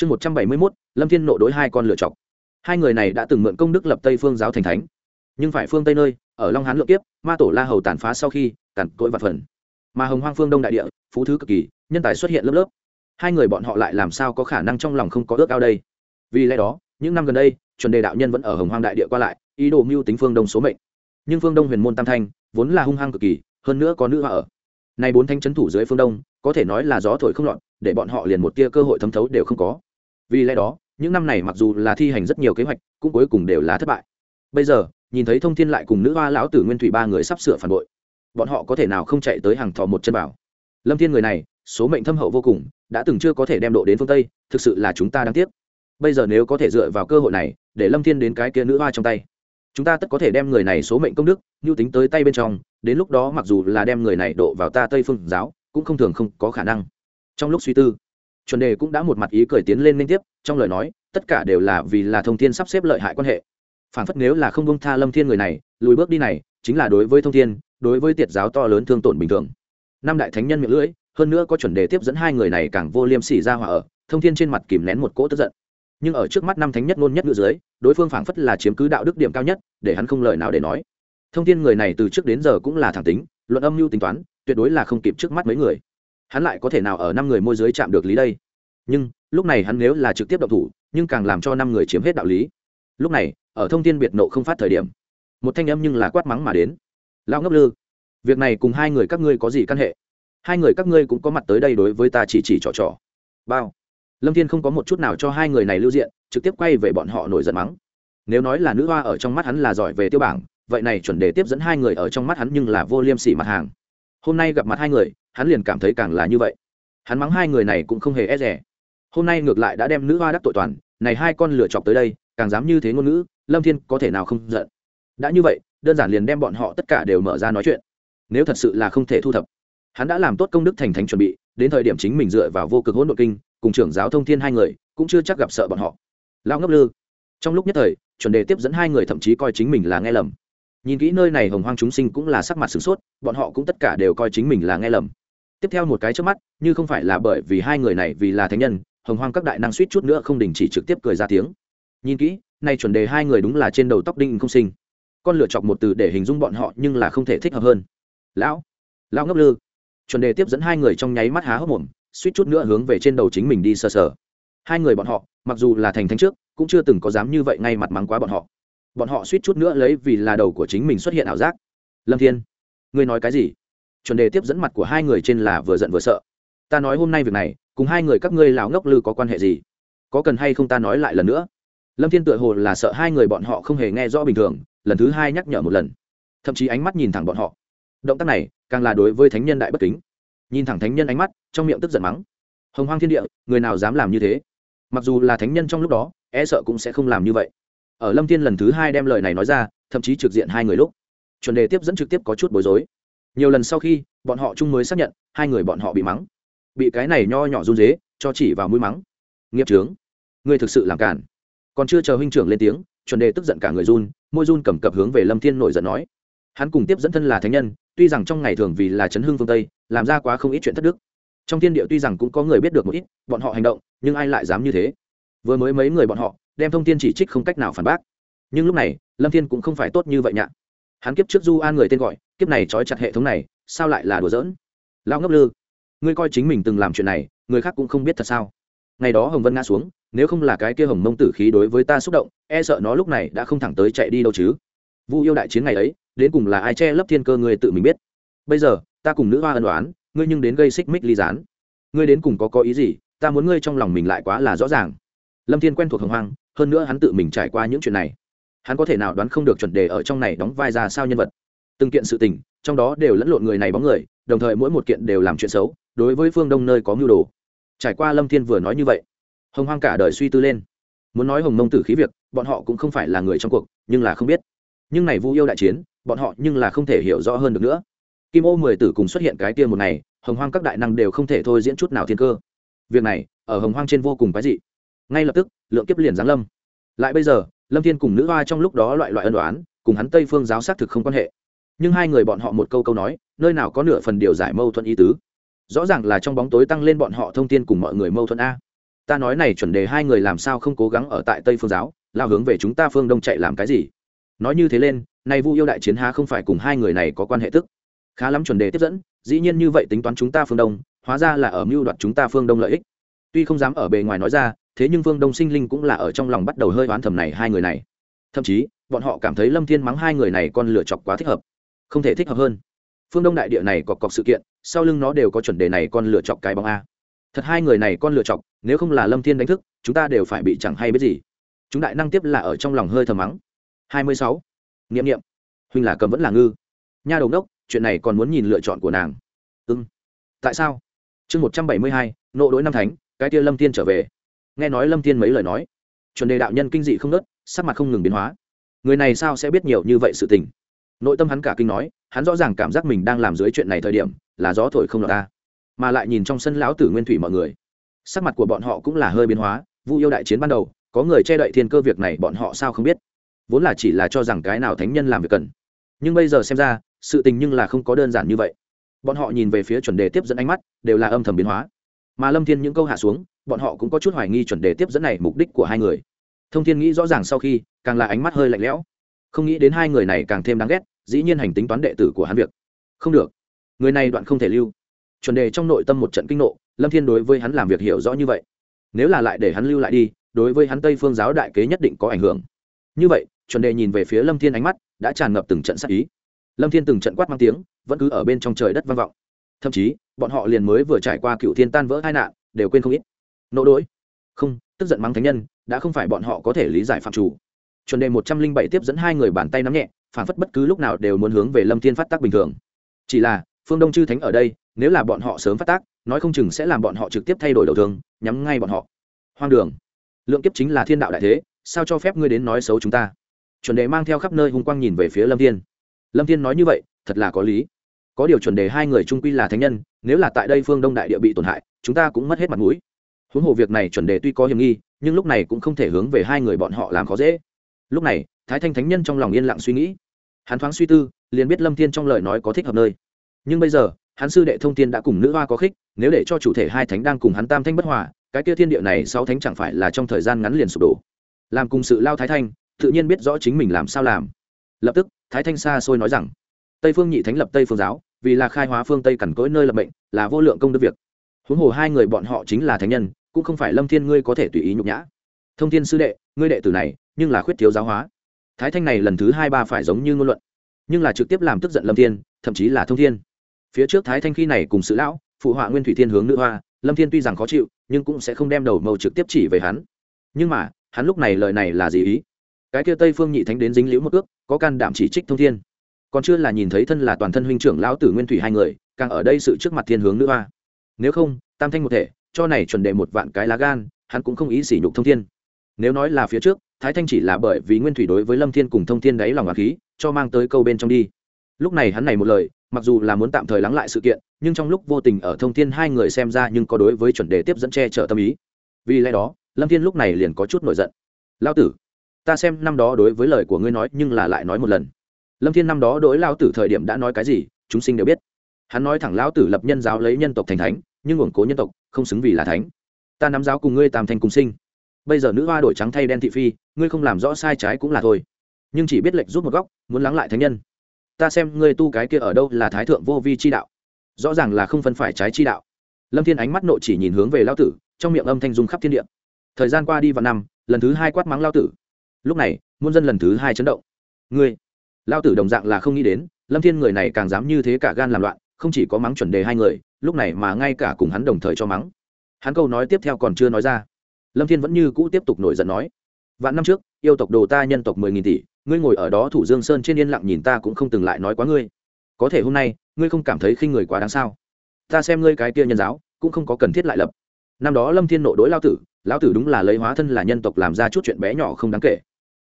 chương một trăm bảy mươi mốt, lâm thiên nộ đối hai con lựa chọc hai người này đã từng mượn công đức lập tây phương giáo thành thánh. Nhưng phải phương tây nơi, ở long hán lượng kiếp, ma tổ la hầu tàn phá sau khi, cản cỗi vật phần. Mà hồng hoang phương đông đại địa, phú thứ cực kỳ, nhân tài xuất hiện lớp lớp. Hai người bọn họ lại làm sao có khả năng trong lòng không có ước ao đây? Vì lẽ đó, những năm gần đây, chuẩn đề đạo nhân vẫn ở hồng hoang đại địa qua lại, ý đồ mưu tính phương đông số mệnh. Nhưng phương đông huyền môn tam thanh, vốn là hung hăng cực kỳ, hơn nữa có nữ hoa ở. Nay bốn thanh c thủ dưới phương đông, có thể nói là gió thổi không lọt, để bọn họ liền một tia cơ hội thấm thấu đều không có vì lẽ đó, những năm này mặc dù là thi hành rất nhiều kế hoạch, cũng cuối cùng đều là thất bại. Bây giờ, nhìn thấy thông thiên lại cùng nữ hoa lão tử nguyên thủy ba người sắp sửa phản bội, bọn họ có thể nào không chạy tới hàng thò một chân bảo? Lâm thiên người này, số mệnh thâm hậu vô cùng, đã từng chưa có thể đem độ đến phương tây, thực sự là chúng ta đáng tiếc. Bây giờ nếu có thể dựa vào cơ hội này, để lâm thiên đến cái kia nữ hoa trong tay, chúng ta tất có thể đem người này số mệnh công đức như tính tới tay bên trong, đến lúc đó mặc dù là đem người này độ vào ta tây phương giáo, cũng không thường không có khả năng. Trong lúc suy tư chuẩn đề cũng đã một mặt ý cười tiến lên liên tiếp, trong lời nói, tất cả đều là vì là thông thiên sắp xếp lợi hại quan hệ. Phản phất nếu là không công tha lâm thiên người này, lùi bước đi này, chính là đối với thông thiên, đối với tiệt giáo to lớn thương tổn bình thường. Năm đại thánh nhân miệng lưỡi, hơn nữa có chuẩn đề tiếp dẫn hai người này càng vô liêm sỉ ra hỏa ở, thông thiên trên mặt kìm nén một cỗ tức giận. Nhưng ở trước mắt năm thánh nhất ngôn nhất ngữ dưới, đối phương phảng phất là chiếm cứ đạo đức điểm cao nhất, để hắn không lời nào để nói. Thông thiên người này từ trước đến giờ cũng là thẳng tính, luận âm mưu tính toán, tuyệt đối là không kịp trước mắt mấy người. Hắn lại có thể nào ở năm người môi giới chạm được lý đây? Nhưng, lúc này hắn nếu là trực tiếp động thủ, nhưng càng làm cho năm người chiếm hết đạo lý. Lúc này, ở thông tin biệt nộ không phát thời điểm, một thanh âm nhưng là quát mắng mà đến. Lão ngốc lư, việc này cùng hai người các ngươi có gì căn hệ? Hai người các ngươi cũng có mặt tới đây đối với ta chỉ chỉ trò trò. Bao. Lâm thiên không có một chút nào cho hai người này lưu diện, trực tiếp quay về bọn họ nổi giận mắng. Nếu nói là nữ hoa ở trong mắt hắn là giỏi về tiêu bảng, vậy này chuẩn đề tiếp dẫn hai người ở trong mắt hắn nhưng là vô liêm sỉ mặt hàng. Hôm nay gặp mặt hai người, hắn liền cảm thấy càng là như vậy. Hắn mắng hai người này cũng không hề e rẻ hôm nay ngược lại đã đem nữ hoa đắc tội toàn, này hai con lửa chọc tới đây, càng dám như thế ngôn ngữ, lâm thiên có thể nào không giận? Đã như vậy, đơn giản liền đem bọn họ tất cả đều mở ra nói chuyện. Nếu thật sự là không thể thu thập, hắn đã làm tốt công đức thành thánh chuẩn bị, đến thời điểm chính mình dựa vào vô cực hỗn độn kinh, cùng trưởng giáo thông thiên hai người, cũng chưa chắc gặp sợ bọn họ. Lao ngốc lư, trong lúc nhất thời, chuẩn đề tiếp dẫn hai người thậm chí coi chính mình là nghe lầm. Nhìn kỹ nơi này hồng hoang chúng sinh cũng là sắc mặt sửng sốt, bọn họ cũng tất cả đều coi chính mình là nghe lầm. Tiếp theo một cái trước mắt, như không phải là bởi vì hai người này vì là thánh nhân hồng hoang các đại năng suýt chút nữa không đình chỉ trực tiếp cười ra tiếng. Nhìn kỹ, nay chuẩn đề hai người đúng là trên đầu tóc đinh không sinh. Con lựa chọc một từ để hình dung bọn họ nhưng là không thể thích hợp hơn. Lão lão ngốc lư. Chuẩn đề tiếp dẫn hai người trong nháy mắt há hốc mồm, suýt chút nữa hướng về trên đầu chính mình đi sờ sờ. Hai người bọn họ, mặc dù là thành thánh trước, cũng chưa từng có dám như vậy ngay mặt mắng quá bọn họ. Bọn họ suýt chút nữa lấy vì là đầu của chính mình xuất hiện ảo giác. Lâm thiên, ngươi nói cái gì? Chuẩn đề tiếp dẫn mặt của hai người trên là vừa giận vừa sợ. Ta nói hôm nay việc này cùng hai người các ngươi lão ngốc lư có quan hệ gì? Có cần hay không ta nói lại lần nữa? Lâm thiên tựa hồ là sợ hai người bọn họ không hề nghe rõ bình thường, lần thứ hai nhắc nhở một lần. Thậm chí ánh mắt nhìn thẳng bọn họ. Động tác này càng là đối với thánh nhân đại bất kính. Nhìn thẳng thánh nhân ánh mắt, trong miệng tức giận mắng. Hồng hoang thiên địa, người nào dám làm như thế? Mặc dù là thánh nhân trong lúc đó e sợ cũng sẽ không làm như vậy. Ở lâm thiên lần thứ hai đem lời này nói ra, thậm chí trực diện hai người lúc. Chuẩn đề tiếp dẫn trực tiếp có chút bối rối. Nhiều lần sau khi, bọn họ chung mới xác nhận, hai người bọn họ bị mắng bị cái này nho nhỏ run dế, cho chỉ vào mũi mắng. Nghiệp trướng. Ngươi thực sự làm cản còn chưa chờ huynh trưởng lên tiếng, chuẩn đề tức giận cả người run, môi run cầm cập hướng về lâm thiên nổi giận nói. Hắn cùng tiếp dẫn thân là thánh nhân, tuy rằng trong ngày thường vì là chấn hương phương tây, làm ra quá không ít chuyện thất đức. Trong thiên địa tuy rằng cũng có người biết được một ít, bọn họ hành động, nhưng ai lại dám như thế? Vừa mới mấy người bọn họ, đem thông tin chỉ trích không cách nào phản bác. Nhưng lúc này, lâm thiên cũng không phải tốt như vậy nhạ. Hắn kiếp trước du an người tên gọi, kiếp này trói chặt hệ thống này, sao lại là đùa giỡn? Lao ngốc lư ngươi coi chính mình từng làm chuyện này, người khác cũng không biết thật sao? Ngày đó hồng vân ngã xuống, nếu không là cái kia hồng mông tử khí đối với ta xúc động e sợ nó lúc này đã không thẳng tới chạy đi đâu chứ. Vu yêu đại chiến ngày ấy, đến cùng là ai che lấp thiên cơ ngươi tự mình biết? Bây giờ, ta cùng nữ hoa ân đoán ngươi nhưng đến gây xích mích ly gián. Ngươi đến cùng có có ý gì, ta muốn ngươi trong lòng mình lại quá là rõ ràng. Lâm thiên quen thuộc hồng hoang, hơn nữa hắn tự mình trải qua những chuyện này. Hắn có thể nào đoán không được chuẩn đề ở trong này đóng vai ra sao nhân vật? Từng kiện sự tình, trong đó đều lẫn lộn người này bóng người, đồng thời mỗi một kiện đều làm chuyện xấu đối với phương đông nơi có mưu đồ. Trải qua lâm thiên vừa nói như vậy, hồng hoang cả đời suy tư lên. Muốn nói hồng mông tử khí việc, bọn họ cũng không phải là người trong cuộc, nhưng là không biết. Nhưng này vu yêu đại chiến, bọn họ nhưng là không thể hiểu rõ hơn được nữa. Kim ô mười tử cùng xuất hiện cái tiên một ngày, hồng hoang các đại năng đều không thể thôi diễn chút nào thiên cơ. Việc này, ở hồng hoang trên vô cùng quái dị. Ngay lập tức, lượng kiếp liền giáng lâm. Lại bây giờ, lâm thiên cùng nữ hoa trong lúc đó loại loại ân đoán cùng hắn tây phương giáo xác thực không quan hệ. Nhưng hai người bọn họ một câu câu nói, nơi nào có nửa phần điều giải mâu thuẫn ý tứ rõ ràng là trong bóng tối tăng lên bọn họ thông tin cùng mọi người mâu thuẫn a. Ta nói này chuẩn đề hai người làm sao không cố gắng ở tại tây phương giáo, lao hướng về chúng ta phương đông chạy làm cái gì? Nói như thế lên nay vu yêu đại chiến há không phải cùng hai người này có quan hệ tức? Khá lắm chuẩn đề tiếp dẫn, dĩ nhiên như vậy tính toán chúng ta phương đông, hóa ra là ở mưu đoạt chúng ta phương đông lợi ích. Tuy không dám ở bề ngoài nói ra, thế nhưng phương đông sinh linh cũng là ở trong lòng bắt đầu hơi oán thầm này hai người này. Thậm chí, bọn họ cảm thấy lâm thiên mắng hai người này con lựa chọc quá thích hợp, không thể thích hợp hơn phương đông đại địa này cọc cọc sự kiện, sau lưng nó đều có chuẩn đề này con lựa chọc cái bóng a. Thật hai người này con lựa chọc, nếu không là lâm thiên đánh thức, chúng ta đều phải bị chẳng hay biết gì. Chúng đại năng tiếp là ở trong lòng hơi thầm mắng. Hai mươi sáu. Nghiệm nghiệm huynh là cầm vẫn là ngư. Nha đầu đốc, chuyện này còn muốn nhìn lựa chọn của nàng. Ưng tại sao? Chương một trăm bảy mươi hai, nộ đỗi năm thánh, cái tia lâm thiên trở về. Nghe nói lâm thiên mấy lời nói. Chuẩn đề đạo nhân kinh dị không nớt sắc mặt không ngừng biến hóa. Người này sao sẽ biết nhiều như vậy sự tình? Nội tâm hắn cả kinh nói, hắn rõ ràng cảm giác mình đang làm dưới chuyện này thời điểm, là gió thổi không lọt ta mà lại nhìn trong sân lão tử nguyên thủy mọi người. Sắc mặt của bọn họ cũng là hơi biến hóa, vu yêu đại chiến ban đầu, có người che đậy thiên cơ việc này bọn họ sao không biết. Vốn là chỉ là cho rằng cái nào thánh nhân làm việc cần. Nhưng bây giờ xem ra, sự tình nhưng là không có đơn giản như vậy. Bọn họ nhìn về phía chuẩn đề tiếp dẫn ánh mắt, đều là âm thầm biến hóa. Mà lâm thiên những câu hạ xuống, bọn họ cũng có chút hoài nghi chuẩn đề tiếp dẫn này mục đích của hai người. Thông thiên nghĩ rõ ràng sau khi, càng là ánh mắt hơi lạnh lẽo không nghĩ đến hai người này càng thêm đáng ghét, dĩ nhiên hành tính toán đệ tử của hắn việc. Không được. Người này đoạn không thể lưu. Chuẩn đề trong nội tâm một trận kinh nộ, lâm thiên đối với hắn làm việc hiểu rõ như vậy. Nếu là lại để hắn lưu lại đi, đối với hắn tây phương giáo đại kế nhất định có ảnh hưởng. Như vậy, chuẩn đề nhìn về phía lâm thiên ánh mắt đã tràn ngập từng trận sắc ý. Lâm thiên từng trận quát mang tiếng, vẫn cứ ở bên trong trời đất vang vọng. Thậm chí, bọn họ liền mới vừa trải qua cựu thiên tan vỡ hai nạn, đều quên không ít. Nộ đỗi. Không, tức giận mắng thánh nhân, đã không phải bọn họ có thể lý giải phạm chủ chuẩn đề một trăm linh bảy tiếp dẫn hai người bàn tay nắm nhẹ phản phất bất cứ lúc nào đều muốn hướng về lâm thiên phát tác bình thường. Chỉ là, phương đông chư thánh ở đây, nếu là bọn họ sớm phát tác, nói không chừng sẽ làm bọn họ trực tiếp thay đổi đầu thường nhắm ngay bọn họ. Hoang đường. Lượng kiếp chính là thiên đạo đại thế, sao cho phép ngươi đến nói xấu chúng ta? Chuẩn đề mang theo khắp nơi hung quang nhìn về phía lâm thiên. Lâm thiên nói như vậy, thật là có lý. Có điều chuẩn đề hai người trung quy là thánh nhân, nếu là tại đây phương đông đại địa bị tổn hại, chúng ta cũng mất hết mặt mũi. Huống hồ việc này chuẩn đề tuy có hiểm nghi, nhưng lúc này cũng không thể hướng về hai người bọn họ làm khó dễ lúc này, thái thanh thánh nhân trong lòng yên lặng suy nghĩ. Hắn thoáng suy tư, liền biết lâm thiên trong lời nói có thích hợp nơi. Nhưng bây giờ, hắn sư đệ thông thiên đã cùng nữ hoa có khích, nếu để cho chủ thể hai thánh đang cùng hắn tam thanh bất hòa, cái kia thiên địa này sáu thánh chẳng phải là trong thời gian ngắn liền sụp đổ. Làm cùng sự lao thái thanh, tự nhiên biết rõ chính mình làm sao làm. Lập tức, thái thanh xa xôi nói rằng, tây phương nhị thánh lập tây phương giáo, vì là khai hóa phương tây cẩn cỗi nơi lập mệnh, là vô lượng công đức việc. Huống hồ hai người bọn họ chính là thánh nhân, cũng không phải lâm thiên ngươi có thể tùy ý nhục nhã. Thông thiên sư đệ, ngươi đệ tử này nhưng là khuyết thiếu giáo hóa. Thái thanh này lần thứ hai ba phải giống như ngôn luận, nhưng là trực tiếp làm tức giận lâm thiên, thậm chí là thông thiên. Phía trước thái thanh khi này cùng sự lão, phụ họa nguyên thủy thiên hướng nữ hoa, lâm thiên tuy rằng khó chịu, nhưng cũng sẽ không đem đầu mâu trực tiếp chỉ về hắn. Nhưng mà, hắn lúc này lời này là gì ý? Cái kia tây phương nhị thánh đến dính liễu một ước, có can đảm chỉ trích thông thiên. Còn chưa là nhìn thấy thân là toàn thân huynh trưởng lão tử nguyên thủy hai người, càng ở đây sự trước mặt thiên hướng nữ hoa. Nếu không, tam thanh một thể, cho này chuẩn đề một vạn cái lá gan, hắn cũng không ý sỉ nhục thông thiên. Nếu nói là phía trước thái thanh chỉ là bởi vì nguyên thủy đối với lâm thiên cùng thông thiên đáy lòng ngạc khí, cho mang tới câu bên trong đi. Lúc này hắn này một lời, mặc dù là muốn tạm thời lắng lại sự kiện, nhưng trong lúc vô tình ở thông thiên hai người xem ra nhưng có đối với chuẩn đề tiếp dẫn che chở tâm ý. Vì lẽ đó, lâm thiên lúc này liền có chút nổi giận. Lao tử, ta xem năm đó đối với lời của ngươi nói nhưng là lại nói một lần. Lâm thiên năm đó đối lao tử thời điểm đã nói cái gì, chúng sinh đều biết. Hắn nói thẳng lão tử lập nhân giáo lấy nhân tộc thành thánh, nhưng ủng cố nhân tộc, không xứng vì là thánh. Ta nắm giáo cùng ngươi tam thành cùng sinh bây giờ nữ hoa đổi trắng thay đen thị phi, ngươi không làm rõ sai trái cũng là thôi. Nhưng chỉ biết lệnh rút một góc, muốn lắng lại thánh nhân. Ta xem ngươi tu cái kia ở đâu là thái thượng vô vi chi đạo. Rõ ràng là không phân phải trái chi đạo. Lâm thiên ánh mắt nộ chỉ nhìn hướng về lao tử, trong miệng âm thanh dung khắp thiên địa. Thời gian qua đi vào năm, lần thứ hai quát mắng lao tử. Lúc này, muôn dân lần thứ hai chấn động. Ngươi, lao tử đồng dạng là không nghĩ đến, lâm thiên người này càng dám như thế cả gan làm loạn, không chỉ có mắng chuẩn đề hai người, lúc này mà ngay cả cùng hắn đồng thời cho mắng. Hắn câu nói tiếp theo còn chưa nói ra lâm thiên vẫn như cũ tiếp tục nổi giận nói, vạn năm trước, yêu tộc đồ ta nhân tộc mười nghìn tỷ, ngươi ngồi ở đó thủ dương sơn trên yên lặng nhìn ta cũng không từng lại nói quá ngươi. Có thể hôm nay, ngươi không cảm thấy khinh người quá đáng sao? Ta xem ngươi cái kia nhân giáo, cũng không có cần thiết lại lập. Năm đó lâm thiên nộ đối lao tử lão tử đúng là lấy hóa thân là nhân tộc làm ra chút chuyện bé nhỏ không đáng kể.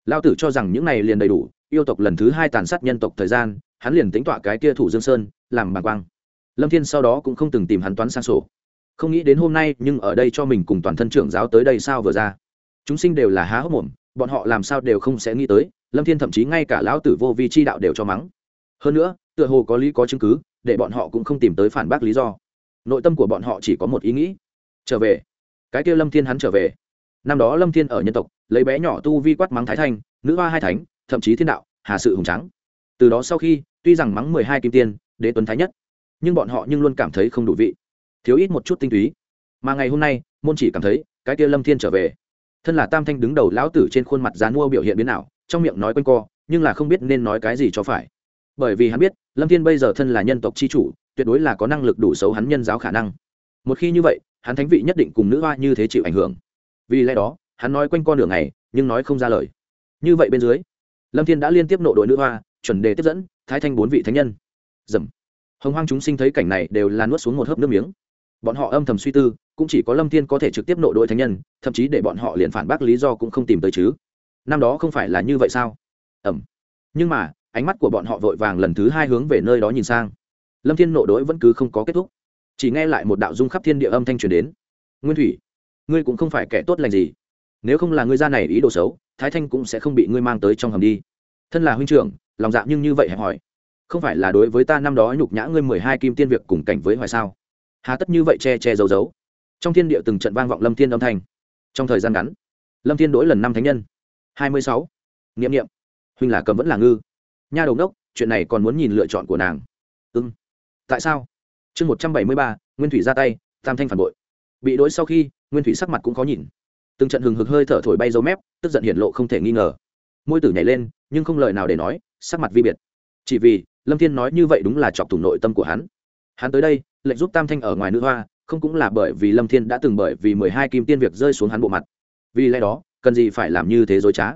Lao tử cho rằng những này liền đầy đủ, yêu tộc lần thứ hai tàn sát nhân tộc thời gian, hắn liền tính tọa cái kia thủ dương sơn, làm bàng quang. Lâm thiên sau đó cũng không từng tìm hắn toán sang sổ không nghĩ đến hôm nay, nhưng ở đây cho mình cùng toàn thân trưởng giáo tới đây sao vừa ra. Chúng sinh đều là há hốc mồm, bọn họ làm sao đều không sẽ nghĩ tới, lâm thiên thậm chí ngay cả lão tử vô vi chi đạo đều cho mắng. Hơn nữa, tựa hồ có lý có chứng cứ, để bọn họ cũng không tìm tới phản bác lý do. Nội tâm của bọn họ chỉ có một ý nghĩ, trở về. Cái kia lâm thiên hắn trở về. Năm đó lâm thiên ở nhân tộc, lấy bé nhỏ tu vi quát mắng thái thanh, nữ hoa hai thánh, thậm chí thiên đạo, hà sự hùng trắng từ đó sau khi, tuy rằng mắng mười hai kim tiên, đế tuấn thái nhất, nhưng bọn họ nhưng luôn cảm thấy không đủ vị thiếu ít một chút tinh túy. Mà ngày hôm nay, môn chỉ cảm thấy, cái kia lâm thiên trở về. Thân là tam thanh đứng đầu lão tử trên khuôn mặt dán mua biểu hiện biến nào trong miệng nói quanh co, nhưng là không biết nên nói cái gì cho phải. Bởi vì hắn biết, lâm thiên bây giờ thân là nhân tộc c h i chủ, tuyệt đối là có năng lực đủ xấu hắn nhân giáo khả năng. Một khi như vậy, hắn thánh vị nhất định cùng nữ hoa như thế chịu ảnh hưởng. Vì lẽ đó, hắn nói quanh con đường này nhưng nói không ra lời. Như vậy bên dưới, lâm thiên đã liên tiếp nộ đội nữ hoa, chuẩn đề tiếp dẫn, thái thanh bốn vị thánh nhân. Dầm. Hồng hoang chúng sinh thấy cảnh này đều là nuốt xuống một hớp nước miếng bọn họ âm thầm suy tư, cũng chỉ có lâm thiên có thể trực tiếp nội đội thánh nhân, thậm chí để bọn họ liền phản bác lý do cũng không tìm tới chứ. Năm đó không phải là như vậy sao? Ẩm nhưng mà, ánh mắt của bọn họ vội vàng lần thứ hai hướng về nơi đó nhìn sang. Lâm thiên nội đối vẫn cứ không có kết thúc. Chỉ nghe lại một đạo dung khắp thiên địa âm thanh truyền đến. Nguyên thủy, ngươi cũng không phải kẻ tốt lành gì. Nếu không là ngươi ra này ý đồ xấu, thái thanh cũng sẽ không bị ngươi mang tới trong hầm đi. Thân là huynh trưởng, lòng dạ nhưng như vậy hẹp hỏi không phải là đối với ta năm đó nhục nhã ngươi mười hai kim tiên việc cùng cảnh với hoài sao? Hà tất như vậy che che giấu giấu. Trong thiên địa từng trận vang vọng lâm thiên âm thanh. Trong thời gian ngắn, lâm thiên đổi lần năm thánh nhân. Hai mươi sáu. N i ệ m n i ệ m huynh là cầm vẫn là ngư. Nha đầu đốc, chuyện này còn muốn nhìn lựa chọn của nàng. Ưng tại sao? Chương một trăm bảy mươi ba, nguyên thủy ra tay, tam thanh phản bội. Bị đối sau khi, nguyên thủy sắc mặt cũng khó nhìn. Từng trận hừng hực hơi thở thổi bay dấu mép, tức giận hiện lộ không thể nghi ngờ. Môi tử nhảy lên, nhưng không lời nào để nói, sắc mặt vi biệt. Chỉ vì, lâm thiên nói như vậy đúng là chọc thủng nội tâm của hắn. Hắn tới đây lệnh giúp tam thanh ở ngoài nữ hoa, không cũng là bởi vì lâm thiên đã từng bởi vì mười hai kim tiên việc rơi xuống hắn bộ mặt. Vì lẽ đó, cần gì phải làm như thế dối trá?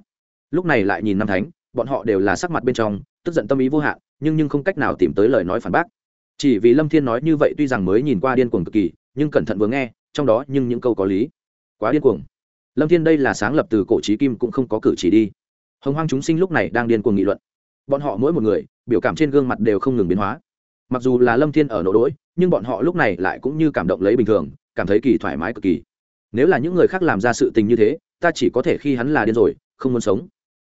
Lúc này lại nhìn năm thánh, bọn họ đều là sắc mặt bên trong, tức giận tâm ý vô hạn, nhưng nhưng không cách nào tìm tới lời nói phản bác. Chỉ vì lâm thiên nói như vậy tuy rằng mới nhìn qua điên cuồng cực kỳ, nhưng cẩn thận vừa nghe, trong đó nhưng những câu có lý. Quá điên cuồng. Lâm thiên đây là sáng lập từ cổ trí kim cũng không có cử chỉ đi. Hồng hoang chúng sinh lúc này đang điên cuồng nghị luận. Bọn họ mỗi một người, biểu cảm trên gương mặt đều không ngừng biến hóa. Mặc dù là lâm thiên ở nỗ đỗi nhưng bọn họ lúc này lại cũng như cảm động lấy bình thường, cảm thấy kỳ thoải mái cực kỳ. Nếu là những người khác làm ra sự tình như thế, ta chỉ có thể khi hắn là điên rồi, không muốn sống.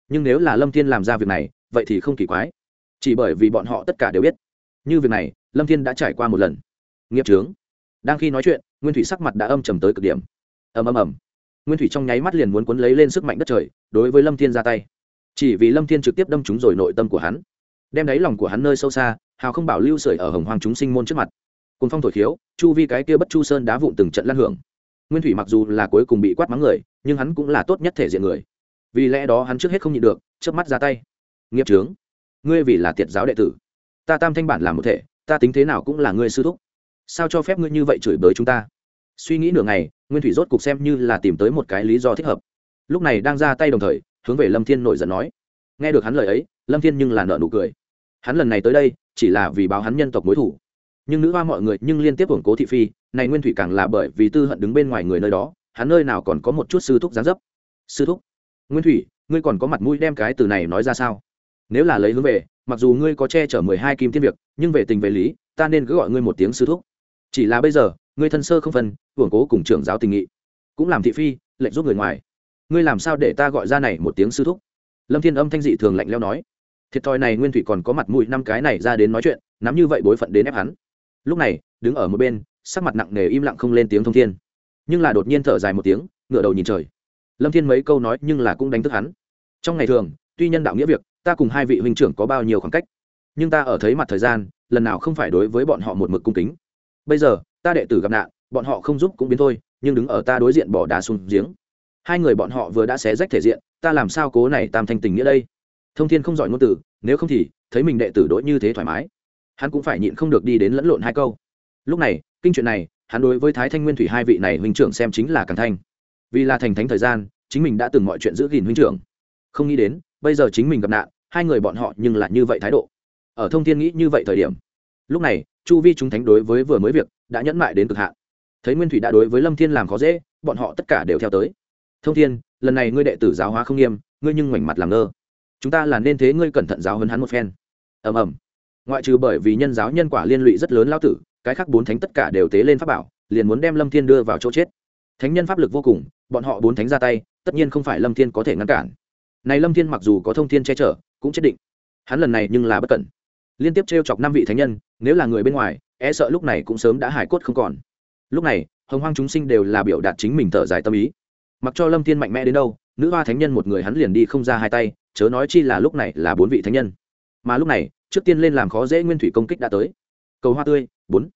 Nhưng nếu là lâm thiên làm ra việc này, vậy thì không kỳ quái. Chỉ bởi vì bọn họ tất cả đều biết. Như việc này, lâm thiên đã trải qua một lần. Nghiệp trướng đang khi nói chuyện, nguyên thủy sắc mặt đã âm trầm tới cực điểm. Ầm ầm ầm. Nguyên thủy trong nháy mắt liền muốn cuốn lấy lên sức mạnh đất trời, đối với lâm thiên ra tay. Chỉ vì lâm thiên trực tiếp đâm trúng rồi nội tâm của hắn. Đem đáy lòng của hắn nơi sâu xa, hào không bảo lưu sưởi ở hồng hoàng chúng sinh môn trước mặt cùng phong thổi khiếu, chu vi cái kia bất chu sơn đá vụn từng trận lăn hưởng. Nguyên thủy mặc dù là cuối cùng bị quát mắng người, nhưng hắn cũng là tốt nhất thể diện người. Vì lẽ đó hắn trước hết không nhịn được trước mắt ra tay. Nghiệp trướng, ngươi vì là tiệt giáo đệ tử, ta tam thanh bản là một thể, ta tính thế nào cũng là ngươi sư thúc. Sao cho phép ngươi như vậy chửi bới chúng ta? Suy nghĩ nửa ngày, nguyên thủy rốt cục xem như là tìm tới một cái lý do thích hợp. Lúc này đang ra tay đồng thời, hướng về lâm thiên nổi giận nói. Nghe được hắn lời ấy, lâm thiên nhưng là nợ nụ cười. Hắn lần này tới đây, chỉ là vì báo hắn nhân tộc mối thủ nhưng nữ hoa mọi người nhưng liên tiếp ủng cố thị phi, này nguyên thủy càng là bởi vì tư hận đứng bên ngoài người nơi đó, hắn nơi nào còn có một chút sư thúc gián dấp. Sư thúc? Nguyên thủy, ngươi còn có mặt mũi đem cái từ này nói ra sao? Nếu là lấy hướng về, mặc dù ngươi có che chở mười hai kim tiên việc, nhưng về tình về lý, ta nên cứ gọi ngươi một tiếng sư thúc. Chỉ là bây giờ, ngươi thân sơ không phân củng cố cùng trưởng giáo tình nghị. Cũng làm thị phi, lệnh giúp người ngoài. Ngươi làm sao để ta gọi ra này một tiếng sư thúc? Lâm thiên âm thanh dị thường lạnh leo nói. Thiệt thòi này nguyên thủy còn có mặt mũi năm cái này ra đến nói chuyện, nắm như vậy bối phận đến ép hắn lúc này, đứng ở một bên, sắc mặt nặng nề im lặng không lên tiếng thông thiên. Nhưng là đột nhiên thở dài một tiếng ngựa đầu nhìn trời. Lâm thiên mấy câu nói nhưng là cũng đánh thức hắn. Trong ngày thường, tuy nhân đạo nghĩa việc, ta cùng hai vị huynh trưởng có bao nhiêu khoảng cách, nhưng ta ở thấy mặt thời gian, lần nào không phải đối với bọn họ một mực cung kính. Bây giờ, ta đệ tử gặp nạn, bọn họ không giúp cũng biến thôi, nhưng đứng ở ta đối diện bỏ đá xuống giếng. Hai người bọn họ vừa đã xé rách thể diện, ta làm sao cố này tam thanh tình nghĩa đây? Thông thiên không giỏi ngôn từ, nếu không thì, thấy mình đệ tử đỗi như thế thoải mái hắn cũng phải nhịn không được đi đến lẫn lộn hai câu. Lúc này, kinh chuyện này, hắn đối với thái thanh nguyên thủy hai vị này huynh trưởng xem chính là càng thanh. Vì là thành thánh thời gian, chính mình đã từng mọi chuyện giữ gìn huynh trưởng. Không nghĩ đến, bây giờ chính mình gặp nạn, hai người bọn họ nhưng lại như vậy thái độ. Ở thông thiên nghĩ như vậy thời điểm. Lúc này, chu vi chúng thánh đối với vừa mới việc, đã nhẫn mại đến cực hạn. Thấy nguyên thủy đã đối với lâm thiên làm khó dễ, bọn họ tất cả đều theo tới. Thông thiên, lần này ngươi đệ tử giáo hóa không nghiêm, ngươi nhưng ngoảnh mặt làm ngơ. Chúng ta là nên thế ngươi cẩn thận giáo hơn hắn một phen. Ầm ầm ngoại trừ bởi vì nhân giáo nhân quả liên lụy rất lớn lao tử, cái khác bốn thánh tất cả đều tế lên pháp bảo, liền muốn đem lâm thiên đưa vào chỗ chết. Thánh nhân pháp lực vô cùng, bọn họ bốn thánh ra tay, tất nhiên không phải lâm thiên có thể ngăn cản. Này lâm thiên mặc dù có thông thiên che chở, cũng chết định. Hắn lần này nhưng là bất cẩn. Liên tiếp t chọc năm vị thánh nhân, nếu là người bên ngoài e sợ lúc này cũng sớm đã hải cốt không còn. Lúc này, hồng hoang chúng sinh đều là biểu đạt chính mình thở dài tâm ý. Mặc cho lâm thiên mạnh mẽ đến đâu, nữ hoa thánh nhân một người hắn liền đi không ra hai tay, chớ nói chi là lúc này là bốn vị thánh nhân mà lúc này, trước tiên lên làm khó dễ nguyên thủy công kích đã tới. Cầu hoa tươi, bốn.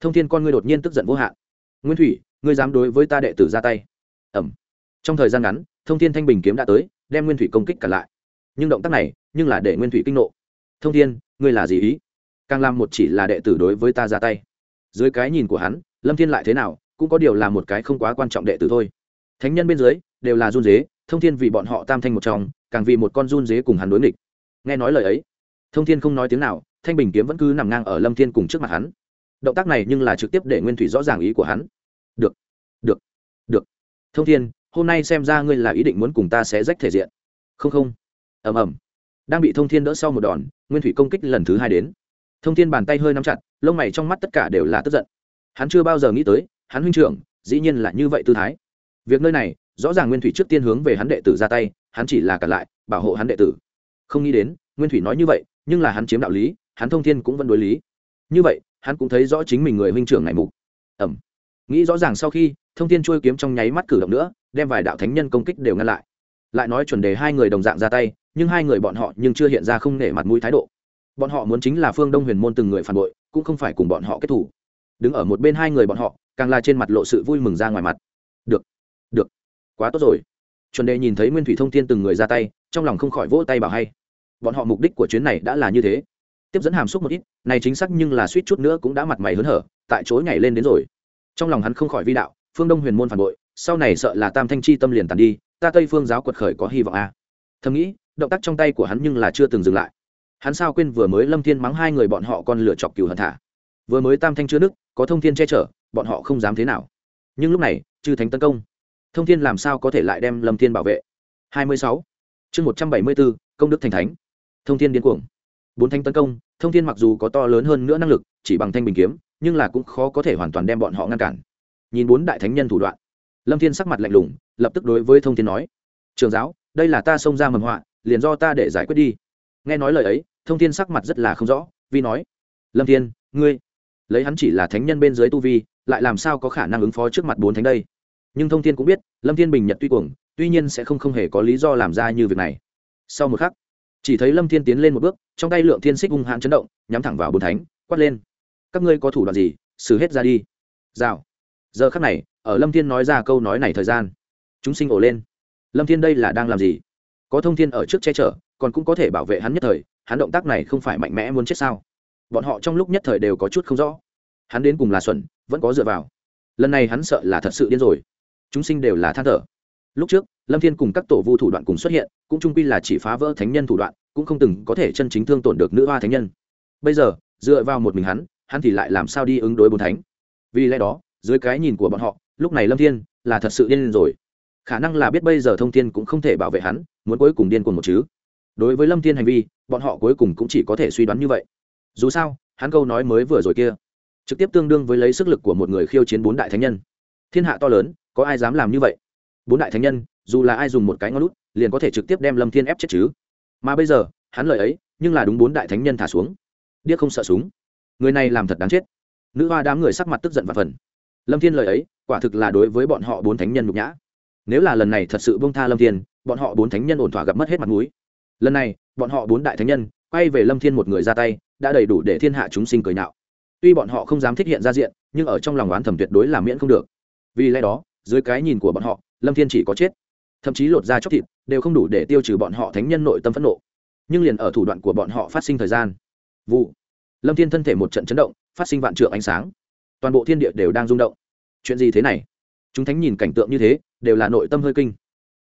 Thông thiên con ngươi đột nhiên tức giận vô hạn. Nguyên thủy, ngươi dám đối với ta đệ tử ra tay. Ẩm. Trong thời gian ngắn, thông thiên thanh bình kiếm đã tới, đem nguyên thủy công kích cả lại. Nhưng động tác này, nhưng là để nguyên thủy kinh nộ. Thông thiên, ngươi là gì ý? Càng làm một chỉ là đệ tử đối với ta ra tay. Dưới cái nhìn của hắn, lâm thiên lại thế nào, cũng có điều là một cái không quá quan trọng đệ tử thôi. Thánh nhân bên dưới, đều là run dế thông thiên vì bọn họ tam thanh một trong, càng vì một con run dế cùng hắn đối nghịch. Nghe nói lời ấy thông thiên không nói tiếng nào, thanh bình kiếm vẫn cứ nằm ngang ở lâm thiên cùng trước mặt hắn. Động tác này nhưng là trực tiếp để nguyên thủy rõ ràng ý của hắn. Được được được. Thông thiên, hôm nay xem ra ngươi là ý định muốn cùng ta sẽ rách thể diện. Không không. Ầm ầm. Đang bị thông thiên đỡ sau một đòn, nguyên thủy công kích lần thứ hai đến. Thông thiên bàn tay hơi nắm chặt, lông mày trong mắt tất cả đều là tức giận. Hắn chưa bao giờ nghĩ tới, hắn huynh trưởng, dĩ nhiên là như vậy tư thái. Việc nơi này, rõ ràng nguyên thủy trước tiên hướng về hắn đệ tử ra tay, hắn chỉ là cả lại, bảo hộ hắn đệ tử. Không nghĩ đến, nguyên thủy nói như vậy nhưng là hắn chiếm đạo lý, hắn thông thiên cũng vẫn đối lý. Như vậy, hắn cũng thấy rõ chính mình người huynh trưởng này mục. Ẩm. Nghĩ rõ ràng sau khi, thông thiên chui kiếm trong nháy mắt cử động nữa, đem vài đạo thánh nhân công kích đều ngăn lại. Lại nói chuẩn đề hai người đồng dạng ra tay, nhưng hai người bọn họ nhưng chưa hiện ra không nể mặt mũi thái độ. Bọn họ muốn chính là phương đông huyền môn từng người phản bội, cũng không phải cùng bọn họ kết thủ. Đứng ở một bên hai người bọn họ, càng là trên mặt lộ sự vui mừng ra ngoài mặt. Được được, quá tốt rồi. Chuẩn đề nhìn thấy nguyên thủy thông thiên từng người ra tay, trong lòng không khỏi vỗ tay bảo hay bọn họ mục đích của chuyến này đã là như thế. Tiếp dẫn hàm xúc một ít này chính xác nhưng là suýt chút nữa cũng đã mặt mày hớn hở tại chối ngày lên đến rồi. Trong lòng hắn không khỏi vi đạo phương đông huyền môn phản bội sau này sợ là tam thanh chi tâm liền tàn đi ta tây phương giáo quật khởi có hy vọng a à. thầm nghĩ động tác trong tay của hắn nhưng là chưa từng dừng lại. Hắn sao quên vừa mới lâm thiên mắng hai người bọn họ còn lựa chọc cừu hận thả. Vừa mới tam thanh chưa nức có thông thiên che chở bọn họ không dám thế nào. Nhưng lúc này chư thánh tấn công. Thông thiên làm sao có thể lại đem lâm thiên bảo vệ? 26. chương 174, công đức thành thánh thông thiên điên cuồng. Bốn thanh tấn công, thông thiên mặc dù có to lớn hơn nữa năng lực, chỉ bằng thanh bình kiếm, nhưng là cũng khó có thể hoàn toàn đem bọn họ ngăn cản. Nhìn bốn đại thánh nhân thủ đoạn, lâm thiên sắc mặt lạnh lùng, lập tức đối với thông thiên nói, trường giáo, đây là ta xông ra mầm họa, liền do ta để giải quyết đi. Nghe nói lời ấy, thông thiên sắc mặt rất là không rõ vi nói, lâm thiên, ngươi, lấy hắn chỉ là thánh nhân bên dưới tu vi, lại làm sao có khả năng ứng phó trước mặt bốn thánh đây? Nhưng thông thiên cũng biết, lâm thiên bình nhật tuy cuồng, tuy nhiên sẽ không không hề có lý do làm ra như việc này. Sau một khắc chỉ thấy lâm thiên tiến lên một bước trong tay lượng thiên xích hung hãn chấn động nhắm thẳng vào bốn thánh quát lên các ngươi có thủ đoạn gì xử hết ra đi rào giờ khắc này ở lâm thiên nói ra câu nói này thời gian chúng sinh ổ lên lâm thiên đây là đang làm gì có thông thiên ở trước che chở còn cũng có thể bảo vệ hắn nhất thời hắn động tác này không phải mạnh mẽ muốn chết sao bọn họ trong lúc nhất thời đều có chút không rõ hắn đến cùng là xuẩn vẫn có dựa vào lần này hắn sợ là thật sự điên rồi chúng sinh đều là than thở lúc trước, lâm thiên cùng các tổ vu thủ đoạn cùng xuất hiện, cũng trung quy là chỉ phá vỡ thánh nhân thủ đoạn, cũng không từng có thể chân chính thương tổn được nữ hoa thánh nhân. Bây giờ, dựa vào một mình hắn hắn thì lại làm sao đi ứng đối bốn thánh? Vì lẽ đó, dưới cái nhìn của bọn họ, lúc này lâm thiên là thật sự điên rồi. Khả năng là biết bây giờ thông thiên cũng không thể bảo vệ hắn, muốn cuối cùng điên cuồng một chứ. Đối với lâm thiên hành vi, bọn họ cuối cùng cũng chỉ có thể suy đoán như vậy. Dù sao, hắn câu nói mới vừa rồi kia, trực tiếp tương đương với lấy sức lực của một người khiêu chiến bốn đại thánh nhân. Thiên hạ to lớn, có ai dám làm như vậy? Bốn đại thánh nhân, dù là ai dùng một cái ngón lút, liền có thể trực tiếp đem lâm thiên ép chết chứ. Mà bây giờ, hắn lời ấy, nhưng là đúng bốn đại thánh nhân thả xuống. Điếc không sợ súng. Người này làm thật đáng chết. Nữ hoa đám người sắc mặt tức giận và phần. Lâm thiên lời ấy, quả thực là đối với bọn họ bốn thánh nhân nhục nhã. Nếu là lần này thật sự bông tha lâm thiên, bọn họ bốn thánh nhân ổn thỏa gặp mất hết mặt mũi. Lần này, bọn họ bốn đại thánh nhân, quay về lâm thiên một người ra tay, đã đầy đủ để thiên hạ chúng sinh cười nhạo tuy bọn họ không dám thích hiện ra diện, nhưng ở trong lòng oán thầm tuyệt đối là miễn không được. Vì lẽ đó, dưới cái nhìn của bọn họ lâm thiên chỉ có chết. Thậm chí lột ra chóc thịt đều không đủ để tiêu trừ bọn họ thánh nhân nội tâm phẫn nộ. Nhưng liền ở thủ đoạn của bọn họ phát sinh thời gian. Vụ. Lâm thiên thân thể một trận chấn động, phát sinh vạn trượng ánh sáng. Toàn bộ thiên địa đều đang rung động. Chuyện gì thế này? Chúng thánh nhìn cảnh tượng như thế, đều là nội tâm hơi kinh.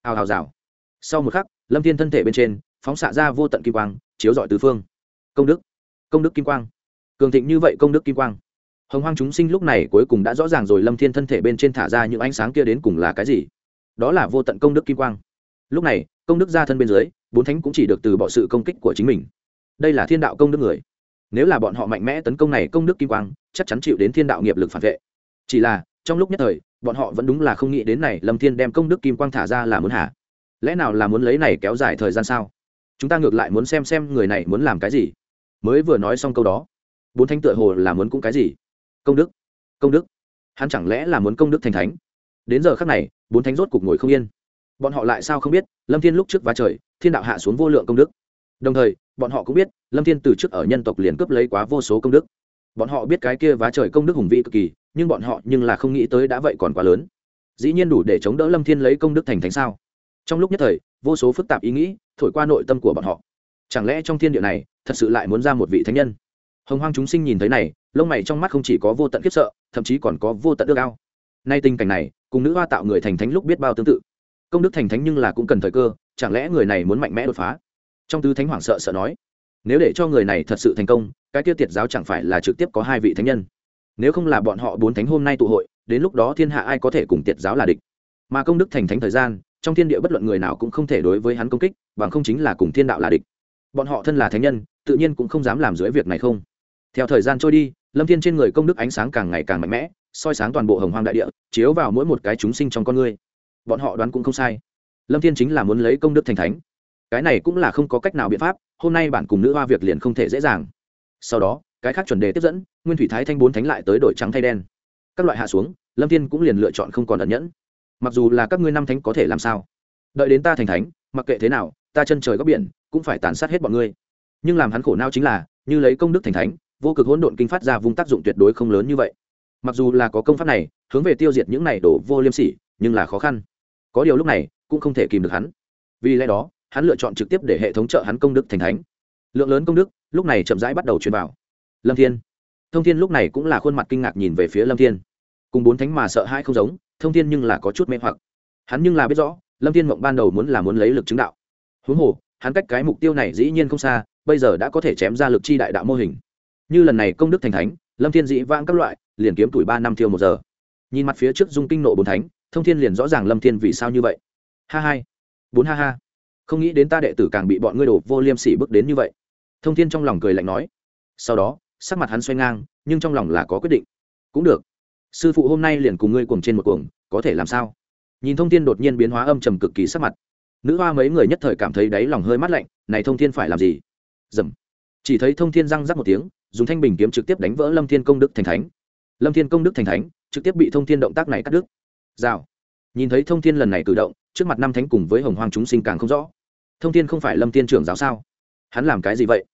Hào hào rào. Sau một khắc, lâm thiên thân thể bên trên, phóng xạ ra vô tận kim quang, chiếu dọi tứ phương. Công đức. Công đức kim quang. Cường thịnh như vậy công đức kim quang. Hồng hoang chúng sinh lúc này cuối cùng đã rõ ràng rồi lâm thiên thân thể bên trên thả ra những ánh sáng kia đến cùng là cái gì đó là vô tận công đức kim quang. Lúc này, công đức ra thân bên dưới, bốn thánh cũng chỉ được từ bỏ sự công kích của chính mình. Đây là thiên đạo công đức người. Nếu là bọn họ mạnh mẽ tấn công này công đức kim quang, chắc chắn chịu đến thiên đạo nghiệp lực phản vệ. Chỉ là, trong lúc nhất thời, bọn họ vẫn đúng là không nghĩ đến này lâm thiên đem công đức kim quang thả ra là muốn hả lẽ nào là muốn lấy này kéo dài thời gian sao? Chúng ta ngược lại muốn xem xem người này muốn làm cái gì. Mới vừa nói xong câu đó, bốn Thánh tựa hồ là muốn cũng cái gì? Công đức. Công đức. Hắn chẳng lẽ là muốn công đức thành thánh? Đến giờ khắc này bốn thánh rốt cục ngồi không yên. Bọn họ lại sao không biết, lâm thiên lúc trước vá trời, thiên đạo hạ xuống vô lượng công đức. Đồng thời, bọn họ cũng biết, lâm thiên từ trước ở nhân tộc liền cướp lấy quá vô số công đức. Bọn họ biết cái kia vá trời công đức hùng vĩ cực kỳ, nhưng bọn họ nhưng là không nghĩ tới đã vậy còn quá lớn. Dĩ nhiên đủ để chống đỡ lâm thiên lấy công đức thành thánh sao? Trong lúc nhất thời, vô số phức tạp ý nghĩ thổi qua nội tâm của bọn họ. Chẳng lẽ trong thiên địa này, thật sự lại muốn ra một vị thánh nhân? Hồng hoang chúng sinh nhìn thấy này, lông mày trong mắt không chỉ có vô tận khiếp sợ, thậm chí còn có vô tận ước ao. Nay tình cảnh này cùng nữ hoa tạo người thành thánh lúc biết bao tương tự. Công đức thành thánh nhưng là cũng cần thời cơ, chẳng lẽ người này muốn mạnh mẽ đột phá? Trong tứ thánh hoảng sợ sợ nói, nếu để cho người này thật sự thành công, cái tiêu tiệt giáo chẳng phải là trực tiếp có hai vị thánh nhân? Nếu không là bọn họ bốn thánh hôm nay tụ hội, đến lúc đó thiên hạ ai có thể cùng tiệt giáo là địch? Mà công đức thành thánh thời gian, trong thiên địa bất luận người nào cũng không thể đối với hắn công kích, bằng không chính là cùng thiên đạo là địch. Bọn họ thân là thánh nhân, tự nhiên cũng không dám làm dưới việc này không. Theo thời gian trôi đi, lâm thiên trên người công đức ánh sáng càng ngày càng mạnh mẽ soi sáng toàn bộ hồng hoang đại địa, chiếu vào mỗi một cái chúng sinh trong con người bọn họ đoán cũng không sai. Lâm thiên chính là muốn lấy công đức thành thánh. Cái này cũng là không có cách nào biện pháp, hôm nay bản cùng nữ hoa việc liền không thể dễ dàng. Sau đó, cái khác chuẩn đề tiếp dẫn, nguyên thủy thái thanh bốn thánh lại tới đổi trắng thay đen. Các loại hạ xuống, lâm thiên cũng liền lựa chọn không còn ẩn nhẫn. Mặc dù là các ngươi năm thánh có thể làm sao? Đợi đến ta thành thánh, mặc kệ thế nào, ta chân trời góc biển, cũng phải tàn sát hết bọn ngươi. Nhưng làm hắn khổ nao chính là, như lấy công đức thành thánh, vô cực hỗn độn kinh phát ra vùng tác dụng tuyệt đối không lớn như vậy mặc dù là có công pháp này, hướng về tiêu diệt những này đổ vô liêm sỉ, nhưng là khó khăn. Có điều lúc này, cũng không thể kìm được hắn. Vì lẽ đó, hắn lựa chọn trực tiếp để hệ thống trợ hắn công đức thành thánh. Lượng lớn công đức, lúc này chậm rãi bắt đầu truyền vào. Lâm thiên. Thông thiên lúc này cũng là khuôn mặt kinh ngạc nhìn về phía lâm thiên. Cùng bốn thánh mà sợ hãi không giống, thông thiên nhưng là có chút mê hoặc. Hắn nhưng là biết rõ, lâm thiên mộng ban đầu muốn là muốn lấy lực chứng đạo. Huống hồ, hắn cách cái mục tiêu này dĩ nhiên không xa, bây giờ đã có thể chém ra lực chi đại đạo mô hình. Như lần này công đức thành thánh lâm thiên dĩ vãng các loại, liền kiếm tuổi ba năm thiêu một giờ. Nhìn mặt phía trước dung kinh nộ bốn thánh, thông thiên liền rõ ràng lâm thiên vì sao như vậy. Ha hai. Bốn ha ha. Không nghĩ đến ta đệ tử càng bị bọn ngươi đổ vô liêm sỉ bước đến như vậy. Thông thiên trong lòng cười lạnh nói. Sau đó, sắc mặt hắn xoay ngang, nhưng trong lòng là có quyết định. Cũng được. Sư phụ hôm nay liền cùng ngươi cuồng trên một cuồng, có thể làm sao? Nhìn thông thiên đột nhiên biến hóa âm trầm cực kỳ sắc mặt. Nữ hoa mấy người nhất thời cảm thấy đáy lòng hơi mát lạnh, này thông thiên phải làm gì? Dầm. Chỉ thấy thông thiên răng rắc một tiếng dùng thanh bình kiếm trực tiếp đánh vỡ lâm thiên công đức thành thánh. Lâm thiên công đức thành thánh, trực tiếp bị thông thiên động tác này cắt đứt. Rào. Nhìn thấy thông thiên lần này cử động, trước mặt năm thánh cùng với hồng hoàng chúng sinh càng không rõ. Thông thiên không phải lâm thiên trưởng giáo sao? Hắn làm cái gì vậy?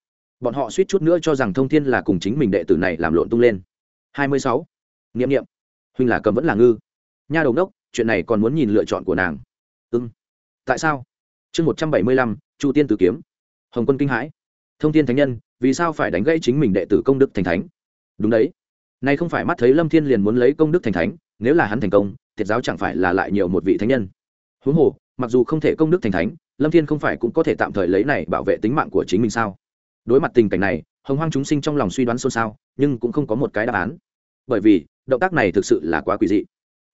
Bọn họ suýt chút nữa cho rằng thông thiên là cùng chính mình đệ tử này làm lộn tung lên. Hai mươi sáu. N i ệ m n i ệ m huynh là cầm vẫn là ngư. Nha đầu đốc, chuyện này còn muốn nhìn lựa chọn của nàng. Ưng tại sao? Chương một trăm bảy mươi lăm, chu tiên tử kiếm. Hồng quân kinh hãi. Thông tin thánh nhân vì sao phải đánh gãy chính mình đệ tử công đức thành thánh? Đúng đấy. Nay không phải mắt thấy lâm thiên liền muốn lấy công đức thành thánh, nếu là hắn thành công, thiệt giáo chẳng phải là lại nhiều một vị thánh nhân. Huống hồ, mặc dù không thể công đức thành thánh, lâm thiên không phải cũng có thể tạm thời lấy này bảo vệ tính mạng của chính mình sao? Đối mặt tình cảnh này, hồng hoang chúng sinh trong lòng suy đoán xôn xao, nhưng cũng không có một cái đáp án. Bởi vì, động tác này thực sự là quá quỷ dị.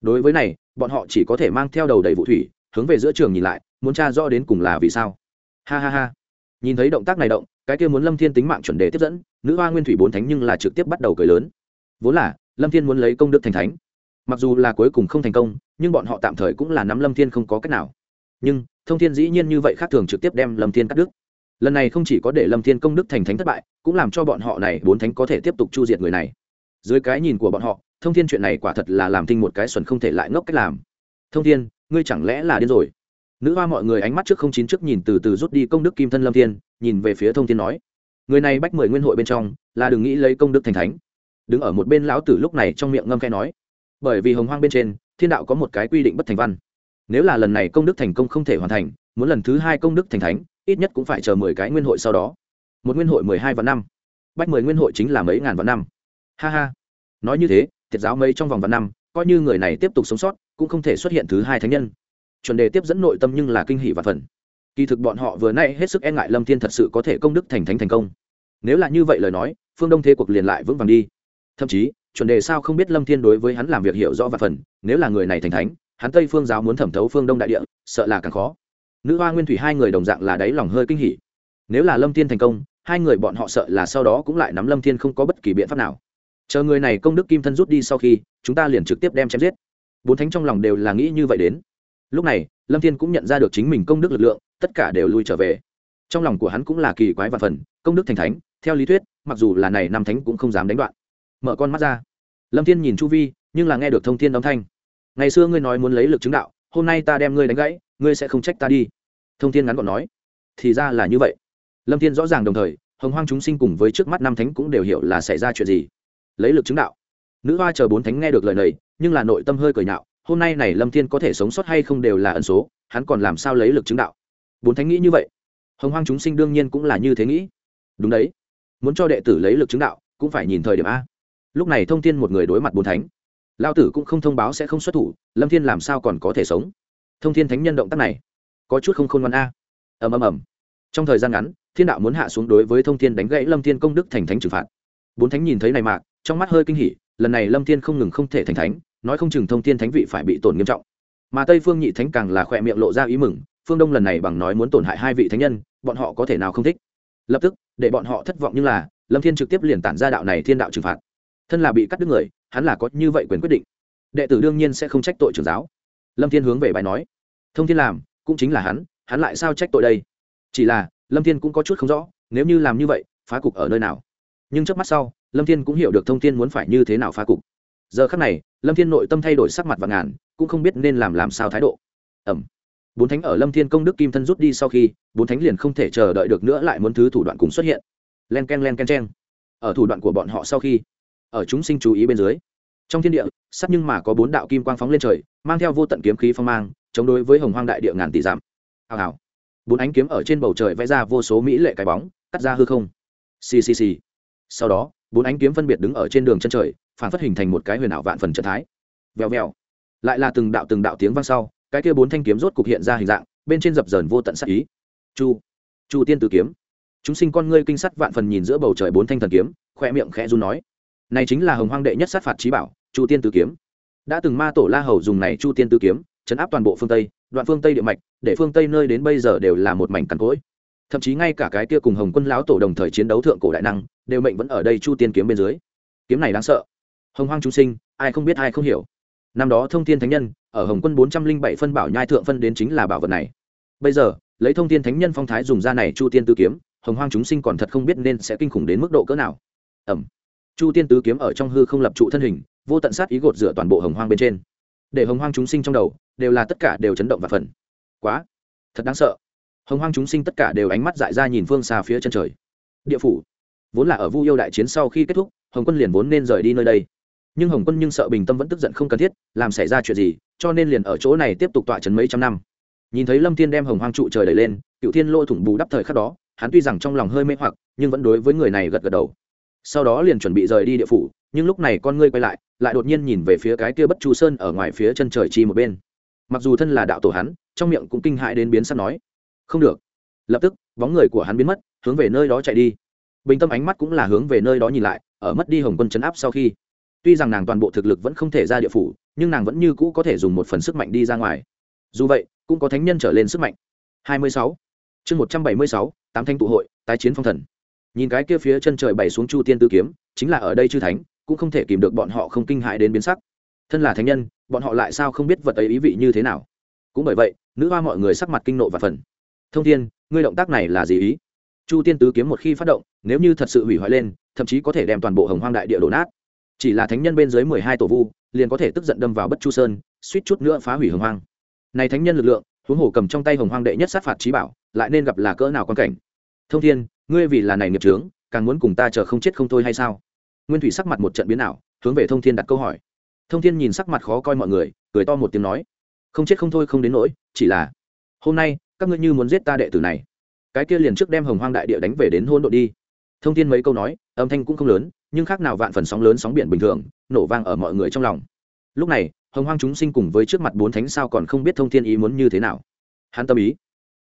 Đối với này, bọn họ chỉ có thể mang theo đầu đầy vụ thủy, hướng về giữa trường nhìn lại, muốn tra rõ đến cùng là vì sao. Ha ha ha. Nhìn thấy động tác này động cái kia muốn lâm thiên tính mạng chuẩn đề tiếp dẫn, nữ hoa nguyên thủy bốn thánh nhưng là trực tiếp bắt đầu cười lớn. Vốn là, lâm thiên muốn lấy công đức thành thánh. Mặc dù là cuối cùng không thành công, nhưng bọn họ tạm thời cũng là nắm lâm thiên không có cách nào. Nhưng, thông thiên dĩ nhiên như vậy khác thường trực tiếp đem lâm thiên cắt đứt. Lần này không chỉ có để lâm thiên công đức thành thánh thất bại, cũng làm cho bọn họ này bốn thánh có thể tiếp tục chu diệt người này. Dưới cái nhìn của bọn họ, thông thiên chuyện này quả thật là làm tinh một cái xuẩn không thể lại ngốc cách làm. Thông thiên, ngươi chẳng lẽ là điên rồi? Nữ hoa mọi người ánh mắt trước không chín trước nhìn từ từ rút đi công đức kim thân lâm thiên, nhìn về phía thông thiên nói, người này bách mười nguyên hội bên trong, là đừng nghĩ lấy công đức thành thánh. Đứng ở một bên lão tử lúc này trong miệng ngâm khe nói, bởi vì hồng hoang bên trên, thiên đạo có một cái quy định bất thành văn. Nếu là lần này công đức thành công không thể hoàn thành, muốn lần thứ hai công đức thành thánh, ít nhất cũng phải chờ mười cái nguyên hội sau đó. Một nguyên hội mười hai vạn năm. Bách mười nguyên hội chính là mấy ngàn vạn năm. Ha ha. Nói như thế thiệt giáo mấy trong vòng vạn năm, coi như người này tiếp tục sống sót, cũng không thể xuất hiện thứ hai thánh nhân chuẩn đề tiếp dẫn nội tâm nhưng là kinh hỷ và phần. Kỳ thực bọn họ vừa nay hết sức e ngại lâm thiên thật sự có thể công đức thành thánh thành công. Nếu là như vậy lời nói, phương đông thế cuộc liền lại vững vàng đi. Thậm chí, chuẩn đề sao không biết lâm thiên đối với hắn làm việc hiểu rõ và phần, nếu là người này thành thánh, hắn tây phương giáo muốn thẩm thấu phương đông đại địa, sợ là càng khó. Nữ hoa nguyên thủy hai người đồng dạng là đáy lòng hơi kinh hỉ. Nếu là lâm thiên thành công, hai người bọn họ sợ là sau đó cũng lại nắm lâm thiên không có bất kỳ biện pháp nào. Chờ người này công đức kim thân rút đi sau khi, chúng ta liền trực tiếp đem chém giết. Bốn thánh trong lòng đều là nghĩ như vậy đến lúc này, lâm thiên cũng nhận ra được chính mình công đức lực lượng, tất cả đều lui trở về. Trong lòng của hắn cũng là kỳ quái và phần, công đức thành thánh, theo lý thuyết, mặc dù là này năm thánh cũng không dám đánh đoạn. Mở con mắt ra. Lâm thiên nhìn chu vi, nhưng là nghe được thông thiên âm thanh. Ngày xưa ngươi nói muốn lấy lực chứng đạo, hôm nay ta đem ngươi đánh gãy, ngươi sẽ không trách ta đi. Thông thiên ngắn gọn nói. Thì ra là như vậy. Lâm thiên rõ ràng đồng thời, hồng hoang chúng sinh cùng với trước mắt năm thánh cũng đều hiểu là xảy ra chuyện gì. Lấy lực chứng đạo. Nữ hoa chờ bốn thánh nghe được lời này, nhưng là nội tâm hơi cười nhạo hôm nay này lâm thiên có thể sống sót hay không đều là ẩn số, hắn còn làm sao lấy lực chứng đạo? Bốn thánh nghĩ như vậy. Hồng hoang chúng sinh đương nhiên cũng là như thế nghĩ. Đúng đấy. Muốn cho đệ tử lấy lực chứng đạo, cũng phải nhìn thời điểm a. Lúc này thông tin một người đối mặt bốn thánh. Lao tử cũng không thông báo sẽ không xuất thủ, lâm thiên làm sao còn có thể sống? Thông thiên thánh nhân động tác này, có chút không khôn ngoan a. Ầm ầm ầm. Trong thời gian ngắn, thiên đạo muốn hạ xuống đối với thông thiên đánh gãy lâm thiên công đức thành thánh trừng phạt. Bốn thánh nhìn thấy này mạc trong mắt hơi kinh hỉ, lần này lâm thiên không ngừng không thể thành thánh nói không chừng thông thiên thánh vị phải bị tổn nghiêm trọng. Mà tây phương nhị thánh càng là khỏe miệng lộ ra ý mừng, phương đông lần này bằng nói muốn tổn hại hai vị thánh nhân, bọn họ có thể nào không thích? Lập tức, để bọn họ thất vọng như là, lâm thiên trực tiếp liền tản ra đạo này thiên đạo trừng phạt. Thân là bị cắt đứt người, hắn là có như vậy quyền quyết định. Đệ tử đương nhiên sẽ không trách tội trưởng giáo. Lâm thiên hướng về bài nói, thông thiên làm, cũng chính là hắn hắn lại sao trách tội đây? Chỉ là, lâm thiên cũng có chút không rõ, nếu như làm như vậy, phá cục ở nơi nào? Nhưng trước mắt sau, lâm thiên cũng hiểu được thông thiên muốn phải như thế nào phá cục. Giờ khắc này lâm thiên nội tâm thay đổi sắc mặt và ngàn, cũng không biết nên làm làm sao thái độ. Ẩm. Bốn thánh ở lâm thiên công đức kim thân rút đi sau khi, bốn thánh liền không thể chờ đợi được nữa lại muốn thứ thủ đoạn cùng xuất hiện. Len k e n len k e n t e n ở thủ đoạn của bọn họ sau khi, ở chúng sinh chú ý bên dưới. Trong thiên địa sắt nhưng mà có bốn đạo kim quang phóng lên trời, mang theo vô tận kiếm khí phong mang, chống đối với hồng hoang đại địa ngàn tỷ giảm hào hào. Bốn ánh kiếm ở trên bầu trời vẽ ra vô số mỹ lệ cái bóng, cắt ra hư không. Ccc sau đó, bốn ánh kiếm phân biệt đứng ở trên đường chân trời phản phát hình thành một cái huyền ảo vạn phần trạng thái. Vèo vèo. Lại là từng đạo từng đạo tiếng vang sau, cái kia bốn thanh kiếm rốt cục hiện ra hình dạng, bên trên dập dờn vô tận sắc ý. Chu. Chu tiên tử kiếm. Chúng sinh con ngươi kinh sắt vạn phần nhìn giữa bầu trời bốn thanh thần kiếm, khoe miệng khẽ run nói. Này chính là hồng hoang đệ nhất sát phạt trí bảo, chu tiên tử kiếm. Đã từng ma tổ la hầu dùng này chu tiên tử kiếm, chấn áp toàn bộ phương tây, đoạn phương tây địa mạch, để phương tây nơi đến bây giờ đều là một mảnh cằn cỗi. Thậm chí ngay cả cái kia cùng hồng quân lão tổ đồng thời chiến đấu thượng cổ đại năng, đều mệnh vẫn ở đây chu tiên kiếm bên dưới. Kiếm này đáng sợ hồng hoang chúng sinh, ai không biết ai không hiểu. Năm đó thông thiên thánh nhân, ở hồng quân bốn trăm linh bảy phân bảo nhai thượng phân đến chính là bảo vật này. Bây giờ, lấy thông thiên thánh nhân phong thái dùng ra này chu tiên tư kiếm, hồng hoang chúng sinh còn thật không biết nên sẽ kinh khủng đến mức độ cỡ nào. Ẩm. Chu tiên tứ kiếm ở trong hư không lập trụ thân hình, vô tận sát ý gột rửa toàn bộ hồng hoang bên trên. Để hồng hoang chúng sinh trong đầu, đều là tất cả đều chấn động và phần quá. Thật đáng sợ. Hồng hoang chúng sinh tất cả đều ánh mắt dại ra nhìn phương xa phía chân trời. Địa phủ. Vốn là ở vu yêu đại chiến sau khi kết thúc, hồng quân liền vốn nên rời đi nơi đây nhưng hồng quân nhưng sợ bình tâm vẫn tức giận không cần thiết, làm xảy ra chuyện gì, cho nên liền ở chỗ này tiếp tục tọa trấn mấy trăm năm. Nhìn thấy lâm thiên đem hồng hoang trụ trời đẩy lên, cựu thiên lỗ thủng bù đắp thời khắc đó, hắn tuy rằng trong lòng hơi mê hoặc, nhưng vẫn đối với người này gật gật đầu. Sau đó liền chuẩn bị rời đi địa phủ, nhưng lúc này con ngươi quay lại lại đột nhiên nhìn về phía cái kia bất chu sơn ở ngoài phía chân trời chi một bên. Mặc dù thân là đạo tổ hắn, trong miệng cũng kinh hại đến biến sắp nói, không được. Lập tức, bóng người của hắn biến mất, hướng về nơi đó chạy đi. Bình tâm ánh mắt cũng là hướng về nơi đó nhìn lại, ở mất đi hồng quân chấn áp sau khi tuy rằng nàng toàn bộ thực lực vẫn không thể ra địa phủ nhưng nàng vẫn như cũ có thể dùng một phần sức mạnh đi ra ngoài. Dù vậy cũng có thánh nhân trở lên sức mạnh. 26. chương 176, tám thanh tụ hội tái chiến phong thần. Nhìn cái kia phía chân trời bày xuống chu tiên tư kiếm chính là ở đây chư thánh cũng không thể kìm được bọn họ không kinh hại đến biến sắc. Thân là thánh nhân bọn họ lại sao không biết vật ấy ý vị như thế nào? Cũng bởi vậy nữ hoa mọi người sắc mặt kinh nộ và phần. Thông thiên ngươi động tác này là gì ý? Chu tiên tứ kiếm một khi phát động nếu như thật sự hủy hoại lên thậm chí có thể đem toàn bộ hồng hoang đại địa đổ nát chỉ là thánh nhân bên dưới mười hai tổ vu, liền có thể tức giận đâm vào bất chu sơn, suýt chút nữa phá hủy hồng hoang. Này thánh nhân lực lượng, huống hồ cầm trong tay hồng hoang đệ nhất sát phạt trí bảo, lại nên gặp là cỡ nào quan cảnh? Thông thiên, ngươi vì là này nghiệp trướng càng muốn cùng ta chờ không chết không thôi hay sao? Nguyên thủy sắc mặt một trận biến ảo, hướng về thông thiên đặt câu hỏi. Thông thiên nhìn sắc mặt khó coi mọi người, cười to một tiếng nói, không chết không thôi không đến nỗi, chỉ là hôm nay, các ngươi như muốn giết ta đệ tử này. Cái kia liền trước đem hồng hoang đại địa đánh về đến hôn đội đi thông tin mấy câu nói, âm thanh cũng không lớn, nhưng khác nào vạn phần sóng lớn sóng biển bình thường, nổ vang ở mọi người trong lòng. Lúc này, hồng hoang chúng sinh cùng với trước mặt bốn thánh sao còn không biết thông thiên ý muốn như thế nào. Hắn tâm ý,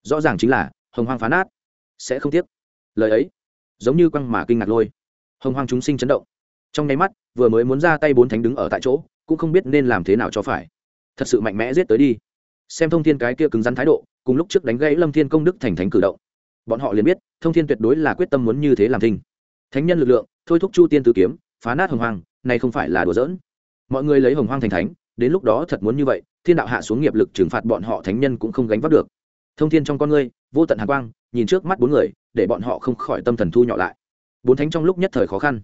rõ ràng chính là, hồng hoang phá nát, sẽ không tiếc. Lời ấy, giống như quăng mà kinh ngạc lôi. Hồng hoang chúng sinh chấn động. Trong nháy mắt, vừa mới muốn ra tay bốn thánh đứng ở tại chỗ, cũng không biết nên làm thế nào cho phải. Thật sự mạnh mẽ giết tới đi. Xem thông thiên cái kia cứng rắn thái độ, cùng lúc trước đánh gãy lâm thiên công đức thành thánh cử động bọn họ liền biết, thông thiên tuyệt đối là quyết tâm muốn như thế làm thinh. Thánh nhân lực lượng, thôi thúc chu tiên tử kiếm, phá nát hồng hoang, này không phải là đùa giỡn. Mọi người lấy hồng hoang thành thánh, đến lúc đó thật muốn như vậy, thiên đạo hạ xuống nghiệp lực trừng phạt bọn họ thánh nhân cũng không gánh vác được. Thông thiên trong con ngươi, vô tận hạ quang, nhìn trước mắt bốn người, để bọn họ không khỏi tâm thần thu nhỏ lại. Bốn thánh trong lúc nhất thời khó khăn.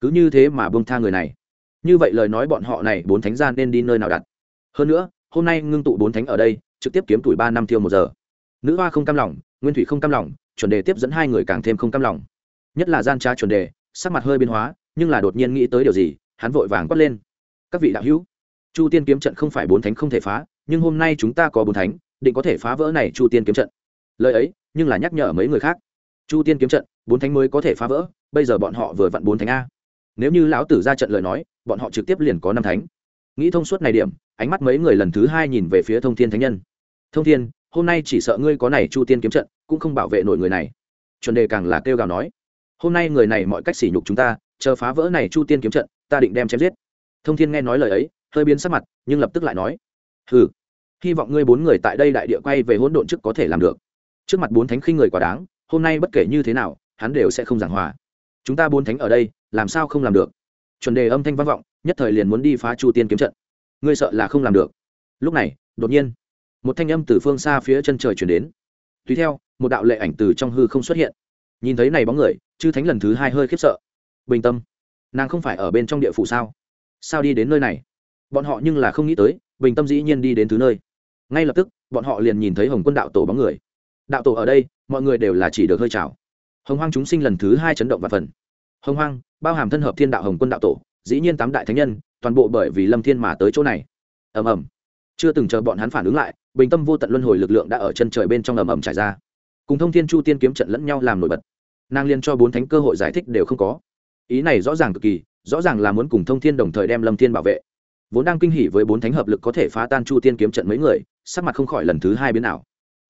Cứ như thế mà bông tha người này. Như vậy lời nói bọn họ này, bốn thánh gian nên đi nơi nào đặt? Hơn nữa, hôm nay ngưng tụ bốn thánh ở đây, trực tiếp kiếm tuổi ba năm tiêu một giờ. Nữ hoa không cam lòng nguyên thủy không cam lòng, chuẩn đề tiếp dẫn hai người càng thêm không cam lòng. Nhất là gian trá chuẩn đề, sắc mặt hơi biến hóa, nhưng là đột nhiên nghĩ tới điều gì, hắn vội vàng quát lên. Các vị đạo hữu, chu tiên kiếm trận không phải bốn thánh không thể phá, nhưng hôm nay chúng ta có bốn thánh, định có thể phá vỡ này chu tiên kiếm trận. Lời ấy, nhưng là nhắc nhở mấy người khác. Chu tiên kiếm trận, bốn thánh mới có thể phá vỡ, bây giờ bọn họ vừa vặn bốn thánh a. Nếu như lão tử ra trận lời nói, bọn họ trực tiếp liền có năm thánh. Nghĩ thông suốt này điểm, ánh mắt mấy người lần thứ hai nhìn về phía thông thiên thánh nhân. Thông thiên hôm nay chỉ sợ ngươi có này chu tiên kiếm trận cũng không bảo vệ nổi người này. Chuẩn đề càng là kêu gào nói hôm nay người này mọi cách sỉ nhục chúng ta chờ phá vỡ này chu tiên kiếm trận ta định đem chém giết. Thông thiên nghe nói lời ấy hơi biến sắc mặt nhưng lập tức lại nói hừ, hy vọng ngươi bốn người tại đây đại địa quay về hỗn độn trước có thể làm được. Trước mặt bốn thánh khinh người quá đáng hôm nay bất kể như thế nào hắn đều sẽ không giảng hòa. Chúng ta bốn thánh ở đây làm sao không làm được? Chuẩn đề âm thanh vang vọng nhất thời liền muốn đi phá chu tiên kiếm trận. Ngươi sợ là không làm được. Lúc này đột nhiên một thanh âm từ phương xa phía chân trời chuyển đến. Tùy theo, một đạo lệ ảnh từ trong hư không xuất hiện. Nhìn thấy này bóng người, chư thánh lần thứ hai hơi khiếp sợ. Bình tâm, nàng không phải ở bên trong địa phủ sao? Sao đi đến nơi này? Bọn họ nhưng là không nghĩ tới, bình tâm dĩ nhiên đi đến thứ nơi. Ngay lập tức, bọn họ liền nhìn thấy hồng quân đạo tổ bóng người. Đạo tổ ở đây, mọi người đều là chỉ được hơi chào. Hồng hoang chúng sinh lần thứ hai chấn động và phần. Hồng hoang, bao hàm thân hợp thiên đạo hồng quân đạo tổ, dĩ nhiên tám đại thánh nhân, toàn bộ bởi vì lâm thiên mà tới chỗ này. Ầm ầm chưa từng chờ bọn hắn phản ứng lại, bình tâm vô tận luân hồi lực lượng đã ở chân trời bên trong ầm ầm trải ra. Cùng thông thiên chu tiên kiếm trận lẫn nhau làm nổi bật. Nàng liên cho bốn thánh cơ hội giải thích đều không có. Ý này rõ ràng cực kỳ, rõ ràng là muốn cùng thông thiên đồng thời đem lâm thiên bảo vệ. Vốn đang kinh hỉ với bốn thánh hợp lực có thể phá tan chu tiên kiếm trận mấy người, sắc mặt không khỏi lần thứ hai biến nào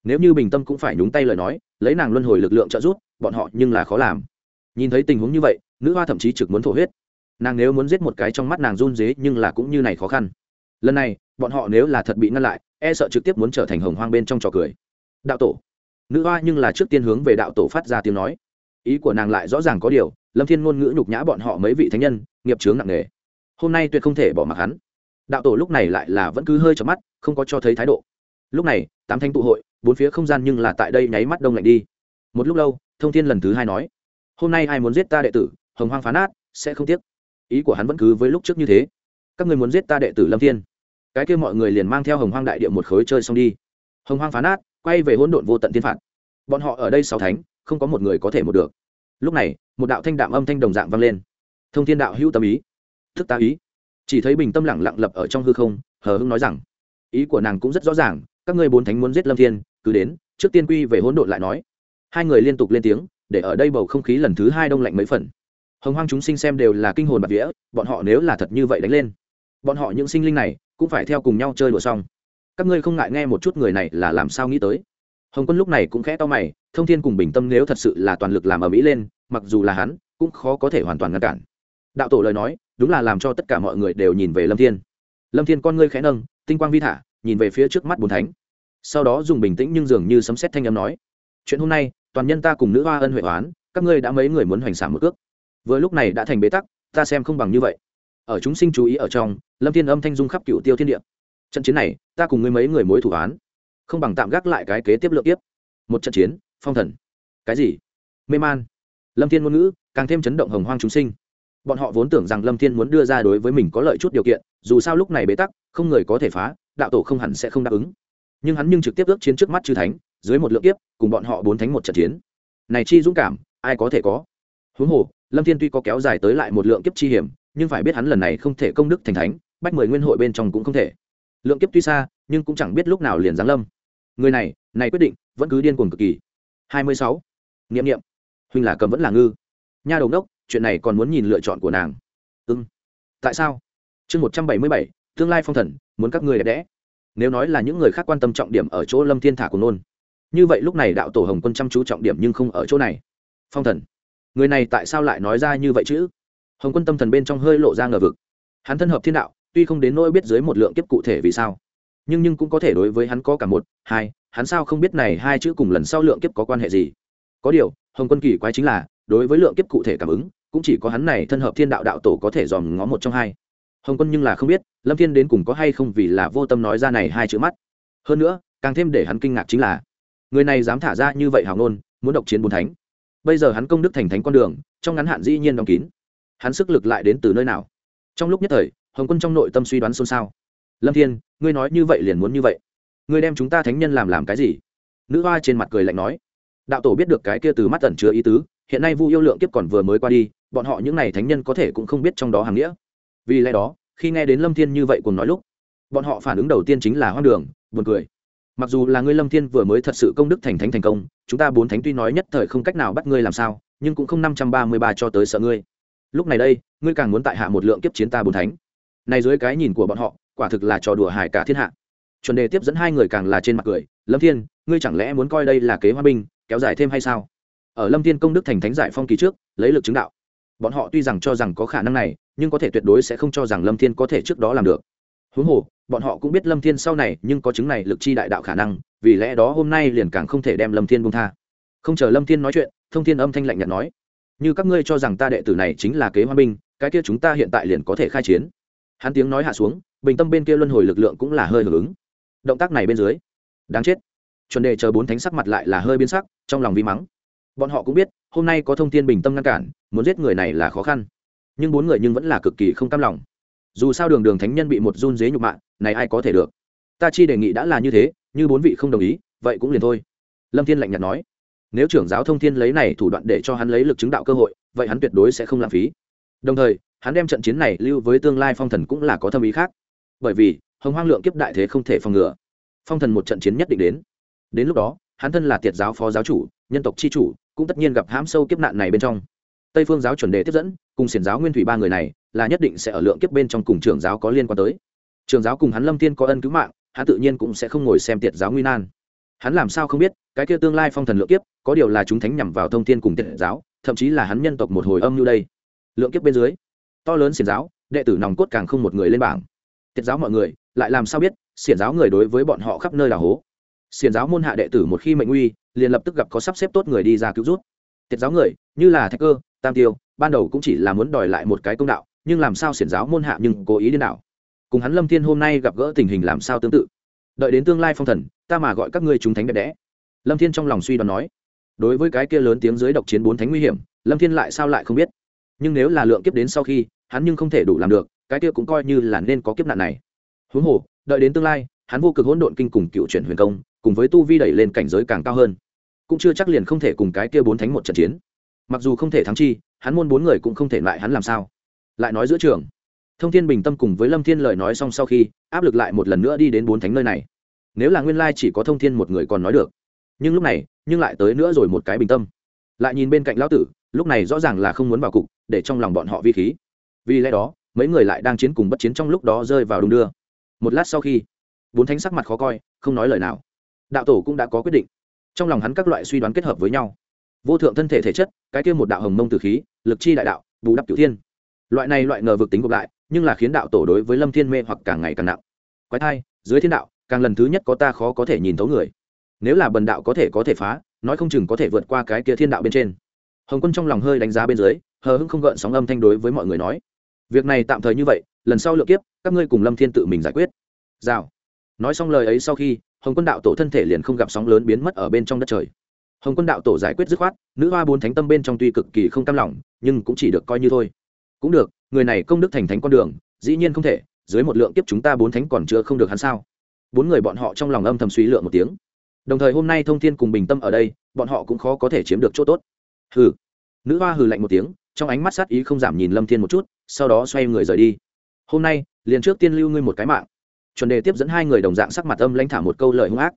nếu như bình tâm cũng phải nhúng tay lời nói, lấy nàng luân hồi lực lượng trợ giúp, bọn họ nhưng là khó làm. Nhìn thấy tình huống như vậy, nữ hoa thậm chí trực muốn thổ huyết. Nàng nếu muốn giết một cái trong mắt nàng run dế nhưng là cũng như này khó khăn. Lần này bọn họ nếu là thật bị ngăn lại e sợ trực tiếp muốn trở thành hồng hoang bên trong trò cười. Đạo tổ. Nữ hoa nhưng là trước tiên hướng về đạo tổ phát ra tiếng nói. Ý của nàng lại rõ ràng có điều, lâm thiên ngôn ngữ nhục nhã bọn họ mấy vị thánh nhân, nghiệp chướng nặng nề. Hôm nay tuyệt không thể bỏ mặc hắn. Đạo tổ lúc này lại là vẫn cứ hơi chớp mắt, không có cho thấy thái độ. Lúc này, tám thanh tụ hội, bốn phía không gian nhưng là tại đây nháy mắt đông lạnh đi. Một lúc lâu, thông thiên lần thứ hai nói, hôm nay ai muốn giết ta đệ tử, hồng hoang phá nát, sẽ không tiếc. Ý của hắn vẫn cứ với lúc trước như thế. Các người muốn giết ta đệ tử lâm thiên cái kia mọi người liền mang theo hồng hoang đại địa một khối chơi xong đi. Hồng hoang phá nát, quay về hỗn độn vô tận thiên phạt. Bọn họ ở đây sáu thánh, không có một người có thể một được. Lúc này, một đạo thanh đạm âm thanh đồng dạng vang lên. Thông thiên đạo hữu tâm ý. Thức ta ý. Chỉ thấy bình tâm lẳng lặng lập ở trong hư không, hờ hưng nói rằng, ý của nàng cũng rất rõ ràng, các ngươi bốn thánh muốn giết lâm thiên, cứ đến, trước tiên quy về hỗn độn lại nói. Hai người liên tục lên tiếng, để ở đây bầu không khí lần thứ hai đông lạnh mấy phần. Hồng hoang chúng sinh xem đều là kinh hồn bạc vía, bọn họ nếu là thật như vậy đánh lên, bọn họ những sinh linh này cũng phải theo cùng nhau chơi đùa xong. Các ngươi không ngại nghe một chút người này là làm sao nghĩ tới. Hồng quân lúc này cũng khẽ to mày, thông thiên cùng bình tâm nếu thật sự là toàn lực làm ở mỹ lên, mặc dù là hắn, cũng khó có thể hoàn toàn ngăn cản. Đạo tổ lời nói, đúng là làm cho tất cả mọi người đều nhìn về lâm thiên. Lâm thiên con ngươi khẽ nâng, tinh quang vi thả, nhìn về phía trước mắt bốn thánh. Sau đó dùng bình tĩnh nhưng dường như sấm xét thanh âm nói, chuyện hôm nay, toàn nhân ta cùng nữ hoa ân huệ oán, các ngươi đã mấy người muốn hoành xả một cước. Vừa lúc này đã thành bế tắc, ta xem không bằng như vậy. Ở chúng sinh chú ý ở trong lâm thiên âm thanh dung khắp cựu tiêu thiên địa. Trận chiến này, ta cùng ngươi mấy người mối thủ án không bằng tạm gác lại cái kế tiếp lượng tiếp một trận chiến, phong thần. Cái gì? Mê man. Lâm thiên ngôn ngữ, càng thêm chấn động hồng hoang chúng sinh. Bọn họ vốn tưởng rằng lâm thiên muốn đưa ra đối với mình có lợi chút điều kiện, dù sao lúc này bế tắc, không người có thể phá, đạo tổ không hẳn sẽ không đáp ứng. Nhưng hắn nhưng trực tiếp ước chiến trước mắt chư thánh, dưới một lượng kiếp, cùng bọn họ bốn thánh một trận chiến. Này chi dũng cảm, ai có thể có? Huống hồ, lâm thiên tuy có kéo dài tới lại một lượng kiếp chi hiểm, nhưng phải biết hắn lần này không thể công đức thành thánh bách mười nguyên hội bên trong cũng không thể. Lượng kiếp tuy xa, nhưng cũng chẳng biết lúc nào liền giáng lâm. Người này này quyết định, vẫn cứ điên cuồng cực kỳ. Hai mươi sáu. Nghiệm nghiệm huynh là cầm vẫn là ngư. Nha đầu đốc, chuyện này còn muốn nhìn lựa chọn của nàng. Ưng tại sao? Chương một trăm bảy mươi bảy, tương lai phong thần, muốn các người đẹp đẽ. Nếu nói là những người khác quan tâm trọng điểm ở chỗ lâm thiên thả của nôn, như vậy lúc này đạo tổ hồng quân chăm chú trọng điểm nhưng không ở chỗ này. Phong thần. Người này tại sao lại nói ra như vậy chứ? Hồng quân tâm thần bên trong hơi lộ ra ngờ vực. Hắn thân hợp thiên đạo tuy không đến nỗi biết dưới một lượng kiếp cụ thể vì sao, nhưng nhưng cũng có thể đối với hắn có cả một, hai, hắn sao không biết này hai chữ cùng lần sau lượng kiếp có quan hệ gì? Có điều, hồng quân kỳ quái chính là, đối với lượng kiếp cụ thể cảm ứng, cũng chỉ có hắn này thân hợp thiên đạo đạo tổ có thể dòm ngó một trong hai. Hồng quân nhưng là không biết, lâm thiên đến cùng có hay không vì là vô tâm nói ra này hai chữ mắt. Hơn nữa, càng thêm để hắn kinh ngạc chính là, người này dám thả ra như vậy hào ngôn, muốn độc chiến bốn thánh. Bây giờ hắn công đức thành thánh con đường, trong ngắn hạn dĩ nhiên đóng kín. Hắn sức lực lại đến từ nơi nào? Trong lúc nhất thời hồng quân trong nội tâm suy đoán xôn xao. Lâm thiên, ngươi nói như vậy liền muốn như vậy. Ngươi đem chúng ta thánh nhân làm làm cái gì? Nữ hoa trên mặt cười lạnh nói. Đạo tổ biết được cái kia từ mắt tẩn chứa ý tứ, hiện nay vu yêu lượng kiếp còn vừa mới qua đi, bọn họ những n à y thánh nhân có thể cũng không biết trong đó hàng nghĩa. Vì lẽ đó, khi nghe đến lâm thiên như vậy cùng nói lúc, bọn họ phản ứng đầu tiên chính là hoang đường, buồn cười. Mặc dù là ngươi lâm thiên vừa mới thật sự công đức thành thánh thành công, chúng ta bốn thánh tuy nói nhất thời không cách nào bắt ngươi làm sao, nhưng cũng không năm trăm ba mươi ba cho tới sợ ngươi. Lúc này đây, ngươi càng muốn tại hạ một lượng kiếp chiến ta bốn thánh này dưới cái nhìn của bọn họ, quả thực là trò đùa hài cả thiên hạ. Chuẩn đề tiếp dẫn hai người càng là trên mặt cười, lâm thiên, ngươi chẳng lẽ muốn coi đây là kế hoa binh, kéo dài thêm hay sao? Ở lâm thiên công đức thành thánh giải phong kỳ trước, lấy lực chứng đạo. Bọn họ tuy rằng cho rằng có khả năng này, nhưng có thể tuyệt đối sẽ không cho rằng lâm thiên có thể trước đó làm được. Huống hồ, bọn họ cũng biết lâm thiên sau này nhưng có chứng này lực chi đại đạo khả năng, vì lẽ đó hôm nay liền càng không thể đem lâm thiên bung tha. Không chờ lâm thiên nói chuyện, thông thiên âm thanh lạnh nhạt nói, như các ngươi cho rằng ta đệ tử này chính là kế hoa binh, cái kia chúng ta hiện tại liền có thể khai chiến hắn tiếng nói hạ xuống, bình tâm bên kia luân hồi lực lượng cũng là hơi hưởng ứng. Động tác này bên dưới, đáng chết. Chuẩn đề chờ bốn thánh sắc mặt lại là hơi biến sắc, trong lòng vi mắng. Bọn họ cũng biết, hôm nay có thông tin bình tâm ngăn cản, muốn giết người này là khó khăn. Nhưng bốn người nhưng vẫn là cực kỳ không cam lòng. Dù sao đường đường thánh nhân bị một run dế nhục mạ, này ai có thể được? Ta chi đề nghị đã là như thế, như bốn vị không đồng ý, vậy cũng liền thôi. Lâm thiên lạnh nhạt nói. Nếu trưởng giáo thông thiên lấy này thủ đoạn để cho hắn lấy lực chứng đạo cơ hội, vậy hắn tuyệt đối sẽ không lãng phí. Đồng thời hắn đem trận chiến này lưu với tương lai phong thần cũng là có thâm ý khác. Bởi vì, hồng hoang lượng kiếp đại thế không thể phòng ngừa. Phong thần một trận chiến nhất định đến. Đến lúc đó, hắn thân là tiệt giáo phó giáo chủ, nhân tộc c h i chủ, cũng tất nhiên gặp hãm sâu kiếp nạn này bên trong. Tây phương giáo chuẩn đề tiếp dẫn, cùng xiển giáo nguyên thủy ba người này, là nhất định sẽ ở lượng kiếp bên trong cùng trưởng giáo có liên quan tới. Trường giáo cùng hắn lâm tiên có ân cứu mạng, hắn tự nhiên cũng sẽ không ngồi xem tiệt giáo nguy nan. Hắn làm sao không biết, cái kia tương lai phong thần lượng kiếp, có điều là chúng thánh nhằm vào thông thiên cùng tiệt giáo, thậm chí là hắn nhân tộc một hồi âm như đây. Lượng kiếp bên dưới to lớn xiển giáo, đệ tử nòng cốt càng không một người lên bảng. Tiết giáo mọi người, lại làm sao biết, xiển giáo người đối với bọn họ khắp nơi là hố. Xiển giáo môn hạ đệ tử một khi mệnh uy, liền lập tức gặp có sắp xếp tốt người đi ra cứu rút tiết giáo người, như là thạch cơ, tam tiêu, ban đầu cũng chỉ là muốn đòi lại một cái công đạo, nhưng làm sao xiển giáo môn hạ nhưng cố ý điên đảo. Cùng hắn lâm thiên hôm nay gặp gỡ tình hình làm sao tương tự. Đợi đến tương lai phong thần, ta mà gọi các ngươi chúng thánh đẹp đẽ. Lâm thiên trong lòng suy đoán nói. Đối với cái kia lớn tiếng dưới độc chiến bốn thánh nguy hiểm, lâm thiên lại sao lại không biết? Nhưng nếu là lượng kiếp đến sau khi, hắn nhưng không thể đủ làm được, cái kia cũng coi như là nên có kiếp nạn này. Huống hồ, đợi đến tương lai, hắn vô cực hỗn độn kinh cùng cựu chuyển huyền công, cùng với tu vi đẩy lên cảnh giới càng cao hơn. Cũng chưa chắc liền không thể cùng cái kia bốn thánh một trận chiến. Mặc dù không thể thắng chi, hắn môn bốn người cũng không thể lại hắn làm sao. Lại nói giữa trường, thông thiên bình tâm cùng với lâm thiên lời nói xong sau khi, áp lực lại một lần nữa đi đến bốn thánh nơi này. Nếu là nguyên lai chỉ có thông thiên một người còn nói được. Nhưng lúc này, nhưng lại tới nữa rồi một cái bình tâm. Lại nhìn bên cạnh lão tử lúc này rõ ràng là không muốn vào cục, để trong lòng bọn họ vi khí. Vì lẽ đó, mấy người lại đang chiến cùng bất chiến trong lúc đó rơi vào đung đưa. Một lát sau khi, bốn thánh sắc mặt khó coi, không nói lời nào. Đạo tổ cũng đã có quyết định. Trong lòng hắn các loại suy đoán kết hợp với nhau. Vô thượng thân thể thể chất, cái kia một đạo hồng mông từ khí, lực chi đại đạo, bù đắp cửu thiên. Loại này loại ngờ vực tính gộp lại, nhưng là khiến đạo tổ đối với lâm thiên mê hoặc càng ngày càng nặng. Quái thai, dưới thiên đạo, càng lần thứ nhất có ta khó có thể nhìn thấu người. Nếu là bần đạo có thể có thể phá, nói không chừng có thể vượt qua cái kia thiên đạo bên trên hồng quân trong lòng hơi đánh giá bên dưới, hờ hững không gợn sóng âm thanh đối với mọi người nói. Việc này tạm thời như vậy, lần sau lượt kiếp, các ngươi cùng lâm thiên tự mình giải quyết. Rào. Nói xong lời ấy sau khi, hồng quân đạo tổ thân thể liền không gặp sóng lớn biến mất ở bên trong đất trời. Hồng quân đạo tổ giải quyết dứt khoát, nữ hoa bốn thánh tâm bên trong tuy cực kỳ không cam lòng, nhưng cũng chỉ được coi như thôi. Cũng được, người này công đức thành thánh con đường, dĩ nhiên không thể, dưới một lượng kiếp chúng ta bốn thánh còn chưa không được hắn sao? Bốn người bọn họ trong lòng âm thầm suy lượng một tiếng. Đồng thời hôm nay thông thiên cùng bình tâm ở đây, bọn họ cũng khó có thể chiếm được chỗ tốt. Hừ nữ hoa hừ lạnh một tiếng, trong ánh mắt sát ý không giảm nhìn lâm thiên một chút, sau đó xoay người rời đi. Hôm nay, liền trước tiên lưu ngươi một cái mạng. Chuẩn đề tiếp dẫn hai người đồng dạng sắc mặt âm lãnh thả một câu lời hung ác.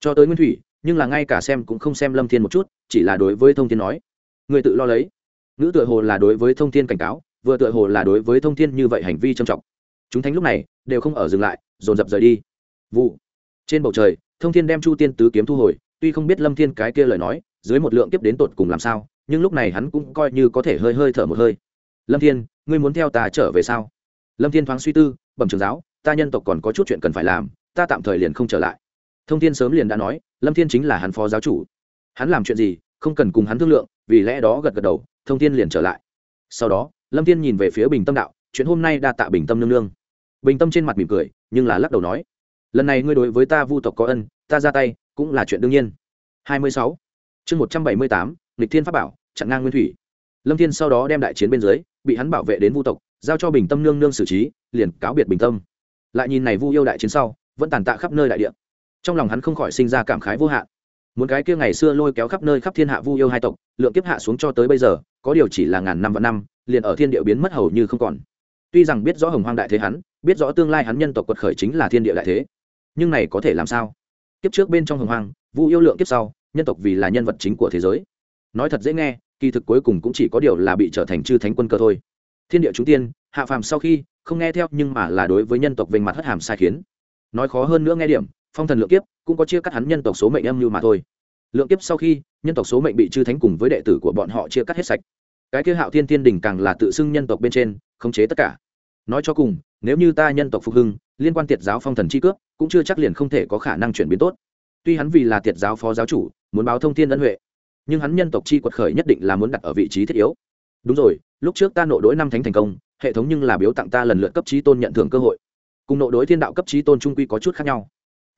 Cho tới nguyên thủy, nhưng là ngay cả xem cũng không xem lâm thiên một chút, chỉ là đối với thông thiên nói. Người tự lo lấy. Nữ tựa hồ là đối với thông thiên cảnh cáo, vừa tựa hồ là đối với thông thiên như vậy hành vi trầm trọng. Chúng thánh lúc này, đều không ở dừng lại, dồn dập rời đi. Vụ. Trên bầu trời, thông thiên đem chu tiên tứ kiếm thu hồi, tuy không biết lâm thiên cái kia lời nói, dưới một lượng kiếp đến tột cùng làm sao nhưng lúc này hắn cũng coi như có thể hơi hơi thở một hơi. Lâm thiên, ngươi muốn theo ta trở về sao? Lâm thiên thoáng suy tư, bẩm trường giáo, ta nhân tộc còn có chút chuyện cần phải làm, ta tạm thời liền không trở lại. Thông thiên sớm liền đã nói, lâm thiên chính là hắn phó giáo chủ. Hắn làm chuyện gì, không cần cùng hắn thương lượng, vì lẽ đó gật gật đầu, thông thiên liền trở lại. Sau đó, lâm thiên nhìn về phía bình tâm đạo, chuyện hôm nay đa tạ bình tâm nương nương. Bình tâm trên mặt mỉm cười, nhưng là lắc đầu nói, lần này ngươi đối với ta vu tộc có ân, ta ra tay cũng là chuyện đương nhiên. Hai mươi sáu, chương một trăm bảy mươi tám thiên pháp bảo chặn ngang nguyên thủy. Lâm thiên sau đó đem đại chiến bên dưới, bị hắn bảo vệ đến vu tộc, giao cho bình tâm nương nương xử trí, liền cáo biệt bình tâm. Lại nhìn này vu yêu đại chiến sau, vẫn tàn tạ khắp nơi đại địa. Trong lòng hắn không khỏi sinh ra cảm khái vô hạn. Muốn cái kia ngày xưa lôi kéo khắp nơi khắp thiên hạ vu yêu hai tộc, lượng kiếp hạ xuống cho tới bây giờ, có điều chỉ là ngàn năm và năm, liền ở thiên địa biến mất hầu như không còn. Tuy rằng biết rõ hồng hoang đại thế hắn, biết rõ tương lai hắn nhân tộc quật khởi chính là thiên địa đại thế, nhưng này có thể làm sao? Kiếp trước bên trong hồng hoang, vu yêu lượng kiếp sau, nhân tộc vì là nhân vật chính của thế giới nói thật dễ nghe, kỳ thực cuối cùng cũng chỉ có điều là bị trở thành chư thánh quân cơ thôi. Thiên địa chúng tiên, hạ phàm sau khi, không nghe theo nhưng mà là đối với nhân tộc vênh mặt hất hàm sai khiến. Nói khó hơn nữa nghe điểm, phong thần lượng kiếp cũng có chia cắt hắn nhân tộc số mệnh âm như mà thôi. Lượng kiếp sau khi, nhân tộc số mệnh bị chư thánh cùng với đệ tử của bọn họ chia cắt hết sạch. Cái kia hạo thiên thiên đình càng là tự xưng nhân tộc bên trên, khống chế tất cả. Nói cho cùng, nếu như ta nhân tộc phục hưng, liên quan tiệt giáo phong thần chi cướp, cũng chưa chắc liền không thể có khả năng chuyển biến tốt. Tuy hắn vì là tiệt giáo phó giáo chủ, muốn báo thông thiên ân huệ nhưng hắn nhân tộc chi quật khởi nhất định là muốn đặt ở vị trí thiết yếu. Đúng rồi, lúc trước ta nội đối năm thánh thành công, hệ thống nhưng là biếu tặng ta lần lượt cấp trí tôn nhận thưởng cơ hội. Cùng nội đối thiên đạo cấp trí tôn trung quy có chút khác nhau.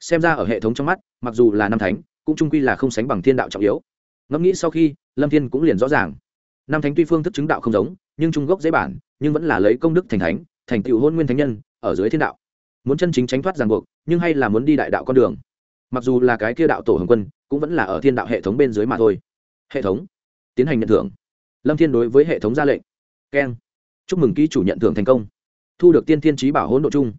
Xem ra ở hệ thống trong mắt, mặc dù là năm thánh, cũng trung quy là không sánh bằng thiên đạo trọng yếu. Ngẫm nghĩ sau khi, lâm thiên cũng liền rõ ràng. Năm thánh tuy phương thức chứng đạo không giống, nhưng trung gốc dễ bản, nhưng vẫn là lấy công đức thành thánh, thành tựu hôn nguyên thánh nhân, ở dưới thiên đạo. Muốn chân chính tránh thoát ràng buộc, nhưng hay là muốn đi đại đạo con đường. Mặc dù là cái kia đạo tổ hồng quân, cũng vẫn là ở thiên đạo hệ thống bên dưới mà thôi hệ thống, tiến hành nhận thưởng. Lâm thiên đối với hệ thống ra lệnh. Keng. Chúc mừng ký chủ nhận thưởng thành công. Thu được tiên thiên trí bảo hỗn độ chung.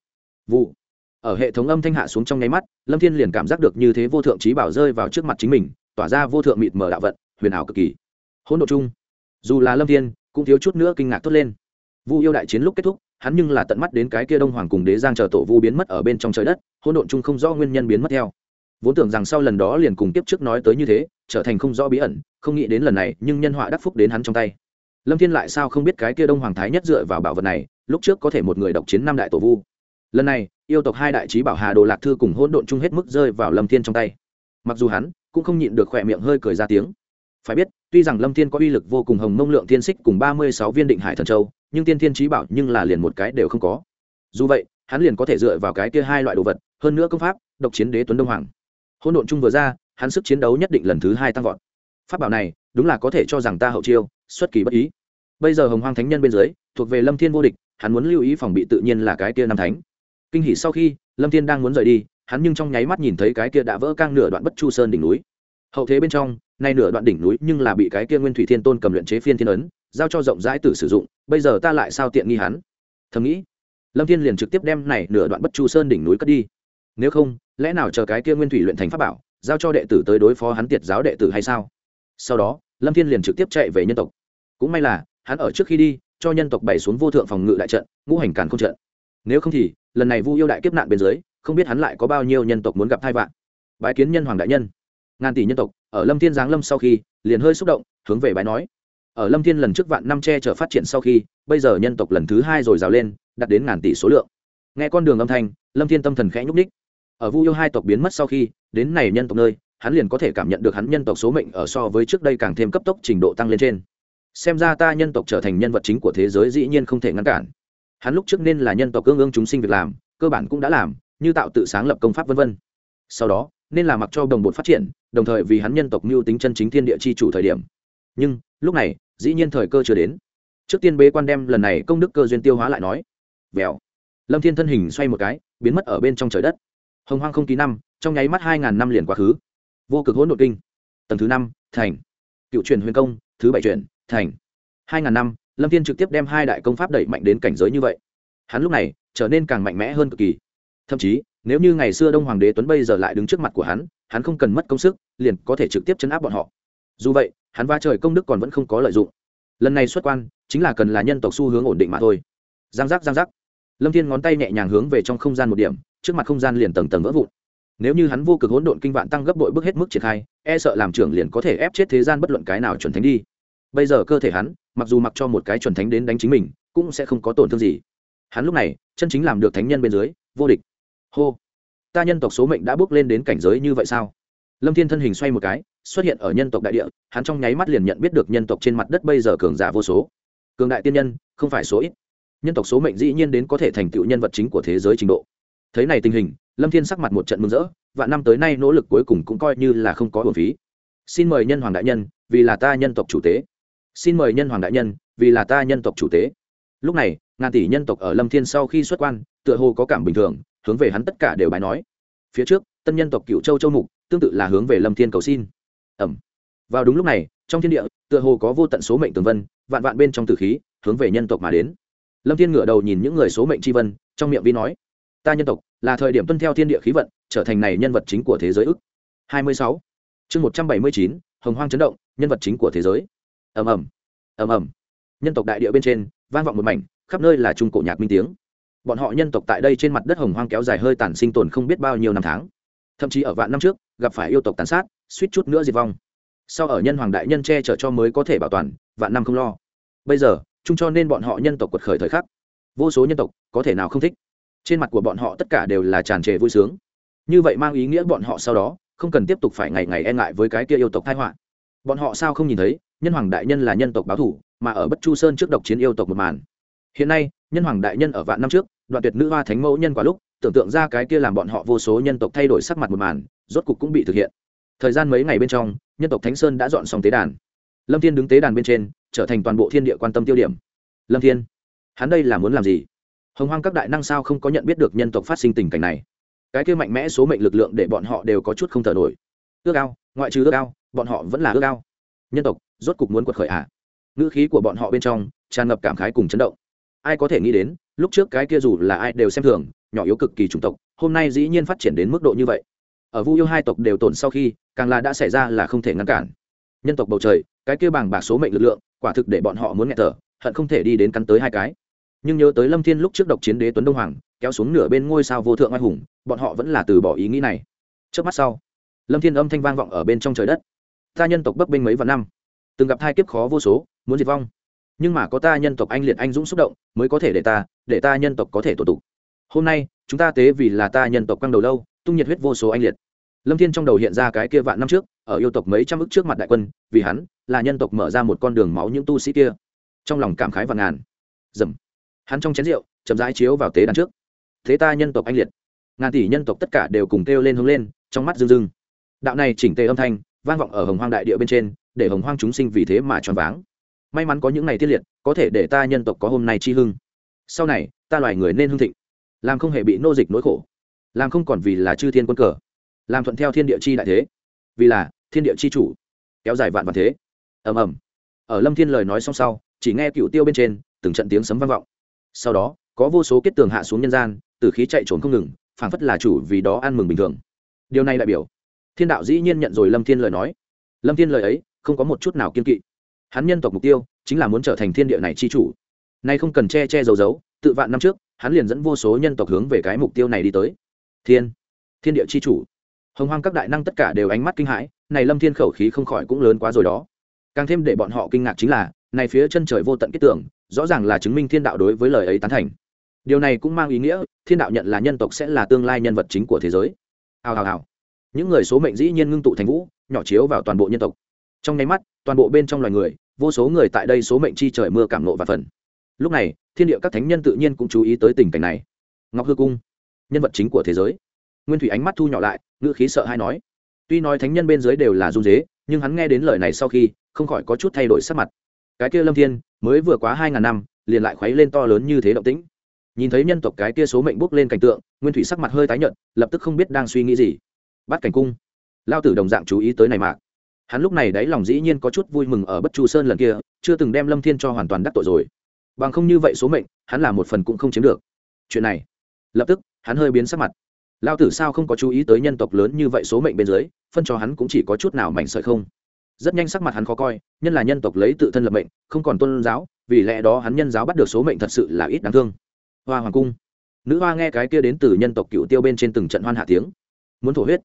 Vụ. Ở hệ thống âm thanh hạ xuống trong nháy mắt, lâm thiên liền cảm giác được như thế vô thượng trí bảo rơi vào trước mặt chính mình, tỏa ra vô thượng mịt mờ đạo vận, huyền ảo cực kỳ. Hỗn độ chung. Dù là lâm thiên, cũng thiếu chút nữa kinh ngạc tốt lên. Vu yêu đại chiến lúc kết thúc, hắn nhưng là tận mắt đến cái kia đông hoàng cùng đế giang chờ tổ vu biến mất ở bên trong trời đất, hỗn độn chung không rõ nguyên nhân biến mất theo. Vốn tưởng rằng sau lần đó liền cùng tiếp trước nói tới như thế trở thành không rõ bí ẩn, không nghĩ đến lần này, nhưng nhân họa đắc phúc đến hắn trong tay. Lâm thiên lại sao không biết cái kia đông hoàng thái nhất dựa vào bảo vật này, lúc trước có thể một người độc chiến năm đại tổ vu. Lần này, yêu tộc hai đại trí bảo hà đồ lạc thư cùng hỗn độn chung hết mức rơi vào lâm thiên trong tay. Mặc dù hắn cũng không nhịn được khỏe miệng hơi cười ra tiếng. Phải biết, tuy rằng lâm thiên có uy lực vô cùng hồng mông lượng thiên xích cùng ba mươi sáu viên định hải thần châu, nhưng tiên thiên trí bảo nhưng là liền một cái đều không có. Dù vậy, hắn liền có thể dựa vào cái kia hai loại đồ vật, hơn nữa công pháp, độc chiến đế tuấn đông hoàng. Hôn độn chung vừa ra hắn sức chiến đấu nhất định lần thứ hai tăng vọt. Pháp bảo này, đúng là có thể cho rằng ta hậu chiêu, xuất kỳ bất ý. Bây giờ hồng hoang thánh nhân bên dưới, thuộc về lâm thiên vô địch, hắn muốn lưu ý phòng bị tự nhiên là cái kia năm thánh. Kinh hỉ sau khi, lâm thiên đang muốn rời đi, hắn nhưng trong nháy mắt nhìn thấy cái kia đã vỡ cang nửa đoạn bất chu sơn đỉnh núi. Hậu thế bên trong, nay nửa đoạn đỉnh núi nhưng là bị cái kia nguyên thủy thiên tôn cầm luyện chế phiên thiên ấn, giao cho rộng rãi tử sử dụng, bây giờ ta lại sao tiện nghi hắn? Thầm nghĩ, lâm thiên liền trực tiếp đem này nửa đoạn bất chu sơn đỉnh núi cất đi. Nếu không, lẽ nào chờ cái kia nguyên thủy luyện thành pháp bảo giao cho đệ tử tới đối phó hắn tiệt giáo đệ tử hay sao? Sau đó, lâm thiên liền trực tiếp chạy về nhân tộc. Cũng may là, hắn ở trước khi đi, cho nhân tộc bày xuống vô thượng phòng ngự đại trận, ngũ hành càn không trận. Nếu không thì, lần này vu yêu đại kiếp nạn bên dưới, không biết hắn lại có bao nhiêu nhân tộc muốn gặp thai vạn. Bái kiến nhân hoàng đại nhân. Ngàn tỷ nhân tộc, ở lâm thiên giáng lâm sau khi, liền hơi xúc động, hướng về bái nói. Ở lâm thiên lần trước vạn năm che trở phát triển sau khi, bây giờ nhân tộc lần thứ hai rồi rào lên, đạt đến ngàn tỷ số lượng. Nghe con đường âm thanh, lâm thiên tâm thần khẽ nhúc ních ở vu yêu hai tộc biến mất sau khi, đến này nhân tộc nơi, hắn liền có thể cảm nhận được hắn nhân tộc số mệnh ở so với trước đây càng thêm cấp tốc trình độ tăng lên trên. Xem ra ta nhân tộc trở thành nhân vật chính của thế giới dĩ nhiên không thể ngăn cản. Hắn lúc trước nên là nhân tộc cương ương chúng sinh việc làm, cơ bản cũng đã làm, như tạo tự sáng lập công pháp vân vân. Sau đó, nên là mặc cho đồng bột phát triển, đồng thời vì hắn nhân tộc mưu tính chân chính thiên địa chi chủ thời điểm. Nhưng, lúc này, dĩ nhiên thời cơ chưa đến. Trước tiên bế quan đem lần này công đức cơ duyên tiêu hóa lại nói. Vèo. Lâm thiên thân hình xoay một cái, biến mất ở bên trong trời đất hồng hoang không ký năm, trong nháy mắt hai ngàn năm liền quá khứ. Vô cực hỗn độn kinh. Tầng thứ năm, thành. Cựu truyền huyền công, thứ bảy truyền, thành. Hai ngàn năm, lâm thiên trực tiếp đem hai đại công pháp đẩy mạnh đến cảnh giới như vậy. Hắn lúc này, trở nên càng mạnh mẽ hơn cực kỳ. Thậm chí, nếu như ngày xưa đông hoàng đế tuấn bây giờ lại đứng trước mặt của hắn hắn không cần mất công sức, liền có thể trực tiếp chấn áp bọn họ. Dù vậy, hắn va trời công đức còn vẫn không có lợi dụng. Lần này xuất quan, chính là cần là nhân tộc xu hướng ổn định mà thôi. Giang giác giang giác. Lâm thiên ngón tay nhẹ nhàng hướng về trong không gian một điểm trước mặt không gian liền tầng tầng vỡ vụn. Nếu như hắn vô cực hỗn độn kinh vạn tăng gấp bội bước hết mức triển khai e sợ làm trưởng liền có thể ép chết thế gian bất luận cái nào chuẩn thánh đi. Bây giờ cơ thể hắn, mặc dù mặc cho một cái chuẩn thánh đến đánh chính mình, cũng sẽ không có tổn thương gì. Hắn lúc này, chân chính làm được thánh nhân bên dưới, vô địch. Hô! Ta nhân tộc số mệnh đã bước lên đến cảnh giới như vậy sao? Lâm thiên thân hình xoay một cái, xuất hiện ở nhân tộc đại địa, hắn trong nháy mắt liền nhận biết được nhân tộc trên mặt đất bây giờ cường giả vô số. Cường đại tiên nhân, không phải số ít. Nhân tộc số mệnh dĩ nhiên đến có thể thành tựu nhân vật chính của thế giới trình độ thấy này tình hình, lâm thiên sắc mặt một trận mừng rỡ, và năm tới nay nỗ lực cuối cùng cũng coi như là không có hồn phí. Xin mời nhân hoàng đại nhân, vì là ta nhân tộc chủ tế. Xin mời nhân hoàng đại nhân, vì là ta nhân tộc chủ tế. Lúc này, ngàn tỷ nhân tộc ở lâm thiên sau khi xuất quan, tựa hồ có cảm bình thường, hướng về hắn tất cả đều bài nói. Phía trước, tân nhân tộc cựu châu châu mục, tương tự là hướng về lâm thiên cầu xin. Ẩm. Vào đúng lúc này, trong thiên địa, tựa hồ có vô tận số mệnh tường vân, vạn vạn bên trong tử khí, hướng về nhân tộc mà đến. Lâm thiên ngửa đầu nhìn những người số mệnh tri vân, trong miệng vi nói ta nhân tộc, là thời điểm tuân theo thiên địa khí vận, trở thành này nhân vật chính của thế giới ức. Hai mươi sáu. Chương một trăm bảy mươi chín, hồng hoang chấn động, nhân vật chính của thế giới. Ầm ầm. Ầm ầm. Nhân tộc đại địa bên trên, vang vọng một mảnh, khắp nơi là trung cổ nhạc minh tiếng. Bọn họ nhân tộc tại đây trên mặt đất hồng hoang kéo dài hơi tàn sinh tồn không biết bao nhiêu năm tháng. Thậm chí ở vạn năm trước, gặp phải yêu tộc tàn sát, suýt chút nữa diệt vong. Sau ở nhân hoàng đại nhân che chở cho mới có thể bảo toàn, vạn năm không lo. Bây giờ, chung cho nên bọn họ nhân tộc quật khởi thời khắc. Vô số nhân tộc, có thể nào không thích? Trên mặt của bọn họ tất cả đều là tràn trề vui sướng. Như vậy mang ý nghĩa bọn họ sau đó không cần tiếp tục phải ngày ngày e ngại với cái kia yêu tộc thái họa. Bọn họ sao không nhìn thấy, nhân hoàng đại nhân là nhân tộc báo thủ, mà ở bất chu sơn trước độc chiến yêu tộc một màn. Hiện nay, nhân hoàng đại nhân ở vạn năm trước, đoạn tuyệt nữ hoa thánh mẫu nhân quả lúc, tưởng tượng ra cái kia làm bọn họ vô số nhân tộc thay đổi sắc mặt một màn, rốt cục cũng bị thực hiện. Thời gian mấy ngày bên trong, nhân tộc thánh sơn đã dọn xong tế đàn. Lâm thiên đứng tế đàn bên trên, trở thành toàn bộ thiên địa quan tâm tiêu điểm. Lâm thiên, hắn đây là muốn làm gì? Hồng hoang các đại năng sao không có nhận biết được nhân tộc phát sinh tình cảnh này? Cái kia mạnh mẽ số mệnh lực lượng để bọn họ đều có chút không thở nổi. Ước ao, ngoại trừ ước ao, bọn họ vẫn là ước ao. Nhân tộc, rốt cục muốn quật khởi ạ à. ngữ khí của bọn họ bên trong, tràn ngập cảm khái cùng chấn động. Ai có thể nghĩ đến, lúc trước cái kia dù là ai đều xem thường, nhỏ yếu cực kỳ chủng tộc, hôm nay dĩ nhiên phát triển đến mức độ như vậy. Ở vu yêu hai tộc đều tổn sau khi, càng là đã xảy ra là không thể ngăn cản. Nhân tộc bầu trời, cái kia bằng bạc số mệnh lực lượng, quả thực để bọn họ muốn nghe thở, hận không thể đi đến cắn tới hai cái nhưng nhớ tới lâm thiên lúc trước độc chiến đế tuấn đông hoàng, kéo xuống nửa bên ngôi sao vô thượng oai hùng, bọn họ vẫn là từ bỏ ý nghĩ này. Trước mắt sau, lâm thiên âm thanh vang vọng ở bên trong trời đất. Ta nhân tộc bấp bênh mấy vạn năm, từng gặp thai kiếp khó vô số, muốn diệt vong. Nhưng mà có ta nhân tộc anh liệt anh dũng xúc động, mới có thể để ta để ta nhân tộc có thể tổ tụ. Hôm nay, chúng ta tế vì là ta nhân tộc quăng đầu lâu, tung nhiệt huyết vô số anh liệt. Lâm thiên trong đầu hiện ra cái kia vạn năm trước, ở yêu tộc mấy trăm ức trước mặt đại quân, vì hắn, là nhân tộc mở ra một con đường máu những tu sĩ kia. Trong lòng cảm khái và ngàn. Dầm hắn trong chén rượu, chậm rãi chiếu vào tế đàn trước. Thế ta nhân tộc anh liệt. Ngàn tỷ nhân tộc tất cả đều cùng kêu lên hướng lên, trong mắt rưng rưng. Đạo này chỉnh tề âm thanh, vang vọng ở hồng hoang đại địa bên trên, để hồng hoang chúng sinh vì thế mà choáng váng. May mắn có những ngày tiết liệt, có thể để ta nhân tộc có hôm nay chi hưng. Sau này, ta loài người nên hưng thịnh. Làm không hề bị nô dịch nỗi khổ. Làm không còn vì là chư thiên quân cờ. Làm thuận theo thiên địa chi đại thế. Vì là thiên địa chi chủ. Kéo dài vạn vạn thế. Ầm ầm. Ở lâm thiên lời nói xong sau, chỉ nghe cựu tiêu bên trên, từng trận tiếng sấm vang vọng sau đó, có vô số kết tường hạ xuống nhân gian từ khí chạy trốn không ngừng, phảng phất là chủ vì đó ăn mừng bình thường. Điều này đại biểu, thiên đạo dĩ nhiên nhận rồi lâm thiên lời nói. Lâm thiên lời ấy, không có một chút nào kiên kỵ. Hắn nhân tộc mục tiêu, chính là muốn trở thành thiên địa này chi chủ. Nay không cần che che giấu giấu, tự vạn năm trước, hắn liền dẫn vô số nhân tộc hướng về cái mục tiêu này đi tới. Thiên thiên địa chi chủ. Hồng hoang các đại năng tất cả đều ánh mắt kinh hãi, này lâm thiên khẩu khí không khỏi cũng lớn quá rồi đó. Càng thêm để bọn họ kinh ngạc chính là, này phía chân trời vô tận kết tưởng rõ ràng là chứng minh thiên đạo đối với lời ấy tán thành. Điều này cũng mang ý nghĩa, thiên đạo nhận là nhân tộc sẽ là tương lai nhân vật chính của thế giới. Hào hào hào. Những người số mệnh dĩ nhiên ngưng tụ thành vũ, nhỏ chiếu vào toàn bộ nhân tộc. Trong nháy mắt, toàn bộ bên trong loài người, vô số người tại đây số mệnh chi trời mưa cảm nộ và phần. Lúc này, thiên địa các thánh nhân tự nhiên cũng chú ý tới tình cảnh này. Ngọc hư cung, nhân vật chính của thế giới. Nguyên thủy ánh mắt thu nhỏ lại, ngữ khí sợ hay nói. Tuy nói thánh nhân bên dưới đều là run dế nhưng hắn nghe đến lời này sau khi, không khỏi có chút thay đổi sắc mặt cái kia lâm thiên, mới vừa quá hai ngàn năm, liền lại khuấy lên to lớn như thế động tĩnh. Nhìn thấy nhân tộc cái kia số mệnh bốc lên cảnh tượng, nguyên thủy sắc mặt hơi tái nhợt, lập tức không biết đang suy nghĩ gì. Bắt cảnh cung. Lao tử đồng dạng chú ý tới này mạc hắn lúc này đáy lòng dĩ nhiên có chút vui mừng ở bất chu sơn lần kia, chưa từng đem lâm thiên cho hoàn toàn đắc tội rồi. Bằng không như vậy số mệnh, hắn là một phần cũng không chiếm được. Chuyện này. Lập tức, hắn hơi biến sắc mặt. Lao tử sao không có chú ý tới nhân tộc lớn như vậy số mệnh bên dưới, phân cho hắn cũng chỉ có chút nào mảnh sợi không? Rất nhanh sắc mặt hắn khó coi, nhân là nhân tộc lấy tự thân lập mệnh, không còn tôn giáo, vì lẽ đó hắn nhân giáo bắt được số mệnh thật sự là ít đáng thương. Hoa hoàng cung. Nữ hoa nghe cái kia đến từ nhân tộc cựu tiêu bên trên từng trận hoan hạ tiếng. Muốn thổ huyết.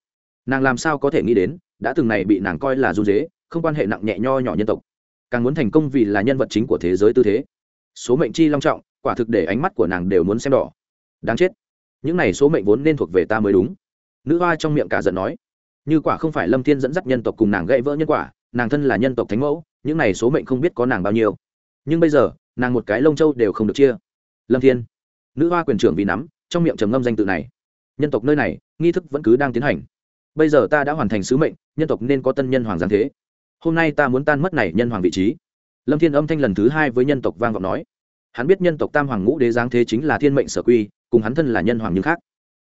Nàng làm sao có thể nghĩ đến, đã từng này bị nàng coi là du dế, không quan hệ nặng nhẹ nho nhỏ nhân tộc. Càng muốn thành công vì là nhân vật chính của thế giới tư thế. Số mệnh chi long trọng, quả thực để ánh mắt của nàng đều muốn xem đỏ. Đáng chết. Những này số mệnh vốn nên thuộc về ta mới đúng. Nữ hoa trong miệng cả giận nói. Như quả không phải lâm thiên dẫn dắt nhân tộc cùng nàng gãy vỡ nhân quả nàng thân là nhân tộc thánh mẫu, những này số mệnh không biết có nàng bao nhiêu. Nhưng bây giờ, nàng một cái lông châu đều không được chia. Lâm thiên, nữ hoa quyền trưởng vì nắm, trong miệng trầm ngâm danh tự này. Nhân tộc nơi này, nghi thức vẫn cứ đang tiến hành. Bây giờ ta đã hoàn thành sứ mệnh, nhân tộc nên có tân nhân hoàng giáng thế. Hôm nay ta muốn tan mất này nhân hoàng vị trí. Lâm thiên âm thanh lần thứ hai với nhân tộc vang vọng nói. Hắn biết nhân tộc tam hoàng ngũ đế giáng thế chính là thiên mệnh sở quy, cùng hắn thân là nhân hoàng nhưng khác.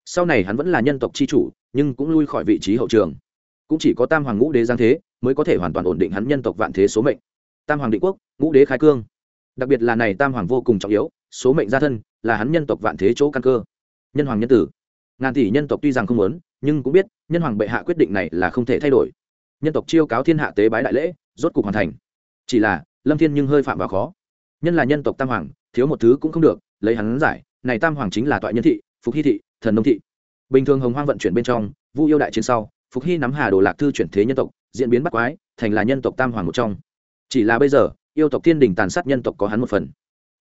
Sau này hắn vẫn là nhân tộc c h i chủ, nhưng cũng lui khỏi vị trí hậu trường. Cũng chỉ có tam hoàng ngũ đế giáng thế mới có thể hoàn toàn ổn định hắn nhân tộc vạn thế số mệnh. Tam hoàng định quốc, ngũ đế khai cương. Đặc biệt là này tam hoàng vô cùng trọng yếu, số mệnh gia thân, là hắn nhân tộc vạn thế chỗ căn cơ. Nhân hoàng nhân tử. Ngàn tỷ nhân tộc tuy rằng không muốn, nhưng cũng biết, nhân hoàng bệ hạ quyết định này là không thể thay đổi. Nhân tộc chiêu cáo thiên hạ tế bái đại lễ, rốt cục hoàn thành. Chỉ là, lâm thiên nhưng hơi phạm vào khó. Nhân là nhân tộc tam hoàng, thiếu một thứ cũng không được, lấy hắn giải, này tam hoàng chính là toại nhân thị, phục hy thị, thần nông thị. Bình thường hồng hoang vận chuyển bên trong, vu yêu đại chiến sau, phục hy nắm hà đồ lạc thư chuyển thế nhân tộc diễn biến bắt quái, thành là nhân tộc tam hoàng một trong. Chỉ là bây giờ, yêu tộc thiên đình tàn sát nhân tộc có hắn một phần.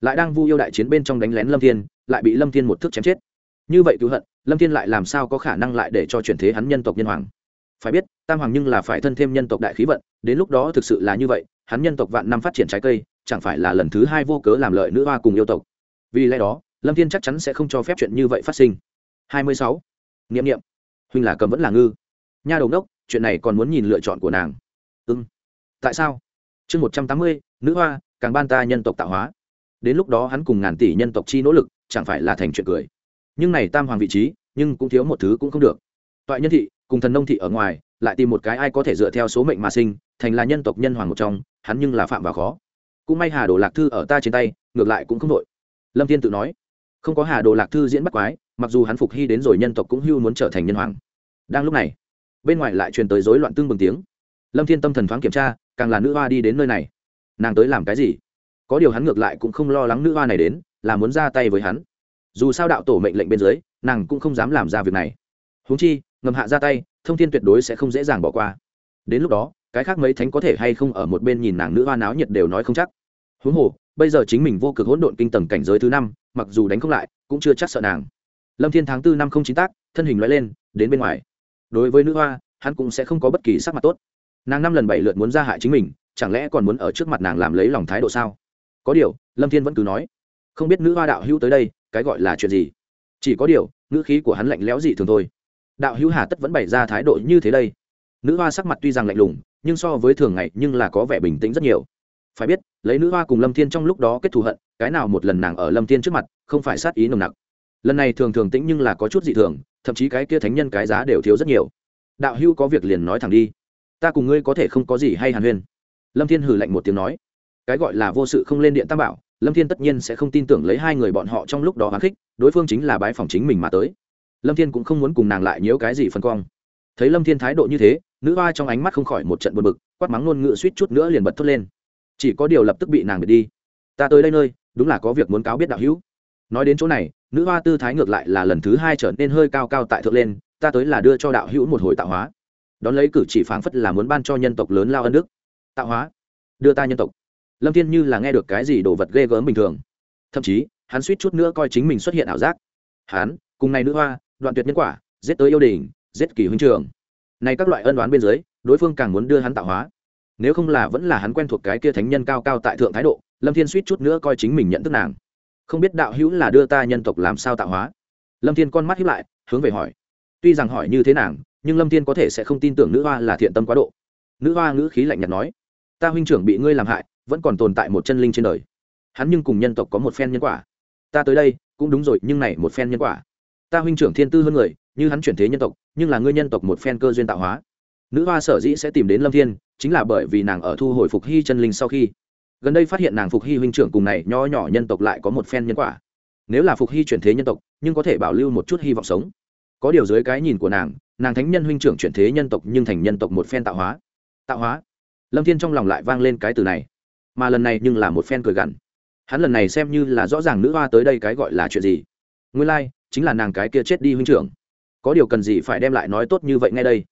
Lại đang vu yêu đại chiến bên trong đánh lén lâm thiên, lại bị lâm thiên một thước chém chết. Như vậy cứu hận, lâm thiên lại làm sao có khả năng lại để cho chuyển thế hắn nhân tộc nhân hoàng? Phải biết, tam hoàng nhưng là phải thân thêm nhân tộc đại khí vận, đến lúc đó thực sự là như vậy, hắn nhân tộc vạn năm phát triển trái cây, chẳng phải là lần thứ hai vô cớ làm lợi nữ hoa cùng yêu tộc. Vì lẽ đó, lâm thiên chắc chắn sẽ không cho phép chuyện như vậy phát sinh. Hai mươi sáu. Huynh là cầm vẫn là ngư. Nha đầu đốc chuyện này còn muốn nhìn lựa chọn của nàng. Ưng ừ. tại sao? Chương một trăm tám mươi, nữ hoa, càng ban ta nhân tộc tạo hóa. Đến lúc đó hắn cùng ngàn tỷ nhân tộc chi nỗ lực, chẳng phải là thành chuyện cười. Nhưng này tam hoàng vị trí, nhưng cũng thiếu một thứ cũng không được. Toại nhân thị, cùng thần nông thị ở ngoài, lại tìm một cái ai có thể dựa theo số mệnh mà sinh, thành là nhân tộc nhân hoàng một trong, hắn nhưng là phạm vào khó. Cũng may hà đồ lạc thư ở ta trên tay, ngược lại cũng không đội lâm thiên tự nói, không có hà đồ lạc thư diễn bắt quái, mặc dù hắn phục hy đến rồi nhân tộc cũng hưu muốn trở thành nhân hoàng. Đang lúc này bên ngoài lại truyền tới rối loạn tương bừng tiếng. Lâm thiên tâm thần thoáng kiểm tra, càng là nữ hoa đi đến nơi này. Nàng tới làm cái gì? Có điều hắn ngược lại cũng không lo lắng nữ hoa này đến, là muốn ra tay với hắn. Dù sao đạo tổ mệnh lệnh bên dưới, nàng cũng không dám làm ra việc này. Huống chi, ngầm hạ ra tay, thông thiên tuyệt đối sẽ không dễ dàng bỏ qua. Đến lúc đó, cái khác mấy thánh có thể hay không ở một bên nhìn nàng nữ hoa náo nhiệt đều nói không chắc. Huống hồ, bây giờ chính mình vô cực hỗn độn kinh tầng cảnh giới thứ năm, mặc dù đánh không lại, cũng chưa chắc sợ nàng. Lâm thiên tháng tư năm không chín tác, thân hình loại lên, đến bên ngoài đối với nữ hoa, hắn cũng sẽ không có bất kỳ sắc mặt tốt. Nàng năm lần bảy lượt muốn ra hại chính mình, chẳng lẽ còn muốn ở trước mặt nàng làm lấy lòng thái độ sao? Có điều, lâm thiên vẫn cứ nói, không biết nữ hoa đạo hữu tới đây, cái gọi là chuyện gì? Chỉ có điều, ngữ khí của hắn lạnh lẽo dị thường thôi. Đạo hữu hà tất vẫn bày ra thái độ như thế đây. Nữ hoa sắc mặt tuy rằng lạnh lùng, nhưng so với thường ngày nhưng là có vẻ bình tĩnh rất nhiều. Phải biết, lấy nữ hoa cùng lâm thiên trong lúc đó kết thù hận, cái nào một lần nàng ở lâm thiên trước mặt, không phải sát ý nồng nặc. Lần này thường thường tĩnh nhưng là có chút dị thường thậm chí cái kia thánh nhân cái giá đều thiếu rất nhiều. Đạo hữu có việc liền nói thẳng đi. Ta cùng ngươi có thể không có gì hay hàn huyên. Lâm thiên hử lạnh một tiếng nói. Cái gọi là vô sự không lên điện tam bảo, lâm thiên tất nhiên sẽ không tin tưởng lấy hai người bọn họ trong lúc đó hoán khích, đối phương chính là bái phòng chính mình mà tới. Lâm thiên cũng không muốn cùng nàng lại nhiễu cái gì phân quang. Thấy lâm thiên thái độ như thế, nữ hoa trong ánh mắt không khỏi một trận buồn bực, quát mắng ngôn ngựa suýt chút nữa liền bật thốt lên. Chỉ có điều lập tức bị nàng biệt đi. Ta tới đây nơi, đúng là có việc muốn cáo biết đạo hữu nói đến chỗ này, nữ hoa tư thái ngược lại là lần thứ hai trở nên hơi cao cao tại thượng lên, ta tới là đưa cho đạo hữu một hồi tạo hóa. Đón lấy cử chỉ phảng phất là muốn ban cho nhân tộc lớn lao ân đức. Tạo hóa? Đưa ta nhân tộc. Lâm thiên như là nghe được cái gì đồ vật ghê gớm bình thường. Thậm chí, hắn suýt chút nữa coi chính mình xuất hiện ảo giác. Hắn, cùng này nữ hoa, đoạn tuyệt nhân quả, giết tới yêu đình, giết kỳ huynh trường. Này các loại ân đoán bên dưới, đối phương càng muốn đưa hắn tạo hóa. Nếu không là vẫn là hắn quen thuộc cái kia thánh nhân cao cao tại thượng thái độ, lâm thiên suýt chút nữa coi chính mình nhận thức nàng không biết đạo hữu là đưa ta nhân tộc làm sao tạo hóa. Lâm thiên con mắt hiếp lại, hướng về hỏi. Tuy rằng hỏi như thế nàng, nhưng lâm thiên có thể sẽ không tin tưởng nữ hoa là thiện tâm quá độ. Nữ hoa ngữ khí lạnh nhạt nói, ta huynh trưởng bị ngươi làm hại, vẫn còn tồn tại một chân linh trên đời. Hắn nhưng cùng nhân tộc có một phen nhân quả. Ta tới đây, cũng đúng rồi, nhưng này một phen nhân quả. Ta huynh trưởng thiên tư hơn người, như hắn chuyển thế nhân tộc, nhưng là ngươi nhân tộc một phen cơ duyên tạo hóa. Nữ hoa sở dĩ sẽ tìm đến lâm thiên, chính là bởi vì nàng ở thu hồi phục hy chân linh sau khi gần đây phát hiện nàng phục hy huynh trưởng cùng này nho nhỏ nhân tộc lại có một phen nhân quả. Nếu là phục hy chuyển thế nhân tộc nhưng có thể bảo lưu một chút hy vọng sống. Có điều dưới cái nhìn của nàng nàng thánh nhân huynh trưởng chuyển thế nhân tộc nhưng thành nhân tộc một phen tạo hóa. Tạo hóa? Lâm thiên trong lòng lại vang lên cái từ này. Mà lần này nhưng là một phen cười gằn. Hắn lần này xem như là rõ ràng nữ hoa tới đây cái gọi là chuyện gì. Nguyên lai、like, chính là nàng cái kia chết đi huynh trưởng. Có điều cần gì phải đem lại nói tốt như vậy ngay đây?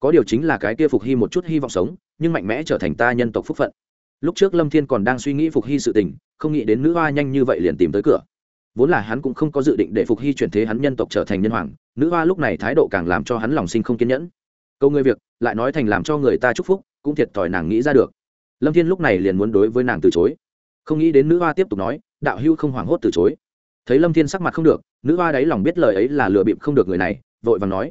Có điều chính là cái kia phục hy một chút hy vọng sống nhưng mạnh mẽ trở thành ta nhân tộc phúc phận lúc trước lâm thiên còn đang suy nghĩ phục hy sự tình, không nghĩ đến nữ hoa nhanh như vậy liền tìm tới cửa. Vốn là hắn cũng không có dự định để phục hy chuyển thế hắn nhân tộc trở thành nhân hoàng, nữ hoa lúc này thái độ càng làm cho hắn lòng sinh không kiên nhẫn. Câu người việc, lại nói thành làm cho người ta chúc phúc, cũng thiệt thòi nàng nghĩ ra được. Lâm thiên lúc này liền muốn đối với nàng từ chối. Không nghĩ đến nữ hoa tiếp tục nói, đạo hưu không hoảng hốt từ chối. Thấy lâm thiên sắc mặt không được, nữ hoa đáy lòng biết lời ấy là lừa bịp không được người này, vội vàng nói.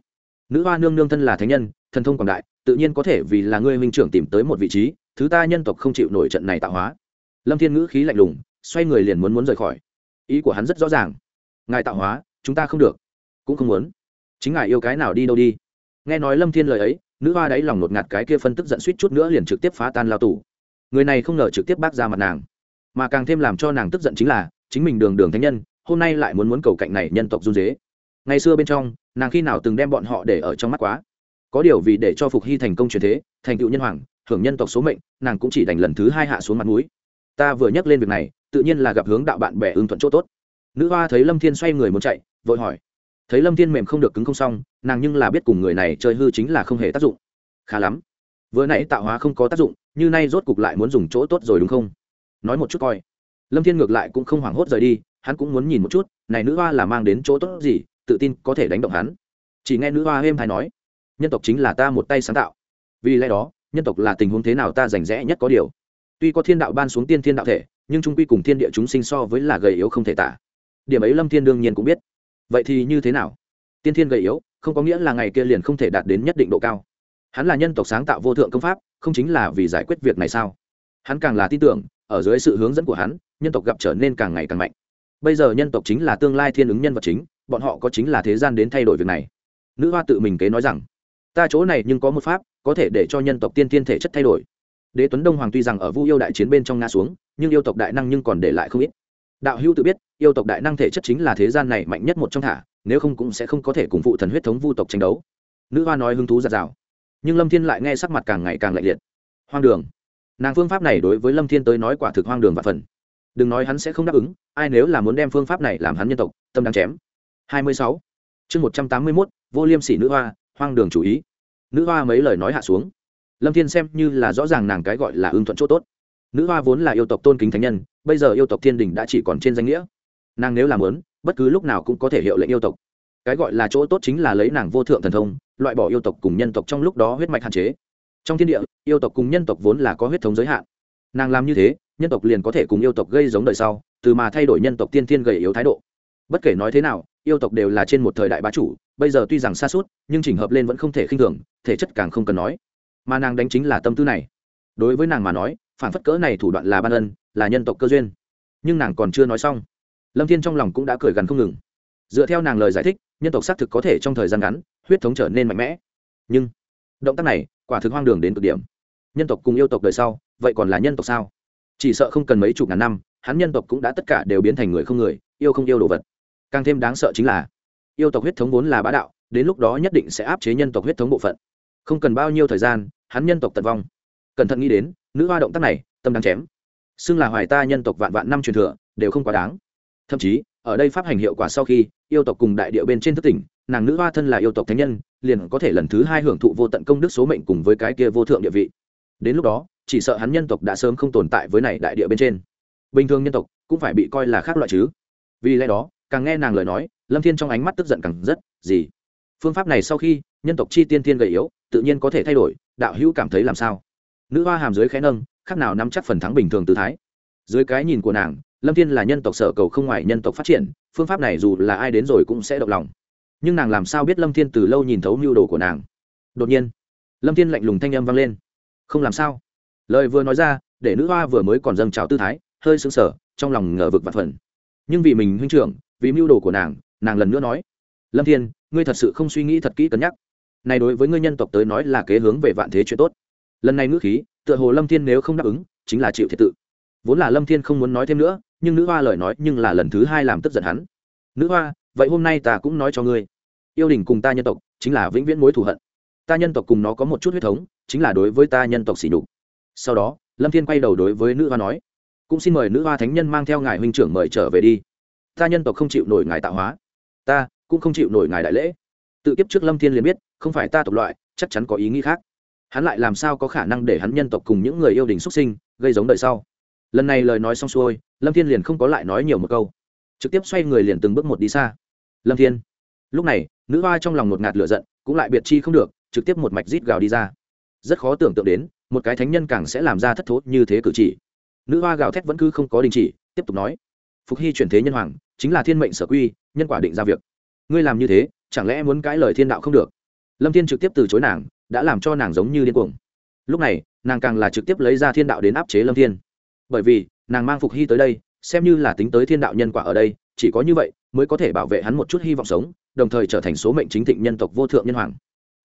Nữ hoa nương nương thân là thánh nhân, thần thông quảng đại, tự nhiên có thể vì là ngươi huynh trưởng tìm tới một vị trí thứ ta nhân tộc không chịu nổi trận này tạo hóa. Lâm thiên ngữ khí lạnh lùng, xoay người liền muốn muốn rời khỏi. Ý của hắn rất rõ ràng. Ngài tạo hóa, chúng ta không được. Cũng không muốn. Chính ngài yêu cái nào đi đâu đi. Nghe nói lâm thiên lời ấy, nữ hoa đáy lòng ngột ngạt cái kia phân tức giận suýt chút nữa liền trực tiếp phá tan lao tù. Người này không ngờ trực tiếp bác ra mặt nàng. Mà càng thêm làm cho nàng tức giận chính là, chính mình đường đường thánh nhân, hôm nay lại muốn muốn cầu cạnh này nhân tộc du dế ngày xưa bên trong, nàng khi nào từng đem bọn họ để ở trong mắt quá có điều vì để cho phục hy thành công truyền thế, thành tựu nhân hoàng, hưởng nhân tộc số mệnh, nàng cũng chỉ đành lần thứ hai hạ xuống mặt núi ta vừa nhắc lên việc này, tự nhiên là gặp hướng đạo bạn bè ưng thuận chỗ tốt. Nữ hoa thấy lâm thiên xoay người muốn chạy, vội hỏi. Thấy lâm thiên mềm không được cứng không xong, nàng nhưng là biết cùng người này chơi hư chính là không hề tác dụng. Khá lắm. Vừa nãy tạo hóa không có tác dụng, như nay rốt cục lại muốn dùng chỗ tốt rồi đúng không? Nói một chút coi. Lâm thiên ngược lại cũng không hoảng hốt rời đi, hắn cũng muốn nhìn một chút, này nữ hoa là mang đến chỗ tốt gì, tự tin có thể đánh động hắn. Chỉ nghe nữ hoa êm hay nói nhân tộc chính là ta một tay sáng tạo. Vì lẽ đó, nhân tộc là tình huống thế nào ta rành rẽ nhất có điều. Tuy có thiên đạo ban xuống tiên thiên đạo thể, nhưng trung quy cùng thiên địa chúng sinh so với là gầy yếu không thể tả. Điểm ấy lâm thiên đương nhiên cũng biết. Vậy thì như thế nào? Tiên thiên gầy yếu, không có nghĩa là ngày kia liền không thể đạt đến nhất định độ cao. Hắn là nhân tộc sáng tạo vô thượng công pháp, không chính là vì giải quyết việc này sao? Hắn càng là tin tưởng, ở dưới sự hướng dẫn của hắn, nhân tộc gặp trở nên càng ngày càng mạnh. Bây giờ nhân tộc chính là tương lai thiên ứng nhân vật chính, bọn họ có chính là thế gian đến thay đổi việc này. Nữ hoa tự mình kế nói rằng ta chỗ này nhưng có một pháp, có thể để cho nhân tộc tiên tiên thể chất thay đổi. Đế tuấn đông hoàng tuy rằng ở vu yêu đại chiến bên trong ngã xuống, nhưng yêu tộc đại năng nhưng còn để lại không ít. Đạo hữu tự biết, yêu tộc đại năng thể chất chính là thế gian này mạnh nhất một trong thả, nếu không cũng sẽ không có thể cùng phụ thần huyết thống vu tộc tranh đấu. Nữ hoa nói hứng thú giặt rào nhưng lâm thiên lại nghe sắc mặt càng ngày càng lạnh liệt. Hoang đường. Nàng phương pháp này đối với lâm thiên tới nói quả thực hoang đường và phần. Đừng nói hắn sẽ không đáp ứng, ai nếu là muốn đem phương pháp này làm hắn nhân tộc, tâm đang chém. Hai mươi sáu. Chương một trăm tám mươi mốt, vô liêm sỉ nữ hoa hoang đường chủ ý. Nữ hoa mấy lời nói hạ xuống. Lâm thiên xem như là rõ ràng nàng cái gọi là ưng thuận chỗ tốt. Nữ hoa vốn là yêu tộc tôn kính thánh nhân, bây giờ yêu tộc thiên đình đã chỉ còn trên danh nghĩa. Nàng nếu làm lớn, bất cứ lúc nào cũng có thể hiệu lệnh yêu tộc. Cái gọi là chỗ tốt chính là lấy nàng vô thượng thần thông, loại bỏ yêu tộc cùng nhân tộc trong lúc đó huyết mạch hạn chế. Trong thiên địa, yêu tộc cùng nhân tộc vốn là có huyết thống giới hạn. Nàng làm như thế, nhân tộc liền có thể cùng yêu tộc gây giống đời sau, từ mà thay đổi nhân tộc tiên thiên gầy yếu thái độ bất kể nói thế nào, yêu tộc đều là trên một thời đại bá chủ, bây giờ tuy rằng xa suốt, nhưng chỉnh hợp lên vẫn không thể khinh thường, thể chất càng không cần nói. Mà nàng đánh chính là tâm tư này. Đối với nàng mà nói, phản phất cỡ này thủ đoạn là ban ân, là nhân tộc cơ duyên. Nhưng nàng còn chưa nói xong. Lâm thiên trong lòng cũng đã cười gần không ngừng. Dựa theo nàng lời giải thích, nhân tộc xác thực có thể trong thời gian ngắn, huyết thống trở nên mạnh mẽ. Nhưng, động tác này, quả thực hoang đường đến cực điểm. Nhân tộc cùng yêu tộc đời sau, vậy còn là nhân tộc sao? Chỉ sợ không cần mấy chục ngàn năm, hắn nhân tộc cũng đã tất cả đều biến thành người không người, yêu không yêu đồ vật càng thêm đáng sợ chính là, yêu tộc huyết thống vốn là bá đạo, đến lúc đó nhất định sẽ áp chế nhân tộc huyết thống bộ phận. Không cần bao nhiêu thời gian, hắn nhân tộc tật vong. Cẩn thận nghĩ đến, nữ hoa động tác này, tâm đáng chém. Xưng là hoài ta nhân tộc vạn vạn năm truyền thừa, đều không quá đáng. Thậm chí, ở đây pháp hành hiệu quả sau khi, yêu tộc cùng đại địa bên trên thức tỉnh, nàng nữ hoa thân là yêu tộc thánh nhân, liền có thể lần thứ hai hưởng thụ vô tận công đức số mệnh cùng với cái kia vô thượng địa vị. Đến lúc đó, chỉ sợ hắn nhân tộc đã sớm không tồn tại với này đại địa bên trên. Bình thường nhân tộc cũng phải bị coi là khác loại chứ. Vì lẽ đó càng nghe nàng lời nói, lâm thiên trong ánh mắt tức giận càng rất, gì? Phương pháp này sau khi nhân tộc chi tiên tiên gầy yếu, tự nhiên có thể thay đổi, đạo hữu cảm thấy làm sao? Nữ hoa hàm dưới khẽ nâng, khác nào nắm chắc phần thắng bình thường tự thái. Dưới cái nhìn của nàng, lâm thiên là nhân tộc sở cầu không ngoài nhân tộc phát triển, phương pháp này dù là ai đến rồi cũng sẽ động lòng. Nhưng nàng làm sao biết lâm thiên từ lâu nhìn thấu mưu đồ của nàng? Đột nhiên, lâm thiên lạnh lùng thanh âm vang lên. Không làm sao? Lời vừa nói ra, để nữ hoa vừa mới còn dâng trào tư thái, hơi sững sờ, trong lòng ngờ vực và phần. Nhưng vì mình huynh trưởng vì mưu đồ của nàng nàng lần nữa nói, lâm thiên, ngươi thật sự không suy nghĩ thật kỹ cân nhắc. Này đối với ngươi nhân tộc tới nói là kế hướng về vạn thế chuyện tốt. Lần này ngữ khí, tựa hồ lâm thiên nếu không đáp ứng, chính là chịu thiệt tự. Vốn là lâm thiên không muốn nói thêm nữa, nhưng nữ hoa lời nói nhưng là lần thứ hai làm tức giận hắn. Nữ hoa, vậy hôm nay ta cũng nói cho ngươi. Yêu đình cùng ta nhân tộc, chính là vĩnh viễn mối thù hận. Ta nhân tộc cùng nó có một chút huyết thống, chính là đối với ta nhân tộc xỉ nhục. Sau đó, lâm thiên quay đầu đối với nữ hoa nói, cũng xin mời nữ hoa thánh nhân mang theo ngài huynh trưởng mời trở về đi ta nhân tộc không chịu nổi ngài tạo hóa. Ta cũng không chịu nổi ngài đại lễ. Tự kiếp trước lâm thiên liền biết, không phải ta tộc loại, chắc chắn có ý nghĩ khác. Hắn lại làm sao có khả năng để hắn nhân tộc cùng những người yêu đình xuất sinh gây giống đời sau? Lần này lời nói xong xuôi, lâm thiên liền không có lại nói nhiều một câu. Trực tiếp xoay người liền từng bước một đi xa. Lâm thiên, lúc này, nữ hoa trong lòng một ngạt lửa giận, cũng lại biệt chi không được, trực tiếp một mạch rít gào đi ra. Rất khó tưởng tượng đến, một cái thánh nhân càng sẽ làm ra thất thố như thế cử chỉ. Nữ hoa gào thét vẫn cứ không có đình chỉ, tiếp tục nói. Phục hy chuyển thế nhân hoàng chính là thiên mệnh sở quy nhân quả định ra việc. Ngươi làm như thế chẳng lẽ muốn cãi lời thiên đạo không được? Lâm thiên trực tiếp từ chối nàng đã làm cho nàng giống như điên cuồng. Lúc này nàng càng là trực tiếp lấy ra thiên đạo đến áp chế lâm thiên. Bởi vì nàng mang phục hy tới đây xem như là tính tới thiên đạo nhân quả ở đây chỉ có như vậy mới có thể bảo vệ hắn một chút hy vọng sống đồng thời trở thành số mệnh chính thịnh nhân tộc vô thượng nhân hoàng.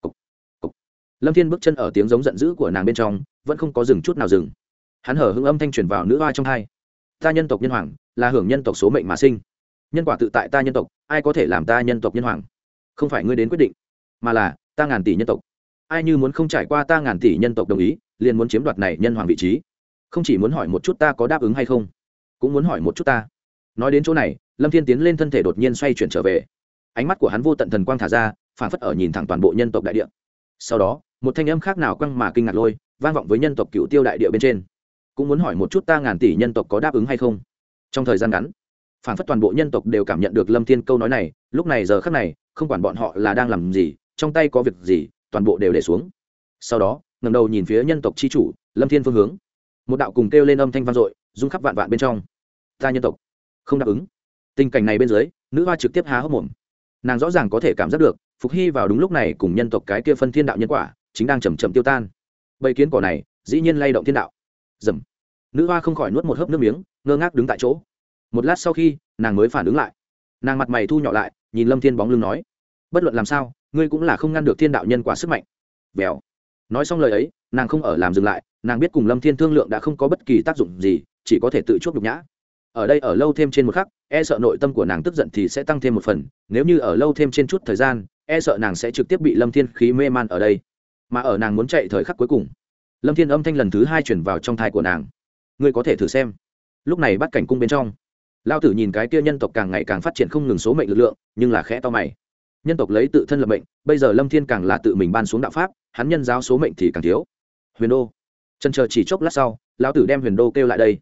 Cục, cục. lâm thiên bước chân ở tiếng giống giận dữ của nàng bên trong vẫn không có dừng chút nào dừng. Hắn hở hưng âm thanh truyền vào nữ hoa trong hai. Ta nhân tộc nhân hoàng là hưởng nhân tộc số mệnh mà sinh nhân quả tự tại ta nhân tộc, ai có thể làm ta nhân tộc nhân hoàng? Không phải ngươi đến quyết định, mà là, ta ngàn tỷ nhân tộc. Ai như muốn không trải qua ta ngàn tỷ nhân tộc đồng ý, liền muốn chiếm đoạt này nhân hoàng vị trí. Không chỉ muốn hỏi một chút ta có đáp ứng hay không, cũng muốn hỏi một chút ta. Nói đến chỗ này, lâm thiên tiến lên thân thể đột nhiên xoay chuyển trở về. Ánh mắt của hắn vô tận thần quang thả ra phản phất ở nhìn thẳng toàn bộ nhân tộc đại địa. Sau đó, một thanh âm khác nào quăng mà kinh ngạc lôi, vang vọng với nhân tộc cựu tiêu đại địa bên trên. Cũng muốn hỏi một chút ta ngàn tỷ nhân tộc có đáp ứng hay không? Trong thời gian ngắn phản phất toàn bộ nhân tộc đều cảm nhận được lâm thiên câu nói này, lúc này giờ khắc này, không quản bọn họ là đang làm gì, trong tay có việc gì, toàn bộ đều để xuống. Sau đó ngầm đầu nhìn phía nhân tộc chi chủ, lâm thiên phương hướng. Một đạo cùng kêu lên âm thanh vang dội, rung khắp vạn vạn bên trong. Ta nhân tộc, không đáp ứng. Tình cảnh này bên dưới, nữ hoa trực tiếp há hốc mồm. Nàng rõ ràng có thể cảm giác được, phục hy vào đúng lúc này cùng nhân tộc cái kia phân thiên đạo nhân quả, chính đang chầm chậm tiêu tan. Bầy kiến cỏ này, dĩ nhiên lay động thiên đạo. Dầm. Nữ hoa không khỏi nuốt một hớp nước miếng, ngơ ngác đứng tại chỗ một lát sau khi, nàng mới phản ứng lại. Nàng mặt mày thu nhỏ lại, nhìn lâm thiên bóng lưng nói, bất luận làm sao, ngươi cũng là không ngăn được thiên đạo nhân quả sức mạnh. Vèo. Nói xong lời ấy, nàng không ở làm dừng lại, nàng biết cùng lâm thiên thương lượng đã không có bất kỳ tác dụng gì, chỉ có thể tự chuốc nhục nhã. Ở đây ở lâu thêm trên một khắc e sợ nội tâm của nàng tức giận thì sẽ tăng thêm một phần, nếu như ở lâu thêm trên chút thời gian e sợ nàng sẽ trực tiếp bị lâm thiên khí mê man ở đây. Mà ở nàng muốn chạy thời khắc cuối cùng, lâm thiên âm thanh lần thứ hai chuyển vào trong thai của nàng. Ngươi có thể thử xem. Lúc này bắt cảnh cung bên trong lao tử nhìn cái kia nhân tộc càng ngày càng phát triển không ngừng số mệnh lực lượng, nhưng là khẽ to mày. Nhân tộc lấy tự thân lập mệnh, bây giờ lâm thiên càng là tự mình ban xuống đạo pháp, hắn nhân giáo số mệnh thì càng thiếu. Huyền đô. Trần chờ chỉ chốc lát sau lão tử đem huyền đô kêu lại đây.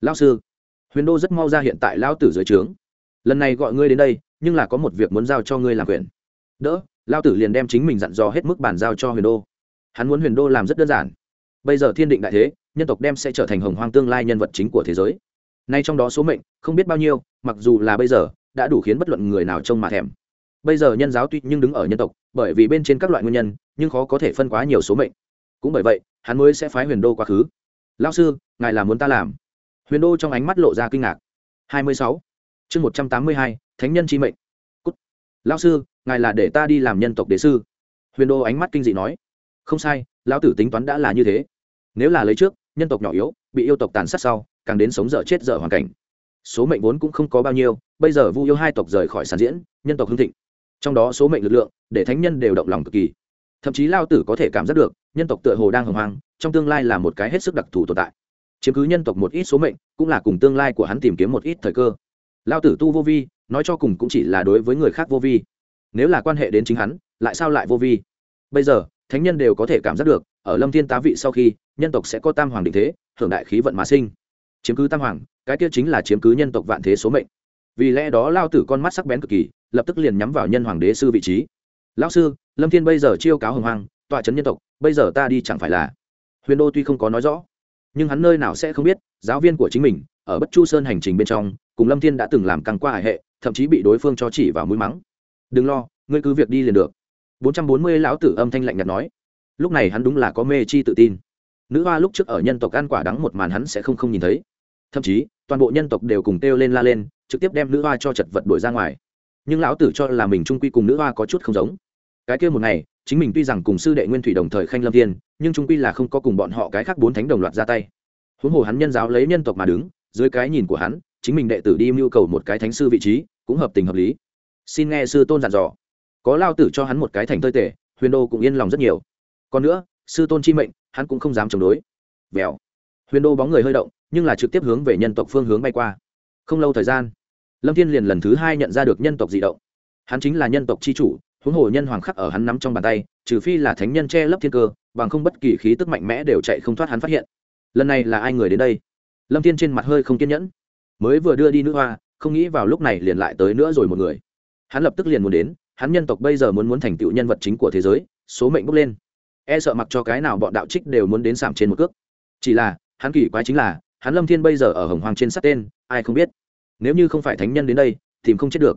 Lão sư. Huyền đô rất mau ra hiện tại lão tử dưới trướng. Lần này gọi ngươi đến đây, nhưng là có một việc muốn giao cho ngươi làm quyền. Đỡ lão tử liền đem chính mình dặn dò hết mức bàn giao cho huyền đô. Hắn muốn huyền đô làm rất đơn giản. Bây giờ thiên định đại thế, nhân tộc đem sẽ trở thành hồng hoang tương lai nhân vật chính của thế giới nay trong đó số mệnh, không biết bao nhiêu, mặc dù là bây giờ, đã đủ khiến bất luận người nào trông mà thèm. Bây giờ nhân giáo tuy nhưng đứng ở nhân tộc, bởi vì bên trên các loại nguyên nhân, nhưng khó có thể phân quá nhiều số mệnh. Cũng bởi vậy, hắn mới sẽ phái huyền đô quá khứ. Lao sư, ngài là muốn ta làm? Huyền đô trong ánh mắt lộ ra kinh ngạc. Hai mươi sáu. Chương một trăm tám mươi hai, thánh nhân chi mệnh. Cút. Lao sư, ngài là để ta đi làm nhân tộc đế sư. Huyền đô ánh mắt kinh dị nói. Không sai, lão tử tính toán đã là như thế. Nếu là lấy trước, nhân tộc nhỏ yếu, bị yêu tộc tàn sát sau càng đến sống dở chết dở hoàn cảnh. Số mệnh vốn cũng không có bao nhiêu, bây giờ vu yêu hai tộc rời khỏi sàn diễn, nhân tộc hưng thịnh. Trong đó số mệnh lực lượng, để thánh nhân đều động lòng cực kỳ. Thậm chí lao tử có thể cảm giác được, nhân tộc tựa hồ đang hồng hoang, trong tương lai là một cái hết sức đặc thù tồn tại. Chiếm cứ nhân tộc một ít số mệnh, cũng là cùng tương lai của hắn tìm kiếm một ít thời cơ. Lao tử tu vô vi, nói cho cùng cũng chỉ là đối với người khác vô vi. Nếu là quan hệ đến chính hắn, lại sao lại vô vi? Bây giờ, thánh nhân đều có thể cảm giác được, ở lâm thiên tá vị sau khi, nhân tộc sẽ có tam hoàng định thế, hưởng đại khí vận mà sinh chiếm cứ tam hoàng, cái kia chính là chiếm cứ nhân tộc vạn thế số mệnh. Vì lẽ đó lao tử con mắt sắc bén cực kỳ, lập tức liền nhắm vào nhân hoàng đế sư vị trí. Lão sư, lâm thiên bây giờ chiêu cáo hồng hoàng tọa trấn nhân tộc, bây giờ ta đi chẳng phải là huyền đô tuy không có nói rõ, nhưng hắn nơi nào sẽ không biết, giáo viên của chính mình, ở bất chu sơn hành trình bên trong, cùng lâm thiên đã từng làm căng qua hải hệ, thậm chí bị đối phương cho chỉ vào mũi mắng. Đừng lo, ngươi cứ việc đi liền được. 440 lão tử âm thanh lạnh nhạt nói. Lúc này hắn đúng là có mê chi tự tin. Nữ hoa lúc trước ở nhân tộc ăn quả đắng một màn hắn sẽ không không nhìn thấy thậm chí, toàn bộ nhân tộc đều cùng kêu lên la lên, trực tiếp đem nữ hoa cho chật vật đuổi ra ngoài. Nhưng lão tử cho là mình trung quy cùng nữ hoa có chút không giống. Cái kia một ngày, chính mình tuy rằng cùng sư đệ nguyên thủy đồng thời khanh lâm tiên nhưng trung quy là không có cùng bọn họ cái khác bốn thánh đồng loạt ra tay. Huống hồ hắn nhân giáo lấy nhân tộc mà đứng, dưới cái nhìn của hắn, chính mình đệ tử đi mưu cầu một cái thánh sư vị trí, cũng hợp tình hợp lý. Xin nghe sư tôn dặn dò. Có lao tử cho hắn một cái thành tơi tể, huyền đô cũng yên lòng rất nhiều. Còn nữa, sư tôn chi mệnh, hắn cũng không dám chống đối. Vèo huyền đô bóng người hơi động, nhưng là trực tiếp hướng về nhân tộc phương hướng bay qua. Không lâu thời gian, lâm thiên liền lần thứ hai nhận ra được nhân tộc di động. Hắn chính là nhân tộc c h i chủ, huống hồ nhân hoàng khắc ở hắn nắm trong bàn tay, trừ phi là thánh nhân che lấp thiên cơ, bằng không bất kỳ khí tức mạnh mẽ đều chạy không thoát hắn phát hiện. Lần này là ai người đến đây? Lâm thiên trên mặt hơi không kiên nhẫn. Mới vừa đưa đi nữ hoa, không nghĩ vào lúc này liền lại tới nữa rồi một người. Hắn lập tức liền muốn đến, hắn nhân tộc bây giờ muốn muốn thành tựu nhân vật chính của thế giới, số mệnh bốc lên. E sợ mặc cho cái nào bọn đạo trích đều muốn đến sảm trên một cước. Chỉ là hắn kỳ quái chính là, hắn lâm thiên bây giờ ở hồng hoàng trên sát tên, ai không biết. Nếu như không phải thánh nhân đến đây, tìm không chết được.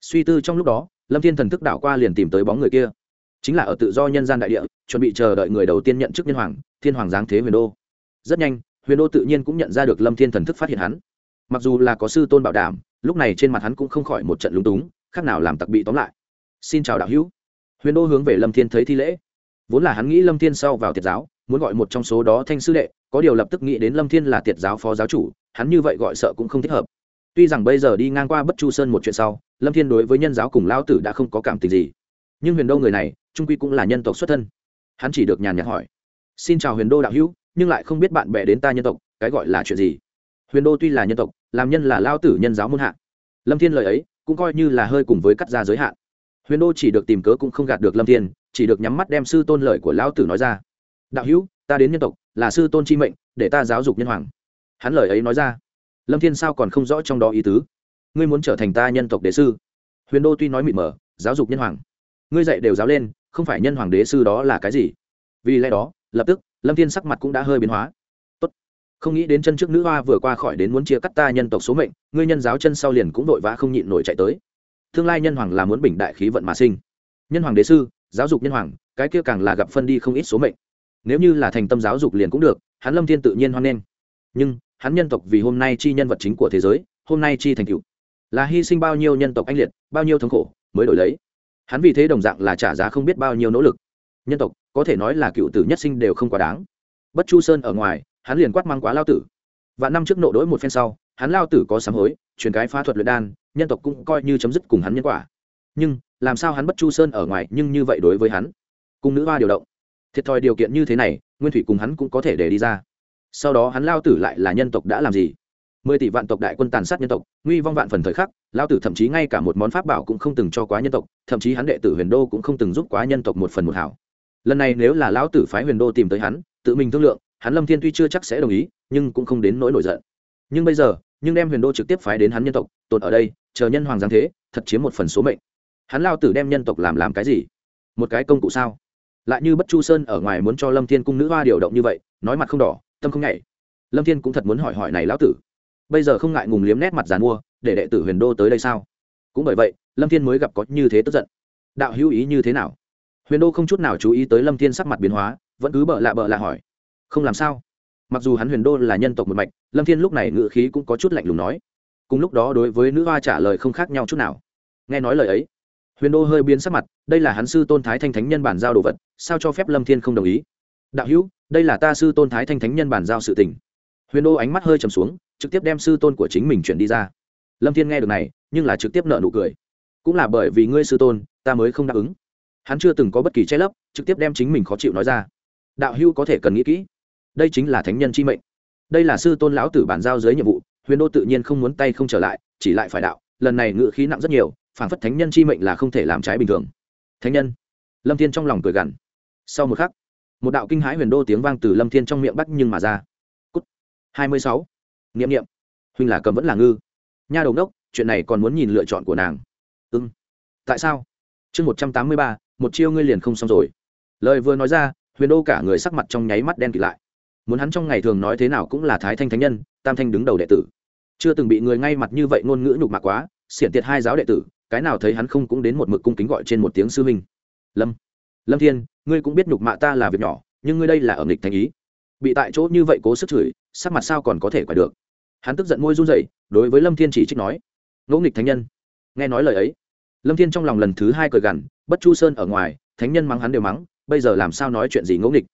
Suy tư trong lúc đó, lâm thiên thần thức đảo qua liền tìm tới bóng người kia. Chính là ở tự do nhân gian đại địa, chuẩn bị chờ đợi người đầu tiên nhận chức nhân hoàng, thiên hoàng giáng thế huyền đô. Rất nhanh, huyền đô tự nhiên cũng nhận ra được lâm thiên thần thức phát hiện hắn. Mặc dù là có sư tôn bảo đảm, lúc này trên mặt hắn cũng không khỏi một trận lúng túng, khác nào làm tặc bị tóm lại. Xin chào đạo hữu. Huyền đô hướng về lâm thiên thấy thi lễ. Vốn là hắn nghĩ lâm thiên sau vào tiệt giáo muốn gọi một trong số đó thanh sư đệ, có điều lập tức nghĩ đến lâm thiên là tiệt giáo phó giáo chủ, hắn như vậy gọi sợ cũng không thích hợp. Tuy rằng bây giờ đi ngang qua bất chu sơn một chuyện sau, lâm thiên đối với nhân giáo cùng lão tử đã không có cảm tình gì. Nhưng huyền đô người này, trung quy cũng là nhân tộc xuất thân. Hắn chỉ được nhàn nhạt hỏi, xin chào huyền đô đạo hữu, nhưng lại không biết bạn bè đến ta nhân tộc, cái gọi là chuyện gì? Huyền đô tuy là nhân tộc, làm nhân là lao tử nhân giáo môn hạ. Lâm thiên lời ấy, cũng coi như là hơi cùng với cắt ra giới hạn. Huyền đô chỉ được tìm cớ cũng không gạt được lâm thiên, chỉ được nhắm mắt đem sư tôn lời của lão tử nói ra đạo hữu, ta đến nhân tộc, là sư tôn chi mệnh, để ta giáo dục nhân hoàng. Hắn lời ấy nói ra. Lâm thiên sao còn không rõ trong đó ý tứ? Ngươi muốn trở thành ta nhân tộc đế sư? Huyền đô tuy nói mịt mờ, giáo dục nhân hoàng. Ngươi dạy đều giáo lên, không phải nhân hoàng đế sư đó là cái gì? Vì lẽ đó, lập tức, lâm thiên sắc mặt cũng đã hơi biến hóa. Tốt. không nghĩ đến chân trước nữ hoa vừa qua khỏi đến muốn chia cắt ta nhân tộc số mệnh, ngươi nhân giáo chân sau liền cũng vội vã không nhịn nổi chạy tới. Tương lai nhân hoàng là muốn bình đại khí vận mà sinh. Nhân hoàng đế sư, giáo dục nhân hoàng, cái kia càng là gặp phân đi không ít số mệnh nếu như là thành tâm giáo dục liền cũng được, hắn lâm thiên tự nhiên hoan nghênh. Nhưng, hắn nhân tộc vì hôm nay chi nhân vật chính của thế giới, hôm nay chi thành cựu là hy sinh bao nhiêu nhân tộc anh liệt, bao nhiêu thống khổ mới đổi lấy. Hắn vì thế đồng dạng là trả giá không biết bao nhiêu nỗ lực. Nhân tộc, có thể nói là cựu tử nhất sinh đều không quá đáng. Bất chu sơn ở ngoài, hắn liền quát mang quá lao tử. Và năm trước nộ đỗi một phen sau, hắn lao tử có sám hối, truyền cái phá thuật luyện đan, nhân tộc cũng coi như chấm dứt cùng hắn nhân quả. Nhưng, làm sao hắn bất chu sơn ở ngoài nhưng như vậy đối với hắn? Cùng nữ hoa điều động thiệt thòi điều kiện như thế này, nguyên thủy cùng hắn cũng có thể để đi ra. Sau đó hắn lao tử lại là nhân tộc đã làm gì? Mười tỷ vạn tộc đại quân tàn sát nhân tộc, nguy vong vạn phần thời khắc, lao tử thậm chí ngay cả một món pháp bảo cũng không từng cho quá nhân tộc, thậm chí hắn đệ tử huyền đô cũng không từng giúp quá nhân tộc một phần một hảo. Lần này nếu là lão tử phái huyền đô tìm tới hắn, tự mình thương lượng, hắn lâm thiên tuy chưa chắc sẽ đồng ý, nhưng cũng không đến nỗi nổi giận. Nhưng bây giờ, nhưng đem huyền đô trực tiếp phái đến hắn nhân tộc, tồn ở đây, chờ nhân hoàng giáng thế, thật chiếm một phần số mệnh. Hắn lao tử đem nhân tộc làm làm cái gì? Một cái công cụ sao? Lại như bất chu sơn ở ngoài muốn cho lâm thiên cung nữ hoa điều động như vậy, nói mặt không đỏ, tâm không nhảy. Lâm thiên cũng thật muốn hỏi hỏi này lão tử. Bây giờ không ngại ngùng liếm nét mặt dàn mua, để đệ tử huyền đô tới đây sao? Cũng bởi vậy, lâm thiên mới gặp có như thế tức giận. Đạo hữu ý như thế nào? Huyền đô không chút nào chú ý tới lâm thiên sắc mặt biến hóa, vẫn cứ bợ lạ bợ lạ hỏi. Không làm sao? Mặc dù hắn huyền đô là nhân tộc một mạch, lâm thiên lúc này ngự khí cũng có chút lạnh lùng nói. Cùng lúc đó đối với nữ hoa trả lời không khác nhau chút nào. Nghe nói lời ấy huyền đô hơi biến sắc mặt, đây là hắn sư tôn thái thanh thánh nhân bản giao đồ vật, sao cho phép lâm thiên không đồng ý? Đạo hữu, đây là ta sư tôn thái thanh thánh nhân bản giao sự tình. Huyền đô ánh mắt hơi trầm xuống, trực tiếp đem sư tôn của chính mình chuyển đi ra. Lâm thiên nghe được này, nhưng là trực tiếp nợ nụ cười. Cũng là bởi vì ngươi sư tôn, ta mới không đáp ứng. Hắn chưa từng có bất kỳ che lấp, trực tiếp đem chính mình khó chịu nói ra. Đạo hưu có thể cần nghĩ kỹ. Đây chính là thánh nhân chi mệnh. Đây là sư tôn lão tử bản giao dưới nhiệm vụ, huyền đô tự nhiên không muốn tay không trở lại, chỉ lại phải đạo, lần này ngự khí nặng rất nhiều phản phất thánh nhân chi mệnh là không thể làm trái bình thường. Thánh nhân? Lâm thiên trong lòng cười gằn. Sau một khắc, một đạo kinh hãi huyền đô tiếng vang từ lâm thiên trong miệng bắt nhưng mà ra. Cút. Hai mươi sáu. Nghiệm nghiệm huynh là cầm vẫn là ngư. Nha đầu đốc, chuyện này còn muốn nhìn lựa chọn của nàng. Ưng tại sao? Chương một trăm tám mươi ba, một chiêu ngươi liền không xong rồi. Lời vừa nói ra, huyền đô cả người sắc mặt trong nháy mắt đen kịt lại. Muốn hắn trong ngày thường nói thế nào cũng là thái thanh thánh nhân, tam thanh đứng đầu đệ tử. Chưa từng bị người ngay mặt như vậy ngôn ngữ nhục mạ quá, xiển tiệt hai giáo đệ tử cái nào thấy hắn không cũng đến một mực cung kính gọi trên một tiếng sư huynh. Lâm lâm thiên, ngươi cũng biết nhục mạ ta là việc nhỏ, nhưng ngươi đây là ở nghịch thành ý. Bị tại chỗ như vậy cố sức chửi, sắc mặt sao còn có thể quả được? Hắn tức giận môi run rẩy, đối với lâm thiên chỉ trích nói, ngỗ nghịch thánh nhân. Nghe nói lời ấy, lâm thiên trong lòng lần thứ hai cười gằn, bất chu sơn ở ngoài, thánh nhân mắng hắn đều mắng, bây giờ làm sao nói chuyện gì ngỗ nghịch?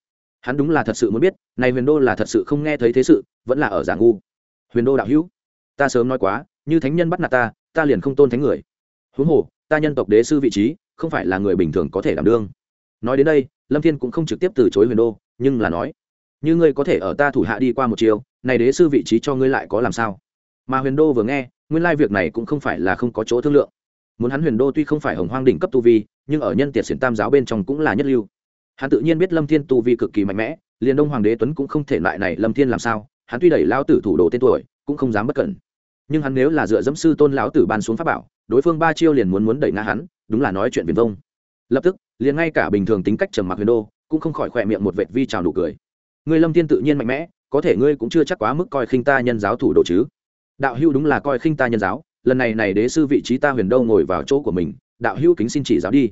Hắn đúng là thật sự muốn biết, này huyền đô là thật sự không nghe thấy thế sự, vẫn là ở giả ngu. Huyền đô đạo hữu, ta sớm nói quá, như thánh nhân bắt nạt ta ta liền không tôn thánh người huống hồ, ta nhân tộc đế sư vị trí, không phải là người bình thường có thể đảm đương. Nói đến đây, lâm thiên cũng không trực tiếp từ chối huyền đô, nhưng là nói, như ngươi có thể ở ta thủ hạ đi qua một chiều, này đế sư vị trí cho ngươi lại có làm sao? Mà huyền đô vừa nghe, nguyên lai việc này cũng không phải là không có chỗ thương lượng. Muốn hắn huyền đô tuy không phải hồng hoang đỉnh cấp tu vi, nhưng ở nhân tiệt xiển tam giáo bên trong cũng là nhất lưu. Hắn tự nhiên biết lâm thiên tu vi cực kỳ mạnh mẽ, liền đông hoàng đế tuấn cũng không thể lại này lâm thiên làm sao, hắn tuy đẩy lao tử thủ đồ tên tuổi, cũng không dám bất cẩn. Nhưng hắn nếu là dựa dẫm sư tôn lão tử ban xuống pháp bảo đối phương ba chiêu liền muốn muốn đẩy ngã hắn, đúng là nói chuyện viền vông. Lập tức, liền ngay cả bình thường tính cách trầm mặc huyền đô, cũng không khỏi khỏe miệng một vệt vi trào nụ cười. Ngươi lâm thiên tự nhiên mạnh mẽ, có thể ngươi cũng chưa chắc quá mức coi khinh ta nhân giáo thủ đồ chứ. Đạo hữu đúng là coi khinh ta nhân giáo, lần này này đế sư vị trí ta huyền đâu ngồi vào chỗ của mình, đạo hữu kính xin chỉ giáo đi.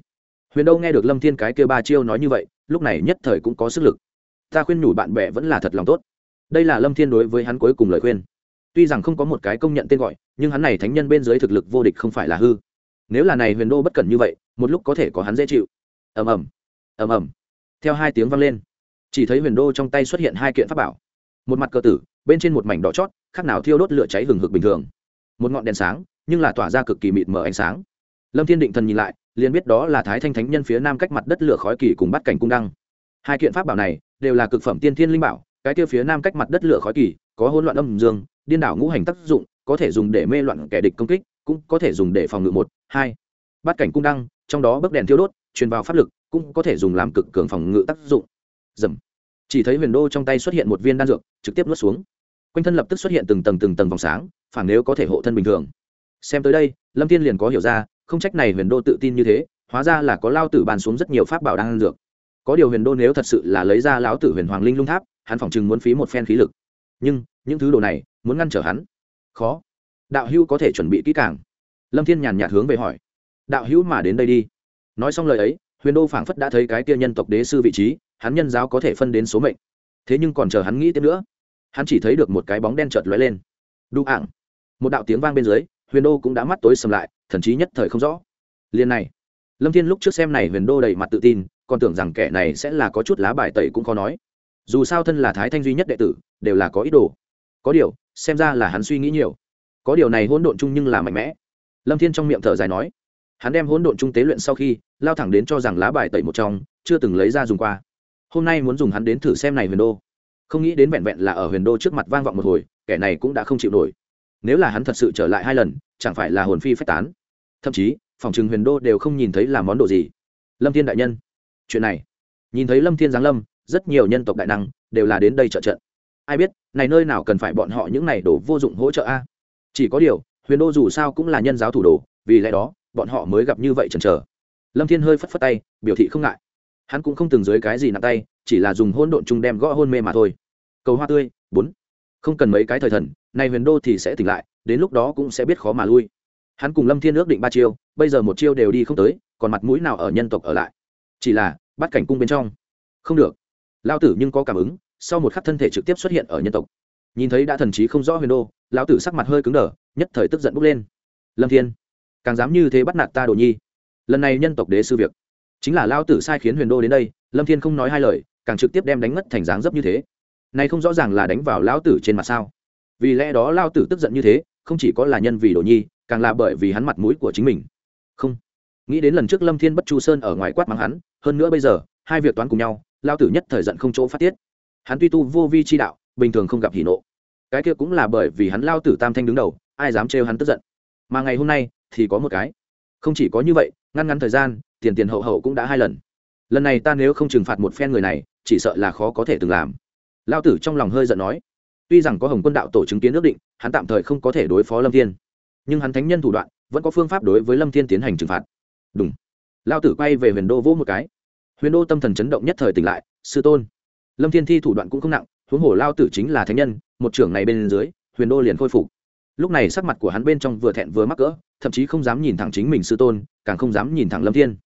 Huyền đâu nghe được lâm thiên cái kia ba chiêu nói như vậy, lúc này nhất thời cũng có sức lực. Ta khuyên nhủ bạn bè vẫn là thật lòng tốt. Đây là lâm thiên đối với hắn cuối cùng lời khuyên tuy rằng không có một cái công nhận tên gọi, nhưng hắn này thánh nhân bên dưới thực lực vô địch không phải là hư. Nếu là này huyền đô bất cẩn như vậy, một lúc có thể có hắn dễ chịu. Ầm ầm ầm ầm. Theo hai tiếng vang lên, chỉ thấy huyền đô trong tay xuất hiện hai kiện pháp bảo. Một mặt cơ tử, bên trên một mảnh đỏ chót, khác nào thiêu đốt lửa cháy hừng hực bình thường. Một ngọn đèn sáng, nhưng là tỏa ra cực kỳ mịt mờ ánh sáng. Lâm thiên định thần nhìn lại, liền biết đó là thái thanh thánh nhân phía nam cách mặt đất lửa khói kỳ cùng bắt cảnh cung đăng. Hai kiện pháp bảo này đều là cực phẩm tiên thiên linh bảo, cái tiêu phía nam cách mặt đất lửa khói kỳ, có hỗn loạn âm dương điên đảo ngũ hành tác dụng, có thể dùng để mê loạn kẻ địch công kích, cũng có thể dùng để phòng ngự một, hai. Bát cảnh cung đăng, trong đó bấc đèn thiêu đốt, truyền vào pháp lực, cũng có thể dùng làm cực cường phòng ngự tác dụng. Dầm. Chỉ thấy huyền đô trong tay xuất hiện một viên đan dược, trực tiếp nuốt xuống. Quanh thân lập tức xuất hiện từng tầng từng tầng vòng sáng, phản nếu có thể hộ thân bình thường. Xem tới đây, lâm thiên liền có hiểu ra, không trách này huyền đô tự tin như thế, hóa ra là có lao tử bàn xuống rất nhiều pháp bảo đan dược. Có điều huyền đô nếu thật sự là lấy ra lão tử huyền hoàng linh lung tháp, hắn phỏng chừng muốn phí một phen khí lực. Nhưng những thứ đồ này muốn ngăn trở hắn. Khó. Đạo hữu có thể chuẩn bị kỹ càng. Lâm thiên nhàn nhạt hướng về hỏi. Đạo hữu mà đến đây đi. Nói xong lời ấy, huyền đô phảng phất đã thấy cái kia nhân tộc đế sư vị trí, hắn nhân giáo có thể phân đến số mệnh. Thế nhưng còn chờ hắn nghĩ tiếp nữa. Hắn chỉ thấy được một cái bóng đen chợt lóe lên. Đu ảng. Một đạo tiếng vang bên dưới, huyền đô cũng đã mắt tối sầm lại, thần chí nhất thời không rõ. Liền này. Lâm thiên lúc trước xem này huyền đô đầy mặt tự tin, còn tưởng rằng kẻ này sẽ là có chút lá bài tẩy cũng khó nói. Dù sao thân là thái thanh duy nhất đệ tử, đều là có ý đồ có điều, xem ra là hắn suy nghĩ nhiều. Có điều này hỗn độn chung nhưng là mạnh mẽ. Lâm thiên trong miệng thở dài nói, hắn đem hỗn độn trung tế luyện sau khi, lao thẳng đến cho rằng lá bài tẩy một trong, chưa từng lấy ra dùng qua. Hôm nay muốn dùng hắn đến thử xem này huyền đô. Không nghĩ đến vẹn vẹn là ở huyền đô trước mặt vang vọng một hồi, kẻ này cũng đã không chịu nổi. Nếu là hắn thật sự trở lại hai lần, chẳng phải là hồn phi phách tán. Thậm chí, phòng trừng huyền đô đều không nhìn thấy là món đồ gì. Lâm thiên đại nhân, chuyện này, nhìn thấy lâm thiên giáng lâm, rất nhiều nhân tộc đại năng đều là đến đây trợ trận ai biết, này nơi nào cần phải bọn họ những này đổ vô dụng hỗ trợ a? Chỉ có điều, huyền đô dù sao cũng là nhân giáo thủ đồ, vì lẽ đó, bọn họ mới gặp như vậy chần chờ. Lâm thiên hơi phất phất tay, biểu thị không ngại. Hắn cũng không từng dưới cái gì nặng tay, chỉ là dùng hôn độn chung đem gõ hôn mê mà thôi. Cầu hoa tươi, bốn. Không cần mấy cái thời thần, này huyền đô thì sẽ tỉnh lại, đến lúc đó cũng sẽ biết khó mà lui. Hắn cùng lâm thiên ước định ba chiêu, bây giờ một chiêu đều đi không tới, còn mặt mũi nào ở nhân tộc ở lại? Chỉ là, bắt cảnh cung bên trong. Không được. Lao tử nhưng có cảm ứng sau một khắc thân thể trực tiếp xuất hiện ở nhân tộc. Nhìn thấy đã thần trí không rõ huyền đô, lão tử sắc mặt hơi cứng đờ, nhất thời tức giận bốc lên. Lâm thiên, càng dám như thế bắt nạt ta đồ nhi. Lần này nhân tộc đế sư việc, chính là lao tử sai khiến huyền đô đến đây, lâm thiên không nói hai lời, càng trực tiếp đem đánh mất thành dáng dấp như thế. Này không rõ ràng là đánh vào lão tử trên mặt sao? Vì lẽ đó lao tử tức giận như thế, không chỉ có là nhân vì đồ nhi, càng là bởi vì hắn mặt mũi của chính mình. Không. Nghĩ đến lần trước lâm thiên bất chu sơn ở ngoài quát mắng hắn, hơn nữa bây giờ, hai việc toán cùng nhau lao tử nhất thời giận không chỗ phát tiết hắn tuy tu vô vi chi đạo, bình thường không gặp hỉ nộ. Cái kia cũng là bởi vì hắn lao tử tam thanh đứng đầu, ai dám trêu hắn tức giận. Mà ngày hôm nay, thì có một cái. Không chỉ có như vậy, ngăn ngắn thời gian, tiền tiền hậu hậu cũng đã hai lần. Lần này ta nếu không trừng phạt một phen người này, chỉ sợ là khó có thể từng làm. Lao tử trong lòng hơi giận nói. Tuy rằng có hồng quân đạo tổ chứng kiến ước định, hắn tạm thời không có thể đối phó lâm thiên. Nhưng hắn thánh nhân thủ đoạn, vẫn có phương pháp đối với lâm thiên tiến hành trừng phạt. Đúng lao tử quay về huyền đô vỗ một cái. Huyền đô tâm thần chấn động nhất thời tỉnh lại, sư tôn lâm thiên thi thủ đoạn cũng không nặng, huống hồ lao tử chính là thánh nhân, một trưởng này bên dưới, huyền đô liền khôi phục. Lúc này sắc mặt của hắn bên trong vừa thẹn vừa mắc cỡ, thậm chí không dám nhìn thẳng chính mình sư tôn, càng không dám nhìn thẳng lâm thiên.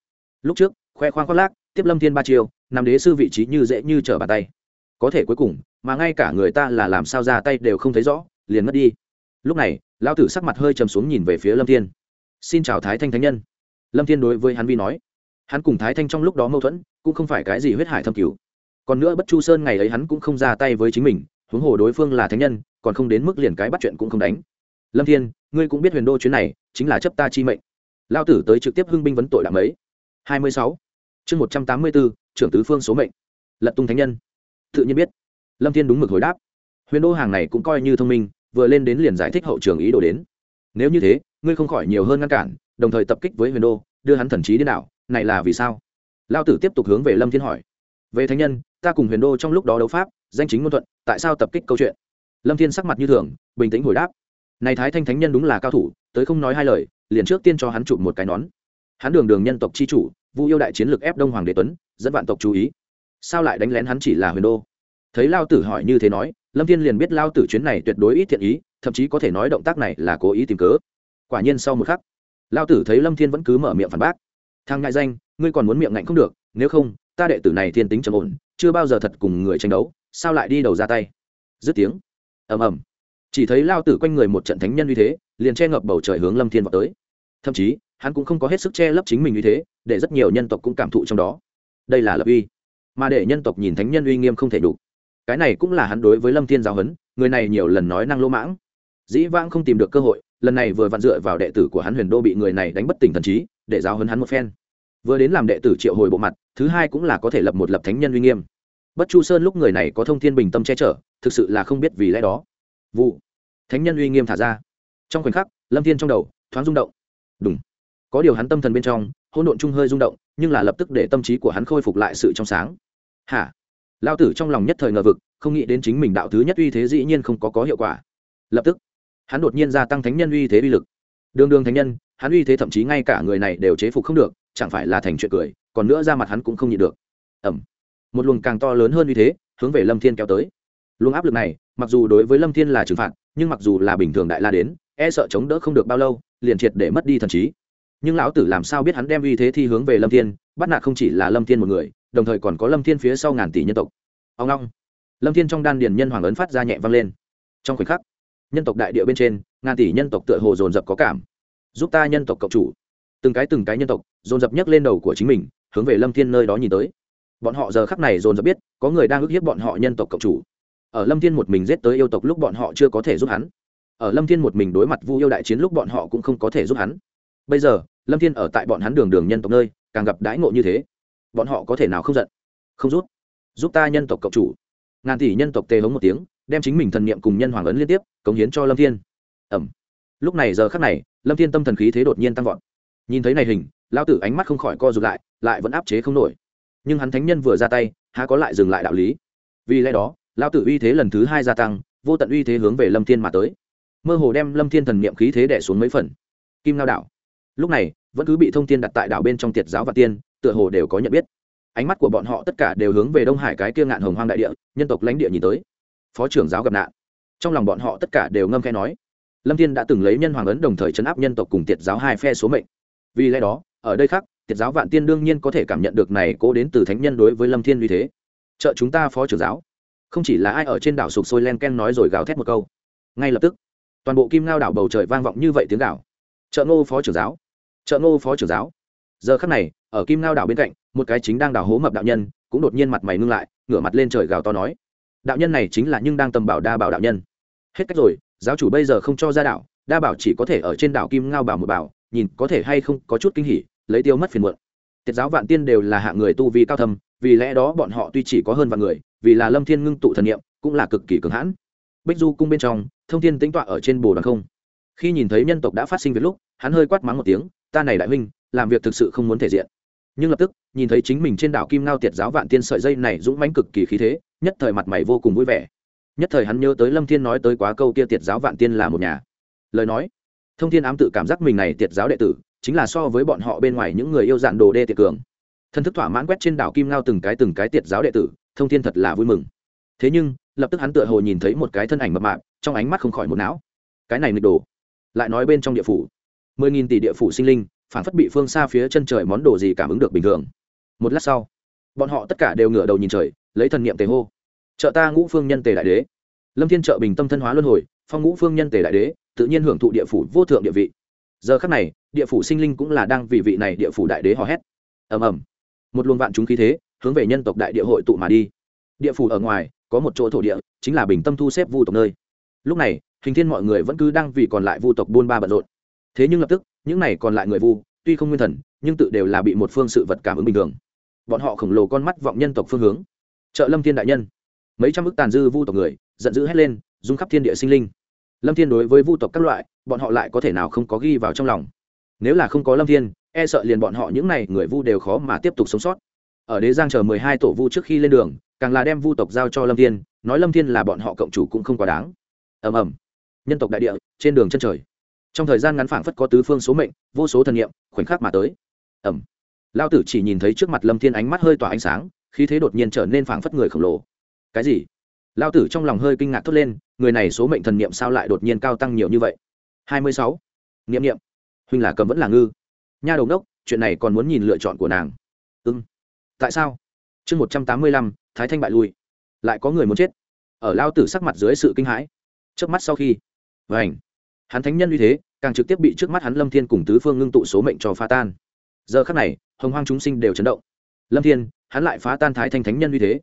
Lúc trước, khoe khoang khoác lác, tiếp lâm thiên ba chiêu nằm đế sư vị trí như dễ như trở bàn tay. Có thể cuối cùng, mà ngay cả người ta là làm sao ra tay đều không thấy rõ, liền mất đi. Lúc này, lao tử sắc mặt hơi trầm xuống nhìn về phía lâm thiên. Xin chào thái thanh thánh nhân. Lâm thiên đối với hắn vi nói. Hắn cùng thái thanh trong lúc đó mâu thuẫn, cũng không phải cái gì huyết hải thâm cứu còn nữa bất chu sơn ngày ấy hắn cũng không ra tay với chính mình, huống hồ đối phương là thánh nhân, còn không đến mức liền cái bắt chuyện cũng không đánh. Lâm thiên, ngươi cũng biết huyền đô chuyến này chính là chấp ta chi mệnh. Lao tử tới trực tiếp hưng binh vấn tội đạm ấy. Hai mươi sáu. Chương một trăm tám mươi bốn, trưởng tứ phương số mệnh. Lật tung thánh nhân. Tự nhiên biết. Lâm thiên đúng mực hồi đáp. Huyền đô hàng này cũng coi như thông minh, vừa lên đến liền giải thích hậu trường ý đồ đến. Nếu như thế, ngươi không khỏi nhiều hơn ngăn cản, đồng thời tập kích với huyền đô, đưa hắn thần trí đến nào này là vì sao? Lao tử tiếp tục hướng về lâm thiên hỏi về thánh nhân, ta cùng huyền đô trong lúc đó đấu pháp, danh chính ngôn thuận, tại sao tập kích câu chuyện? Lâm thiên sắc mặt như thường, bình tĩnh hồi đáp. Này thái thanh thánh nhân đúng là cao thủ, tới không nói hai lời, liền trước tiên cho hắn chụp một cái nón. Hắn đường đường nhân tộc chi chủ, vu yêu đại chiến lược ép đông hoàng đế tuấn, dẫn vạn tộc chú ý. Sao lại đánh lén hắn chỉ là huyền đô? Thấy lao tử hỏi như thế nói, lâm thiên liền biết lao tử chuyến này tuyệt đối ít thiện ý, thậm chí có thể nói động tác này là cố ý tìm cớ. Quả nhiên sau một khắc, lao tử thấy lâm thiên vẫn cứ mở miệng phản bác. Thang ngại danh, ngươi còn muốn miệng ngạnh không được, nếu không ta đệ tử này thiên tính trầm ổn, chưa bao giờ thật cùng người tranh đấu, sao lại đi đầu ra tay? Dứt tiếng. Ầm ầm. Chỉ thấy lao tử quanh người một trận thánh nhân uy thế, liền che ngập bầu trời hướng lâm thiên vào tới. Thậm chí, hắn cũng không có hết sức che lấp chính mình uy thế, để rất nhiều nhân tộc cũng cảm thụ trong đó. Đây là lập uy. Mà để nhân tộc nhìn thánh nhân uy nghiêm không thể đủ. Cái này cũng là hắn đối với lâm thiên giáo huấn, người này nhiều lần nói năng lỗ mãng. Dĩ vãng không tìm được cơ hội, lần này vừa vặn dựa vào đệ tử của hắn huyền đô bị người này đánh bất tỉnh thần trí, để giáo huấn hắn một phen vừa đến làm đệ tử triệu hồi bộ mặt, thứ hai cũng là có thể lập một lập thánh nhân uy nghiêm. Bất chu sơn lúc người này có thông thiên bình tâm che chở, thực sự là không biết vì lẽ đó. Vụ. Thánh nhân uy nghiêm thả ra. Trong khoảnh khắc, lâm thiên trong đầu, thoáng rung động. Đúng có điều hắn tâm thần bên trong, hỗn độn chung hơi rung động, nhưng là lập tức để tâm trí của hắn khôi phục lại sự trong sáng. Hả? Lao tử trong lòng nhất thời ngờ vực, không nghĩ đến chính mình đạo thứ nhất uy thế dĩ nhiên không có có hiệu quả. Lập tức, hắn đột nhiên gia tăng thánh nhân uy thế uy lực. Đường đường thánh nhân, hắn uy thế thậm chí ngay cả người này đều chế phục không được chẳng phải là thành chuyện cười, còn nữa ra mặt hắn cũng không nhịn được. Ẩm một luồng càng to lớn hơn uy thế, hướng về lâm thiên kéo tới. Luồng áp lực này, mặc dù đối với lâm thiên là trừng phạt, nhưng mặc dù là bình thường đại la đến e sợ chống đỡ không được bao lâu, liền triệt để mất đi thần trí. Nhưng lão tử làm sao biết hắn đem uy thế thi hướng về lâm thiên, bắt nạt không chỉ là lâm thiên một người, đồng thời còn có lâm thiên phía sau ngàn tỷ nhân tộc. Ông long lâm thiên trong đan điền nhân hoàng ấn phát ra nhẹ vang lên. Trong khoảnh khắc, nhân tộc đại địa bên trên, ngàn tỷ nhân tộc tựa hồ dồn dập có cảm. Giúp ta nhân tộc cộng chủ từng cái từng cái nhân tộc, dồn dập nhấc lên đầu của chính mình, hướng về lâm thiên nơi đó nhìn tới. Bọn họ giờ khắc này dồn dập biết, có người đang ức hiếp bọn họ nhân tộc cộng chủ. Ở lâm thiên một mình giết tới yêu tộc lúc bọn họ chưa có thể giúp hắn. Ở lâm thiên một mình đối mặt vu yêu đại chiến lúc bọn họ cũng không có thể giúp hắn. Bây giờ, lâm thiên ở tại bọn hắn đường đường nhân tộc nơi, càng gặp đãi ngộ như thế. Bọn họ có thể nào không giận? Không rút giúp ta nhân tộc cộng chủ. Ngàn tỷ nhân tộc tê hống một tiếng, đem chính mình thần niệm cùng nhân hoàng ấn liên tiếp, cống hiến cho lâm thiên. Ẩm. Lúc này giờ khắc này, lâm thiên tâm thần khí thế đột nhiên tăng vọt nhìn thấy này hình lao tử ánh mắt không khỏi co rụt lại lại vẫn áp chế không nổi. Nhưng hắn thánh nhân vừa ra tay, há có lại dừng lại đạo lý? Vì lẽ đó lao tử uy thế lần thứ hai gia tăng, vô tận uy thế hướng về lâm thiên mà tới. Mơ hồ đem lâm thiên thần niệm khí thế đẻ xuống mấy phần. Kim lao đạo lúc này, vẫn cứ bị thông tin đặt tại đảo bên trong tiệt giáo và tiên, tựa hồ đều có nhận biết. Ánh mắt của bọn họ tất cả đều hướng về đông hải cái kia ngạn hồng hoang đại địa, nhân tộc lãnh địa nhìn tới. Phó trưởng giáo gặp nạn. Trong lòng bọn họ tất cả đều ngâm khe nói. Lâm thiên đã từng lấy nhân hoàng ấn đồng thời chấn áp nhân tộc cùng tiệt giáo hai phe số mệnh vì lẽ đó, ở đây khác, tiệt giáo vạn tiên đương nhiên có thể cảm nhận được này cố đến từ thánh nhân đối với lâm thiên uy thế. Trợ chúng ta phó trưởng giáo. Không chỉ là ai ở trên đảo sục sôi len ken nói rồi gào thét một câu. Ngay lập tức, toàn bộ kim ngao đảo bầu trời vang vọng như vậy tiếng gào. Trợ ngô phó trưởng giáo. Trợ ngô phó trưởng giáo. Giờ khắc này, ở kim ngao đảo bên cạnh, một cái chính đang đảo hố mập đạo nhân, cũng đột nhiên mặt mày ngưng lại, ngửa mặt lên trời gào to nói. Đạo nhân này chính là nhưng đang tầm bảo đa bảo đạo nhân. Hết cách rồi, giáo chủ bây giờ không cho ra đảo, đa bảo chỉ có thể ở trên đảo kim ngao bảo một bảo nhìn có thể hay không có chút kinh hỉ, lấy tiêu mất phiền muộn. Tiết giáo vạn tiên đều là hạng người tu vi cao thâm, vì lẽ đó bọn họ tuy chỉ có hơn vạn người, vì là lâm thiên ngưng tụ thần niệm, cũng là cực kỳ cường hãn. Bích du cung bên trong, thông thiên tính tọa ở trên bồ đoàn không. Khi nhìn thấy nhân tộc đã phát sinh việc lúc, hắn hơi quát mắng một tiếng, ta này đại huynh, làm việc thực sự không muốn thể diện. Nhưng lập tức, nhìn thấy chính mình trên đảo kim ngao tiệt giáo vạn tiên sợi dây này dũng mãnh cực kỳ khí thế, nhất thời mặt mày vô cùng vui vẻ. Nhất thời hắn nhớ tới lâm thiên nói tới quá câu kia tiệt giáo vạn tiên là một nhà. Lời nói thông thiên ám tự cảm giác mình này tiệt giáo đệ tử, chính là so với bọn họ bên ngoài những người yêu dạn đồ đê tiệt cường. Thân thức thỏa mãn quét trên đảo kim ngao từng cái từng cái tiệt giáo đệ tử, thông thiên thật là vui mừng. Thế nhưng, lập tức hắn tựa hồ nhìn thấy một cái thân ảnh mập mạp, trong ánh mắt không khỏi một não. Cái này nghịch đồ. Lại nói bên trong địa phủ. Mười nghìn tỷ địa phủ sinh linh, phản phất bị phương xa phía chân trời món đồ gì cảm ứng được bình thường. Một lát sau, bọn họ tất cả đều ngửa đầu nhìn trời, lấy thần niệm tề hô. Trợ ta ngũ phương nhân tề đại đế. Lâm thiên trợ bình tâm thân hóa luân hồi, phong ngũ phương nhân tề đại đế tự nhiên hưởng thụ địa phủ vô thượng địa vị. Giờ khắc này, địa phủ sinh linh cũng là đang vì vị này địa phủ đại đế hò hét. Ầm ầm. Một luồng vạn chúng khí thế, hướng về nhân tộc đại địa hội tụ mà đi. Địa phủ ở ngoài, có một chỗ thổ địa, chính là bình tâm thu xếp vu tộc nơi. Lúc này, hình thiên mọi người vẫn cứ đang vì còn lại vu tộc buôn ba bận rộn. Thế nhưng lập tức, những này còn lại người vu, tuy không nguyên thần, nhưng tự đều là bị một phương sự vật cảm ứng bình thường. Bọn họ khổng lồ con mắt vọng nhân tộc phương hướng. Trợ lâm thiên đại nhân. Mấy trăm ức tàn dư vu tộc người, giận dữ hét lên dung khắp thiên địa sinh linh lâm thiên đối với vu tộc các loại bọn họ lại có thể nào không có ghi vào trong lòng? Nếu là không có lâm thiên e sợ liền bọn họ những n à y người vu đều khó mà tiếp tục sống sót. Ở đế giang chờ mười hai tổ vu trước khi lên đường càng là đem vu tộc giao cho lâm thiên nói lâm thiên là bọn họ cộng chủ cũng không quá đáng. Ầm ầm. Nhân tộc đại địa trên đường chân trời. Trong thời gian ngắn phảng phất có tứ phương số mệnh vô số thần nghiệm khoảnh khắc mà tới. Ầm, lao tử chỉ nhìn thấy trước mặt lâm thiên ánh mắt hơi tỏa ánh sáng khí thế đột nhiên trở nên phảng phất người khổng lồ. Cái gì? Lao tử trong lòng hơi kinh ngạc thốt lên người này số mệnh thần niệm sao lại đột nhiên cao tăng nhiều như vậy? Hai mươi sáu. Niệm niệm. Huynh là cầm vẫn là ngư. Nha đầu đốc chuyện này còn muốn nhìn lựa chọn của nàng. Ưng tại sao? Chương một trăm tám mươi lăm, thái thanh bại lui. Lại có người muốn chết. Ở lao tử sắc mặt dưới sự kinh hãi. Trước mắt sau khi. Vảnh hắn thánh nhân uy thế, càng trực tiếp bị trước mắt hắn lâm thiên cùng tứ phương ngưng tụ số mệnh cho phá tan. Giờ khắc này, hồng hoang chúng sinh đều chấn động. Lâm thiên, hắn lại phá tan thái thanh thánh nhân uy thế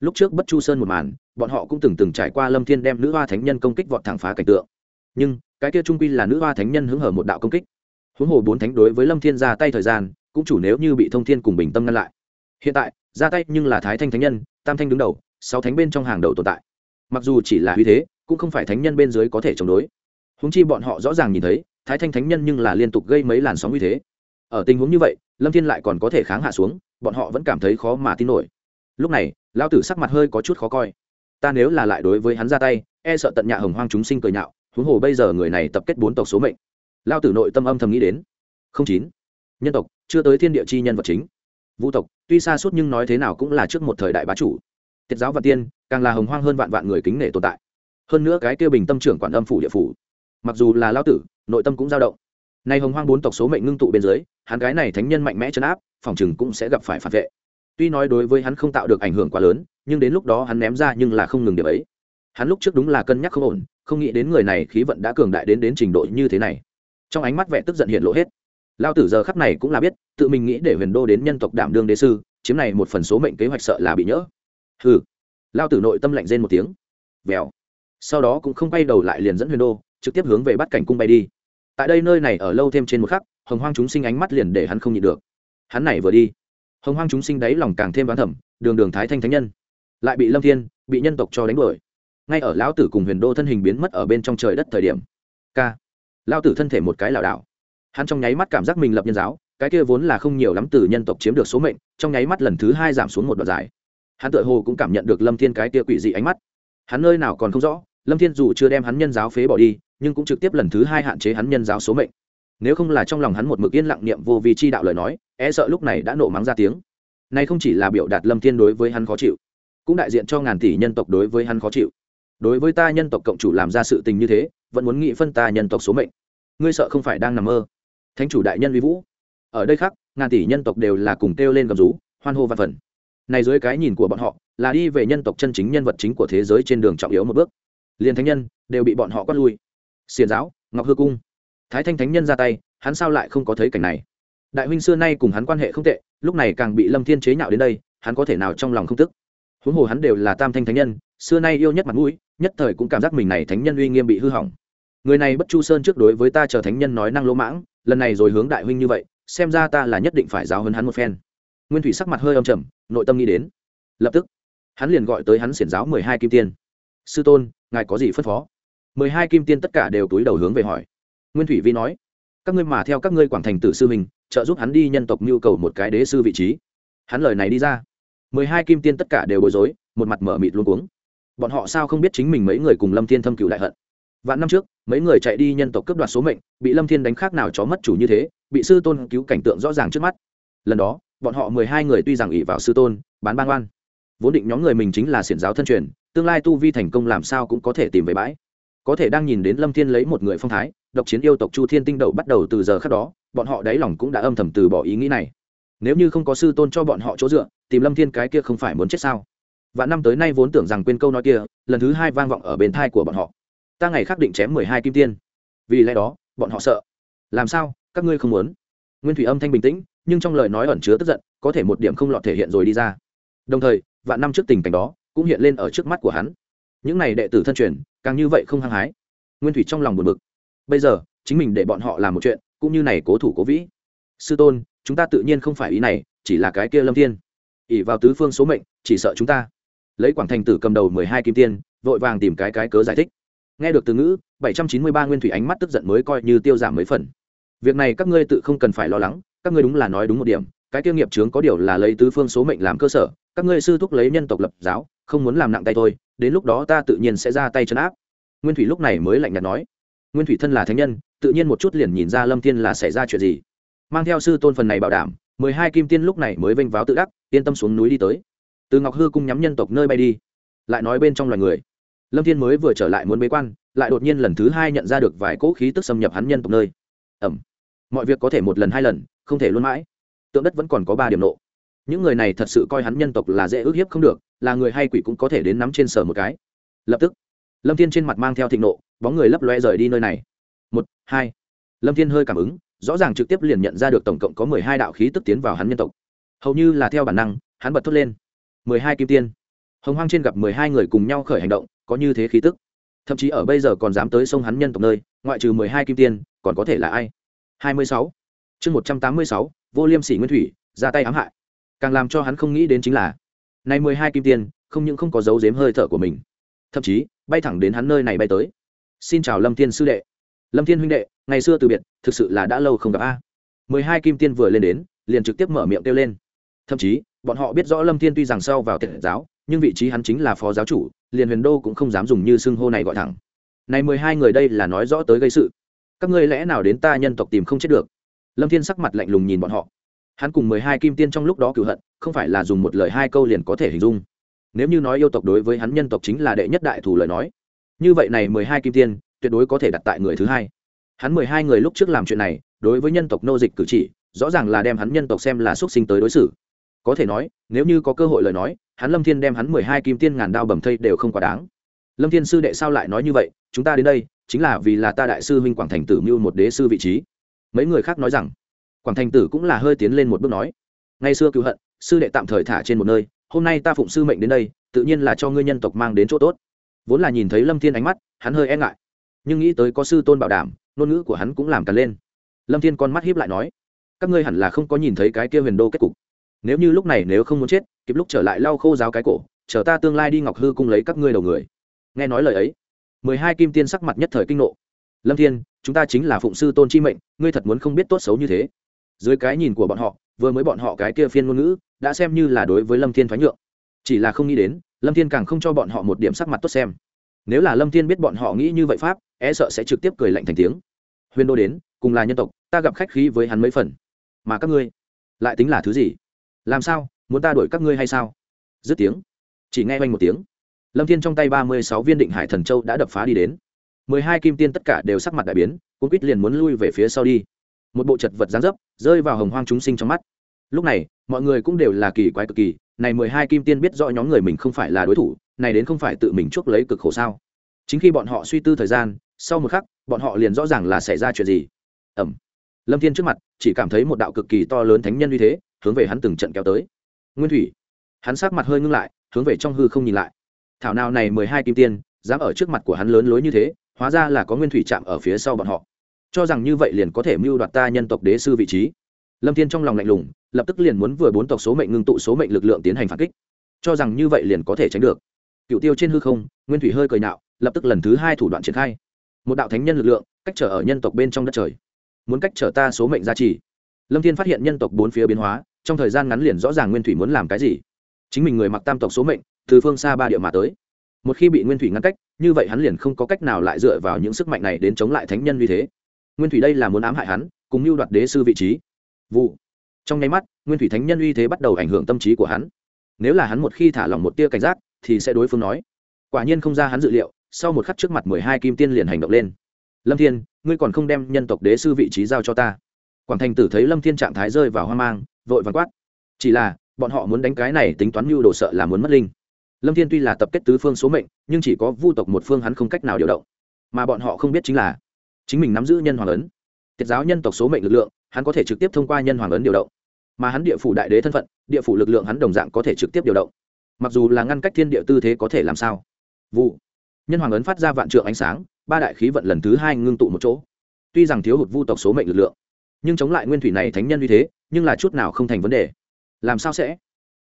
lúc trước bất chu sơn một màn, bọn họ cũng từng từng trải qua lâm thiên đem nữ hoa thánh nhân công kích vọt thẳng phá cảnh tượng. Nhưng, cái kia trung quy là nữ hoa thánh nhân hứng hở một đạo công kích. Huống hồ bốn thánh đối với lâm thiên ra tay thời gian, cũng chủ nếu như bị thông thiên cùng bình tâm ngăn lại. Hiện tại, ra tay nhưng là thái thanh thánh nhân, tam thanh đứng đầu, sáu thánh bên trong hàng đầu tồn tại. Mặc dù chỉ là uy thế, cũng không phải thánh nhân bên dưới có thể chống đối. Húng chi bọn họ rõ ràng nhìn thấy, thái thanh thánh nhân nhưng là liên tục gây mấy làn sóng uy thế. Ở tình huống như vậy, lâm thiên lại còn có thể kháng hạ xuống, bọn họ vẫn cảm thấy khó mà tin nổi. Lúc này lão tử sắc mặt hơi có chút khó coi. Ta nếu là lại đối với hắn ra tay e sợ tận nhà hồng hoang chúng sinh cười nhạo, huống hồ bây giờ người này tập kết bốn tộc số mệnh. Lao tử nội tâm âm thầm nghĩ đến. Không chín. Nhân tộc, chưa tới thiên địa chi nhân vật chính. Vũ tộc, tuy xa suốt nhưng nói thế nào cũng là trước một thời đại bá chủ. Tiết giáo và tiên, càng là hồng hoang hơn vạn vạn người kính nể tồn tại. Hơn nữa cái kêu bình tâm trưởng quản âm phủ địa phủ. Mặc dù là lao tử, nội tâm cũng dao động. Nay hồng hoang bốn tộc số mệnh ngưng tụ bên dưới, hắn gái này thánh nhân mạnh mẽ chấn áp, phòng chừng cũng sẽ gặp phải phản vệ tuy nói đối với hắn không tạo được ảnh hưởng quá lớn, nhưng đến lúc đó hắn ném ra nhưng là không ngừng điểm ấy. Hắn lúc trước đúng là cân nhắc không ổn, không nghĩ đến người này khí vận đã cường đại đến đến trình độ như thế này. Trong ánh mắt vẻ tức giận hiện lộ hết. Lao tử giờ khắp này cũng là biết, tự mình nghĩ để huyền đô đến nhân tộc đảm đương đế sư, chiếm này một phần số mệnh kế hoạch sợ là bị nhỡ. Hừ. Lao tử nội tâm lạnh rên một tiếng. Vèo. Sau đó cũng không quay đầu lại liền dẫn huyền đô, trực tiếp hướng về bắt cảnh cung bay đi. Tại đây nơi này ở lâu thêm trên một khắc, hồng hoang chúng sinh ánh mắt liền để hắn không nhịn được. Hắn này vừa đi hồng hoang chúng sinh đáy lòng càng thêm đoán thẩm đường đường thái thanh thánh nhân. Lại bị lâm thiên, bị nhân tộc cho đánh đuổi. Ngay ở lão tử cùng huyền đô thân hình biến mất ở bên trong trời đất thời điểm k lão tử thân thể một cái lảo đảo. Hắn trong nháy mắt cảm giác mình lập nhân giáo, cái kia vốn là không nhiều lắm từ nhân tộc chiếm được số mệnh, trong nháy mắt lần thứ hai giảm xuống một đoạn dài. Hắn tự hồ cũng cảm nhận được lâm thiên cái kia quỷ dị ánh mắt. Hắn nơi nào còn không rõ, lâm thiên dù chưa đem hắn nhân giáo phế bỏ đi, nhưng cũng trực tiếp lần thứ hai hạn chế hắn nhân giáo số mệnh nếu không là trong lòng hắn một mực yên lặng niệm vô vi chi đạo lời nói e sợ lúc này đã nộ mắng ra tiếng. Này không chỉ là biểu đạt lâm thiên đối với hắn khó chịu, cũng đại diện cho ngàn tỷ nhân tộc đối với hắn khó chịu. Đối với ta nhân tộc cộng chủ làm ra sự tình như thế, vẫn muốn nghĩ phân ta nhân tộc số mệnh. Ngươi sợ không phải đang nằm mơ. Thánh chủ đại nhân vi vũ, ở đây khác ngàn tỷ nhân tộc đều là cùng kêu lên gầm rú, hoan hô văn phần. Này dưới cái nhìn của bọn họ, là đi về nhân tộc chân chính nhân vật chính của thế giới trên đường trọng yếu một bước. Liền thánh nhân đều bị bọn họ quát lui. Xiền giáo, ngọc hư cung thái thanh thánh nhân ra tay, hắn sao lại không có thấy cảnh này? Đại huynh xưa nay cùng hắn quan hệ không tệ, lúc này càng bị lâm thiên chế nhạo đến đây, hắn có thể nào trong lòng không tức? Huống hồ hắn đều là tam thanh thánh nhân, xưa nay yêu nhất mặt mũi, nhất thời cũng cảm giác mình này thánh nhân uy nghiêm bị hư hỏng. Người này bất chu sơn trước đối với ta chờ thánh nhân nói năng lỗ mãng, lần này rồi hướng đại huynh như vậy, xem ra ta là nhất định phải giáo hơn hắn một phen. Nguyên thủy sắc mặt hơi âm trầm, nội tâm nghĩ đến. Lập tức, hắn liền gọi tới hắn xiển giáo mười hai kim tiên. Sư tôn, ngài có gì phân phó? Mười hai kim tiên tất cả đều túi đầu hướng về hỏi nguyên thủy vi nói, các ngươi mà theo các ngươi quảng thành tử sư mình trợ giúp hắn đi nhân tộc nhu cầu một cái đế sư vị trí. Hắn lời này đi ra, mười hai kim tiên tất cả đều bối rối, một mặt mở mịt luôn cuống. Bọn họ sao không biết chính mình mấy người cùng lâm thiên thâm cựu đại hận? Vạn năm trước, mấy người chạy đi nhân tộc cướp đoạt số mệnh, bị lâm thiên đánh khác nào chó mất chủ như thế, bị sư tôn cứu cảnh tượng rõ ràng trước mắt. Lần đó, bọn họ mười hai người tuy rằng ỉ vào sư tôn, bán ban oan. Vốn định nhóm người mình chính là xiển giáo thân truyền, tương lai tu vi thành công làm sao cũng có thể tìm về bãi. Có thể đang nhìn đến lâm thiên lấy một người phong thái độc chiến yêu tộc chu thiên tinh đậu bắt đầu từ giờ khác đó, bọn họ đáy lòng cũng đã âm thầm từ bỏ ý nghĩ này. Nếu như không có sư tôn cho bọn họ chỗ dựa, tìm lâm thiên cái kia không phải muốn chết sao? Và năm tới nay vốn tưởng rằng quên câu nói kia, lần thứ hai vang vọng ở bên thai của bọn họ. Ta ngày khắc định chém mười hai kim tiên. Vì lẽ đó, bọn họ sợ. Làm sao? Các ngươi không muốn. Nguyên thủy âm thanh bình tĩnh, nhưng trong lời nói ẩn chứa tức giận, có thể một điểm không lọt thể hiện rồi đi ra. Đồng thời vạn năm trước tình cảnh đó, cũng hiện lên ở trước mắt của hắn. Những này đệ tử thân truyền, càng như vậy không hăng hái. Nguyên thủy trong lòng buồn bực bây giờ, chính mình để bọn họ làm một chuyện, cũng như này cố thủ cố vĩ. Sư tôn, chúng ta tự nhiên không phải ý này, chỉ là cái kia lâm thiên. ỉ vào tứ phương số mệnh, chỉ sợ chúng ta. Lấy quảng thành tử cầm đầu mười hai kim tiên, vội vàng tìm cái cái cớ giải thích. Nghe được từ ngữ, bảy trăm chín mươi ba nguyên thủy ánh mắt tức giận mới coi như tiêu giảm mấy phần. Việc này các ngươi tự không cần phải lo lắng, các ngươi đúng là nói đúng một điểm, cái tiêu nghiệp chướng có điều là lấy tứ phương số mệnh làm cơ sở, các ngươi sư thúc lấy nhân tộc lập giáo, không muốn làm nặng tay thôi đến lúc đó ta tự nhiên sẽ ra tay chấn áp. Nguyên thủy lúc này mới lạnh nhạt nói nguyên thủy thân là thánh nhân, tự nhiên một chút liền nhìn ra lâm thiên là xảy ra chuyện gì. Mang theo sư tôn phần này bảo đảm, mười hai kim tiên lúc này mới vênh váo tự đắc, yên tâm xuống núi đi tới. Từ ngọc hư cung nhắm nhân tộc nơi bay đi. Lại nói bên trong loài người. Lâm thiên mới vừa trở lại muốn bế quan, lại đột nhiên lần thứ hai nhận ra được vài cỗ khí tức xâm nhập hắn nhân tộc nơi. Ẩm mọi việc có thể một lần hai lần, không thể luôn mãi. Tượng đất vẫn còn có ba điểm nộ. Những người này thật sự coi hắn nhân tộc là dễ ước hiếp không được, là người hay quỷ cũng có thể đến nắm trên sở một cái. Lập tức, lâm thiên trên mặt mang theo thịnh nộ bóng người lấp loe rời đi nơi này. Một, hai. Lâm thiên hơi cảm ứng, rõ ràng trực tiếp liền nhận ra được tổng cộng có mười hai đạo khí tức tiến vào hắn nhân tộc. Hầu như là theo bản năng, hắn bật thốt lên. Mười hai kim tiên. Hồng hoang trên gặp mười hai người cùng nhau khởi hành động, có như thế khí tức. Thậm chí ở bây giờ còn dám tới sông hắn nhân tộc nơi, ngoại trừ mười hai kim tiên, còn có thể là ai? Hai mươi sáu. Chương một trăm tám mươi sáu, vô liêm sỉ nguyên thủy, ra tay ám hại. Càng làm cho hắn không nghĩ đến chính là này mười hai kim tiên, không những không có dấu dếm hơi thở của mình, thậm chí, bay thẳng đến hắn nơi này bay tới xin chào lâm thiên sư đệ. Lâm thiên huynh đệ, ngày xưa từ biệt, thực sự là đã lâu không gặp a. Mười hai kim tiên vừa lên đến, liền trực tiếp mở miệng kêu lên. Thậm chí, bọn họ biết rõ lâm thiên tuy rằng sau vào tiện giáo, nhưng vị trí hắn chính là phó giáo chủ, liền huyền đô cũng không dám dùng như xưng hô này gọi thẳng. Này mười hai người đây là nói rõ tới gây sự. Các ngươi lẽ nào đến ta nhân tộc tìm không chết được? Lâm thiên sắc mặt lạnh lùng nhìn bọn họ. Hắn cùng mười hai kim tiên trong lúc đó cựu hận, không phải là dùng một lời hai câu liền có thể hình dung. Nếu như nói yêu tộc đối với hắn nhân tộc chính là đệ nhất đại thủ lời nói như vậy này mười hai kim tiên, tuyệt đối có thể đặt tại người thứ hai. Hắn mười hai người lúc trước làm chuyện này, đối với nhân tộc nô dịch cử chỉ, rõ ràng là đem hắn nhân tộc xem là x u ấ t sinh tới đối xử. Có thể nói, nếu như có cơ hội lời nói, hắn lâm thiên đem hắn mười hai kim tiên ngàn đao bầm thây đều không quá đáng. Lâm thiên sư đệ sao lại nói như vậy? Chúng ta đến đây, chính là vì là ta đại sư huynh quảng thành tử mưu một đế sư vị trí. Mấy người khác nói rằng, quảng thành tử cũng là hơi tiến lên một bước nói, ngày xưa cựu hận, sư đệ tạm thời thả trên một nơi, hôm nay ta phụng sư mệnh đến đây, tự nhiên là cho ngươi nhân tộc mang đến chỗ tốt vốn là nhìn thấy lâm thiên ánh mắt, hắn hơi e ngại. Nhưng nghĩ tới có sư tôn bảo đảm, ngôn ngữ của hắn cũng làm cả lên. Lâm thiên con mắt hiếp lại nói, các ngươi hẳn là không có nhìn thấy cái kia huyền đô kết cục. Nếu như lúc này nếu không muốn chết, kịp lúc trở lại lau khô giáo cái cổ, chờ ta tương lai đi ngọc hư cung lấy các ngươi đầu người. Nghe nói lời ấy, mười hai kim tiên sắc mặt nhất thời kinh nộ. Lâm thiên, chúng ta chính là phụng sư tôn chi mệnh, ngươi thật muốn không biết tốt xấu như thế? Dưới cái nhìn của bọn họ, vừa mới bọn họ cái kia phiên ngôn ngữ, đã xem như là đối với lâm thiên thoái nhượng. Chỉ là không nghĩ đến lâm thiên càng không cho bọn họ một điểm sắc mặt tốt xem. Nếu là lâm thiên biết bọn họ nghĩ như vậy pháp e sợ sẽ trực tiếp cười lạnh thành tiếng. Huyền đô đến, cùng là nhân tộc, ta gặp khách khí với hắn mấy phần. Mà các ngươi, lại tính là thứ gì? Làm sao, muốn ta đuổi các ngươi hay sao? Dứt tiếng. Chỉ nghe oanh một tiếng. Lâm thiên trong tay ba mươi sáu viên định hải thần châu đã đập phá đi đến. Mười hai kim tiên tất cả đều sắc mặt đại biến cũng quýt liền muốn lui về phía sau đi. Một bộ chật vật gián dấp, rơi vào hồng hoang chúng sinh trong mắt. Lúc này, mọi người cũng đều là kỳ quái cực kỳ này mười hai kim tiên biết rõ nhóm người mình không phải là đối thủ, này đến không phải tự mình chuốc lấy cực khổ sao? Chính khi bọn họ suy tư thời gian, sau một khắc, bọn họ liền rõ ràng là xảy ra chuyện gì. Ẩm. Lâm thiên trước mặt, chỉ cảm thấy một đạo cực kỳ to lớn thánh nhân uy thế, hướng về hắn từng trận kéo tới. Nguyên thủy. Hắn sắc mặt hơi ngưng lại, hướng về trong hư không nhìn lại. Thảo nào này mười hai kim tiên, dám ở trước mặt của hắn lớn lối như thế, hóa ra là có nguyên thủy chạm ở phía sau bọn họ. Cho rằng như vậy liền có thể mưu đoạt ta nhân tộc đế sư vị trí. Lâm thiên trong lòng lạnh lùng lập tức liền muốn vừa bốn tộc số mệnh ngưng tụ số mệnh lực lượng tiến hành phản kích. Cho rằng như vậy liền có thể tránh được. Cựu tiêu trên hư không, nguyên thủy hơi cười nạo, lập tức lần thứ hai thủ đoạn triển khai. Một đạo thánh nhân lực lượng, cách trở ở nhân tộc bên trong đất trời. Muốn cách trở ta số mệnh gia trì. Lâm thiên phát hiện nhân tộc bốn phía biến hóa, trong thời gian ngắn liền rõ ràng nguyên thủy muốn làm cái gì. Chính mình người mặc tam tộc số mệnh, từ phương xa ba địa mà tới. Một khi bị nguyên thủy ngăn cách, như vậy hắn liền không có cách nào lại dựa vào những sức mạnh này đến chống lại thánh nhân như thế. Nguyên thủy đây là muốn ám hại hắn, cùng mưu đoạt đế sư vị trí. Vụ trong nháy mắt, nguyên thủy thánh nhân uy thế bắt đầu ảnh hưởng tâm trí của hắn. Nếu là hắn một khi thả lỏng một tia cảnh giác, thì sẽ đối phương nói, quả nhiên không ra hắn dự liệu. Sau một khắc trước mặt mười hai kim tiên liền hành động lên. Lâm thiên, ngươi còn không đem nhân tộc đế sư vị trí giao cho ta? Quảng thành tử thấy lâm thiên trạng thái rơi vào hoang mang, vội vàng quát. Chỉ là, bọn họ muốn đánh cái này tính toán mưu đồ sợ là muốn mất linh. Lâm thiên tuy là tập kết tứ phương số mệnh, nhưng chỉ có vu tộc một phương hắn không cách nào điều động. Mà bọn họ không biết chính là, chính mình nắm giữ nhân hoàng ấn. Tiết giáo nhân tộc số mệnh lực lượng, hắn có thể trực tiếp thông qua nhân hoàng ấn điều động mà hắn địa phủ đại đế thân phận, địa phủ lực lượng hắn đồng dạng có thể trực tiếp điều động. Mặc dù là ngăn cách thiên địa tư thế có thể làm sao? Vụ. Nhân hoàng ấn phát ra vạn trượng ánh sáng, ba đại khí vận lần thứ hai ngưng tụ một chỗ. Tuy rằng thiếu hụt vu tộc số mệnh lực lượng, nhưng chống lại nguyên thủy này thánh nhân như thế, nhưng là chút nào không thành vấn đề. Làm sao sẽ?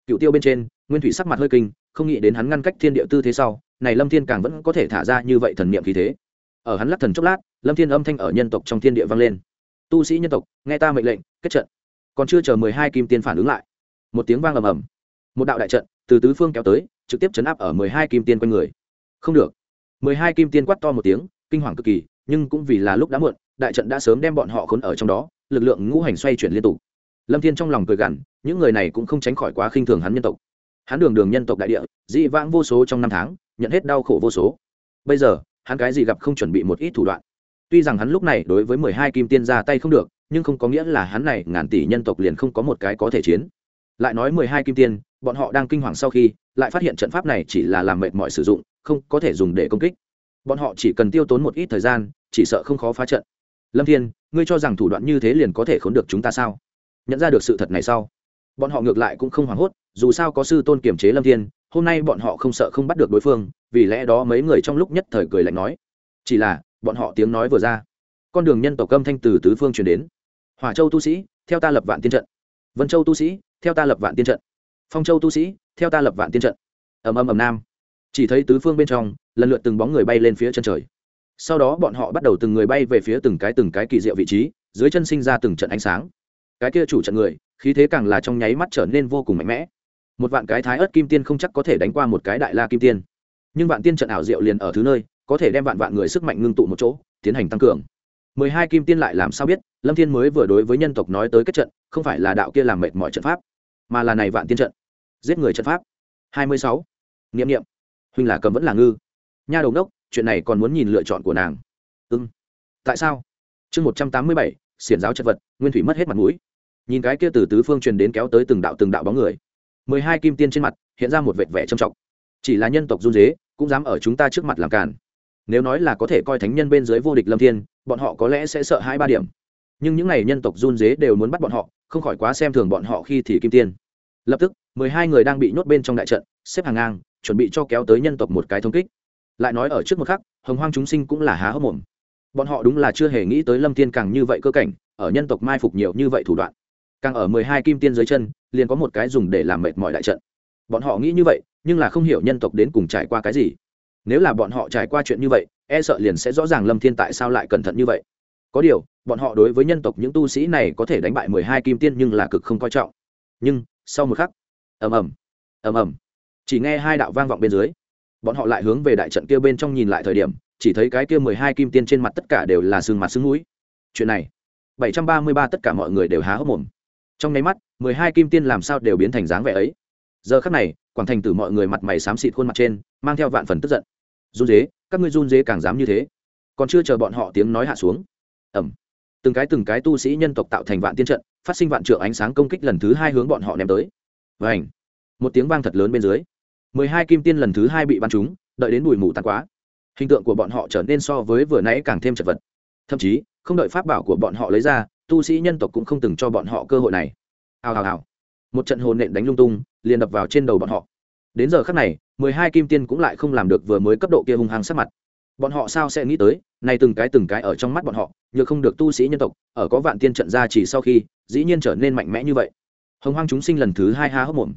Cựu tiêu bên trên, nguyên thủy sắc mặt hơi kinh, không nghĩ đến hắn ngăn cách thiên địa tư thế sau, này lâm thiên càng vẫn có thể thả ra như vậy thần niệm khí thế. Ở hắn lắc thần chốc lát, lâm thiên âm thanh ở nhân tộc trong thiên địa vang lên. Tu sĩ nhân tộc, nghe ta mệnh lệnh, kết trận còn chưa chờ mười hai kim tiên phản ứng lại. Một tiếng vang ầm ầm. Một đạo đại trận từ tứ phương kéo tới, trực tiếp chấn áp ở mười hai kim tiên quanh người. Không được. Mười hai kim tiên quát to một tiếng, kinh hoàng cực kỳ, nhưng cũng vì là lúc đã muộn, đại trận đã sớm đem bọn họ khốn ở trong đó, lực lượng ngũ hành xoay chuyển liên tục. Lâm thiên trong lòng cười gằn, những người này cũng không tránh khỏi quá khinh thường hắn nhân tộc. Hắn đường đường nhân tộc đại địa, dị vãng vô số trong năm tháng, nhận hết đau khổ vô số. Bây giờ, hắn cái gì gặp không chuẩn bị một ít thủ đoạn. Tuy rằng hắn lúc này đối với mười hai kim tiên ra tay không được nhưng không có nghĩa là hắn này ngàn tỷ nhân tộc liền không có một cái có thể chiến. Lại nói mười hai kim tiên, bọn họ đang kinh hoàng sau khi, lại phát hiện trận pháp này chỉ là làm mệt mỏi sử dụng, không có thể dùng để công kích. Bọn họ chỉ cần tiêu tốn một ít thời gian, chỉ sợ không khó phá trận. Lâm thiên, ngươi cho rằng thủ đoạn như thế liền có thể khốn được chúng ta sao? Nhận ra được sự thật này sau, bọn họ ngược lại cũng không hoảng hốt, dù sao có sư tôn kiềm chế lâm thiên, hôm nay bọn họ không sợ không bắt được đối phương, vì lẽ đó mấy người trong lúc nhất thời cười lạnh nói. Chỉ là, bọn họ tiếng nói vừa ra con đường nhân tộc âm thanh từ tứ phương truyền đến. Hỏa châu tu sĩ, theo ta lập vạn tiên trận. Vân châu tu sĩ, theo ta lập vạn tiên trận. Phong châu tu sĩ, theo ta lập vạn tiên trận. Ầm ầm ầm nam. Chỉ thấy tứ phương bên trong, lần lượt từng bóng người bay lên phía chân trời. Sau đó bọn họ bắt đầu từng người bay về phía từng cái từng cái kỳ diệu vị trí, dưới chân sinh ra từng trận ánh sáng. Cái kia chủ trận người, khí thế càng là trong nháy mắt trở nên vô cùng mạnh mẽ. Một vạn cái thái ớt kim tiên không chắc có thể đánh qua một cái đại la kim tiên. Nhưng vạn tiên trận ảo diệu liền ở thứ nơi, có thể đem vạn vạn người sức mạnh ngưng tụ một chỗ, tiến hành tăng cường mười hai kim tiên lại làm sao biết, lâm thiên mới vừa đối với nhân tộc nói tới kết trận, không phải là đạo kia làm mệt mọi trận pháp, mà là này vạn tiên trận. Giết người trận pháp. Hai mươi sáu. Nghiệm nghiệm huynh là cầm vẫn là ngư. Nha đầu đốc, chuyện này còn muốn nhìn lựa chọn của nàng. Ưng tại sao? Chương một trăm tám mươi bảy, xiển giáo chật vật, nguyên thủy mất hết mặt mũi. Nhìn cái kia từ tứ phương truyền đến kéo tới từng đạo từng đạo bóng người. Mười hai kim tiên trên mặt, hiện ra một vệt vẻ trầm trọng. Chỉ là nhân tộc run dế cũng dám ở chúng ta trước mặt làm càn. Nếu nói là có thể coi thánh nhân bên dưới vô địch lâm thiên bọn họ có lẽ sẽ sợ hai ba điểm. Nhưng những n à y nhân tộc run dế đều muốn bắt bọn họ, không khỏi quá xem thường bọn họ khi thì kim tiên. Lập tức, mười hai người đang bị nhốt bên trong đại trận, xếp hàng ngang, chuẩn bị cho kéo tới nhân tộc một cái thông kích. Lại nói ở trước một khắc, hồng hoang chúng sinh cũng là há hốc mồm. Bọn họ đúng là chưa hề nghĩ tới lâm tiên càng như vậy cơ cảnh, ở nhân tộc mai phục nhiều như vậy thủ đoạn. Càng ở mười hai kim tiên dưới chân, liền có một cái dùng để làm mệt mỏi đại trận. Bọn họ nghĩ như vậy, nhưng là không hiểu nhân tộc đến cùng trải qua cái gì nếu là bọn họ trải qua chuyện như vậy e sợ liền sẽ rõ ràng lâm thiên tại sao lại cẩn thận như vậy. Có điều, bọn họ đối với nhân tộc những tu sĩ này có thể đánh bại mười hai kim tiên nhưng là cực không coi trọng. Nhưng, sau một khắc, ầm ầm ầm ầm, chỉ nghe hai đạo vang vọng bên dưới. Bọn họ lại hướng về đại trận kia bên trong nhìn lại thời điểm, chỉ thấy cái kia mười hai kim tiên trên mặt tất cả đều là sương mặt sương mũi. Chuyện này, bảy trăm ba mươi ba tất cả mọi người đều há hốc mồm. Trong nháy mắt, mười hai kim tiên làm sao đều biến thành dáng vẻ ấy. Giờ khắc này, quảng thành tử mọi người mặt mày xám xịt khuôn mặt trên, mang theo vạn phần tức giận run dế, các ngươi run dế càng dám như thế. Còn chưa chờ bọn họ tiếng nói hạ xuống. Ẩm từng cái từng cái tu sĩ nhân tộc tạo thành vạn tiên trận, phát sinh vạn trượng ánh sáng công kích lần thứ hai hướng bọn họ ném tới. Và ảnh một tiếng vang thật lớn bên dưới. Mười hai kim tiên lần thứ hai bị bắn trúng, đợi đến bụi mù tàn quá. Hình tượng của bọn họ trở nên so với vừa nãy càng thêm chật vật. Thậm chí, không đợi pháp bảo của bọn họ lấy ra, tu sĩ nhân tộc cũng không từng cho bọn họ cơ hội này. Hào hào hào. Một trận hồn nện đánh lung tung, liền đập vào trên đầu bọn họ đến giờ khắc này, mười hai kim tiên cũng lại không làm được vừa mới cấp độ kia hung hăng sắc mặt. Bọn họ sao sẽ nghĩ tới này từng cái từng cái ở trong mắt bọn họ như không được tu sĩ nhân tộc, ở có vạn tiên trận ra chỉ sau khi, dĩ nhiên trở nên mạnh mẽ như vậy. Hồng hoang chúng sinh lần thứ hai há hốc mồm.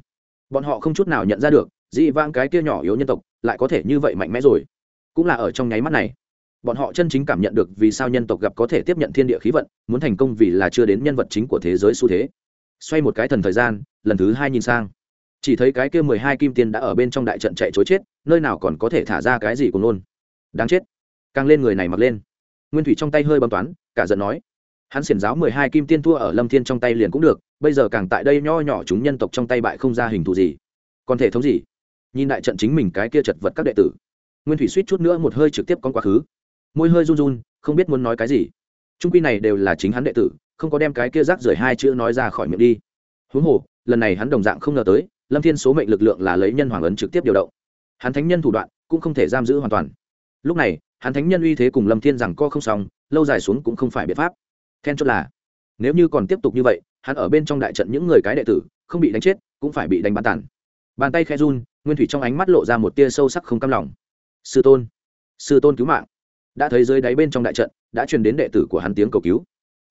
Bọn họ không chút nào nhận ra được, dĩ vang cái kia nhỏ yếu nhân tộc, lại có thể như vậy mạnh mẽ rồi. Cũng là ở trong nháy mắt này, bọn họ chân chính cảm nhận được vì sao nhân tộc gặp có thể tiếp nhận thiên địa khí vận, muốn thành công vì là chưa đến nhân vật chính của thế giới xu thế. Xoay một cái thần thời gian, lần thứ hai nhìn sang chỉ thấy cái kia mười hai kim tiên đã ở bên trong đại trận chạy chối chết, nơi nào còn có thể thả ra cái gì của nôn đáng chết. Càng lên người này mặc lên. Nguyên thủy trong tay hơi bấm toán, cả giận nói. Hắn xiển giáo mười hai kim tiên thua ở lâm thiên trong tay liền cũng được, bây giờ càng tại đây nho nhỏ chúng nhân tộc trong tay bại không ra hình thù gì. Còn thể thống gì? Nhìn đại trận chính mình cái kia chật vật các đệ tử. Nguyên thủy suýt chút nữa một hơi trực tiếp con quá khứ. Môi hơi run run, không biết muốn nói cái gì. Trung quy này đều là chính hắn đệ tử, không có đem cái kia rác rưởi hai chữ nói ra khỏi miệng đi. Huống hồ, lần này hắn đồng dạng không ngờ tới lâm thiên số mệnh lực lượng là lấy nhân hoàng ấn trực tiếp điều động. Hắn thánh nhân thủ đoạn cũng không thể giam giữ hoàn toàn. Lúc này, hắn thánh nhân uy thế cùng lâm thiên rằng co không xong, lâu dài xuống cũng không phải biện pháp. Then chốt là, nếu như còn tiếp tục như vậy, hắn ở bên trong đại trận những người cái đệ tử, không bị đánh chết, cũng phải bị đánh bán tàn. Bàn tay khe run, nguyên thủy trong ánh mắt lộ ra một tia sâu sắc không cam lòng. Sư tôn sư tôn cứu mạng. Đã thấy dưới đáy bên trong đại trận, đã truyền đến đệ tử của hắn tiếng cầu cứu.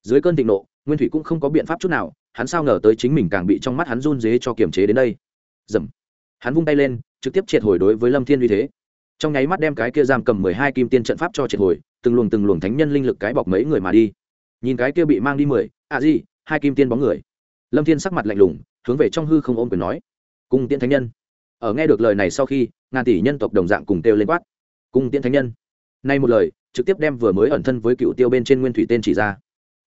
Dưới cơn thịnh nộ, nguyên thủy cũng không có biện pháp chút nào, hắn sao ngờ tới chính mình càng bị trong mắt hắn run dế cho kiềm chế đến đây dầm. Hắn vung tay lên, trực tiếp triệt hồi đối với lâm thiên uy thế. Trong nháy mắt đem cái kia giam cầm mười hai kim tiên trận pháp cho triệt hồi, từng luồng từng luồng thánh nhân linh lực cái bọc mấy người mà đi. Nhìn cái kia bị mang đi mười à gì hai kim tiên bóng người. Lâm thiên sắc mặt lạnh lùng, hướng về trong hư không ôm quyền nói cung tiên thánh nhân. Ở nghe được lời này sau khi, ngàn tỷ nhân tộc đồng dạng cùng kêu lên quát cung tiên thánh nhân. Nay một lời, trực tiếp đem vừa mới ẩn thân với cựu tiêu bên trên nguyên thủy tên chỉ ra.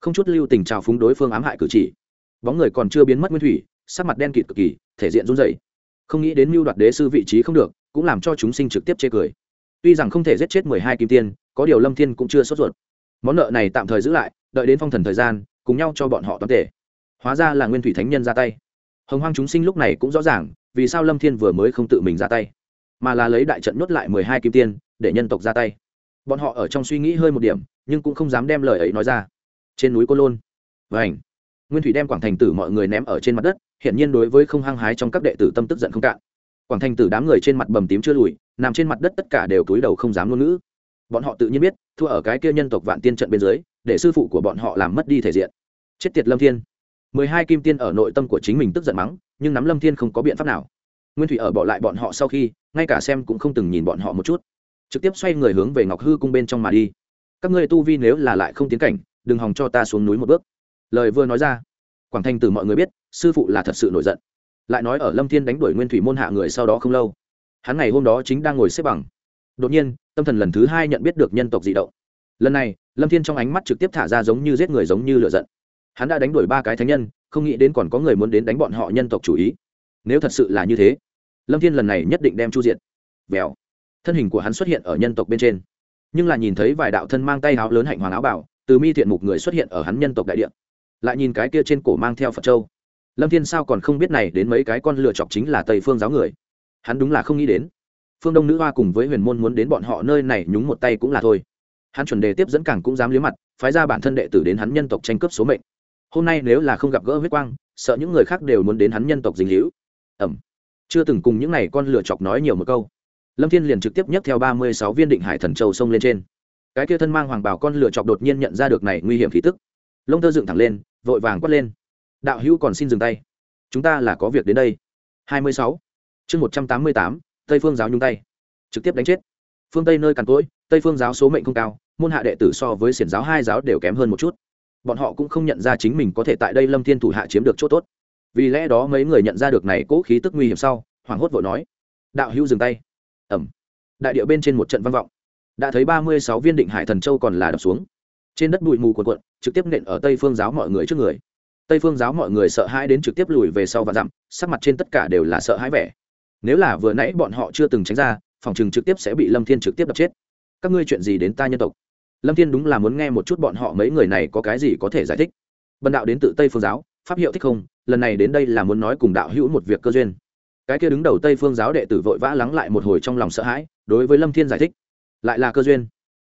Không chút lưu tình trào phúng đối phương ám hại cử chỉ. Bóng người còn chưa biến mất nguyên thủy, sắc mặt đen kịt cực kỳ, thể diện run rẩy không nghĩ đến mưu đoạt đế sư vị trí không được, cũng làm cho chúng sinh trực tiếp chê cười. Tuy rằng không thể giết chết mười hai kim tiên, có điều lâm thiên cũng chưa sốt ruột. Món nợ này tạm thời giữ lại, đợi đến phong thần thời gian, cùng nhau cho bọn họ toàn thể hóa ra là nguyên thủy thánh nhân ra tay. Hồng hoang chúng sinh lúc này cũng rõ ràng, vì sao lâm thiên vừa mới không tự mình ra tay, mà là lấy đại trận nhốt lại mười hai kim tiên, để nhân tộc ra tay. Bọn họ ở trong suy nghĩ hơi một điểm, nhưng cũng không dám đem lời ấy nói ra. Trên núi cô lôn. Vảnh nguyên thủy đem quảng thành tử mọi người ném ở trên mặt đất hiện nhiên đối với không hăng hái trong các đệ tử tâm tức giận không cạn. Quảng thành tử đám người trên mặt bầm tím chưa lùi, nằm trên mặt đất tất cả đều cúi đầu không dám ngôn ngữ. Bọn họ tự nhiên biết, thua ở cái kia nhân tộc vạn tiên trận bên dưới, để sư phụ của bọn họ làm mất đi thể diện. Chết tiệt lâm thiên. Mười hai kim tiên ở nội tâm của chính mình tức giận mắng, nhưng nắm lâm thiên không có biện pháp nào. Nguyên thủy ở bỏ lại bọn họ sau khi, ngay cả xem cũng không từng nhìn bọn họ một chút. Trực tiếp xoay người hướng về ngọc hư cung bên trong mà đi. Các ngươi tu vi nếu là lại không tiến cảnh, đừng hòng cho ta xuống núi một bước lời vừa nói ra, quảng thanh từ mọi người biết, sư phụ là thật sự nổi giận. Lại nói ở lâm thiên đánh đuổi nguyên thủy môn hạ người sau đó không lâu, hắn ngày hôm đó chính đang ngồi xếp bằng. Đột nhiên, tâm thần lần thứ hai nhận biết được nhân tộc dị động. Lần này, lâm thiên trong ánh mắt trực tiếp thả ra giống như giết người giống như lựa giận. Hắn đã đánh đuổi ba cái thánh nhân, không nghĩ đến còn có người muốn đến đánh bọn họ nhân tộc chủ ý. Nếu thật sự là như thế, lâm thiên lần này nhất định đem chu diện vèo. Thân hình của hắn xuất hiện ở nhân tộc bên trên. Nhưng là nhìn thấy vài đạo thân mang tay áo lớn hạnh hoàng áo bảo từ mi thiện mục người xuất hiện ở hắn nhân tộc đại địa lại nhìn cái kia trên cổ mang theo phật châu. Lâm thiên sao còn không biết này đến mấy cái con lựa chọc chính là tây phương giáo người? Hắn đúng là không nghĩ đến. Phương đông nữ hoa cùng với huyền môn muốn đến bọn họ nơi này nhúng một tay cũng là thôi. Hắn chuẩn đề tiếp dẫn càng cũng dám liếm mặt, phái ra bản thân đệ tử đến hắn nhân tộc tranh cướp số mệnh. Hôm nay nếu là không gặp gỡ huyết quang, sợ những người khác đều muốn đến hắn nhân tộc dình hữu ẩm. Chưa từng cùng những n à y con lựa chọc nói nhiều một câu. Lâm thiên liền trực tiếp nhấc theo ba mươi sáu viên định hải thần châu xông lên trên. Cái kia thân mang hoàng bảo con lựa chọc đột nhiên nhận ra được này nguy hiểm khí tức. Lông thơ dựng thẳng lên vội vàng quát lên. Đạo hữu còn xin dừng tay. Chúng ta là có việc đến đây. Hai mươi sáu. Chương một trăm tám mươi tám, tây phương giáo nhung tay. Trực tiếp đánh chết. Phương tây nơi càn cỗi, tây phương giáo số mệnh không cao, môn hạ đệ tử so với xiển giáo hai giáo đều kém hơn một chút. Bọn họ cũng không nhận ra chính mình có thể tại đây lâm thiên thủ hạ chiếm được chỗ tốt. Vì lẽ đó mấy người nhận ra được này cố khí tức nguy hiểm sau, hoảng hốt vội nói. Đạo hữu dừng tay. Ẩm. Đại điệu bên trên một trận vang vọng. Đã thấy ba mươi sáu viên định hải thần châu còn là đập xuống trên đất bụi mù cuộn cuộn, trực tiếp nện ở tây phương giáo mọi người trước người. Tây phương giáo mọi người sợ hãi đến trực tiếp lùi về sau và dặm, sắc mặt trên tất cả đều là sợ hãi vẻ. Nếu là vừa nãy bọn họ chưa từng tránh ra, phòng chừng trực tiếp sẽ bị lâm thiên trực tiếp đập chết. Các ngươi chuyện gì đến ta nhân tộc? Lâm thiên đúng là muốn nghe một chút bọn họ mấy người này có cái gì có thể giải thích. Bần đạo đến từ tây phương giáo, pháp hiệu thích không, lần này đến đây là muốn nói cùng đạo hữu một việc cơ duyên. Cái kia đứng đầu tây phương giáo đệ tử vội vã lắng lại một hồi trong lòng sợ hãi, đối với lâm thiên giải thích. Lại là cơ duyên.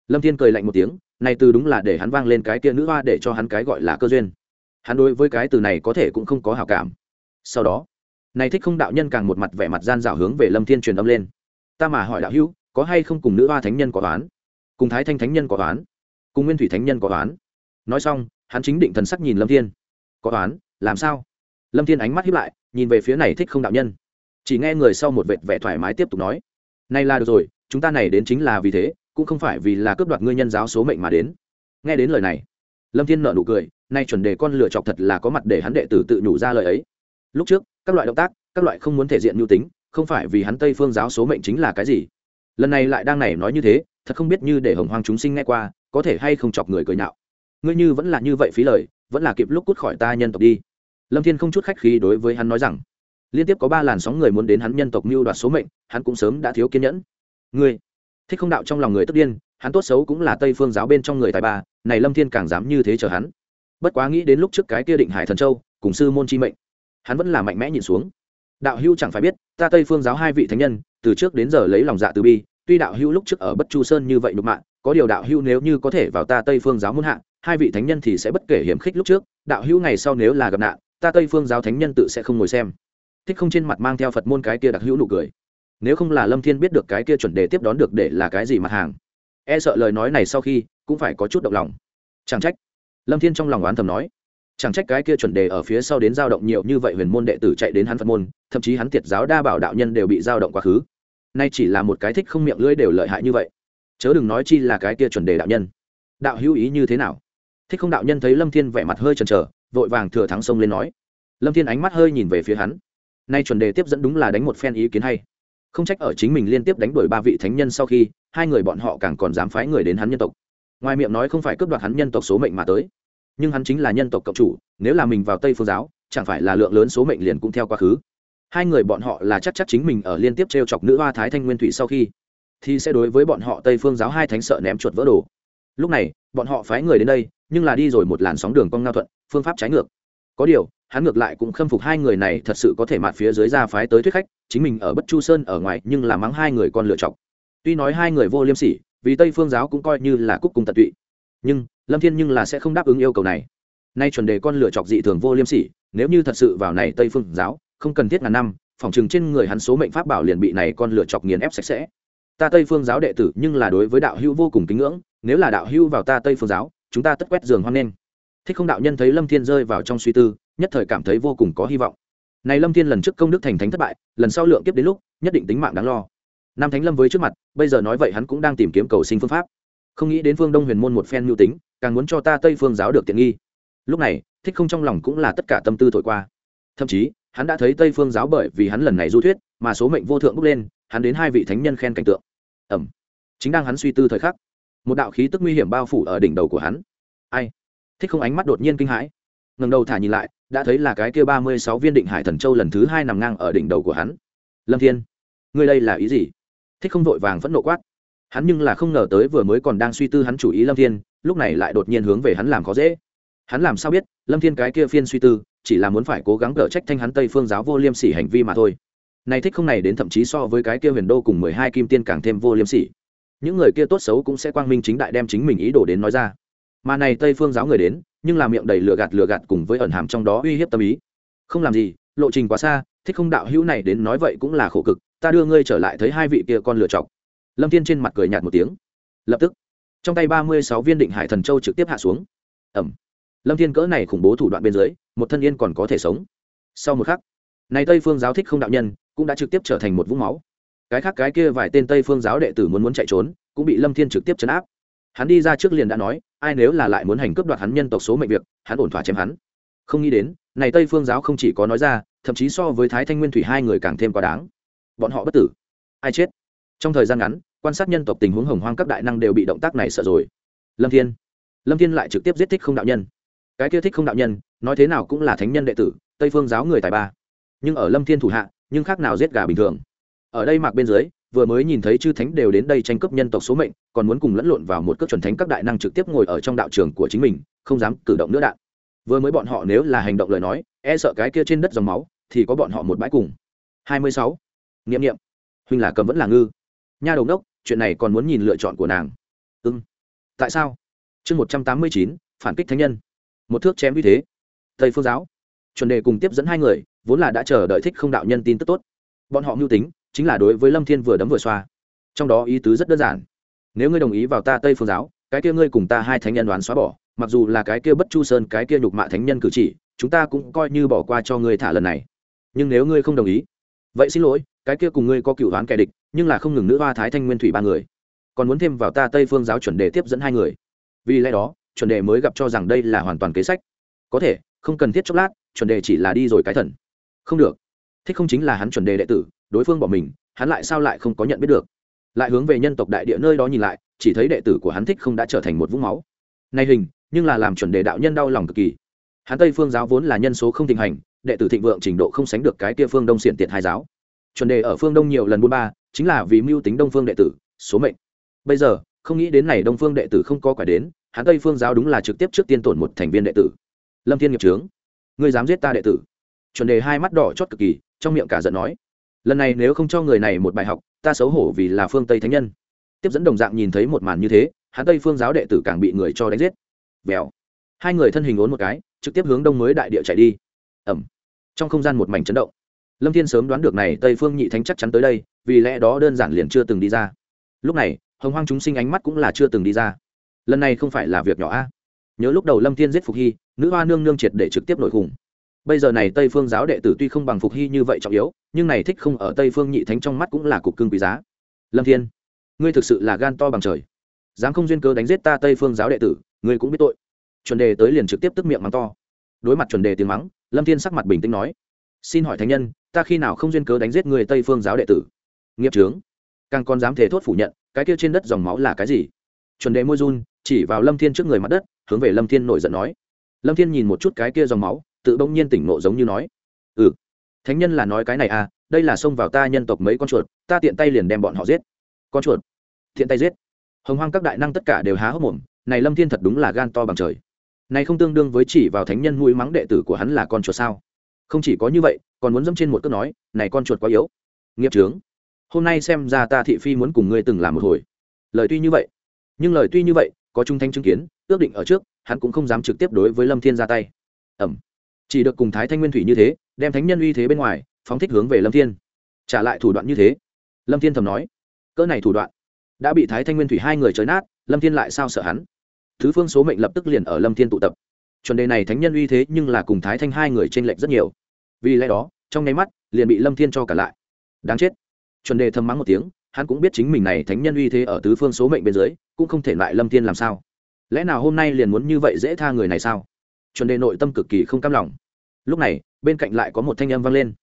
Lâm thiên cười lạnh một tiếng này từ đúng là để hắn vang lên cái kia nữ hoa để cho hắn cái gọi là cơ duyên. Hắn đối với cái từ này có thể cũng không có hảo cảm. Sau đó, này thích không đạo nhân càng một mặt vẻ mặt gian dảo hướng về lâm thiên truyền âm lên. Ta mà hỏi đạo hữu, có hay không cùng nữ hoa thánh nhân có toán cùng thái thanh thánh nhân có toán cùng nguyên thủy thánh nhân có toán nói xong, hắn chính định thần sắc nhìn lâm thiên. Có toán làm sao? Lâm thiên ánh mắt hiếp lại, nhìn về phía này thích không đạo nhân. Chỉ nghe người sau một vệt vẻ thoải mái tiếp tục nói. Nay là được rồi, chúng ta này đến chính là vì thế cũng không phải vì là cướp đoạt ngươi nhân giáo số mệnh mà đến. Nghe đến lời này, lâm thiên nợ nụ cười, nay chuẩn đề con lựa chọc thật là có mặt để hắn đệ tử tự nhủ ra lời ấy. Lúc trước, các loại động tác, các loại không muốn thể diện nhu tính, không phải vì hắn tây phương giáo số mệnh chính là cái gì. Lần này lại đang này nói như thế, thật không biết như để hồng hoang chúng sinh nghe qua, có thể hay không chọc người cười nhạo. Ngươi như vẫn là như vậy phí lời, vẫn là kịp lúc cút khỏi ta nhân tộc đi. Lâm thiên không chút khách khí đối với hắn nói rằng, liên tiếp có ba làn sóng người muốn đến hắn nhân tộc mưu đoạt số mệnh, hắn cũng sớm đã thiếu kiên nhẫn. Ngươi thích không đạo trong lòng người tức điên, hắn tốt xấu cũng là tây phương giáo bên trong người tài ba, này lâm thiên càng dám như thế chờ hắn. Bất quá nghĩ đến lúc trước cái kia định hải thần châu, cùng sư môn chi mệnh, hắn vẫn là mạnh mẽ nhìn xuống. Đạo hữu chẳng phải biết, ta tây phương giáo hai vị thánh nhân, từ trước đến giờ lấy lòng dạ từ bi, tuy đạo hữu lúc trước ở bất chu sơn như vậy nhục mạng có điều đạo hữu nếu như có thể vào ta tây phương giáo muôn hạ, hai vị thánh nhân thì sẽ bất kể hiểm khích lúc trước, đạo hữu ngày sau nếu là gặp nạn, ta tây phương giáo thánh nhân tự sẽ không ngồi xem. Thích không trên mặt mang theo phật môn cái kia đặc hữu nụ cười nếu không là lâm thiên biết được cái kia chuẩn đề tiếp đón được để là cái gì mặt hàng e sợ lời nói này sau khi cũng phải có chút động lòng. Chẳng trách. Lâm thiên trong lòng oán thầm nói. Chẳng trách cái kia chuẩn đề ở phía sau đến giao động nhiều như vậy huyền môn đệ tử chạy đến hắn phật môn, thậm chí hắn tiệt giáo đa bảo đạo nhân đều bị giao động quá khứ. Nay chỉ là một cái thích không miệng lưỡi đều lợi hại như vậy. Chớ đừng nói chi là cái kia chuẩn đề đạo nhân. Đạo hữu ý như thế nào? Thích không đạo nhân thấy lâm thiên vẻ mặt hơi chần chờ, vội vàng thừa thắng sông lên nói. Lâm thiên ánh mắt hơi nhìn về phía hắn. Nay chuẩn đề tiếp dẫn đúng là đánh một phen ý kiến hay không trách ở chính mình liên tiếp đánh đuổi ba vị thánh nhân sau khi, hai người bọn họ càng còn dám phái người đến hắn nhân tộc. Ngoài miệng nói không phải cướp đoạt hắn nhân tộc số mệnh mà tới. Nhưng hắn chính là nhân tộc cộng chủ, nếu là mình vào tây phương giáo, chẳng phải là lượng lớn số mệnh liền cũng theo quá khứ. Hai người bọn họ là chắc chắc chính mình ở liên tiếp t r e o chọc nữ hoa thái thanh nguyên thủy sau khi, thì sẽ đối với bọn họ tây phương giáo hai thánh sợ ném chuột vỡ đồ. Lúc này, bọn họ phái người đến đây, nhưng là đi rồi một làn sóng đường cong ngao thuận, phương pháp trái ngược. Có điều hắn ngược lại cũng khâm phục hai người này thật sự có thể mặt phía dưới ra phái tới thuyết khách, chính mình ở bất chu sơn ở ngoài nhưng là mắng hai người con lựa chọc. Tuy nói hai người vô liêm sỉ, vì tây phương giáo cũng coi như là cúc cung tận tụy. Nhưng, lâm thiên nhưng là sẽ không đáp ứng yêu cầu này. Nay chuẩn đề con lựa chọc dị thường vô liêm sỉ, nếu như thật sự vào này tây phương giáo, không cần thiết ngàn năm, phòng chừng trên người hắn số mệnh pháp bảo liền bị này con lựa chọc nghiền ép sạch sẽ. Ta tây phương giáo đệ tử nhưng là đối với đạo hữu vô cùng kính ngưỡng, nếu là đạo hữu vào ta tây phương giáo, chúng ta tất quét giường hoan nghênh. Thích không đạo nhân thấy lâm thiên rơi vào trong suy tư nhất thời cảm thấy vô cùng có hy vọng. Này lâm thiên lần trước công đức thành thánh thất bại, lần sau lượng tiếp đến lúc, nhất định tính mạng đáng lo. Nam thánh lâm với trước mặt, bây giờ nói vậy hắn cũng đang tìm kiếm cầu sinh phương pháp. Không nghĩ đến phương đông huyền môn một phen mưu tính, càng muốn cho ta tây phương giáo được tiện nghi. Lúc này, thích không trong lòng cũng là tất cả tâm tư thổi qua. Thậm chí, hắn đã thấy tây phương giáo bởi vì hắn lần này du thuyết, mà số mệnh vô thượng bước lên, hắn đến hai vị thánh nhân khen cảnh tượng. Ẩm. Chính đang hắn suy tư thời khắc, một đạo khí tức nguy hiểm bao phủ ở đỉnh đầu của hắn. Ai? Thích không ánh mắt đột nhiên kinh hãi, ngẩng đầu thả nhìn lại đã thấy là cái kia ba mươi sáu viên định hải thần châu lần thứ hai nằm ngang ở đỉnh đầu của hắn. Lâm thiên, ngươi đây là ý gì? Thích không vội vàng phẫn nộ quát. Hắn nhưng là không ngờ tới vừa mới còn đang suy tư hắn chủ ý lâm thiên, lúc này lại đột nhiên hướng về hắn làm khó dễ. Hắn làm sao biết, lâm thiên cái kia phiên suy tư, chỉ là muốn phải cố gắng gỡ trách thanh hắn tây phương giáo vô liêm sỉ hành vi mà thôi. Này thích không này đến thậm chí so với cái kia huyền đô cùng mười hai kim tiên càng thêm vô liêm sỉ. Những người kia tốt xấu cũng sẽ quang minh chính đại đem chính mình ý đồ đến nói ra. Mà này tây phương giáo người đến nhưng làm miệng đầy lừa gạt lừa gạt cùng với ẩn hàm trong đó uy hiếp tâm ý. Không làm gì, lộ trình quá xa, thích không đạo hữu này đến nói vậy cũng là khổ cực, ta đưa ngươi trở lại thấy hai vị kia con lựa chọc. Lâm thiên trên mặt cười nhạt một tiếng. Lập tức, trong tay ba mươi sáu viên định hải thần châu trực tiếp hạ xuống. Ẩm. Lâm thiên cỡ này khủng bố thủ đoạn bên dưới, một thân yên còn có thể sống. Sau một khắc, này tây phương giáo thích không đạo nhân cũng đã trực tiếp trở thành một vũng máu. Cái khác cái kia vài tên tây phương giáo đệ tử muốn muốn chạy trốn, cũng bị lâm thiên trực tiếp chấn áp. Hắn đi ra trước liền đã nói ai nếu là lại muốn hành cướp đoạt hắn nhân tộc số mệnh việc, hắn ổn thỏa chém hắn. Không nghĩ đến, này tây phương giáo không chỉ có nói ra, thậm chí so với thái thanh nguyên thủy hai người càng thêm quá đáng. Bọn họ bất tử. Ai chết? Trong thời gian ngắn, quan sát nhân tộc tình huống hồng hoang các đại năng đều bị động tác này sợ rồi. Lâm thiên. Lâm thiên lại trực tiếp giết thích không đạo nhân. Cái kia thích không đạo nhân, nói thế nào cũng là thánh nhân đệ tử, tây phương giáo người tài ba. Nhưng ở lâm thiên thủ hạ, nhưng khác nào giết gà bình thường. Ở đây mặc bên dưới, vừa mới nhìn thấy chư thánh đều đến đây tranh cướp nhân tộc số mệnh còn muốn cùng lẫn lộn vào một cước chuẩn thánh các đại năng trực tiếp ngồi ở trong đạo trường của chính mình, không dám cử động nữa đạn. Vừa mới bọn họ nếu là hành động lời nói e sợ cái kia trên đất dòng máu thì có bọn họ một bãi cùng. Hai mươi sáu. Nghiệm nghiệm huynh là cầm vẫn là ngư. Nha đầu đốc, chuyện này còn muốn nhìn lựa chọn của nàng. Ưng tại sao? Chương một trăm tám mươi chín, phản kích thánh nhân. Một thước chém như thế. Tây phương giáo. Chuẩn đề cùng tiếp dẫn hai người, vốn là đã chờ đợi thích không đạo nhân tin tức tốt. Bọn họ mưu tính, chính là đối với lâm thiên vừa đấm vừa xoa. Trong đó ý tứ rất đơn giản nếu ngươi đồng ý vào ta tây phương giáo, cái kia ngươi cùng ta hai thánh nhân đoán xóa bỏ, mặc dù là cái kia bất chu sơn, cái kia nhục mạ thánh nhân cử chỉ, chúng ta cũng coi như bỏ qua cho ngươi thả lần này. Nhưng nếu ngươi không đồng ý, vậy xin lỗi, cái kia cùng ngươi có cựu đoán kẻ địch, nhưng là không ngừng nữ hoa thái thanh nguyên thủy ba người. Còn muốn thêm vào ta tây phương giáo chuẩn đề tiếp dẫn hai người. Vì lẽ đó, chuẩn đề mới gặp cho rằng đây là hoàn toàn kế sách. Có thể, không cần thiết chốc lát, chuẩn đề chỉ là đi rồi cái thần. Không được. Thích không chính là hắn chuẩn đề đệ tử, đối phương bỏ mình, hắn lại sao lại không có nhận biết được? Lại hướng về nhân tộc đại địa nơi đó nhìn lại, chỉ thấy đệ tử của hắn thích không đã trở thành một vũng máu. Nay hình, nhưng là làm chuẩn đề đạo nhân đau lòng cực kỳ. Hắn tây phương giáo vốn là nhân số không thịnh hành, đệ tử thịnh vượng trình độ không sánh được cái kia phương đông xiển tiệt hai giáo. Chuẩn đề ở phương đông nhiều lần buôn ba, chính là vì mưu tính đông phương đệ tử, số mệnh. Bây giờ, không nghĩ đến này đông phương đệ tử không có quả đến, hắn tây phương giáo đúng là trực tiếp trước tiên tổn một thành viên đệ tử. Lâm thiên nghiệp trướng, ngươi dám giết ta đệ tử? Chuẩn đề hai mắt đỏ chót cực kỳ, trong miệng cả giận nói. Lần này nếu không cho người này một bài học ta xấu hổ vì là phương tây thánh nhân. Tiếp dẫn đồng dạng nhìn thấy một màn như thế, hắn tây phương giáo đệ tử càng bị người cho đánh giết. Vèo. Hai người thân hình ốn một cái, trực tiếp hướng đông mới đại địa chạy đi. Ẩm. Trong không gian một mảnh chấn động. Lâm thiên sớm đoán được này tây phương nhị thánh chắc chắn tới đây, vì lẽ đó đơn giản liền chưa từng đi ra. Lúc này, hồng hoang chúng sinh ánh mắt cũng là chưa từng đi ra. Lần này không phải là việc nhỏ a. Nhớ lúc đầu lâm thiên giết phục hy, nữ hoa nương nương triệt để trực tiếp nội khủng bây giờ này tây phương giáo đệ tử tuy không bằng phục hy như vậy trọng yếu, nhưng này thích không ở tây phương nhị thánh trong mắt cũng là cục cưng quý giá. Lâm thiên, ngươi thực sự là gan to bằng trời. Dám không duyên cơ đánh giết ta tây phương giáo đệ tử, ngươi cũng biết tội. Chuẩn đề tới liền trực tiếp tức miệng mắng to. Đối mặt chuẩn đề tiếng mắng, lâm thiên sắc mặt bình tĩnh nói, xin hỏi thánh nhân, ta khi nào không duyên cớ đánh giết người tây phương giáo đệ tử? Nghiệp trướng càng còn dám thể thốt phủ nhận, cái kia trên đất dòng máu là cái gì? Chuẩn đề môi run, chỉ vào lâm thiên trước người mặt đất, hướng về lâm thiên nổi giận nói. Lâm thiên nhìn một chút cái kia dòng máu tự bỗng nhiên tỉnh nộ giống như nói ừ thánh nhân là nói cái này à đây là xông vào ta nhân tộc mấy con chuột, ta tiện tay liền đem bọn họ giết. Con chuột? Thiện tay giết? Hồng hoang các đại năng tất cả đều há hốc mồm, này lâm thiên thật đúng là gan to bằng trời. Này không tương đương với chỉ vào thánh nhân mũi mắng đệ tử của hắn là con chuột sao? Không chỉ có như vậy, còn muốn dẫm trên một cước nói, này con chuột quá yếu. Nghiệp trướng hôm nay xem ra ta thị phi muốn cùng ngươi từng làm một hồi. Lời tuy như vậy, nhưng lời tuy như vậy, có trung thanh chứng kiến, ước định ở trước, hắn cũng không dám trực tiếp đối với lâm thiên ra tay. Ẩm chỉ được cùng thái thanh nguyên thủy như thế, đem thánh nhân uy thế bên ngoài, phóng thích hướng về lâm thiên. Trả lại thủ đoạn như thế. Lâm thiên thầm nói, cỡ này thủ đoạn, đã bị thái thanh nguyên thủy hai người chới nát, lâm thiên lại sao sợ hắn? Thứ phương số mệnh lập tức liền ở lâm thiên tụ tập. Chuẩn đề này thánh nhân uy thế nhưng là cùng thái thanh hai người t r ê n lệch rất nhiều. Vì lẽ đó, trong nháy mắt, liền bị lâm thiên cho cả lại. Đáng chết. Chuẩn đề thầm mắng một tiếng, hắn cũng biết chính mình này thánh nhân uy thế ở tứ phương số mệnh bên dưới, cũng không thể lại lâm thiên làm sao. Lẽ nào hôm nay liền muốn như vậy dễ tha người này sao? Chuẩn đề nội tâm cực kỳ không cam lòng lúc này, bên cạnh lại có một thanh âm vang lên.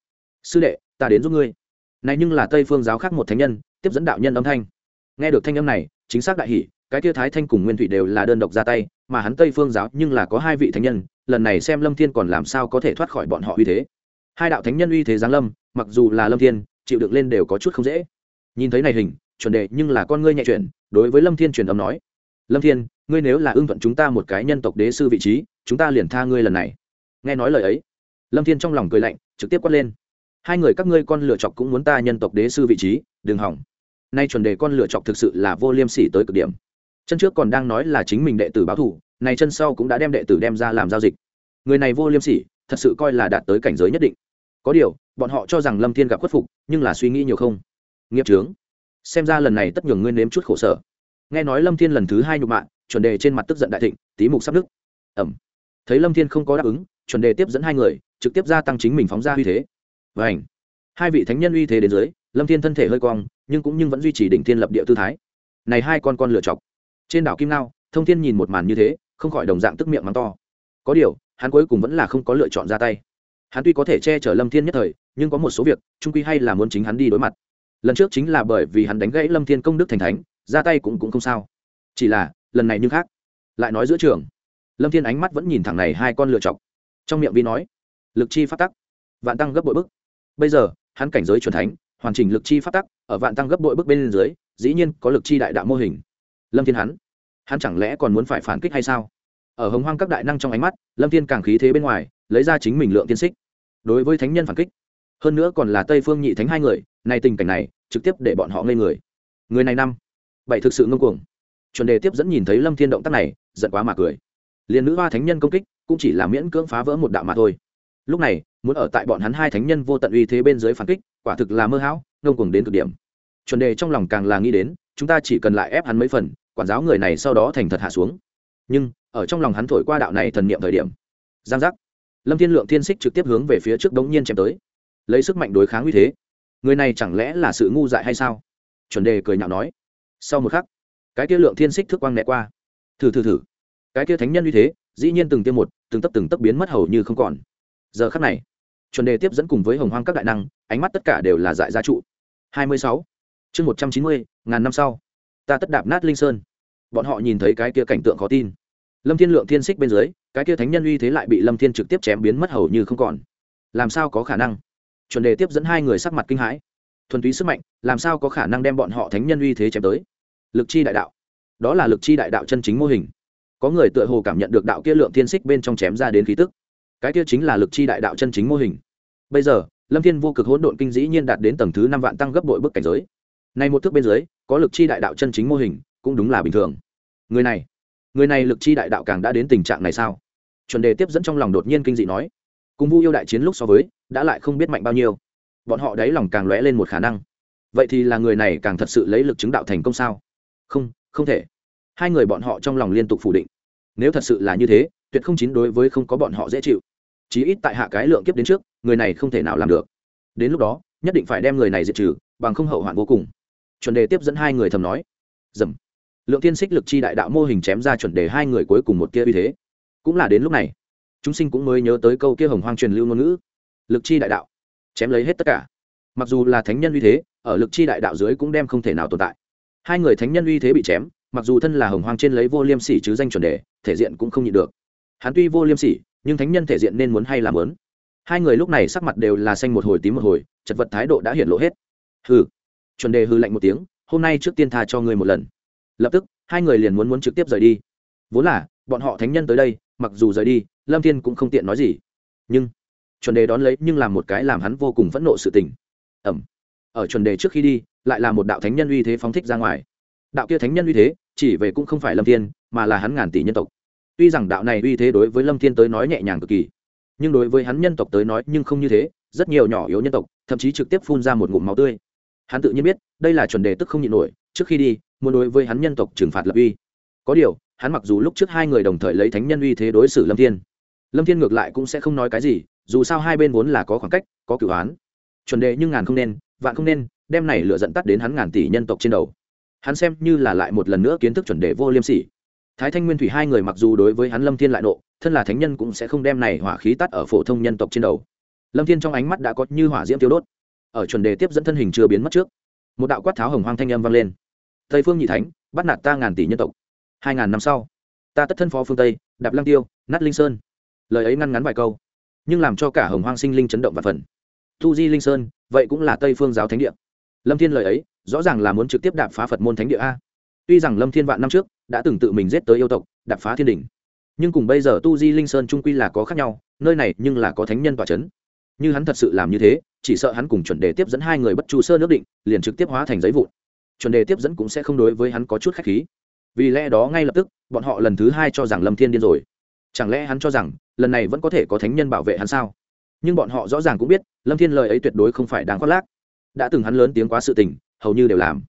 Sư đệ, ta đến giúp ngươi. Này nhưng là tây phương giáo khác một thánh nhân, tiếp dẫn đạo nhân âm thanh. Nghe được thanh âm này, chính xác đại hỷ cái tia thái thanh cùng nguyên thủy đều là đơn độc ra tay, mà hắn tây phương giáo nhưng là có hai vị thánh nhân, lần này xem lâm thiên còn làm sao có thể thoát khỏi bọn họ uy thế. Hai đạo thánh nhân uy thế giáng lâm, mặc dù là lâm thiên, chịu được lên đều có chút không dễ. Nhìn thấy này hình, chuẩn đề nhưng là con ngươi nhẹ chuyển, đối với lâm thiên truyền âm nói, lâm thiên, ngươi nếu là ưng thuận chúng ta một cái nhân tộc đế sư vị trí, chúng ta liền tha ngươi lần này. Nghe nói lời ấy lâm thiên trong lòng cười lạnh, trực tiếp quát lên. Hai người các ngươi con lựa chọc cũng muốn ta nhân tộc đế sư vị trí, đừng hỏng. Nay chuẩn đề con lựa chọc thực sự là vô liêm sỉ tới cực điểm. Chân trước còn đang nói là chính mình đệ tử báo thủ này chân sau cũng đã đem đệ tử đem ra làm giao dịch. Người này vô liêm sỉ, thật sự coi là đạt tới cảnh giới nhất định. Có điều, bọn họ cho rằng lâm thiên gặp khuất phục, nhưng là suy nghĩ nhiều không. Nghiệp trướng xem ra lần này tất nhường ngươi nếm chút khổ sở. Nghe nói lâm thiên lần thứ hai nhục mạ, chuẩn đề trên mặt tức giận đại thịnh, tí mục sắp đức ẩm. Thấy lâm thiên không có đáp ứng, chuẩn đề tiếp dẫn hai người trực tiếp gia tăng chính mình phóng ra uy thế. Và ảnh hai vị thánh nhân uy thế đến dưới, lâm thiên thân thể hơi cong, nhưng cũng nhưng vẫn duy trì đỉnh thiên lập địa tư thái. Này hai con con lựa chọc. Trên đảo kim nao thông thiên nhìn một màn như thế, không khỏi đồng dạng tức miệng mắng to. Có điều, hắn cuối cùng vẫn là không có lựa chọn ra tay. Hắn tuy có thể che chở lâm thiên nhất thời, nhưng có một số việc, trung quy hay là muốn chính hắn đi đối mặt. Lần trước chính là bởi vì hắn đánh gãy lâm thiên công đức thành thánh, ra tay cũng cũng không sao. Chỉ là, lần này như khác. Lại nói giữa trường. Lâm thiên ánh mắt vẫn nhìn thẳng này hai con lựa chọc. Trong miệng vi nói lực chi phát tắc. Vạn tăng gấp bội bức. Bây giờ, hắn cảnh giới c thánh, hoàn chỉnh lực chi phát tắc, ở vạn tăng gấp bội bức bên dưới, dĩ nhiên có lực chi đại đạo mô hình. Lâm thiên hắn hắn chẳng lẽ còn muốn phải phản kích hay sao? Ở hồng hoang các đại năng trong ánh mắt, lâm thiên càng khí thế bên ngoài, lấy ra chính mình lượng tiên xích. Đối với thánh nhân phản kích, hơn nữa còn là tây phương nhị thánh hai người này tình cảnh này, trực tiếp để bọn họ ngây người. Người này năm, bảy thực sự ngông cuồng. Chuẩn đề tiếp dẫn nhìn thấy lâm thiên động tác này, giận quá mà cười. Liền nữ hoa thánh nhân công kích, cũng chỉ là miễn cưỡng phá vỡ một đạo mà thôi lúc này, muốn ở tại bọn hắn hai thánh nhân vô tận uy thế bên dưới phản kích, quả thực là mơ hão, ngông cuồng đến cực điểm. Chuẩn đề trong lòng càng là nghĩ đến, chúng ta chỉ cần lại ép hắn mấy phần, quản giáo người này sau đó thành thật hạ xuống. Nhưng, ở trong lòng hắn thổi qua đạo này thần niệm thời điểm, giang giác. Lâm thiên lượng thiên xích trực tiếp hướng về phía trước đống nhiên chém tới. Lấy sức mạnh đối kháng uy thế. Người này chẳng lẽ là sự ngu dại hay sao? Chuẩn đề cười nhạo nói. Sau một khắc, cái kia lượng thiên xích thức quang nẹ qua. Thử thử thử. Cái kia thánh nhân uy thế, dĩ nhiên từng tiêm một, từng tấp từng tấp biến mất hầu như không còn giờ khắc này, chuẩn đề tiếp dẫn cùng với hồng hoang các đại năng, ánh mắt tất cả đều là dại gia trụ. Hai mươi sáu, chương một trăm chín mươi, ngàn năm sau, ta tất đạp nát linh sơn. Bọn họ nhìn thấy cái kia cảnh tượng khó tin. Lâm thiên lượng thiên xích bên dưới, cái kia thánh nhân uy thế lại bị lâm thiên trực tiếp chém biến mất hầu như không còn. Làm sao có khả năng? Chuẩn đề tiếp dẫn hai người sắc mặt kinh hãi. Thuần túy sức mạnh, làm sao có khả năng đem bọn họ thánh nhân uy thế chém tới? Lực chi đại đạo. Đó là lực chi đại đạo chân chính mô hình. Có người tựa hồ cảm nhận được đạo kia lượng thiên xích bên trong chém ra đến khí tức cái kia chính là lực chi đại đạo chân chính mô hình. Bây giờ, lâm thiên vô cực hỗn độn kinh dĩ nhiên đạt đến tầng thứ năm vạn tăng gấp đội bức cảnh giới. Nay một thước bên dưới, có lực chi đại đạo chân chính mô hình, cũng đúng là bình thường. Người này người này lực chi đại đạo càng đã đến tình trạng này sao? Chuẩn đề tiếp dẫn trong lòng đột nhiên kinh dị nói. Cùng vu yêu đại chiến lúc so với, đã lại không biết mạnh bao nhiêu. Bọn họ đáy lòng càng lóe lên một khả năng. Vậy thì là người này càng thật sự lấy lực chứng đạo thành công sao? Không không thể. Hai người bọn họ trong lòng liên tục phủ định. Nếu thật sự là như thế tuyệt không chín đối với không có bọn họ dễ chịu. Chí ít tại hạ cái lượng kiếp đến trước, người này không thể nào làm được. Đến lúc đó, nhất định phải đem người này diệt trừ, bằng không hậu hoạn vô cùng. Chuẩn đề tiếp dẫn hai người thầm nói. Dầm. Lượng tiên xích lực chi đại đạo mô hình chém ra chuẩn đề hai người cuối cùng một kia uy thế. Cũng là đến lúc này, chúng sinh cũng mới nhớ tới câu kia hồng hoang truyền lưu ngôn ngữ. Lực chi đại đạo. Chém lấy hết tất cả. Mặc dù là thánh nhân uy thế, ở lực chi đại đạo dưới cũng đem không thể nào tồn tại. Hai người thánh nhân uy thế bị chém, mặc dù thân là hồng hoang trên lấy vô liêm sỉ chứ danh chuẩn đề, thể diện cũng không nhịn được hắn tuy vô liêm sỉ, nhưng thánh nhân thể diện nên muốn hay làm lớn hai người lúc này sắc mặt đều là xanh một hồi tím một hồi, chật vật thái độ đã hiện lộ hết. Hừ. Chuẩn đề hư lạnh một tiếng, hôm nay trước tiên tha cho ngươi một lần. Lập tức, hai người liền muốn muốn trực tiếp rời đi. Vốn là, bọn họ thánh nhân tới đây, mặc dù rời đi, lâm thiên cũng không tiện nói gì. Nhưng, chuẩn đề đón lấy nhưng làm một cái làm hắn vô cùng phẫn nộ sự tình. Ẩm. Ở chuẩn đề trước khi đi, lại là một đạo thánh nhân uy thế phóng thích ra ngoài. Đạo kia thánh nhân uy thế, chỉ về cũng không phải lâm thiên, mà là hắn ngàn tỷ nhân tộc tuy rằng đạo này uy thế đối với lâm thiên tới nói nhẹ nhàng cực kỳ, nhưng đối với hắn nhân tộc tới nói nhưng không như thế, rất nhiều nhỏ yếu nhân tộc, thậm chí trực tiếp phun ra một ngụm máu tươi. Hắn tự nhiên biết, đây là chuẩn đề tức không nhịn nổi, trước khi đi, muốn đối với hắn nhân tộc trừng phạt lập uy. Có điều, hắn mặc dù lúc trước hai người đồng thời lấy thánh nhân uy thế đối xử lâm thiên lâm thiên ngược lại cũng sẽ không nói cái gì, dù sao hai bên vốn là có khoảng cách, có cửu án chuẩn đề nhưng ngàn không nên, vạn không nên, đem này lựa dẫn tắt đến hắn ngàn tỷ nhân tộc trên đầu. Hắn xem như là lại một lần nữa kiến thức chuẩn đề vô liêm sỉ thái thanh nguyên thủy hai người mặc dù đối với hắn lâm thiên lại nộ, thân là thánh nhân cũng sẽ không đem này hỏa khí tắt ở phổ thông nhân tộc trên đầu. Lâm thiên trong ánh mắt đã có như hỏa diễm tiêu đốt. Ở chuẩn đề tiếp dẫn thân hình chưa biến mất trước, một đạo quát tháo hồng hoang thanh âm vang lên. Tây phương nhị thánh, bắt nạt ta ngàn tỷ nhân tộc. Hai ngàn năm sau, ta tất thân phó phương tây, đạp lăng tiêu, nát linh sơn. Lời ấy ngăn ngắn vài câu, nhưng làm cho cả hồng hoang sinh linh chấn động và phần. Thu di linh sơn, vậy cũng là tây phương giáo thánh địa. Lâm thiên lời ấy, rõ ràng là muốn trực tiếp đạp phá phật môn thánh địa a. Tuy rằng lâm thiên vạn năm trước đã từng tự mình giết tới yêu tộc, đạp phá thiên đình nhưng cùng bây giờ tu di linh sơn trung quy là có khác nhau, nơi này nhưng là có thánh nhân tòa c h ấ n như hắn thật sự làm như thế, chỉ sợ hắn cùng chuẩn đề tiếp dẫn hai người bất chu sơ nước định, liền trực tiếp hóa thành giấy vụn. Chuẩn đề tiếp dẫn cũng sẽ không đối với hắn có chút khách khí. Vì lẽ đó ngay lập tức, bọn họ lần thứ hai cho rằng lâm thiên điên rồi. Chẳng lẽ hắn cho rằng, lần này vẫn có thể có thánh nhân bảo vệ hắn sao? Nhưng bọn họ rõ ràng cũng biết, lâm thiên lời ấy tuyệt đối không phải đáng khoác lác. Đã từng hắn lớn tiếng quá sự tình, hầu như đều làm.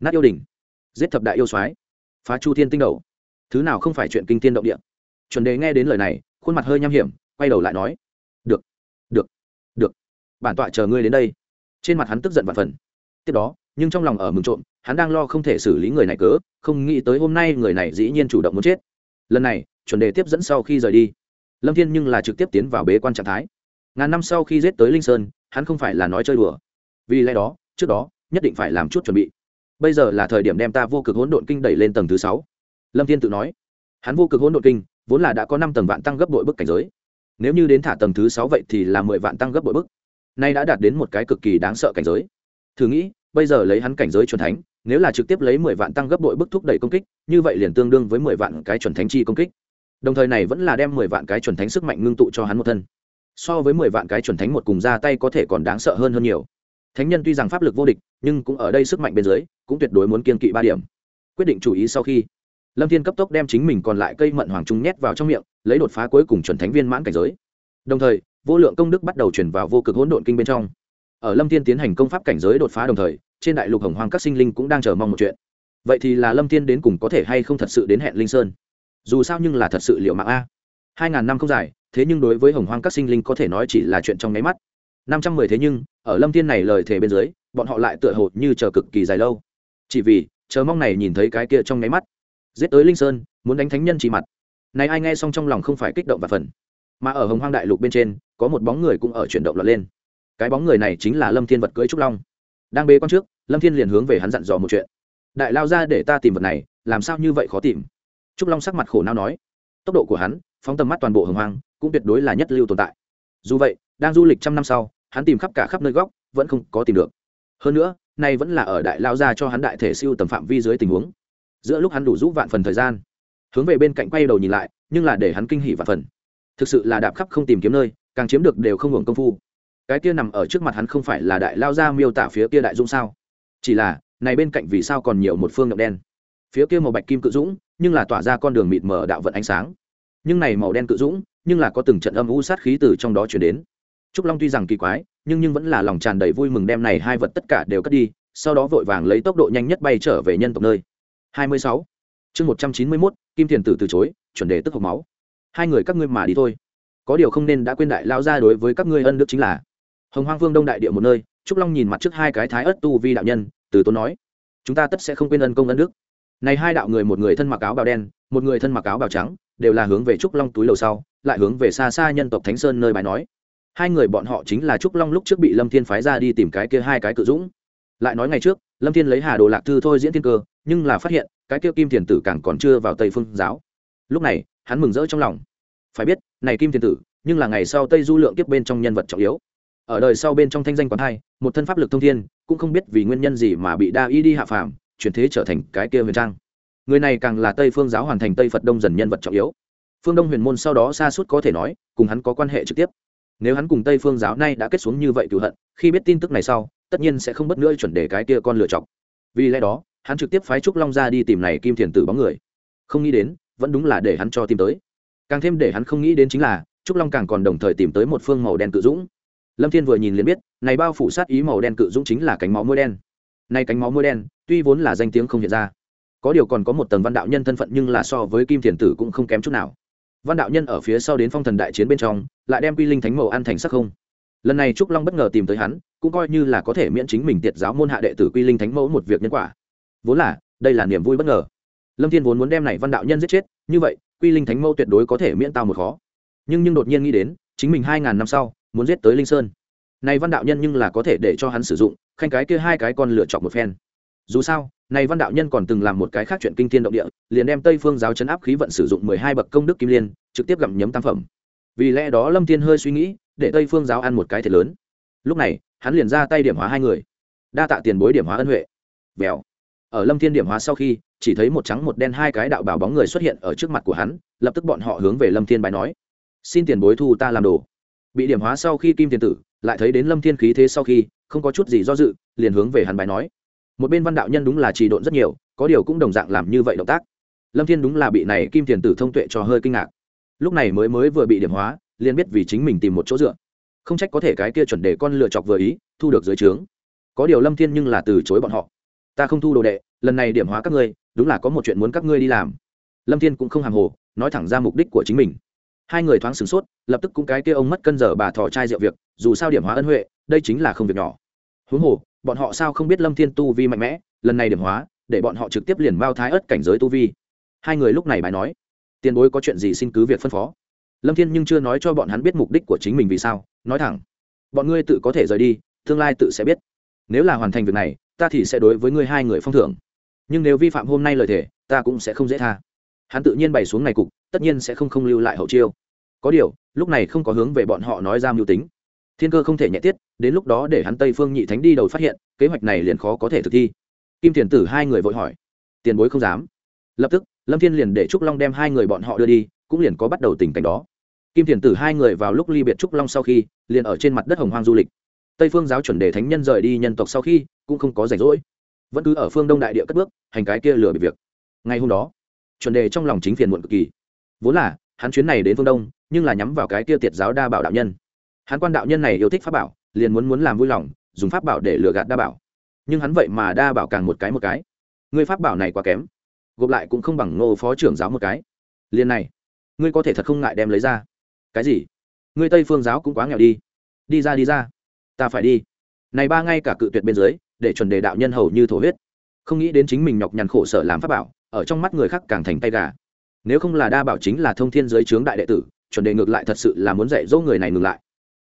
Nát yêu đình giết thập đại yêu soái phá chu thiên tinh đầu. Thứ nào không phải chuyện kinh thiên động địa? Chuẩn đề nghe đến lời này, khuôn mặt hơi nham hiểm, quay đầu lại nói, được được được. Bản tọa chờ ngươi đến đây. Trên mặt hắn tức giận và phần. Tiếp đó, nhưng trong lòng ở mừng trộm, hắn đang lo không thể xử lý người này cớ, không nghĩ tới hôm nay người này dĩ nhiên chủ động muốn chết. Lần này, chuẩn đề tiếp dẫn sau khi rời đi. Lâm thiên nhưng là trực tiếp tiến vào bế quan trạng thái. Ngàn năm sau khi giết tới linh sơn, hắn không phải là nói chơi đùa. Vì lẽ đó, trước đó, nhất định phải làm chút chuẩn bị bây giờ là thời điểm đem ta vô cực hỗn độn kinh đẩy lên tầng thứ sáu. Lâm thiên tự nói, hắn vô cực hỗn độn kinh, vốn là đã có năm tầng vạn tăng gấp bội bức cảnh giới. Nếu như đến thả tầng thứ sáu vậy thì là mười vạn tăng gấp bội bức. Nay đã đạt đến một cái cực kỳ đáng sợ cảnh giới. Thử nghĩ, bây giờ lấy hắn cảnh giới chuẩn thánh, nếu là trực tiếp lấy mười vạn tăng gấp bội bức thúc đẩy công kích, như vậy liền tương đương với mười vạn cái chuẩn thánh chi công kích. Đồng thời này vẫn là đem mười vạn cái chuẩn thánh sức mạnh ngưng tụ cho hắn một thân. So với mười vạn cái chuẩn thánh một cùng ra tay có thể còn đáng sợ hơn hơn nhiều thánh nhân tuy rằng pháp lực vô địch, nhưng cũng ở đây sức mạnh bên dưới, cũng tuyệt đối muốn kiên kỵ ba điểm. Quyết định chủ ý sau khi, lâm thiên cấp tốc đem chính mình còn lại cây mận hoàng trung nhét vào trong miệng, lấy đột phá cuối cùng chuẩn thánh viên mãn cảnh giới. Đồng thời, vô lượng công đức bắt đầu chuyển vào vô cực hỗn độn kinh bên trong. Ở lâm thiên tiến hành công pháp cảnh giới đột phá đồng thời, trên đại lục hồng hoàng các sinh linh cũng đang chờ mong một chuyện. Vậy thì là lâm thiên đến cùng có thể hay không thật sự đến hẹn linh sơn? Dù sao nhưng là thật sự liệu mạng a. Hai ngàn năm không dài, thế nhưng đối với hồng hoàng các sinh linh có thể nói chỉ là chuyện trong nháy mắt năm trăm mười thế nhưng, ở lâm thiên này lời thề bên dưới, bọn họ lại tựa hồ như chờ cực kỳ dài lâu. Chỉ vì, chờ mong này nhìn thấy cái kia trong nháy mắt. Giết tới linh sơn, muốn đánh thánh nhân chỉ mặt. Này ai nghe xong trong lòng không phải kích động và phần mà ở hồng hoang đại lục bên trên, có một bóng người cũng ở chuyển động lọt lên. Cái bóng người này chính là lâm thiên vật cưỡi trúc long. Đang bế con trước, lâm thiên liền hướng về hắn dặn dò một chuyện. Đại lao ra để ta tìm vật này, làm sao như vậy khó tìm? Trúc long sắc mặt khổ não nói. Tốc độ của hắn, phóng tầm mắt toàn bộ hồng hoang, cũng tuyệt đối là nhất lưu tồn tại. Dù vậy đang du lịch trăm năm sau, hắn tìm khắp cả khắp nơi góc, vẫn không có tìm được. Hơn nữa, nay vẫn là ở đại lao ra cho hắn đại thể siêu tầm phạm vi dưới tình huống. Giữa lúc hắn đủ rũ vạn phần thời gian, hướng về bên cạnh quay đầu nhìn lại, nhưng là để hắn kinh hỉ vạn phần. Thực sự là đạp khắp không tìm kiếm nơi, càng chiếm được đều không hưởng công phu. Cái kia nằm ở trước mặt hắn không phải là đại lao ra miêu tả phía kia đại dũng sao? Chỉ là, này bên cạnh vì sao còn nhiều một phương động đen? Phía kia màu bạch kim cự dũng, nhưng là tỏa ra con đường mịt mờ đạo vận ánh sáng. Nhưng này màu đen cự dũng, nhưng là có từng trận âm u sát khí từ trong đó chuyển đến trúc long tuy rằng kỳ quái nhưng nhưng vẫn là lòng tràn đầy vui mừng đem này hai vật tất cả đều cất đi sau đó vội vàng lấy tốc độ nhanh nhất bay trở về nhân tộc nơi. 26. chương 191, kim thiền tử từ chối chuẩn đề tức hộc máu. Hai người các ngươi mà đi thôi. Có điều không nên đã quên đại lao ra đối với các ngươi ân đức chính là. Hồng hoang vương đông đại địa một nơi trúc long nhìn mặt trước hai cái thái ất tu vi đạo nhân từ tốn nói chúng ta tất sẽ không quên ân công ân đức. Này hai đạo người một người thân mặc áo bào đen một người thân mặc áo bào trắng đều là hướng về trúc long túi lầu sau lại hướng về xa xa nhân tộc thánh sơn nơi bài nói hai người bọn họ chính là trúc long lúc trước bị lâm thiên phái ra đi tìm cái kia hai cái cự dũng. Lại nói ngày trước, lâm thiên lấy hà đồ lạc thư thôi diễn thiên cơ, nhưng là phát hiện, cái kia kim thiền tử càng còn chưa vào tây phương giáo. Lúc này, hắn mừng rỡ trong lòng. Phải biết, này kim thiền tử, nhưng là ngày sau tây du lượng tiếp bên trong nhân vật trọng yếu. Ở đời sau bên trong thanh danh quán hai, một thân pháp lực thông thiên, cũng không biết vì nguyên nhân gì mà bị đa y đi hạ phàm, chuyển thế trở thành cái kia huyền trang. Người này càng là tây phương giáo hoàn thành tây phật đông dần nhân vật trọng yếu. Phương đông huyền môn sau đó xa suốt có thể nói, cùng hắn có quan hệ trực tiếp nếu hắn cùng tây phương giáo nay đã kết xuống như vậy cựu hận, khi biết tin tức này sau, tất nhiên sẽ không bất nữa chuẩn để cái kia con lựa chọc vì lẽ đó, hắn trực tiếp phái trúc long ra đi tìm này kim thiền tử bóng người. Không nghĩ đến, vẫn đúng là để hắn cho tìm tới. Càng thêm để hắn không nghĩ đến chính là, trúc long càng còn đồng thời tìm tới một phương màu đen cự dũng. Lâm thiên vừa nhìn liền biết, này bao phủ sát ý màu đen cự dũng chính là cánh máu môi đen. Nay cánh máu môi đen, tuy vốn là danh tiếng không hiện ra, có điều còn có một tầng văn đạo nhân thân phận nhưng là so với kim thiền tử cũng không kém chút nào văn đạo nhân ở phía sau đến phong thần đại chiến bên trong, lại đem quy linh thánh màu ăn thành sắc không. Lần này trúc long bất ngờ tìm tới hắn, cũng coi như là có thể miễn chính mình tiệt giáo môn hạ đệ tử quy linh thánh mẫu một việc nhân quả. Vốn là, đây là niềm vui bất ngờ. Lâm thiên vốn muốn đem này văn đạo nhân giết chết, như vậy, quy linh thánh mẫu tuyệt đối có thể miễn tao một khó. Nhưng nhưng đột nhiên nghĩ đến, chính mình hai ngàn năm sau, muốn giết tới linh sơn. Này văn đạo nhân nhưng là có thể để cho hắn sử dụng, khanh cái kia hai cái con lựa chọn một phen dù sao, này văn đạo nhân còn từng làm một cái khác chuyện kinh thiên động địa, liền đem tây phương giáo chấn áp khí vận sử dụng mười hai bậc công đức kim liên, trực tiếp gặm nhấm tam phẩm. Vì lẽ đó lâm thiên hơi suy nghĩ, để tây phương giáo ăn một cái thiệt lớn. Lúc này, hắn liền ra tay điểm hóa hai người. Đa tạ tiền bối điểm hóa ân huệ. Vèo. Ở lâm thiên điểm hóa sau khi, chỉ thấy một trắng một đen hai cái đạo bảo bóng người xuất hiện ở trước mặt của hắn, lập tức bọn họ hướng về lâm thiên bài nói, xin tiền bối thu ta làm đồ. Bị điểm hóa sau khi kim tiền tử, lại thấy đến lâm thiên khí thế sau khi, không có chút gì do dự, liền hướng về hắn bài nói một bên văn đạo nhân đúng là trì độn rất nhiều, có điều cũng đồng dạng làm như vậy động tác. Lâm thiên đúng là bị này kim tiền tử thông tuệ cho hơi kinh ngạc. Lúc này mới mới vừa bị điểm hóa, liền biết vì chính mình tìm một chỗ dựa. Không trách có thể cái kia chuẩn đề con lựa chọc vừa ý, thu được dưới trướng. Có điều lâm thiên nhưng là từ chối bọn họ. Ta không thu đồ đệ, lần này điểm hóa các ngươi, đúng là có một chuyện muốn các ngươi đi làm. Lâm thiên cũng không hàng hồ, nói thẳng ra mục đích của chính mình. Hai người thoáng sửng sốt, lập tức cũng cái kia ông mất cân giờ bà thò chai rượu việc, dù sao điểm hóa ân huệ, đây chính là không việc nhỏ. Huống hồ bọn họ sao không biết lâm thiên tu vi mạnh mẽ, lần này điểm hóa, để bọn họ trực tiếp liền bao thái ớt cảnh giới tu vi. Hai người lúc này bài nói, tiền bối có chuyện gì xin cứ việc phân phó. Lâm thiên nhưng chưa nói cho bọn hắn biết mục đích của chính mình vì sao, nói thẳng, bọn ngươi tự có thể rời đi, tương lai tự sẽ biết. Nếu là hoàn thành việc này, ta thì sẽ đối với ngươi hai người phong thưởng. Nhưng nếu vi phạm hôm nay lời thề, ta cũng sẽ không dễ tha. Hắn tự nhiên bày xuống này cục, tất nhiên sẽ không không lưu lại hậu chiêu. Có điều, lúc này không có hướng về bọn họ nói ra mưu tính thiên cơ không thể nhẹ tiết, đến lúc đó để hắn tây phương nhị thánh đi đầu phát hiện, kế hoạch này liền khó có thể thực thi. Kim thiền tử hai người vội hỏi. Tiền bối không dám. Lập tức, lâm thiên liền để trúc long đem hai người bọn họ đưa đi, cũng liền có bắt đầu tình cảnh đó. Kim thiền tử hai người vào lúc ly biệt trúc long sau khi, liền ở trên mặt đất hồng hoang du lịch. Tây phương giáo chuẩn đề thánh nhân rời đi nhân tộc sau khi, cũng không có rảnh rỗi. Vẫn cứ ở phương đông đại địa cất bước, hành cái kia lừa bị việc. Ngày hôm đó, chuẩn đề trong lòng chính phiền muộn cực kỳ. Vốn là, hắn chuyến này đến phương đông, nhưng là nhắm vào cái kia tiệt giáo đa bảo đạo nhân hắn quan đạo nhân này yêu thích pháp bảo, liền muốn muốn làm vui lòng, dùng pháp bảo để lừa gạt đa bảo. Nhưng hắn vậy mà đa bảo càng một cái một cái. Ngươi pháp bảo này quá kém. Gộp lại cũng không bằng ngô phó trưởng giáo một cái. Liền này, ngươi có thể thật không ngại đem lấy ra. Cái gì? Ngươi tây phương giáo cũng quá nghèo đi. Đi ra đi ra. Ta phải đi. Này ba ngay cả cự tuyệt bên dưới, để chuẩn đề đạo nhân hầu như thổ huyết. Không nghĩ đến chính mình nhọc nhằn khổ sở làm pháp bảo, ở trong mắt người khác càng thành tay gà. Nếu không là đa bảo chính là thông thiên giới trướng đại đệ tử, chuẩn đề ngược lại thật sự là muốn dạy dỗ người này ngược lại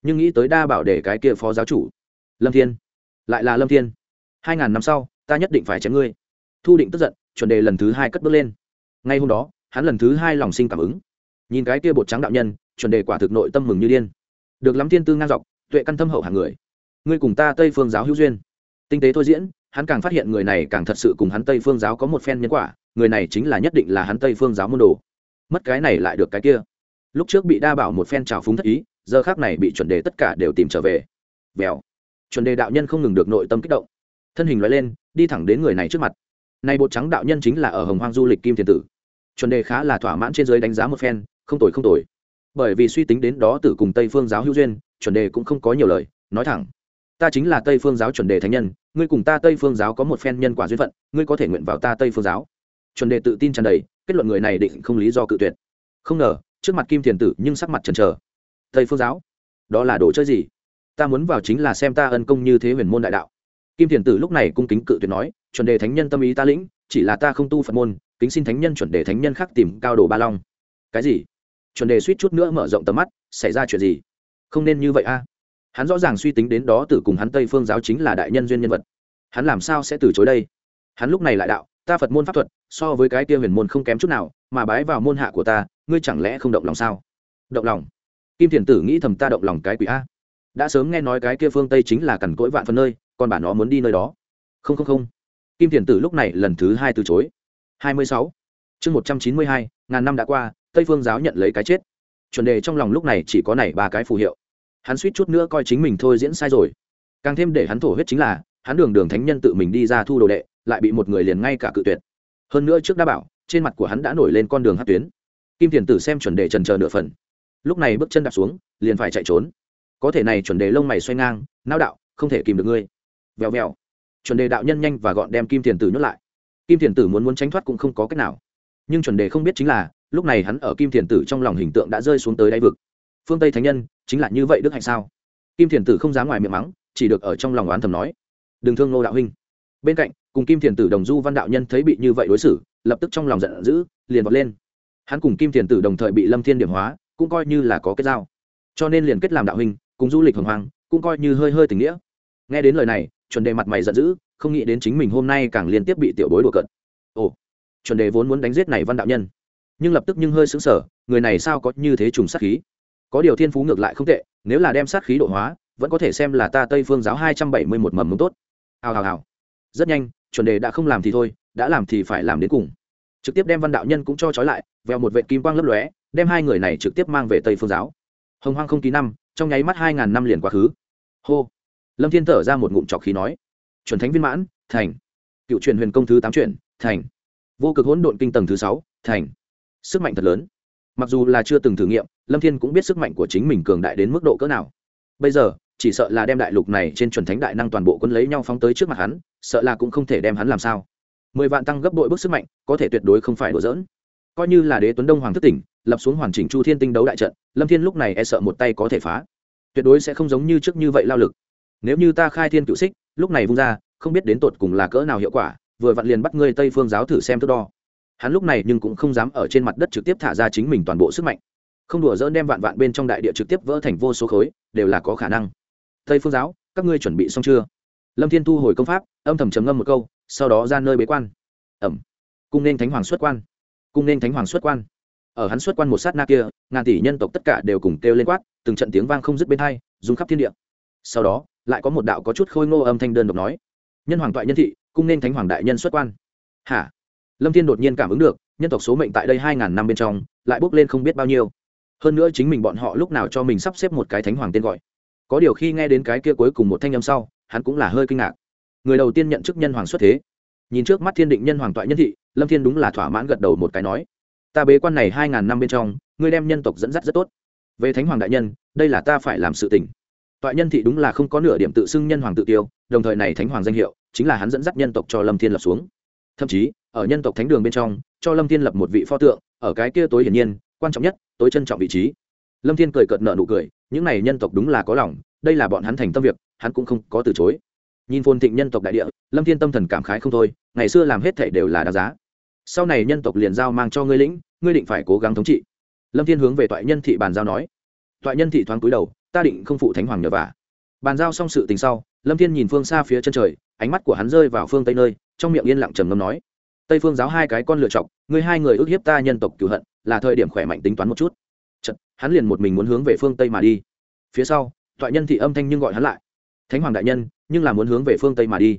nhưng nghĩ tới đa bảo để cái kia phó giáo chủ. Lâm thiên. Lại là lâm thiên. Hai ngàn năm sau, ta nhất định phải chém ngươi. Thu định tức giận, chuẩn đề lần thứ hai cất bước lên. Ngay hôm đó, hắn lần thứ hai lòng sinh cảm ứng. Nhìn cái kia bột trắng đạo nhân, chuẩn đề quả thực nội tâm mừng như điên. Được lắm thiên tư ngang dọc, tuệ căn thâm hậu hàng người. Ngươi cùng ta tây phương giáo hữu duyên. Tinh tế thôi diễn, hắn càng phát hiện người này càng thật sự cùng hắn tây phương giáo có một phen nhân quả, người này chính là nhất định là hắn tây phương giáo môn đồ. Mất cái này lại được cái kia. Lúc trước bị đa bảo một phen trào phúng thất ý giờ khác này bị chuẩn đề tất cả đều tìm trở về. Vèo. Chuẩn đề đạo nhân không ngừng được nội tâm kích động. Thân hình loại lên, đi thẳng đến người này trước mặt. Này bột trắng đạo nhân chính là ở hồng hoang du lịch kim thiền tử. Chuẩn đề khá là thỏa mãn trên giới đánh giá một phen, không tồi không tồi. Bởi vì suy tính đến đó từ cùng tây phương giáo hữu duyên, chuẩn đề cũng không có nhiều lời, nói thẳng. Ta chính là tây phương giáo chuẩn đề thánh nhân, ngươi cùng ta tây phương giáo có một phen nhân quả duyên phận, ngươi có thể nguyện vào ta tây phương giáo. Chuẩn đề tự tin tràn đầy, kết luận người này định không lý do cự tuyệt. Không ngờ, trước mặt kim thiền tử nhưng sắc mặt trần trờ tây phương giáo. Đó là đồ chơi gì? Ta muốn vào chính là xem ta ân công như thế huyền môn đại đạo. Kim thiền tử lúc này cung kính cự tuyệt nói, chuẩn đề thánh nhân tâm ý ta lĩnh, chỉ là ta không tu phật môn, kính xin thánh nhân chuẩn đề thánh nhân khác tìm cao đồ ba long. Cái gì? Chuẩn đề suýt chút nữa mở rộng tầm mắt, xảy ra chuyện gì? Không nên như vậy a. Hắn rõ ràng suy tính đến đó tử cùng hắn tây phương giáo chính là đại nhân duyên nhân vật. Hắn làm sao sẽ từ chối đây? Hắn lúc này lại đạo, ta phật môn pháp thuật, so với cái kia huyền môn không kém chút nào, mà bái vào môn hạ của ta, ngươi chẳng lẽ không động lòng sao? Động lòng? Kim thiền tử nghĩ thầm ta động lòng cái quỷ a. Đã sớm nghe nói cái kia phương tây chính là cằn cỗi vạn phần nơi, còn bản nó muốn đi nơi đó. Không không không. Kim thiền tử lúc này lần thứ hai từ chối. Hai mươi sáu. Chương một trăm chín mươi hai, ngàn năm đã qua, tây phương giáo nhận lấy cái chết. Chuẩn đề trong lòng lúc này chỉ có này ba cái phù hiệu. Hắn suýt chút nữa coi chính mình thôi diễn sai rồi. Càng thêm để hắn thổ huyết chính là, hắn đường đường thánh nhân tự mình đi ra thu đồ đệ, lại bị một người liền ngay cả cự tuyệt. Hơn nữa trước đã bảo, trên mặt của hắn đã nổi lên con đường hát tuyến. Kim thiền tử xem chuẩn đề trần chờ nửa phần lúc này bước chân đạp xuống, liền phải chạy trốn. Có thể này chuẩn đề lông mày xoay ngang, nao đạo, không thể kìm được ngươi. Vèo vèo. Chuẩn đề đạo nhân nhanh và gọn đem kim thiền tử nhốt lại. Kim thiền tử muốn muốn tránh thoát cũng không có cách nào. Nhưng chuẩn đề không biết chính là, lúc này hắn ở kim thiền tử trong lòng hình tượng đã rơi xuống tới đáy vực. Phương tây thánh nhân, chính là như vậy đức hạnh sao? Kim thiền tử không dám ngoài miệng mắng, chỉ được ở trong lòng oán thầm nói. Đừng thương ngô đạo huynh. Bên cạnh, cùng kim thiền tử đồng du văn đạo nhân thấy bị như vậy đối xử, lập tức trong lòng giận dữ, liền vọt lên. Hắn cùng kim thiền tử đồng thời bị lâm thiên điểm hóa cũng coi như là có kết giao. Cho nên liền kết làm đạo huynh cùng du lịch hồng hoàng cũng coi như hơi hơi tình nghĩa. Nghe đến lời này, chuẩn đề mặt mày giận dữ, không nghĩ đến chính mình hôm nay càng liên tiếp bị tiểu bối đùa cận ồ, chuẩn đề vốn muốn đánh giết này văn đạo nhân. Nhưng lập tức nhưng hơi sững sờ, người này sao có như thế trùng sát khí? Có điều thiên phú ngược lại không tệ, nếu là đem sát khí độ hóa, vẫn có thể xem là ta tây phương giáo hai trăm bảy mươi một mầm mống tốt. Hào hào hào. Rất nhanh, chuẩn đề đã không làm thì thôi, đã làm thì phải làm đến cùng. Trực tiếp đem văn đạo nhân cũng cho trói lại veo một vệ kim quang lấp lóe đem hai người này trực tiếp mang về tây phương giáo. Hồng hoang không ký năm, trong nháy mắt hai ngàn năm liền quá khứ. Hô. Lâm thiên thở ra một ngụm trọc khí nói, chuẩn thánh viên mãn, thành. Cựu truyền huyền công thứ tám truyền thành. Vô cực hỗn độn kinh tầng thứ sáu, thành. Sức mạnh thật lớn. Mặc dù là chưa từng thử nghiệm, lâm thiên cũng biết sức mạnh của chính mình cường đại đến mức độ cỡ nào. Bây giờ, chỉ sợ là đem đại lục này trên chuẩn thánh đại năng toàn bộ quân lấy nhau phóng tới trước mặt hắn, sợ là cũng không thể đem hắn làm sao. Mười vạn tăng gấp đội bức sức mạnh, có thể tuyệt đối không phải đổ dỡn coi như là đế tuấn đông hoàng thất tỉnh, lập xuống hoàn chỉnh chu thiên tinh đấu đại trận, lâm thiên lúc này e sợ một tay có thể phá. Tuyệt đối sẽ không giống như trước như vậy lao lực. Nếu như ta khai thiên cựu xích, lúc này vung ra, không biết đến tột cùng là cỡ nào hiệu quả, vừa vặn liền bắt ngươi tây phương giáo thử xem thước đo. Hắn lúc này nhưng cũng không dám ở trên mặt đất trực tiếp thả ra chính mình toàn bộ sức mạnh. Không đùa dỡn đem vạn vạn bên trong đại địa trực tiếp vỡ thành vô số khối, đều là có khả năng. Tây phương giáo, các ngươi chuẩn bị xong chưa? Lâm thiên thu hồi công pháp, âm thầm trầm ngâm một câu, sau đó ra nơi bế quan. Ẩm. Cung nên thánh hoàng xuất quan cung nên thánh hoàng xuất quan. Ở hắn xuất quan một sát na kia, ngàn tỷ nhân tộc tất cả đều cùng kêu lên quát, từng trận tiếng vang không dứt bên hai dùng khắp thiên địa. Sau đó, lại có một đạo có chút khôi ngô âm thanh đơn độc nói, nhân hoàng toại nhân thị, cung nên thánh hoàng đại nhân xuất quan. Hả? Lâm thiên đột nhiên cảm ứng được, nhân tộc số mệnh tại đây hai ngàn năm bên trong, lại bốc lên không biết bao nhiêu. Hơn nữa chính mình bọn họ lúc nào cho mình sắp xếp một cái thánh hoàng tên gọi. Có điều khi nghe đến cái kia cuối cùng một thanh âm sau, hắn cũng là hơi kinh ngạc. Người đầu tiên nhận chức nhân hoàng xuất thế. Nhìn trước mắt thiên định nhân hoàng toại nhân thị lâm thiên đúng là thỏa mãn gật đầu một cái nói, ta bế quan này hai ngàn năm bên trong, ngươi đem nhân tộc dẫn dắt rất tốt. Về thánh hoàng đại nhân, đây là ta phải làm sự tình. Toại nhân thị đúng là không có nửa điểm tự xưng nhân hoàng tự tiêu, đồng thời này thánh hoàng danh hiệu chính là hắn dẫn dắt nhân tộc cho lâm thiên lập xuống. Thậm chí, ở nhân tộc thánh đường bên trong, cho lâm thiên lập một vị pho tượng, ở cái kia tối hiển nhiên, quan trọng nhất, tối trân trọng vị trí. Lâm thiên cười cợt nợ nụ cười, những này nhân tộc đúng là có lòng, đây là bọn hắn thành tâm việc, hắn cũng không có từ chối. Nhìn phồn thịnh nhân tộc đại địa, lâm thiên tâm thần cảm khái không thôi, ngày xưa làm hết thể đều là đáng giá sau này nhân tộc liền giao mang cho ngươi lĩnh ngươi định phải cố gắng thống trị. Lâm thiên hướng về toại nhân thị bàn giao nói. Toại nhân thị thoáng cúi đầu ta định không phụ thánh hoàng nhờ vả. Bàn giao xong sự tình sau lâm thiên nhìn phương xa phía chân trời ánh mắt của hắn rơi vào phương tây nơi trong miệng yên lặng trầm ngâm nói. Tây phương giáo hai cái con lựa chọc ngươi hai người ước hiếp ta nhân tộc cửu hận là thời điểm khỏe mạnh tính toán một chút. Chật, hắn liền một mình muốn hướng về phương tây mà đi. Phía sau toại nhân thị âm thanh nhưng gọi hắn lại. Thánh hoàng đại nhân nhưng là muốn hướng về phương tây mà đi.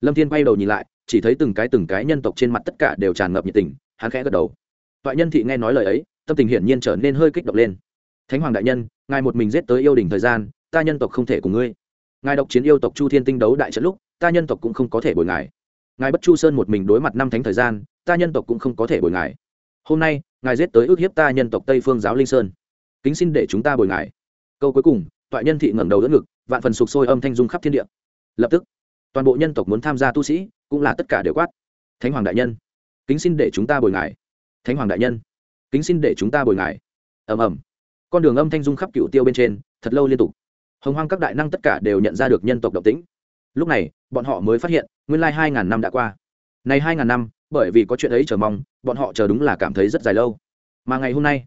Lâm thiên quay đầu nhìn lại chỉ thấy từng cái từng cái nhân tộc trên mặt tất cả đều tràn ngập nhiệt tình, hắn khẽ gật đầu. Toại nhân thị nghe nói lời ấy, tâm tình hiển nhiên trở nên hơi kích động lên. Thánh hoàng đại nhân, ngài một mình giết tới yêu đình thời gian, ta nhân tộc không thể cùng ngươi. Ngài độc chiến yêu tộc chu thiên tinh đấu đại trận lúc, ta nhân tộc cũng không có thể bồi ngài. Ngài bất chu sơn một mình đối mặt năm thánh thời gian, ta nhân tộc cũng không có thể bồi ngài. Hôm nay, ngài giết tới ước hiếp ta nhân tộc tây phương giáo linh sơn. Kính xin để chúng ta bồi ngài. Câu cuối cùng, toại nhân thị ngẩng đầu đỡ ngực, vạn phần sụp sôi âm thanh dung khắp thiên địa. Lập tức, toàn bộ nhân tộc muốn tham gia tu sĩ cũng là tất cả đều quát. Thánh hoàng đại nhân, kính xin để chúng ta bồi ngài. Thánh hoàng đại nhân, kính xin để chúng ta bồi ngài. Ầm ầm. Con đường âm thanh dung khắp cựu tiêu bên trên, thật lâu liên tục. Hồng hoang các đại năng tất cả đều nhận ra được nhân tộc độc tính lúc này, bọn họ mới phát hiện, nguyên lai hai ngàn năm đã qua. Này hai ngàn năm, bởi vì có chuyện ấy chờ mong, bọn họ chờ đúng là cảm thấy rất dài lâu. Mà ngày hôm nay,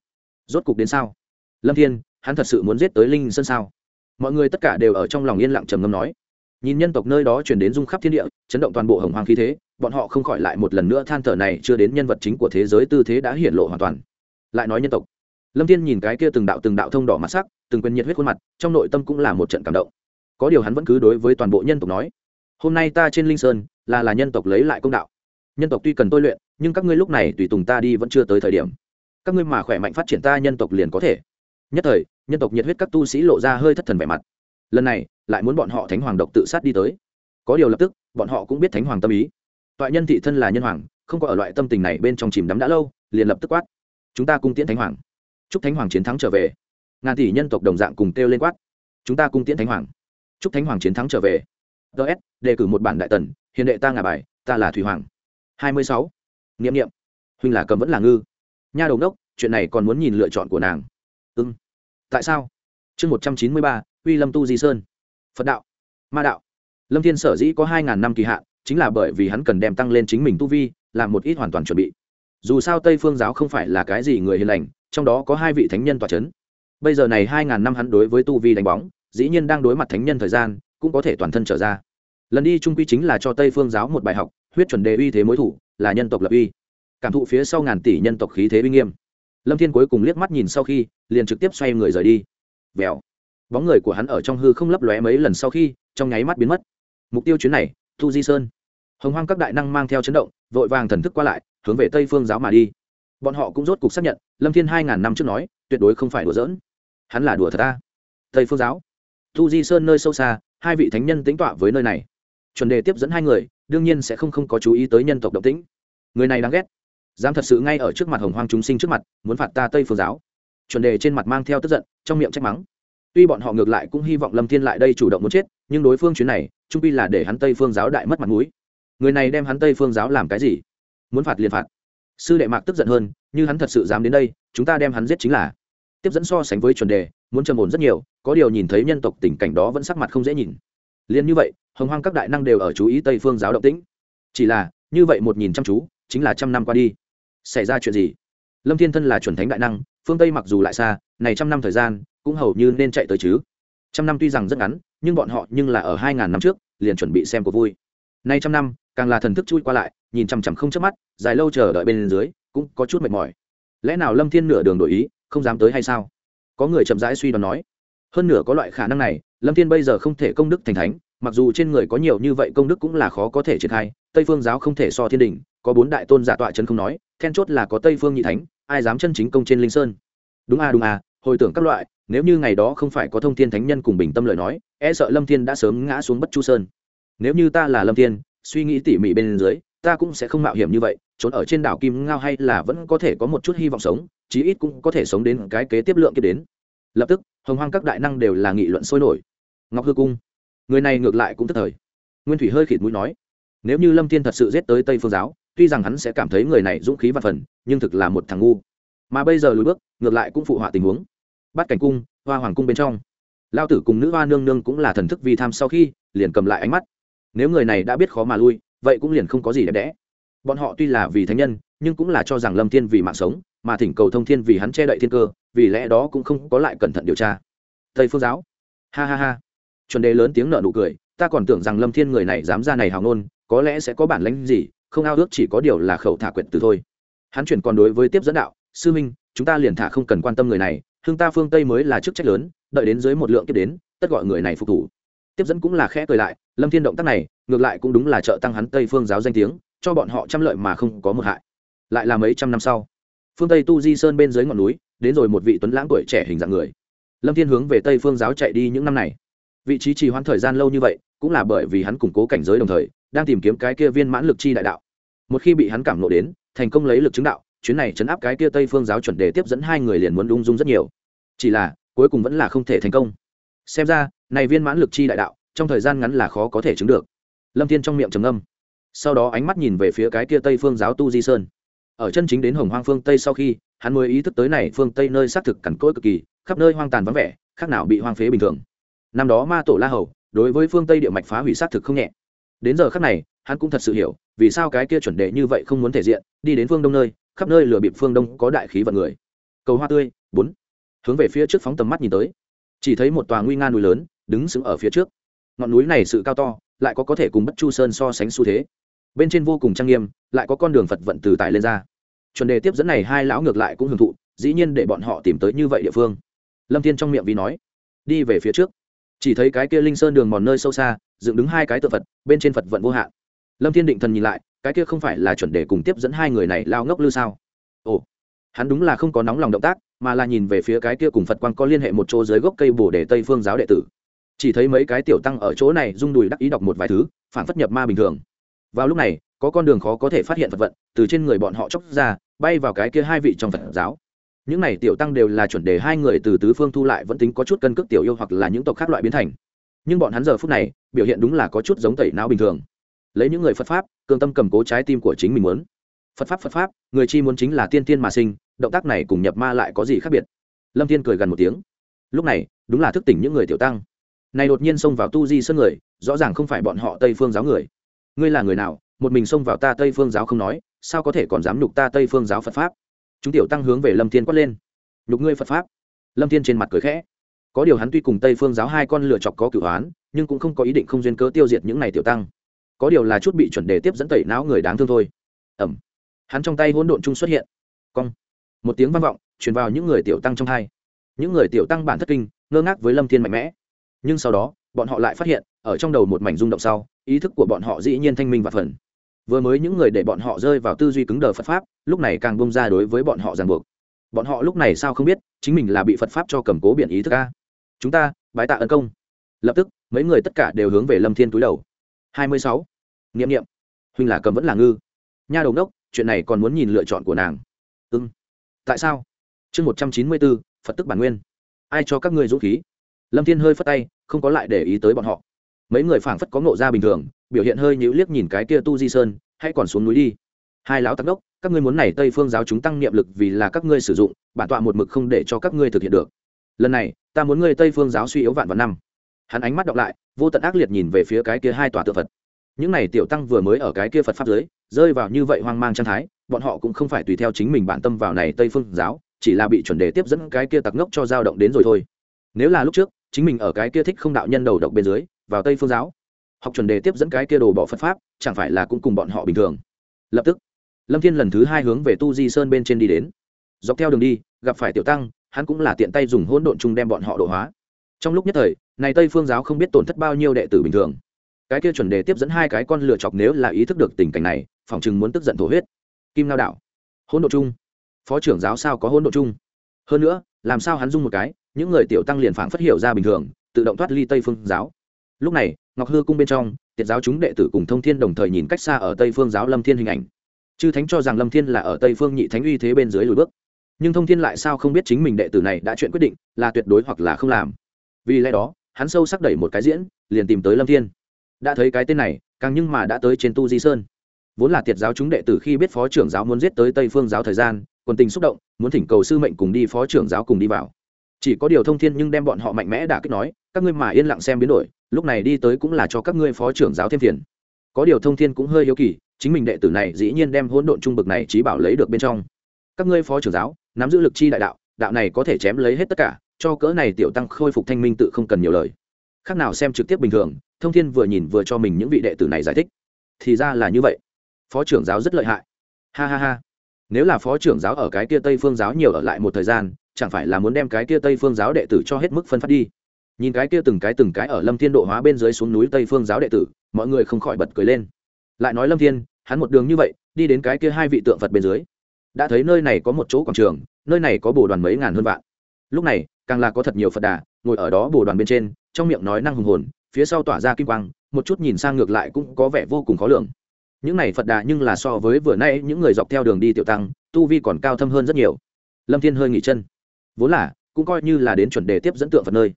rốt cục đến sao? Lâm thiên, hắn thật sự muốn giết tới linh sơn sao? Mọi người tất cả đều ở trong lòng yên lặng trầm ngâm nói nhìn nhân tộc nơi đó chuyển đến dung khắp thiên địa, chấn động toàn bộ hồng hoàng khí thế, bọn họ không khỏi lại một lần nữa than thở này chưa đến nhân vật chính của thế giới tư thế đã hiển lộ hoàn toàn. Lại nói nhân tộc. Lâm thiên nhìn cái kia từng đạo từng đạo thông đỏ mặt sắc, từng quyền nhiệt huyết khuôn mặt, trong nội tâm cũng là một trận cảm động. Có điều hắn vẫn cứ đối với toàn bộ nhân tộc nói, hôm nay ta trên linh sơn, là là nhân tộc lấy lại công đạo. Nhân tộc tuy cần tôi luyện, nhưng các ngươi lúc này tùy tùng ta đi vẫn chưa tới thời điểm. Các ngươi mà khỏe mạnh phát triển ta nhân tộc liền có thể. Nhất thời, nhân tộc nhiệt huyết các tu sĩ lộ ra hơi thất thần vẻ mặt. Lần này lại muốn bọn họ thánh hoàng độc tự sát đi tới. Có điều lập tức, bọn họ cũng biết thánh hoàng tâm ý. Toại nhân thị thân là nhân hoàng, không có ở loại tâm tình này bên trong chìm đắm đã lâu, liền lập tức quát. Chúng ta cung tiễn thánh hoàng. Chúc thánh hoàng chiến thắng trở về. Ngàn tỷ nhân tộc đồng dạng cùng kêu lên quát. Chúng ta cung tiễn thánh hoàng. Chúc thánh hoàng chiến thắng trở về. Ts đề cử một bản đại tần, hiền đệ ta ngà bài, ta là thủy hoàng. Hai mươi sáu. Nghiệm nghiệm huynh là cầm vẫn là ngư. Nha đầu đốc, chuyện này còn muốn nhìn lựa chọn của nàng. Ưng tại sao? Chương một trăm chín mươi ba, uy lâm tu di sơn phật đạo, ma đạo. Lâm thiên sở dĩ có hai ngàn năm kỳ hạn, chính là bởi vì hắn cần đem tăng lên chính mình tu vi, làm một ít hoàn toàn chuẩn bị. Dù sao tây phương giáo không phải là cái gì người hiền lành, trong đó có hai vị thánh nhân tòa c h ấ n bây giờ này hai ngàn năm hắn đối với tu vi đánh bóng, dĩ nhiên đang đối mặt thánh nhân thời gian, cũng có thể toàn thân trở ra. Lần đi trung quy chính là cho tây phương giáo một bài học, huyết chuẩn đề uy thế mối thủ, là nhân tộc lập uy. Cảm thụ phía sau ngàn tỷ nhân tộc khí thế uy nghiêm. Lâm thiên cuối cùng liếc mắt nhìn sau khi, liền trực tiếp xoay người rời đi. Vèo bóng người của hắn ở trong hư không lấp lóe mấy lần sau khi trong nháy mắt biến mất. Mục tiêu chuyến này, thu di sơn. Hồng hoang các đại năng mang theo chấn động, vội vàng thần thức qua lại, hướng về tây phương giáo mà đi. Bọn họ cũng rốt cục xác nhận, lâm thiên hai ngàn năm trước nói, tuyệt đối không phải đùa giỡn. Hắn là đùa thật ta. Tây phương giáo. Thu di sơn nơi sâu xa, hai vị thánh nhân tính tọa với nơi này. Chuẩn đề tiếp dẫn hai người, đương nhiên sẽ không không có chú ý tới nhân tộc động tĩnh. Người này đáng ghét. Dám thật sự ngay ở trước mặt hồng hoang chúng sinh trước mặt, muốn phạt ta tây phương giáo. Chuẩn đề trên mặt mang theo tức giận, trong miệng trách mắng tuy bọn họ ngược lại cũng hy vọng lâm thiên lại đây chủ động muốn chết, nhưng đối phương chuyến này, trung pi là để hắn tây phương giáo đại mất mặt mũi. Người này đem hắn tây phương giáo làm cái gì? Muốn phạt liền phạt. Sư đệ mạc tức giận hơn, như hắn thật sự dám đến đây, chúng ta đem hắn giết chính là. Tiếp dẫn so sánh với chuẩn đề, muốn trầm ổn rất nhiều, có điều nhìn thấy nhân tộc tình cảnh đó vẫn sắc mặt không dễ nhìn. Liền như vậy, hồng hoang các đại năng đều ở chú ý tây phương giáo động tĩnh. Chỉ là, như vậy một nhìn chăm chú, chính là trăm năm qua đi. Xảy ra chuyện gì? Lâm thiên thân là chuẩn thánh đại năng phương tây mặc dù lại xa này trăm năm thời gian cũng hầu như nên chạy tới chứ trăm năm tuy rằng rất ngắn nhưng bọn họ nhưng là ở hai ngàn năm trước liền chuẩn bị xem cuộc vui nay trăm năm càng là thần thức chui qua lại nhìn chằm chằm không chớp mắt dài lâu chờ đợi bên dưới cũng có chút mệt mỏi lẽ nào lâm thiên nửa đường đổi ý không dám tới hay sao có người chậm rãi suy đoán nói hơn nửa có loại khả năng này lâm thiên bây giờ không thể công đức thành thánh mặc dù trên người có nhiều như vậy công đức cũng là khó có thể triển khai tây phương giáo không thể so thiên đình có bốn đại tôn giả tọa chân không nói then chốt là có tây phương nhị thánh ai dám chân chính công trên linh sơn? Đúng à đúng à hồi tưởng các loại, nếu như ngày đó không phải có thông thiên thánh nhân cùng bình tâm lời nói e sợ lâm thiên đã sớm ngã xuống bất chu sơn. Nếu như ta là lâm thiên, suy nghĩ tỉ mỉ bên dưới, ta cũng sẽ không mạo hiểm như vậy, trốn ở trên đảo kim ngao hay là vẫn có thể có một chút hy vọng sống, chí ít cũng có thể sống đến cái kế tiếp lượng kia đến. Lập tức, hồng hoang các đại năng đều là nghị luận sôi nổi. Ngọc hư cung, người này ngược lại cũng tức thời. Nguyên thủy hơi khịt mũi nói, nếu như lâm thiên thật sự giết tới tây phương giáo tuy rằng hắn sẽ cảm thấy người này dũng khí và phần, nhưng thực là một thằng ngu. Mà bây giờ lùi bước, ngược lại cũng phụ họa tình huống. Bắt cảnh cung, hoa hoàng cung bên trong. Lao tử cùng nữ hoa nương nương cũng là thần thức vi tham sau khi, liền cầm lại ánh mắt. Nếu người này đã biết khó mà lui, vậy cũng liền không có gì đẹp đẽ. Bọn họ tuy là vì thánh nhân, nhưng cũng là cho rằng lâm thiên vì mạng sống, mà thỉnh cầu thông thiên vì hắn che đậy thiên cơ, vì lẽ đó cũng không có lại cẩn thận điều tra. Tây phương giáo. Ha ha ha. Chuẩn đề lớn tiếng nợ nụ cười, ta còn tưởng rằng lâm thiên người này dám ra này hào ngôn, có lẽ sẽ có bản lãnh gì không ao ước chỉ có điều là khẩu thả quyệt từ thôi. Hắn chuyển còn đối với tiếp dẫn đạo, sư minh chúng ta liền thả không cần quan tâm người này hương ta phương tây mới là chức trách lớn, đợi đến dưới một lượng tiếp đến, tất gọi người này phục thủ. Tiếp dẫn cũng là khẽ cười lại, lâm thiên động tác này, ngược lại cũng đúng là trợ tăng hắn tây phương giáo danh tiếng, cho bọn họ trăm lợi mà không có một hại. Lại là mấy trăm năm sau, phương tây tu di sơn bên dưới ngọn núi, đến rồi một vị tuấn lãng tuổi trẻ hình dạng người. Lâm thiên hướng về tây phương giáo chạy đi những năm này. Vị trí trì hoãn thời gian lâu như vậy, cũng là bởi vì hắn củng cố cảnh giới đồng thời đang tìm kiếm cái kia viên mãn lực chi đại đạo. Một khi bị hắn cảm nộ đến, thành công lấy lực chứng đạo, chuyến này chấn áp cái kia tây phương giáo chuẩn đề tiếp dẫn hai người liền muốn lung dung rất nhiều. Chỉ là, cuối cùng vẫn là không thể thành công. Xem ra, này viên mãn lực chi đại đạo, trong thời gian ngắn là khó có thể chứng được. Lâm thiên trong miệng trầm âm sau đó ánh mắt nhìn về phía cái kia tây phương giáo tu di sơn. Ở chân chính đến hồng hoang phương tây sau khi, hắn mới ý thức tới này phương tây nơi xác thực cằn cỗi cực kỳ, khắp nơi hoang tàn vắng vẻ, khác nào bị hoang phế bình thường. Năm đó ma tổ la hầu, đối với phương tây địa mạch phá hủy xác thực không nhẹ đến giờ khắc này, hắn cũng thật sự hiểu, vì sao cái kia chuẩn đệ như vậy không muốn thể diện, đi đến phương đông nơi, khắp nơi lừa bịp phương đông có đại khí vận người. Cầu hoa tươi, bốn. Hướng về phía trước phóng tầm mắt nhìn tới. Chỉ thấy một tòa nguy nga núi lớn, đứng sững ở phía trước. Ngọn núi này sự cao to, lại có có thể cùng bất chu sơn so sánh xu thế. Bên trên vô cùng trang nghiêm, lại có con đường phật vận từ tại lên ra. Chuẩn đề tiếp dẫn này hai lão ngược lại cũng hưởng thụ, dĩ nhiên để bọn họ tìm tới như vậy địa phương. Lâm thiên trong miệng vì nói, đi về phía trước. Chỉ thấy cái kia linh sơn đường mòn nơi sâu xa dựng đứng hai cái tự phật, bên trên phật vận vô hạn. Lâm thiên định thần nhìn lại, cái kia không phải là chuẩn đề cùng tiếp dẫn hai người này lao ngốc lư sao? Ồ, hắn đúng là không có nóng lòng động tác, mà là nhìn về phía cái kia cùng phật quang có liên hệ một chỗ dưới gốc cây bồ để tây phương giáo đệ tử. Chỉ thấy mấy cái tiểu tăng ở chỗ này rung đùi đắc ý đọc một vài thứ, phản phất nhập ma bình thường. Vào lúc này, có con đường khó có thể phát hiện vật vận, từ trên người bọn họ chóc ra, bay vào cái kia hai vị trong phật giáo. Những này tiểu tăng đều là chuẩn đề hai người từ tứ phương thu lại vẫn tính có chút cân cước tiểu yêu hoặc là những tộc khác loại biến thành nhưng bọn hắn giờ phút này, biểu hiện đúng là có chút giống tẩy não bình thường. Lấy những người phật pháp, cường tâm cầm cố trái tim của chính mình muốn. Phật pháp phật pháp, người chi muốn chính là tiên tiên mà sinh, động tác này cùng nhập ma lại có gì khác biệt? Lâm thiên cười gần một tiếng. Lúc này, đúng là thức tỉnh những người tiểu tăng. Này đột nhiên xông vào tu di sơn người, rõ ràng không phải bọn họ tây phương giáo người. Ngươi là người nào? Một mình xông vào ta tây phương giáo không nói, sao có thể còn dám nhục ta tây phương giáo phật pháp? Chúng tiểu tăng hướng về lâm thiên quát lên. Nhục ngươi phật pháp. Lâm thiên trên mặt cười khẽ có điều hắn tuy cùng tây phương giáo hai con lựa chọc có cửu hoán nhưng cũng không có ý định không duyên cớ tiêu diệt những này tiểu tăng. Có điều là chút bị chuẩn đề tiếp dẫn tẩy não người đáng thương thôi. Ẩm. Hắn trong tay hỗn độn chung xuất hiện. Cong. Một tiếng vang vọng, truyền vào những người tiểu tăng trong hai. Những người tiểu tăng bản thất kinh, ngơ ngác với lâm thiên mạnh mẽ. Nhưng sau đó, bọn họ lại phát hiện, ở trong đầu một mảnh rung động sau, ý thức của bọn họ dĩ nhiên thanh minh và phần. Vừa mới những người để bọn họ rơi vào tư duy cứng đờ phật pháp, lúc này càng bông ra đối với bọn họ ràng buộc. Bọn họ lúc này sao không biết, chính mình là bị phật pháp cho cầm cố biển ý thức ca chúng ta, bái tạ ân công. Lập tức, mấy người tất cả đều hướng về lâm thiên túi đầu. Hai mươi sáu. Nghiệm nghiệm huynh là cầm vẫn là ngư. Nha đầu đốc chuyện này còn muốn nhìn lựa chọn của nàng. Ưng tại sao? Chương một trăm chín mươi bốn, phật tức bản nguyên. Ai cho các ngươi dũng khí? Lâm thiên hơi phất tay, không có lại để ý tới bọn họ. Mấy người phảng phất có ngộ ra bình thường, biểu hiện hơi nhíu liếc nhìn cái kia tu di sơn hay còn xuống núi đi. Hai lão tắc đốc các ngươi muốn này tây phương giáo chúng tăng niệm lực vì là các ngươi sử dụng, bản tọa một mực không để cho các ngươi thực hiện được lần này, ta muốn ngươi tây phương giáo suy yếu vạn vạn năm. Hắn ánh mắt đọc lại, vô tận ác liệt nhìn về phía cái kia hai tòa tượng phật. Những này tiểu tăng vừa mới ở cái kia phật pháp giới, rơi vào như vậy hoang mang trang thái, bọn họ cũng không phải tùy theo chính mình bản tâm vào này tây phương giáo, chỉ là bị chuẩn đề tiếp dẫn cái kia tặc ngốc cho dao động đến rồi thôi. Nếu là lúc trước, chính mình ở cái kia thích không đạo nhân đầu độc bên dưới, vào tây phương giáo, học chuẩn đề tiếp dẫn cái kia đồ bỏ phật pháp, chẳng phải là cũng cùng bọn họ bình thường? Lập tức, lâm thiên lần thứ hai hướng về tu di sơn bên trên đi đến. Dọc theo đường đi, gặp phải tiểu tăng hắn cũng là tiện tay dùng hỗn độn chung đem bọn họ độ hóa. Trong lúc nhất thời, này tây phương giáo không biết tổn thất bao nhiêu đệ tử bình thường. Cái kia chuẩn đề tiếp dẫn hai cái con lựa chọc nếu là ý thức được tình cảnh này, phỏng chừng muốn tức giận thổ huyết. Kim lao đạo, hỗn độn chung. Phó trưởng giáo sao có hỗn độn chung? Hơn nữa, làm sao hắn dung một cái, những người tiểu tăng liền phảng phất hiểu ra bình thường, tự động thoát ly tây phương giáo. Lúc này, ngọc hư cung bên trong, tiệt giáo chúng đệ tử cùng thông thiên đồng thời nhìn cách xa ở tây phương giáo lâm thiên hình ảnh. Chư thánh cho rằng lâm thiên là ở tây phương nhị thánh uy thế bên dưới lùi bước nhưng thông thiên lại sao không biết chính mình đệ tử này đã chuyện quyết định, là tuyệt đối hoặc là không làm. Vì lẽ đó, hắn sâu sắc đẩy một cái diễn, liền tìm tới lâm thiên. Đã thấy cái tên này, càng nhưng mà đã tới trên tu di sơn. Vốn là tiệt giáo chúng đệ tử khi biết phó trưởng giáo muốn giết tới tây phương giáo thời gian còn tình xúc động, muốn thỉnh cầu sư mệnh cùng đi phó trưởng giáo cùng đi vào. Chỉ có điều thông thiên nhưng đem bọn họ mạnh mẽ đã kích nói, các ngươi mà yên lặng xem biến đổi, lúc này đi tới cũng là cho các ngươi phó trưởng giáo thêm phiền. Có điều thông thiên cũng hơi hiếu kỳ, chính mình đệ tử này dĩ nhiên đem hỗn độn trung bực này trí bảo lấy được bên trong. Các ngươi phó trưởng giáo nắm giữ lực chi đại đạo đạo này có thể chém lấy hết tất cả, cho cỡ này tiểu tăng khôi phục thanh minh tự không cần nhiều lời. Khác nào xem trực tiếp bình thường, thông thiên vừa nhìn vừa cho mình những vị đệ tử này giải thích. Thì ra là như vậy. Phó trưởng giáo rất lợi hại. Ha ha ha. Nếu là phó trưởng giáo ở cái kia tây phương giáo nhiều ở lại một thời gian, chẳng phải là muốn đem cái kia tây phương giáo đệ tử cho hết mức phân phát đi? Nhìn cái kia từng cái từng cái ở lâm thiên độ hóa bên dưới xuống núi tây phương giáo đệ tử, mọi người không khỏi bật cười lên. Lại nói lâm thiên, hắn một đường như vậy, đi đến cái kia hai vị tượng phật bên dưới đã thấy nơi này có một chỗ quảng trường, nơi này có bồ đoàn mấy ngàn hơn vạn. Lúc này, càng là có thật nhiều phật đà, ngồi ở đó bồ đoàn bên trên, trong miệng nói năng hùng hồn, phía sau tỏa ra kim quang, một chút nhìn sang ngược lại cũng có vẻ vô cùng khó lường. Những này phật đà nhưng là so với vừa nay những người dọc theo đường đi tiểu tăng, tu vi còn cao thâm hơn rất nhiều. Lâm thiên hơi nghỉ chân. Vốn là, cũng coi như là đến chuẩn đề tiếp dẫn tượng phật nơi.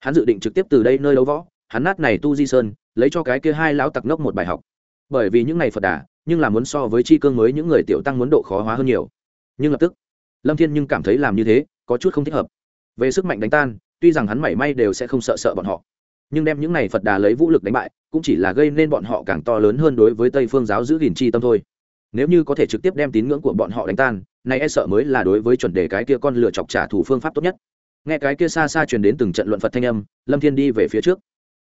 Hắn dự định trực tiếp từ đây nơi đấu võ, hắn nát này tu di sơn, lấy cho cái kia hai lão tặc ngốc một bài học. Bởi vì những này phật đà nhưng là muốn so với chi cương mới những người tiểu tăng muốn độ khó hóa hơn nhiều. Nhưng lập tức, lâm thiên nhưng cảm thấy làm như thế có chút không thích hợp. Về sức mạnh đánh tan, tuy rằng hắn mảy may đều sẽ không sợ sợ bọn họ, nhưng đem những này phật đà lấy vũ lực đánh bại, cũng chỉ là gây nên bọn họ càng to lớn hơn đối với tây phương giáo giữ gìn chi tâm thôi. Nếu như có thể trực tiếp đem tín ngưỡng của bọn họ đánh tan, nay e sợ mới là đối với chuẩn đề cái kia con lựa chọc trả thủ phương pháp tốt nhất. Nghe cái kia xa xa truyền đến từng trận luận phật thanh âm, lâm thiên đi về phía trước.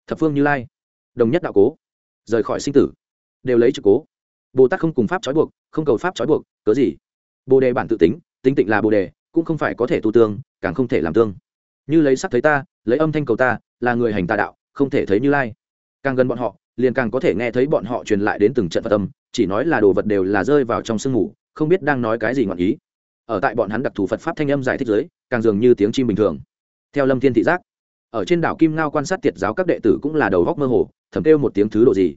Thập phương như lai, đồng nhất đạo cố, rời khỏi sinh tử, đều lấy trực cố bồ tát không cùng pháp trói buộc, không cầu pháp trói buộc, cớ gì? Bồ đề bản tự tính tính tịnh là bồ đề, cũng không phải có thể tu tương, càng không thể làm tương. Như lấy sắc thấy ta, lấy âm thanh cầu ta, là người hành tà đạo, không thể thấy như lai. Càng gần bọn họ, liền càng có thể nghe thấy bọn họ truyền lại đến từng trận phật tâm chỉ nói là đồ vật đều là rơi vào trong sương mù, không biết đang nói cái gì ngọn ý. Ở tại bọn hắn đặc thù phật pháp thanh âm giải thích giới càng dường như tiếng chim bình thường. Theo lâm thiên thị giác, ở trên đảo kim ngao quan sát tiệt giáo các đệ tử cũng là đầu góc mơ hồ, thầm kêu một tiếng thứ độ gì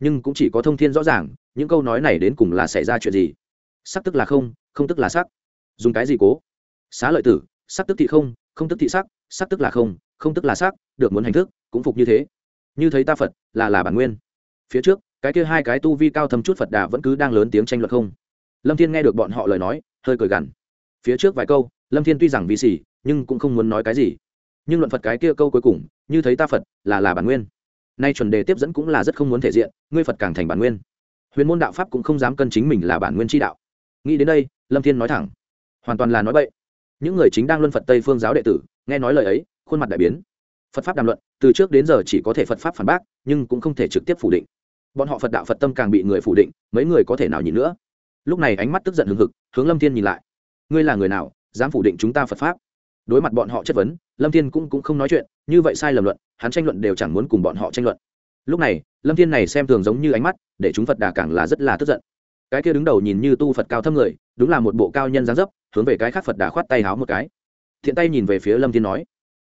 nhưng cũng chỉ có thông thiên rõ ràng, những câu nói này đến cùng là xảy ra chuyện gì? Sắc tức là không không tức là sắc. Dùng cái gì cố? Xá lợi tử, sắc tức thị không không tức thị sắc sắc tức là không không tức là sắc, được muốn hành thức, cũng phục như thế. Như thấy ta phật, là là bản nguyên. Phía trước, cái kia hai cái tu vi cao thâm chút phật đà vẫn cứ đang lớn tiếng tranh luận không. Lâm thiên nghe được bọn họ lời nói, hơi cười gằn. Phía trước vài câu, lâm thiên tuy rằng vì xỉ nhưng cũng không muốn nói cái gì. Nhưng luận phật cái kia câu cuối cùng, như thấy ta phật, là là bản nguyên nay chuẩn đề tiếp dẫn cũng là rất không muốn thể diện, ngươi phật càng thành bản nguyên. Huyền môn đạo pháp cũng không dám cân chính mình là bản nguyên tri đạo. Nghĩ đến đây, lâm thiên nói thẳng. Hoàn toàn là nói bậy. Những người chính đang luân phật tây phương giáo đệ tử, nghe nói lời ấy, khuôn mặt đại biến. Phật pháp đàm luận, từ trước đến giờ chỉ có thể phật pháp phản bác, nhưng cũng không thể trực tiếp phủ định. Bọn họ phật đạo phật tâm càng bị người phủ định, mấy người có thể nào nhìn nữa? Lúc này ánh mắt tức giận hừng hực, hướng lâm thiên nhìn lại. Ngươi là người nào, dám phủ định chúng ta phật pháp? Đối mặt bọn họ chất vấn lâm thiên cũng, cũng không nói chuyện như vậy sai lầm luận hắn tranh luận đều chẳng muốn cùng bọn họ tranh luận. Lúc này lâm thiên này xem thường giống như ánh mắt để chúng phật đà càng là rất là tức giận. Cái kia đứng đầu nhìn như tu phật cao thâm người đúng là một bộ cao nhân dáng dấp hướng về cái khác phật đà khoát tay háo một cái. Thiện tay nhìn về phía lâm thiên nói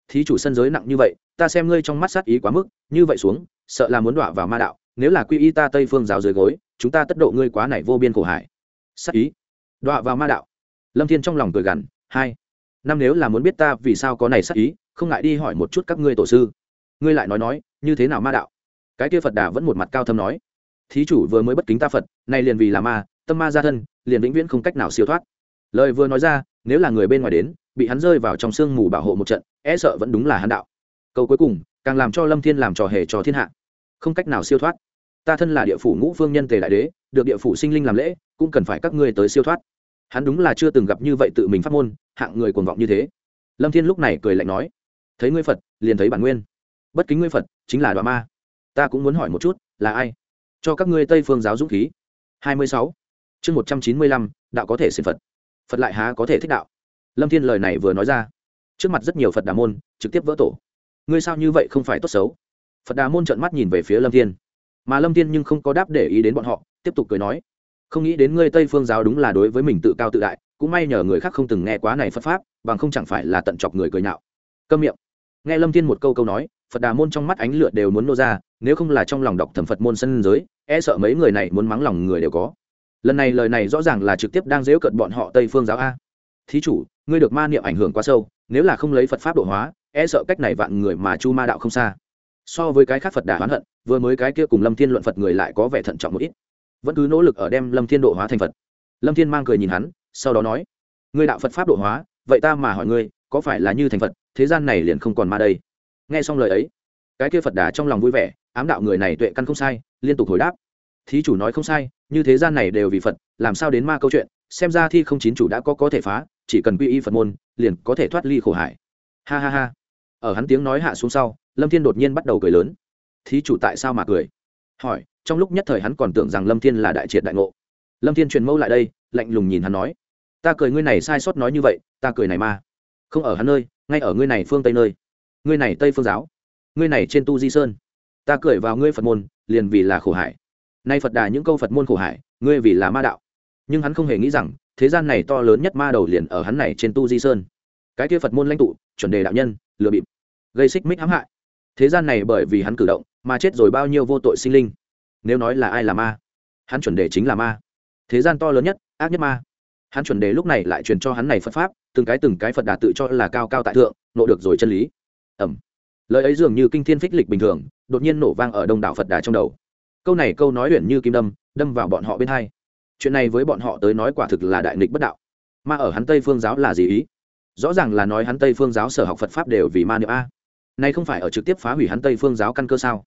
thí chủ sân giới nặng như vậy ta xem ngươi trong mắt sát ý quá mức như vậy xuống sợ là muốn đọa vào ma đạo nếu là quy y ta tây phương giáo dưới gối chúng ta tất độ ngươi quá này vô biên khổ hải. Sát ý đọa vào ma đạo. Lâm thiên trong lòng cười gằn hai năm nếu là muốn biết ta vì sao có này sát ý, không ngại đi hỏi một chút các ngươi tổ sư. Ngươi lại nói nói, như thế nào ma đạo? Cái kia phật đà vẫn một mặt cao thâm nói. Thí chủ vừa mới bất kính ta phật nay liền vì là ma, tâm ma gia thân, liền vĩnh viễn không cách nào siêu thoát. Lời vừa nói ra, nếu là người bên ngoài đến, bị hắn rơi vào trong sương mù bảo hộ một trận e sợ vẫn đúng là hắn đạo. Câu cuối cùng, càng làm cho lâm thiên làm trò hề cho thiên hạ. Không cách nào siêu thoát. Ta thân là địa phủ ngũ phương nhân tề đại đế, được địa phủ sinh linh làm lễ, cũng cần phải các ngươi tới siêu thoát hắn đúng là chưa từng gặp như vậy tự mình phát môn, hạng người cuồng vọng như thế. Lâm thiên lúc này cười lạnh nói, thấy ngươi phật, liền thấy bản nguyên. Bất kính ngươi phật, chính là đoạn ma. Ta cũng muốn hỏi một chút, là ai? Cho các ngươi tây phương giáo dũng khí. Hai mươi sáu. Chương một trăm chín mươi lăm, đạo có thể xin phật. Phật lại há có thể thích đạo? Lâm thiên lời này vừa nói ra, trước mặt rất nhiều phật đà môn, trực tiếp vỡ tổ. Ngươi sao như vậy không phải tốt xấu? Phật đà môn trợn mắt nhìn về phía lâm thiên. Mà lâm thiên nhưng không có đáp để ý đến bọn họ, tiếp tục cười nói không nghĩ đến ngươi tây phương giáo đúng là đối với mình tự cao tự đại, cũng may nhờ người khác không từng nghe quá này phật pháp, bằng không chẳng phải là tận chọc người cười nhạo. Câm miệng. Nghe lâm thiên một câu câu nói, phật đà môn trong mắt ánh lửa đều muốn nô ra, nếu không là trong lòng đọc thẩm phật môn sân giới e sợ mấy người này muốn mắng lòng người đều có. Lần này lời này rõ ràng là trực tiếp đang dễu cận bọn họ tây phương giáo a. Thí chủ, ngươi được ma niệm ảnh hưởng quá sâu, nếu là không lấy phật pháp độ hóa e sợ cách này vạn người mà chu ma đạo không xa. So với cái khác phật đà oán hận, vừa mới cái kia cùng lâm thiên luận phật người lại có vẻ thận trọng một ít vẫn cứ nỗ lực ở đem lâm thiên độ hóa thành phật. Lâm thiên mang cười nhìn hắn, sau đó nói, ngươi đạo phật pháp độ hóa, vậy ta mà hỏi ngươi, có phải là như thành phật, thế gian này liền không còn ma đây? Nghe xong lời ấy, cái kia phật đà trong lòng vui vẻ, ám đạo người này tuệ căn không sai, liên tục hồi đáp, thí chủ nói không sai, như thế gian này đều vì phật, làm sao đến ma câu chuyện, xem ra thi không chín chủ đã có có thể phá, chỉ cần quy y phật môn, liền có thể thoát ly khổ hải ha ha ha. Ở hắn tiếng nói hạ xuống sau, lâm thiên đột nhiên bắt đầu cười lớn. Thí chủ tại sao mà cười? Hỏi trong lúc nhất thời hắn còn tưởng rằng lâm thiên là đại triệt đại ngộ. Lâm thiên truyền mâu lại đây, lạnh lùng nhìn hắn nói, ta cười ngươi này sai sót nói như vậy, ta cười này ma không ở hắn nơi, ngay ở ngươi này phương tây nơi. Ngươi này tây phương giáo. Ngươi này trên tu di sơn. Ta cười vào ngươi phật môn, liền vì là khổ hải. Nay phật đà những câu phật môn khổ hải, ngươi vì là ma đạo. Nhưng hắn không hề nghĩ rằng, thế gian này to lớn nhất ma đầu liền ở hắn này trên tu di sơn. Cái kia phật môn lãnh tụ, chuẩn đề đạo nhân, lừa bịp. Gây xích mích hãm hại. Thế gian này bởi vì hắn cử động, mà chết rồi bao nhiêu vô tội sinh linh nếu nói là ai là ma? Hắn chuẩn đề chính là ma. Thế gian to lớn nhất, ác nhất ma. Hắn chuẩn đề lúc này lại truyền cho hắn này phật pháp, từng cái từng cái phật đà tự cho là cao cao tại thượng nộ được rồi chân lý. Ẩm. Lời ấy dường như kinh thiên phích lịch bình thường, đột nhiên nổ vang ở đông đảo phật đà trong đầu. Câu này câu nói luyện như kim đâm đâm vào bọn họ bên hai. Chuyện này với bọn họ tới nói quả thực là đại nghịch bất đạo. Ma ở hắn tây phương giáo là gì ý? Rõ ràng là nói hắn tây phương giáo sở học phật pháp đều vì ma niệm a. Nay không phải ở trực tiếp phá hủy hắn tây phương giáo căn cơ sao?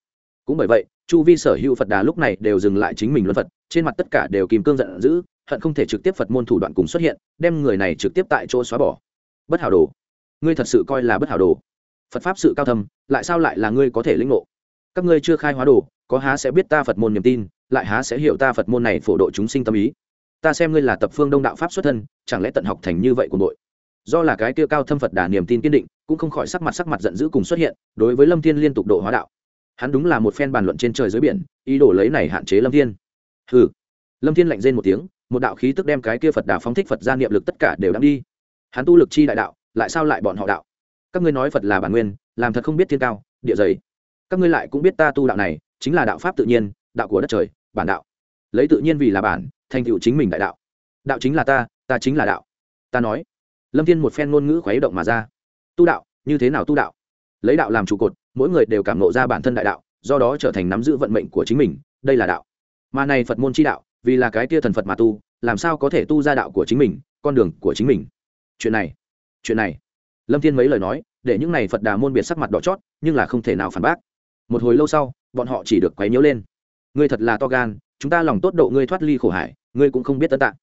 Cũng bởi vậy, chu vi sở hữu phật đà lúc này đều dừng lại chính mình luân phật, trên mặt tất cả đều kìm cương giận dữ, hận không thể trực tiếp phật môn thủ đoạn cùng xuất hiện, đem người này trực tiếp tại chỗ xóa bỏ. Bất hảo đồ. Ngươi thật sự coi là bất hảo đồ. Phật pháp sự cao thâm, lại sao lại là ngươi có thể lĩnh ngộ? Các ngươi chưa khai hóa đồ, có há sẽ biết ta phật môn niềm tin, lại há sẽ hiểu ta phật môn này phổ độ chúng sinh tâm ý? Ta xem ngươi là tập phương đông đạo pháp xuất thân, chẳng lẽ tận học thành như vậy của nội? Do là cái kia cao thâm phật đà niềm tin kiên định, cũng không khỏi sắc mặt sắc mặt giận dữ cùng xuất hiện, đối với lâm thiên liên tục độ hóa đạo hắn đúng là một phen bàn luận trên trời dưới biển, ý đồ lấy này hạn chế lâm thiên. Hừ. Lâm thiên lạnh rên một tiếng, một đạo khí tức đem cái kia phật đà phóng thích phật gia niệm lực tất cả đều đang đi. Hắn tu lực chi đại đạo, lại sao lại bọn họ đạo? Các ngươi nói phật là bản nguyên, làm thật không biết thiên cao, địa dày. Các ngươi lại cũng biết ta tu đạo này, chính là đạo pháp tự nhiên, đạo của đất trời, bản đạo. Lấy tự nhiên vì là bản, thành tựu chính mình đại đạo. Đạo chính là ta ta chính là đạo. Ta nói. Lâm thiên một phen ngôn ngữ khuấy động mà ra. Tu đạo, như thế nào tu đạo? Lấy đạo làm trụ cột mỗi người đều cảm nộ ra bản thân đại đạo, do đó trở thành nắm giữ vận mệnh của chính mình, đây là đạo. Mà này phật môn chi đạo, vì là cái tia thần phật mà tu, làm sao có thể tu ra đạo của chính mình, con đường của chính mình? Chuyện này chuyện này. Lâm thiên mấy lời nói, để những này phật đà môn biệt sắc mặt đỏ chót, nhưng là không thể nào phản bác. Một hồi lâu sau, bọn họ chỉ được quấy nhiễu lên. Ngươi thật là to gan, chúng ta lòng tốt độ ngươi thoát ly khổ hải, ngươi cũng không biết tân tạng.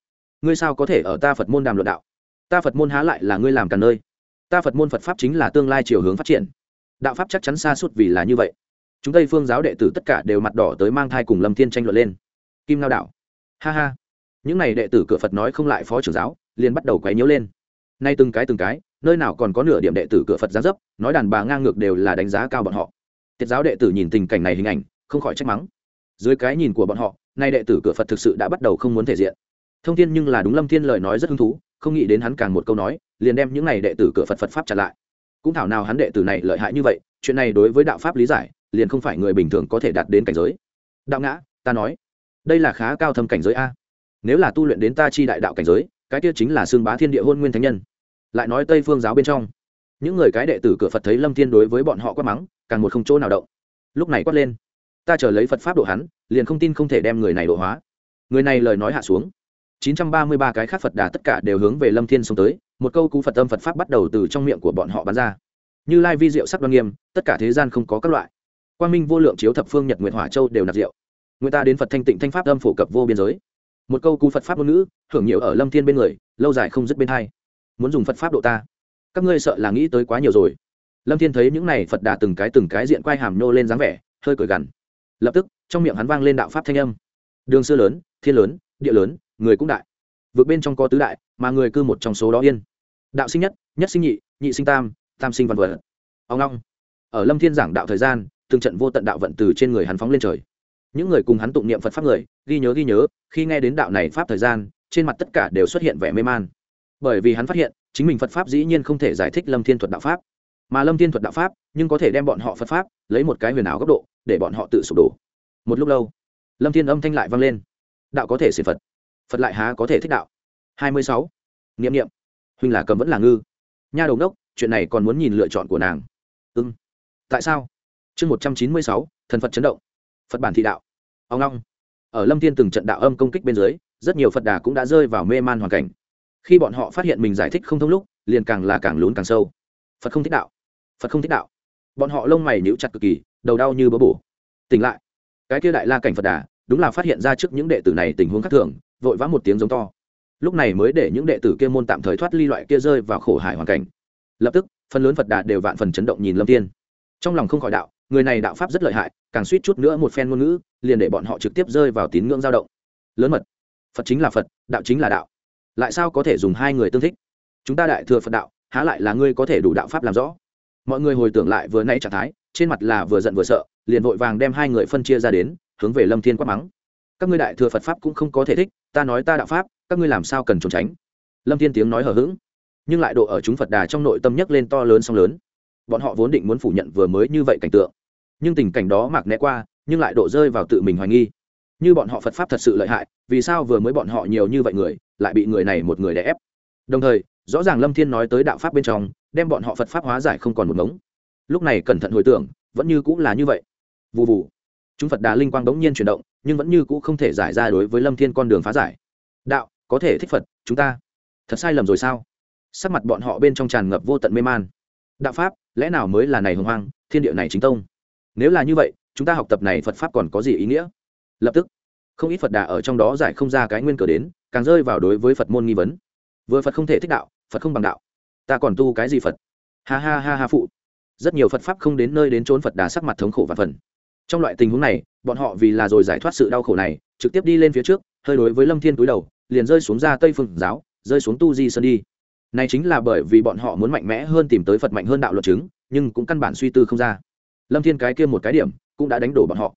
Ngươi sao có thể ở ta phật môn đàm luận đạo? Ta phật môn há lại là ngươi làm cả nơi? Ta phật môn phật pháp chính là tương lai chiều hướng phát triển đạo pháp chắc chắn xa suốt vì là như vậy. Chúng tây phương giáo đệ tử tất cả đều mặt đỏ tới mang thai cùng lâm thiên tranh luận lên. Kim lao đạo. Ha ha. Những n à y đệ tử cửa phật nói không lại phó trưởng giáo, liền bắt đầu quấy nhiễu lên. Nay từng cái từng cái, nơi nào còn có nửa điểm đệ tử cửa phật ra dấp, nói đàn bà ngang ngược đều là đánh giá cao bọn họ. Tiết giáo đệ tử nhìn tình cảnh này hình ảnh, không khỏi trách mắng. Dưới cái nhìn của bọn họ, nay đệ tử cửa phật thực sự đã bắt đầu không muốn thể diện. Thông tin nhưng là đúng lâm thiên lời nói rất hứng thú, không nghĩ đến hắn càng một câu nói, liền đem những này đệ tử cửa phật phật pháp trả lại cũng thảo nào hắn đệ tử này lợi hại như vậy, chuyện này đối với đạo pháp lý giải, liền không phải người bình thường có thể đạt đến cảnh giới. Đạo ngã, ta nói, đây là khá cao thâm cảnh giới a. Nếu là tu luyện đến ta chi đại đạo cảnh giới, cái kia chính là xương bá thiên địa hôn nguyên thánh nhân. Lại nói tây phương giáo bên trong, những người cái đệ tử cửa phật thấy lâm thiên đối với bọn họ quát mắng, càng một không chỗ nào động. Lúc này quát lên, ta chờ lấy phật pháp độ hắn, liền không tin không thể đem người này độ hóa. Người này lời nói hạ xuống. 933 cái khác phật đà tất cả đều hướng về lâm thiên xuống tới, một câu cú phật âm phật pháp bắt đầu từ trong miệng của bọn họ bắn ra. Như lai vi diệu sắc đoan nghiêm, tất cả thế gian không có các loại. Quang minh vô lượng chiếu thập phương nhật nguyện hỏa châu đều nạp diệu người ta đến phật thanh tịnh thanh pháp âm phổ cập vô biên giới. Một câu cú phật pháp ngôn ngữ, hưởng nhiều ở lâm thiên bên người, lâu dài không dứt bên hai. Muốn dùng phật pháp độ ta. Các ngươi sợ là nghĩ tới quá nhiều rồi. Lâm thiên thấy những này phật đà từng cái từng cái diện quay hàm nô lên dáng vẻ, hơi cười gằn. Lập tức, trong miệng hắn vang lên đạo pháp thanh âm. Đường xưa lớn, thiên lớn, địa lớn người cũng đại. Vượt bên trong có tứ đại, mà người cư một trong số đó yên. Đạo sinh nhất nhất sinh nhị nhị sinh tam tam sinh văn vật. Ông long. Ở lâm thiên giảng đạo thời gian, từng trận vô tận đạo vận từ trên người hắn phóng lên trời. Những người cùng hắn tụng niệm phật pháp người, ghi nhớ ghi nhớ, khi nghe đến đạo này pháp thời gian, trên mặt tất cả đều xuất hiện vẻ mê man. Bởi vì hắn phát hiện, chính mình phật pháp dĩ nhiên không thể giải thích lâm thiên thuật đạo pháp. Mà lâm thiên thuật đạo pháp, nhưng có thể đem bọn họ phật pháp, lấy một cái huyền ảo góc độ, để bọn họ tự sụp đổ. Một lúc lâu, lâm thiên âm thanh lại vang lên. Đạo có thể xịt phật phật lại há có thể thích đạo. Hai mươi sáu. Niệm niệm. Huynh là cầm vẫn là ngư. Nha đầu đốc chuyện này còn muốn nhìn lựa chọn của nàng. Ưng tại sao? Chương một trăm chín mươi sáu, thần phật chấn động. Phật bản thị đạo. Ông long. Ở lâm thiên từng trận đạo âm công kích bên dưới, rất nhiều phật đà cũng đã rơi vào mê man hoàn cảnh. Khi bọn họ phát hiện mình giải thích không thông lúc, liền càng là càng lún càng sâu. Phật không thích đạo. Phật không thích đạo. Bọn họ lông mày níu chặt cực kỳ, đầu đau như bỡ bổ. Tỉnh lại. Cái kia đại la cảnh phật đà, đúng là phát hiện ra trước những đệ tử này tình huống khác thường vội vã một tiếng giống to. Lúc này mới để những đệ tử kia môn tạm thời thoát ly loại kia rơi vào khổ hải hoàn cảnh. Lập tức, phần lớn phật đà đều vạn phần chấn động nhìn lâm tiên. Trong lòng không khỏi đạo, người này đạo pháp rất lợi hại, càng suýt chút nữa một phen ngôn ngữ, liền để bọn họ trực tiếp rơi vào tín ngưỡng dao động. Lớn mật. Phật chính là phật, đạo chính là đạo. Lại sao có thể dùng hai người tương thích? Chúng ta đại thừa phật đạo, há lại là ngươi có thể đủ đạo pháp làm rõ? Mọi người hồi tưởng lại vừa nay trạng thái, trên mặt là vừa giận vừa sợ, liền vội vàng đem hai người phân chia ra đến, hướng về lâm thiên quát mắng. Các ngươi đại thừa phật pháp cũng không có thể thích ta nói ta đạo pháp, các ngươi làm sao cần trốn tránh? Lâm thiên tiếng nói hờ hững, nhưng lại độ ở chúng phật đà trong nội tâm nhấc lên to lớn song lớn. Bọn họ vốn định muốn phủ nhận vừa mới như vậy cảnh tượng, nhưng tình cảnh đó mạc né qua, nhưng lại độ rơi vào tự mình hoài nghi. Như bọn họ phật pháp thật sự lợi hại, vì sao vừa mới bọn họ nhiều như vậy người, lại bị người này một người đè ép? Đồng thời, rõ ràng lâm thiên nói tới đạo pháp bên trong, đem bọn họ phật pháp hóa giải không còn một ngống. Lúc này cẩn thận hồi tưởng, vẫn như cũng là như vậy. Vụ vụ chúng phật đà linh quang bỗng nhiên chuyển động nhưng vẫn như cũ không thể giải ra đối với lâm thiên con đường phá giải đạo có thể thích phật chúng ta thật sai lầm rồi sao sắc mặt bọn họ bên trong tràn ngập vô tận mê man đạo pháp lẽ nào mới là này hồng hoang thiên địa này chính tông nếu là như vậy chúng ta học tập này phật pháp còn có gì ý nghĩa lập tức không ít phật đà ở trong đó giải không ra cái nguyên cờ đến càng rơi vào đối với phật môn nghi vấn vừa phật không thể thích đạo phật không bằng đạo ta còn tu cái gì phật ha ha ha ha phụ rất nhiều phật pháp không đến nơi đến trốn phật đà sắc mặt thống khổ và phần trong loại tình huống này, bọn họ vì là rồi giải thoát sự đau khổ này, trực tiếp đi lên phía trước, hơi đối với lâm thiên túi đầu, liền rơi xuống ra tây phương giáo, rơi xuống tu di sơn đi. Này chính là bởi vì bọn họ muốn mạnh mẽ hơn tìm tới phật mạnh hơn đạo luật chứng, nhưng cũng căn bản suy tư không ra. Lâm thiên cái kia một cái điểm, cũng đã đánh đổ bọn họ.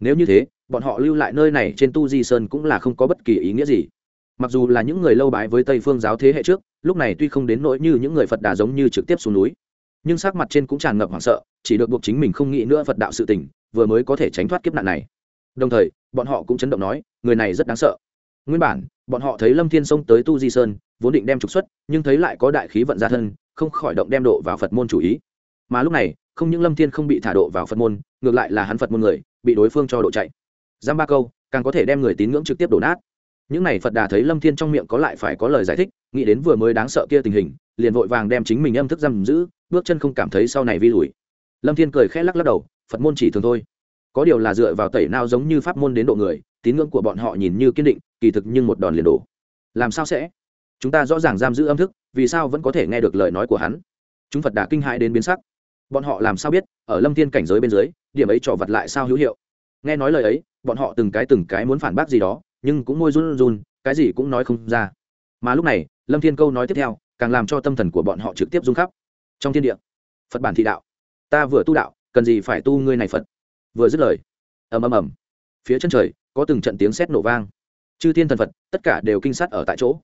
Nếu như thế, bọn họ lưu lại nơi này trên tu di sơn cũng là không có bất kỳ ý nghĩa gì. Mặc dù là những người lâu bái với tây phương giáo thế hệ trước, lúc này tuy không đến nỗi như những người phật đà giống như trực tiếp xuống núi, nhưng sắc mặt trên cũng tràn ngập hoảng sợ, chỉ được buộc chính mình không nghĩ nữa phật đạo sự tình vừa mới có thể tránh thoát kiếp nạn này. Đồng thời, bọn họ cũng chấn động nói, người này rất đáng sợ. Nguyên bản, bọn họ thấy lâm thiên xông tới tu di sơn, vốn định đem trục xuất, nhưng thấy lại có đại khí vận ra thân, không khỏi động đem độ vào phật môn chủ ý. Mà lúc này, không những lâm thiên không bị thả độ vào phật môn, ngược lại là hắn phật môn người, bị đối phương cho độ chạy. Giam ba câu, càng có thể đem người tín ngưỡng trực tiếp đổ nát. Những này phật đà thấy lâm thiên trong miệng có lại phải có lời giải thích, nghĩ đến vừa mới đáng sợ kia tình hình, liền vội vàng đem chính mình âm thức giam giữ, bước chân không cảm thấy sau này vi lùi. Lâm thiên cười khẽ lắc lắc đầu phật môn chỉ thường thôi. Có điều là dựa vào tẩy nao giống như pháp môn đến độ người, tín ngưỡng của bọn họ nhìn như kiên định, kỳ thực nhưng một đòn liền đổ. Làm sao sẽ? Chúng ta rõ ràng giam giữ âm thức, vì sao vẫn có thể nghe được lời nói của hắn? Chúng phật đà kinh hãi đến biến sắc. Bọn họ làm sao biết, ở lâm thiên cảnh giới bên dưới, điểm ấy trò vật lại sao hữu hiệu? Nghe nói lời ấy, bọn họ từng cái từng cái muốn phản bác gì đó, nhưng cũng môi run run, cái gì cũng nói không ra. Mà lúc này, lâm thiên câu nói tiếp theo, càng làm cho tâm thần của bọn họ trực tiếp rung khắp. Trong thiên địa, phật bản thị đạo, ta vừa tu đạo cần gì phải tu ngươi này phật? Vừa dứt lời, ầm ầm ầm, phía chân trời có từng trận tiếng sét nổ vang. Chư thiên thần phật, tất cả đều kinh sát ở tại chỗ.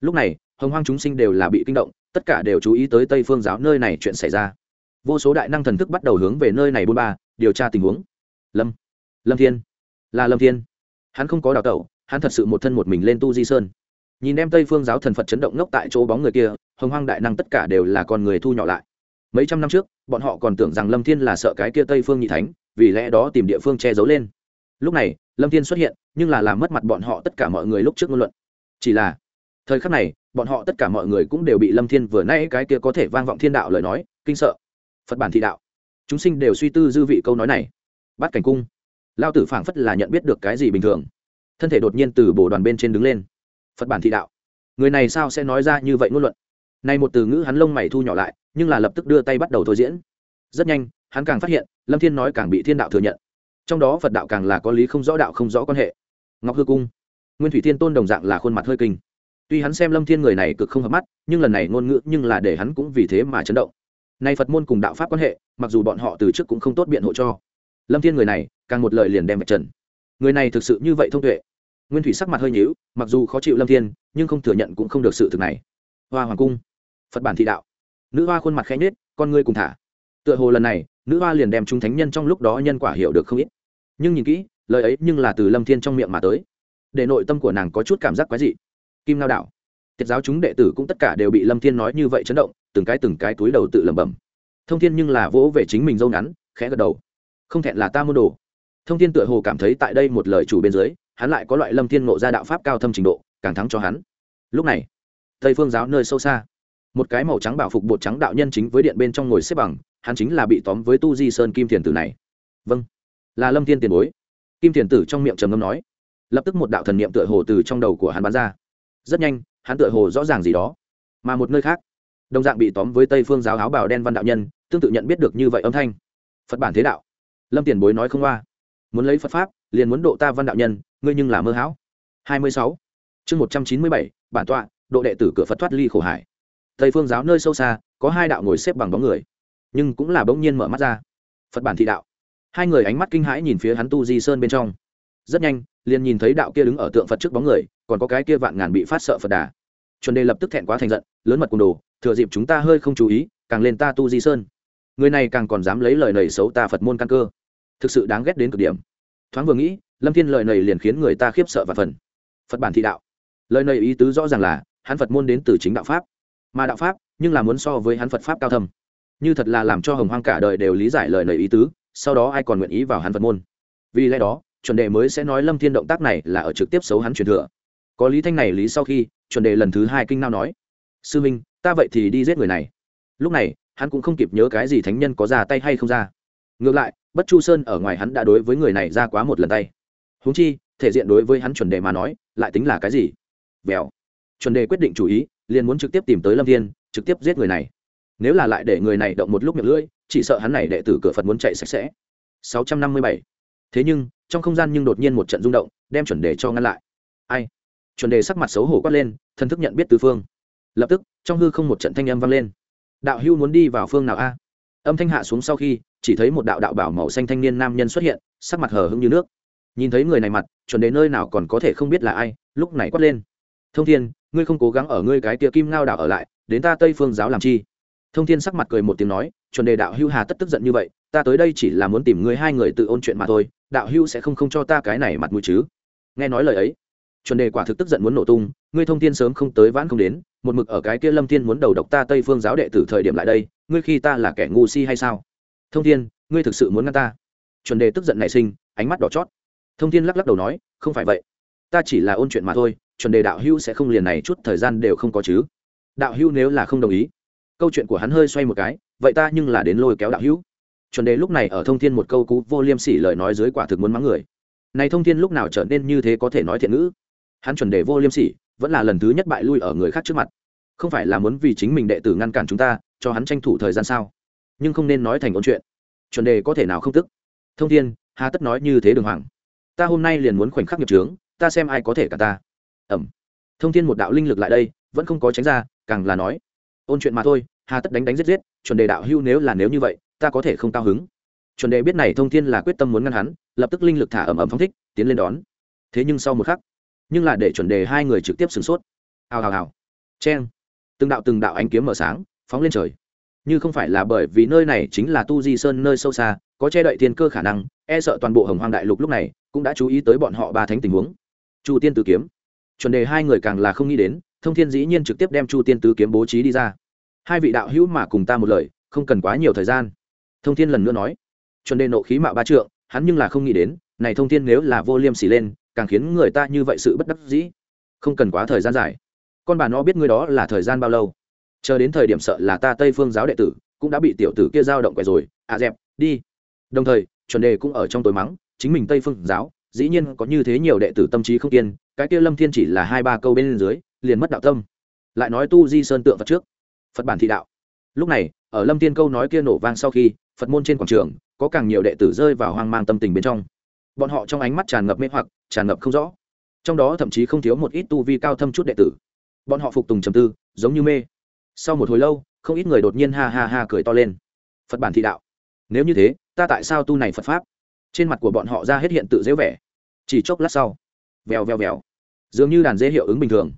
Lúc này, hồng hoang chúng sinh đều là bị kinh động, tất cả đều chú ý tới tây phương giáo nơi này chuyện xảy ra. Vô số đại năng thần thức bắt đầu hướng về nơi này bôn ba, điều tra tình huống. Lâm lâm thiên, là lâm thiên. Hắn không có đào tẩu, hắn thật sự một thân một mình lên tu di sơn. Nhìn em tây phương giáo thần phật chấn động ngốc tại chỗ bóng người kia, hồng hoang đại năng tất cả đều là con người thu nhỏ lại mấy trăm năm trước, bọn họ còn tưởng rằng lâm thiên là sợ cái kia tây phương nhị thánh, vì lẽ đó tìm địa phương che giấu lên. Lúc này, lâm thiên xuất hiện, nhưng là làm mất mặt bọn họ tất cả mọi người lúc trước ngôn luận. Chỉ là, thời khắc này, bọn họ tất cả mọi người cũng đều bị lâm thiên vừa nãy cái kia có thể vang vọng thiên đạo lời nói, kinh sợ. Phật bản thị đạo. Chúng sinh đều suy tư dư vị câu nói này. Bắt cảnh cung. Lao tử phảng phất là nhận biết được cái gì bình thường. Thân thể đột nhiên từ bồ đoàn bên trên đứng lên. Phật bản thị đạo. Người này sao sẽ nói ra như vậy ngôn luận? Nay một từ ngữ hắn lông mày thu nhỏ lại, nhưng là lập tức đưa tay bắt đầu thôi diễn. Rất nhanh, hắn càng phát hiện, lâm thiên nói càng bị thiên đạo thừa nhận. Trong đó phật đạo càng là có lý không rõ đạo không rõ quan hệ. Ngọc hư cung, nguyên thủy thiên tôn đồng dạng là khuôn mặt hơi kinh. Tuy hắn xem lâm thiên người này cực không hợp mắt, nhưng lần này ngôn ngữ nhưng là để hắn cũng vì thế mà chấn động. Nay phật môn cùng đạo pháp quan hệ, mặc dù bọn họ từ trước cũng không tốt biện hộ cho. Lâm thiên người này, càng một lời liền đem vạch trần. Người này thực sự như vậy thông tuệ. Nguyên thủy sắc mặt hơi nhíu, mặc dù khó chịu lâm thiên, nhưng không thừa nhận cũng không được sự thực này. Hoa hoàng cung phật bản thị đạo. Nữ hoa khuôn mặt khẽ nhết con ngươi cùng thả. Tựa hồ lần này, nữ hoa liền đem chúng thánh nhân trong lúc đó nhân quả hiểu được không ít. Nhưng nhìn kỹ, lời ấy nhưng là từ lâm thiên trong miệng mà tới. Để nội tâm của nàng có chút cảm giác quái dị. Kim lao đạo. Tiết giáo chúng đệ tử cũng tất cả đều bị lâm thiên nói như vậy chấn động, từng cái từng cái túi đầu tự lẩm bẩm. Thông thiên nhưng là vỗ về chính mình dâu ngắn, khẽ gật đầu. Không thẹn là ta môn đồ. Thông thiên tựa hồ cảm thấy tại đây một lời chủ bên dưới, hắn lại có loại lâm thiên ngộ ra đạo pháp cao thâm trình độ, càng thắng cho hắn. Lúc này, tây phương giáo nơi sâu xa một cái màu trắng bảo phục bột trắng đạo nhân chính với điện bên trong ngồi xếp bằng, hắn chính là bị tóm với tu di sơn kim thiền tử này. Vâng. Là lâm thiên tiền bối. Kim thiền tử trong miệng trầm ngâm nói. Lập tức một đạo thần niệm tựa hồ từ trong đầu của hắn bắn ra. Rất nhanh, hắn tựa hồ rõ ràng gì đó. Mà một nơi khác, đồng dạng bị tóm với tây phương giáo áo bào đen văn đạo nhân, tương tự nhận biết được như vậy âm thanh. Phật bản thế đạo. Lâm tiền bối nói không qua. Muốn lấy phật pháp, liền muốn độ ta văn đạo nhân, ngươi nhưng là mơ hão. Hai mươi sáu. Chương một trăm chín mươi bảy, bản tọa, độ đệ tử cửa phật thoát ly khổ hải tây phương giáo nơi sâu xa, có hai đạo ngồi xếp bằng bóng người, nhưng cũng là bỗng nhiên mở mắt ra. Phật bản thị đạo. Hai người ánh mắt kinh hãi nhìn phía hắn tu di sơn bên trong. Rất nhanh, liền nhìn thấy đạo kia đứng ở tượng phật trước bóng người, còn có cái kia vạn ngàn bị phát sợ phật đà. Chuẩn đề lập tức thẹn quá thành giận, lớn mật cùng đồ, thừa dịp chúng ta hơi không chú ý, càng lên ta tu di sơn. Người này càng còn dám lấy lời nầy xấu ta phật môn căn cơ. Thực sự đáng ghét đến cực điểm. Thoáng vừa nghĩ, lâm thiên lời nầy liền khiến người ta khiếp sợ và phần. Phật bản thị đạo. Lời nầy ý tứ rõ ràng là, hắn phật môn đến từ chính đạo pháp mà đạo pháp, nhưng là muốn so với hắn phật pháp cao thâm. Như thật là làm cho hồng hoang cả đời đều lý giải lời lời ý tứ, sau đó ai còn nguyện ý vào hắn phật môn. Vì lẽ đó, chuẩn đề mới sẽ nói lâm thiên động tác này là ở trực tiếp xấu hắn truyền thừa. Có lý thanh này lý sau khi, chuẩn đề lần thứ hai kinh nao nói, sư minh, ta vậy thì đi giết người này. Lúc này, hắn cũng không kịp nhớ cái gì thánh nhân có ra tay hay không ra. Ngược lại, bất chu sơn ở ngoài hắn đã đối với người này ra quá một lần tay. Húng chi, thể diện đối với hắn chuẩn đề mà nói, lại tính là cái gì? Vèo chuẩn đề quyết định chủ ý liền muốn trực tiếp tìm tới lâm thiên, trực tiếp giết người này. Nếu là lại để người này động một lúc miệng lưỡi, chỉ sợ hắn này đệ tử cửa phật muốn chạy sạch sẽ. 657. thế nhưng, trong không gian nhưng đột nhiên một trận rung động, đem chuẩn đề cho ngăn lại. Ai? Chuẩn đề sắc mặt xấu hổ quát lên thân thức nhận biết tứ phương. Lập tức, trong hư không một trận thanh âm vang lên. Đạo hưu muốn đi vào phương nào a? Âm thanh hạ xuống sau khi, chỉ thấy một đạo đạo bảo màu xanh thanh niên nam nhân xuất hiện, sắc mặt hờ hững như nước. Nhìn thấy người này mặt, chuẩn đề nơi nào còn có thể không biết là ai, lúc này quát lên. Thông thiên ngươi không cố gắng ở ngươi cái tia kim ngao đảo ở lại, đến ta tây phương giáo làm chi? Thông thiên sắc mặt cười một tiếng nói, chuẩn đề đạo hưu hà tất tức giận như vậy, ta tới đây chỉ là muốn tìm ngươi hai người tự ôn chuyện mà thôi, đạo hữu sẽ không không cho ta cái này mặt mũi chứ? Nghe nói lời ấy, chuẩn đề quả thực tức giận muốn nổ tung, ngươi thông thiên sớm không tới vãn không đến, một mực ở cái kia lâm thiên muốn đầu độc ta tây phương giáo đệ tử thời điểm lại đây, ngươi khi ta là kẻ ngu si hay sao? Thông thiên, ngươi thực sự muốn ngăn ta? Chuẩn đề tức giận nảy sinh, ánh mắt đỏ chót. Thông thiên lắc lắc đầu nói, không phải vậy, ta chỉ là ôn chuyện mà thôi chuẩn đề đạo hữu sẽ không liền này chút thời gian đều không có chứ. Đạo hữu nếu là không đồng ý, câu chuyện của hắn hơi xoay một cái, vậy ta nhưng là đến lôi kéo đạo hữu. Chuẩn đề lúc này ở thông thiên một câu cú vô liêm sỉ lời nói dưới quả thực muốn mắng người. Này thông thiên lúc nào trở nên như thế có thể nói thiện ngữ? Hắn chuẩn đề vô liêm sỉ, vẫn là lần thứ nhất bại lui ở người khác trước mặt. Không phải là muốn vì chính mình đệ tử ngăn cản chúng ta, cho hắn tranh thủ thời gian sao? Nhưng không nên nói thành ôn chuyện. Chuẩn đề có thể nào không tức? Thông thiên, hà tất nói như thế đường hoàng. Ta hôm nay liền muốn khoảnh khắc nghiệp trướng ta xem ai có thể cả ta ẩm. Thông thiên một đạo linh lực lại đây, vẫn không có tránh ra, càng là nói, ôn chuyện mà thôi, hà tất đánh đánh giết giết, chuẩn đề đạo hưu nếu là nếu như vậy, ta có thể không cao hứng. Chuẩn đề biết này thông thiên là quyết tâm muốn ngăn hắn, lập tức linh lực thả ẩm ẩm phong thích, tiến lên đón. Thế nhưng sau một khắc, nhưng là để chuẩn đề hai người trực tiếp sửng sốt. Hào hào hào. N từng đạo từng đạo ánh kiếm mở sáng, phóng lên trời. Như không phải là bởi vì nơi này chính là tu di sơn nơi sâu xa, có che đậy thiên cơ khả năng e sợ toàn bộ hồng hoang đại lục lúc này cũng đã chú ý tới bọn họ ba thánh tình huống. Chu tiên tử kiếm chuẩn đề hai người càng là không nghĩ đến, thông thiên dĩ nhiên trực tiếp đem chu tiên tứ kiếm bố trí đi ra. Hai vị đạo hữu mà cùng ta một lời, không cần quá nhiều thời gian. Thông thiên lần nữa nói. Chuẩn đề nộ khí mạo ba trượng, hắn nhưng là không nghĩ đến, này thông thiên nếu là vô liêm sỉ lên, càng khiến người ta như vậy sự bất đắc dĩ. Không cần quá thời gian dài. Con bà nó biết ngươi đó là thời gian bao lâu. Chờ đến thời điểm sợ là ta tây phương giáo đệ tử cũng đã bị tiểu tử kia giao động quẻ rồi. À dẹp, đi. Đồng thời, chuẩn đề cũng ở trong tối mắng, chính mình tây phương giáo dĩ nhiên có như thế nhiều đệ tử tâm trí không kiên, cái kia lâm thiên chỉ là hai ba câu bên dưới, liền mất đạo tâm. Lại nói tu di sơn tượng phật trước. Phật bản thị đạo. Lúc này, ở lâm thiên câu nói kia nổ vang sau khi, phật môn trên quảng trường, có càng nhiều đệ tử rơi vào hoang mang tâm tình bên trong. Bọn họ trong ánh mắt tràn ngập mê hoặc, tràn ngập không rõ. Trong đó thậm chí không thiếu một ít tu vi cao thâm chút đệ tử. Bọn họ phục tùng trầm tư, giống như mê. Sau một hồi lâu, không ít người đột nhiên ha ha ha cười to lên. Phật bản thị đạo. Nếu như thế, ta tại sao tu này phật pháp? Trên mặt của bọn họ ra hết hiện tự dễ vẻ. Chỉ chốc lát sau, vèo vèo vèo. Dường như đàn dễ hiệu ứng bình thường.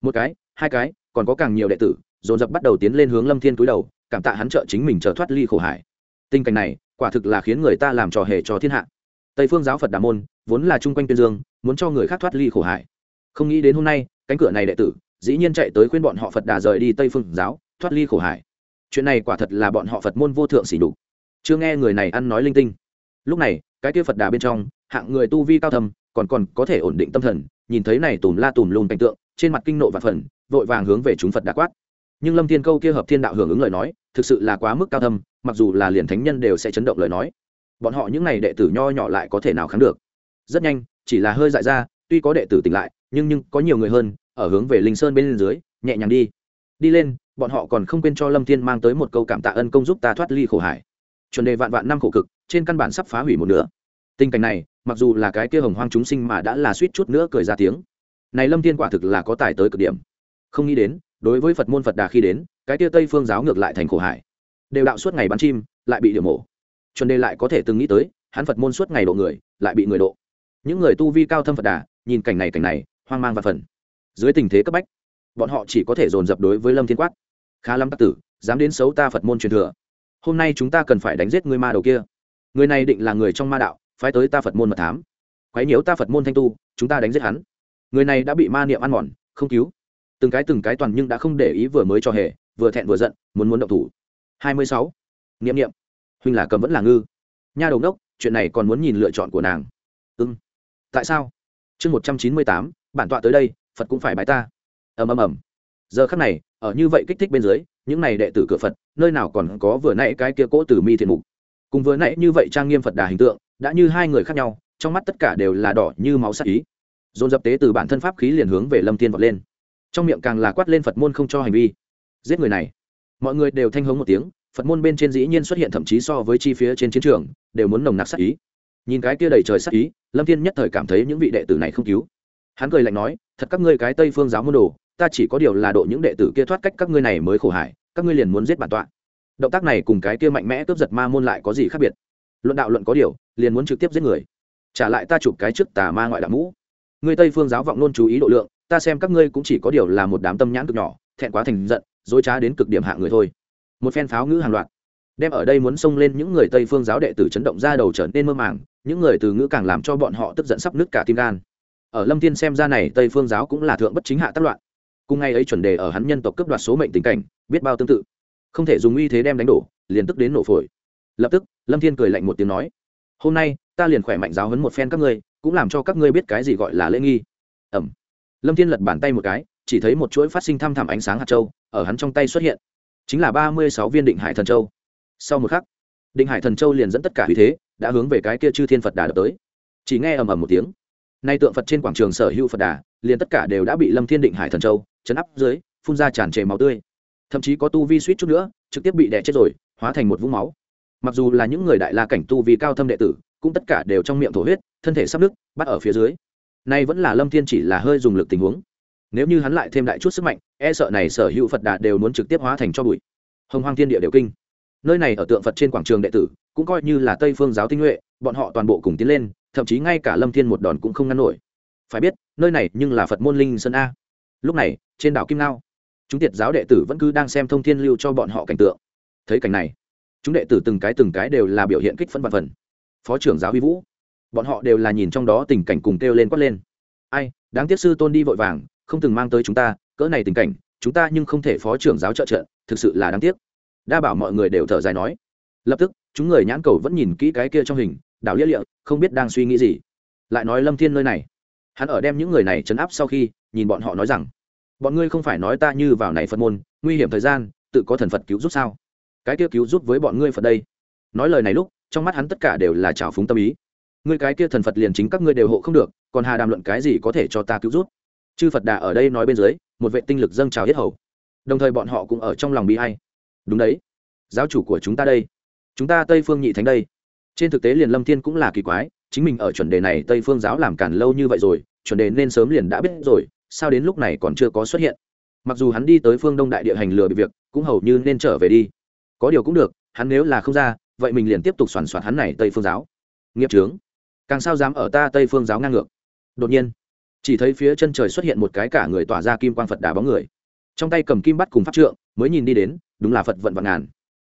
Một cái, hai cái, còn có càng nhiều đệ tử, dồn dập bắt đầu tiến lên hướng lâm thiên cúi đầu, cảm tạ hắn trợ chính mình trở thoát ly khổ hải. Tình cảnh này, quả thực là khiến người ta làm trò hề cho thiên hạ. Tây phương giáo phật đà môn, vốn là chung quanh tuyên dương, muốn cho người khác thoát ly khổ hải. Không nghĩ đến hôm nay, cánh cửa này đệ tử, dĩ nhiên chạy tới khuyên bọn họ phật đà rời đi tây phương giáo, thoát ly khổ hải. Chuyện này quả thật là bọn họ phật môn vô thượng xỉ đục chưa nghe người này ăn nói linh tinh. Lúc này cái kia phật đà bên trong, hạng người tu vi cao thầm còn còn có thể ổn định tâm thần, nhìn thấy này tùm la tùm lùm cảnh tượng, trên mặt kinh nộ và phần, vội vàng hướng về chúng phật đà quát. Nhưng lâm thiên câu kia hợp thiên đạo hưởng ứng lời nói, thực sự là quá mức cao thâm, mặc dù là liền thánh nhân đều sẽ chấn động lời nói. Bọn họ những n à y đệ tử nho nhỏ lại có thể nào kháng được? Rất nhanh, chỉ là hơi dại ra, tuy có đệ tử tỉnh lại, nhưng nhưng có nhiều người hơn, ở hướng về linh sơn bên dưới, nhẹ nhàng đi. Đi lên, bọn họ còn không quên cho lâm thiên mang tới một câu cảm tạ ân công giúp ta thoát ly khổ hải. Chuẩn đề vạn vạn năm khổ cực, trên căn bản sắp phá hủy một nửa tình cảnh này, mặc dù là cái kia hồng hoang chúng sinh mà đã là suýt chút nữa cười ra tiếng. Này lâm thiên quả thực là có tài tới cực điểm. Không nghĩ đến, đối với phật môn phật đà khi đến, cái kia tây phương giáo ngược lại thành khổ hải. Đều đạo suốt ngày bắn chim, lại bị điểm mổ. Chuẩn đề lại có thể từng nghĩ tới, hắn phật môn suốt ngày độ người, lại bị người độ. Những người tu vi cao thâm phật đà, nhìn cảnh này cảnh này, hoang mang và phần. Dưới tình thế cấp bách, bọn họ chỉ có thể dồn dập đối với lâm thiên quát. Khá lắm các tử, dám đến xấu ta phật môn truyền thừa. Hôm nay chúng ta cần phải đánh giết người ma đầu kia. Người này định là người trong ma đạo phái tới ta phật môn mật thám. Quấy nhiễu ta phật môn thanh tu, chúng ta đánh giết hắn. Người này đã bị ma niệm ăn mòn, không cứu. Từng cái từng cái toàn nhưng đã không để ý vừa mới cho hề, vừa thẹn vừa giận, muốn muốn động thủ. Hai mươi sáu. Niệm niệm. Huynh là cầm vẫn là ngư. Nha đầu đốc, chuyện này còn muốn nhìn lựa chọn của nàng. Ưng tại sao? Chương một trăm chín mươi tám, bản tọa tới đây, phật cũng phải bái ta. Ầm ầm ầm. Giờ khắc này, ở như vậy kích thích bên dưới, những này đệ tử cửa phật, nơi nào còn có vừa nãy cái kia cỗ tử mi thiện mục. Cùng vừa nãy như vậy trang nghiêm phật đà hình tượng đã như hai người khác nhau, trong mắt tất cả đều là đỏ như máu sắc ý. Dồn dập tế từ bản thân pháp khí liền hướng về lâm thiên vọt lên. Trong miệng càng là quát lên phật môn không cho hành vi. Giết người này. Mọi người đều thanh hống một tiếng, phật môn bên trên dĩ nhiên xuất hiện thậm chí so với chi phía trên chiến trường, đều muốn nồng nặc sắc ý. Nhìn cái kia đầy trời sắc ý, lâm thiên nhất thời cảm thấy những vị đệ tử này không cứu. Hắn cười lạnh nói, thật các ngươi cái tây phương giáo môn đồ, ta chỉ có điều là độ những đệ tử kia thoát cách các ngươi này mới khổ hại các ngươi liền muốn giết bản tọa. Động tác này cùng cái kia mạnh mẽ cướp giật ma môn lại có gì khác biệt? Luận đạo luận có điều, liền muốn trực tiếp giết người. Trả lại ta chụp cái trước tà ma ngoại đạo mũ. Ngươi tây phương giáo vọng luôn chú ý độ lượng, ta xem các ngươi cũng chỉ có điều là một đám tâm nhãn cực nhỏ, thẹn quá thành giận, dối trá đến cực điểm hạ người thôi. Một phen pháo ngữ hàng loạt, đem ở đây muốn xông lên những người tây phương giáo đệ tử chấn động ra đầu trở nên mơ màng, những người từ ngữ càng làm cho bọn họ tức giận sắp nứt cả tim gan. Ở lâm thiên xem ra này, tây phương giáo cũng là thượng bất chính hạ tác loạn. Cùng ngày ấy chuẩn đề ở hắn nhân tộc cướp đoạt số mệnh tình cảnh, biết bao tương tự. Không thể dùng uy thế đem đánh đổ, liền tức đến nổ phổi. Lập tức lâm thiên cười lạnh một tiếng nói, hôm nay, ta liền khỏe mạnh giáo hấn một phen các ngươi, cũng làm cho các ngươi biết cái gì gọi là lễ nghi. Ẩm. Lâm thiên lật bàn tay một cái, chỉ thấy một chuỗi phát sinh thăm thẳm ánh sáng hạt châu ở hắn trong tay xuất hiện. Chính là ba mươi sáu viên định hải thần châu. Sau một khắc, định hải thần châu liền dẫn tất cả vì thế đã hướng về cái kia chư thiên phật đà đập tới. Chỉ nghe ầm ầm một tiếng, nay tượng phật trên quảng trường sở hữu phật đà, liền tất cả đều đã bị lâm thiên định hải thần châu chấn áp dưới, phun ra tràn trề máu tươi. Thậm chí có tu vi suýt chút nữa, trực tiếp bị đè chết rồi, hóa thành một vũng máu mặc dù là những người đại la cảnh tu vì cao thâm đệ tử, cũng tất cả đều trong miệng thổ huyết, thân thể sắp nứt, bắt ở phía dưới. Nay vẫn là lâm thiên chỉ là hơi dùng lực tình huống. Nếu như hắn lại thêm đại chút sức mạnh e sợ này sở hữu phật đà đều muốn trực tiếp hóa thành cho bụi. Hồng hoang thiên địa đều kinh. Nơi này ở tượng phật trên quảng trường đệ tử, cũng coi như là tây phương giáo tinh nhuệ, bọn họ toàn bộ cùng tiến lên, thậm chí ngay cả lâm thiên một đòn cũng không ngăn nổi. Phải biết, nơi này nhưng là phật môn linh sơn a. Lúc này, trên đảo kim nao, chúng tiệt giáo đệ tử vẫn cứ đang xem thông thiên lưu cho bọn họ cảnh tượng. Thấy cảnh này chúng đệ tử từng cái từng cái đều là biểu hiện kích phấn vạn phần. Phó trưởng giáo huy vũ, bọn họ đều là nhìn trong đó tình cảnh cùng kêu lên quát lên. Ai, đáng tiếc sư tôn đi vội vàng, không từng mang tới chúng ta, cỡ này tình cảnh, chúng ta nhưng không thể phó trưởng giáo trợ trợ, thực sự là đáng tiếc. Đa bảo mọi người đều thở dài nói. Lập tức, chúng người nhãn cầu vẫn nhìn kỹ cái kia trong hình, đảo lia lịa, không biết đang suy nghĩ gì. Lại nói lâm thiên nơi này. Hắn ở đem những người này chấn áp sau khi, nhìn bọn họ nói rằng, bọn ngươi không phải nói ta như vào này phật môn, nguy hiểm thời gian, tự có thần phật cứu giúp sao? Cái kia cứu giúp với bọn ngươi phật đây. Nói lời này lúc, trong mắt hắn tất cả đều là trào phúng tâm ý. Ngươi cái kia thần phật liền chính các ngươi đều hộ không được, còn hà đàm luận cái gì có thể cho ta cứu giúp? Chư phật đà ở đây nói bên dưới, một vệ tinh lực dâng trào hết hầu. Đồng thời bọn họ cũng ở trong lòng bị hay đúng đấy. Giáo chủ của chúng ta đây. Chúng ta tây phương nhị thánh đây. Trên thực tế liền lâm thiên cũng là kỳ quái, chính mình ở chuẩn đề này tây phương giáo làm cản lâu như vậy rồi, chuẩn đề nên sớm liền đã biết rồi, sao đến lúc này còn chưa có xuất hiện. Mặc dù hắn đi tới phương đông đại địa hành lừa bị việc, cũng hầu như nên trở về đi có điều cũng được, hắn nếu là không ra, vậy mình liền tiếp tục soàn soạt hắn này tây phương giáo. Nghiệp trướng càng sao dám ở ta tây phương giáo ngang ngược? Đột nhiên, chỉ thấy phía chân trời xuất hiện một cái cả người tỏa ra kim quang phật đà bóng người. Trong tay cầm kim bắt cùng pháp trượng, mới nhìn đi đến, đúng là phật vận vạn ngàn.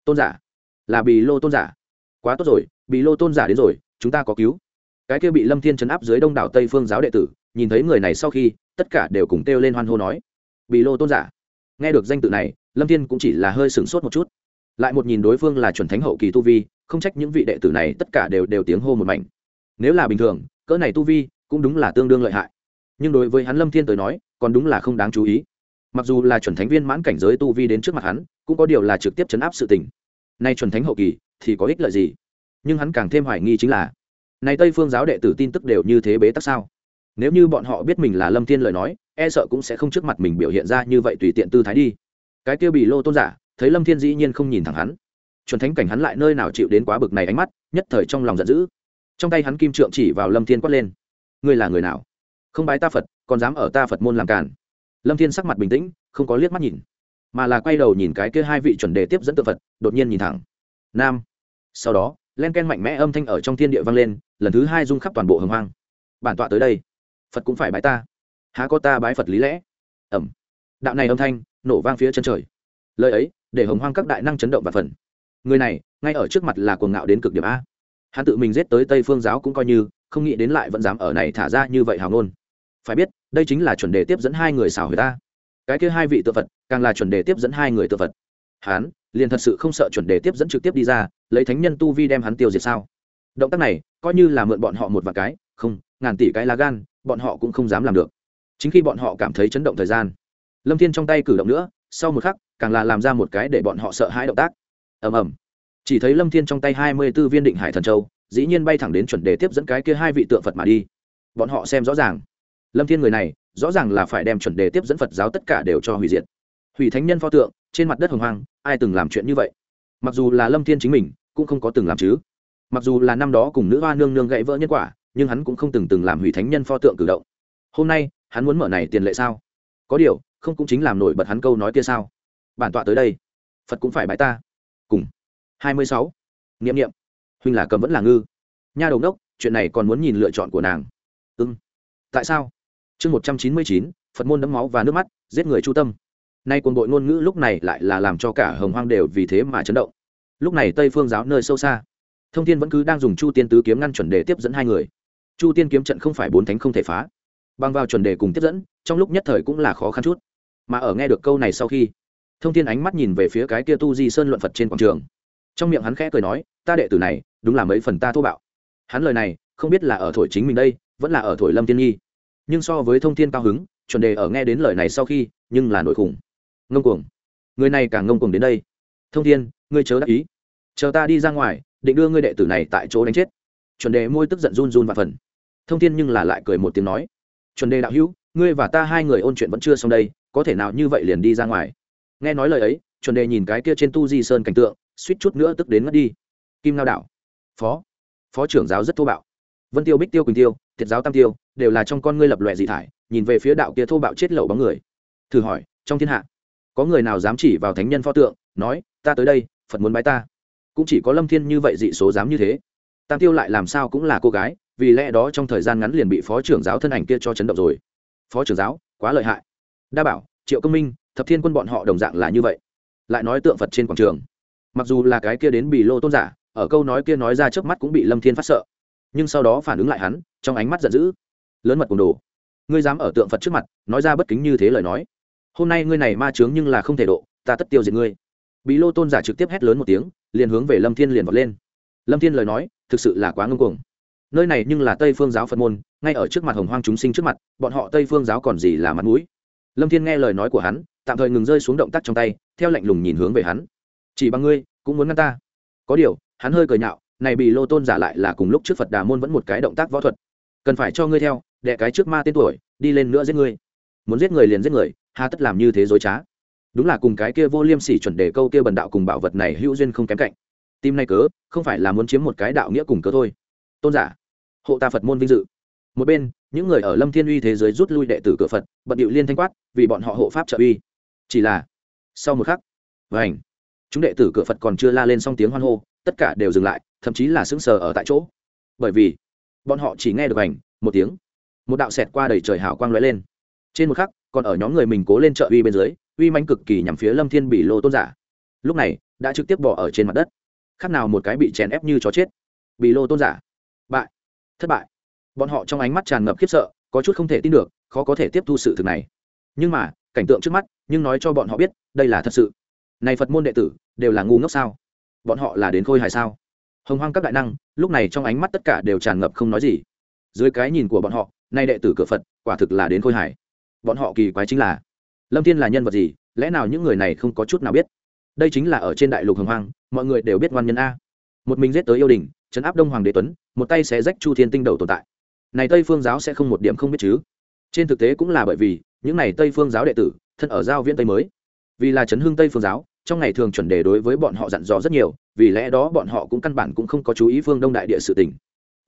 Tôn giả. Là bì lô tôn giả. Quá tốt rồi, bì lô tôn giả đến rồi, chúng ta có cứu. Cái kia bị lâm thiên chấn áp dưới đông đảo tây phương giáo đệ tử, nhìn thấy người này sau khi, tất cả đều cùng kêu lên hoan hô nói. Bì lô tôn giả. Nghe được danh tự này, lâm thiên cũng chỉ là hơi sửng sốt một chút lại một nhìn đối phương là chuẩn thánh hậu kỳ tu vi, không trách những vị đệ tử này tất cả đều đều tiếng hô một mảnh. Nếu là bình thường, cỡ này tu vi cũng đúng là tương đương lợi hại. Nhưng đối với hắn lâm thiên tới nói, còn đúng là không đáng chú ý. Mặc dù là chuẩn thánh viên mãn cảnh giới tu vi đến trước mặt hắn, cũng có điều là trực tiếp chấn áp sự tình. Nay chuẩn thánh hậu kỳ thì có ích lợi gì? Nhưng hắn càng thêm hoài nghi chính là nay tây phương giáo đệ tử tin tức đều như thế bế tắc sao? Nếu như bọn họ biết mình là lâm thiên lời nói e sợ cũng sẽ không trước mặt mình biểu hiện ra như vậy tùy tiện tư thái đi. Cái kia bị lô tôn giả thấy lâm thiên dĩ nhiên không nhìn thẳng hắn. Chuẩn thánh cảnh hắn lại nơi nào chịu đến quá bực này ánh mắt, nhất thời trong lòng giận dữ. Trong tay hắn kim trượng chỉ vào lâm thiên quát lên. Ngươi là người nào? Không bái ta phật, còn dám ở ta phật môn làm càn? Lâm thiên sắc mặt bình tĩnh, không có liếc mắt nhìn, mà là quay đầu nhìn cái kia hai vị chuẩn đề tiếp dẫn tự phật, đột nhiên nhìn thẳng. Nam. Sau đó, len ken mạnh mẽ âm thanh ở trong thiên địa vang lên, lần thứ hai rung khắp toàn bộ hồng hoang. Bản tọa tới đây. Phật cũng phải bái ta. Há có ta bái phật lý lẽ? Ẩm. Đạo này âm thanh nổ vang phía chân trời. Lời ấy để hồng hoang các đại năng chấn động và phần. Người này, ngay ở trước mặt là cuồng ngạo đến cực điểm a. Hắn tự mình giết tới tây phương giáo cũng coi như, không nghĩ đến lại vẫn dám ở này thả ra như vậy hào ngôn. Phải biết, đây chính là chuẩn đề tiếp dẫn hai người xào người ta cái kia hai vị tự phật, càng là chuẩn đề tiếp dẫn hai người tự phật. Hắn, liền thật sự không sợ chuẩn đề tiếp dẫn trực tiếp đi ra, lấy thánh nhân tu vi đem hắn tiêu diệt sao? Động tác này, coi như là mượn bọn họ một vài cái, không, ngàn tỷ cái lá gan, bọn họ cũng không dám làm được. Chính khi bọn họ cảm thấy chấn động thời gian, lâm thiên trong tay cử động nữa, sau một khắc càng là làm ra một cái để bọn họ sợ hãi động tác. Ầm ầm. Chỉ thấy lâm thiên trong tay hai mươi b ố viên định hải thần châu, dĩ nhiên bay thẳng đến chuẩn đề tiếp dẫn cái kia hai vị tượng phật mà đi. Bọn họ xem rõ ràng. Lâm thiên người này, rõ ràng là phải đem chuẩn đề tiếp dẫn phật giáo tất cả đều cho hủy diệt. Hủy thánh nhân pho tượng, trên mặt đất hồng hoang, ai từng làm chuyện như vậy? Mặc dù là lâm thiên chính mình, cũng không có từng làm chứ. Mặc dù là năm đó cùng nữ hoa nương nương gãy vỡ nhân quả, nhưng hắn cũng không từng từng làm hủy thánh nhân pho tượng cử động. Hôm nay, hắn muốn mở này tiền lệ sao? Có điều, không cũng chính làm nổi bật hắn câu nói kia sao? Bản tọa tới đây. Phật cũng phải bãi ta. Cùng. Hai mươi sáu. Nghiệm nghiệm huynh là cầm vẫn là ngư. Nha đầu đốc, chuyện này còn muốn nhìn lựa chọn của nàng. Ưng tại sao? Chương một trăm chín mươi chín, phật môn đấm máu và nước mắt, giết người chu tâm. Nay quân đội ngôn ngữ lúc này lại là làm cho cả hồng hoang đều vì thế mà chấn động. Lúc này tây phương giáo nơi sâu xa, thông thiên vẫn cứ đang dùng chu tiên tứ kiếm ngăn chuẩn đề tiếp dẫn hai người. Chu tiên kiếm trận không phải bốn thánh không thể phá. Bằng vào chuẩn đề cùng tiếp dẫn, trong lúc nhất thời cũng là khó khăn chút. Mà ở nghe được câu này sau khi thông thiên ánh mắt nhìn về phía cái kia tu di sơn luận phật trên quảng trường trong miệng hắn khẽ cười nói ta đệ tử này đúng là mấy phần ta thô bạo hắn lời này không biết là ở thổi chính mình đây vẫn là ở thổi lâm tiên nhi nhưng so với thông thiên cao hứng chuẩn đề ở nghe đến lời này sau khi nhưng là nổi khủng ngông cuồng người này càng ngông cuồng đến đây thông thiên ngươi chớ đáp ý chờ ta đi ra ngoài định đưa ngươi đệ tử này tại chỗ đánh chết chuẩn đề môi tức giận run run và phần thông thiên nhưng là lại cười một tiếng nói chuẩn đề đạo hữu ngươi và ta hai người ôn chuyện vẫn chưa xong đây có thể nào như vậy liền đi ra ngoài nghe nói lời ấy, chuẩn đề nhìn cái kia trên tu di sơn cảnh tượng, suýt chút nữa tức đến mất đi. Kim lao đạo phó. Phó trưởng giáo rất thô bạo. Vân tiêu, bích tiêu, quỳnh tiêu thiệt giáo tam tiêu, đều là trong con ngươi lập lòe dị thải, nhìn về phía đạo kia thô bạo chết lậu bóng người. Thử hỏi, trong thiên hạ, có người nào dám chỉ vào thánh nhân pho tượng, nói, ta tới đây, phật muốn bái ta. Cũng chỉ có lâm thiên như vậy dị số dám như thế. Tam tiêu lại làm sao cũng là cô gái, vì lẽ đó trong thời gian ngắn liền bị phó trưởng giáo thân ảnh kia cho chấn động rồi. Phó trưởng giáo, quá lợi hại. Đa bảo, triệu công minh thập thiên quân bọn họ đồng dạng là như vậy. Lại nói tượng phật trên quảng trường. Mặc dù là cái kia đến bị lô tôn giả, ở câu nói kia nói ra trước mắt cũng bị lâm thiên phát sợ. Nhưng sau đó phản ứng lại hắn, trong ánh mắt giận dữ. Lớn mật cùng đồ. Ngươi dám ở tượng phật trước mặt, nói ra bất kính như thế lời nói. Hôm nay ngươi này ma trướng nhưng là không thể độ, ta tất tiêu diệt ngươi. Bị lô tôn giả trực tiếp hét lớn một tiếng, liền hướng về lâm thiên liền vọt lên. Lâm thiên lời nói, thực sự là quá ngưng cuồng. Nơi này nhưng là tây phương giáo phật môn, ngay ở trước mặt hồng hoang chúng sinh trước mặt, bọn họ tây phương giáo còn gì là mặt mũi? Lâm thiên nghe lời nói của hắn, tạm thời ngừng rơi xuống động tác trong tay, theo lạnh lùng nhìn hướng về hắn. Chỉ bằng ngươi, cũng muốn ngăn ta. Có điều, hắn hơi cười nhạo, này bị lô tôn giả lại là cùng lúc trước phật đà môn vẫn một cái động tác võ thuật. Cần phải cho ngươi theo, đệ cái trước ma tên tuổi, đi lên nữa giết ngươi. Muốn giết người liền giết người, hà tất làm như thế dối trá. Đúng là cùng cái kia vô liêm sỉ chuẩn đề câu kia bần đạo cùng bảo vật này hữu duyên không kém cạnh. Tim này cớ, không phải là muốn chiếm một cái đạo nghĩa cùng cớ thôi. Tôn giả, hộ ta phật môn vinh dự. Một bên những người ở lâm thiên uy thế giới rút lui đệ tử cửa phật, bận điệu liên thanh quát, vì bọn họ hộ pháp trợ uy. Chỉ là, sau một khắc vảnh chúng đệ tử cửa phật còn chưa la lên xong tiếng hoan hô, tất cả đều dừng lại, thậm chí là sững sờ ở tại chỗ. Bởi vì, bọn họ chỉ nghe được ảnh một tiếng, một đạo xẹt qua đầy trời hào quang lóe lên. Trên một khắc, còn ở nhóm người mình cố lên trợ uy bên dưới, uy manh cực kỳ nhằm phía lâm thiên bị lô tôn giả. Lúc này, đã trực tiếp bỏ ở trên mặt đất. Khác nào một cái bị chèn ép như chó chết. Bị lô tôn giả. Bại. Thất bại bọn họ trong ánh mắt tràn ngập khiếp sợ, có chút không thể tin được, khó có thể tiếp thu sự thực này. Nhưng mà, cảnh tượng trước mắt, nhưng nói cho bọn họ biết, đây là thật sự. Này phật môn đệ tử, đều là ngu ngốc sao? Bọn họ là đến khôi hài sao? Hồng hoang các đại năng, lúc này trong ánh mắt tất cả đều tràn ngập không nói gì. Dưới cái nhìn của bọn họ, nay đệ tử cửa phật, quả thực là đến khôi hài. Bọn họ kỳ quái chính là, lâm thiên là nhân vật gì, lẽ nào những người này không có chút nào biết? Đây chính là ở trên đại lục hồng hoang, mọi người đều biết ngoan nhân a. Một mình giết tới yêu đình, trấn áp đông hoàng đế tuấn, một tay sẽ rách chu thiên tinh đầu tồn tại này tây phương giáo sẽ không một điểm không biết chứ. Trên thực tế cũng là bởi vì, những này tây phương giáo đệ tử, thân ở giao viễn tây mới. Vì là chấn hương tây phương giáo, trong ngày thường chuẩn đề đối với bọn họ dặn dò rất nhiều, vì lẽ đó bọn họ cũng căn bản cũng không có chú ý phương đông đại địa sự tỉnh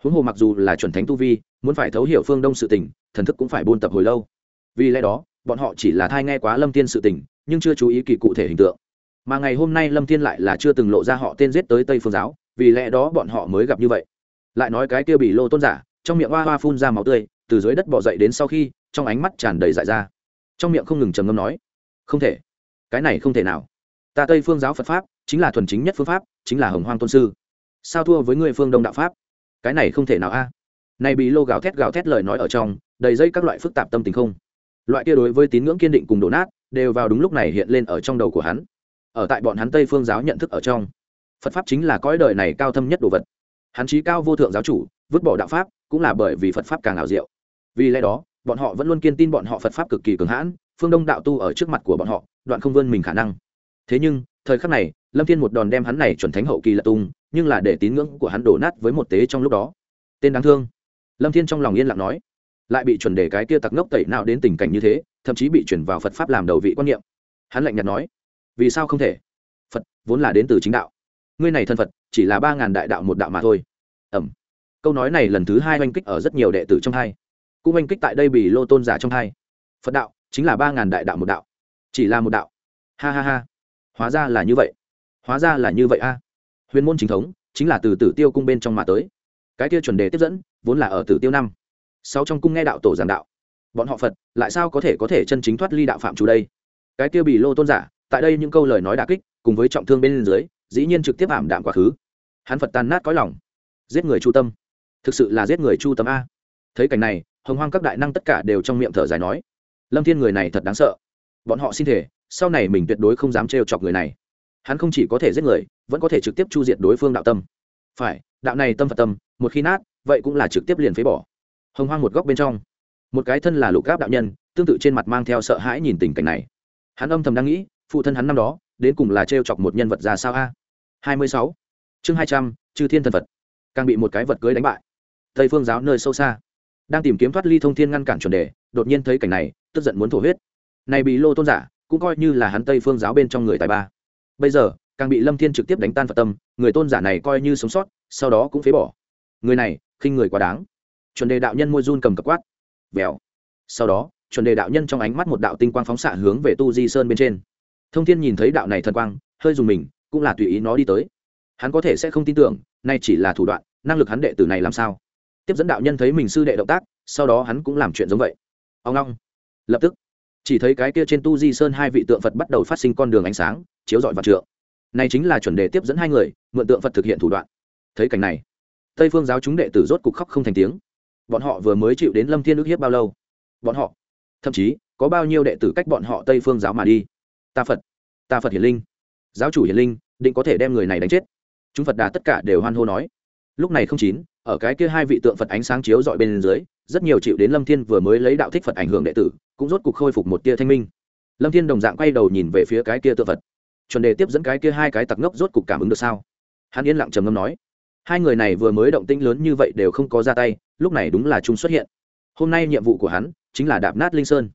huống hồ mặc dù là chuẩn thánh tu vi, muốn phải thấu hiểu phương đông sự tỉnh thần thức cũng phải buôn tập hồi lâu. Vì lẽ đó, bọn họ chỉ là thai nghe quá lâm tiên sự tỉnh nhưng chưa chú ý kỳ cụ thể hình tượng. Mà ngày hôm nay lâm tiên lại là chưa từng lộ ra họ tên giết tới tây phương giáo, vì lẽ đó bọn họ mới gặp như vậy. Lại nói cái kia bị lô tôn giả trong miệng hoa hoa phun ra máu tươi, từ dưới đất bỏ dậy đến sau khi, trong ánh mắt tràn đầy dại ra. Trong miệng không ngừng trầm ngâm nói, không thể, cái này không thể nào. Ta tây phương giáo phật pháp, chính là thuần chính nhất phương pháp, chính là hồng hoang tôn sư. Sao thua với người phương đông đạo pháp? Cái này không thể nào a. Này bị lô gào thét gào thét lời nói ở trong, đầy dây các loại phức tạp tâm tình không. Loại kia đối với tín ngưỡng kiên định cùng đổ nát, đều vào đúng lúc này hiện lên ở trong đầu của hắn. Ở tại bọn hắn tây phương giáo nhận thức ở trong, phật pháp chính là cõi đời này cao thâm nhất đồ vật. Hắn chí cao vô thượng giáo chủ vứt bỏ đạo pháp, cũng là bởi vì phật pháp càng ảo diệu. Vì lẽ đó, bọn họ vẫn luôn kiên tin bọn họ phật pháp cực kỳ cường hãn, phương đông đạo tu ở trước mặt của bọn họ, đoạn không vươn mình khả năng. Thế nhưng, thời khắc này, lâm thiên một đòn đem hắn này chuẩn thánh hậu kỳ lật tung, nhưng là để tín ngưỡng của hắn đổ nát với một tế trong lúc đó. Tên đáng thương. Lâm thiên trong lòng yên lặng nói, lại bị chuẩn đề cái kia tặc ngốc tẩy nào đến tình cảnh như thế, thậm chí bị chuyển vào phật pháp làm đầu vị quan niệm. Hắn lạnh nhạt nói, vì sao không thể? Phật vốn là đến từ chính đạo. Ngươi này thân phật, chỉ là ba ngàn đại đạo một đạo mà thôi. Ẩm câu nói này lần thứ hai oanh kích ở rất nhiều đệ tử trong hai. Cũng oanh kích tại đây bị lô tôn giả trong hai. Phật đạo, chính là ba ngàn đại đạo một đạo. Chỉ là một đạo. Ha ha ha. Hóa ra là như vậy. Hóa ra là như vậy a. Huyền môn chính thống, chính là từ tử tiêu cung bên trong mà tới. Cái kia chuẩn đề tiếp dẫn, vốn là ở tử tiêu năm. Sau trong cung nghe đạo tổ giảng đạo. Bọn họ phật, lại sao có thể có thể chân chính thoát ly đạo phạm chủ đây? Cái kia bị lô tôn giả, tại đây những câu lời nói đà kích, cùng với trọng thương bên dưới, dĩ nhiên trực tiếp ảm đạm quá khứ. Hắn phật tan nát cõi lòng. Giết người chu tâm thực sự là giết người chu tâm a. Thấy cảnh này, hồng hoang các đại năng tất cả đều trong miệng thở dài nói, lâm thiên người này thật đáng sợ. Bọn họ xin thể, sau này mình tuyệt đối không dám trêu chọc người này. Hắn không chỉ có thể giết người, vẫn có thể trực tiếp chu diệt đối phương đạo tâm. Phải, đạo này tâm phật tâm, một khi nát, vậy cũng là trực tiếp liền phế bỏ. Hồng hoang một góc bên trong, một cái thân là lục gáp đạo nhân, tương tự trên mặt mang theo sợ hãi nhìn tình cảnh này. Hắn âm thầm đang nghĩ, phụ thân hắn năm đó, đến cùng là t chọc một nhân vật ra sao a? Hai mươi sáu, chương hai trăm, chư thiên thần phật. Càng bị một cái vật cưới đánh bại tây phương giáo nơi sâu xa. Đang tìm kiếm thoát ly thông thiên ngăn cản chuẩn đề, đột nhiên thấy cảnh này, tức giận muốn thổ huyết. Này bị lô tôn giả, cũng coi như là hắn tây phương giáo bên trong người tài ba. Bây giờ, càng bị lâm thiên trực tiếp đánh tan phật tâm, người tôn giả này coi như sống sót, sau đó cũng phế bỏ. Người này, khinh người quá đáng. Chuẩn đề đạo nhân môi run cầm cập quát. Vèo sau đó, chuẩn đề đạo nhân trong ánh mắt một đạo tinh quang phóng xạ hướng về tu di sơn bên trên. Thông thiên nhìn thấy đạo này thần quang, hơi dùng mình, cũng là tùy ý nó đi tới. Hắn có thể sẽ không tin tưởng, nay chỉ là thủ đoạn, năng lực hắn đệ tử này làm sao? Tiếp dẫn đạo nhân thấy mình sư đệ động tác, sau đó hắn cũng làm chuyện giống vậy. Ông long lập tức, chỉ thấy cái kia trên tu di sơn hai vị tượng phật bắt đầu phát sinh con đường ánh sáng, chiếu rọi vào trượng. Này chính là chuẩn đề tiếp dẫn hai người, mượn tượng phật thực hiện thủ đoạn. Thấy cảnh này, tây phương giáo chúng đệ tử rốt cục khóc không thành tiếng. Bọn họ vừa mới chịu đến lâm thiên ước hiếp bao lâu? Bọn họ, thậm chí, có bao nhiêu đệ tử cách bọn họ tây phương giáo mà đi? Ta phật ta phật hiển linh, giáo chủ hiển linh, định có thể đem người này đánh chết. Chúng phật đà tất cả đều hoan hô nói. Lúc này không chín ở cái kia hai vị tượng phật ánh sáng chiếu dọi bên dưới, rất nhiều chịu đến lâm thiên vừa mới lấy đạo thích phật ảnh hưởng đệ tử, cũng rốt cục khôi phục một tia thanh minh. Lâm thiên đồng dạng quay đầu nhìn về phía cái kia tượng phật. Chuẩn đề tiếp dẫn cái kia hai cái tặc ngốc rốt cục cảm ứng được sao? Hắn yên lặng trầm ngâm nói. Hai người này vừa mới động tĩnh lớn như vậy đều không có ra tay, lúc này đúng là chúng xuất hiện. Hôm nay nhiệm vụ của hắn chính là đạp nát linh sơn.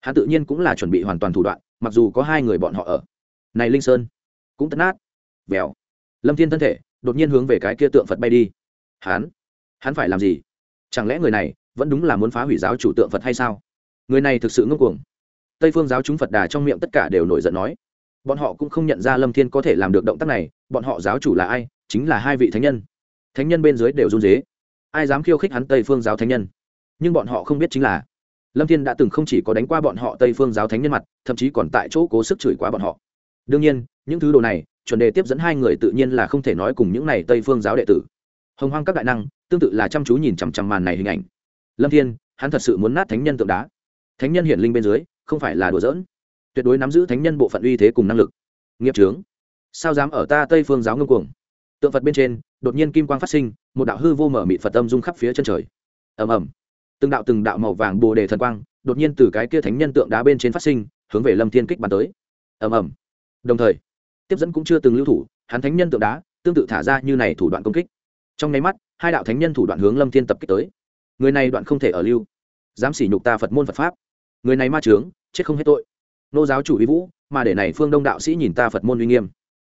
Hắn tự nhiên cũng là chuẩn bị hoàn toàn thủ đoạn, mặc dù có hai người bọn họ ở. Này linh sơn, cũng tất nát. Vèo. Lâm thiên thân thể đột nhiên hướng về cái kia tượng phật bay đi hắn? Hắn phải làm gì? Chẳng lẽ người này vẫn đúng là muốn phá hủy giáo chủ tượng phật hay sao? Người này thực sự ngưng cuồng. Tây phương giáo chúng phật đà trong miệng tất cả đều nổi giận nói. Bọn họ cũng không nhận ra lâm thiên có thể làm được động tác này, bọn họ giáo chủ là ai? Chính là hai vị thánh nhân. Thánh nhân bên dưới đều run dế ai dám khiêu khích hắn tây phương giáo thánh nhân? Nhưng bọn họ không biết chính là, lâm thiên đã từng không chỉ có đánh qua bọn họ tây phương giáo thánh nhân mặt, thậm chí còn tại chỗ cố sức chửi quá bọn họ. Đương nhiên, những thứ đồ này, chuẩn đề tiếp dẫn hai người tự nhiên là không thể nói cùng những này tây phương giáo đệ tử hồng hoang các đại năng, tương tự là chăm chú nhìn chằm chằm màn này hình ảnh. Lâm thiên, hắn thật sự muốn nát thánh nhân tượng đá. Thánh nhân hiển linh bên dưới, không phải là đùa giỡn. Tuyệt đối nắm giữ thánh nhân bộ phận uy thế cùng năng lực. Nghiệp trướng sao dám ở ta tây phương giáo ngưng cuồng? Tượng phật bên trên, đột nhiên kim quang phát sinh, một đạo hư vô mở mịt phật âm rung khắp phía chân trời. Ầm ầm. Từng đạo từng đạo màu vàng bồ đề thần quang, đột nhiên từ cái kia thánh nhân tượng đá bên trên phát sinh, hướng về lâm thiên kích bắn tới. Ầm ầm. Đồng thời, tiếp dẫn cũng chưa từng lưu thủ, hắn thánh nhân tượng đá, tương tự thả ra như này thủ đoạn công kích trong nháy mắt, hai đạo thánh nhân thủ đoạn hướng lâm thiên tập kích tới. Người này đoạn không thể ở lưu. Dám sỉ nhục ta phật môn phật pháp. Người này ma trướng chết không hết tội. Nô giáo chủ uy vũ, mà để này phương đông đạo sĩ nhìn ta phật môn uy nghiêm.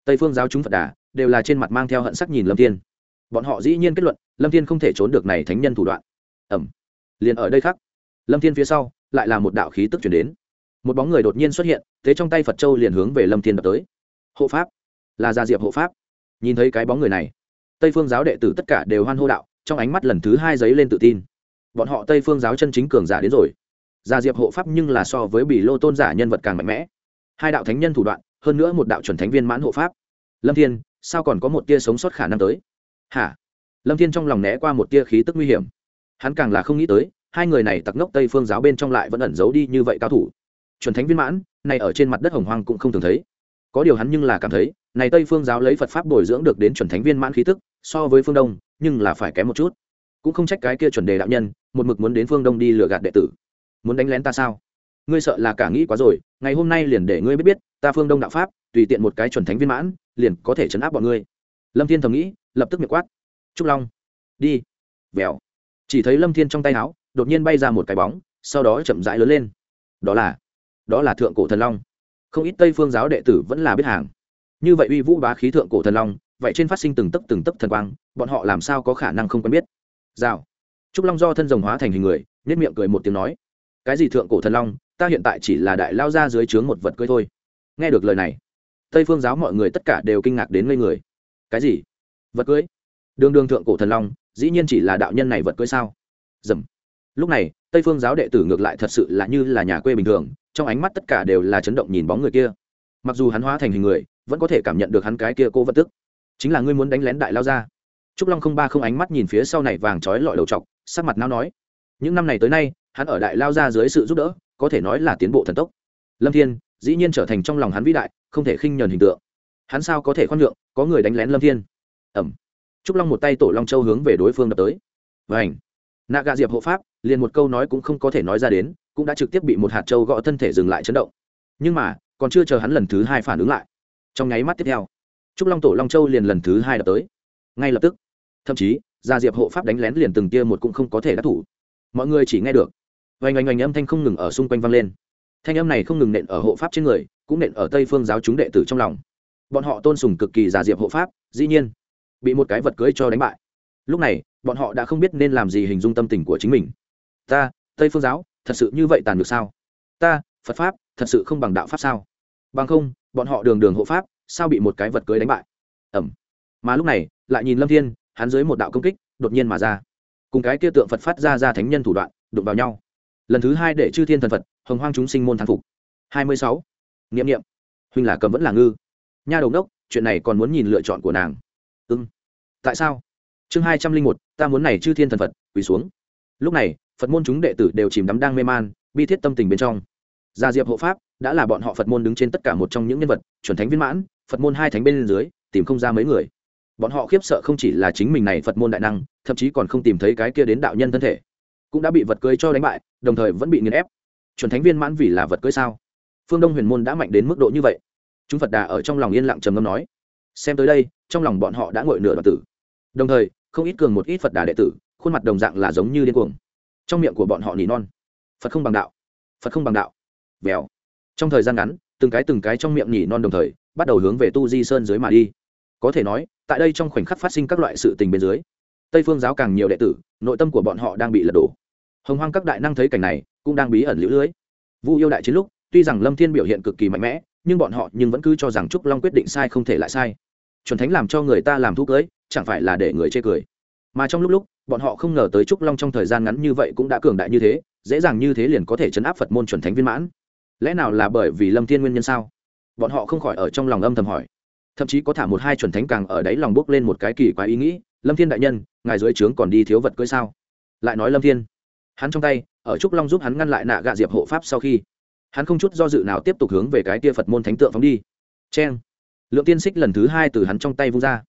Tây phương giáo chúng phật đà đều là trên mặt mang theo hận sắc nhìn lâm thiên. Bọn họ dĩ nhiên kết luận, lâm thiên không thể trốn được này thánh nhân thủ đoạn. Ẩm liền ở đây khác lâm thiên phía sau lại là một đạo khí tức chuyển đến. Một bóng người đột nhiên xuất hiện, thế trong tay phật châu liền hướng về lâm thiên đập tới. Hộ pháp. Là gia diệp hộ pháp. Nhìn thấy cái bóng người này tây phương giáo đệ tử tất cả đều hoan hô đạo, trong ánh mắt lần thứ hai giấy lên tự tin. Bọn họ tây phương giáo chân chính cường giả đến rồi. Gia diệp hộ pháp nhưng là so với bị lô tôn giả nhân vật càng mạnh mẽ. Hai đạo thánh nhân thủ đoạn, hơn nữa một đạo chuẩn thánh viên mãn hộ pháp. Lâm thiên, sao còn có một tia sống sót khả năng tới? Hả? Lâm thiên trong lòng né qua một tia khí tức nguy hiểm. Hắn càng là không nghĩ tới, hai người này tặc ngốc tây phương giáo bên trong lại vẫn ẩn giấu đi như vậy cao thủ. Chuẩn thánh viên mãn, này ở trên mặt đất hồng hoang cũng không thường thấy. Có điều hắn nhưng là cảm thấy, này tây phương giáo lấy phật pháp bồi dưỡng được đến chuẩn thánh viên mãn khí tức so với phương đông, nhưng là phải kém một chút. Cũng không trách cái kia chuẩn đề đạo nhân, một mực muốn đến phương đông đi lừa gạt đệ tử. Muốn đánh lén ta sao? Ngươi sợ là cả nghĩ quá rồi, ngày hôm nay liền để ngươi biết biết, ta phương đông đạo pháp, tùy tiện một cái chuẩn thánh viên mãn, liền có thể chấn áp bọn ngươi. Lâm thiên thầm nghĩ, lập tức miệng quát. Trúc long, đi. Vèo chỉ thấy lâm thiên trong tay áo, đột nhiên bay ra một cái bóng, sau đó chậm rãi lớn lên. Đó là đó là thượng cổ thần long. Không ít tây phương giáo đệ tử vẫn là biết hàng. Như vậy uy vũ bá khí thượng cổ thần long vậy trên phát sinh từng tấc từng tấc thần quang, bọn họ làm sao có khả năng không quen biết? Rào. Trúc long do thân rồng hóa thành hình người nhất miệng cười một tiếng nói, cái gì thượng cổ thần long, ta hiện tại chỉ là đại lao ra dưới trướng một vật cưới thôi. Nghe được lời này, tây phương giáo mọi người tất cả đều kinh ngạc đến ngây người. Cái gì? Vật cưới? Đường đường thượng cổ thần long, dĩ nhiên chỉ là đạo nhân này vật cưới sao? Dầm. Lúc này, tây phương giáo đệ tử ngược lại thật sự là như là nhà quê bình thường, trong ánh mắt tất cả đều là chấn động nhìn bóng người kia. Mặc dù hắn hóa thành hình người, vẫn có thể cảm nhận được hắn cái kia cô vật tức chính là ngươi muốn đánh lén đại lao ra. Trúc long không ba không ánh mắt nhìn phía sau này vàng trói lọi đầu t sắc mặt nao nói. Những năm này tới nay, hắn ở đại lao ra dưới sự giúp đỡ, có thể nói là tiến bộ thần tốc. Lâm thiên, dĩ nhiên trở thành trong lòng hắn vĩ đại, không thể khinh nhờn hình tượng. Hắn sao có thể khoan nhượng, có người đánh lén lâm thiên? Ẩm trúc long một tay tổ long châu hướng về đối phương đập tới. Vảnh nạ gạ diệp hộ pháp, liền một câu nói cũng không có thể nói ra đến, cũng đã trực tiếp bị một hạt châu gõ thân thể dừng lại chấn động. Nhưng mà, còn chưa chờ hắn lần thứ hai phản ứng lại. Trong nháy mắt tiếp theo trúc long tổ long châu liền lần thứ hai đập tới. Ngay lập tức, thậm chí, gia diệp hộ pháp đánh lén liền từng tia một cũng không có thể đắc thủ. Mọi người chỉ nghe được, oanh oanh oanh âm thanh không ngừng ở xung quanh vang lên. Thanh âm này không ngừng nện ở hộ pháp trên người, cũng nện ở tây phương giáo chúng đệ tử trong lòng. Bọn họ tôn sùng cực kỳ giả diệp hộ pháp, dĩ nhiên, bị một cái vật cưới cho đánh bại. Lúc này, bọn họ đã không biết nên làm gì hình dung tâm tình của chính mình. Ta, tây phương giáo, thật sự như vậy tàn được sao? Ta, phật pháp, thật sự không bằng đạo pháp sao? Bằng không, bọn họ đường đường hộ pháp sao bị một cái vật cưới đánh bại? Ẩm mà lúc này, lại nhìn lâm thiên, hắn dưới một đạo công kích, đột nhiên mà ra. Cùng cái kia tượng phật phát ra ra thánh nhân thủ đoạn, đụng vào nhau. Lần thứ hai để chư thiên thần phật, hồng hoang chúng sinh môn thắng phục. Hai mươi sáu. Niệm niệm. Huynh là cầm vẫn là ngư. Nha đầu đốc chuyện này còn muốn nhìn lựa chọn của nàng. Ưng tại sao? Chương hai trăm linh một, ta muốn này chư thiên thần phật, quỳ xuống. Lúc này, phật môn chúng đệ tử đều chìm đắm đang mê man, bi thiết tâm tình bên trong. Gia diệp hộ pháp, đã là bọn họ phật môn đứng trên tất cả một trong những nhân vật, chuẩn thánh viên mãn phật môn hai thánh bên dưới, tìm không ra mấy người. Bọn họ khiếp sợ không chỉ là chính mình này phật môn đại năng, thậm chí còn không tìm thấy cái kia đến đạo nhân thân thể. Cũng đã bị vật cưới cho đánh bại, đồng thời vẫn bị nghiền ép. Chuẩn thánh viên mãn vì là vật cưới sao? Phương đông huyền môn đã mạnh đến mức độ như vậy. Chúng phật đà ở trong lòng yên lặng trầm ngâm nói. Xem tới đây, trong lòng bọn họ đã ngội nửa đoạn tử. Đồng thời, không ít cường một ít phật đà đệ tử, khuôn mặt đồng dạng là giống như điên cuồng. Trong miệng của bọn họ nỉ non. Phật không bằng đạo. Phật không bằng đạo. Vèo. Trong thời gian ngắn từng cái từng cái trong miệng nhỉ non đồng thời, bắt đầu hướng về tu di sơn dưới mà đi. Có thể nói, tại đây trong khoảnh khắc phát sinh các loại sự tình bên dưới, tây phương giáo càng nhiều đệ tử, nội tâm của bọn họ đang bị lật đổ. Hồng hoang các đại năng thấy cảnh này, cũng đang bí ẩn lũ lưới. Vu yêu đại chiến lúc, tuy rằng lâm thiên biểu hiện cực kỳ mạnh mẽ, nhưng bọn họ nhưng vẫn cứ cho rằng trúc long quyết định sai không thể lại sai. Chuẩn thánh làm cho người ta làm thú cưới, chẳng phải là để người chê cười. Mà trong lúc lúc, bọn họ không ngờ tới trúc long trong thời gian ngắn như vậy cũng đã cường đại như thế, dễ dàng như thế liền có thể chấn áp phật môn chuẩn thánh viên mãn lẽ nào là bởi vì lâm thiên nguyên nhân sao? Bọn họ không khỏi ở trong lòng âm thầm hỏi. Thậm chí có thả một hai chuẩn thánh càng ở đấy lòng bước lên một cái kỳ quái ý nghĩ, lâm thiên đại nhân, ngài dưới trướng còn đi thiếu vật cưỡi sao? Lại nói lâm thiên, hắn trong tay, ở trúc long giúp hắn ngăn lại nạ gạ diệp hộ pháp sau khi, hắn không chút do dự nào tiếp tục hướng về cái tia phật môn thánh tượng phóng đi. Cheng. Lượng tiên xích lần thứ hai từ hắn trong tay vung ra,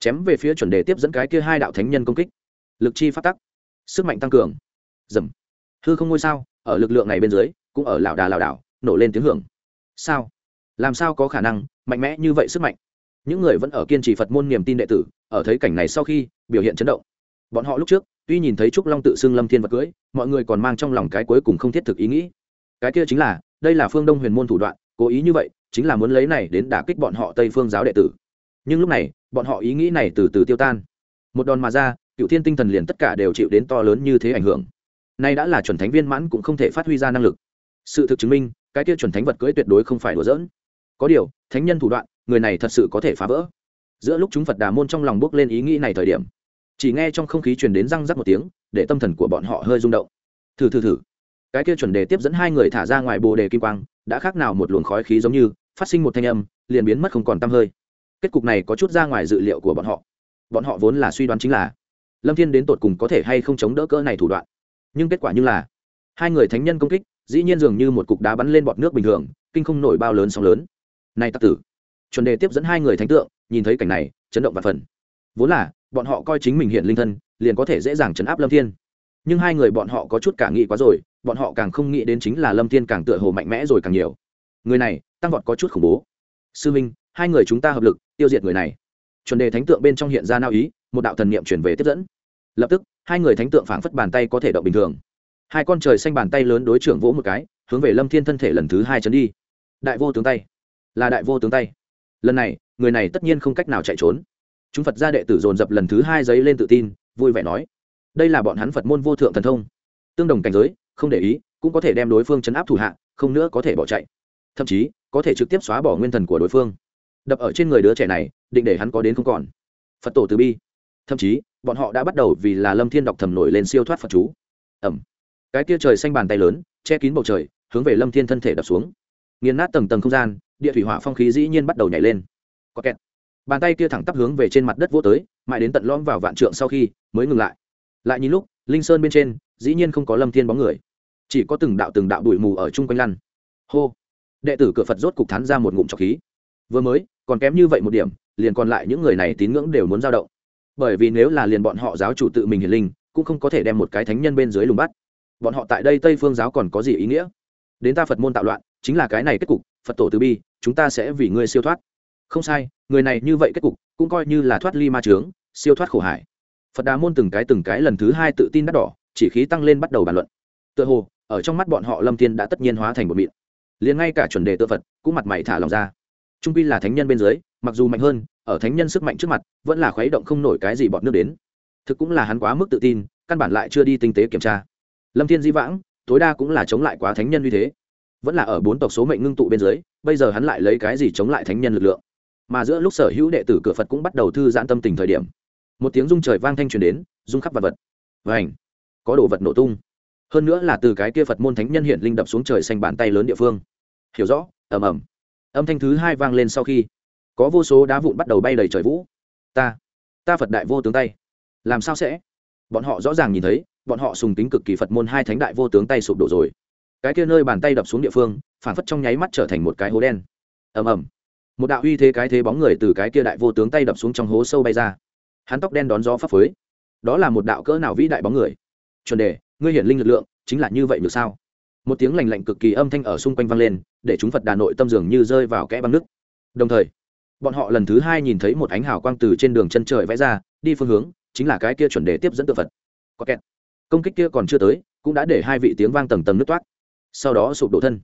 chém về phía chuẩn đề tiếp dẫn cái kia hai đạo thánh nhân công kích. Lực chi phát tắc, sức mạnh tăng cường. Dầm hư không ngôi sao, ở lực lượng này bên dưới, cũng ở lảo đà lảo đảo nổ lên tiếng hưởng. Sao? Làm sao có khả năng? Mạnh mẽ như vậy sức mạnh. Những người vẫn ở kiên trì phật môn niềm tin đệ tử, ở thấy cảnh này sau khi, biểu hiện chấn động. Bọn họ lúc trước, tuy nhìn thấy trúc long tự xưng lâm thiên vật cưới, mọi người còn mang trong lòng cái cuối cùng không thiết thực ý nghĩ. Cái kia chính là, đây là phương đông huyền môn thủ đoạn, cố ý như vậy, chính là muốn lấy này đến đả kích bọn họ tây phương giáo đệ tử. Nhưng lúc này, bọn họ ý nghĩ này từ từ tiêu tan. Một đòn mà ra cựu thiên tinh thần liền tất cả đều chịu đến to lớn như thế ảnh hưởng. Nay đã là chuẩn thánh viên mãn cũng không thể phát huy ra năng lực sự thực chứng minh, cái kia chuẩn thánh vật cưỡi tuyệt đối không phải đùa giỡn. Có điều, thánh nhân thủ đoạn, người này thật sự có thể phá vỡ. Giữa lúc chúng phật đà môn trong lòng bước lên ý nghĩ này thời điểm, chỉ nghe trong không khí truyền đến răng rắc một tiếng, để tâm thần của bọn họ hơi rung động. Thử thử thử. Cái kia chuẩn đề tiếp dẫn hai người thả ra ngoài bồ đề kim quang, đã khác nào một luồng khói khí giống như, phát sinh một thanh âm, liền biến mất không còn tăm hơi. Kết cục này có chút ra ngoài dự liệu của bọn họ. Bọn họ vốn là suy đoán chính là, lâm thiên đến tột cùng có thể hay không chống đỡ cỡ này thủ đoạn. Nhưng kết quả như là, hai người thánh nhân công kích dĩ nhiên dường như một cục đá bắn lên bọt nước bình thường, kinh không nổi bao lớn sóng lớn. Này tặc tử, chuẩn đề tiếp dẫn hai người thánh tượng, nhìn thấy cảnh này, chấn động và phần. Vốn là, bọn họ coi chính mình hiện linh thân, liền có thể dễ dàng chấn áp lâm thiên. Nhưng hai người bọn họ có chút cả nghĩ quá rồi, bọn họ càng không nghĩ đến chính là lâm thiên càng tựa hồ mạnh mẽ rồi càng nhiều. Người này, tăng vọt có chút khủng bố. Sư minh, hai người chúng ta hợp lực, tiêu diệt người này. Chuẩn đề thánh tượng bên trong hiện ra nao ý, một đạo thần niệm chuyển về tiếp dẫn. Lập tức, hai người thánh tượng phảng phất bàn tay có thể động bình thường hai con trời xanh bàn tay lớn đối trưởng vỗ một cái, hướng về lâm thiên thân thể lần thứ hai chấn đi. Đại vô tướng tay. Là đại vô tướng tay. Lần này, người này tất nhiên không cách nào chạy trốn. Chúng phật gia đệ tử dồn dập lần thứ hai giấy lên tự tin, vui vẻ nói, đây là bọn hắn phật môn vô thượng thần thông. Tương đồng cảnh giới, không để ý, cũng có thể đem đối phương chấn áp thủ hạ, không nữa có thể bỏ chạy. Thậm chí, có thể trực tiếp xóa bỏ nguyên thần của đối phương. Đập ở trên người đứa trẻ này, định để hắn có đến không còn. Phật tổ từ bi. Thậm chí, bọn họ đã bắt đầu vì là lâm thiên đọc thầm nổi lên siêu thoát phật chú. Ẩm cái tia trời xanh bàn tay lớn, che kín bầu trời, hướng về lâm thiên thân thể đập xuống. Nghiền nát tầng tầng không gian, địa thủy hỏa phong khí dĩ nhiên bắt đầu nhảy lên. Có kẹt. Bàn tay kia thẳng tắp hướng về trên mặt đất vô tới, mãi đến tận lõm vào vạn trượng sau khi mới ngừng lại. Lại nhìn lúc, linh sơn bên trên, dĩ nhiên không có lâm thiên bóng người. Chỉ có từng đạo từng đạo bụi mù ở chung quanh lăn. Hô. Đệ tử cửa phật rốt cục thắn ra một ngụm trọc khí. Vừa mới, còn kém như vậy một điểm, liền còn lại những người này tín ngưỡng đều muốn dao động. Bởi vì nếu là liền bọn họ giáo chủ tự mình hiền linh, cũng không có thể đem một cái thánh nhân bên dưới lùng bắt bọn họ tại đây tây phương giáo còn có gì ý nghĩa? Đến ta phật môn tạo loạn, chính là cái này kết cục, phật tổ từ bi, chúng ta sẽ vì ngươi siêu thoát. Không sai, người này như vậy kết cục, cũng coi như là thoát ly ma trướng siêu thoát khổ hải. Phật đà môn từng cái từng cái lần thứ hai tự tin đắt đỏ, chỉ khí tăng lên bắt đầu bàn luận. Tựa hồ, ở trong mắt bọn họ lâm Thiên đã tất nhiên hóa thành một mịn liền ngay cả chuẩn đề tự phật, cũng mặt mày thả lòng ra. Trung pi là thánh nhân bên dưới, mặc dù mạnh hơn, ở thánh nhân sức mạnh trước mặt, vẫn là khuấy động không nổi cái gì bọn nước đến. Thực cũng là hắn quá mức tự tin, căn bản lại chưa đi tinh tế kiểm tra lâm thiên di vãng, tối đa cũng là chống lại quá thánh nhân như thế. Vẫn là ở bốn tộc số mệnh ngưng tụ bên dưới, bây giờ hắn lại lấy cái gì chống lại thánh nhân lực lượng? Mà giữa lúc sở hữu đệ tử cửa phật cũng bắt đầu thư giãn tâm tình thời điểm, một tiếng rung trời vang thanh truyền đến, rung khắp vật vật. Vảnh có đồ vật nổ tung. Hơn nữa là từ cái kia phật môn thánh nhân hiện linh đập xuống trời xanh bàn tay lớn địa phương. Hiểu rõ, ầm ầm. Âm thanh thứ hai vang lên sau khi, có vô số đá vụn bắt đầu bay đầy trời vũ. Ta ta phật đại vô tướng tay. Làm sao sẽ? Bọn họ rõ ràng nhìn thấy bọn họ sùng tính cực kỳ phật môn hai thánh đại vô tướng tay sụp đổ rồi. Cái kia nơi bàn tay đập xuống địa phương phản phất trong nháy mắt trở thành một cái hố đen. Ầm ầm. Một đạo uy thế cái thế bóng người từ cái kia đại vô tướng tay đập xuống trong hố sâu bay ra. Hắn tóc đen đón gió phấp phới. Đó là một đạo cỡ nào vĩ đại bóng người? Chuẩn đề, ngươi hiển linh lực lượng, chính là như vậy được sao? Một tiếng lành lạnh cực kỳ âm thanh ở xung quanh vang lên, để chúng phật đà nội tâm dường như rơi vào kẽ băng nước. Đồng thời, bọn họ lần thứ hai nhìn thấy một ánh hào quang từ trên đường chân trời vẽ ra, đi phương hướng, chính là cái kia chuẩn đề tiếp dẫn tự phật. Có kẹt công kích kia còn chưa tới, cũng đã để hai vị tiếng vang tầng tầng nước toát sau đó sụp đổ thân.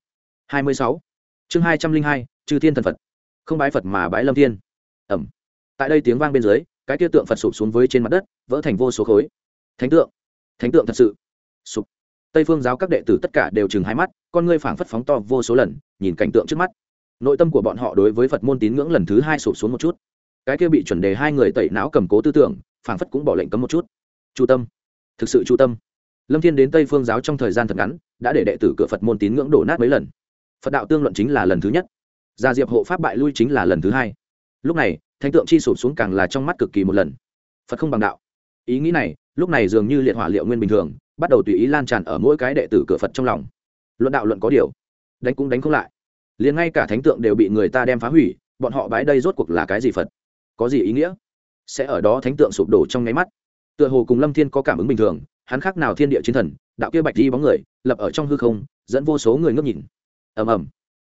Hai mươi sáu. Chương hai trăm linh hai, chư thiên thần phật. Không bái phật mà bái lâm thiên. Ẩm. Tại đây tiếng vang bên dưới, cái kia tượng phật sụp xuống với trên mặt đất, vỡ thành vô số khối. Thánh tượng. Thánh tượng thật sự. Sụp. Tây phương giáo các đệ tử tất cả đều chừng hai mắt, con ngươi phảng phất phóng to vô số lần, nhìn cảnh tượng trước mắt. Nội tâm của bọn họ đối với phật môn tín ngưỡng lần thứ hai sụp xuống một chút. Cái kia bị chuẩn đề hai người tẩy não cầm cố tư tưởng, phảng phất cũng bỏ lệnh cấm một chút. Chu tâm thực sự chu tâm. Lâm thiên đến tây phương giáo trong thời gian thật ngắn, đã để đệ tử cửa phật môn tín ngưỡng đổ nát mấy lần. Phật đạo tương luận chính là lần thứ nhất. Gia diệp hộ pháp bại lui chính là lần thứ hai. Lúc này, thánh tượng chi sụp xuống càng là trong mắt cực kỳ một lần. Phật không bằng đạo. Ý nghĩ này, lúc này dường như liệt hỏa liệu nguyên bình thường, bắt đầu tùy ý lan tràn ở mỗi cái đệ tử cửa phật trong lòng. Luận đạo luận có điều, đánh cũng đánh không lại. Liền ngay cả thánh tượng đều bị người ta đem phá hủy, bọn họ bái đây rốt cuộc là cái gì phật? Có gì ý nghĩa? Sẽ ở đó thánh tượng sụp đổ trong nháy mắt tựa hồ cùng lâm thiên có cảm ứng bình thường, hắn khác nào thiên địa chiến thần, đạo kia bạch đi bóng người, lập ở trong hư không, dẫn vô số người ngước nhìn. Ầm ầm.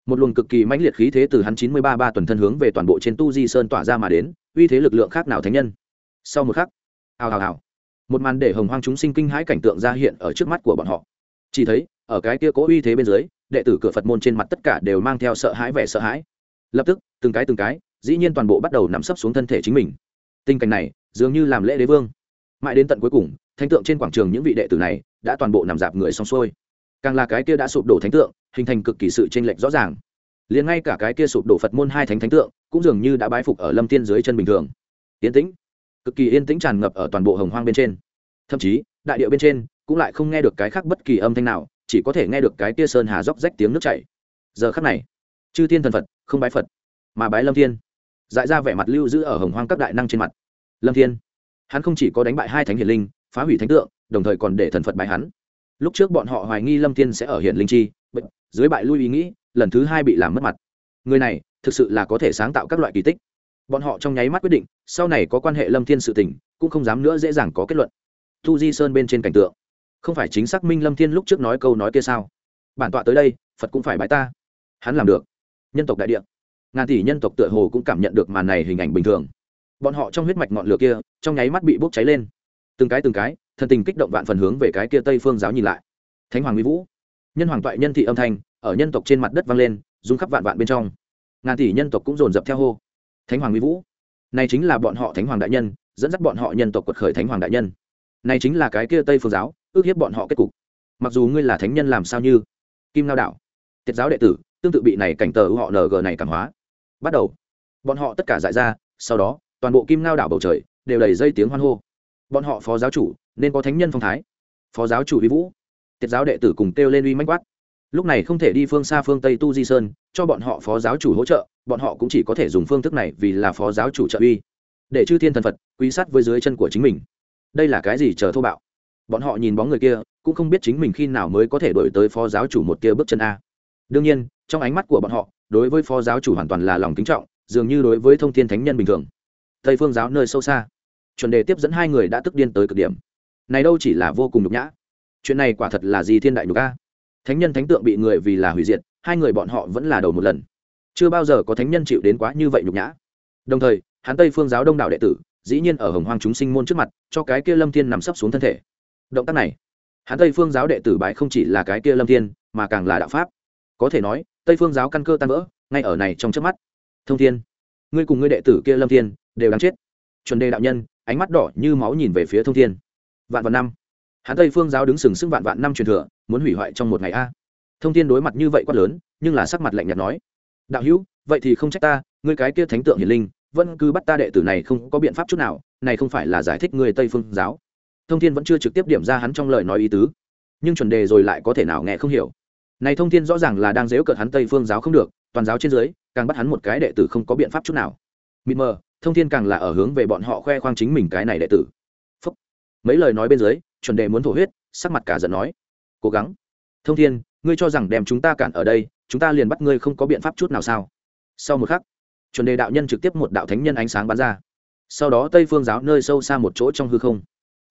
Một luồng cực kỳ mãnh liệt khí thế từ hắn chín mươi ba ba tuần thân hướng về toàn bộ trên tu di sơn tỏa ra mà đến, uy thế lực lượng khác nào thánh nhân. Sau một khắc, hào hào hào. Một màn để hồng hoang chúng sinh kinh hãi cảnh tượng ra hiện ở trước mắt của bọn họ. Chỉ thấy, ở cái kia cố uy thế bên dưới, đệ tử cửa phật môn trên mặt tất cả đều mang theo sợ hãi vẻ sợ hãi. Lập tức, từng cái từng cái, dĩ nhiên toàn bộ bắt đầu nằm sấp xuống thân thể chính mình. Tình cảnh này, dường như làm lễ đế vương mãi đến tận cuối cùng, thánh tượng trên quảng trường những vị đệ tử này đã toàn bộ nằm dạp người xong xuôi. Càng là cái kia đã sụp đổ thánh tượng, hình thành cực kỳ sự chênh lệch rõ ràng. Liền ngay cả cái kia sụp đổ phật môn hai thánh thánh tượng cũng dường như đã bái phục ở lâm tiên dưới chân bình thường. Yên tĩnh. Cực kỳ yên tĩnh tràn ngập ở toàn bộ hồng hoang bên trên. Thậm chí, đại điệu bên trên cũng lại không nghe được cái khác bất kỳ âm thanh nào, chỉ có thể nghe được cái kia sơn hà róc rách tiếng nước chảy. Giờ khắc này, chư thiên thần phật không bái phật, mà bái lâm thiên. Dại ra vẻ mặt lưu giữ ở hồng hoang các đại năng trên mặt. Lâm thiên hắn không chỉ có đánh bại hai thánh hiền linh, phá hủy thánh tượng, đồng thời còn để thần phật bại hắn. Lúc trước bọn họ hoài nghi lâm thiên sẽ ở hiển linh chi dưới bại lui ý nghĩ, lần thứ hai bị làm mất mặt. Người này, thực sự là có thể sáng tạo các loại kỳ tích. Bọn họ trong nháy mắt quyết định, sau này có quan hệ lâm thiên sự tình, cũng không dám nữa dễ dàng có kết luận. Thu di sơn bên trên cảnh tượng. Không phải chính xác minh lâm thiên lúc trước nói câu nói kia sao? Bản tọa tới đây, phật cũng phải bái ta. Hắn làm được. Nhân tộc đại địa. Ngàn tỷ nhân tộc tựa hồ cũng cảm nhận được màn này hình ảnh bình thường bọn họ trong huyết mạch ngọn lửa kia, trong nháy mắt bị bốc cháy lên. Từng cái từng cái, thần tình kích động vạn phần hướng về cái kia tây phương giáo nhìn lại. Thánh hoàng mỹ vũ. Nhân hoàng toại nhân thị âm thanh, ở nhân tộc trên mặt đất vang lên, rung khắp vạn vạn bên trong. Ngàn tỷ nhân tộc cũng dồn dập theo hô. Thánh hoàng mỹ vũ. Này chính là bọn họ thánh hoàng đại nhân, dẫn dắt bọn họ nhân tộc quật khởi thánh hoàng đại nhân. Này chính là cái kia tây phương giáo, ước hiếp bọn họ kết cục. Mặc dù ngươi là thánh nhân làm sao như? Kim lao đạo. Tiết giáo đệ tử, tương tự bị này cảnh tờ họ ng này cảm hóa. Bắt đầu. Bọn họ tất cả giải ra, sau đó toàn bộ kim ngao đảo bầu trời đều đầy dây tiếng hoan hô. Bọn họ phó giáo chủ nên có thánh nhân phong thái. Phó giáo chủ vi vũ, tiết giáo đệ tử cùng kêu lên uy mách quát. Lúc này không thể đi phương xa phương tây tu di sơn, cho bọn họ phó giáo chủ hỗ trợ, bọn họ cũng chỉ có thể dùng phương thức này vì là phó giáo chủ trợ uy. Để chư thiên thần phật quý sát với dưới chân của chính mình. Đây là cái gì chờ thô bạo? Bọn họ nhìn bóng người kia, cũng không biết chính mình khi nào mới có thể đổi tới phó giáo chủ một kia bước chân a. Đương nhiên, trong ánh mắt của bọn họ, đối với phó giáo chủ hoàn toàn là lòng kính trọng, dường như đối với thông thiên thánh nhân bình thường tây phương giáo nơi sâu xa. Chuẩn đề tiếp dẫn hai người đã tức điên tới cực điểm. Này đâu chỉ là vô cùng nhục nhã. Chuyện này quả thật là gì thiên đại nhục a. Thánh nhân thánh tượng bị người vì là hủy diệt, hai người bọn họ vẫn là đầu một lần. Chưa bao giờ có thánh nhân chịu đến quá như vậy nhục nhã. Đồng thời, hắn tây phương giáo đông đảo đệ tử, dĩ nhiên ở hồng hoang chúng sinh môn trước mặt, cho cái kia lâm thiên nằm sấp xuống thân thể. Động tác này, hắn tây phương giáo đệ tử bại không chỉ là cái kia lâm thiên, mà càng là đạo pháp. Có thể nói, tây phương giáo căn cơ tan vỡ, ngay ở này trong trước mắt. Thông thiên, ngươi cùng ngươi đệ tử kia lâm thiên đều đáng chết. Chuẩn đề đạo nhân, ánh mắt đỏ như máu nhìn về phía thông thiên. Vạn vạn năm. Hắn tây phương giáo đứng sừng sững vạn vạn năm truyền thừa, muốn hủy hoại trong một ngày a. Thông thiên đối mặt như vậy quát lớn, nhưng là sắc mặt lạnh nhạt nói. Đạo hữu, vậy thì không trách ta, ngươi cái kia thánh tượng hiền linh, vẫn cứ bắt ta đệ tử này không có biện pháp chút nào, này không phải là giải thích người tây phương giáo. Thông thiên vẫn chưa trực tiếp điểm ra hắn trong lời nói ý tứ. Nhưng chuẩn đề rồi lại có thể nào nghe không hiểu. Này thông thiên rõ ràng là đang dếu cợt hắn tây phương giáo không được, toàn giáo trên dưới, càng bắt hắn một cái đệ tử không có biện pháp chút nào. Mịt mờ thông thiên càng là ở hướng về bọn họ khoe khoang chính mình cái này đệ tử. Phúc. mấy lời nói bên dưới, chuẩn đề muốn thổ huyết, sắc mặt cả giận nói. Cố gắng. Thông thiên, ngươi cho rằng đem chúng ta cản ở đây, chúng ta liền bắt ngươi không có biện pháp chút nào sao? Sau một khắc, chuẩn đề đạo nhân trực tiếp một đạo thánh nhân ánh sáng bắn ra. Sau đó tây phương giáo nơi sâu xa một chỗ trong hư không.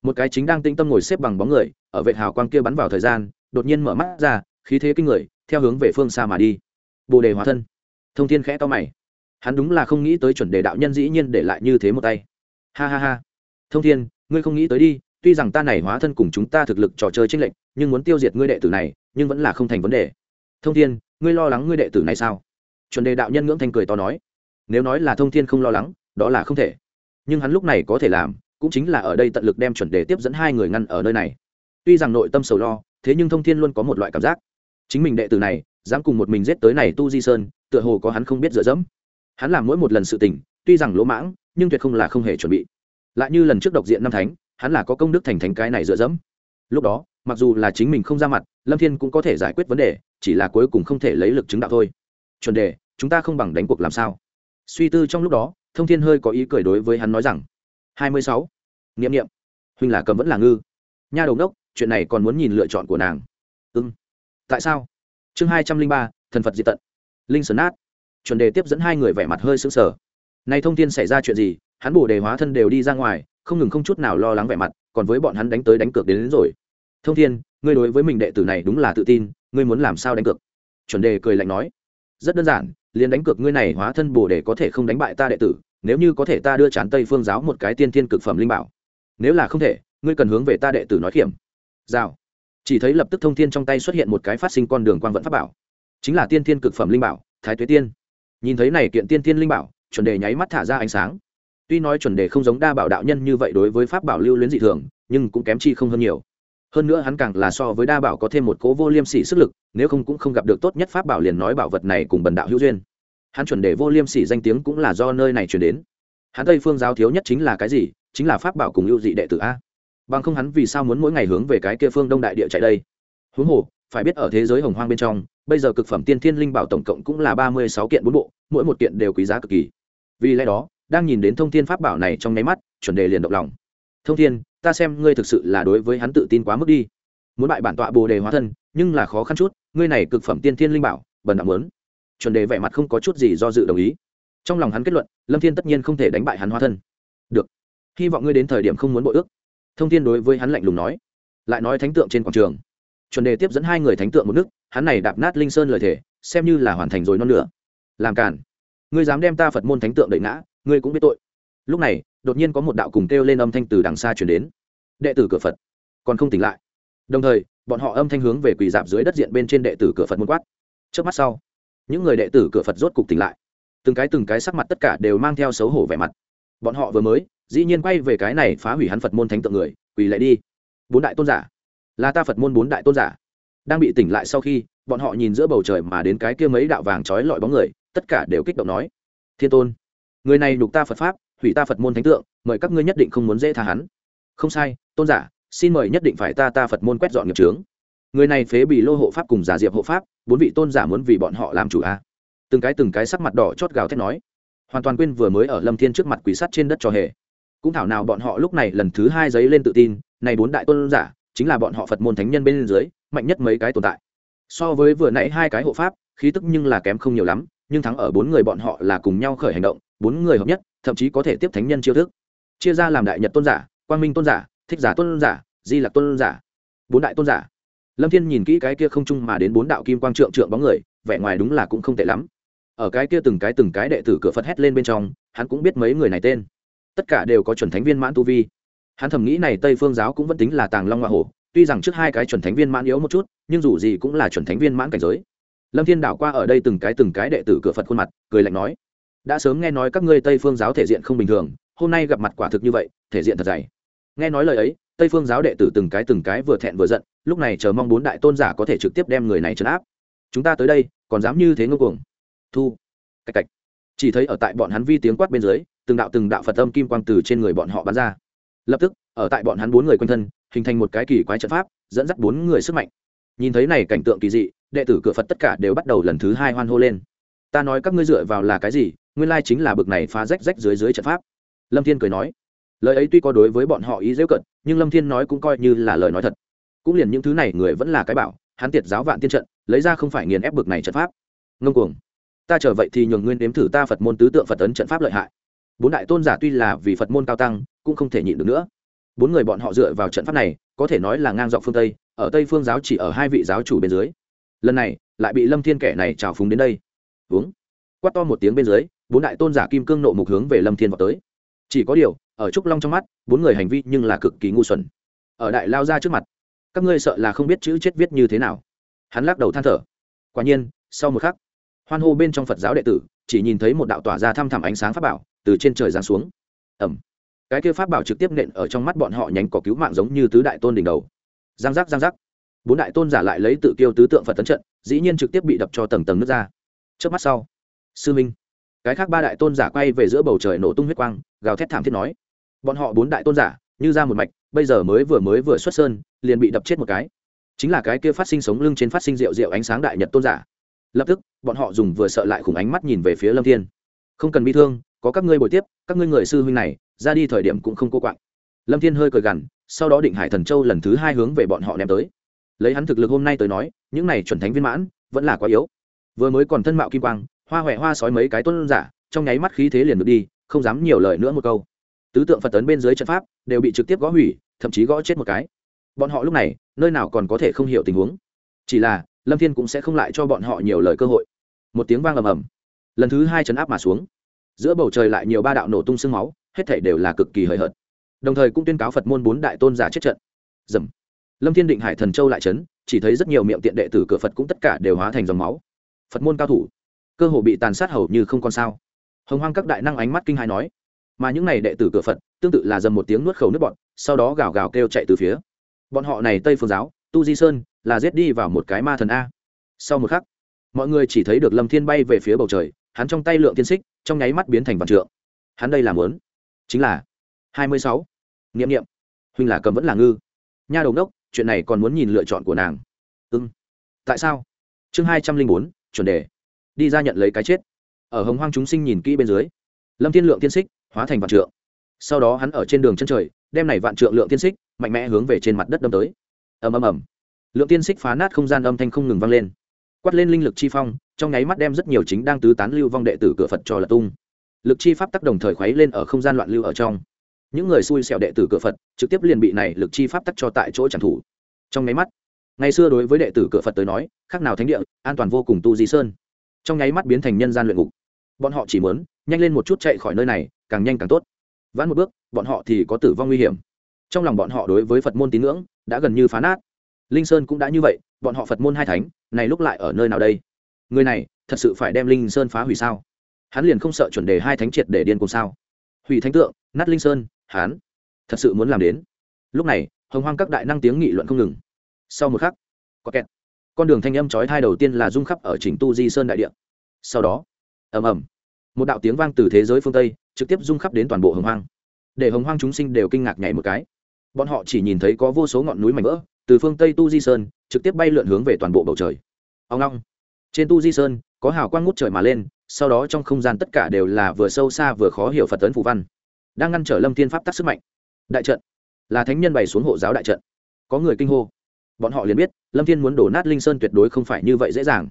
Một cái chính đang tĩnh tâm ngồi xếp bằng bóng người, ở vệ hào quang kia bắn vào thời gian, đột nhiên mở mắt ra, khí thế kinh người, theo hướng về phương xa mà đi. Bồ đề hóa thân. Thông thiên khẽ to mày hắn đúng là không nghĩ tới chuẩn đề đạo nhân dĩ nhiên để lại như thế một tay. Ha ha ha. Thông thiên, ngươi không nghĩ tới đi, tuy rằng ta này hóa thân cùng chúng ta thực lực trò chơi tranh lệch, nhưng muốn tiêu diệt ngươi đệ tử này, nhưng vẫn là không thành vấn đề. Thông thiên, ngươi lo lắng ngươi đệ tử này sao? Chuẩn đề đạo nhân ngưỡng thanh cười to nói. Nếu nói là thông thiên không lo lắng, đó là không thể. Nhưng hắn lúc này có thể làm, cũng chính là ở đây tận lực đem chuẩn đề tiếp dẫn hai người ngăn ở nơi này. Tuy rằng nội tâm sầu lo, thế nhưng thông thiên luôn có một loại cảm giác. Chính mình đệ tử này, dám cùng một mình giết tới này tu di sơn, tựa hồ có hắn không biết dựa dẫm hắn làm mỗi một lần sự tình, tuy rằng lỗ mãng, nhưng tuyệt không là không hề chuẩn bị. Lại như lần trước độc diện năm thánh, hắn là có công đức thành thánh cái này dựa dẫm. Lúc đó, mặc dù là chính mình không ra mặt, lâm thiên cũng có thể giải quyết vấn đề, chỉ là cuối cùng không thể lấy lực chứng đạo thôi. Chuẩn đề, chúng ta không bằng đánh cuộc làm sao? Suy tư trong lúc đó, thông thiên hơi có ý cười đối với hắn nói rằng, hai mươi sáu. Nghiệm nghiệm huynh là cầm vẫn là ngư. Nha đầu đốc chuyện này còn muốn nhìn lựa chọn của nàng. Ưng ừ. tại sao? Chương hai trăm linh ba, thần phật diệt tận. Linh sơn nát chuẩn đề tiếp dẫn hai người vẻ mặt hơi sững sờ. Nay thông thiên xảy ra chuyện gì hắn bổ đề hóa thân đều đi ra ngoài không ngừng không chút nào lo lắng vẻ mặt còn với bọn hắn đánh tới đánh cược đến, đến rồi. Thông thiên ngươi đối với mình đệ tử này đúng là tự tin ngươi muốn làm sao đánh cược? Chuẩn đề cười lạnh nói. Rất đơn giản liền đánh cược ngươi này hóa thân bồ đề có thể không đánh bại ta đệ tử nếu như có thể ta đưa chán tây phương giáo một cái tiên thiên cực phẩm linh bảo. Nếu là không thể ngươi cần hướng về ta đệ tử nói kiểm rào. Chỉ thấy lập tức thông thiên trong tay xuất hiện một cái phát sinh con đường quang vận pháp bảo. Chính là tiên thiên cực phẩm linh bảo thái tuế tiên nhìn thấy này kiện tiên thiên linh bảo, chuẩn đề nháy mắt thả ra ánh sáng. Tuy nói chuẩn đề không giống đa bảo đạo nhân như vậy đối với pháp bảo lưu luyến dị thường, nhưng cũng kém chi không hơn nhiều. Hơn nữa hắn càng là so với đa bảo có thêm một cố vô liêm sỉ sức lực, nếu không cũng không gặp được tốt nhất pháp bảo liền nói bảo vật này cùng bần đạo hữu duyên. Hắn chuẩn đề vô liêm sỉ danh tiếng cũng là do nơi này chuyển đến. Hắn tây phương giáo thiếu nhất chính là cái gì? Chính là pháp bảo cùng ưu dị đệ tử a. Bằng không hắn vì sao muốn mỗi ngày hướng về cái kia phương đông đại địa chạy đây? Huống hồ, phải biết ở thế giới hồng hoang bên trong bây giờ cực phẩm tiên thiên linh bảo tổng cộng cũng là ba mươi sáu kiện bốn bộ, mỗi một kiện đều quý giá cực kỳ. Vì lẽ đó, đang nhìn đến thông thiên pháp bảo này trong nháy mắt, chuẩn đề liền động lòng. Thông thiên, ta xem ngươi thực sự là đối với hắn tự tin quá mức đi. Muốn bại bản tọa bồ đề hóa thân, nhưng là khó khăn chút, ngươi này cực phẩm tiên thiên linh bảo, bần đạo muốn. Chuẩn đề vẻ mặt không có chút gì do dự đồng ý. Trong lòng hắn kết luận, lâm thiên tất nhiên không thể đánh bại hắn hóa thân. Được. Hy vọng ngươi đến thời điểm không muốn bội ước. Thông thiên đối với hắn lạnh lùng nói. Lại nói thánh tượng trên quảng trường chuẩn đề tiếp dẫn hai người thánh tượng một nước, hắn này đạp nát linh sơn lời thể xem như là hoàn thành rồi non lửa làm cản ngươi dám đem ta phật môn thánh tượng đẩy ngã, ngươi cũng biết tội. Lúc này, đột nhiên có một đạo cùng kêu lên âm thanh từ đằng xa chuyển đến. Đệ tử cửa phật còn không tỉnh lại. Đồng thời, bọn họ âm thanh hướng về quỳ dạp dưới đất diện bên trên đệ tử cửa phật môn quát. Trước mắt sau, những người đệ tử cửa phật rốt cục tỉnh lại. Từng cái từng cái sắc mặt tất cả đều mang theo xấu hổ vẻ mặt. Bọn họ vừa mới, dĩ nhiên quay về cái này phá hủy hắn phật môn thánh tượng người, quỳ lại đi. Bốn đại tôn giả là ta phật môn bốn đại tôn giả. Đang bị tỉnh lại sau khi, bọn họ nhìn giữa bầu trời mà đến cái kia mấy đạo vàng trói lọi bóng người, tất cả đều kích động nói, thiên tôn, người này đục ta phật pháp, hủy ta phật môn thánh tượng, mời các ngươi nhất định không muốn dễ tha hắn. Không sai, tôn giả, xin mời nhất định phải ta ta phật môn quét dọn nghiệp trướng người này phế bị lô hộ pháp cùng giả diệp hộ pháp, bốn vị tôn giả muốn vì bọn họ làm chủ a. Từng cái từng cái sắc mặt đỏ chót gào thét nói, hoàn toàn quên vừa mới ở lâm thiên trước mặt quỷ sắt trên đất cho hề. Cũng thảo nào bọn họ lúc này lần thứ hai giấy lên tự tin, này bốn đại tôn giả chính là bọn họ phật môn thánh nhân bên dưới, mạnh nhất mấy cái tồn tại. So với vừa nãy hai cái hộ pháp, khí tức nhưng là kém không nhiều lắm, nhưng thắng ở bốn người bọn họ là cùng nhau khởi hành động, bốn người hợp nhất, thậm chí có thể tiếp thánh nhân chiêu thức. Chia ra làm đại nhật tôn giả, quang minh tôn giả, thích giả tôn giả, di lạc tôn giả, bốn đại tôn giả. Lâm thiên nhìn kỹ cái kia không chung mà đến bốn đạo kim quang trượng trượng bóng người, vẻ ngoài đúng là cũng không tệ lắm. Ở cái kia từng cái từng cái đệ tử cửa phật hét lên bên trong, hắn cũng biết mấy người này tên. Tất cả đều có chuẩn thánh viên mãn tu vi hắn thầm nghĩ này tây phương giáo cũng vẫn tính là tàng long hoa hổ tuy rằng trước hai cái chuẩn thánh viên mãn yếu một chút, nhưng dù gì cũng là chuẩn thánh viên mãn cảnh giới. Lâm thiên đảo qua ở đây từng cái từng cái đệ tử cửa phật khuôn mặt, cười lạnh nói, đã sớm nghe nói các ngươi tây phương giáo thể diện không bình thường, hôm nay gặp mặt quả thực như vậy, thể diện thật dày. Nghe nói lời ấy, tây phương giáo đệ tử từng cái từng cái vừa thẹn vừa giận, lúc này chờ mong bốn đại tôn giả có thể trực tiếp đem người này trấn áp. Chúng ta tới đây, còn dám như thế ngô cuồng? Thu, cạch cạch. Chỉ thấy ở tại bọn hắn vi tiếng quát bên dưới, từng đạo từng đạo phật âm kim quang từ trên người bọn họ bắn ra lập tức, ở tại bọn hắn bốn người quanh thân, hình thành một cái kỳ quái trận pháp, dẫn dắt bốn người sức mạnh. Nhìn thấy này cảnh tượng kỳ dị, đệ tử cửa phật tất cả đều bắt đầu lần thứ hai hoan hô lên. Ta nói các ngươi dựa vào là cái gì? Nguyên lai chính là bực này phá rách rách dưới dưới trận pháp. Lâm thiên cười nói. Lời ấy tuy có đối với bọn họ ý dễ cận, nhưng lâm thiên nói cũng coi như là lời nói thật. Cũng liền những thứ này người vẫn là cái bảo, hắn tiệt giáo vạn tiên trận, lấy ra không phải nghiền ép bực này trận pháp. Ngông cuồng. Ta trở vậy thì nhường nguyên đếm thử ta phật môn tứ tượng phật ấn trận pháp lợi hại. Bốn đại tôn giả tuy là vì phật môn cao tăng cũng không thể nhịn được nữa. Bốn người bọn họ dựa vào trận pháp này, có thể nói là ngang dọc phương tây, ở tây phương giáo chỉ ở hai vị giáo chủ bên dưới. Lần này, lại bị lâm thiên kẻ này trào phúng đến đây. Uống quát to một tiếng bên dưới, bốn đại tôn giả kim cương nộ mục hướng về lâm thiên vào tới. Chỉ có điều, ở trúc long trong mắt, bốn người hành vi nhưng là cực kỳ ngu xuẩn. Ở đại lao ra trước mặt, các ngươi sợ là không biết chữ chết viết như thế nào. Hắn lắc đầu than thở. Quả nhiên, sau một khắc, hoan hô bên trong phật giáo đệ tử, chỉ nhìn thấy một đạo tỏa ra thăm thẳm ánh sáng pháp bảo, từ trên trời giáng xuống. Ẩm cái kia pháp bảo trực tiếp nện ở trong mắt bọn họ nhánh có cứu mạng giống như tứ đại tôn đỉnh đầu. Giang giác giang giác. Bốn đại tôn giả lại lấy tự kiêu tứ tượng phật tấn trận, dĩ nhiên trực tiếp bị đập cho tầng tầng nước ra. Trước mắt sau, sư minh, cái khác ba đại tôn giả quay về giữa bầu trời nổ tung huyết quang, gào thét thảm thiết nói, bọn họ bốn đại tôn giả, như ra một mạch, bây giờ mới vừa mới vừa xuất sơn, liền bị đập chết một cái. Chính là cái kia phát sinh sống lưng trên phát sinh rượu rượu ánh sáng đại nhật tôn giả. Lập tức, bọn họ dùng vừa sợ lại khủng ánh mắt nhìn về phía lâm thiên. Không cần bi thương, có các ngươi bồi tiếp, các ngươi người sư huynh này ra đi thời điểm cũng không cô quạng. Lâm thiên hơi cười gằn, sau đó định hải thần châu lần thứ hai hướng về bọn họ ném tới. Lấy hắn thực lực hôm nay tới nói, những này chuẩn thánh viên mãn, vẫn là quá yếu. Vừa mới còn thân mạo kim quang, hoa huệ hoa sói mấy cái tôn giả, trong nháy mắt khí thế liền được đi, không dám nhiều lời nữa một câu. Tứ tượng phật tấn bên dưới trận pháp, đều bị trực tiếp gõ hủy, thậm chí gõ chết một cái. Bọn họ lúc này, nơi nào còn có thể không hiểu tình huống. Chỉ là, lâm thiên cũng sẽ không lại cho bọn họ nhiều lời cơ hội. Một tiếng vang ầm ầm. Lần thứ hai chấn áp mà xuống. Giữa bầu trời lại nhiều ba đạo nổ tung sương máu hết thể đều là cực kỳ hời hợt. Đồng thời cũng tuyên cáo phật môn bốn đại tôn giả chết trận. Dầm. Lâm thiên định hải thần châu lại chấn, chỉ thấy rất nhiều miệng tiện đệ tử cửa phật cũng tất cả đều hóa thành dòng máu. Phật môn cao thủ, cơ hồ bị tàn sát hầu như không còn sao. Hồng hoang các đại năng ánh mắt kinh hai nói, mà những này đệ tử cửa phật, tương tự là dầm một tiếng nuốt khẩu nước bọn, sau đó gào gào kêu chạy từ phía. Bọn họ này tây phương giáo, tu di sơn, là giết đi vào một cái ma thần a. Sau một khắc, mọi người chỉ thấy được lâm thiên bay về phía bầu trời, hắn trong tay lượng tiên xích, trong nháy mắt biến thành vạn trượng. Hắn đây làm lớn chính là hai mươi sáu. Nghiệm nghiệm huynh là cầm vẫn là ngư. Nha đầu đốc chuyện này còn muốn nhìn lựa chọn của nàng. Ưng tại sao? Chương hai trăm linh bốn, chuẩn đề. Đi ra nhận lấy cái chết. Ở hồng hoang chúng sinh nhìn kỹ bên dưới. Lâm thiên lượng tiên xích hóa thành vạn trượng. Sau đó hắn ở trên đường chân trời, đem này vạn trượng lượng tiên xích mạnh mẽ hướng về trên mặt đất đâm tới. Ầm ầm ầm. Lượng tiên xích phá nát không gian âm thanh không ngừng vang lên. Quát lên linh lực chi phong, trong nháy mắt đem rất nhiều chính đang tứ tán lưu vong đệ tử cửa phật cho là tung lực chi pháp tắc đồng thời khuấy lên ở không gian loạn lưu ở trong. Những người xui xẻo đệ tử cửa phật trực tiếp liền bị này lực chi pháp tắc cho tại chỗ tràng thủ trong nháy mắt, ngày xưa đối với đệ tử cửa phật tới nói, khác nào thánh địa, an toàn vô cùng tu di sơn. Trong nháy mắt biến thành nhân gian luyện ngục. Bọn họ chỉ muốn nhanh lên một chút chạy khỏi nơi này, càng nhanh càng tốt. Vãn một bước, bọn họ thì có tử vong nguy hiểm. Trong lòng bọn họ đối với phật môn tín ngưỡng đã gần như phá nát. Linh sơn cũng đã như vậy, bọn họ phật môn hai thánh, này lúc lại ở nơi nào đây? Người này thật sự phải đem linh sơn phá hủy sao? Hắn liền không sợ chuẩn đề hai thánh triệt để điên cùng sao? Hủy thánh tượng, nát linh sơn, hắn thật sự muốn làm đến. Lúc này, hồng hoang các đại năng tiếng nghị luận không ngừng. Sau một khắc, có kẹt. Con đường thanh âm trói thai đầu tiên là rung khắp ở chỉnh tu di sơn đại địa. Sau đó, ầm ầm, một đạo tiếng vang từ thế giới phương tây trực tiếp rung khắp đến toàn bộ hồng hoang. Để hồng hoang chúng sinh đều kinh ngạc nhảy một cái. Bọn họ chỉ nhìn thấy có vô số ngọn núi mảnh vỡ từ phương tây tu di sơn trực tiếp bay lượn hướng về toàn bộ bầu trời. Ông long trên tu di sơn, có hào quang ngút trời mà lên sau đó trong không gian tất cả đều là vừa sâu xa vừa khó hiểu phật tấn phù văn, đang ngăn trở lâm thiên pháp tắc sức mạnh. Đại trận, là thánh nhân bày xuống hộ giáo đại trận. Có người kinh hô. Bọn họ liền biết, lâm thiên muốn đổ nát linh sơn tuyệt đối không phải như vậy dễ dàng.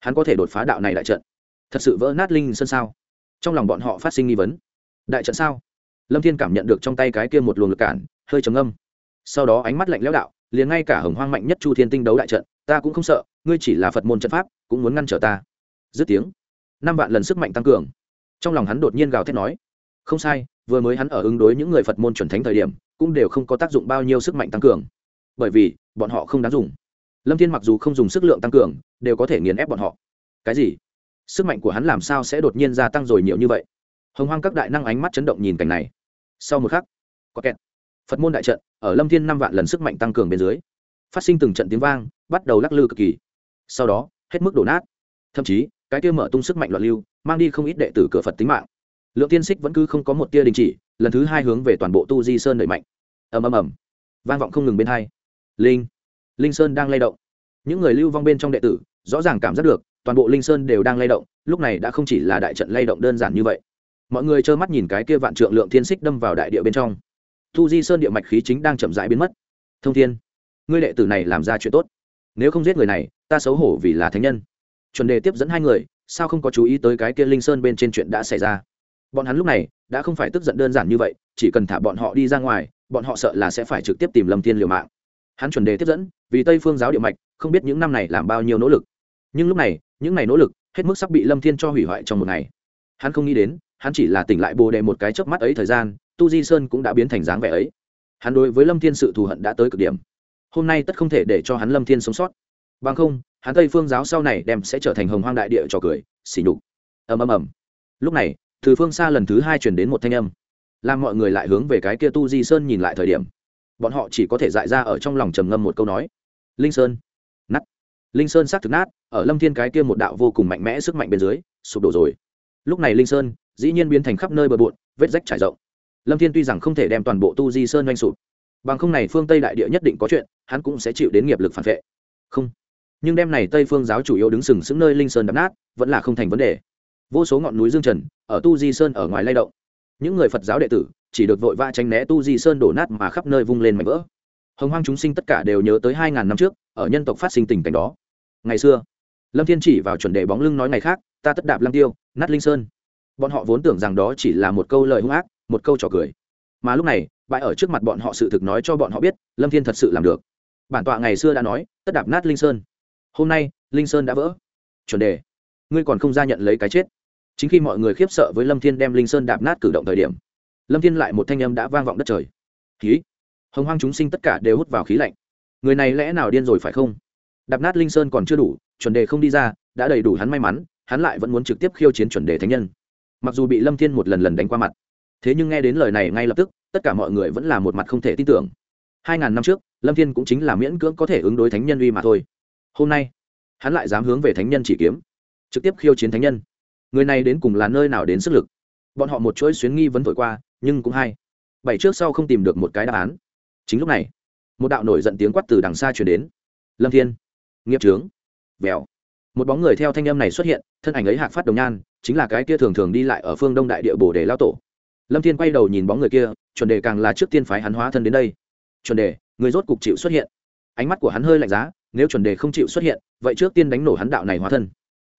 Hắn có thể đột phá đạo này đại trận. Thật sự vỡ nát linh sơn sao? Trong lòng bọn họ phát sinh nghi vấn. Đại trận sao? Lâm thiên cảm nhận được trong tay cái kia một luồng lực cản, hơi trầm âm sau đó ánh mắt lạnh lẽo đạo, liền ngay cả hồng hoang mạnh nhất chu thiên tinh đấu đại trận, ta cũng không sợ, ngươi chỉ là phật môn trận pháp, cũng muốn ngăn trở ta. Dứt tiếng năm vạn lần sức mạnh tăng cường. Trong lòng hắn đột nhiên gào thét nói, không sai, vừa mới hắn ở ứng đối những người phật môn chuẩn thánh thời điểm, cũng đều không có tác dụng bao nhiêu sức mạnh tăng cường. Bởi vì, bọn họ không đáng dùng. Lâm thiên mặc dù không dùng sức lượng tăng cường, đều có thể nghiền ép bọn họ. Cái gì? Sức mạnh của hắn làm sao sẽ đột nhiên gia tăng rồi nhiều như vậy? Hồng hoang các đại năng ánh mắt chấn động nhìn cảnh này. Sau một khắc, có kẹt. Phật môn đại trận, ở lâm thiên năm vạn lần sức mạnh tăng cường bên dưới, phát sinh từng trận tiếng vang, bắt đầu lắc lư cực kỳ. Sau đó, hết mức đổ nát. Thậm chí cái kia mở tung sức mạnh loạn lưu, mang đi không ít đệ tử cửa phật tính mạng. Lượng tiên xích vẫn cứ không có một tia đình chỉ, lần thứ hai hướng về toàn bộ tu di sơn đẩy mạnh. Ầm ầm ầm. Vang vọng không ngừng bên hai. Linh. Linh sơn đang lay động. Những người lưu vong bên trong đệ tử, rõ ràng cảm giác được, toàn bộ linh sơn đều đang lay động, lúc này đã không chỉ là đại trận lay động đơn giản như vậy. Mọi người trơ mắt nhìn cái kia vạn trượng lượng thiên xích đâm vào đại địa bên trong. Tu di sơn địa mạch khí chính đang chậm rãi biến mất. Thông thiên, ngươi đệ tử này làm ra chuyện tốt. Nếu không giết người này, ta xấu hổ vì là thánh nhân chuẩn đề tiếp dẫn hai người, sao không có chú ý tới cái kia linh sơn bên trên chuyện đã xảy ra? Bọn hắn lúc này đã không phải tức giận đơn giản như vậy, chỉ cần thả bọn họ đi ra ngoài, bọn họ sợ là sẽ phải trực tiếp tìm lâm thiên liều mạng. Hắn chuẩn đề tiếp dẫn, vì tây phương giáo địa mạch, không biết những năm này làm bao nhiêu nỗ lực. Nhưng lúc này, những ngày nỗ lực, hết mức sắp bị lâm thiên cho hủy hoại trong một ngày. Hắn không nghĩ đến, hắn chỉ là tỉnh lại bồ đề một cái chớp mắt ấy thời gian, tu di sơn cũng đã biến thành dáng vẻ ấy. Hắn đối với lâm thiên sự thù hận đã tới cực điểm. Hôm nay tất không thể để cho hắn lâm thiên sống sót. Bằng không hắn tây phương giáo sau này đem sẽ trở thành hồng hoang đại địa trò cười xỉ nhục. Ầm ầm ầm. Lúc này, từ phương xa lần thứ hai chuyển đến một thanh âm. Làm mọi người lại hướng về cái kia tu di sơn nhìn lại thời điểm, bọn họ chỉ có thể dại ra ở trong lòng trầm ngâm một câu nói. Linh sơn. Nát. linh sơn xác thực nát, ở lâm thiên cái kia một đạo vô cùng mạnh mẽ sức mạnh bên dưới, sụp đổ rồi. Lúc này linh sơn, dĩ nhiên biến thành khắp nơi bờ bộn, vết rách trải rộng. Lâm thiên tuy rằng không thể đem toàn bộ tu di sơn oanh sụp, bằng không này phương tây đại địa nhất định có chuyện, hắn cũng sẽ chịu đến nghiệp lực phản vệ. Không nhưng đem này tây phương giáo chủ yếu đứng sừng sững nơi linh sơn đập nát, vẫn là không thành vấn đề. Vô số ngọn núi dương trần, ở tu di sơn ở ngoài lay động. Những người phật giáo đệ tử, chỉ được vội vã tránh né tu di sơn đổ nát mà khắp nơi vung lên mảnh vỡ. Hồng hoang chúng sinh tất cả đều nhớ tới hai ngàn năm trước, ở nhân tộc phát sinh tình cảnh đó. Ngày xưa, lâm thiên chỉ vào chuẩn đề bóng lưng nói ngày khác, ta tất đạp lăng tiêu, nát linh sơn. Bọn họ vốn tưởng rằng đó chỉ là một câu lời hung ác, một câu trò cười. Mà lúc này bại ở trước mặt bọn họ sự thực nói cho bọn họ biết, lâm thiên thật sự làm được. Bản tọa ngày xưa đã nói, tất đạp nát linh sơn hôm nay, linh sơn đã vỡ. Chuẩn đề, ngươi còn không ra nhận lấy cái chết. Chính khi mọi người khiếp sợ với lâm thiên đem linh sơn đạp nát cử động thời điểm, lâm thiên lại một thanh âm đã vang vọng đất trời. Khí. Hồng hoang chúng sinh tất cả đều hút vào khí lạnh. Người này lẽ nào điên rồi phải không? Đạp nát linh sơn còn chưa đủ, chuẩn đề không đi ra, đã đầy đủ hắn may mắn, hắn lại vẫn muốn trực tiếp khiêu chiến chuẩn đề thánh nhân. Mặc dù bị lâm thiên một lần lần đánh qua mặt, thế nhưng nghe đến lời này ngay lập tức, tất cả mọi người vẫn là một mặt không thể tin tưởng. Hai ngàn năm trước, lâm thiên cũng chính là miễn cưỡng có thể ứng đối thánh nhân uy mà thôi hôm nay, hắn lại dám hướng về thánh nhân chỉ kiếm, trực tiếp khiêu chiến thánh nhân. Người này đến cùng là nơi nào đến sức lực? Bọn họ một chuỗi xuyến nghi vấn thổi qua, nhưng cũng hay. Bảy trước sau không tìm được một cái đáp án. Chính lúc này, một đạo nổi giận tiếng quát từ đằng xa chuyển đến. Lâm thiên, nghiệp trướng vèo một bóng người theo thanh âm này xuất hiện, thân ảnh ấy hạc phát đồng nhan, chính là cái kia thường thường đi lại ở phương đông đại địa bồ đề lao tổ. Lâm thiên quay đầu nhìn bóng người kia, chuẩn đề càng là trước tiên phái hắn hóa thân đến đây. Chuẩn đề, người rốt cục chịu xuất hiện. Ánh mắt của hắn hơi lạnh giá nếu chuẩn đề không chịu xuất hiện, vậy trước tiên đánh nổ hắn đạo này hóa thân.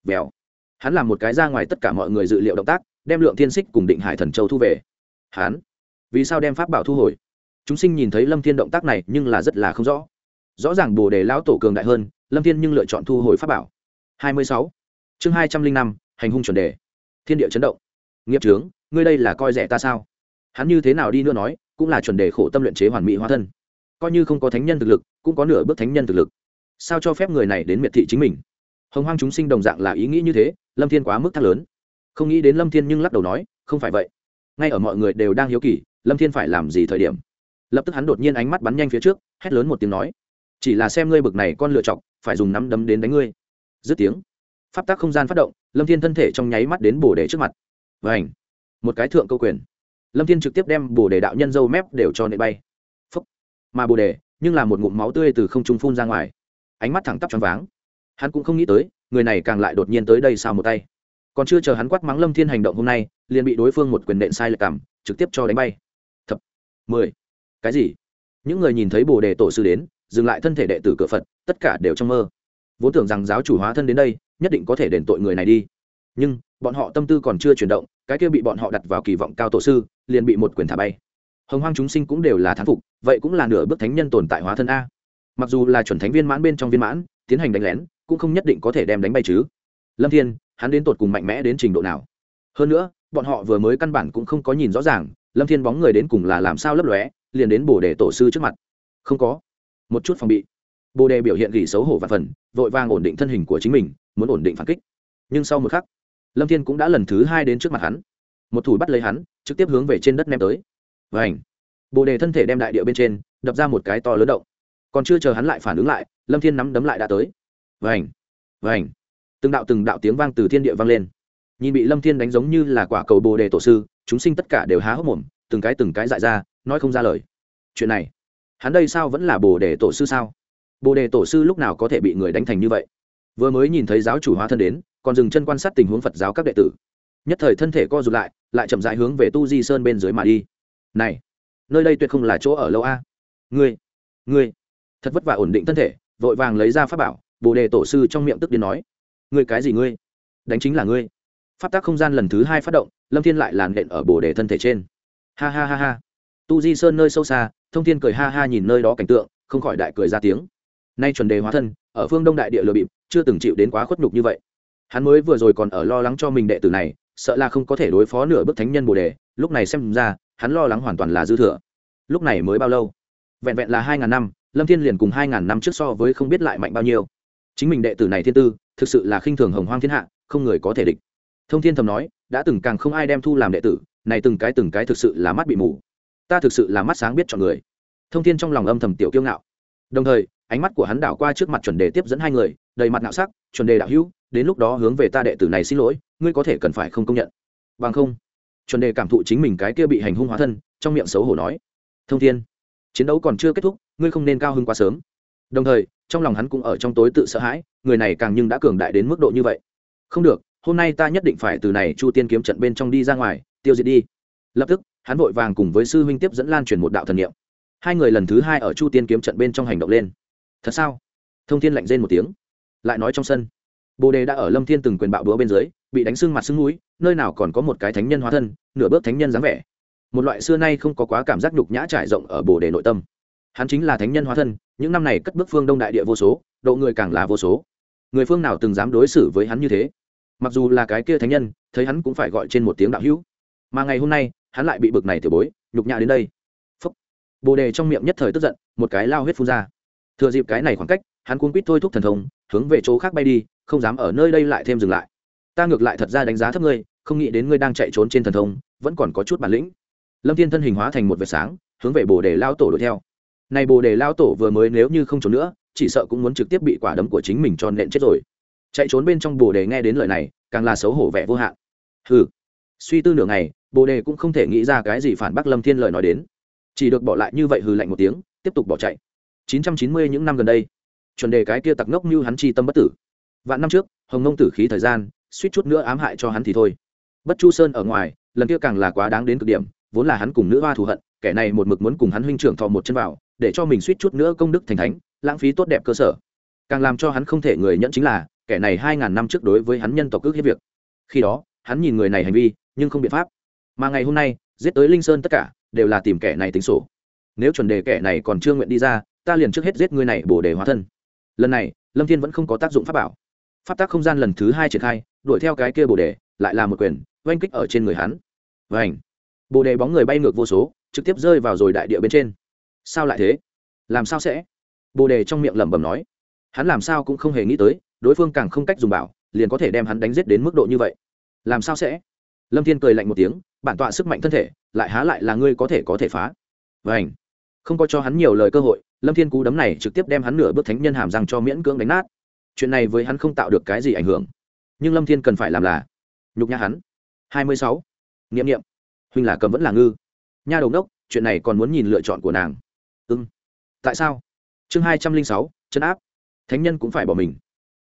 Vèo. Hắn làm một cái ra ngoài tất cả mọi người dự liệu động tác, đem lượng thiên xích cùng định hải thần châu thu về. Hắn. Vì sao đem pháp bảo thu hồi? Chúng sinh nhìn thấy lâm thiên động tác này nhưng là rất là không rõ. Rõ ràng bồ đề lão tổ cường đại hơn, lâm thiên nhưng lựa chọn thu hồi pháp bảo. Hai mươi sáu. Chương hai trăm linh năm, hành hung chuẩn đề. Thiên địa chấn động. Nghiệp trướng ngươi đây là coi rẻ ta sao? Hắn như thế nào đi nữa nói, cũng là chuẩn đề khổ tâm luyện chế hoàn mỹ hóa thân. Coi như không có thánh nhân thực lực, cũng có nửa bước thánh nhân thực lực sao cho phép người này đến miệt thị chính mình? Hồng hoang chúng sinh đồng dạng là ý nghĩ như thế, lâm thiên quá mức thác lớn. Không nghĩ đến lâm thiên nhưng lắc đầu nói, không phải vậy. Ngay ở mọi người đều đang hiếu kỳ, lâm thiên phải làm gì thời điểm? Lập tức hắn đột nhiên ánh mắt bắn nhanh phía trước, hét lớn một tiếng nói, chỉ là xem ngươi bực này con lựa chọc, phải dùng nắm đấm đến đánh ngươi. Dứt tiếng, pháp tác không gian phát động, lâm thiên thân thể trong nháy mắt đến bồ đề trước mặt. Và ảnh một cái thượng câu quyền. Lâm thiên trực tiếp đem bồ đề đạo nhân dâu mép đều cho nệ bay. Phúc. mà bồ đề nhưng là một ngụm máu tươi từ không trung phun ra ngoài ánh mắt thẳng tắp choáng váng. Hắn cũng không nghĩ tới, người này càng lại đột nhiên tới đây sao một tay. Còn chưa chờ hắn quát mắng lâm thiên hành động hôm nay, liền bị đối phương một quyền đệm sai lệch cảm, trực tiếp cho đánh bay. Thập, mười. Cái gì? Những người nhìn thấy bồ đề tổ sư đến, dừng lại thân thể đệ tử cửa phật, tất cả đều trong mơ. Vốn tưởng rằng giáo chủ hóa thân đến đây, nhất định có thể đền tội người này đi. Nhưng, bọn họ tâm tư còn chưa chuyển động, cái kia bị bọn họ đặt vào kỳ vọng cao tổ sư, liền bị một quyền thả bay. Hồng hoang chúng sinh cũng đều là thán phục, vậy cũng là nửa bước thánh nhân tồn tại hóa thân a mặc dù là chuẩn thánh viên mãn bên trong viên mãn, tiến hành đánh lén, cũng không nhất định có thể đem đánh bay chứ. Lâm thiên, hắn đến tột cùng mạnh mẽ đến trình độ nào? Hơn nữa, bọn họ vừa mới căn bản cũng không có nhìn rõ ràng, lâm thiên bóng người đến cùng là làm sao lấp lóe, liền đến bồ đề tổ sư trước mặt. Không có. Một chút phòng bị. Bồ đề biểu hiện gỉ xấu hổ và phần, vội vàng ổn định thân hình của chính mình, muốn ổn định phản kích. Nhưng sau một khắc, lâm thiên cũng đã lần thứ hai đến trước mặt hắn. Một thủ bắt lấy hắn, trực tiếp hướng về trên đất ném tới. Và ảnh bồ đề thân thể đem đại địa bên trên, đập ra một cái to lớn động còn chưa chờ hắn lại phản ứng lại, lâm thiên nắm đấm lại đã tới. Vành vành. Từng đạo từng đạo tiếng vang từ thiên địa vang lên. Nhìn bị lâm thiên đánh giống như là quả cầu bồ đề tổ sư, chúng sinh tất cả đều há hốc mồm, từng cái từng cái dại ra, nói không ra lời. Chuyện này, hắn đây sao vẫn là bồ đề tổ sư sao? Bồ đề tổ sư lúc nào có thể bị người đánh thành như vậy? Vừa mới nhìn thấy giáo chủ hóa thân đến, còn dừng chân quan sát tình huống phật giáo các đệ tử. Nhất thời thân thể co rụt lại lại chậm dại hướng về tu di sơn bên dưới mà đi. Này, nơi đây tuyệt không là chỗ ở lâu a. Ngươi ngươi thật vất vả ổn định thân thể, vội vàng lấy ra pháp bảo, bồ đề tổ sư trong miệng tức điên nói, ngươi cái gì ngươi? Đánh chính là ngươi. Pháp tác không gian lần thứ hai phát động, lâm thiên lại làn đện ở bồ đề thân thể trên. Ha ha ha ha. Tu di sơn nơi sâu xa, thông thiên cười ha ha nhìn nơi đó cảnh tượng, không khỏi đại cười ra tiếng. Nay chuẩn đề hóa thân, ở phương đông đại địa lừa bịp, chưa từng chịu đến quá khuất nhục như vậy. Hắn mới vừa rồi còn ở lo lắng cho mình đệ tử này, sợ là không có thể đối phó nửa bức thánh nhân bồ đề, lúc này xem ra, hắn lo lắng hoàn toàn là dư thừa. Lúc này mới bao lâu? Vẹn vẹn là hai ngàn năm lâm thiên liền cùng hai ngàn năm trước so với không biết lại mạnh bao nhiêu. Chính mình đệ tử này thiên tư, thực sự là khinh thường hồng hoang thiên hạ, không người có thể địch. Thông thiên thầm nói, đã từng càng không ai đem thu làm đệ tử, này từng cái từng cái thực sự là mắt bị mù. Ta thực sự là mắt sáng biết chọn người. Thông thiên trong lòng âm thầm tiểu kiêu ngạo. Đồng thời, ánh mắt của hắn đảo qua trước mặt chuẩn đề tiếp dẫn hai người, đầy mặt ngạo sắc, chuẩn đề đạo hữu, đến lúc đó hướng về ta đệ tử này xin lỗi, ngươi có thể cần phải không công nhận. Bằng không. Chuẩn đề cảm thụ chính mình cái kia bị hành hung hóa thân, trong miệng xấu hổ nói. Thông thiên, chiến đấu còn chưa kết thúc ngươi không nên cao hơn quá sớm. Đồng thời, trong lòng hắn cũng ở trong tối tự sợ hãi, người này càng nhưng đã cường đại đến mức độ như vậy. Không được, hôm nay ta nhất định phải từ này chu tiên kiếm trận bên trong đi ra ngoài, tiêu diệt đi. Lập tức, hắn vội vàng cùng với sư huynh tiếp dẫn lan truyền một đạo thần niệm. Hai người lần thứ hai ở chu tiên kiếm trận bên trong hành động lên. Thật sao? Thông thiên lạnh rên một tiếng. Lại nói trong sân. Bồ đề đã ở lâm thiên từng quyền bạo búa bên dưới, bị đánh sưng mặt sưng núi nơi nào còn có một cái thánh nhân hóa thân, nửa bước thánh nhân dáng vẻ. Một loại xưa nay không có quá cảm giác nhục nhã trải rộng ở bồ đề nội tâm hắn chính là thánh nhân hóa thân, những năm này cất bước phương đông đại địa vô số, độ người càng là vô số. Người phương nào từng dám đối xử với hắn như thế? Mặc dù là cái kia thánh nhân, thấy hắn cũng phải gọi trên một tiếng đạo hữu. Mà ngày hôm nay, hắn lại bị bực này tiểu bối, nhục nhã đến đây. Phúc. bồ đề trong miệng nhất thời tức giận, một cái lao huyết phun ra. Thừa dịp cái này khoảng cách, hắn cuốn quýt thôi thúc thần thông, hướng về chỗ khác bay đi, không dám ở nơi đây lại thêm dừng lại. Ta ngược lại thật ra đánh giá thấp ngươi, không nghĩ đến ngươi đang chạy trốn trên thần thông, vẫn còn có chút bản lĩnh. Lâm thiên thân hình hóa thành một vệt sáng, hướng về bồ đề lao tổ đuổi theo này bồ đề lao tổ vừa mới nếu như không trốn nữa, chỉ sợ cũng muốn trực tiếp bị quả đấm của chính mình cho nện chết rồi. Chạy trốn bên trong bồ đề nghe đến lời này, càng là xấu hổ vẻ vô hạn. Hừ. Suy tư nửa ngày, bồ đề cũng không thể nghĩ ra cái gì phản bác lâm thiên lời nói đến. Chỉ được bỏ lại như vậy hừ lạnh một tiếng, tiếp tục bỏ chạy. 990 những năm gần đây, chuẩn đề cái kia tặc ngốc như hắn chi tâm bất tử. Vạn năm trước, hồng nông tử khí thời gian, suýt chút nữa ám hại cho hắn thì thôi. Bất chu sơn ở ngoài, lần kia càng là quá đáng đến cực điểm, vốn là hắn cùng nữ hoa thù hận, kẻ này một mực muốn cùng hắn huynh trưởng thò một chân vào để cho mình suýt chút nữa công đức thành thánh, lãng phí tốt đẹp cơ sở. Càng làm cho hắn không thể người nhận chính là, kẻ này hai ngàn năm trước đối với hắn nhân tộc ước hiếp việc. Khi đó, hắn nhìn người này hành vi, nhưng không biện pháp. Mà ngày hôm nay, giết tới linh sơn tất cả, đều là tìm kẻ này tính sổ. Nếu chuẩn đề kẻ này còn chưa nguyện đi ra, ta liền trước hết giết người này bổ đề hóa thân. Lần này, lâm thiên vẫn không có tác dụng pháp bảo. Pháp tác không gian lần thứ hai triển khai, đuổi theo cái kia bồ đề, lại là một quyền, oanh kích ở trên người hắn. Vảnh bồ đề bóng người bay ngược vô số, trực tiếp rơi vào rồi đại địa bên trên sao lại thế? Làm sao sẽ? Bồ đề trong miệng lẩm bẩm nói. Hắn làm sao cũng không hề nghĩ tới, đối phương càng không cách dùng bảo, liền có thể đem hắn đánh giết đến mức độ như vậy. Làm sao sẽ? Lâm thiên cười lạnh một tiếng, bản tọa sức mạnh thân thể, lại há lại là ngươi có thể có thể phá. Vảnh không có cho hắn nhiều lời cơ hội, lâm thiên cú đấm này trực tiếp đem hắn nửa bước thánh nhân hàm răng cho miễn cưỡng đánh nát. Chuyện này với hắn không tạo được cái gì ảnh hưởng. Nhưng lâm thiên cần phải làm là nhục nhã hắn. Hai mươi sáu. Nghiệm nghiệm huynh là cầm vẫn là ngư. Nha đầu đốc, chuyện này còn muốn nhìn lựa chọn của nàng ưng tại sao? Chương hai trăm linh sáu chân áp. Thánh nhân cũng phải bỏ mình.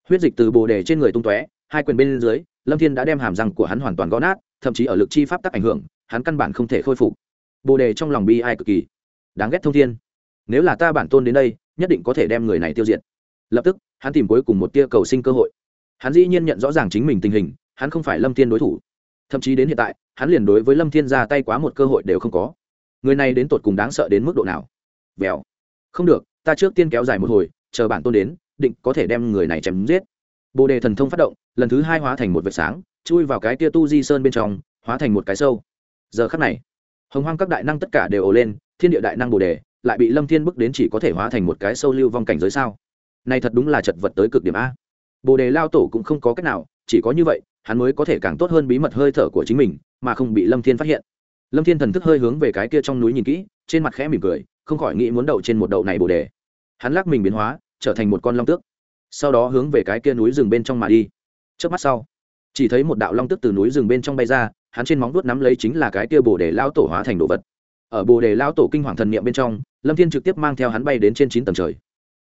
Huyết dịch từ bồ đề trên người tung tóe, hai quyền bên dưới, lâm thiên đã đem hàm răng của hắn hoàn toàn gõ nát, thậm chí ở lực chi pháp tắc ảnh hưởng, hắn căn bản không thể khôi phục. Bồ đề trong lòng bi ai cực kỳ. Đáng ghét thông thiên. Nếu là ta bản tôn đến đây, nhất định có thể đem người này tiêu diệt. Lập tức, hắn tìm cuối cùng một tia cầu sinh cơ hội. Hắn dĩ nhiên nhận rõ ràng chính mình tình hình, hắn không phải lâm thiên đối thủ. Thậm chí đến hiện tại, hắn liền đối với lâm thiên ra tay quá một cơ hội đều không có. Người này đến tột cùng đáng sợ đến mức độ nào? Vèo. Không được, ta trước tiên kéo dài một hồi, chờ bản tôn đến, định có thể đem người này chém giết. Bồ đề thần thông phát động, lần thứ hai hóa thành một vệt sáng, chui vào cái tia tu di sơn bên trong, hóa thành một cái sâu. Giờ khắc này, hồng hoang các đại năng tất cả đều ồ lên, thiên địa đại năng bồ đề, lại bị lâm thiên bước đến chỉ có thể hóa thành một cái sâu lưu vong cảnh giới sao? Này thật đúng là chật vật tới cực điểm a. Bồ đề lao tổ cũng không có cách nào, chỉ có như vậy, hắn mới có thể càng tốt hơn bí mật hơi thở của chính mình, mà không bị lâm thiên phát hiện. Lâm thiên thần thức hơi hướng về cái kia trong núi nhìn kỹ, trên mặt khẽ mỉm cười không khỏi nghĩ muốn đậu trên một đậu này bồ đề. Hắn lắc mình biến hóa, trở thành một con long tước. Sau đó hướng về cái kia núi rừng bên trong mà đi. Trước mắt sau, chỉ thấy một đạo long tước từ núi rừng bên trong bay ra, hắn trên móng vuốt nắm lấy chính là cái kia bồ đề lao tổ hóa thành đồ vật. Ở bồ đề lao tổ kinh hoàng thần niệm bên trong, lâm thiên trực tiếp mang theo hắn bay đến trên chín tầng trời.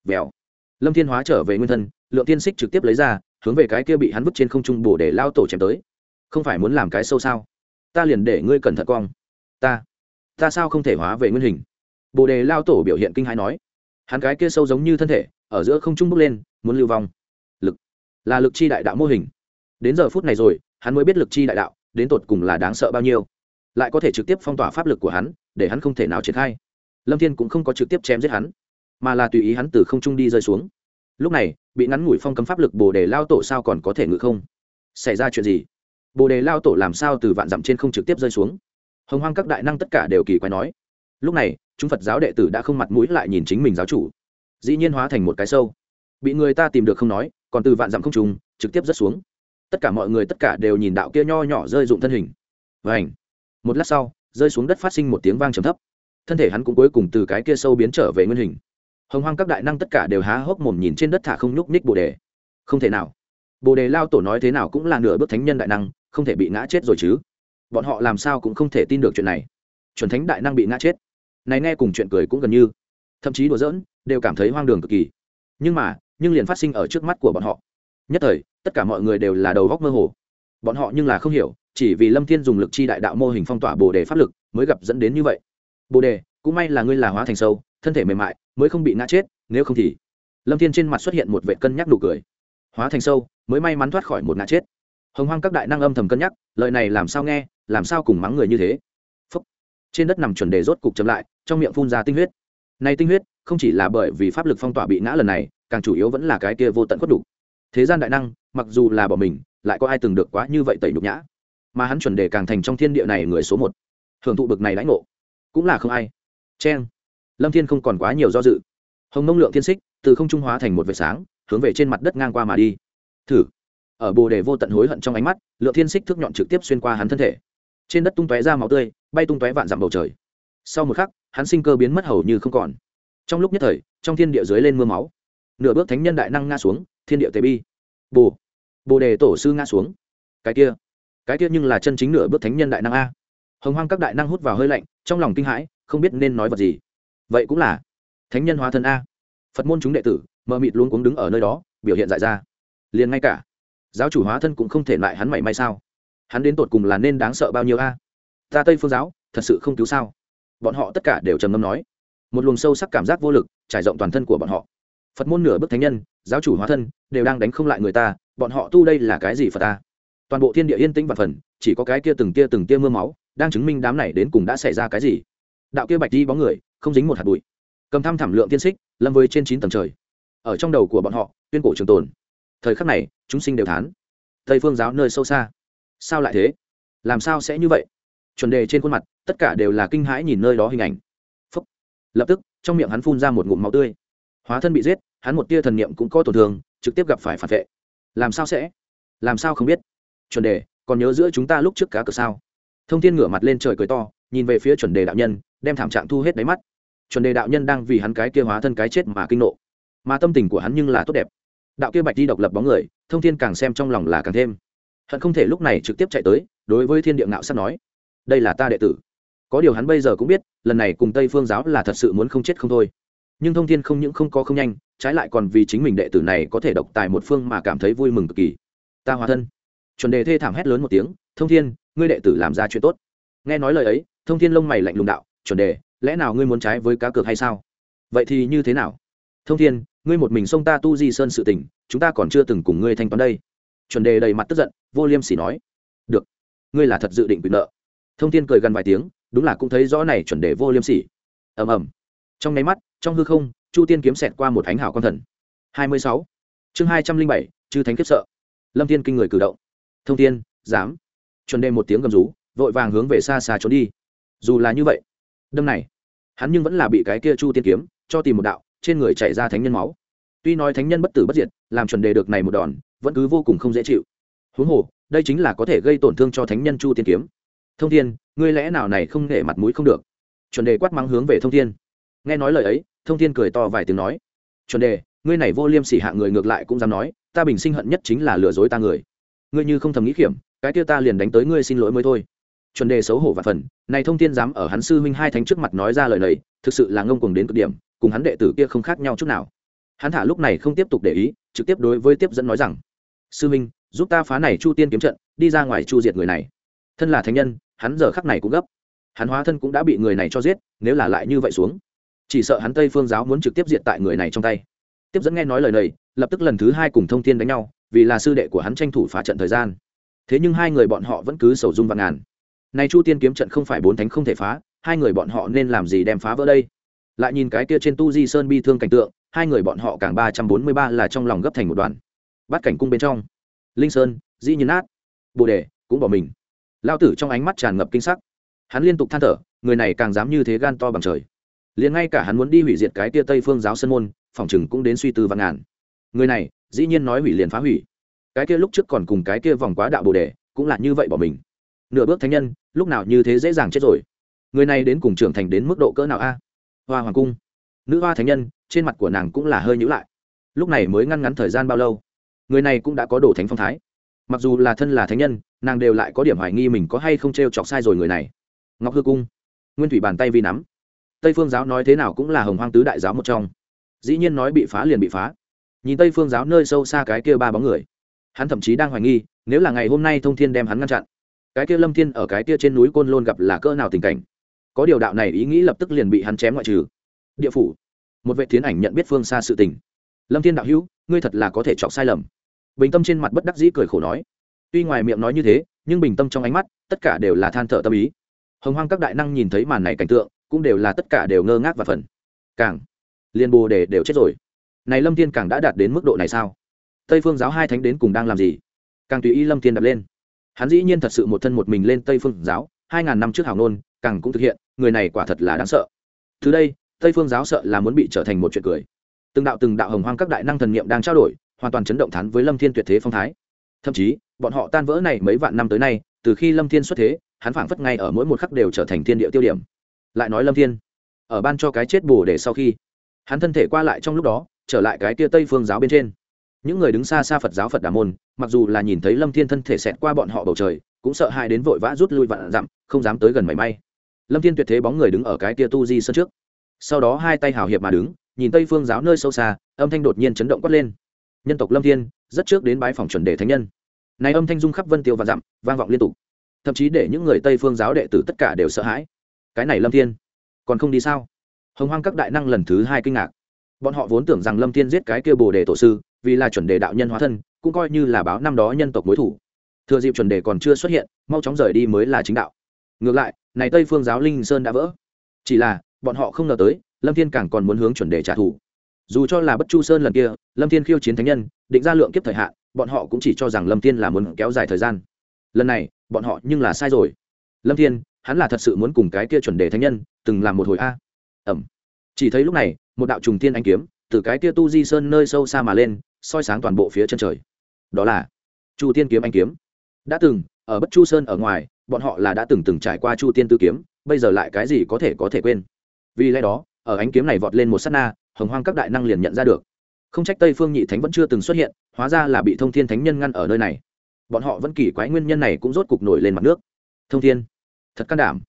Vèo. Lâm thiên hóa trở về nguyên thân, lượng tiên xích trực tiếp lấy ra, hướng về cái kia bị hắn vứt trên không trung bồ đề lao tổ chém tới. Không phải muốn làm cái sâu sao? Ta liền để ngươi cẩn thận cong. Ta. Ta sao không thể hóa về nguyên hình? Bồ đề lao tổ biểu hiện kinh hãi nói, hắn cái kia sâu giống như thân thể, ở giữa không trung bốc lên, muốn lưu vong. Lực, là lực chi đại đạo mô hình. Đến giờ phút này rồi, hắn mới biết lực chi đại đạo, đến tột cùng là đáng sợ bao nhiêu. Lại có thể trực tiếp phong tỏa pháp lực của hắn, để hắn không thể nào triển khai. Lâm thiên cũng không có trực tiếp chém giết hắn, mà là tùy ý hắn từ không trung đi rơi xuống. Lúc này, bị ngắn ngủi phong cấm pháp lực bồ đề lao tổ sao còn có thể ngự không? Xảy ra chuyện gì? Bồ đề lao tổ làm sao từ vạn dặm trên không trực tiếp rơi xuống? Hồng hoang các đại năng tất cả đều kỳ quái nói. Lúc này chúng phật giáo đệ tử đã không mặt mũi lại nhìn chính mình giáo chủ. Dĩ nhiên hóa thành một cái sâu. Bị người ta tìm được không nói, còn từ vạn dặm không trùng, trực tiếp rớt xuống. Tất cả mọi người tất cả đều nhìn đạo kia nho nhỏ rơi dụng thân hình. Và ảnh một lát sau, rơi xuống đất phát sinh một tiếng vang trầm thấp. Thân thể hắn cũng cuối cùng từ cái kia sâu biến trở về nguyên hình. Hồng hoang các đại năng tất cả đều há hốc mồm nhìn trên đất thả không nhúc nhích bồ đề. Không thể nào. Bồ đề lao tổ nói thế nào cũng là nửa bước thánh nhân đại năng, không thể bị ngã chết rồi chứ. Bọn họ làm sao cũng không thể tin được chuyện này. Chuẩn thánh đại năng bị ngã chết này nghe cùng chuyện cười cũng gần như. Thậm chí đùa giỡn, đều cảm thấy hoang đường cực kỳ. Nhưng mà, nhưng liền phát sinh ở trước mắt của bọn họ. Nhất thời, tất cả mọi người đều là đầu góc mơ hồ. Bọn họ nhưng là không hiểu, chỉ vì lâm thiên dùng lực chi đại đạo mô hình phong tỏa bồ đề pháp lực, mới gặp dẫn đến như vậy. Bồ đề, cũng may là ngươi là hóa thành sâu, thân thể mềm mại, mới không bị ngã chết, nếu không thì. Lâm thiên trên mặt xuất hiện một vệ cân nhắc nụ cười. Hóa thành sâu, mới may mắn thoát khỏi một ngã chết. Hồng hoang các đại năng âm thầm cân nhắc, lời này làm sao nghe, làm sao cùng mắng người như thế? Trên đất nằm chuẩn đề rốt cục chậm lại, trong miệng phun ra tinh huyết. Này tinh huyết, không chỉ là bởi vì pháp lực phong tỏa bị ngã lần này, càng chủ yếu vẫn là cái kia vô tận khuất đủ. thế gian đại năng, mặc dù là bỏ mình, lại có ai từng được quá như vậy tẩy nhục nhã? Mà hắn chuẩn đề càng thành trong thiên địa này người số một. Hưởng thụ bực này lãnh ngộ. Cũng là không ai. Chen lâm thiên không còn quá nhiều do dự. Hồng nông lượng thiên xích, từ không trung hóa thành một vệt sáng, hướng về trên mặt đất ngang qua mà đi. Thử. Ở bồ đề vô tận hối hận trong ánh mắt, lượng thiên xích thước nhọn trực tiếp xuyên qua hắn thân thể trên đất tung tóe ra máu tươi, bay tung tóe vạn dặm bầu trời. Sau một khắc, hắn sinh cơ biến mất hầu như không còn. Trong lúc nhất thời, trong thiên địa dưới lên mưa máu. Nửa bước thánh nhân đại năng ngã xuống, thiên địa tế bi. Bồ bồ đề tổ sư ngã xuống. Cái kia cái kia nhưng là chân chính nửa bước thánh nhân đại năng a. Hồng hoang các đại năng hút vào hơi lạnh, trong lòng kinh hãi, không biết nên nói vật gì. Vậy cũng là thánh nhân hóa thân a. Phật môn chúng đệ tử, mờ mịt luôn cuống đứng ở nơi đó, biểu hiện dại ra. Liền ngay cả giáo chủ hóa thân cũng không thể lại hắn mảy may sao hắn đến tột cùng là nên đáng sợ bao nhiêu a? Ta tây phương giáo, thật sự không cứu sao? Bọn họ tất cả đều trầm ngâm nói. Một luồng sâu sắc cảm giác vô lực trải rộng toàn thân của bọn họ. Phật môn nửa bức thánh nhân, giáo chủ hóa thân, đều đang đánh không lại người ta, bọn họ tu đây là cái gì phật ta? Toàn bộ thiên địa yên tĩnh và phần, chỉ có cái kia từng tia từng tia mưa máu, đang chứng minh đám này đến cùng đã xảy ra cái gì. Đạo kia bạch đi bóng người, không dính một hạt bụi. Cầm thăm thảm lượng tiên xích, lâm với trên chín tầng trời. Ở trong đầu của bọn họ, tuyên cổ trường tồn. Thời khắc này, chúng sinh đều thán. Tây phương giáo nơi sâu xa sao lại thế? Làm sao sẽ như vậy? Chuẩn đề trên khuôn mặt, tất cả đều là kinh hãi nhìn nơi đó hình ảnh. Phúc. lập tức, trong miệng hắn phun ra một ngụm máu tươi. Hóa thân bị giết, hắn một tia thần niệm cũng có tổn thương, trực tiếp gặp phải phản vệ. Làm sao sẽ? Làm sao không biết? Chuẩn đề, còn nhớ giữa chúng ta lúc trước cá cờ sao? Thông thiên ngửa mặt lên trời cười to, nhìn về phía chuẩn đề đạo nhân, đem thảm trạng thu hết đáy mắt. Chuẩn đề đạo nhân đang vì hắn cái kia hóa thân cái chết mà kinh nộ. Mà tâm tình của hắn nhưng là tốt đẹp. Đạo kia bạch đi độc lập bóng người, thông thiên càng xem trong lòng là càng thêm hận không thể lúc này trực tiếp chạy tới, đối với thiên địa ngạo sắp nói, đây là ta đệ tử. Có điều hắn bây giờ cũng biết, lần này cùng tây phương giáo là thật sự muốn không chết không thôi. Nhưng thông thiên không những không có không nhanh, trái lại còn vì chính mình đệ tử này có thể độc tài một phương mà cảm thấy vui mừng cực kỳ. Ta hóa thân. Chuẩn đề thê thảm hét lớn một tiếng, thông thiên, ngươi đệ tử làm ra chuyện tốt. Nghe nói lời ấy, thông thiên lông mày lạnh lùng đạo, chuẩn đề, lẽ nào ngươi muốn trái với cá cược hay sao? Vậy thì như thế nào? Thông thiên, ngươi một mình xông ta tu di sơn sự tình, chúng ta còn chưa từng cùng ngươi thanh toán đây chuẩn đề đầy mặt tức giận, vô liêm sỉ nói, được, ngươi là thật dự định quyền nợ. Thông thiên cười gần vài tiếng, đúng là cũng thấy rõ này chuẩn đề vô liêm sỉ. Ầm ầm. Trong nháy mắt, trong hư không, chu tiên kiếm xẹt qua một ánh hảo con thần. Hai mươi sáu. Chương hai trăm linh bảy, chư thánh kiếp sợ. Lâm thiên kinh người cử động. Thông thiên, dám. Chuẩn đề một tiếng gầm rú, vội vàng hướng về xa xa trốn đi. Dù là như vậy, đâm này, hắn nhưng vẫn là bị cái kia chu tiên kiếm cho tìm một đạo, trên người chạy ra thánh nhân máu. Tuy nói thánh nhân bất tử bất diệt, làm chuẩn đề được này một đòn vẫn cứ vô cùng không dễ chịu. Huống hồ, đây chính là có thể gây tổn thương cho thánh nhân chu tiên kiếm. Thông thiên, ngươi lẽ nào này không nể mặt mũi không được? Chuẩn đề quát mắng hướng về thông thiên. Nghe nói lời ấy, thông thiên cười to vài tiếng nói. Chuẩn đề, ngươi này vô liêm sỉ hạ người ngược lại cũng dám nói, ta bình sinh hận nhất chính là lừa dối ta người. Ngươi như không thầm nghĩ kiểm cái kia ta liền đánh tới ngươi xin lỗi mới thôi. Chuẩn đề xấu hổ và phần, này thông thiên dám ở hắn sư huynh hai thánh trước mặt nói ra lời này, thực sự là ngông cuồng đến cực điểm, cùng hắn đệ tử kia không khác nhau chút nào. Hắn thả lúc này không tiếp tục để ý, trực tiếp đối với tiếp dẫn nói rằng sư Minh, giúp ta phá này chu tiên kiếm trận đi ra ngoài chu diệt người này. Thân là thánh nhân hắn giờ khắc này cũng gấp. Hắn hóa thân cũng đã bị người này cho giết nếu là lại như vậy xuống chỉ sợ hắn tây phương giáo muốn trực tiếp diệt tại người này trong tay. Tiếp dẫn nghe nói lời này lập tức lần thứ hai cùng thông thiên đánh nhau vì là sư đệ của hắn tranh thủ phá trận thời gian. Thế nhưng hai người bọn họ vẫn cứ sầu dung vạn ngàn. Này chu tiên kiếm trận không phải bốn thánh không thể phá hai người bọn họ nên làm gì đem phá vỡ đây? Lại nhìn cái kia trên tu di sơn bi thương cảnh tượng hai người bọn họ càng ba trăm bốn mươi ba là trong lòng gấp thành một đoàn bát cảnh cung bên trong. Linh sơn, dĩ nhiên át bồ đề cũng bỏ mình. Lao tử trong ánh mắt tràn ngập kinh sắc. Hắn liên tục than thở, người này càng dám như thế gan to bằng trời. Liền ngay cả hắn muốn đi hủy diệt cái tia tây phương giáo sân môn, phòng chừng cũng đến suy tư văn ngàn. Người này, dĩ nhiên nói hủy liền phá hủy. Cái kia lúc trước còn cùng cái kia vòng quá đạo bồ đề, cũng là như vậy bỏ mình. Nửa bước thánh nhân, lúc nào như thế dễ dàng chết rồi. Người này đến cùng trưởng thành đến mức độ cỡ nào a? Hoa hoàng cung. Nữ hoa thánh nhân, trên mặt của nàng cũng là hơi nhữ lại. Lúc này mới ngăn ngắn thời gian bao lâu? Người này cũng đã có đồ thánh phong thái. Mặc dù là thân là thánh nhân, nàng đều lại có điểm hoài nghi mình có hay không t r e o chọc sai rồi người này. Ngọc hư cung, nguyên thủy bàn tay vi nắm. Tây phương giáo nói thế nào cũng là hồng hoang tứ đại giáo một trong. Dĩ nhiên nói bị phá liền bị phá. Nhìn tây phương giáo nơi sâu xa cái kia ba bóng người, hắn thậm chí đang hoài nghi, nếu là ngày hôm nay thông thiên đem hắn ngăn chặn, cái kia lâm thiên ở cái kia trên núi côn lôn gặp là cỡ nào tình cảnh? Có điều đạo này ý nghĩ lập tức liền bị hắn chém ngoại trừ. Địa phủ, một vệ tiến ảnh nhận biết phương xa sự tình. Lâm thiên đạo hữu, ngươi thật là có thể chọc sai lầm bình tâm trên mặt bất đắc dĩ cười khổ nói. Tuy ngoài miệng nói như thế, nhưng bình tâm trong ánh mắt, tất cả đều là than thở tâm ý. Hồng hoang các đại năng nhìn thấy màn này cảnh tượng, cũng đều là tất cả đều ngơ ngác và phần càng, liên bồ đề đều chết rồi. Này lâm thiên càng đã đạt đến mức độ này sao? Tây phương giáo hai thánh đến cùng đang làm gì? Càng tùy ý lâm thiên đập lên. Hắn dĩ nhiên thật sự một thân một mình lên tây phương giáo, hai ngàn năm trước hào nôn càng cũng thực hiện, người này quả thật là đáng sợ. Từ đây, tây phương giáo sợ là muốn bị trở thành một chuyện cười. Từng đạo từng đạo hồng hoang các đại năng thần niệm đang trao đổi hoàn toàn chấn động thắn với lâm thiên tuyệt thế phong thái. Thậm chí, bọn họ tan vỡ này mấy vạn năm tới nay, từ khi lâm thiên xuất thế, hắn phảng phất ngay ở mỗi một khắc đều trở thành thiên địa tiêu điểm. Lại nói lâm thiên, ở ban cho cái chết bù để sau khi, hắn thân thể qua lại trong lúc đó, trở lại cái tia tây phương giáo bên trên. Những người đứng xa xa phật giáo phật đà môn, mặc dù là nhìn thấy lâm thiên thân thể xẹt qua bọn họ bầu trời, cũng sợ hãi đến vội vã rút lui vạn dặm, không dám tới gần mảy may. Lâm thiên tuyệt thế bóng người đứng ở cái tia tu di sân trước. Sau đó hai tay hào hiệp mà đứng, nhìn tây phương giáo nơi sâu xa, âm thanh đột nhiên chấn động quát lên nhân tộc lâm thiên rất trước đến bái phòng chuẩn đề thánh nhân này âm thanh dung khắp vân tiêu và dặm vang vọng liên tục thậm chí để những người tây phương giáo đệ tử tất cả đều sợ hãi cái này lâm thiên còn không đi sao hồng hoang các đại năng lần thứ hai kinh ngạc bọn họ vốn tưởng rằng lâm thiên giết cái kia bồ đề tổ sư vì là chuẩn đề đạo nhân hóa thân cũng coi như là báo năm đó nhân tộc mối thủ thừa dịp chuẩn đề còn chưa xuất hiện mau chóng rời đi mới là chính đạo ngược lại này tây phương giáo linh sơn đã vỡ chỉ là bọn họ không ngờ tới lâm thiên càng còn muốn hướng chuẩn đề trả thù dù cho là bất chu sơn lần kia, lâm thiên khiêu chiến thánh nhân, định ra lượng kiếp thời hạn, bọn họ cũng chỉ cho rằng lâm thiên là muốn kéo dài thời gian. Lần này, bọn họ nhưng là sai rồi. Lâm thiên, hắn là thật sự muốn cùng cái kia chuẩn đề thánh nhân, từng làm một hồi a. Ẩm. Chỉ thấy lúc này, một đạo trùng tiên anh kiếm, từ cái kia tu di sơn nơi sâu xa mà lên, soi sáng toàn bộ phía chân trời. Đó là chu tiên kiếm anh kiếm. Đã từng, ở bất chu sơn ở ngoài, bọn họ là đã từng từng trải qua chu tiên tư kiếm, bây giờ lại cái gì có thể có thể quên? Vì lẽ đó, ở ánh kiếm này vọt lên một s á t na hồng hoang các đại năng liền nhận ra được. Không trách tây phương nhị thánh vẫn chưa từng xuất hiện, hóa ra là bị thông thiên thánh nhân ngăn ở nơi này. Bọn họ vẫn kỳ quái nguyên nhân này cũng rốt cục nổi lên mặt nước. Thông thiên, thật can đảm.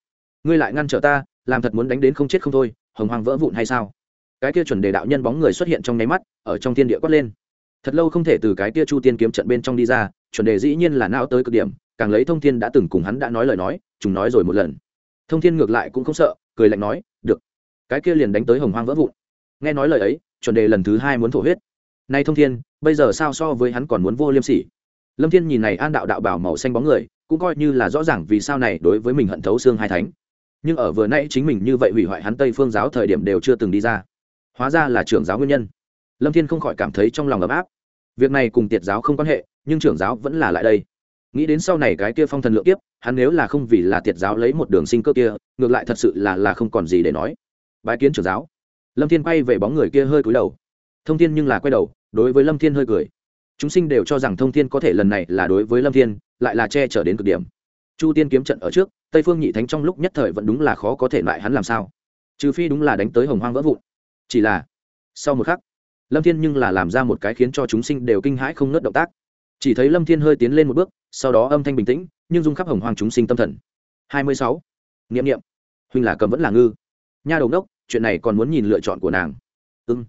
Ngươi lại ngăn trở ta, làm thật muốn đánh đến không chết không thôi, hồng hoang vỡ vụn hay sao? Cái kia chuẩn đề đạo nhân bóng người xuất hiện trong nháy mắt, ở trong thiên địa quát lên. Thật lâu không thể từ cái kia chu tiên kiếm trận bên trong đi ra, chuẩn đề dĩ nhiên là não tới cực điểm, càng lấy thông thiên đã từng cùng hắn đã nói lời nói, chúng nói rồi một lần. Thông thiên ngược lại cũng không sợ, cười lạnh nói, được, cái kia liền đánh tới hồng hoang vỡ vụn nghe nói lời ấy, chuẩn đề lần thứ hai muốn thổ huyết. Nay thông thiên, bây giờ sao so với hắn còn muốn vô liêm sỉ? Lâm thiên nhìn này an đạo đạo bảo màu xanh bóng người, cũng coi như là rõ ràng vì sao này đối với mình hận thấu xương hai thánh. Nhưng ở vừa nãy chính mình như vậy hủy hoại hắn tây phương giáo thời điểm đều chưa từng đi ra. Hóa ra là trưởng giáo nguyên nhân. Lâm thiên không khỏi cảm thấy trong lòng ấm áp. Việc này cùng tiệt giáo không quan hệ, nhưng trưởng giáo vẫn là lại đây. Nghĩ đến sau này cái kia phong thần lượng tiếp hắn nếu là không vì là tiệt giáo lấy một đường sinh cơ kia, ngược lại thật sự là là không còn gì để nói. Bái kiến trưởng giáo lâm thiên quay về bóng người kia hơi cúi đầu. Thông thiên nhưng là quay đầu, đối với lâm thiên hơi cười. Chúng sinh đều cho rằng thông thiên có thể lần này là đối với lâm thiên, lại là che chở đến cực điểm. Chu tiên kiếm trận ở trước, tây phương nhị thánh trong lúc nhất thời vẫn đúng là khó có thể loại hắn làm sao. Trừ phi đúng là đánh tới hồng hoang vỡ vụn. Chỉ là, sau một khắc, lâm thiên nhưng là làm ra một cái khiến cho chúng sinh đều kinh hãi không ngớt động tác. Chỉ thấy lâm thiên hơi tiến lên một bước, sau đó âm thanh bình tĩnh, nhưng dung khắp hồng hoang chúng sinh tâm thần. Hai mươi sáu. Nghiệm nghiệm huynh là cầm vẫn là ngư. Nha đầu đốc chuyện này còn muốn nhìn lựa chọn của nàng. Ưng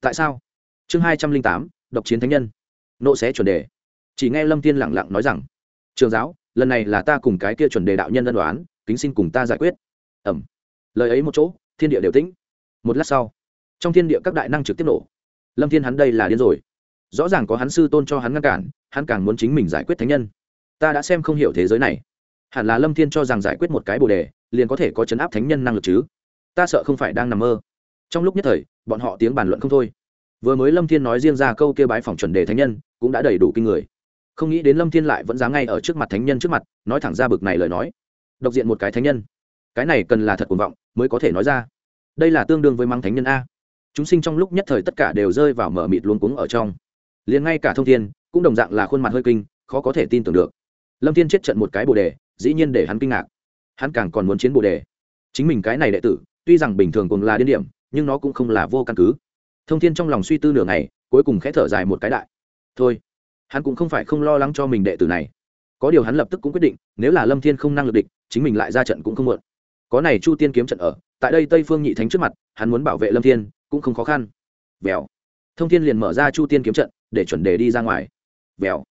tại sao? Chương hai trăm linh tám, độc chiến thánh nhân. Nộ sẽ chuẩn đề. Chỉ nghe lâm thiên lẳng lặng nói rằng, trường giáo, lần này là ta cùng cái kia chuẩn đề đạo nhân ân đoán kính xin cùng ta giải quyết. Ẩm lời ấy một chỗ, thiên địa đều tĩnh. Một lát sau, trong thiên địa các đại năng trực tiếp nổ. Lâm thiên hắn đây là điên rồi. Rõ ràng có hắn sư tôn cho hắn ngăn cản, hắn càng muốn chính mình giải quyết thánh nhân. Ta đã xem không hiểu thế giới này. Hẳn là lâm thiên cho rằng giải quyết một cái bồ đề, liền có thể có chấn áp thánh nhân năng lực chứ? Ta sợ không phải đang nằm mơ. Trong lúc nhất thời, bọn họ tiếng bàn luận không thôi. Vừa mới lâm thiên nói riêng ra câu kêu bái phòng chuẩn đề thánh nhân, cũng đã đầy đủ kinh người. Không nghĩ đến lâm thiên lại vẫn dám ngay ở trước mặt thánh nhân trước mặt, nói thẳng ra bực này lời nói. Độc diện một cái thánh nhân. Cái này cần là thật cuồng vọng, mới có thể nói ra. Đây là tương đương với mắng thánh nhân a. Chúng sinh trong lúc nhất thời tất cả đều rơi vào mở mịt luống cuống ở trong. Liền ngay cả thông thiên, cũng đồng dạng là khuôn mặt hơi kinh, khó có thể tin tưởng được. Lâm thiên chết trận một cái bồ đề, dĩ nhiên để hắn kinh ngạc. Hắn càng còn muốn chiến bồ đề. Chính mình cái này đệ tử tuy rằng bình thường cùng là điên điểm, nhưng nó cũng không là vô căn cứ. Thông thiên trong lòng suy tư nửa ngày, cuối cùng khẽ thở dài một cái đại. Thôi, hắn cũng không phải không lo lắng cho mình đệ tử này. Có điều hắn lập tức cũng quyết định, nếu là lâm thiên không năng lực địch, chính mình lại ra trận cũng không muộn. Có này chu tiên kiếm trận ở, tại đây tây phương nhị thánh trước mặt, hắn muốn bảo vệ lâm thiên, cũng không khó khăn. Vèo. Thông thiên liền mở ra chu tiên kiếm trận, để chuẩn đề đi ra ngoài. Vèo.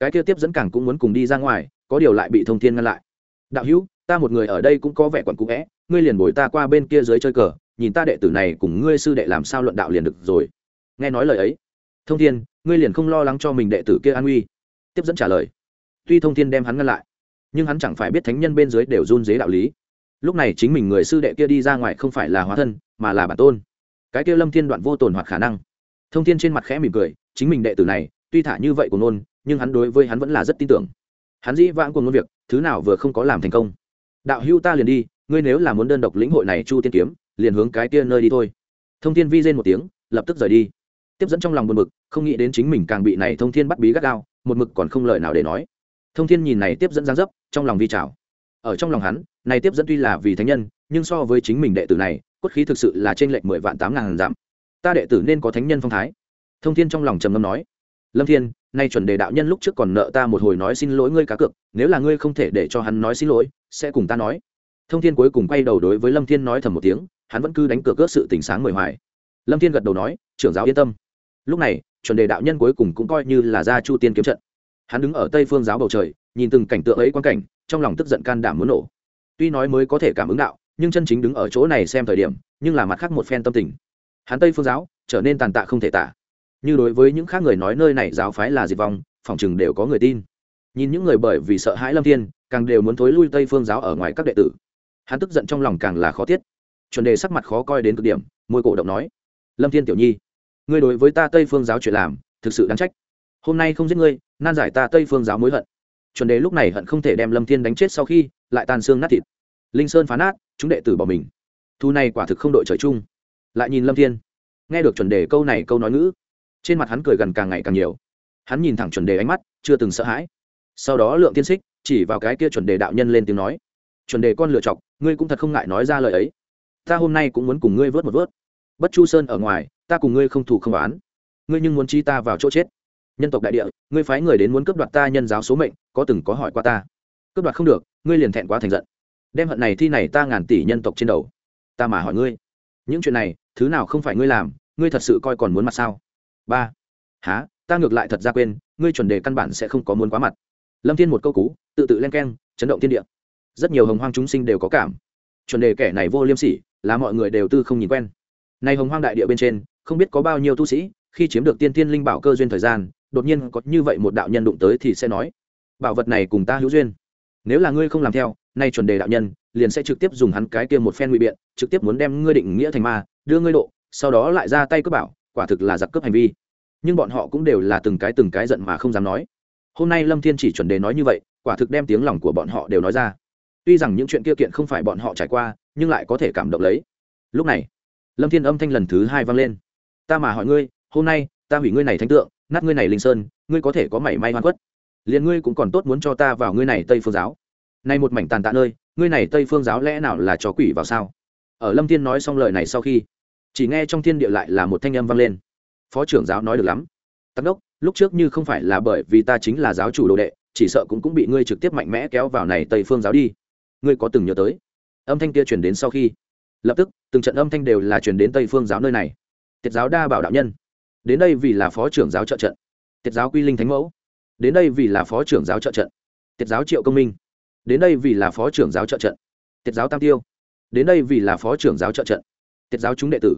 Cái kia tiếp dẫn càng cũng muốn cùng đi ra ngoài, có điều lại bị thông thiên ngăn lại. Đạo hữu, ta một người ở đây cũng có vẻ quẩn cũ vẽ ngươi liền bồi ta qua bên kia dưới chơi cờ, nhìn ta đệ tử này cùng ngươi sư đệ làm sao luận đạo liền được rồi. Nghe nói lời ấy, thông thiên, ngươi liền không lo lắng cho mình đệ tử kia an nguy. Tiếp dẫn trả lời. Tuy thông thiên đem hắn ngăn lại, nhưng hắn chẳng phải biết thánh nhân bên dưới đều run dế đạo lý. Lúc này chính mình người sư đệ kia đi ra ngoài không phải là hóa thân, mà là bản tôn. Cái kia lâm thiên đoạn vô tồn hoặc khả năng. Thông thiên trên mặt khẽ mỉm cười, chính mình đệ tử này, tuy thả như vậy của nôn nhưng hắn đối với hắn vẫn là rất tin tưởng. Hắn dĩ vãng của ngôn việc, thứ nào vừa không có làm thành công. Đạo hưu ta liền đi ngươi nếu là muốn đơn độc lĩnh hội này chu tiên kiếm, liền hướng cái kia nơi đi thôi. Thông thiên vi rên một tiếng, lập tức rời đi. Tiếp dẫn trong lòng buồn mực không nghĩ đến chính mình càng bị này thông thiên bắt bí gắt gao, một mực còn không lời nào để nói. Thông thiên nhìn này tiếp dẫn giáng dấp, trong lòng vi trào. Ở trong lòng hắn, này tiếp dẫn tuy là vì thánh nhân, nhưng so với chính mình đệ tử này, cốt khí thực sự là trên lệch mười vạn tám ngàn dặm ta đệ tử nên có thánh nhân phong thái. Thông thiên trong lòng trầm ngâm nói, lâm thiên, nay chuẩn đề đạo nhân lúc trước còn nợ ta một hồi nói xin lỗi ngươi cá cược, nếu là ngươi không thể để cho hắn nói xin lỗi, sẽ cùng ta nói thông thiên cuối cùng quay đầu đối với lâm thiên nói thầm một tiếng, hắn vẫn cứ đánh cược ước sự tỉnh sáng mười hoài. Lâm thiên gật đầu nói, trưởng giáo yên tâm. Lúc này, chuẩn đề đạo nhân cuối cùng cũng coi như là ra chu tiên kiếm trận. Hắn đứng ở tây phương giáo bầu trời, nhìn từng cảnh tượng ấy quan cảnh, trong lòng tức giận can đảm muốn nổ. Tuy nói mới có thể cảm ứng đạo, nhưng chân chính đứng ở chỗ này xem thời điểm, nhưng là mặt khác một phen tâm tình. Hắn tây phương giáo, trở nên tàn tạ không thể tả. Như đối với những khác người nói nơi này giáo phái là diệt vong, phòng chừng đều có người tin. Nhìn những người bởi vì sợ hãi lâm thiên, càng đều muốn thối lui tây phương giáo ở ngoài các đệ tử hắn tức giận trong lòng càng là khó tiết. Chuẩn đề sắc mặt khó coi đến cực điểm, môi cổ động nói, lâm thiên tiểu nhi, ngươi đối với ta tây phương giáo chuyện làm, thực sự đáng trách. Hôm nay không giết ngươi, nan giải ta tây phương giáo mối hận. Chuẩn đề lúc này hận không thể đem lâm thiên đánh chết sau khi lại tàn xương nát thịt. Linh sơn phá nát, chúng đệ tử bỏ mình. Thu này quả thực không đội trời chung. Lại nhìn lâm thiên, nghe được chuẩn đề câu này câu nói ngữ, trên mặt hắn cười gần càng ngày càng nhiều. Hắn nhìn thẳng chuẩn đề ánh mắt, chưa từng sợ hãi. Sau đó lượng tiên xích, chỉ vào cái kia chuẩn đề đạo nhân lên tiếng nói chuẩn đề con lựa chọc, ngươi cũng thật không ngại nói ra lời ấy. Ta hôm nay cũng muốn cùng ngươi vớt một vớt. Bất chu sơn ở ngoài, ta cùng ngươi không thủ không bán ngươi nhưng muốn chi ta vào chỗ chết. Nhân tộc đại địa, ngươi phái người đến muốn cướp đoạt ta nhân giáo số mệnh, có từng có hỏi qua ta. Cướp đoạt không được, ngươi liền thẹn quá thành giận. Đem hận này thi này ta ngàn tỷ nhân tộc trên đầu. Ta mà hỏi ngươi, những chuyện này, thứ nào không phải ngươi làm, ngươi thật sự coi còn muốn mặt sao? Ba. Há, ta ngược lại thật ra quên, ngươi chuẩn đề căn bản sẽ không có muốn quá mặt. Lâm thiên một câu cú, tự tự len keng, chấn động thiên địa rất nhiều hồng hoang chúng sinh đều có cảm. Chuẩn đề kẻ này vô liêm sỉ, là mọi người đều tư không nhìn quen. Nay hồng hoang đại địa bên trên, không biết có bao nhiêu tu sĩ, khi chiếm được tiên tiên linh bảo cơ duyên thời gian, đột nhiên có như vậy một đạo nhân đụng tới thì sẽ nói, bảo vật này cùng ta hữu duyên. Nếu là ngươi không làm theo, nay chuẩn đề đạo nhân liền sẽ trực tiếp dùng hắn cái kia một phen ngụy biện, trực tiếp muốn đem ngươi định nghĩa thành ma, đưa ngươi độ, sau đó lại ra tay cướp bảo, quả thực là giặc cướp hành vi. Nhưng bọn họ cũng đều là từng cái từng cái giận mà không dám nói. Hôm nay lâm thiên chỉ chuẩn đề nói như vậy, quả thực đem tiếng lòng của bọn họ đều nói ra tuy rằng những chuyện kia kiện không phải bọn họ trải qua, nhưng lại có thể cảm động lấy. Lúc này, lâm thiên âm thanh lần thứ hai vang lên. Ta mà hỏi ngươi, hôm nay, ta hủy ngươi này thánh tượng, nát ngươi này linh sơn, ngươi có thể có mảy may hoan quất liền ngươi cũng còn tốt muốn cho ta vào ngươi này tây phương giáo. Nay một mảnh tàn tạ nơi, ngươi này tây phương giáo lẽ nào là chó quỷ vào sao? Ở lâm thiên nói xong lời này sau khi, chỉ nghe trong thiên địa lại là một thanh âm vang lên. Phó trưởng giáo nói được lắm. Tắc đốc, lúc trước như không phải là bởi vì ta chính là giáo chủ đồ đệ, chỉ sợ cũng cũng bị ngươi trực tiếp mạnh mẽ kéo vào này tây phương giáo đi ngươi có từng nhớ tới? Âm thanh kia chuyển đến sau khi, lập tức, từng trận âm thanh đều là chuyển đến tây phương giáo nơi này. Tiết giáo đa bảo đạo nhân. Đến đây vì là phó trưởng giáo trợ trận. Tiết giáo quy linh thánh mẫu. Đến đây vì là phó trưởng giáo trợ trận. Tiết giáo triệu công minh. Đến đây vì là phó trưởng giáo trợ trận. Tiết giáo tam tiêu. Đến đây vì là phó trưởng giáo trợ trận. Tiết giáo chúng đệ tử.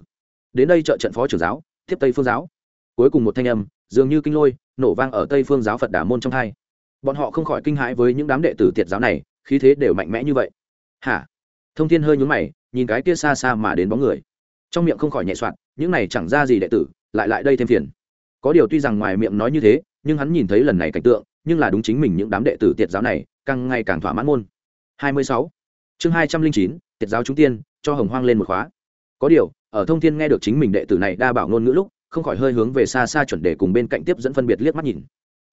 Đến đây trợ trận phó trưởng giáo, tiếp tây phương giáo. Cuối cùng một thanh âm, dường như kinh lôi, nổ vang ở tây phương giáo phật đà môn trong hai bọn họ không khỏi kinh hãi với những đám đệ tử tiệt giáo này khí thế đều mạnh mẽ như vậy. Hả? Thông thiên hơi nhún mày nhìn cái kia xa xa mà đến bóng người. Trong miệng không khỏi nhẹ soạn những này chẳng ra gì đệ tử lại lại đây thêm phiền. Có điều tuy rằng ngoài miệng nói như thế nhưng hắn nhìn thấy lần này cảnh tượng nhưng là đúng chính mình những đám đệ tử tiệt giáo này càng ngày càng thỏa mãn môn. 26. chương 209, tiệt giáo chúng tiên cho hồng hoang lên một khóa. Có điều ở thông thiên nghe được chính mình đệ tử này đa bảo ngôn ngữ lúc không khỏi hơi hướng về xa xa chuẩn đề cùng bên cạnh tiếp dẫn phân biệt liếc mắt nhìn.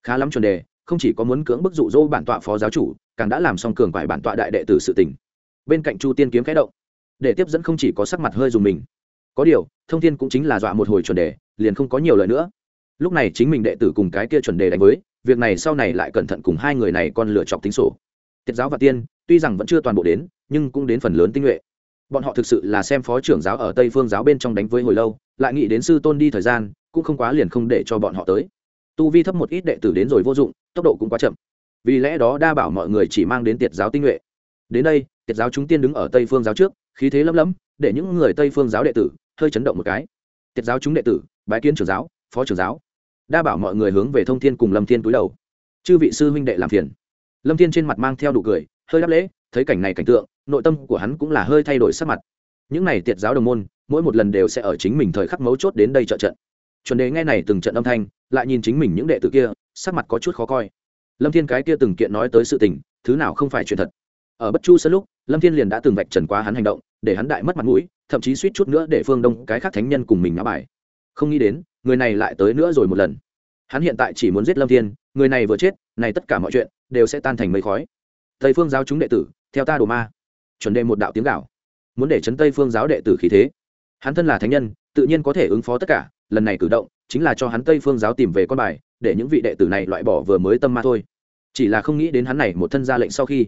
Khá lắm chuẩn đề không chỉ có muốn cưỡng bức dụ dỗ bản tọa phó giáo chủ, càng đã làm xong cường quải bản tọa đại đệ tử sự tình. Bên cạnh chu tiên kiếm khẽ động, để tiếp dẫn không chỉ có sắc mặt hơi dùng mình. Có điều, thông thiên cũng chính là dọa một hồi chuẩn đề, liền không có nhiều lời nữa. Lúc này chính mình đệ tử cùng cái kia chuẩn đề đánh với, việc này sau này lại cẩn thận cùng hai người này còn lựa chọc tính sổ. Tiết giáo và tiên, tuy rằng vẫn chưa toàn bộ đến, nhưng cũng đến phần lớn tinh nhuệ. Bọn họ thực sự là xem phó trưởng giáo ở tây phương giáo bên trong đánh với hồi lâu, lại nghĩ đến sư tôn đi thời gian, cũng không quá liền không để cho bọn họ tới tu vi thấp một ít đệ tử đến rồi vô dụng, tốc độ cũng quá chậm. Vì lẽ đó đa bảo mọi người chỉ mang đến tiệt giáo tinh nhuệ. Đến đây, tiệt giáo chúng tiên đứng ở tây phương giáo trước, khí thế lấm lấm, để những người tây phương giáo đệ tử hơi chấn động một cái. Tiệt giáo chúng đệ tử, bái kiến trưởng giáo, phó trưởng giáo. Đa bảo mọi người hướng về thông thiên cùng lâm thiên túi đầu. Chư vị sư huynh đệ làm phiền. Lâm thiên trên mặt mang theo đủ cười, hơi đáp lễ, thấy cảnh này cảnh tượng, nội tâm của hắn cũng là hơi thay đổi sắc mặt. Những này tiệt giáo đồng môn, mỗi một lần đều sẽ ở chính mình thời khắc mấu chốt đến đây trợ trận chuẩn đề nghe này từng trận âm thanh, lại nhìn chính mình những đệ tử kia, sắc mặt có chút khó coi. Lâm thiên cái kia từng kiện nói tới sự tình, thứ nào không phải chuyện thật. Ở bất chu sân lúc, lâm thiên liền đã từng vạch trần quá hắn hành động, để hắn đại mất mặt mũi, thậm chí suýt chút nữa để phương đông cái khác thánh nhân cùng mình ngã bài. Không nghĩ đến, người này lại tới nữa rồi một lần. Hắn hiện tại chỉ muốn giết lâm thiên, người này vừa chết, này tất cả mọi chuyện đều sẽ tan thành mây khói. Tây phương giáo chúng đệ tử, theo ta đồ ma. Chuẩn đề một đạo tiếng gạo muốn để chấn tây phương giáo đệ tử khí thế. Hắn thân là thánh nhân, tự nhiên có thể ứng phó tất cả lần này cử động chính là cho hắn tây phương giáo tìm về con bài, để những vị đệ tử này loại bỏ vừa mới tâm ma thôi. Chỉ là không nghĩ đến hắn này một thân ra lệnh sau khi,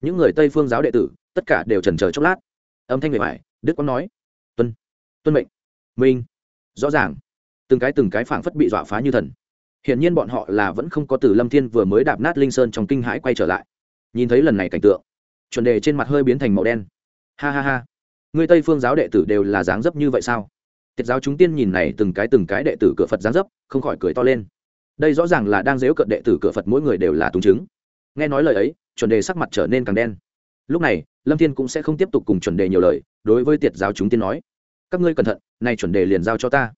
những người tây phương giáo đệ tử, tất cả đều trần chờ chốc lát. Âm thanh người mải đức quang nói, tuân tuân mệnh. Minh, rõ ràng, từng cái từng cái phảng phất bị dọa phá như thần. Hiển nhiên bọn họ là vẫn không có từ lâm thiên vừa mới đạp nát linh sơn trong kinh hãi quay trở lại. Nhìn thấy lần này cảnh tượng, chuẩn đề trên mặt hơi biến thành màu đen. Ha ha ha, người tây phương giáo đệ tử đều là dáng dấp như vậy sao? Tiết giáo chúng tiên nhìn này từng cái từng cái đệ tử cửa phật dáng dấp, không khỏi cười to lên. Đây rõ ràng là đang dếu cận đệ tử cửa phật mỗi người đều là túng chứng. Nghe nói lời ấy, chuẩn đề sắc mặt trở nên càng đen. Lúc này, lâm thiên cũng sẽ không tiếp tục cùng chuẩn đề nhiều lời, đối với tiệt giáo chúng tiên nói. Các ngươi cẩn thận, nay chuẩn đề liền giao cho ta.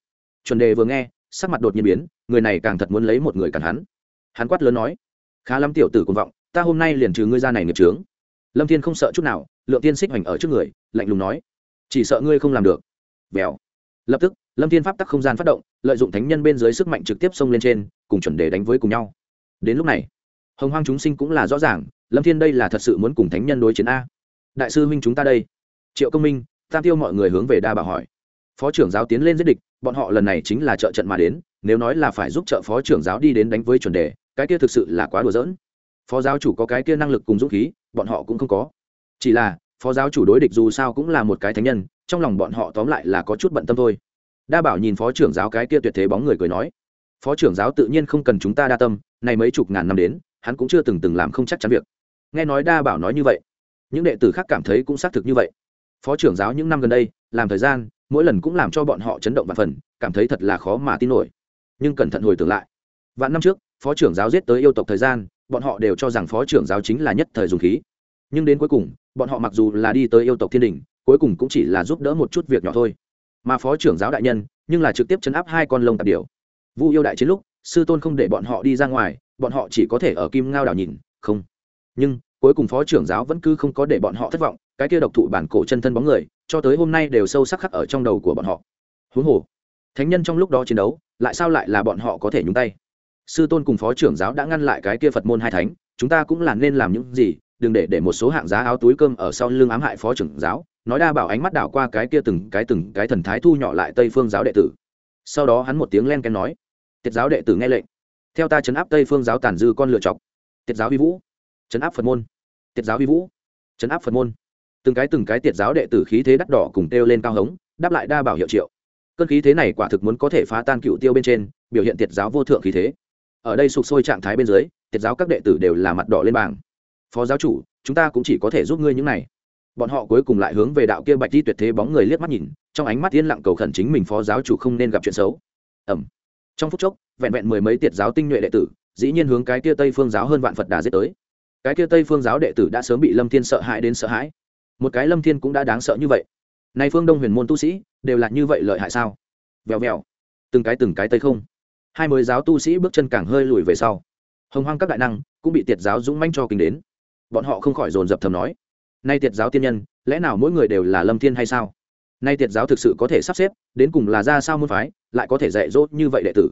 Chuẩn đề vừa nghe, sắc mặt đột nhiên biến, người này càng thật muốn lấy một người cản hắn. Hắn quát lớn nói, khá lắm tiểu tử cuồng vọng, ta hôm nay liền trừ ngươi ra này nghiệp trướng lâm thiên không sợ chút nào, lượng tiên xích hoành ở trước người, lạnh lùng nói, chỉ sợ ngươi không làm được. Vèo lập tức, lâm thiên pháp tắc không gian phát động, lợi dụng thánh nhân bên dưới sức mạnh trực tiếp xông lên trên, cùng chuẩn đề đánh với cùng nhau. Đến lúc này, hồng hoang chúng sinh cũng là rõ ràng, lâm thiên đây là thật sự muốn cùng thánh nhân đối chiến a. Đại sư huynh chúng ta đây. Triệu công minh, tam tiêu mọi người hướng về đa bảo hỏi. Phó trưởng giáo tiến lên giết địch, bọn họ lần này chính là trợ trận mà đến, nếu nói là phải giúp trợ phó trưởng giáo đi đến đánh với chuẩn đề, cái kia thực sự là quá đùa giỡn. Phó giáo chủ có cái kia năng lực cùng dũng khí, bọn họ cũng không có. Chỉ là phó giáo chủ đối địch dù sao cũng là một cái thánh nhân, trong lòng bọn họ tóm lại là có chút bận tâm thôi. Đa bảo nhìn phó trưởng giáo cái kia tuyệt thế bóng người cười nói, phó trưởng giáo tự nhiên không cần chúng ta đa tâm, này mấy chục ngàn năm đến, hắn cũng chưa từng từng làm không chắc chắn việc. Nghe nói đa bảo nói như vậy, những đệ tử khác cảm thấy cũng xác thực như vậy. Phó trưởng giáo những năm gần đây, làm thời gian, mỗi lần cũng làm cho bọn họ chấn động và phần, cảm thấy thật là khó mà tin nổi. Nhưng cẩn thận hồi tưởng lại, vạn năm trước, phó trưởng giáo giết tới yêu tộc thời gian, bọn họ đều cho rằng phó trưởng giáo chính là nhất thời dùng khí nhưng đến cuối cùng, bọn họ mặc dù là đi tới yêu tộc thiên đình, cuối cùng cũng chỉ là giúp đỡ một chút việc nhỏ thôi. Mà phó trưởng giáo đại nhân, nhưng là trực tiếp chấn áp hai con lông tạp điều vu yêu đại chiến lúc, sư tôn không để bọn họ đi ra ngoài, bọn họ chỉ có thể ở kim ngao đảo nhìn, không. Nhưng, cuối cùng phó trưởng giáo vẫn cứ không có để bọn họ thất vọng, cái kia độc thụ bản cổ chân thân bóng người, cho tới hôm nay đều sâu sắc khắc ở trong đầu của bọn họ. Huống hồ, thánh nhân trong lúc đó chiến đấu, lại sao lại là bọn họ có thể nhúng tay? Sư tôn cùng phó trưởng giáo đã ngăn lại cái kia phật môn hai thánh, chúng ta cũng là nên làm những gì đừng để để một số hạng giá áo túi cơm ở sau lưng ám hại phó trưởng giáo, nói đa bảo ánh mắt đảo qua cái kia từng cái từng cái thần thái thu nhỏ lại tây phương giáo đệ tử. Sau đó hắn một tiếng len ken nói, tiết giáo đệ tử nghe lệnh. Theo ta chấn áp tây phương giáo tàn dư con lựa chọc. Tiết giáo vi vũ. Chấn áp phật môn. Tiết giáo vi vũ. Chấn áp phật môn. Từng cái từng cái tiết giáo đệ tử khí thế đắt đỏ cùng têu lên cao hống, đáp lại đa bảo hiệu triệu. Cơn khí thế này quả thực muốn có thể phá tan cựu tiêu bên trên, biểu hiện tiết giáo vô thượng khí thế. Ở đây sụp sôi trạng thái bên dưới, tiết giáo các đệ tử đều là mặt đỏ lên bảng phó giáo chủ, chúng ta cũng chỉ có thể giúp ngươi những này. Bọn họ cuối cùng lại hướng về đạo kia bạch đi tuyệt thế bóng người liếc mắt nhìn, trong ánh mắt yên lặng cầu khẩn chính mình phó giáo chủ không nên gặp chuyện xấu. Ẩm trong phút chốc, vẹn vẹn mười mấy tiệt giáo tinh nhuệ đệ tử, dĩ nhiên hướng cái kia tây phương giáo hơn vạn phật đà giết tới. Cái kia tây phương giáo đệ tử đã sớm bị lâm thiên sợ hãi đến sợ hãi. Một cái lâm thiên cũng đã đáng sợ như vậy. Nay phương đông huyền môn tu sĩ, đều là như vậy lợi hại sao? Vèo vèo. Từng cái từng cái tây không. Hai mươi giáo tu sĩ bước chân càng hơi lùi về sau. Hồng hoang các đại năng cũng bị tiệt giáo dũng manh cho kinh đến bọn họ không khỏi dồn dập thầm nói, nay tiệt giáo tiên nhân, lẽ nào mỗi người đều là lâm thiên hay sao? Nay tiệt giáo thực sự có thể sắp xếp, đến cùng là ra sao môn phái, lại có thể dạy dỗ như vậy đệ tử?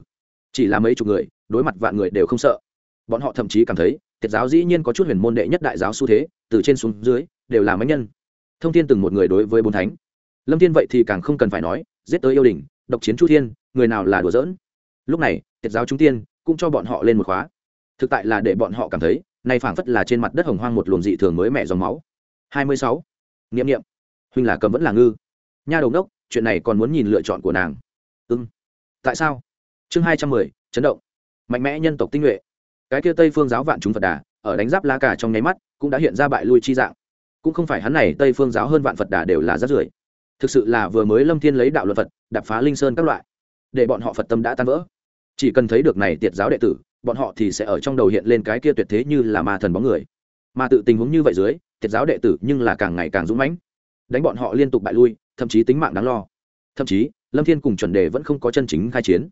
Chỉ là mấy chục người, đối mặt vạn người đều không sợ. Bọn họ thậm chí cảm thấy, tiệt giáo dĩ nhiên có chút huyền môn đệ nhất đại giáo xu thế, từ trên xuống dưới, đều là mấy nhân. Thông thiên từng một người đối với bốn thánh. Lâm thiên vậy thì càng không cần phải nói, giết tới yêu đình, độc chiến chu thiên, người nào là đùa giỡn? Lúc này, tiệt giáo trung tiên cũng cho bọn họ lên một khóa. Thực tại là để bọn họ cảm thấy nay phảng phất là trên mặt đất hồng hoang một luồng dị thường mới mẹ dòng máu. Hai mươi sáu. Nghiệm nghiệm huynh là cầm vẫn là ngư. Nha đầu đốc chuyện này còn muốn nhìn lựa chọn của nàng. Ưng tại sao? Chương hai trăm mười, chấn động. Mạnh mẽ nhân tộc tinh nhuệ. Cái kia tây phương giáo vạn chúng phật đà, ở đánh giáp la cả trong nháy mắt, cũng đã hiện ra bại lui chi dạng. Cũng không phải hắn này, tây phương giáo hơn vạn phật đà đều là rất rưởi. Thực sự là vừa mới lâm thiên lấy đạo luật phật đập phá linh sơn các loại, để bọn họ phật tâm đã tan vỡ. Chỉ cần thấy được này tiệt giáo đệ tử bọn họ thì sẽ ở trong đầu hiện lên cái kia tuyệt thế như là ma thần bóng người. Mà tự tình huống như vậy dưới tiệt giáo đệ tử nhưng là càng ngày càng dũng mãnh. Đánh bọn họ liên tục bại lui, thậm chí tính mạng đáng lo. Thậm chí, lâm thiên cùng chuẩn đề vẫn không có chân chính khai chiến.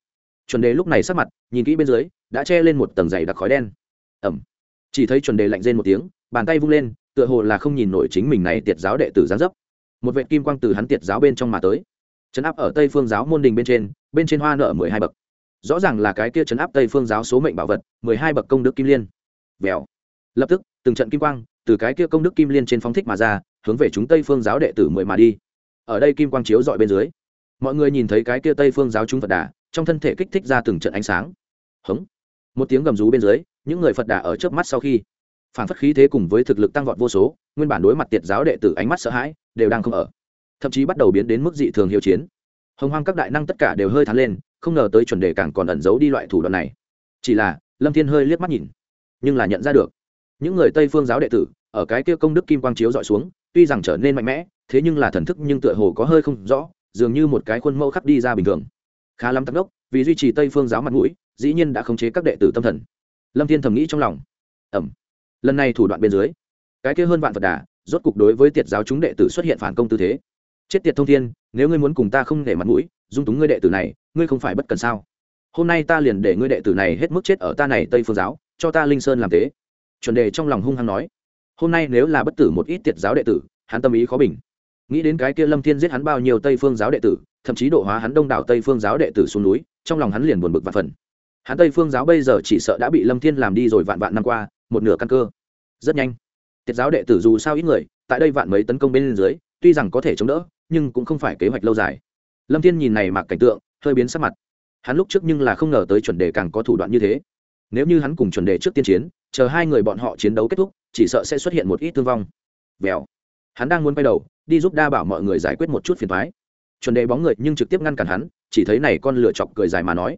Chuẩn đề lúc này sắc mặt, nhìn kỹ bên dưới, đã che lên một tầng dày đặc khói đen. Ẩm. Chỉ thấy chuẩn đề lạnh rên một tiếng, bàn tay vung lên, tựa hồ là không nhìn nổi chính mình này tiệt giáo đệ tử gián dấp. Một vệ kim quang từ hắn tiệt giáo bên trong mà tới. Chấn áp ở tây phương giáo môn đình bên trên bên trên hoa nợ mười hai bậc rõ ràng là cái kia chấn áp tây phương giáo số mệnh bảo vật, mười hai bậc công đức kim liên. Vèo. Lập tức, từng trận kim quang từ cái kia công đức kim liên trên phóng thích mà ra, hướng về chúng tây phương giáo đệ tử mười mà đi. Ở đây kim quang chiếu dọi bên dưới, mọi người nhìn thấy cái kia tây phương giáo chúng phật đà, trong thân thể kích thích ra từng trận ánh sáng. Hống. Một tiếng gầm rú bên dưới, những người phật đà ở trước mắt sau khi, phản phất khí thế cùng với thực lực tăng vọt vô số, nguyên bản đối mặt tiệt giáo đệ tử ánh mắt sợ hãi, đều đang không ở. Thậm chí bắt đầu biến đến mức dị thường hiệu chiến. Hồng hoang các đại năng tất cả đều hơi thán lên không ngờ tới chuẩn đề càng còn ẩn giấu đi loại thủ đoạn này. Chỉ là, lâm thiên hơi liếc mắt nhìn, nhưng là nhận ra được. Những người tây phương giáo đệ tử, ở cái kia công đức kim quang chiếu dọi xuống, tuy rằng trở nên mạnh mẽ, thế nhưng là thần thức nhưng tựa hồ có hơi không rõ, dường như một cái khuôn mẫu khắc đi ra bình thường. Khá lắm tắc đốc, vì duy trì tây phương giáo mặt mũi, dĩ nhiên đã khống chế các đệ tử tâm thần. Lâm thiên thầm nghĩ trong lòng. Ẩm lần này thủ đoạn bên dưới, cái kia hơn vạn phật đà, rốt cục đối với tiệt giáo chúng đệ tử xuất hiện phản công tư thế. Chết tiệt thông thiên, nếu ngươi muốn cùng ta không để mặt mũi, dung túng ngươi đệ tử này ngươi không phải bất cần sao? Hôm nay ta liền để ngươi đệ tử này hết mức chết ở ta này tây phương giáo, cho ta linh sơn làm thế chuẩn đề trong lòng hung hăng nói. Hôm nay nếu là bất tử một ít tiệt giáo đệ tử, hắn tâm ý khó bình. Nghĩ đến cái kia lâm thiên giết hắn bao nhiêu tây phương giáo đệ tử, thậm chí độ hóa hắn đông đảo tây phương giáo đệ tử xuống núi, trong lòng hắn liền buồn bực và phần. Hắn tây phương giáo bây giờ chỉ sợ đã bị lâm thiên làm đi rồi vạn vạn năm qua, một nửa căn cơ. Rất nhanh, tiệt giáo đệ tử dù sao ít người, tại đây vạn mấy tấn công bên dưới, tuy rằng có thể chống đỡ, nhưng cũng không phải kế hoạch lâu dài. Lâm thiên nhìn này mặc cảnh tượng hơi biến sắc mặt. Hắn lúc trước nhưng là không ngờ tới chuẩn đề càng có thủ đoạn như thế. Nếu như hắn cùng chuẩn đề trước tiên chiến, chờ hai người bọn họ chiến đấu kết thúc, chỉ sợ sẽ xuất hiện một ít thương vong. Vèo. Hắn đang muốn quay đầu, đi giúp đa bảo mọi người giải quyết một chút phiền thoái chuẩn đề bóng người nhưng trực tiếp ngăn cản hắn, chỉ thấy này con lửa chọc cười dài mà nói.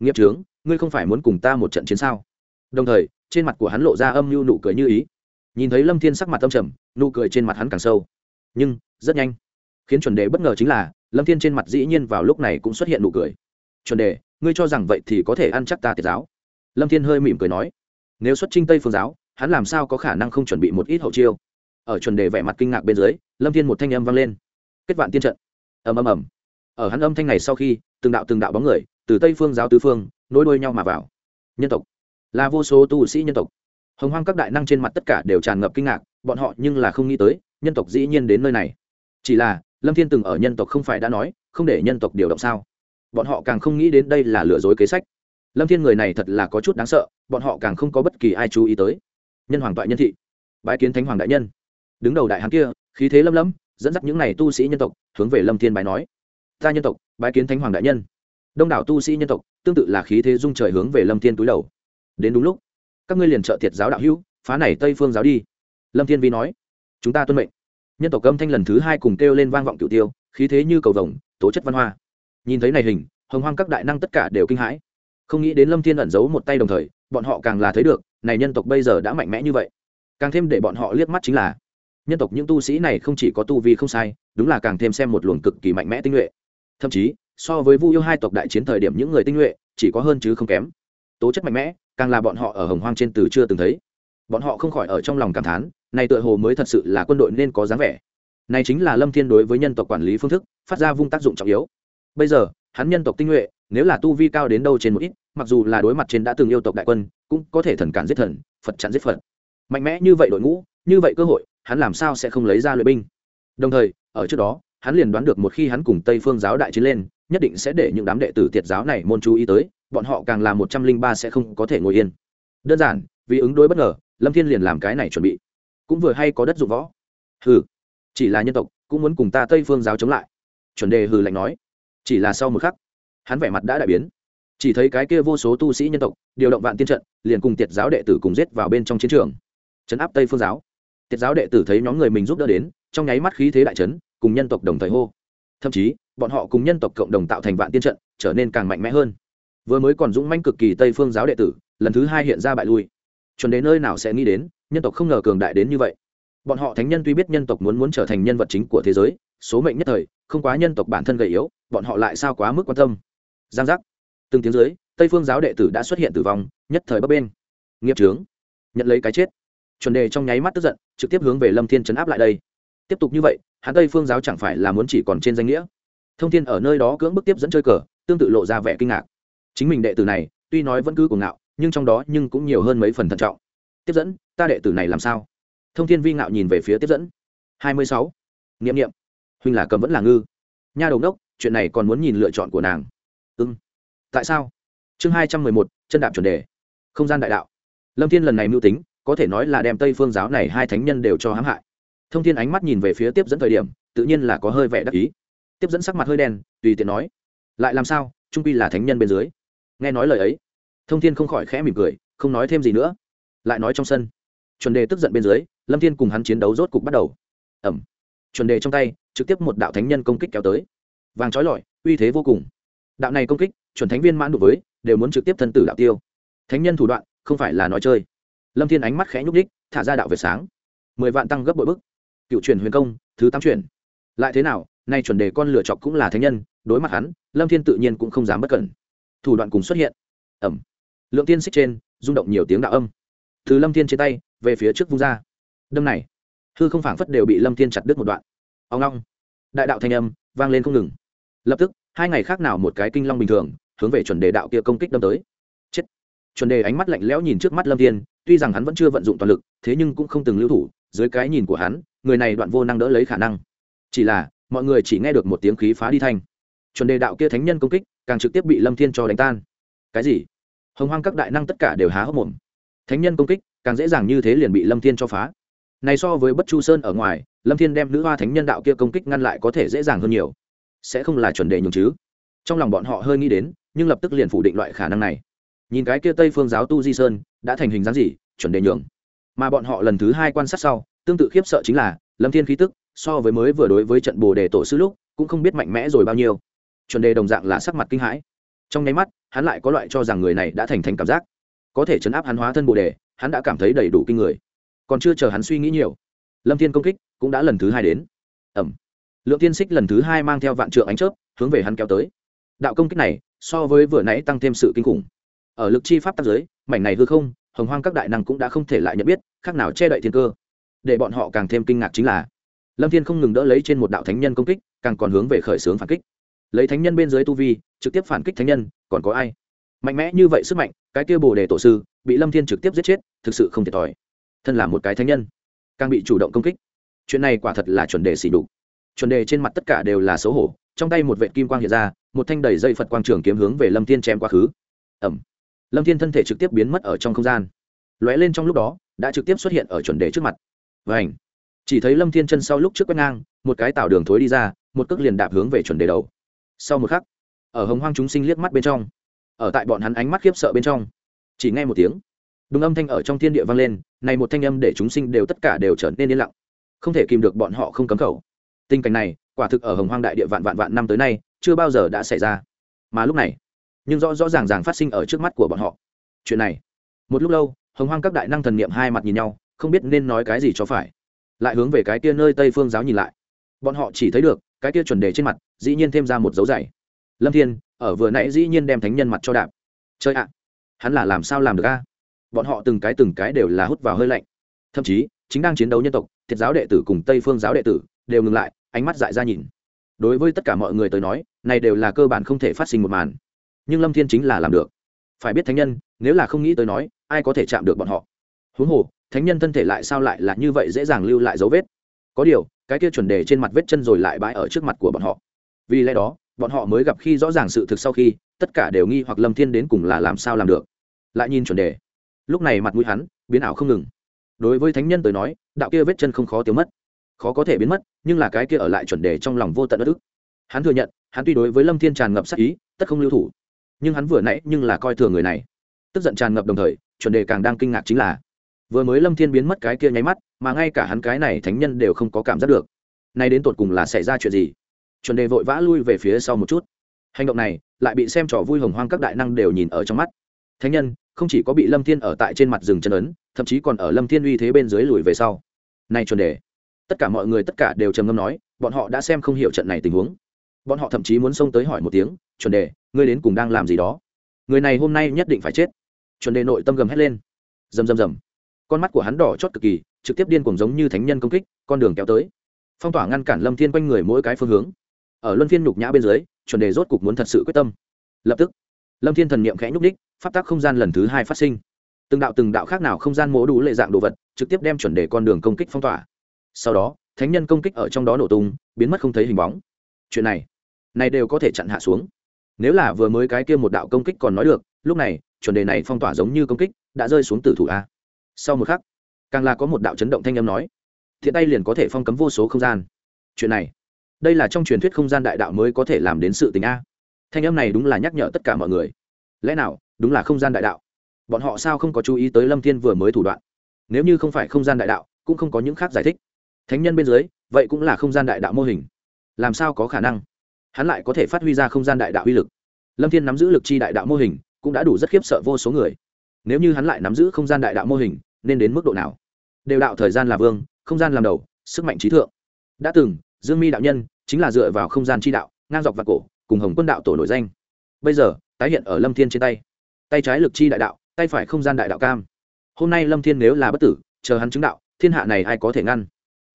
Nghiệp trướng, ngươi không phải muốn cùng ta một trận chiến sao? Đồng thời, trên mặt của hắn lộ ra âm mưu nụ cười như ý. Nhìn thấy lâm thiên sắc mặt âm trầm, nụ cười trên mặt hắn càng sâu. Nhưng, rất nhanh. Khiến chuẩn đề bất ngờ chính là lâm thiên trên mặt dĩ nhiên vào lúc này cũng xuất hiện nụ cười. Chuẩn đề, ngươi cho rằng vậy thì có thể ăn chắc ta tiệt giáo? Lâm thiên hơi mỉm cười nói. Nếu xuất trinh tây phương giáo, hắn làm sao có khả năng không chuẩn bị một ít hậu chiêu? Ở chuẩn đề vẻ mặt kinh ngạc bên dưới, lâm thiên một thanh âm vang lên. Kết vạn tiên trận. Ầm ầm ầm. Ở hắn âm thanh này sau khi, từng đạo từng đạo bóng người, từ tây phương giáo tứ phương, nối đuôi nhau mà vào. Nhân tộc. Là vô số tu sĩ nhân tộc. Hồng hoang các đại năng trên mặt tất cả đều tràn ngập kinh ngạc, bọn họ nhưng là không nghĩ tới, nhân tộc dĩ nhiên đến nơi này. Chỉ là lâm thiên từng ở nhân tộc không phải đã nói, không để nhân tộc điều động sao? Bọn họ càng không nghĩ đến đây là lừa dối kế sách. Lâm thiên người này thật là có chút đáng sợ, bọn họ càng không có bất kỳ ai chú ý tới. Nhân hoàng toại nhân thị. Bái kiến thánh hoàng đại nhân. Đứng đầu đại hán kia, khí thế lâm lâm dẫn dắt những n à y tu sĩ nhân tộc, hướng về lâm thiên bái nói. Ta nhân tộc, bái kiến thánh hoàng đại nhân. Đông đảo tu sĩ nhân tộc, tương tự là khí thế dung trời hướng về lâm thiên túi đầu. Đến đúng lúc, các ngươi liền trợ thiệt giáo đạo hữu, phá này tây phương giáo đi. Lâm thiên vi nói. Chúng ta tuân mệnh nhân tộc âm thanh lần thứ hai cùng kêu lên vang vọng cựu tiêu, khí thế như cầu vồng, tố chất văn hoa. Nhìn thấy này hình, hồng hoang các đại năng tất cả đều kinh hãi. Không nghĩ đến lâm thiên ẩn giấu một tay đồng thời, bọn họ càng là thấy được, này nhân tộc bây giờ đã mạnh mẽ như vậy. Càng thêm để bọn họ liếc mắt chính là, nhân tộc những tu sĩ này không chỉ có tu vi không sai, đúng là càng thêm xem một luồng cực kỳ mạnh mẽ tinh nhuệ. Thậm chí, so với vu yêu hai tộc đại chiến thời điểm những người tinh nhuệ, chỉ có hơn chứ không kém. Tố chất mạnh mẽ, càng là bọn họ ở hồng hoang trên từ chưa từng thấy. Bọn họ không khỏi ở trong lòng cảm thán này tựa hồ mới thật sự là quân đội nên có dáng vẻ. Này chính là lâm thiên đối với nhân tộc quản lý phương thức, phát ra vung tác dụng trọng yếu. Bây giờ, hắn nhân tộc tinh nhuệ, nếu là tu vi cao đến đâu trên một ít, mặc dù là đối mặt trên đã từng yêu tộc đại quân, cũng có thể thần cản giết thần, phật chặn giết phật. Mạnh mẽ như vậy đội ngũ, như vậy cơ hội, hắn làm sao sẽ không lấy ra luyện binh? Đồng thời, ở trước đó, hắn liền đoán được một khi hắn cùng tây phương giáo đại chiến lên, nhất định sẽ để những đám đệ tử tiệt giáo này môn chú ý tới, bọn họ càng là một trăm linh ba sẽ không có thể ngồi yên. Đơn giản, vì ứng đối bất ngờ, lâm thiên liền làm cái này chuẩn bị cũng vừa hay có đất dụng võ. Hừ, chỉ là nhân tộc, cũng muốn cùng ta tây phương giáo chống lại. Chuẩn đề hừ lạnh nói. Chỉ là sau một khắc, hắn vẻ mặt đã đại biến. Chỉ thấy cái kia vô số tu sĩ nhân tộc, điều động vạn tiên trận, liền cùng tiệt giáo đệ tử cùng giết vào bên trong chiến trường. Chấn áp tây phương giáo. Tiệt giáo đệ tử thấy nhóm người mình giúp đỡ đến, trong nháy mắt khí thế đại trấn cùng nhân tộc đồng thời hô. Thậm chí, bọn họ cùng nhân tộc cộng đồng tạo thành vạn tiên trận, trở nên càng mạnh mẽ hơn. Vừa mới còn dũng manh cực kỳ tây phương giáo đệ tử, lần thứ hai hiện ra bại lui. Chuẩn đến nơi nào sẽ nghĩ đến nhân tộc không ngờ cường đại đến như vậy. Bọn họ thánh nhân tuy biết nhân tộc muốn muốn trở thành nhân vật chính của thế giới, số mệnh nhất thời, không quá nhân tộc bản thân gầy yếu, bọn họ lại sao quá mức quan tâm. Giang giác. Từng tiếng dưới, tây phương giáo đệ tử đã xuất hiện tử vong, nhất thời bấp bên nghiệp trướng nhận lấy cái chết. Chuẩn đề trong nháy mắt tức giận, trực tiếp hướng về lâm thiên chấn áp lại đây. Tiếp tục như vậy, hắn tây phương giáo chẳng phải là muốn chỉ còn trên danh nghĩa. Thông thiên ở nơi đó cưỡng bức tiếp dẫn chơi cờ, tương tự lộ ra vẻ kinh ngạc. Chính mình đệ tử này, tuy nói vẫn cứ cuồng ngạo, nhưng trong đó nhưng cũng nhiều hơn mấy phần thận trọng tiếp dẫn, ta đệ tử này làm sao? Thông thiên vi ngạo nhìn về phía tiếp dẫn. Hai mươi sáu. Nghiệm nghiệm huynh là cầm vẫn là ngư. Nha đầu đốc, chuyện này còn muốn nhìn lựa chọn của nàng. Ưng tại sao? Chương hai trăm mười một, chân đạp chuẩn đề. Không gian đại đạo. Lâm thiên lần này mưu tính, có thể nói là đem tây phương giáo này hai thánh nhân đều cho hãm hại. Thông thiên ánh mắt nhìn về phía tiếp dẫn thời điểm, tự nhiên là có hơi vẻ đắc ý. Tiếp dẫn sắc mặt hơi đen, tùy tiện nói, lại làm sao? Trung pi là thánh nhân bên dưới. Nghe nói lời ấy, thông thiên không khỏi khẽ mỉm cười, không nói thêm gì nữa lại nói trong sân. Chuẩn đề tức giận bên dưới, lâm thiên cùng hắn chiến đấu rốt cục bắt đầu. Ẩm chuẩn đề trong tay, trực tiếp một đạo thánh nhân công kích kéo tới. Vàng trói lọi, uy thế vô cùng. Đạo này công kích, chuẩn thánh viên mãn đ với, đều muốn trực tiếp thân tử đạo tiêu. Thánh nhân thủ đoạn, không phải là nói chơi. Lâm thiên ánh mắt khẽ nhúc ních thả ra đạo về sáng. Mười vạn tăng gấp bội bức. Cựu truyền huyền công, thứ tám truyền. Lại thế nào, nay chuẩn đề con lửa chọc cũng là thánh nhân, đối mặt hắn, lâm thiên tự nhiên cũng không dám bất cẩn. Thủ đoạn cùng xuất hiện. Ẩm lượng tiên xích trên, rung động nhiều tiếng đạo âm từ lâm thiên trên tay, về phía trước vung ra. Đâm này, hư không phảng phất đều bị lâm thiên chặt đứt một đoạn. Ông long. Đại đạo thanh âm vang lên không ngừng. Lập tức, hai ngày khác nào một cái kinh long bình thường, hướng về chuẩn đề đạo kia công kích đâm tới. Chết. Chuẩn đề ánh mắt lạnh lẽo nhìn trước mắt lâm thiên, tuy rằng hắn vẫn chưa vận dụng toàn lực, thế nhưng cũng không từng lưu thủ, dưới cái nhìn của hắn, người này đoạn vô năng đỡ lấy khả năng. Chỉ là, mọi người chỉ nghe được một tiếng khí phá đi thanh. Chuẩn đề đạo kia thánh nhân công kích, càng trực tiếp bị lâm thiên cho đánh tan. Cái gì? Hồng hoang các đại năng tất cả đều há hốc mồm thánh nhân công kích, càng dễ dàng như thế liền bị lâm thiên cho phá. Này so với bất chu sơn ở ngoài, lâm thiên đem nữ hoa thánh nhân đạo kia công kích ngăn lại có thể dễ dàng hơn nhiều. Sẽ không là chuẩn đề nhường chứ. Trong lòng bọn họ hơi nghĩ đến, nhưng lập tức liền phủ định loại khả năng này. Nhìn cái kia tây phương giáo tu di sơn, đã thành hình dáng gì, chuẩn đề nhường. Mà bọn họ lần thứ hai quan sát sau, tương tự khiếp sợ chính là, lâm thiên khí tức, so với mới vừa đối với trận bồ đề tổ sư lúc, cũng không biết mạnh mẽ rồi bao nhiêu. Chuẩn đề đồng dạng là sắc mặt kinh hãi. Trong nháy mắt, hắn lại có loại cho rằng người này đã thành thành cảm giác có thể chấn áp hắn hóa thân bồ đề, hắn đã cảm thấy đầy đủ kinh người. Còn chưa chờ hắn suy nghĩ nhiều, lâm thiên công kích cũng đã lần thứ hai đến. Ẩm. Lượng tiên xích lần thứ hai mang theo vạn trượng ánh chớp hướng về hắn kéo tới. Đạo công kích này so với vừa nãy tăng thêm sự kinh khủng. Ở lực chi pháp tác giới, mảnh này hư không, hồng hoang các đại năng cũng đã không thể lại nhận biết, khác nào che đậy thiên cơ. Để bọn họ càng thêm kinh ngạc chính là, lâm thiên không ngừng đỡ lấy trên một đạo thánh nhân công kích, càng còn hướng về khởi xướng phản kích. Lấy thánh nhân bên dưới tu vi, trực tiếp phản kích thánh nhân, còn có ai? Mạnh mẽ như vậy sức mạnh, cái kia bồ đề tổ sư, bị lâm thiên trực tiếp giết chết, thực sự không thiệt thòi. Thân là một cái thánh nhân, càng bị chủ động công kích. Chuyện này quả thật là chuẩn đề xỉ đục chuẩn đề trên mặt tất cả đều là xấu hổ, trong tay một vệ kim quang hiện ra, một thanh đầy dây phật quang trường kiếm hướng về lâm thiên chém quá khứ. Ẩm lâm thiên thân thể trực tiếp biến mất ở trong không gian. Lóe lên trong lúc đó, đã trực tiếp xuất hiện ở chuẩn đề trước mặt. Và ảnh chỉ thấy lâm thiên chân sau lúc trước quét ngang, một cái tạo đường thối đi ra, một cước liền đạp hướng về chuẩn đề đầu. Sau một khắc, ở hồng hoang chúng sinh liếc mắt bên trong ở tại bọn hắn ánh mắt khiếp sợ bên trong. Chỉ nghe một tiếng, đúng âm thanh ở trong thiên địa vang lên, này một thanh âm để chúng sinh đều tất cả đều trở nên yên lặng, không thể kìm được bọn họ không cấm khẩu. Tình cảnh này, quả thực ở hồng hoang đại địa vạn vạn vạn năm tới nay, chưa bao giờ đã xảy ra. Mà lúc này, nhưng rõ rõ ràng ràng phát sinh ở trước mắt của bọn họ. Chuyện này, một lúc lâu, hồng hoang các đại năng thần niệm hai mặt nhìn nhau, không biết nên nói cái gì cho phải. Lại hướng về cái kia nơi tây phương giáo nhìn lại. Bọn họ chỉ thấy được, cái kia chuẩn đề trên mặt, dĩ nhiên thêm ra một dấu dày. Lâm thiên ở vừa nãy dĩ nhiên đem thánh nhân mặt cho đạp. Chơi ạ, hắn là làm sao làm được a? Bọn họ từng cái từng cái đều là hút vào hơi lạnh. Thậm chí, chính đang chiến đấu nhân tộc, thiệt giáo đệ tử cùng tây phương giáo đệ tử đều ngừng lại, ánh mắt dại ra nhìn. Đối với tất cả mọi người tới nói, này đều là cơ bản không thể phát sinh một màn. Nhưng lâm thiên chính là làm được. Phải biết thánh nhân, nếu là không nghĩ tới nói, ai có thể chạm được bọn họ? Huống hồ, thánh nhân thân thể lại sao lại là như vậy dễ dàng lưu lại dấu vết? Có điều, cái kia chuẩn đề trên mặt vết chân rồi lại bãi ở trước mặt của bọn họ. Vì lẽ đó bọn họ mới gặp khi rõ ràng sự thực sau khi, tất cả đều nghi hoặc lâm thiên đến cùng là làm sao làm được. Lại nhìn chuẩn đề. Lúc này mặt mũi hắn biến ảo không ngừng. Đối với thánh nhân tới nói, đạo kia vết chân không khó tiêu mất. Khó có thể biến mất, nhưng là cái kia ở lại chuẩn đề trong lòng vô tận đất ức. Hắn thừa nhận, hắn tuy đối với lâm thiên tràn ngập sắc ý, tất không lưu thủ. Nhưng hắn vừa nãy nhưng là coi thường người này. Tức giận tràn ngập đồng thời, chuẩn đề càng đang kinh ngạc chính là, vừa mới lâm thiên biến mất cái kia nháy mắt, mà ngay cả hắn cái này thánh nhân đều không có cảm giác được. Nay đến tột cùng là xảy ra chuyện gì? Chuẩn đề vội vã lui về phía sau một chút. Hành động này lại bị xem trò vui hồng hoang các đại năng đều nhìn ở trong mắt. Thánh nhân, không chỉ có bị lâm thiên ở tại trên mặt rừng chân ấn, thậm chí còn ở lâm thiên uy thế bên dưới lùi về sau. Nay chuẩn đề, tất cả mọi người tất cả đều trầm ngâm nói, bọn họ đã xem không hiểu trận này tình huống. Bọn họ thậm chí muốn xông tới hỏi một tiếng, chuẩn đề, ngươi đến cùng đang làm gì đó? Người này hôm nay nhất định phải chết. Chuẩn đề nội tâm gầm hét lên. Rầm rầm rầm. Con mắt của hắn đỏ chót cực kỳ, trực tiếp điên cuồng giống như thánh nhân công kích, con đường kéo tới. Phong tỏa ngăn cản lâm thiên quanh người mỗi cái phương hướng ở luân phiên nhục nhã bên dưới, chuẩn đề rốt cục muốn thật sự quyết tâm. Lập tức, lâm thiên thần niệm khẽ nhúc đích phát tác không gian lần thứ hai phát sinh. Từng đạo từng đạo khác nào không gian mố đủ lệ dạng đồ vật, trực tiếp đem chuẩn đề con đường công kích phong tỏa. Sau đó, thánh nhân công kích ở trong đó nổ tung, biến mất không thấy hình bóng. Chuyện này này đều có thể chặn hạ xuống. Nếu là vừa mới cái kia một đạo công kích còn nói được, lúc này, chuẩn đề này phong tỏa giống như công kích, đã rơi xuống tử thủ a. Sau một khắc, càng là có một đạo chấn động thanh âm nói, thiện tay liền có thể phong cấm vô số không gian. Chuyện này đây là trong truyền thuyết không gian đại đạo mới có thể làm đến sự tình a. Thanh âm này đúng là nhắc nhở tất cả mọi người. Lẽ nào, đúng là không gian đại đạo? Bọn họ sao không có chú ý tới lâm thiên vừa mới thủ đoạn? Nếu như không phải không gian đại đạo, cũng không có những khác giải thích. Thánh nhân bên dưới, vậy cũng là không gian đại đạo mô hình. Làm sao có khả năng? Hắn lại có thể phát huy ra không gian đại đạo uy lực. Lâm thiên nắm giữ lực chi đại đạo mô hình, cũng đã đủ rất khiếp sợ vô số người. Nếu như hắn lại nắm giữ không gian đại đạo mô hình, nên đến mức độ nào? Đều đạo thời gian là vương, không gian làm đầu, sức mạnh trí thượng. Đã từng dương mi đạo nhân chính là dựa vào không gian chi đạo ngang dọc và cổ cùng hồng quân đạo tổ nổi danh. Bây giờ tái hiện ở lâm thiên trên tay. Tay trái lực chi đại đạo tay phải không gian đại đạo cam. Hôm nay lâm thiên nếu là bất tử chờ hắn chứng đạo thiên hạ này ai có thể ngăn?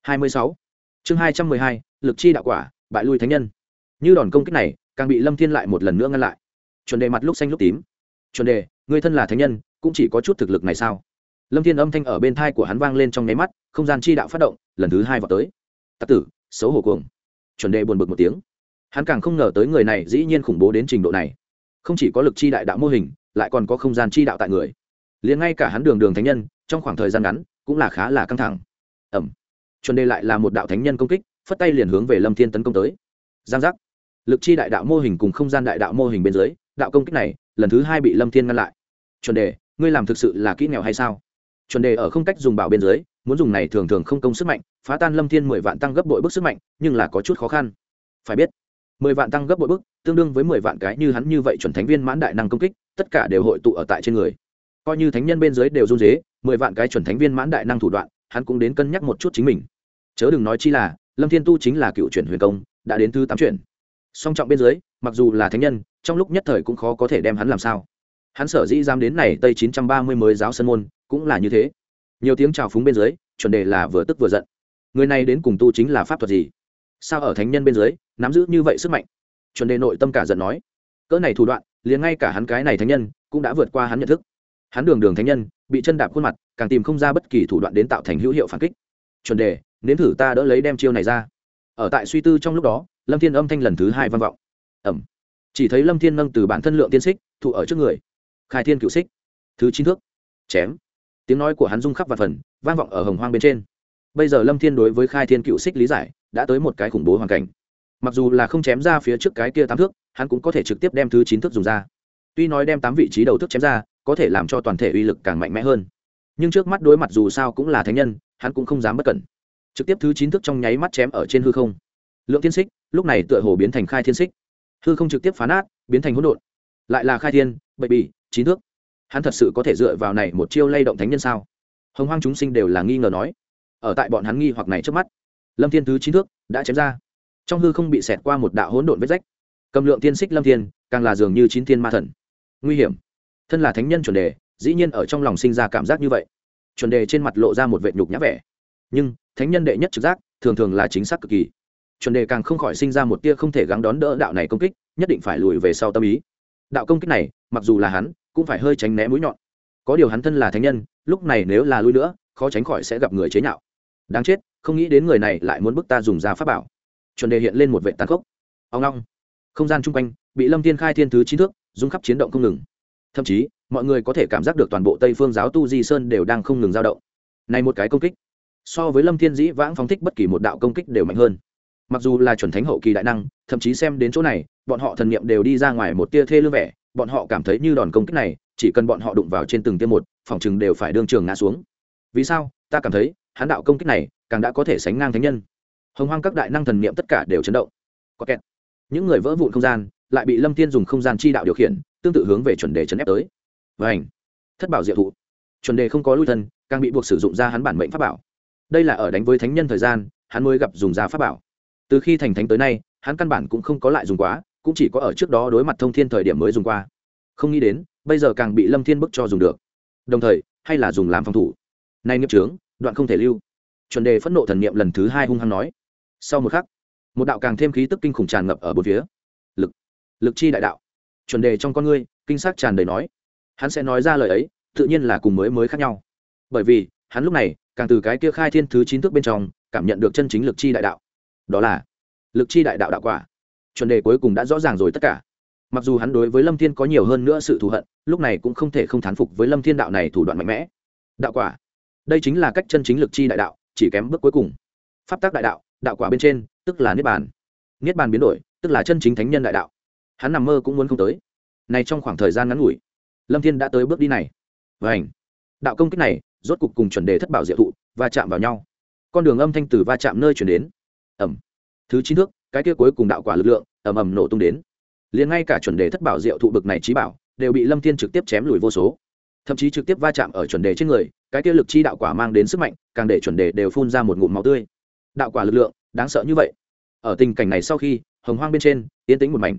26. chương 212, lực chi đạo quả bại lui thánh nhân. Như đòn công kích này càng bị lâm thiên lại một lần nữa ngăn lại. Chuẩn đề mặt lúc xanh lúc tím. Chuẩn đề người thân là thánh nhân cũng chỉ có chút thực lực này sao? Lâm thiên âm thanh ở bên thai của hắn vang lên trong nháy mắt không gian chi đạo phát động lần thứ hai vào tới tặc tử, xấu hổ cuồng. Chuẩn đề buồn bực một tiếng. Hắn càng không ngờ tới người này dĩ nhiên khủng bố đến trình độ này. Không chỉ có lực chi đại đạo mô hình, lại còn có không gian chi đạo tại người. Liền ngay cả hắn đường đường thánh nhân, trong khoảng thời gian ngắn, cũng là khá là căng thẳng. Ẩm. Chuẩn đề lại là một đạo thánh nhân công kích, phất tay liền hướng về lâm thiên tấn công tới. Giang giác. Lực chi đại đạo mô hình cùng không gian đại đạo mô hình bên dưới, đạo công kích này, lần thứ hai bị lâm thiên ngăn lại. Chuẩn đề ngươi làm thực sự là kỹ nghèo hay sao? Chuẩn đề ở không cách dùng bảo bên dưới muốn dùng này thường thường không công sức mạnh, phá tan lâm thiên mười vạn tăng gấp bội bức sức mạnh, nhưng là có chút khó khăn. Phải biết, mười vạn tăng gấp bội bức, tương đương với mười vạn cái như hắn như vậy chuẩn thánh viên mãn đại năng công kích, tất cả đều hội tụ ở tại trên người. Coi như thánh nhân bên dưới đều run dế mười vạn cái chuẩn thánh viên mãn đại năng thủ đoạn, hắn cũng đến cân nhắc một chút chính mình. Chớ đừng nói chi là, lâm thiên tu chính là cựu chuyển huyền công, đã đến thứ tám chuyển. Song trọng bên dưới, mặc dù là thánh nhân, trong lúc nhất thời cũng khó có thể đem hắn làm sao. Hắn sở dĩ dám đến này tây chín trăm ba mươi mới giáo sân môn, cũng là như thế nhiều tiếng chào phúng bên dưới, chuẩn đề là vừa tức vừa giận. Người này đến cùng tu chính là pháp thuật gì? Sao ở thánh nhân bên dưới, nắm giữ như vậy sức mạnh? Chuẩn đề nội tâm cả giận nói. Cỡ này thủ đoạn, liền ngay cả hắn cái này thánh nhân, cũng đã vượt qua hắn nhận thức. Hắn đường đường thánh nhân, bị chân đạp khuôn mặt, càng tìm không ra bất kỳ thủ đoạn đến tạo thành hữu hiệu phản kích. Chuẩn đề, nếm thử ta đỡ lấy đem chiêu này ra. Ở tại suy tư trong lúc đó, lâm thiên âm thanh lần thứ hai vang vọng. Ẩm. Chỉ thấy lâm thiên nâng từ bản thân lượng tiên xích, thụ ở trước người. Khai thiên cựu xích. Thứ chín thước. Chém tiếng nói của hắn rung khắp và phần, vang vọng ở hồng hoang bên trên. Bây giờ lâm thiên đối với khai thiên cựu xích lý giải, đã tới một cái khủng bố hoàn cảnh. Mặc dù là không chém ra phía trước cái kia tám thước, hắn cũng có thể trực tiếp đem thứ chín thước dùng ra. Tuy nói đem tám vị trí đầu thước chém ra, có thể làm cho toàn thể uy lực càng mạnh mẽ hơn. Nhưng trước mắt đối mặt dù sao cũng là thánh nhân, hắn cũng không dám bất cẩn. Trực tiếp thứ chín thước trong nháy mắt chém ở trên hư không. Lượng thiên xích, lúc này tựa hồ biến thành khai thiên xích. Hư không trực tiếp phá nát, biến thành hỗn độn. Lại là khai thiên bậy bỉ, chín thước hắn thật sự có thể dựa vào này một chiêu lay động thánh nhân sao? Hồng hoang chúng sinh đều là nghi ngờ nói. Ở tại bọn hắn nghi hoặc này trước mắt, lâm thiên thứ chín thước đã chém ra. Trong hư không bị xẹt qua một đạo hỗn độn vết rách. Cầm lượng tiên xích lâm thiên, càng là dường như chín thiên ma thần. Nguy hiểm. Thân là thánh nhân chuẩn đề, dĩ nhiên ở trong lòng sinh ra cảm giác như vậy. Chuẩn đề trên mặt lộ ra một vệ nhục nhã vẻ. Nhưng, thánh nhân đệ nhất trực giác, thường thường là chính xác cực kỳ. Chuẩn đề càng không khỏi sinh ra một tia không thể gắng đón đỡ đạo này công kích, nhất định phải lùi về sau tâm ý. Đạo công kích này, mặc dù là hắn cũng phải hơi tránh né mũi nhọn. Có điều hắn thân là thánh nhân, lúc này nếu là lui nữa, khó tránh khỏi sẽ gặp người chế nhạo. Đáng chết, không nghĩ đến người này lại muốn bức ta dùng ra pháp bảo. Chuẩn đề hiện lên một vệ tàn khốc. Ông long không gian chung quanh, bị lâm thiên khai thiên thứ chín thước rung khắp chiến động không ngừng. Thậm chí, mọi người có thể cảm giác được toàn bộ tây phương giáo tu di sơn đều đang không ngừng dao động. Này một cái công kích, so với lâm thiên dĩ vãng phóng thích bất kỳ một đạo công kích đều mạnh hơn. Mặc dù là chuẩn thánh hậu kỳ đại năng, thậm chí xem đến chỗ này, bọn họ thần niệm đều đi ra ngoài một tia thê lương vẻ bọn họ cảm thấy như đòn công kích này, chỉ cần bọn họ đụng vào trên từng tiêm một, phòng chừng đều phải đương trường ngã xuống. Vì sao? Ta cảm thấy hán đạo công kích này, càng đã có thể sánh ngang thánh nhân. Hồng hoang các đại năng thần niệm tất cả đều chấn động. Có kẹt. Những người vỡ vụn không gian, lại bị lâm thiên dùng không gian chi đạo điều khiển, tương tự hướng về chuẩn đề chấn ép tới. Và ảnh thất bảo diệu thụ. Chuẩn đề không có lui thân, càng bị buộc sử dụng ra hắn bản mệnh pháp bảo. Đây là ở đánh với thánh nhân thời gian, hắn mới gặp dùng ra pháp bảo. Từ khi thành thánh tới nay, hắn căn bản cũng không có lại dùng quá cũng chỉ có ở trước đó đối mặt thông thiên thời điểm mới dùng qua. Không nghĩ đến, bây giờ càng bị lâm thiên bức cho dùng được. Đồng thời, hay là dùng làm phòng thủ. Nay nghiệp trướng, đoạn không thể lưu. Chuẩn đề phẫn nộ thần niệm lần thứ hai hung hăng nói. Sau một khắc, một đạo càng thêm khí tức kinh khủng tràn ngập ở bốn phía. Lực lực chi đại đạo. Chuẩn đề trong con ngươi, kinh sắc tràn đầy nói. Hắn sẽ nói ra lời ấy, tự nhiên là cùng mới mới khác nhau. Bởi vì, hắn lúc này, càng từ cái kia khai thiên thứ chín thước bên trong, cảm nhận được chân chính lực chi đại đạo. Đó là, lực chi đại đạo đạo quả chuẩn đề cuối cùng đã rõ ràng rồi tất cả. Mặc dù hắn đối với lâm thiên có nhiều hơn nữa sự thù hận, lúc này cũng không thể không thán phục với lâm thiên đạo này thủ đoạn mạnh mẽ. Đạo quả. Đây chính là cách chân chính lực chi đại đạo, chỉ kém bước cuối cùng. Pháp tác đại đạo đạo quả bên trên, tức là niết bàn. Niết bàn biến đổi, tức là chân chính thánh nhân đại đạo. Hắn nằm mơ cũng muốn không tới. Này trong khoảng thời gian ngắn ngủi, lâm thiên đã tới bước đi này. Và ảnh đạo công kích này, rốt cục cùng chuẩn đề thất bảo diệu thụ và chạm vào nhau. Con đường âm thanh từ va chạm nơi chuyển đến. Ẩm thứ chín nước cái kia cuối cùng đạo quả lực lượng, ầm ầm nổ tung đến. Liền ngay cả chuẩn đề thất bảo diệu thụ bực này trí bảo, đều bị lâm thiên trực tiếp chém lùi vô số. Thậm chí trực tiếp va chạm ở chuẩn đề trên người, cái kia lực chi đạo quả mang đến sức mạnh, càng để chuẩn đề đều phun ra một ngụm máu tươi. Đạo quả lực lượng, đáng sợ như vậy. Ở tình cảnh này sau khi, hồng hoang bên trên, yên tĩnh một mảnh.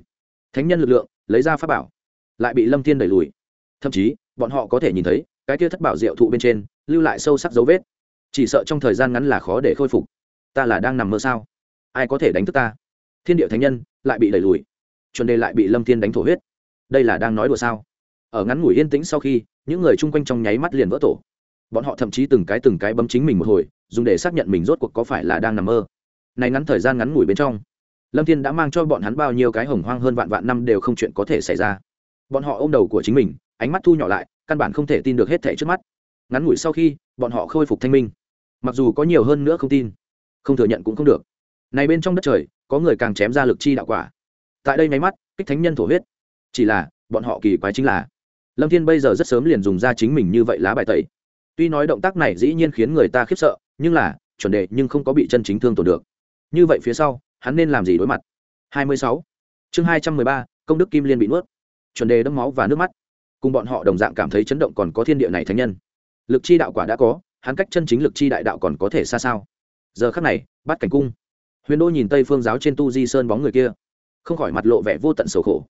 Thánh nhân lực lượng, lấy ra pháp bảo, lại bị lâm thiên đẩy lùi. Thậm chí, bọn họ có thể nhìn thấy, cái kia thất bảo diệu thụ bên trên, lưu lại sâu sắc dấu vết. Chỉ sợ trong thời gian ngắn là khó để khôi phục. Ta là đang nằm mơ sao? Ai có thể đánh thức ta? Thiên địa thánh nhân lại bị đẩy lùi, chuẩn đề lại bị lâm thiên đánh thổ huyết. Đây là đang nói đùa sao? Ở ngắn ngủi yên tĩnh sau khi, những người chung quanh trong nháy mắt liền vỡ tổ. Bọn họ thậm chí từng cái từng cái bấm chính mình một hồi, dùng để xác nhận mình rốt cuộc có phải là đang nằm mơ. Này ngắn thời gian ngắn ngủi bên trong, lâm thiên đã mang cho bọn hắn bao nhiêu cái hồng hoang hơn vạn vạn năm đều không chuyện có thể xảy ra. Bọn họ ôm đầu của chính mình, ánh mắt thu nhỏ lại, căn bản không thể tin được hết thảy trước mắt. Ngắn ngủi sau khi, bọn họ khôi phục thanh minh. Mặc dù có nhiều hơn nữa không tin, không thừa nhận cũng không được. Này bên trong đất trời có người càng chém ra lực chi đạo quả. Tại đây nháy mắt kích thánh nhân thổ huyết. Chỉ là bọn họ kỳ quái chính là lâm thiên bây giờ rất sớm liền dùng ra chính mình như vậy lá bài tẩy. Tuy nói động tác này dĩ nhiên khiến người ta khiếp sợ nhưng là chuẩn đề nhưng không có bị chân chính thương tổn được. Như vậy phía sau hắn nên làm gì đối mặt? 26. chương 213, công đức kim liên bị nuốt. Chuẩn đề đẫm máu và nước mắt. Cùng bọn họ đồng dạng cảm thấy chấn động còn có thiên địa này thánh nhân. Lực chi đạo quả đã có hắn cách chân chính lực chi đại đạo còn có thể xa sao? Giờ khắc này bắt cảnh cung huyền đô nhìn tây phương giáo trên tu di sơn bóng người kia, không khỏi mặt lộ vẻ vô tận sầu khổ.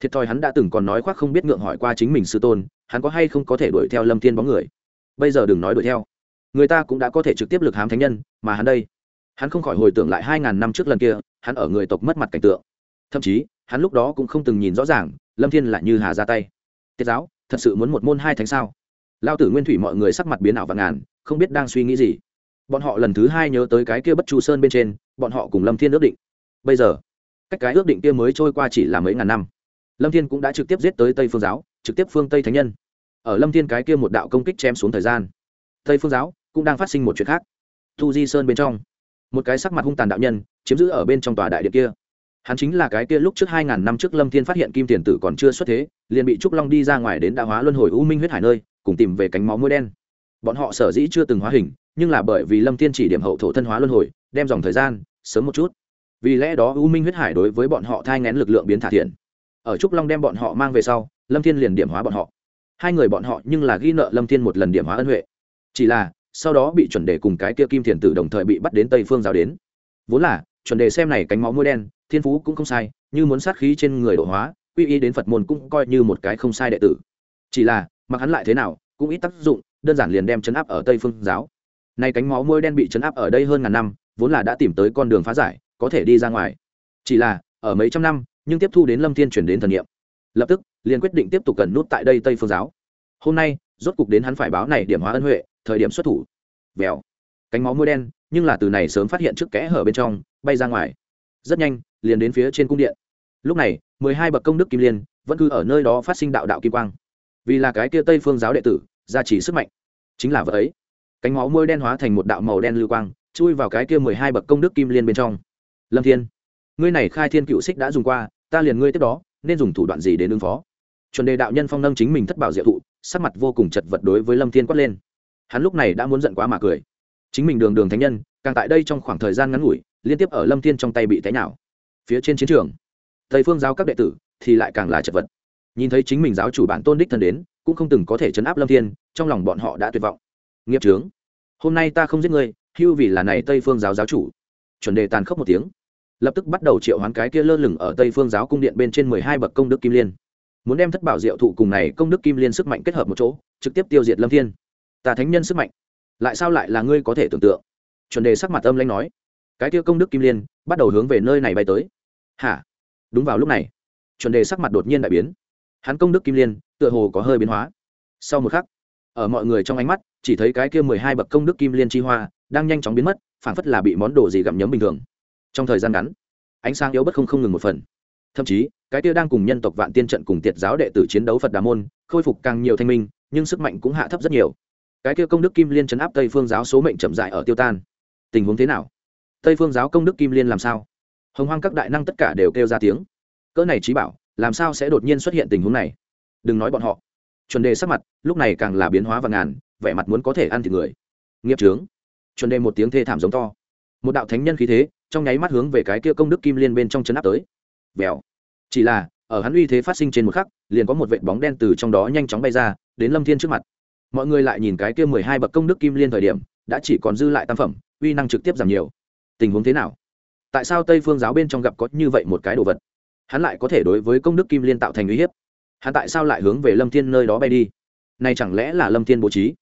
Thiệt thòi hắn đã từng còn nói khoác không biết ngượng hỏi qua chính mình sư tôn, hắn có hay không có thể đuổi theo lâm thiên bóng người? Bây giờ đừng nói đuổi theo. Người ta cũng đã có thể trực tiếp lực hám thánh nhân, mà hắn đây, hắn không khỏi hồi tưởng lại hai ngàn năm trước lần kia, hắn ở người tộc mất mặt cảnh tượng. Thậm chí, hắn lúc đó cũng không từng nhìn rõ ràng, lâm thiên lại như hà ra tay. Tiết giáo, thật sự muốn một môn hai thánh sao? Lao tử nguyên thủy mọi người sắc mặt biến ảo và ngàn, không biết đang suy nghĩ gì. Bọn họ lần thứ hai nhớ tới cái kia bất chu sơn bên trên bọn họ cùng lâm thiên ước định. Bây giờ, cách cái ước định kia mới trôi qua chỉ là mấy ngàn năm. Lâm thiên cũng đã trực tiếp giết tới tây phương giáo, trực tiếp phương tây thánh nhân. Ở lâm thiên cái kia một đạo công kích chém xuống thời gian, tây phương giáo cũng đang phát sinh một chuyện khác. Thu di sơn bên trong, một cái sắc mặt hung tàn đạo nhân chiếm giữ ở bên trong tòa đại điện kia. Hắn chính là cái kia lúc trước hai ngàn năm trước lâm thiên phát hiện kim tiền tử còn chưa xuất thế, liền bị trúc long đi ra ngoài đến đạo hóa luân hồi u minh huyết hải nơi, cùng tìm về cánh máu mũi đen. Bọn họ sở dĩ chưa từng hóa hình, nhưng là bởi vì lâm thiên chỉ điểm hậu thổ thân hóa luân hồi, đem dòng thời gian sớm một chút. Vì lẽ đó u minh huyết hải đối với bọn họ thai ngén lực lượng biến thả thiện. Ở trúc long đem bọn họ mang về sau, lâm thiên liền điểm hóa bọn họ. Hai người bọn họ nhưng là ghi nợ lâm thiên một lần điểm hóa ân huệ. Chỉ là, sau đó bị chuẩn đề cùng cái kia kim thiền tử đồng thời bị bắt đến tây phương giáo đến. Vốn là, chuẩn đề xem này cánh máu môi đen, thiên phú cũng không sai, như muốn sát khí trên người độ hóa quy y đến phật môn cũng coi như một cái không sai đệ tử. Chỉ là, mặc hắn lại thế nào, cũng ít tác dụng, đơn giản liền đem chấn áp ở tây phương giáo. Nay cánh máu môi đen bị chấn áp ở đây hơn ngàn năm vốn là đã tìm tới con đường phá giải, có thể đi ra ngoài. Chỉ là, ở mấy trăm năm, nhưng tiếp thu đến lâm thiên chuyển đến thần nghiệm lập tức, liền quyết định tiếp tục cần nút tại đây tây phương giáo. Hôm nay, rốt cục đến hắn phải báo này điểm hóa ân huệ, thời điểm xuất thủ. Vèo. Cánh máu môi đen, nhưng là từ này sớm phát hiện trước kẽ hở bên trong, bay ra ngoài. Rất nhanh, liền đến phía trên cung điện. Lúc này, mười hai bậc công đức kim liên vẫn cứ ở nơi đó phát sinh đạo đạo kim quang. Vì là cái kia tây phương giáo đệ tử, gia trì sức mạnh. Chính là vợ ấy. Cánh máu môi đen hóa thành một đạo màu đen lưu quang chui vào cái kia mười hai bậc công đức kim liên bên trong. Lâm thiên, ngươi này khai thiên cựu xích đã dùng qua, ta liền ngươi tiếp đó, nên dùng thủ đoạn gì để ứng phó? Chuẩn đề đạo nhân phong nâng chính mình thất bảo diệu thụ, sắc mặt vô cùng chật vật đối với lâm thiên quát lên. Hắn lúc này đã muốn giận quá mà cười. Chính mình đường đường thánh nhân, càng tại đây trong khoảng thời gian ngắn ngủi, liên tiếp ở lâm thiên trong tay bị té nào phía trên chiến trường, tây phương giáo các đệ tử thì lại càng là chật vật. Nhìn thấy chính mình giáo chủ bản tôn đích thân đến, cũng không từng có thể chấn áp lâm thiên, trong lòng bọn họ đã tuyệt vọng. Nghiệp trướng hôm nay ta không giết ngươi hưu vì là này tây phương giáo giáo chủ. Chuẩn đề tàn khốc một tiếng. Lập tức bắt đầu triệu hoán cái kia lơ lửng ở tây phương giáo cung điện bên trên mười hai bậc công đức kim liên. Muốn đem thất bảo diệu thụ cùng này công đức kim liên sức mạnh kết hợp một chỗ, trực tiếp tiêu diệt lâm thiên. Ta thánh nhân sức mạnh. Lại sao lại là ngươi có thể tưởng tượng? Chuẩn đề sắc mặt âm lãnh nói. Cái kia công đức kim liên bắt đầu hướng về nơi này bay tới. Hả? Đúng vào lúc này, chuẩn đề sắc mặt đột nhiên đại biến. Hắn công đức kim liên tựa hồ có hơi biến hóa. Sau một khắc, ở mọi người trong ánh mắt, chỉ thấy cái kia mười hai bậc công đức kim liên chi hoa đang nhanh chóng biến mất, phảng phất là bị món đồ gì gặm nhấm bình thường. Trong thời gian ngắn, ánh sáng yếu bất không không ngừng một phần. Thậm chí, cái kia đang cùng nhân tộc vạn tiên trận cùng tiệt giáo đệ tử chiến đấu phật đà môn, khôi phục càng nhiều thanh minh, nhưng sức mạnh cũng hạ thấp rất nhiều. Cái kia công đức kim liên chấn áp tây phương giáo số mệnh chậm dại ở tiêu tan. Tình huống thế nào? Tây phương giáo công đức kim liên làm sao? Hồng hoang các đại năng tất cả đều kêu ra tiếng. Cỡ này trí bảo, làm sao sẽ đột nhiên xuất hiện tình huống này? Đừng nói bọn họ. Chuẩn đề sắc mặt, lúc này càng là biến hóa và ngàn, vẻ mặt muốn có thể ăn thịt người. Nghiệp trướng chuẩn đề một tiếng thê thảm giống to. Một đạo thánh nhân khí thế, trong nháy mắt hướng về cái kia công đức kim liên bên trong chấn áp tới. Vèo. Chỉ là, ở hắn uy thế phát sinh trên một khắc, liền có một vệt bóng đen từ trong đó nhanh chóng bay ra, đến lâm thiên trước mặt. Mọi người lại nhìn cái kia mười hai bậc công đức kim liên thời điểm, đã chỉ còn dư lại tam phẩm, uy năng trực tiếp giảm nhiều. Tình huống thế nào? Tại sao tây phương giáo bên trong gặp có như vậy một cái đồ vật? Hắn lại có thể đối với công đức kim liên tạo thành uy hiếp. Hắn tại sao lại hướng về lâm thiên nơi đó bay đi? Này chẳng lẽ là lâm thiên bố trí?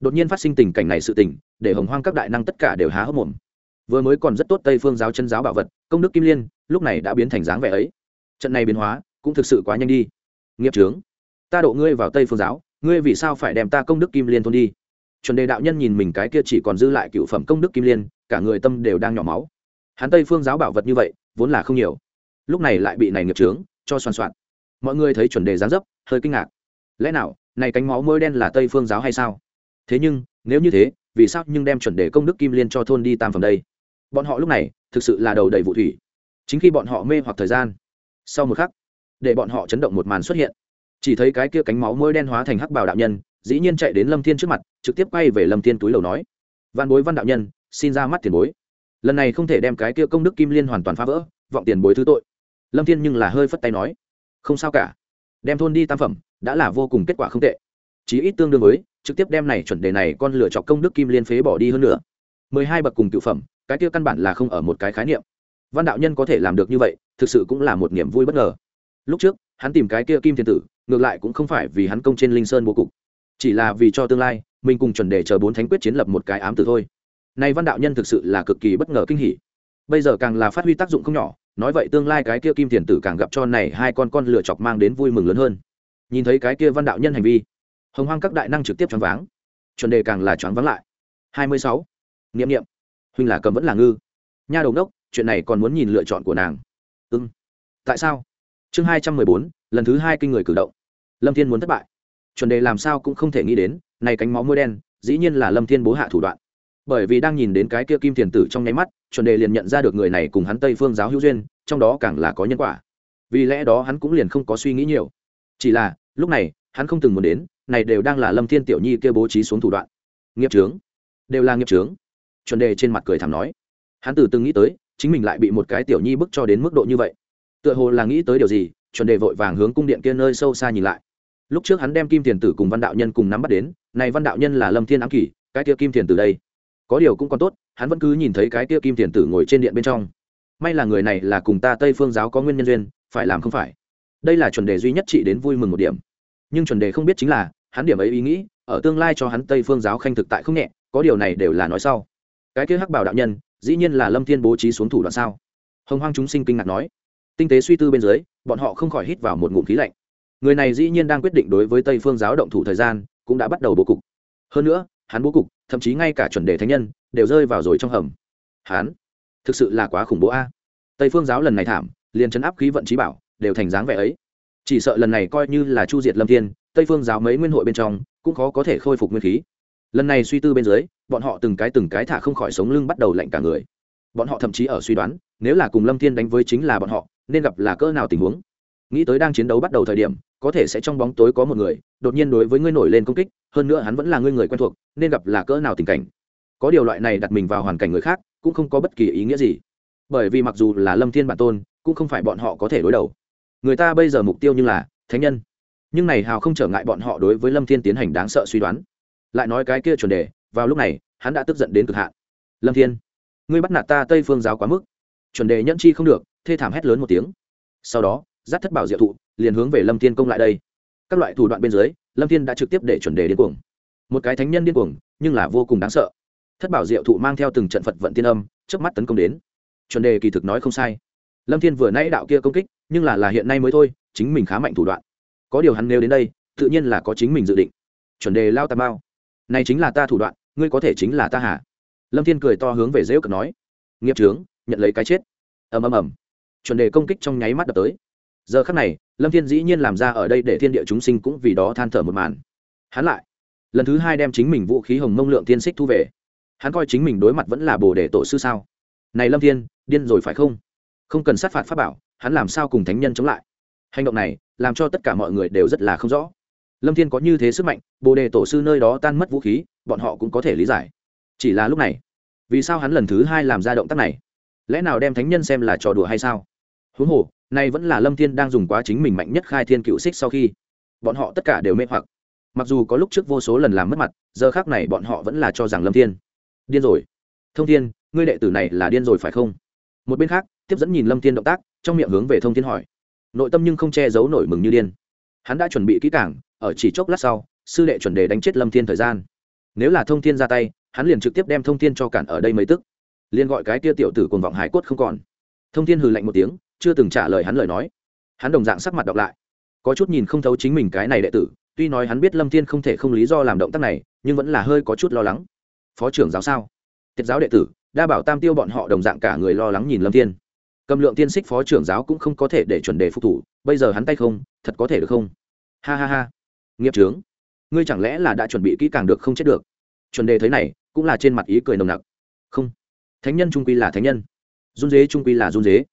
Đột nhiên phát sinh tình cảnh này sự tình để hồng hoang các đại năng tất cả đều há hốc mồm. Vừa mới còn rất tốt tây phương giáo chân giáo bảo vật, công đức kim liên, lúc này đã biến thành dáng vẻ ấy. Trận này biến hóa cũng thực sự quá nhanh đi. Nghiệp trướng, ta độ ngươi vào tây phương giáo, ngươi vì sao phải đem ta công đức kim liên thôn đi? Chuẩn đề đạo nhân nhìn mình cái kia chỉ còn dư lại cựu phẩm công đức kim liên, cả người tâm đều đang nhỏ máu. Hắn tây phương giáo bảo vật như vậy, vốn là không nhiều. Lúc này lại bị này nghiệp trướng cho soàn soạn. Mọi người thấy chuẩn đề gián dấp, hơi kinh ngạc. Lẽ nào, này cánh máu môi đen là tây phương giáo hay sao? Thế nhưng, nếu như thế vì sao nhưng đem chuẩn đề công đức kim liên cho thôn đi tam phẩm đây? Bọn họ lúc này thực sự là đầu đầy vụ thủy. Chính khi bọn họ mê hoặc thời gian, sau một khắc, để bọn họ chấn động một màn xuất hiện. Chỉ thấy cái kia cánh máu môi đen hóa thành hắc bào đạo nhân, dĩ nhiên chạy đến lâm thiên trước mặt, trực tiếp quay về lâm thiên túi lầu nói, văn bối, văn đạo nhân, xin ra mắt tiền bối. Lần này không thể đem cái kia công đức kim liên hoàn toàn phá vỡ, vọng tiền bối thứ tội. Lâm thiên nhưng là hơi phất tay nói, không sao cả. Đem thôn đi tam phẩm, đã là vô cùng kết quả không tệ. Chí ít tương đương với trực tiếp đem này chuẩn đề này con lựa chọc công đức kim liên phế bỏ đi hơn nữa. Mười hai bậc cùng cựu phẩm, cái kia căn bản là không ở một cái khái niệm. Văn đạo nhân có thể làm được như vậy, thực sự cũng là một niềm vui bất ngờ. Lúc trước, hắn tìm cái kia kim thiên tử, ngược lại cũng không phải vì hắn công trên linh sơn bố cục. Chỉ là vì cho tương lai, mình cùng chuẩn đề chờ bốn thánh quyết chiến lập một cái ám tử thôi. Này văn đạo nhân thực sự là cực kỳ bất ngờ kinh hỉ. Bây giờ càng là phát huy tác dụng không nhỏ, nói vậy tương lai cái kia kim tiền tử càng gặp cho này hai con con lựa chọc mang đến vui mừng lớn hơn. Nhìn thấy cái kia văn đạo nhân hành vi hồng hoang các đại năng trực tiếp choáng váng. Chuẩn đề càng là choáng váng lại. Hai mươi sáu. Niệm niệm. Huynh là cầm vẫn là ngư. Nha đầu đốc, chuyện này còn muốn nhìn lựa chọn của nàng. Ưng ừ. tại sao? Chương hai trăm mười bốn, lần thứ hai kinh người cử động. Lâm thiên muốn thất bại. Chuẩn đề làm sao cũng không thể nghĩ đến, này cánh máu môi đen, dĩ nhiên là lâm thiên bố hạ thủ đoạn. Bởi vì đang nhìn đến cái kia kim thiền tử trong nháy mắt, chuẩn đề liền nhận ra được người này cùng hắn tây phương giáo hữu duyên, trong đó càng là có nhân quả. Vì lẽ đó hắn cũng liền không có suy nghĩ nhiều. Chỉ là, lúc này, hắn không từng muốn đến này đều đang là lâm thiên tiểu nhi kia bố trí xuống thủ đoạn. Nghiệp trướng đều là nghiệp trướng chuẩn đề trên mặt cười thảm nói. Hắn từ từng nghĩ tới, chính mình lại bị một cái tiểu nhi bức cho đến mức độ như vậy. Tựa hồ là nghĩ tới điều gì, chuẩn đề vội vàng hướng cung điện kia nơi sâu xa nhìn lại. Lúc trước hắn đem kim tiền tử cùng văn đạo nhân cùng nắm bắt đến, này văn đạo nhân là lâm thiên ám kỷ, cái kia kim tiền tử đây. Có điều cũng còn tốt, hắn vẫn cứ nhìn thấy cái kia kim tiền tử ngồi trên điện bên trong. May là người này là cùng ta tây phương giáo có nguyên nhân duyên, phải làm không phải. Đây là chuẩn đề duy nhất trị đến vui mừng một điểm. Nhưng chuẩn đề không biết chính là hắn điểm ấy ý nghĩ, ở tương lai cho hắn tây phương giáo khanh thực tại không nhẹ, có điều này đều là nói sau. Cái kia hắc bảo đạo nhân, dĩ nhiên là lâm thiên bố trí xuống thủ đoạn sao? Hồng hoang chúng sinh kinh ngạc nói. Tinh tế suy tư bên dưới, bọn họ không khỏi hít vào một ngụm khí lạnh. Người này dĩ nhiên đang quyết định đối với tây phương giáo động thủ thời gian, cũng đã bắt đầu bố cục. Hơn nữa, hắn bố cục, thậm chí ngay cả chuẩn đề thánh nhân, đều rơi vào rồi trong hầm. Hắn, thực sự là quá khủng bố a. Tây phương giáo lần này thảm, liền chấn áp khí vận trí bảo, đều thành dáng vẻ ấy. Chỉ sợ lần này coi như là chu diệt lâm thiên tây phương giáo mấy nguyên hội bên trong, cũng khó có thể khôi phục nguyên khí. Lần này suy tư bên dưới, bọn họ từng cái từng cái thả không khỏi sống lưng bắt đầu lạnh cả người. Bọn họ thậm chí ở suy đoán, nếu là cùng lâm thiên đánh với chính là bọn họ, nên gặp là cỡ nào tình huống. Nghĩ tới đang chiến đấu bắt đầu thời điểm, có thể sẽ trong bóng tối có một người, đột nhiên đối với ngươi nổi lên công kích, hơn nữa hắn vẫn là ngươi người quen thuộc, nên gặp là cỡ nào tình cảnh. Có điều loại này đặt mình vào hoàn cảnh người khác, cũng không có bất kỳ ý nghĩa gì. Bởi vì mặc dù là lâm thiên bản tôn, cũng không phải bọn họ có thể đối đầu. Người ta bây giờ mục tiêu như là thánh nhân nhưng này hào không trở ngại bọn họ đối với lâm thiên tiến hành đáng sợ suy đoán. Lại nói cái kia chuẩn đề, vào lúc này, hắn đã tức giận đến cực hạn. Lâm thiên, ngươi bắt nạt ta tây phương giáo quá mức. Chuẩn đề nhẫn chi không được, thê thảm hét lớn một tiếng. Sau đó, giáp thất bảo diệu thụ, liền hướng về lâm thiên công lại đây. Các loại thủ đoạn bên dưới, lâm thiên đã trực tiếp để chuẩn đề điên cuồng. Một cái thánh nhân điên cuồng, nhưng là vô cùng đáng sợ. Thất bảo diệu thụ mang theo từng trận phật vận tiên âm trước mắt tấn công đến. Chuẩn đề kỳ thực nói không sai. Lâm thiên vừa nãy đạo kia công kích, nhưng là là hiện nay mới thôi, chính mình khá mạnh thủ đoạn có điều hắn nêu đến đây, tự nhiên là có chính mình dự định. Chuẩn đề lao tà bao này chính là ta thủ đoạn, ngươi có thể chính là ta hả lâm thiên cười to hướng về dễ cận nói. Nghiệp trướng nhận lấy cái chết. Ầm ầm ầm. Chuẩn đề công kích trong nháy mắt đập tới. Giờ khắc này, lâm thiên dĩ nhiên làm ra ở đây để thiên địa chúng sinh cũng vì đó than thở một màn. Hắn lại, lần thứ hai đem chính mình vũ khí hồng mông lượng tiên xích thu về. Hắn coi chính mình đối mặt vẫn là bồ đề tổ sư sao. Này lâm thiên, điên rồi phải không? Không cần sát phạt pháp bảo, hắn làm sao cùng thánh nhân chống lại? Hành động này làm cho tất cả mọi người đều rất là không rõ. Lâm thiên có như thế sức mạnh, bồ đề tổ sư nơi đó tan mất vũ khí, bọn họ cũng có thể lý giải. Chỉ là lúc này, vì sao hắn lần thứ hai làm ra động tác này? Lẽ nào đem thánh nhân xem là trò đùa hay sao? Huống hồ, nay vẫn là lâm thiên đang dùng quá chính mình mạnh nhất khai thiên cựu xích sau khi, bọn họ tất cả đều mê hoặc. Mặc dù có lúc trước vô số lần làm mất mặt, giờ khác này bọn họ vẫn là cho rằng lâm thiên điên rồi. Thông thiên, ngươi đệ tử này là điên rồi phải không? Một bên khác, tiếp dẫn nhìn lâm thiên động tác, trong miệng hướng về thông thiên hỏi nội tâm nhưng không che giấu nổi mừng như điên. Hắn đã chuẩn bị kỹ cảng ở chỉ chốc lát sau, sư đệ chuẩn đề đánh chết lâm thiên thời gian. Nếu là thông thiên ra tay, hắn liền trực tiếp đem thông thiên cho cản ở đây mấy tức. Liền gọi cái tia tiểu tử cùng vọng hải cốt không còn. Thông thiên hừ lạnh một tiếng, chưa từng trả lời hắn lời nói. Hắn đồng dạng sắc mặt đọc lại. Có chút nhìn không thấu chính mình cái này đệ tử, tuy nói hắn biết lâm thiên không thể không lý do làm động tác này, nhưng vẫn là hơi có chút lo lắng. Phó trưởng giáo sao? Tiết giáo đệ tử, đa bảo tam tiêu bọn họ đồng dạng cả người lo lắng nhìn lâm thiên cầm lượng tiên xích phó trưởng giáo cũng không có thể để chuẩn đề phục thủ, bây giờ hắn tay không, thật có thể được không? Ha ha ha. Nghiệp trướng. Ngươi chẳng lẽ là đã chuẩn bị kỹ càng được không chết được? Chuẩn đề thấy này, cũng là trên mặt ý cười nồng nặc. Không. Thánh nhân trung quy là thánh nhân. Run dế trung quy là run dế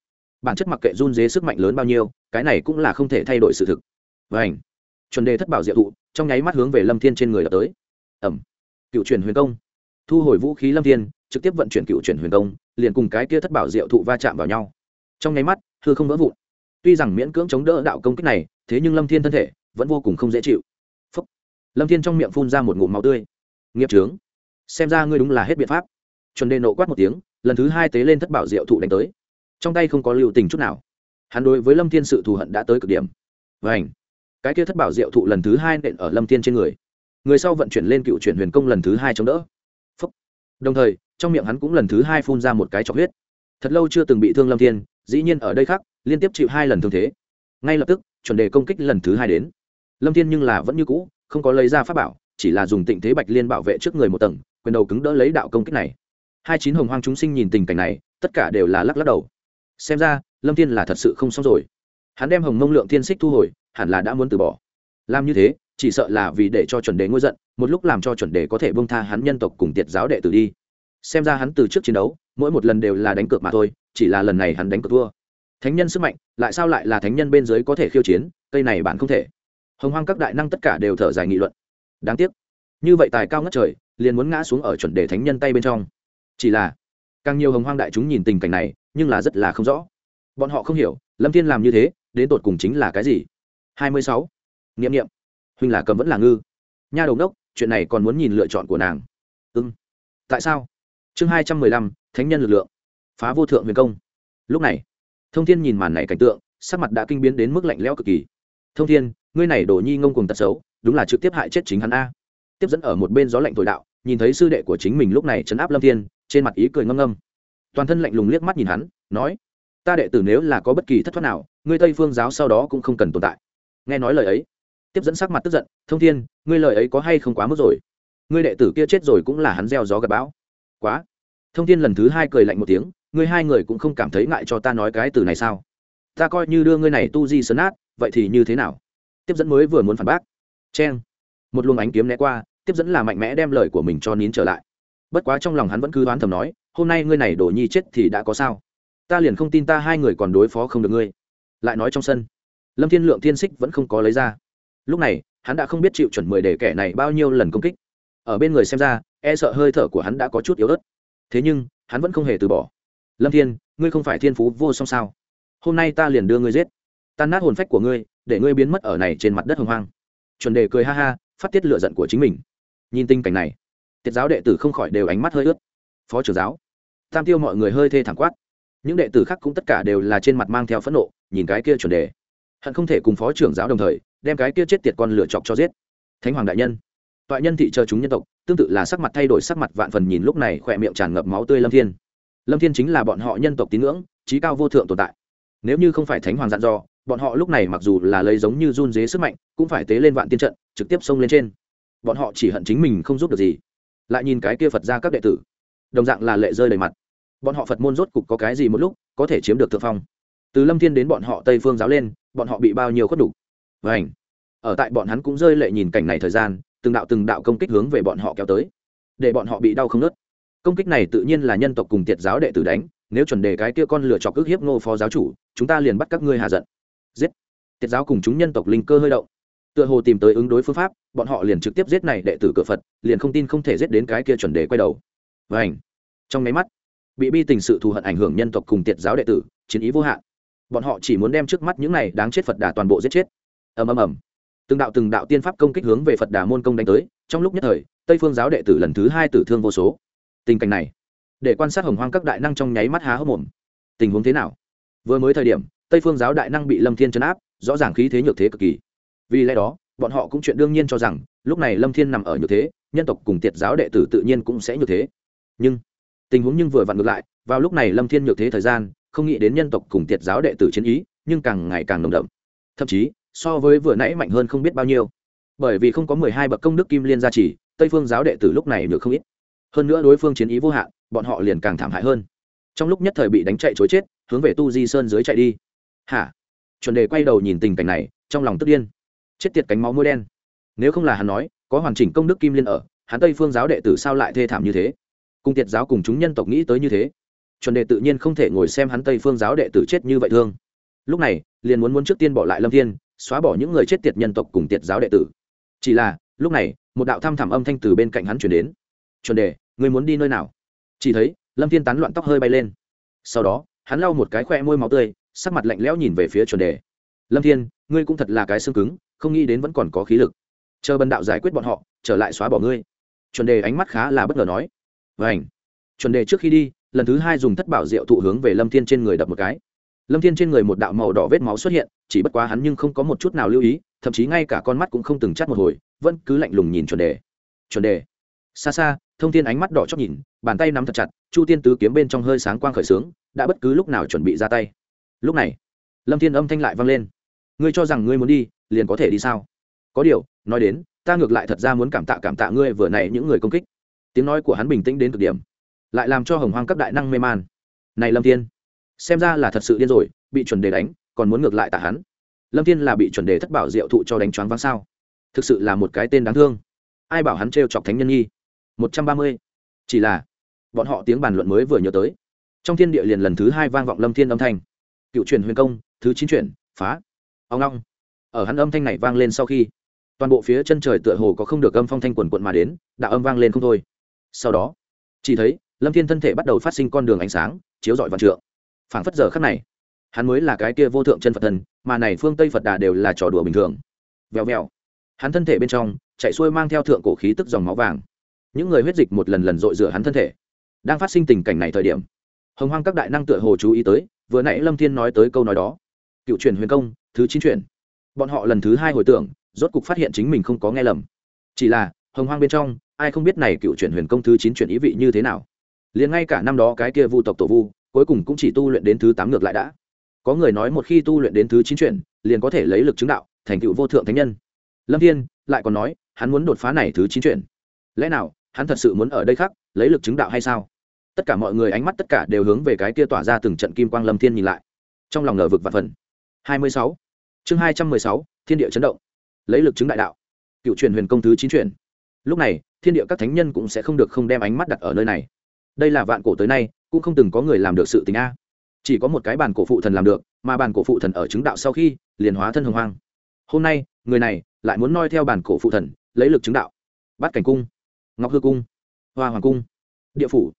bản chất mặc kệ run dế sức mạnh lớn bao nhiêu, cái này cũng là không thể thay đổi sự thực. Và ảnh chuẩn đề thất bảo diệu thụ, trong nháy mắt hướng về lâm thiên trên người đập tới. Ẩm. Cựu truyền huyền công. Thu hồi vũ khí lâm thiên, trực tiếp vận chuyển cựu truyền huyền công, liền cùng cái kia thất bảo diệu thụ va chạm vào nhau trong nháy mắt, hư không vỡ vụn. Tuy rằng miễn cưỡng chống đỡ đạo công kích này, thế nhưng lâm thiên thân thể vẫn vô cùng không dễ chịu. Phúc. lâm thiên trong miệng phun ra một ngụm máu tươi. Nghiệp trướng xem ra ngươi đúng là hết biện pháp. Chuẩn đề nộ quát một tiếng, lần thứ hai tế lên thất bảo diệu thụ đánh tới. Trong tay không có lưu tình chút nào. Hắn đối với lâm thiên sự thù hận đã tới cực điểm. Vảnh cái kia thất bảo diệu thụ lần thứ hai nện ở lâm thiên trên người. Người sau vận chuyển lên cựu chuyển huyền công lần thứ hai chống đỡ. Phúc. đồng thời, trong miệng hắn cũng lần thứ hai phun ra một cái chọc huyết. Thật lâu chưa từng bị thương lâm thiên dĩ nhiên ở đây khác, liên tiếp chịu hai lần thương thế. Ngay lập tức, chuẩn đề công kích lần thứ hai đến. Lâm thiên nhưng là vẫn như cũ, không có lấy ra pháp bảo, chỉ là dùng tịnh thế bạch liên bảo vệ trước người một tầng, quyền đầu cứng đỡ lấy đạo công kích này. Hai chín hồng hoang chúng sinh nhìn tình cảnh này, tất cả đều là lắc lắc đầu. Xem ra, lâm thiên là thật sự không xong rồi. Hắn đem hồng mông lượng thiên xích thu hồi, hẳn là đã muốn từ bỏ. Làm như thế, chỉ sợ là vì để cho chuẩn đề ngôi giận, một lúc làm cho chuẩn đề có thể bông tha hắn nhân tộc cùng tiệt giáo đệ tử đi. Xem ra hắn từ trước chiến đấu mỗi một lần đều là đánh cược mà thôi, chỉ là lần này hắn đánh cược thua. Thánh nhân sức mạnh, lại sao lại là thánh nhân bên dưới có thể khiêu chiến, cây này bạn không thể. Hồng hoang các đại năng tất cả đều thở dài nghị luận. Đáng tiếc. Như vậy tài cao ngất trời, liền muốn ngã xuống ở chuẩn đề thánh nhân tay bên trong. Chỉ là, càng nhiều hồng hoang đại chúng nhìn tình cảnh này, nhưng là rất là không rõ. Bọn họ không hiểu, lâm thiên làm như thế, đến tột cùng chính là cái gì? Hai mươi sáu. N i huynh là cầm vẫn là ngư. Nha đầu đốc, chuyện này còn muốn nhìn lựa chọn của nàng. Ưng tại sao? Chương hai trăm mười lăm, thánh nhân lực lượng. Phá vô thượng huyền công. Lúc này, thông thiên nhìn màn này cảnh tượng, sắc mặt đã kinh biến đến mức lạnh lẽo cực kỳ. Thông thiên, ngươi này đổ nhi ngông cùng tật xấu, đúng là trực tiếp hại chết chính hắn a. Tiếp dẫn ở một bên gió lạnh thổi đạo, nhìn thấy sư đệ của chính mình lúc này chấn áp lâm thiên, trên mặt ý cười ngâm ngâm. Toàn thân lạnh lùng liếc mắt nhìn hắn, nói, ta đệ tử nếu là có bất kỳ thất thoát nào, ngươi tây phương giáo sau đó cũng không cần tồn tại. Nghe nói lời ấy, tiếp dẫn sắc mặt tức giận, thông thiên, ngươi lời ấy có hay không quá mức rồi? Ngươi đệ tử kia chết rồi cũng là hắn gieo gió gặp bão quá. Thông thiên lần thứ hai cười lạnh một tiếng, ngươi hai người cũng không cảm thấy ngại cho ta nói cái từ này sao? Ta coi như đưa ngươi này tu di sơn át vậy thì như thế nào? Tiếp dẫn mới vừa muốn phản bác. C một luồng ánh kiếm né qua, tiếp dẫn là mạnh mẽ đem lời của mình cho nín trở lại. Bất quá trong lòng hắn vẫn cứ đoán thầm nói, hôm nay ngươi này đổ nhi chết thì đã có sao? Ta liền không tin ta hai người còn đối phó không được ngươi. Lại nói trong sân, lâm thiên lượng thiên xích vẫn không có lấy ra. Lúc này, hắn đã không biết chịu chuẩn mười để kẻ này bao nhiêu lần công kích ở bên người xem ra e sợ hơi thở của hắn đã có chút yếu ớt. Thế nhưng, hắn vẫn không hề từ bỏ. Lâm thiên, ngươi không phải thiên phú vô song sao? Hôm nay ta liền đưa ngươi giết. Tan nát hồn phách của ngươi, để ngươi biến mất ở này trên mặt đất hồng hoang. Chuẩn đề cười ha ha, phát tiết lựa giận của chính mình. Nhìn tình cảnh này, tiết giáo đệ tử không khỏi đều ánh mắt hơi ướt. Phó trưởng giáo, tam tiêu mọi người hơi thê thẳng quát. Những đệ tử khác cũng tất cả đều là trên mặt mang theo phẫn nộ, nhìn cái kia chuẩn đề. Hận không thể cùng phó trưởng giáo đồng thời, đem cái kia chết tiệt con lửa chọc cho giết. Thánh hoàng đại nhân toại nhân thị chờ chúng nhân tộc, tương tự là sắc mặt thay đổi sắc mặt vạn phần nhìn lúc này khỏe miệng tràn ngập máu tươi lâm thiên. Lâm thiên chính là bọn họ nhân tộc tín ngưỡng, trí cao vô thượng tồn tại. Nếu như không phải thánh hoàng dặn dò, bọn họ lúc này mặc dù là lấy giống như run dế sức mạnh, cũng phải tế lên vạn tiên trận, trực tiếp xông lên trên. Bọn họ chỉ hận chính mình không giúp được gì. Lại nhìn cái kia phật ra các đệ tử, đồng dạng là lệ rơi đầy mặt. Bọn họ phật môn rốt cục có cái gì một lúc, có thể chiếm được thượng phong. Từ lâm thiên đến bọn họ tây phương giáo lên, bọn họ bị bao nhiêu khuất đủ. Vảnh ở tại bọn hắn cũng rơi lệ nhìn cảnh này thời gian từng đạo từng đạo công kích hướng về bọn họ kéo tới, để bọn họ bị đau không nớt công kích này tự nhiên là nhân tộc cùng tiệt giáo đệ tử đánh, nếu chuẩn đề cái kia con lửa chọc ức hiếp ngô phó giáo chủ, chúng ta liền bắt các ngươi hạ giận. Giết! Tiệt giáo cùng chúng nhân tộc linh cơ hơi động. Tựa hồ tìm tới ứng đối phương pháp, bọn họ liền trực tiếp giết này đệ tử cửa phật, liền không tin không thể giết đến cái kia chuẩn đề quay đầu. Và ảnh trong máy mắt, bị bi tình sự thù hận ảnh hưởng nhân tộc cùng tiệt giáo đệ tử, chiến ý vô hạn. Bọn họ chỉ muốn đem trước mắt những này đáng chết phật đà toàn bộ giết chết. Ầm ầm ầm từng đạo từng đạo tiên pháp công kích hướng về phật đà môn công đánh tới, trong lúc nhất thời, tây phương giáo đệ tử lần thứ hai tử thương vô số. Tình cảnh này, để quan sát hồng hoang các đại năng trong nháy mắt há hốc mồm. Tình huống thế nào? Vừa mới thời điểm, tây phương giáo đại năng bị lâm thiên chấn áp, rõ ràng khí thế nhược thế cực kỳ. Vì lẽ đó, bọn họ cũng chuyện đương nhiên cho rằng, lúc này lâm thiên nằm ở nhược thế, nhân tộc cùng tiệt giáo đệ tử tự nhiên cũng sẽ nhược thế. Nhưng, tình huống nhưng vừa vặn ngược lại, vào lúc này lâm thiên nhược thế thời gian, không nghĩ đến nhân tộc cùng tiệt giáo đệ tử chiến ý, nhưng càng ngày càng nồng đậm. Thậm chí so với vừa nãy mạnh hơn không biết bao nhiêu. Bởi vì không có mười hai bậc công đức kim liên gia trì, tây phương giáo đệ tử lúc này được không ít. Hơn nữa đối phương chiến ý vô hạn, bọn họ liền càng thảm hại hơn. Trong lúc nhất thời bị đánh chạy chối chết, hướng về tu di sơn dưới chạy đi. Hả? Chuẩn đề quay đầu nhìn tình cảnh này, trong lòng tức điên. Chết tiệt cánh máu môi đen. Nếu không là hắn nói, có hoàn chỉnh công đức kim liên ở, hắn tây phương giáo đệ tử sao lại thê thảm như thế? Cùng tiệt giáo cùng chúng nhân tộc nghĩ tới như thế. Chuẩn đề tự nhiên không thể ngồi xem hắn tây phương giáo đệ tử chết như vậy thương. Lúc này, liền muốn muốn trước tiên bỏ lại lâm thiên xóa bỏ những người chết tiệt nhân tộc cùng tiệt giáo đệ tử. Chỉ là, lúc này, một đạo thăm thẳm âm thanh từ bên cạnh hắn chuyển đến. Chuẩn đề người muốn đi nơi nào? Chỉ thấy, lâm thiên tán loạn tóc hơi bay lên. Sau đó, hắn lau một cái khoe môi máu tươi, sắc mặt lạnh lẽo nhìn về phía chuẩn đề. Lâm thiên, ngươi cũng thật là cái xương cứng, không nghĩ đến vẫn còn có khí lực. Chờ bần đạo giải quyết bọn họ, trở lại xóa bỏ ngươi. Chuẩn đề ánh mắt khá là bất ngờ nói. Vảnh chuẩn đề trước khi đi, lần thứ hai dùng thất bảo diệu thụ hướng về lâm thiên trên người đập một cái lâm thiên trên người một đạo màu đỏ vết máu xuất hiện, chỉ bất quá hắn nhưng không có một chút nào lưu ý, thậm chí ngay cả con mắt cũng không từng chắt một hồi, vẫn cứ lạnh lùng nhìn chuẩn đề. Chuẩn đề. Xa xa, thông thiên ánh mắt đỏ chót nhìn, bàn tay nắm thật chặt, chu tiên tứ kiếm bên trong hơi sáng quang khởi sướng, đã bất cứ lúc nào chuẩn bị ra tay. Lúc này, lâm thiên âm thanh lại vang lên. Ngươi cho rằng ngươi muốn đi, liền có thể đi sao? Có điều, nói đến, ta ngược lại thật ra muốn cảm tạ cảm tạ ngươi vừa nãy những người công kích. Tiếng nói của hắn bình tĩnh đến cực điểm, lại làm cho hồng hoang cấp đại năng mê man. Này lâm thiên xem ra là thật sự điên rồi, bị chuẩn đề đánh, còn muốn ngược lại tạ hắn. Lâm thiên là bị chuẩn đề thất bảo diệu thụ cho đánh choáng váng sao? Thực sự là một cái tên đáng thương. Ai bảo hắn trêu chọc thánh nhân nhi? Một trăm ba mươi. Chỉ là, bọn họ tiếng bàn luận mới vừa nhớ tới. Trong thiên địa liền lần thứ hai vang vọng lâm thiên âm thanh. Cựu truyền huyền công, thứ chín truyền, phá. Ông long ở hắn âm thanh này vang lên sau khi, toàn bộ phía chân trời tựa hồ có không được âm phong thanh quần quận mà đến, đạo âm vang lên không thôi. Sau đó, chỉ thấy lâm thiên thân thể bắt đầu phát sinh con đường ánh sáng, chiếu rọi vạn trượng phảng phất giờ khắc này, hắn mới là cái kia vô thượng chân phật thần, mà này phương tây phật đà đều là trò đùa bình thường. Vèo vèo. Hắn thân thể bên trong, chạy xuôi mang theo thượng cổ khí tức dòng máu vàng. Những người huyết dịch một lần lần dội rửa hắn thân thể. Đang phát sinh tình cảnh này thời điểm, hồng hoang các đại năng tựa hồ chú ý tới, vừa nãy lâm thiên nói tới câu nói đó. Cựu truyền huyền công, thứ chín truyền. Bọn họ lần thứ hai hồi tưởng, rốt cục phát hiện chính mình không có nghe lầm. Chỉ là, hồng hoang bên trong, ai không biết này cựu truyền huyền công thứ chín truyền ý vị như thế nào. Liền ngay cả năm đó cái kia vu tộc tổ vu cuối cùng cũng chỉ tu luyện đến thứ tám ngược lại đã. Có người nói một khi tu luyện đến thứ chín chuyển, liền có thể lấy lực chứng đạo, thành tựu vô thượng thánh nhân. Lâm thiên lại còn nói, hắn muốn đột phá này thứ chín chuyển. Lẽ nào, hắn thật sự muốn ở đây khác lấy lực chứng đạo hay sao? Tất cả mọi người ánh mắt tất cả đều hướng về cái kia tỏa ra từng trận kim quang lâm thiên nhìn lại. Trong lòng ngờ vực và phần. Hai mươi sáu. Chương hai trăm mười sáu, thiên địa chấn động. Lấy lực chứng đại đạo. Cựu truyền huyền công thứ chín truyền lúc này, thiên địa các thánh nhân cũng sẽ không được không đem ánh mắt đặt ở nơi này. Đây là vạn cổ tới nay cũng không từng có người làm được sự tình a. Chỉ có một cái bàn cổ phụ thần làm được, mà bàn cổ phụ thần ở chứng đạo sau khi, liền hóa thân hồng hoang. Hôm nay, người này lại muốn noi theo bàn cổ phụ thần, lấy lực chứng đạo. Bát cảnh cung, ngọc hư cung, hoa hoàng cung, địa phủ.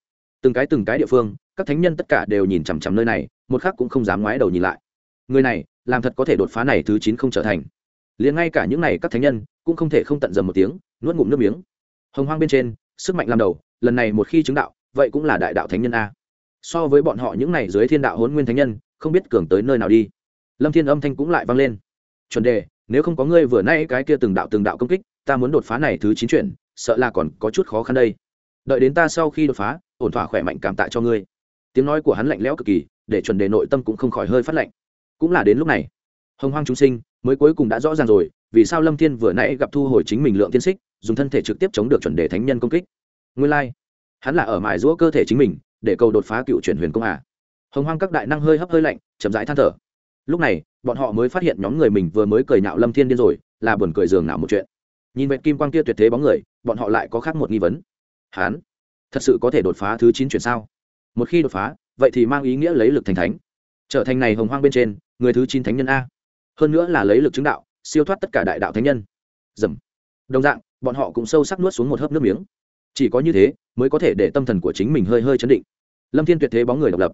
Từng cái từng cái địa phương, các thánh nhân tất cả đều nhìn chằm chằm nơi này, một khắc cũng không dám ngoái đầu nhìn lại. Người này, làm thật có thể đột phá này thứ chín không trở thành. Liền ngay cả những này các thánh nhân, cũng không thể không tận dầm một tiếng, nuốt ngụm nước miếng. Hồng hoang bên trên, sức mạnh làm đầu, lần này một khi chứng đạo, vậy cũng là đại đạo thánh nhân a so với bọn họ những này dưới thiên đạo hôn nguyên thánh nhân, không biết cường tới nơi nào đi. Lâm thiên âm thanh cũng lại vang lên. Chuẩn đề, nếu không có ngươi vừa nay cái kia từng đạo từng đạo công kích, ta muốn đột phá này thứ chín chuyển, sợ là còn có chút khó khăn đây. Đợi đến ta sau khi đột phá, ổn thỏa khỏe mạnh cảm tạ cho ngươi. Tiếng nói của hắn lạnh lẽo cực kỳ, để chuẩn đề nội tâm cũng không khỏi hơi phát lạnh. Cũng là đến lúc này. Hồng hoang chúng sinh, mới cuối cùng đã rõ ràng rồi, vì sao lâm thiên vừa nãy gặp thu hồi chính mình lượng tiên xích, dùng thân thể trực tiếp chống được chuẩn đề thánh nhân công kích. Nguyên lai、like. hắn là ở mài giũa cơ thể chính mình để cầu đột phá cựu chuyển huyền công à. hồng hoang các đại năng hơi hấp hơi lạnh, chậm rãi than thở. Lúc này, bọn họ mới phát hiện nhóm người mình vừa mới cười nhạo lâm thiên điên rồi, là buồn cười giường nào một chuyện. Nhìn vẹn kim quang kia tuyệt thế bóng người, bọn họ lại có khác một nghi vấn. Hán, thật sự có thể đột phá thứ chín chuyển sao? Một khi đột phá, vậy thì mang ý nghĩa lấy lực thành thánh. Trở thành này hồng hoang bên trên, người thứ chín thánh nhân a. Hơn nữa là lấy lực chứng đạo, siêu thoát tất cả đại đạo thánh nhân. Dầm. Đồng dạng, bọn họ cũng sâu sắc nuốt xuống một hớp nước miếng chỉ có như thế, mới có thể để tâm thần của chính mình hơi hơi chấn định. Lâm thiên tuyệt thế bóng người độc lập,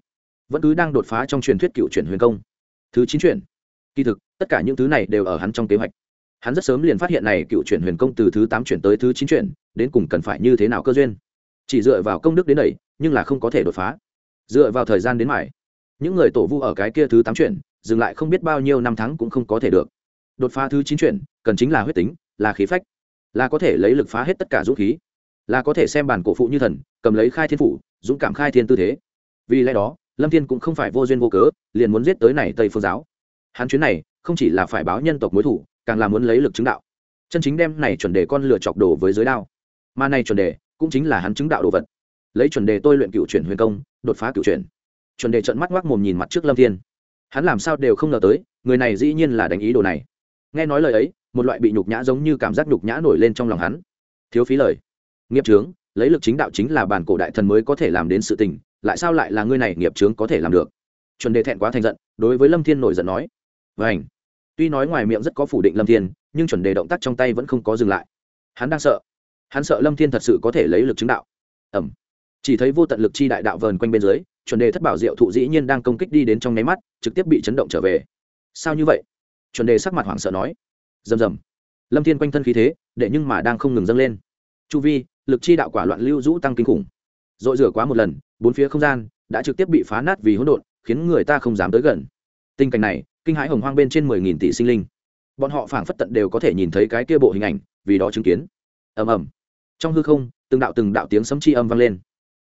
vẫn cứ đang đột phá trong truyền thuyết cựu chuyển huyền công. Thứ chín chuyển. Kỳ thực, tất cả những thứ này đều ở hắn trong kế hoạch. Hắn rất sớm liền phát hiện này cựu chuyển huyền công từ thứ tám chuyển tới thứ chín chuyển, đến cùng cần phải như thế nào cơ duyên. Chỉ dựa vào công đức đến đẩy nhưng là không có thể đột phá. Dựa vào thời gian đến mải những người tổ vu ở cái kia thứ tám chuyển, dừng lại không biết bao nhiêu năm tháng cũng không có thể được. Đột phá thứ chín chuyển, cần chính là huyết tính, là khí phách, là có thể lấy lực phá hết tất cả dũng khí là có thể xem bản cổ phụ như thần, cầm lấy khai thiên phủ, dũng cảm khai thiên tư thế. Vì lẽ đó, lâm thiên cũng không phải vô duyên vô cớ, liền muốn giết tới này tây phương giáo. Hắn chuyến này, không chỉ là phải báo nhân tộc mối thủ, càng là muốn lấy lực chứng đạo. Chân chính đem này chuẩn đề con lửa chọc đồ với giới đao. Mà này chuẩn đề, cũng chính là hắn chứng đạo đồ vật. Lấy chuẩn đề tôi luyện cựu chuyển huyền công, đột phá cựu chuyển. Chuẩn đề trận mắt ngoác mồm nhìn mặt trước lâm thiên. Hắn làm sao đều không ngờ tới, người này dĩ nhiên là đánh ý đồ này. Nghe nói lời ấy, một loại bị nhục nhã giống như cảm giác nhục nhã nổi lên trong lòng hắn. Thiếu phí lời nghiệp trướng lấy lực chính đạo chính là bản cổ đại thần mới có thể làm đến sự tình, lại sao lại là ngươi này nghiệp trướng có thể làm được? Chuẩn đề thẹn quá thành giận, đối với lâm thiên nổi giận nói. Vảnh tuy nói ngoài miệng rất có phủ định lâm thiên, nhưng chuẩn đề động tác trong tay vẫn không có dừng lại. Hắn đang sợ. Hắn sợ lâm thiên thật sự có thể lấy lực chứng đạo. Ẩm chỉ thấy vô tận lực chi đại đạo vờn quanh bên dưới, chuẩn đề thất bảo diệu thụ dĩ nhiên đang công kích đi đến trong nháy mắt, trực tiếp bị chấn động trở về. Sao như vậy? Chuẩn đề sắc mặt hoảng sợ nói. Rầm rầm. Lâm thiên quanh thân khí thế để nhưng mà đang không ngừng dâng lên. Chu vi lực chi đạo quả loạn lưu rũ tăng kinh khủng. Dội rửa quá một lần, bốn phía không gian đã trực tiếp bị phá nát vì hỗn độn, khiến người ta không dám tới gần. Tình cảnh này, kinh hãi hồng hoang bên trên mười nghìn tỷ sinh linh. Bọn họ phảng phất tận đều có thể nhìn thấy cái kia bộ hình ảnh, vì đó chứng kiến. Ầm ầm. Trong hư không, từng đạo từng đạo tiếng sấm chi âm vang lên.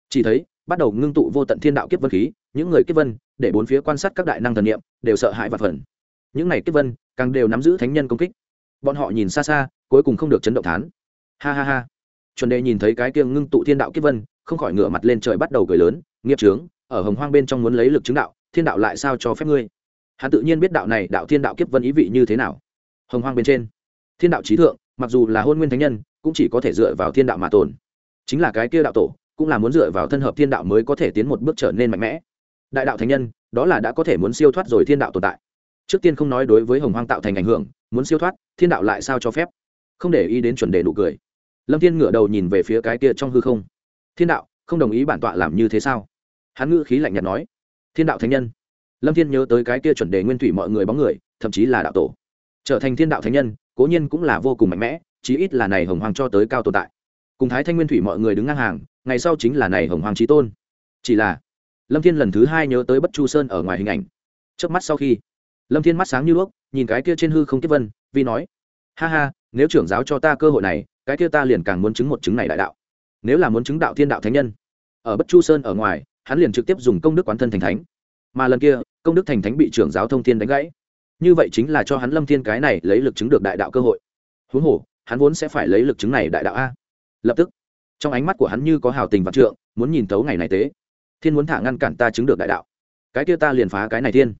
Chỉ thấy, bắt đầu ngưng tụ vô tận thiên đạo kiếp vân khí, những người kiếp vân, để bốn phía quan sát các đại năng thần niệm, đều sợ hãi và phần. Những này kiếp vân, càng đều nắm giữ thánh nhân công kích. Bọn họ nhìn xa xa, cuối cùng không được chấn động thán. Ha ha ha chuẩn đề nhìn thấy cái kia ngưng tụ thiên đạo kiếp vân, không khỏi ngửa mặt lên trời bắt đầu cười lớn, nghiệp trướng ở hồng hoang bên trong muốn lấy lực chứng đạo, thiên đạo lại sao cho phép ngươi? Hắn tự nhiên biết đạo này đạo thiên đạo kiếp vân ý vị như thế nào. Hồng hoang bên trên, thiên đạo trí thượng, mặc dù là hôn nguyên thánh nhân, cũng chỉ có thể dựa vào thiên đạo mà tồn. Chính là cái kia đạo tổ, cũng là muốn dựa vào thân hợp thiên đạo mới có thể tiến một bước trở nên mạnh mẽ. Đại đạo thánh nhân, đó là đã có thể muốn siêu thoát rồi thiên đạo tồn tại. Trước tiên không nói đối với hồng hoang tạo thành ảnh hưởng, muốn siêu thoát, thiên đạo lại sao cho phép? Không để ý đến chuẩn đề nụ cười lâm thiên ngửa đầu nhìn về phía cái kia trong hư không. Thiên đạo, không đồng ý bản tọa làm như thế sao? Hắn ngữ khí lạnh nhạt nói. Thiên đạo thánh nhân. Lâm thiên nhớ tới cái kia chuẩn đề nguyên thủy mọi người bóng người, thậm chí là đạo tổ. Trở thành thiên đạo thánh nhân, cố nhiên cũng là vô cùng mạnh mẽ, chí ít là này hồng hoàng cho tới cao tồn tại. Cùng thái thanh nguyên thủy mọi người đứng ngang hàng, ngày sau chính là này hồng hoàng trí tôn. Chỉ là, lâm thiên lần thứ hai nhớ tới bất chu sơn ở ngoài hình ảnh. Trước mắt sau khi, lâm thiên mắt sáng như đuốc, nhìn cái kia trên hư không tiếp vân, vi nói, ha ha nếu trưởng giáo cho ta cơ hội này, cái kia ta liền càng muốn chứng một chứng này đại đạo. Nếu là muốn chứng đạo thiên đạo thánh nhân, ở bất chu sơn ở ngoài, hắn liền trực tiếp dùng công đức quán thân thành thánh. Mà lần kia, công đức thành thánh bị trưởng giáo thông thiên đánh gãy. Như vậy chính là cho hắn lâm thiên cái này lấy lực chứng được đại đạo cơ hội. Huống hồ, hắn vốn sẽ phải lấy lực chứng này đại đạo a. Lập tức, trong ánh mắt của hắn như có hào tình vạn trượng, muốn nhìn thấu ngày này tế. Thiên muốn thả ngăn cản ta chứng được đại đạo. Cái kia ta liền phá cái này thiên.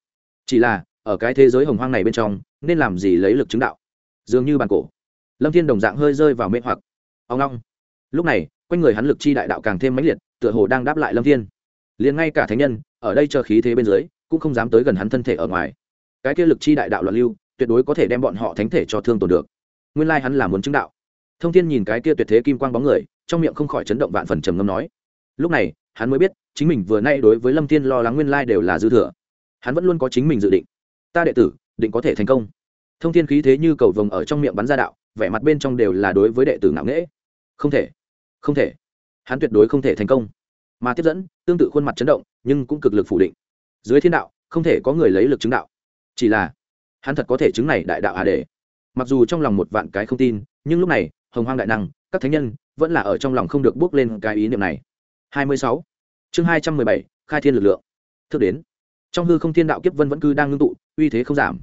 Chỉ là, ở cái thế giới hồng hoang này bên trong, nên làm gì lấy lực chứng đạo? Dường như bàn cổ lâm thiên đồng dạng hơi rơi vào mê hoặc. Ông long lúc này, quanh người hắn lực chi đại đạo càng thêm mãnh liệt, tựa hồ đang đáp lại lâm thiên. Liền ngay cả thánh nhân, ở đây chờ khí thế bên dưới, cũng không dám tới gần hắn thân thể ở ngoài. Cái kia lực chi đại đạo loạn lưu, tuyệt đối có thể đem bọn họ thánh thể cho thương tổn được. Nguyên lai hắn là muốn chứng đạo. Thông thiên nhìn cái kia tuyệt thế kim quang bóng người, trong miệng không khỏi chấn động vạn phần trầm ngâm nói. Lúc này, hắn mới biết, chính mình vừa nay đối với lâm thiên lo lắng nguyên lai đều là dư thừa. Hắn vẫn luôn có chính mình dự định. Ta đệ tử, định có thể thành công. Thông thiên khí thế như cầu vồng ở trong miệng bắn ra đạo vẻ mặt bên trong đều là đối với đệ tử ngạo nghễ. Không thể không thể. Hắn tuyệt đối không thể thành công. Mà tiếp dẫn tương tự khuôn mặt chấn động nhưng cũng cực lực phủ định. Dưới thiên đạo không thể có người lấy lực chứng đạo. Chỉ là hắn thật có thể chứng này đại đạo à để. Mặc dù trong lòng một vạn cái không tin nhưng lúc này hồng hoang đại năng các thánh nhân vẫn là ở trong lòng không được bước lên cái ý niệm này. 26. chương 217, khai thiên lực lượng. Thức đến. Trong hư không thiên đạo kiếp vân vẫn cứ đang ngưng tụ uy thế không giảm.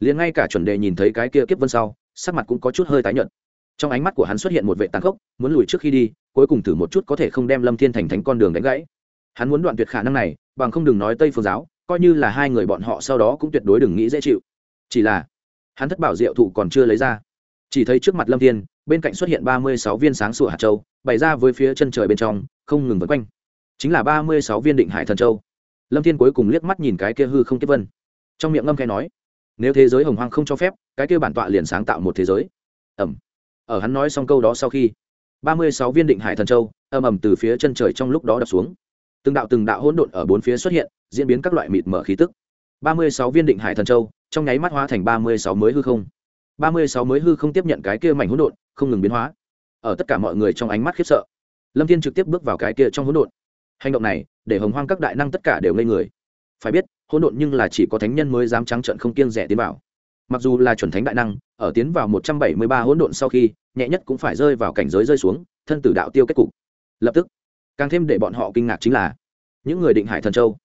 Liền ngay cả chuẩn đề nhìn thấy cái kia kiếp vân sau sắc mặt cũng có chút hơi tái nhợt. Trong ánh mắt của hắn xuất hiện một vệ tàn khốc, muốn lùi trước khi đi, cuối cùng thử một chút có thể không đem lâm thiên thành thành con đường đánh gãy. Hắn muốn đoạn tuyệt khả năng này, bằng không đừng nói tây phương giáo, coi như là hai người bọn họ sau đó cũng tuyệt đối đừng nghĩ dễ chịu. Chỉ là, hắn thất bảo diệu thụ còn chưa lấy ra. Chỉ thấy trước mặt lâm thiên, bên cạnh xuất hiện ba mươi sáu viên sáng sủa hạt châu, bày ra với phía chân trời bên trong, không ngừng vân quanh. Chính là ba mươi sáu viên định hải thần châu. Lâm thiên cuối cùng liếc mắt nhìn cái kia hư không tiếp vân. Trong miệng ngâm khai nói nếu thế giới hồng hoang không cho phép, cái kia bản tọa liền sáng tạo một thế giới. Ẩm. Ở hắn nói xong câu đó sau khi, ba mươi sáu viên định hải thần châu ầm ầm từ phía chân trời trong lúc đó đập xuống. Từng đạo từng đạo hỗn độn ở bốn phía xuất hiện, diễn biến các loại mịt mở khí tức. ba mươi sáu viên định hải thần châu, trong nháy mắt hóa thành ba mươi sáu mới hư không. ba mươi sáu mới hư không tiếp nhận cái kia mảnh hỗn độn, không ngừng biến hóa. Ở tất cả mọi người trong ánh mắt khiếp sợ, lâm thiên trực tiếp bước vào cái kia trong hỗn độn. Hành động này, để hồng hoang các đại năng tất cả đều ngây người. Phải biết hỗn độn nhưng là chỉ có thánh nhân mới dám trắng trợn không kiêng rẻ tiến vào. Mặc dù là chuẩn thánh đại năng, ở tiến vào một trăm bảy mươi ba hỗn độn sau khi, nhẹ nhất cũng phải rơi vào cảnh giới rơi xuống, thân tử đạo tiêu kết cục. Lập tức, càng thêm để bọn họ kinh ngạc chính là, những người định hải thần châu,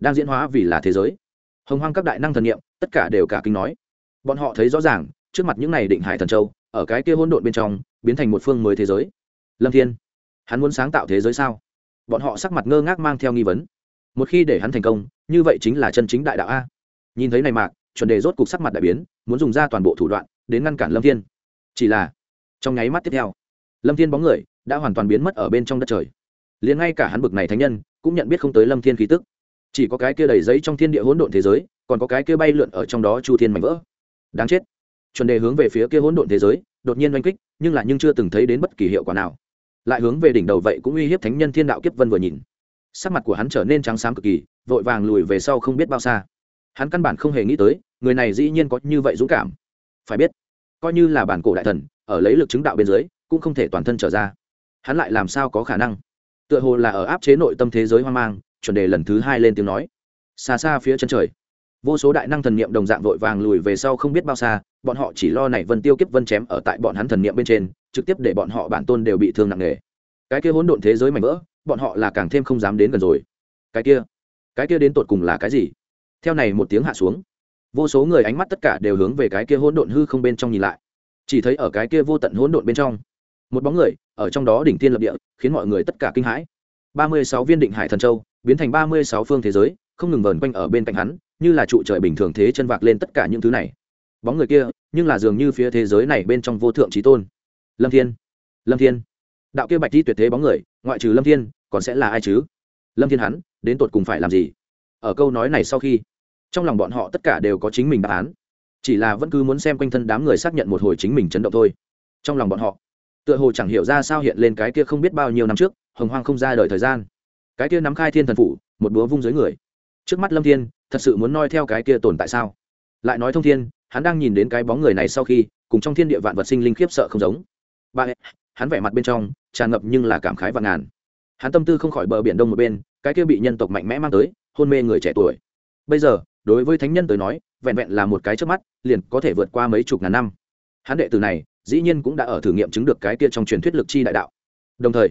đang diễn hóa vì là thế giới. Hồng hoang các đại năng thần nghiệm tất cả đều cả kinh nói. Bọn họ thấy rõ ràng, trước mặt những này định hải thần châu, ở cái kia hỗn độn bên trong, biến thành một phương mới thế giới. Lâm thiên, hắn muốn sáng tạo thế giới sao? Bọn họ sắc mặt ngơ ngác mang theo nghi vấn một khi để hắn thành công, như vậy chính là chân chính đại đạo a. Nhìn thấy này mạc chuẩn đề rốt cục sắc mặt đại biến, muốn dùng ra toàn bộ thủ đoạn đến ngăn cản lâm thiên. Chỉ là, trong nháy mắt tiếp theo, lâm thiên bóng người đã hoàn toàn biến mất ở bên trong đất trời. Liền ngay cả hắn bực này thánh nhân cũng nhận biết không tới lâm thiên khí tức. Chỉ có cái kia đầy giấy trong thiên địa hỗn độn thế giới, còn có cái kia bay lượn ở trong đó chu thiên mảnh vỡ. Đáng chết. Chuẩn đề hướng về phía kia hỗn độn thế giới, đột nhiên oanh kích, nhưng là nhưng chưa từng thấy đến bất kỳ hiệu quả nào. Lại hướng về đỉnh đầu vậy cũng uy hiếp thánh nhân thiên đạo kiếp vân vừa nhìn sắc mặt của hắn trở nên trắng xám cực kỳ, vội vàng lùi về sau không biết bao xa. Hắn căn bản không hề nghĩ tới, người này dĩ nhiên có như vậy dũng cảm. Phải biết, coi như là bản cổ đại thần, ở lấy lực chứng đạo bên dưới, cũng không thể toàn thân trở ra. Hắn lại làm sao có khả năng? Tựa hồ là ở áp chế nội tâm thế giới hoang mang, chuẩn đề lần thứ hai lên tiếng nói. Xa xa phía chân trời, vô số đại năng thần niệm đồng dạng vội vàng lùi về sau không biết bao xa, bọn họ chỉ lo này vân tiêu kiếp vân chém ở tại bọn hắn thần niệm bên trên, trực tiếp để bọn họ bản tôn đều bị thương nặng nề. Cái kia hỗn độn thế giới mảnh vỡ bọn họ là càng thêm không dám đến gần rồi. Cái kia cái kia đến tột cùng là cái gì? Theo này một tiếng hạ xuống, vô số người ánh mắt tất cả đều hướng về cái kia hỗn độn hư không bên trong nhìn lại. Chỉ thấy ở cái kia vô tận hỗn độn bên trong, một bóng người ở trong đó đỉnh tiên lập địa, khiến mọi người tất cả kinh hãi. Ba mươi sáu viên định hải thần châu, biến thành ba mươi sáu phương thế giới, không ngừng vờn quanh ở bên cạnh hắn, như là trụ trời bình thường thế chân vạc lên tất cả những thứ này. Bóng người kia, nhưng là dường như phía thế giới này bên trong vô thượng trí tôn. Lâm thiên lâm thiên đạo kia bạch đi tuyệt thế bóng người, ngoại trừ lâm thiên, còn sẽ là ai chứ? Lâm thiên hắn, đến tột cùng phải làm gì? Ở câu nói này sau khi, trong lòng bọn họ tất cả đều có chính mình đáp án. Chỉ là vẫn cứ muốn xem quanh thân đám người xác nhận một hồi chính mình chấn động thôi. Trong lòng bọn họ, tựa hồ chẳng hiểu ra sao hiện lên cái kia không biết bao nhiêu năm trước, hồng hoang không ra đời thời gian. Cái kia nắm khai thiên thần phủ, một búa vung dưới người. Trước mắt lâm thiên, thật sự muốn noi theo cái kia tồn tại sao? Lại nói thông thiên, hắn đang nhìn đến cái bóng người này sau khi, cùng trong thiên địa vạn vật sinh linh khiếp sợ không giống. Ba hắn vẻ mặt bên trong tràn ngập nhưng là cảm khái và ngàn. Hắn tâm tư không khỏi bờ biển đông một bên, cái kia bị nhân tộc mạnh mẽ mang tới, hôn mê người trẻ tuổi. Bây giờ, đối với thánh nhân tới nói, vẹn vẹn là một cái trước mắt, liền có thể vượt qua mấy chục ngàn năm. Hắn đệ tử này, dĩ nhiên cũng đã ở thử nghiệm chứng được cái kia trong truyền thuyết lực chi đại đạo. Đồng thời,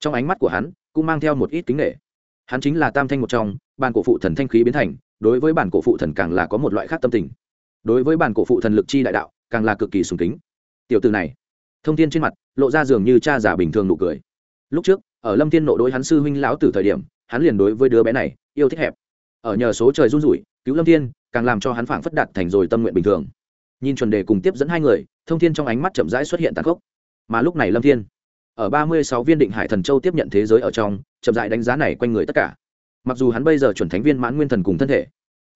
trong ánh mắt của hắn, cũng mang theo một ít kính nghệ hắn chính là tam thanh một trong bàn cổ phụ thần thanh khí biến thành, đối với bản cổ phụ thần càng là có một loại khác tâm tình. Đối với bản cổ phụ thần lực chi đại đạo, càng là cực kỳ sùng kính. Tiểu từ này thông tin trên mặt, lộ ra dường như cha già bình thường nụ cười. Lúc trước, ở lâm thiên nộ đối hắn sư huynh lão từ thời điểm, hắn liền đối với đứa bé này, yêu thích hẹp. Ở nhờ số trời run rủi, cứu lâm thiên, càng làm cho hắn phảng phất đạt thành rồi tâm nguyện bình thường. Nhìn chuẩn đề cùng tiếp dẫn hai người, thông thiên trong ánh mắt chậm rãi xuất hiện tàn khốc. Mà lúc này lâm thiên, ở ba mươi sáu viên định hải thần châu tiếp nhận thế giới ở trong, chậm rãi đánh giá này quanh người tất cả. Mặc dù hắn bây giờ chuẩn thánh viên mãn nguyên thần cùng thân thể,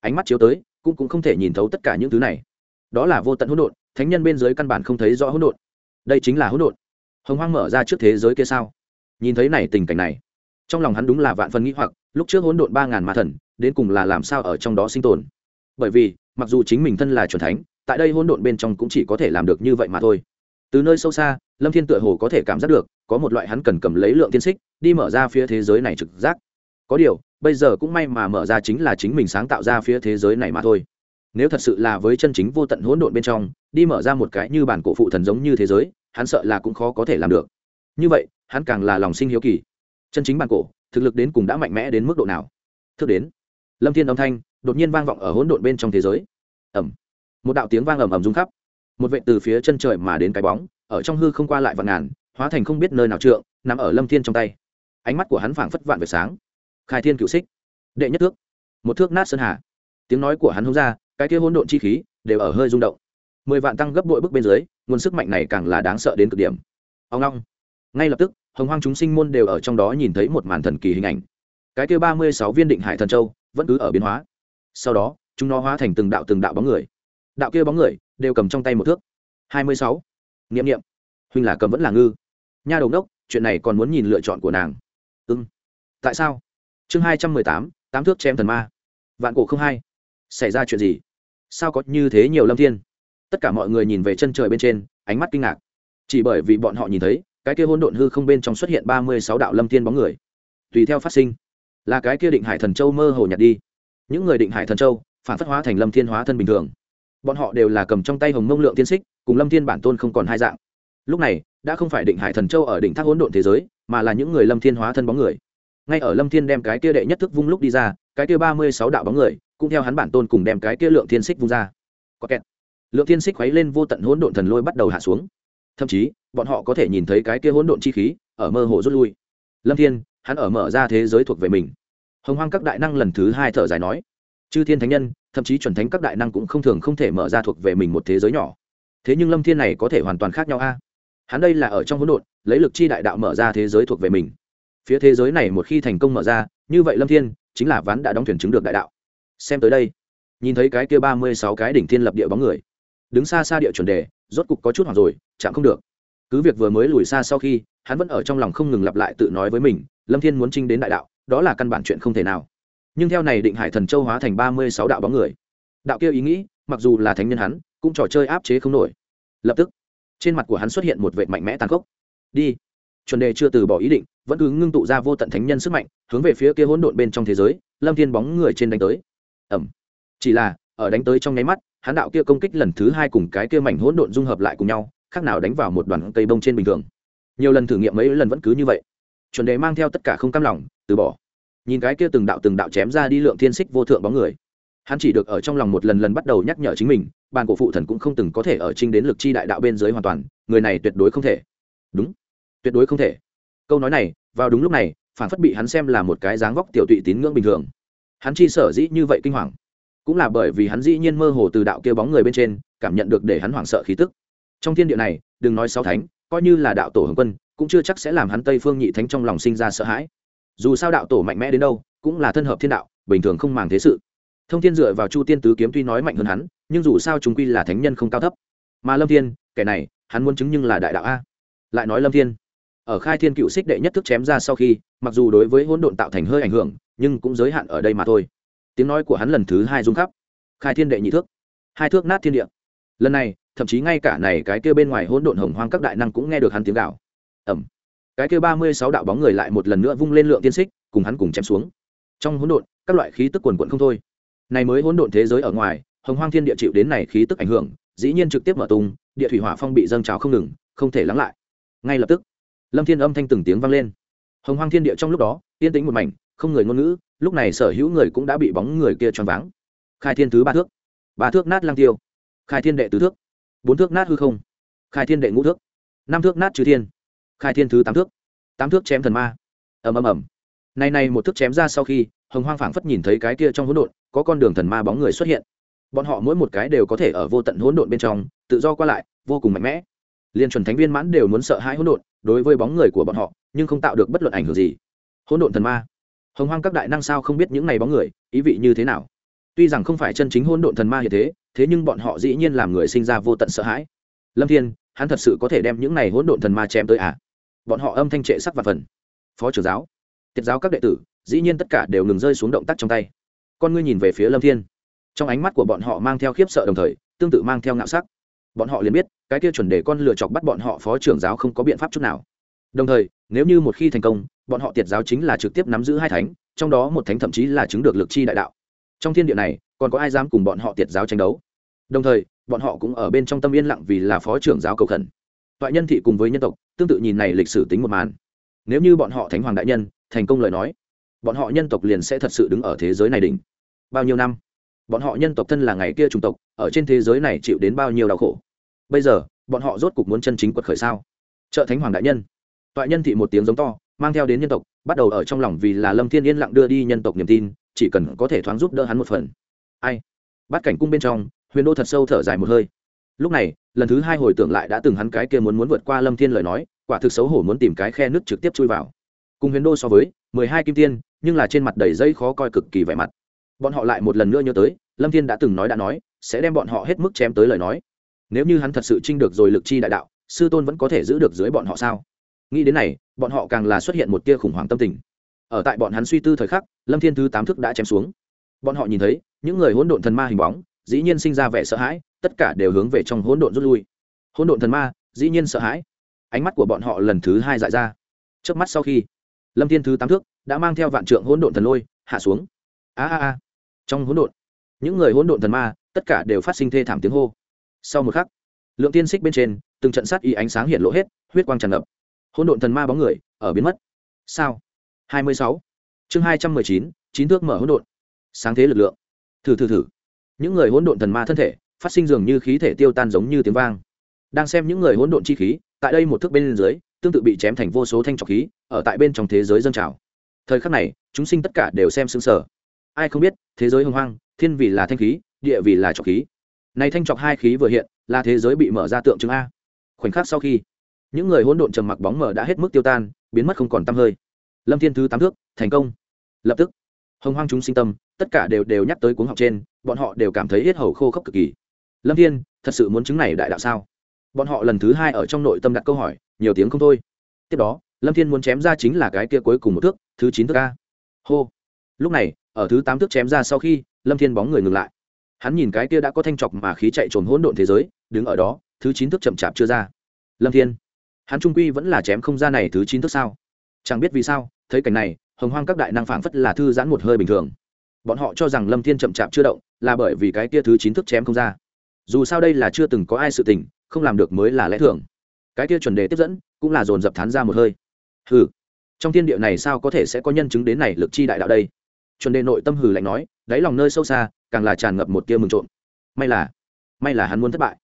ánh mắt chiếu tới, cũng cũng không thể nhìn thấu tất cả những thứ này. Đó là vô tận hỗn độn, thánh nhân bên dưới căn bản không thấy rõ hỗn độn đây chính là hỗn độn. Hồng hoang mở ra trước thế giới kia sao? Nhìn thấy này tình cảnh này, trong lòng hắn đúng là vạn phần nghĩ hoặc, lúc trước hỗn độn ba ngàn ma thần, đến cùng là làm sao ở trong đó sinh tồn? Bởi vì, mặc dù chính mình thân là c thánh, tại đây hỗn độn bên trong cũng chỉ có thể làm được như vậy mà thôi. Từ nơi sâu xa, lâm thiên tựa hồ có thể cảm giác được, có một loại hắn cần cầm lấy lượng tiên xích, đi mở ra phía thế giới này trực giác. Có điều, bây giờ cũng may mà mở ra chính là chính mình sáng tạo ra phía thế giới này mà thôi nếu thật sự là với chân chính vô tận hỗn độn bên trong, đi mở ra một cái như bản cổ phụ thần giống như thế giới, hắn sợ là cũng khó có thể làm được. Như vậy, hắn càng là lòng sinh hiếu kỳ. Chân chính bản cổ, thực lực đến cùng đã mạnh mẽ đến mức độ nào? Thức đến. Lâm thiên âm thanh đột nhiên vang vọng ở hỗn độn bên trong thế giới. Ẩm một đạo tiếng vang ầm ầm rung khắp. Một vệ từ phía chân trời mà đến cái bóng, ở trong hư không qua lại vạn ngàn, hóa thành không biết nơi nào trượng, nằm ở lâm thiên trong tay. Ánh mắt của hắn phảng phất vạn về sáng. Khai thiên cựu xích. Đệ nhất thước. Một thước nát sơn hà. Tiếng nói của hắn hông ra cái kia hỗn độn chi khí đều ở hơi rung động. Mười vạn tăng gấp bội bức bên dưới, nguồn sức mạnh này càng là đáng sợ đến cực điểm. Ông long ngay lập tức, hồng hoang chúng sinh môn đều ở trong đó nhìn thấy một màn thần kỳ hình ảnh. Cái kia ba mươi sáu viên định hải thần châu vẫn cứ ở biến hóa. Sau đó, chúng nó hóa thành từng đạo từng đạo bóng người. Đạo kia bóng người đều cầm trong tay một thước. hai mươi sáu. N i huynh là cầm vẫn là ngư. Nha đầu đốc chuyện này còn muốn nhìn lựa chọn của nàng. Ưng tại sao? Chương hai trăm mười tám tám thước chém thần ma. Vạn cổ không hai xảy ra chuyện gì? Sao có như thế nhiều lâm thiên? Tất cả mọi người nhìn về chân trời bên trên, ánh mắt kinh ngạc. Chỉ bởi vì bọn họ nhìn thấy, cái kia hôn độn hư không bên trong xuất hiện ba mươi sáu đạo lâm thiên bóng người. Tùy theo phát sinh, là cái kia định hải thần châu mơ hồ nhặt đi. Những người định hải thần châu, phản phất hóa thành lâm thiên hóa thân bình thường. Bọn họ đều là cầm trong tay hồng mông lượng tiên xích, cùng lâm thiên bản tôn không còn hai dạng. Lúc này, đã không phải định hải thần châu ở đỉnh thác hỗn độn thế giới, mà là những người lâm thiên hóa thân bóng người ngay ở lâm thiên đem cái kia đệ nhất thức vung lúc đi ra, cái kia ba mươi sáu đạo bóng người, cũng theo hắn bản tôn cùng đem cái kia lượng thiên xích vung ra. Có kẹt. Lượng thiên xích khuấy lên vô tận hỗn độn thần lôi bắt đầu hạ xuống. Thậm chí, bọn họ có thể nhìn thấy cái kia hỗn độn chi khí ở mơ hồ rút lui. Lâm thiên, hắn ở mở ra thế giới thuộc về mình. Hồng hoang các đại năng lần thứ hai thở dài nói, chư thiên thánh nhân, thậm chí chuẩn thánh các đại năng cũng không thường không thể mở ra thuộc về mình một thế giới nhỏ. Thế nhưng lâm thiên này có thể hoàn toàn khác nhau a. Hắn đây là ở trong hỗn độn, lấy lực chi đại đạo mở ra thế giới thuộc về mình phía thế giới này một khi thành công mở ra, như vậy lâm thiên chính là ván đã đóng thuyền chứng được đại đạo. Xem tới đây, nhìn thấy cái kia ba mươi sáu cái đỉnh thiên lập địa bóng người, đứng xa xa địa chuẩn đề, rốt cục có chút hoảng rồi chẳng không được. Cứ việc vừa mới lùi xa sau khi, hắn vẫn ở trong lòng không ngừng lặp lại tự nói với mình, lâm thiên muốn trinh đến đại đạo, đó là căn bản chuyện không thể nào. Nhưng theo này định hải thần châu hóa thành ba mươi sáu đạo bóng người, đạo kia ý nghĩ, mặc dù là thánh nhân hắn, cũng trò chơi áp chế không nổi. Lập tức, trên mặt của hắn xuất hiện một vệ mạnh mẽ tàn khốc. Đi chuẩn đề chưa từ bỏ ý định, vẫn cứ ngưng tụ ra vô tận thánh nhân sức mạnh, hướng về phía kia hỗn độn bên trong thế giới, lâm thiên bóng người trên đánh tới. Ẩm chỉ là, ở đánh tới trong nháy mắt, hắn đạo kia công kích lần thứ hai cùng cái kia mảnh hỗn độn dung hợp lại cùng nhau, khác nào đánh vào một đoàn cây bông trên bình thường. Nhiều lần thử nghiệm mấy lần vẫn cứ như vậy. Chuẩn đề mang theo tất cả không cam lòng, từ bỏ. Nhìn cái kia từng đạo từng đạo chém ra đi lượng thiên xích vô thượng bóng người. Hắn chỉ được ở trong lòng một lần lần bắt đầu nhắc nhở chính mình, bàn cổ phụ thần cũng không từng có thể ở trinh đến lực chi đại đạo bên dưới hoàn toàn, người này tuyệt đối không thể. Đúng tuyệt đối không thể. Câu nói này, vào đúng lúc này, phản phất bị hắn xem là một cái dáng vóc tiểu tụy tín ngưỡng bình thường. Hắn chi sở dĩ như vậy kinh hoàng, cũng là bởi vì hắn dĩ nhiên mơ hồ từ đạo kia bóng người bên trên, cảm nhận được để hắn hoảng sợ khí tức. Trong thiên địa này, đừng nói sáu thánh, coi như là đạo tổ hồng quân, cũng chưa chắc sẽ làm hắn tây phương nhị thánh trong lòng sinh ra sợ hãi. Dù sao đạo tổ mạnh mẽ đến đâu, cũng là thân hợp thiên đạo, bình thường không màng thế sự. Thông thiên dựa vào chu tiên tứ kiếm tuy nói mạnh hơn hắn, nhưng dù sao chúng quy là thánh nhân không cao thấp. Mà lâm thiên, kẻ này, hắn muốn chứng nhưng là đại đạo a. Lại nói lâm thiên ở khai thiên cựu xích đệ nhất thức chém ra sau khi, mặc dù đối với hỗn độn tạo thành hơi ảnh hưởng, nhưng cũng giới hạn ở đây mà thôi. Tiếng nói của hắn lần thứ hai rung khắp. Khai thiên đệ nhị thước. Hai thước nát thiên địa. Lần này, thậm chí ngay cả này cái kia bên ngoài hỗn độn hồng hoang các đại năng cũng nghe được hắn tiếng gạo ẩm cái kia ba mươi sáu đạo bóng người lại một lần nữa vung lên lượng tiên xích, cùng hắn cùng chém xuống. Trong hỗn độn, các loại khí tức quần quận không thôi. Này mới hỗn độn thế giới ở ngoài, hồng hoang thiên địa chịu đến này khí tức ảnh hưởng, dĩ nhiên trực tiếp mở tung, địa thủy hỏa phong bị dâng trào không ngừng, không thể lắng lại. Ngay lập tức lâm thiên âm thanh từng tiếng vang lên. Hồng hoang thiên địa trong lúc đó, yên tĩnh một mảnh, không người ngôn ngữ, lúc này sở hữu người cũng đã bị bóng người kia choáng váng. Khai thiên thứ ba thước ba thước nát lang tiêu, khai thiên đệ tứ thước, bốn thước nát hư không, khai thiên đệ ngũ thước, năm thước nát trừ thiên, khai thiên thứ tám thước tám thước chém thần ma. Ầm ầm ầm. Này này một thước chém ra sau khi, hồng hoang phảng phất nhìn thấy cái kia trong hỗn độn, có con đường thần ma bóng người xuất hiện. Bọn họ mỗi một cái đều có thể ở vô tận hỗn độn bên trong, tự do qua lại, vô cùng mạnh mẽ liên chuẩn thánh viên mãn đều muốn sợ hãi hỗn độn đối với bóng người của bọn họ, nhưng không tạo được bất luận ảnh hưởng gì. Hỗn độn thần ma. Hồng hoang các đại năng sao không biết những này bóng người, ý vị như thế nào? Tuy rằng không phải chân chính hỗn độn thần ma như thế thế nhưng bọn họ dĩ nhiên làm người sinh ra vô tận sợ hãi. Lâm thiên, hắn thật sự có thể đem những này hỗn độn thần ma chém tới à? Bọn họ âm thanh trệ sắc và phần. Phó trưởng giáo. Tiết giáo các đệ tử, dĩ nhiên tất cả đều ngừng rơi xuống động tác trong tay. Con ngươi nhìn về phía lâm thiên. Trong ánh mắt của bọn họ mang theo khiếp sợ đồng thời, tương tự mang theo ngạo sắc bọn họ liền biết, cái kia chuẩn đề con lựa chọc bắt bọn họ phó trưởng giáo không có biện pháp chút nào. Đồng thời, nếu như một khi thành công, bọn họ tiệt giáo chính là trực tiếp nắm giữ hai thánh, trong đó một thánh thậm chí là chứng được lực chi đại đạo. Trong thiên địa này, còn có ai dám cùng bọn họ tiệt giáo tranh đấu? Đồng thời, bọn họ cũng ở bên trong tâm yên lặng vì là phó trưởng giáo cầu khẩn. Toại nhân thị cùng với nhân tộc, tương tự nhìn này lịch sử tính một màn. Nếu như bọn họ thánh hoàng đại nhân, thành công lời nói, bọn họ nhân tộc liền sẽ thật sự đứng ở thế giới này đỉnh. Bao nhiêu năm? Bọn họ nhân tộc thân là ngày kia chủng tộc, ở trên thế giới này chịu đến bao nhiêu đau khổ. Bây giờ, bọn họ rốt cục muốn chân chính quật khởi sao? Trợ thánh hoàng đại nhân. Toại nhân thị một tiếng giống to, mang theo đến nhân tộc, bắt đầu ở trong lòng vì là lâm thiên yên lặng đưa đi nhân tộc niềm tin, chỉ cần có thể thoáng giúp đỡ hắn một phần. Ai? Bắt cảnh cung bên trong, huyền đô thật sâu thở dài một hơi. Lúc này, lần thứ hai hồi tưởng lại đã từng hắn cái kia muốn muốn vượt qua lâm thiên lời nói, quả thực xấu hổ muốn tìm cái khe nước trực tiếp chui vào. Cùng huyền đô so với, mười hai kim tiên, nhưng là trên mặt đầy dây khó coi cực kỳ vẻ mặt. Bọn họ lại một lần nữa nhớ tới lâm thiên đã từng nói đã nói, sẽ đem bọn họ hết mức chém tới lời nói. Nếu như hắn thật sự trinh được rồi lực chi đại đạo, sư tôn vẫn có thể giữ được dưới bọn họ sao? Nghĩ đến này, bọn họ càng là xuất hiện một tia khủng hoảng tâm tình. Ở tại bọn hắn suy tư thời khắc, lâm thiên thứ tám thức đã chém xuống. Bọn họ nhìn thấy, những người hỗn độn thần ma hình bóng, dĩ nhiên sinh ra vẻ sợ hãi, tất cả đều hướng về trong hỗn độn rút lui. Hỗn độn thần ma, dĩ nhiên sợ hãi. Ánh mắt của bọn họ lần thứ hai dại ra. Trước mắt sau khi, lâm thiên thứ tám thước đã mang theo vạn trượng hỗn độn thần lôi, hạ xuống. A a a. Trong hỗn độn những người hỗn độn thần ma, tất cả đều phát sinh thê thảm tiếng hô. Sau một khắc, lượng tiên xích bên trên, từng trận sát y ánh sáng hiện lộ hết, huyết quang tràn ngập. Hỗn độn thần ma bóng người, ở biến mất. Sao? Hai mươi sáu. Chương hai trăm mười chín chín thước mở hỗn độn. Sáng thế lực lượng. Thử thử thử. Những người hỗn độn thần ma thân thể, phát sinh dường như khí thể tiêu tan giống như tiếng vang. Đang xem những người hỗn độn chi khí, tại đây một thước bên dưới, tương tự bị chém thành vô số thanh trọc khí, ở tại bên trong thế giới dân trào. Thời khắc này, chúng sinh tất cả đều xem xứng sở ai không biết, thế giới hưng hoang, thiên vì là thanh khí, địa vì là trọc khí. Này thanh trọc hai khí vừa hiện, là thế giới bị mở ra tượng trưng a. Khoảnh khắc sau khi, những người hỗn độn trầm mặc bóng mở đã hết mức tiêu tan, biến mất không còn tăm hơi. Lâm thiên thứ tám thước, thành công. Lập tức, hồng hoang chúng sinh tâm, tất cả đều đều nhắc tới cuống học trên, bọn họ đều cảm thấy hết hầu khô khốc cực kỳ. Lâm thiên, thật sự muốn chứng này đại đạo sao? Bọn họ lần thứ hai ở trong nội tâm đặt câu hỏi, nhiều tiếng không thôi. Tiếp đó, lâm thiên muốn chém ra chính là cái kia cuối cùng một thước, thứ chín thước a. Hô. Lúc này ở thứ tám thước chém ra sau khi, lâm thiên bóng người ngừng lại. Hắn nhìn cái kia đã có thanh chọc mà khí chạy trồn hỗn độn thế giới, đứng ở đó, thứ chín thước chậm chạp chưa ra. Lâm thiên, hắn trung quy vẫn là chém không ra này thứ chín thước sao? Chẳng biết vì sao, thấy cảnh này, hồng hoang các đại năng phảng phất là thư giãn một hơi bình thường. Bọn họ cho rằng lâm thiên chậm chạp chưa động, là bởi vì cái kia thứ chín thước chém không ra. Dù sao đây là chưa từng có ai sự tình, không làm được mới là lẽ thường. Cái kia chuẩn đề tiếp dẫn, cũng là dồn dập thán ra một hơi. Hừ, trong thiên địa này sao có thể sẽ có nhân chứng đến này lực chi đại đạo đây? Chuẩn đề nội tâm hừ lạnh nói, đáy lòng nơi sâu xa, càng là tràn ngập một tia mừng trộm. May là may là hắn muốn thất bại.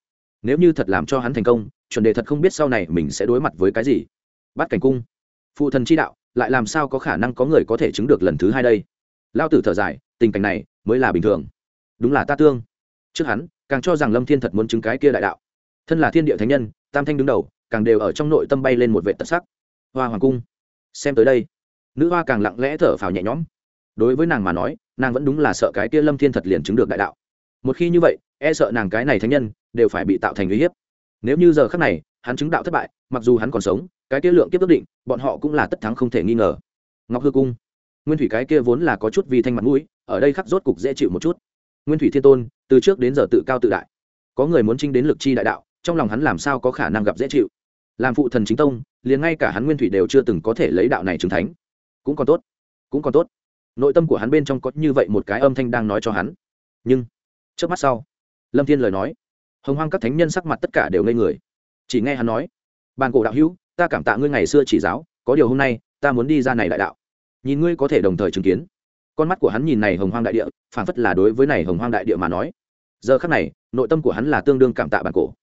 Nếu như thật làm cho hắn thành công, chuẩn đề thật không biết sau này mình sẽ đối mặt với cái gì. Bắt cảnh cung. Phụ thần chi đạo, lại làm sao có khả năng có người có thể chứng được lần thứ hai đây? Lao tử thở dài, tình cảnh này mới là bình thường. Đúng là ta tương. Trước hắn, càng cho rằng lâm thiên thật muốn chứng cái kia đại đạo. Thân là thiên địa thánh nhân, tam thanh đứng đầu, càng đều ở trong nội tâm bay lên một vệ tật sắc. Hoa hoàng cung. Xem tới đây. Nữ hoa càng lặng lẽ thở phào nhẹ nhõm đối với nàng mà nói, nàng vẫn đúng là sợ cái kia lâm thiên thật liền chứng được đại đạo. Một khi như vậy e sợ nàng cái này thánh nhân đều phải bị tạo thành uy hiếp. Nếu như giờ khắc này, hắn chứng đạo thất bại, mặc dù hắn còn sống, cái kia lượng kiếp ước định, bọn họ cũng là tất thắng không thể nghi ngờ. Ngọc hư cung. Nguyên thủy cái kia vốn là có chút vì thanh mặt mũi, ở đây khắc rốt cục dễ chịu một chút. Nguyên thủy thiên tôn, từ trước đến giờ tự cao tự đại. Có người muốn trinh đến lực chi đại đạo, trong lòng hắn làm sao có khả năng gặp dễ chịu? Làm phụ thần chính tông, liền ngay cả hắn nguyên thủy đều chưa từng có thể lấy đạo này chứng thánh. Cũng còn tốt. Cũng còn tốt nội tâm của hắn bên trong có như vậy một cái âm thanh đang nói cho hắn. Nhưng trước mắt sau, lâm thiên lời nói, hồng hoang các thánh nhân sắc mặt tất cả đều ngây người. Chỉ nghe hắn nói, bàn cổ đạo hữu, ta cảm tạ ngươi ngày xưa chỉ giáo, có điều hôm nay, ta muốn đi ra này đại đạo. Nhìn ngươi có thể đồng thời chứng kiến. Con mắt của hắn nhìn này hồng hoang đại địa phản phất là đối với này hồng hoang đại địa mà nói. Giờ khắc này, nội tâm của hắn là tương đương cảm tạ bản cổ.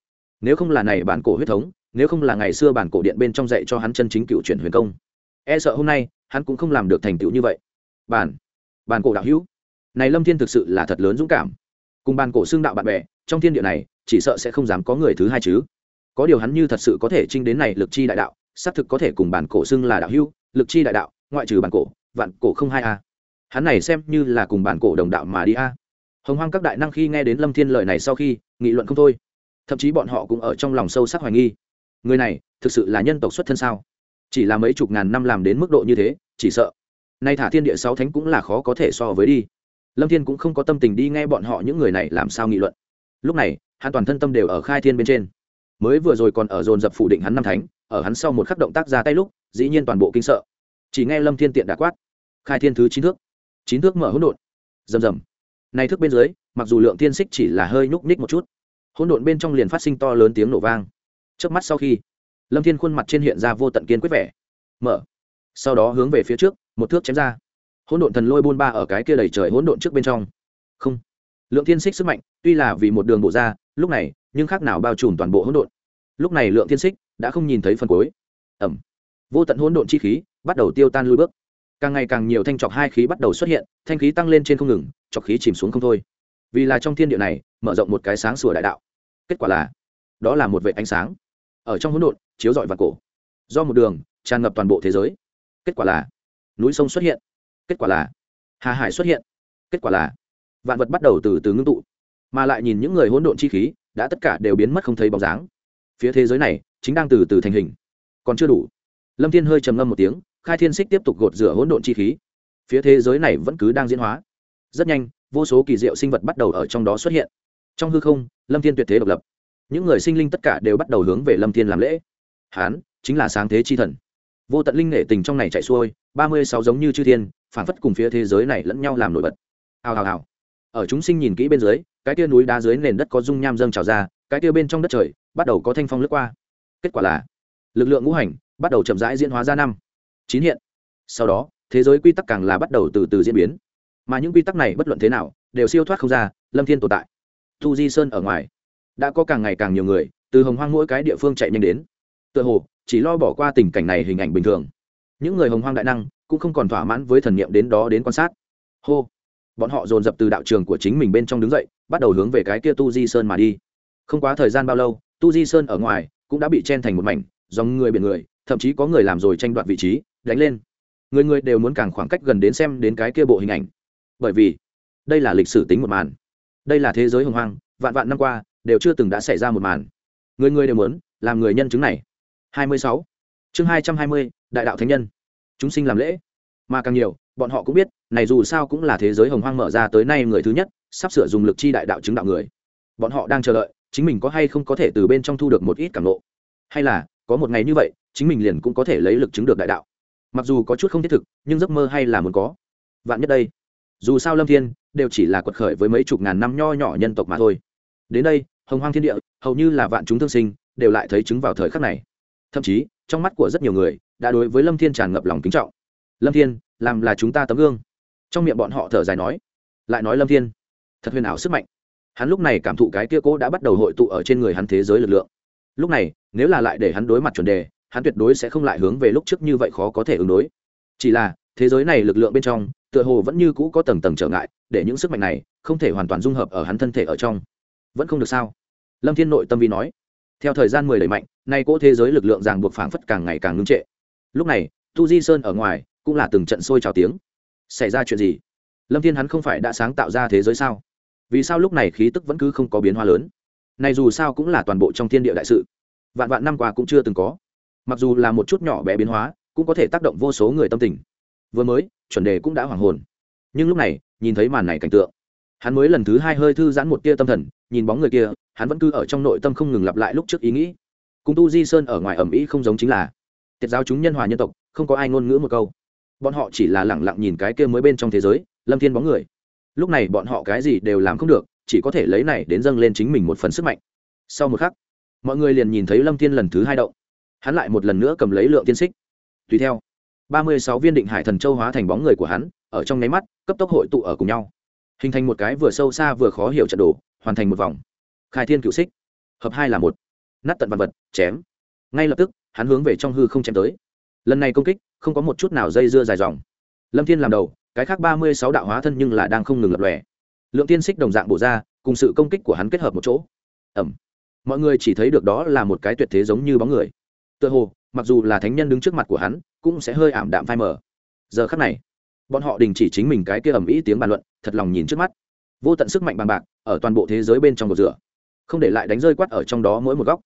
Nếu không là này bản cổ huyết thống, nếu không là ngày xưa bản cổ điện bên trong dạy cho hắn chân chính cựu chuyển huyền công e sợ hôm nay, hắn cũng không làm được thành tựu như vậy bản bản cổ đạo hữu. Này lâm thiên thực sự là thật lớn dũng cảm. Cùng bản cổ xương đạo bạn bè, trong thiên địa này, chỉ sợ sẽ không dám có người thứ hai chứ. Có điều hắn như thật sự có thể trinh đến này lực chi đại đạo, xác thực có thể cùng bản cổ xưng là đạo hữu, lực chi đại đạo, ngoại trừ bản cổ, vạn cổ không hai a. Hắn này xem như là cùng bản cổ đồng đạo mà đi a. Hồng hoang các đại năng khi nghe đến lâm thiên lời này sau khi, nghị luận không thôi. Thậm chí bọn họ cũng ở trong lòng sâu sắc hoài nghi. Người này, thực sự là nhân tộc xuất thân sao? Chỉ là mấy chục ngàn năm làm đến mức độ như thế, chỉ sợ nay thả thiên địa sáu thánh cũng là khó có thể so với đi. Lâm thiên cũng không có tâm tình đi nghe bọn họ những người này làm sao nghị luận. Lúc này, hắn toàn thân tâm đều ở khai thiên bên trên. Mới vừa rồi còn ở dồn dập phủ định hắn năm thánh, ở hắn sau một khắc động tác ra tay lúc, dĩ nhiên toàn bộ kinh sợ. Chỉ nghe lâm thiên tiện đã quát, khai thiên thứ chín thước. Chín thước mở hỗn độn. Rầm rầm. Nay thước bên dưới, mặc dù lượng thiên xích chỉ là hơi nhúc ních một chút, hỗn độn bên trong liền phát sinh to lớn tiếng nổ vang. Trước mắt sau khi, lâm thiên khuôn mặt trên hiện ra vô tận kiên quyết vẻ. Mở. Sau đó hướng về phía trước một thước chém ra. Hỗn độn thần lôi buôn ba ở cái kia đầy trời hỗn độn trước bên trong. Không. Lượng thiên xích sức mạnh, tuy là vì một đường bộ ra, lúc này, nhưng khác nào bao trùm toàn bộ hỗn độn. Lúc này lượng thiên xích đã không nhìn thấy phần cuối. Ẩm. Vô tận hỗn độn chi khí bắt đầu tiêu tan lui bước. Càng ngày càng nhiều thanh trọc hai khí bắt đầu xuất hiện, thanh khí tăng lên trên không ngừng trọc khí chìm xuống không thôi. Vì là trong thiên địa này, mở rộng một cái sáng sủa đại đạo. Kết quả là, đó là một vệ ánh sáng. Ở trong hỗn độn, chiếu rọi vào cổ. Do một đường, tràn ngập toàn bộ thế giới. Kết quả là núi sông xuất hiện. Kết quả là, hà hải xuất hiện. Kết quả là, vạn vật bắt đầu từ từ ngưng tụ, mà lại nhìn những người hỗn độn chi khí, đã tất cả đều biến mất không thấy bóng dáng. Phía thế giới này chính đang từ từ thành hình. Còn chưa đủ. Lâm thiên hơi trầm ngâm một tiếng, khai thiên xích tiếp tục gột rửa hỗn độn chi khí. Phía thế giới này vẫn cứ đang diễn hóa. Rất nhanh, vô số kỳ diệu sinh vật bắt đầu ở trong đó xuất hiện. Trong hư không, lâm thiên tuyệt thế độc lập. Những người sinh linh tất cả đều bắt đầu hướng về lâm thiên làm lễ. Hán, chính là sáng thế chi thần vô tận linh nghệ tình trong này chạy xuôi, ba mươi sáu giống như chư thiên phản phất cùng phía thế giới này lẫn nhau làm nổi bật. Hào hào hào. Ở chúng sinh nhìn kỹ bên dưới, cái tia núi đá dưới nền đất có dung nham dâng trào ra, cái tia bên trong đất trời bắt đầu có thanh phong lướt qua. Kết quả là, lực lượng ngũ hành bắt đầu chậm rãi diễn hóa ra năm. Chín hiện. Sau đó, thế giới quy tắc càng là bắt đầu từ từ diễn biến. Mà những quy tắc này bất luận thế nào, đều siêu thoát không ra, lâm thiên tồn tại. Thu di sơn ở ngoài, đã có càng ngày càng nhiều người, từ hồng hoang mỗi cái địa phương chạy nhanh đến. Tựa hồ chỉ lo bỏ qua tình cảnh này hình ảnh bình thường. Những người hồng hoang đại năng cũng không còn thỏa mãn với thần niệm đến đó đến quan sát. Hô! Bọn họ dồn dập từ đạo trường của chính mình bên trong đứng dậy, bắt đầu hướng về cái kia tu di sơn mà đi. Không quá thời gian bao lâu, tu di sơn ở ngoài cũng đã bị chen thành một mảnh, dòng người biển người, thậm chí có người làm rồi tranh đoạt vị trí, đánh lên. Người người đều muốn càng khoảng cách gần đến xem đến cái kia bộ hình ảnh. Bởi vì, đây là lịch sử tính một màn. Đây là thế giới hồng hoang, vạn vạn năm qua, đều chưa từng đã xảy ra một màn. Người người đều muốn làm người nhân chứng này. 26. chương 220, đại đạo thánh nhân. Chúng sinh làm lễ. Mà càng nhiều bọn họ cũng biết này dù sao cũng là thế giới hồng hoang mở ra tới nay người thứ nhất sắp sửa dùng lực chi đại đạo chứng đạo người. Bọn họ đang chờ đợi chính mình có hay không có thể từ bên trong thu được một ít cảm ngộ. Hay là có một ngày như vậy chính mình liền cũng có thể lấy lực chứng được đại đạo. Mặc dù có chút không thiết thực nhưng giấc mơ hay là muốn có. Vạn nhất đây dù sao lâm thiên đều chỉ là quật khởi với mấy chục ngàn năm nho nhỏ nhân tộc mà thôi. Đến đây hồng hoang thiên địa hầu như là vạn chúng thương sinh đều lại thấy chứng vào thời khắc này thậm chí, trong mắt của rất nhiều người, đã đối với lâm thiên tràn ngập lòng kính trọng. Lâm thiên, làm là chúng ta tấm gương. Trong miệng bọn họ thở dài nói. Lại nói lâm thiên, thật huyền ảo sức mạnh. Hắn lúc này cảm thụ cái kia cố đã bắt đầu hội tụ ở trên người hắn thế giới lực lượng. Lúc này, nếu là lại để hắn đối mặt chuẩn đề, hắn tuyệt đối sẽ không lại hướng về lúc trước như vậy khó có thể ứng đối. Chỉ là, thế giới này lực lượng bên trong, tựa hồ vẫn như cũ có tầng tầng trở ngại, để những sức mạnh này không thể hoàn toàn dung hợp ở hắn thân thể ở trong. Vẫn không được sao? Lâm thiên nội tâm vi nói theo thời gian mười đẩy mạnh, nay cỗ thế giới lực lượng ràng buộc phảng phất càng ngày càng ngưng trệ. Lúc này, tu di sơn ở ngoài, cũng là từng trận sôi trào tiếng. Xảy ra chuyện gì? Lâm thiên hắn không phải đã sáng tạo ra thế giới sao? Vì sao lúc này khí tức vẫn cứ không có biến hóa lớn? Này dù sao cũng là toàn bộ trong thiên địa đại sự. Vạn vạn năm qua cũng chưa từng có. Mặc dù là một chút nhỏ bé biến hóa, cũng có thể tác động vô số người tâm tình. Vừa mới, chuẩn đề cũng đã hoàng hồn. Nhưng lúc này, nhìn thấy màn này cảnh tượng hắn mới lần thứ hai hơi thư giãn một tia tâm thần, nhìn bóng người kia, hắn vẫn cứ ở trong nội tâm không ngừng lặp lại lúc trước ý nghĩ. Cùng tu di sơn ở ngoài ẩm ý không giống chính là, tiết giáo chúng nhân hòa nhân tộc, không có ai ngôn ngữ một câu. Bọn họ chỉ là lẳng lặng nhìn cái kia mới bên trong thế giới, lâm thiên bóng người. Lúc này bọn họ cái gì đều làm không được, chỉ có thể lấy này đến dâng lên chính mình một phần sức mạnh. Sau một khắc, mọi người liền nhìn thấy lâm thiên lần thứ hai động. Hắn lại một lần nữa cầm lấy lượng tiên xích. Tùy theo, ba mươi sáu viên định hải thần châu hóa thành bóng người của hắn, ở trong nháy mắt, cấp tốc hội tụ ở cùng nhau hình thành một cái vừa sâu xa vừa khó hiểu trận đồ, hoàn thành một vòng. Khai thiên cựu xích. Hợp hai là một. Nát tận vật vật, chém. Ngay lập tức, hắn hướng về trong hư không chém tới. Lần này công kích, không có một chút nào dây dưa dài dòng. Lâm thiên làm đầu, cái khác ba mươi sáu đạo hóa thân nhưng là đang không ngừng lập lòe. Lượng tiên xích đồng dạng bổ ra, cùng sự công kích của hắn kết hợp một chỗ. Ẩm. Mọi người chỉ thấy được đó là một cái tuyệt thế giống như bóng người. Tựa hồ, mặc dù là thánh nhân đứng trước mặt của hắn, cũng sẽ hơi ảm đạm phai mờ. Giờ khắc này, bọn họ đình chỉ chính mình cái kia ầm ĩ tiếng bàn luận thật lòng nhìn trước mắt. Vô tận sức mạnh bằng bạc, ở toàn bộ thế giới bên trong cột rửa. Không để lại đánh rơi quát ở trong đó mỗi một góc.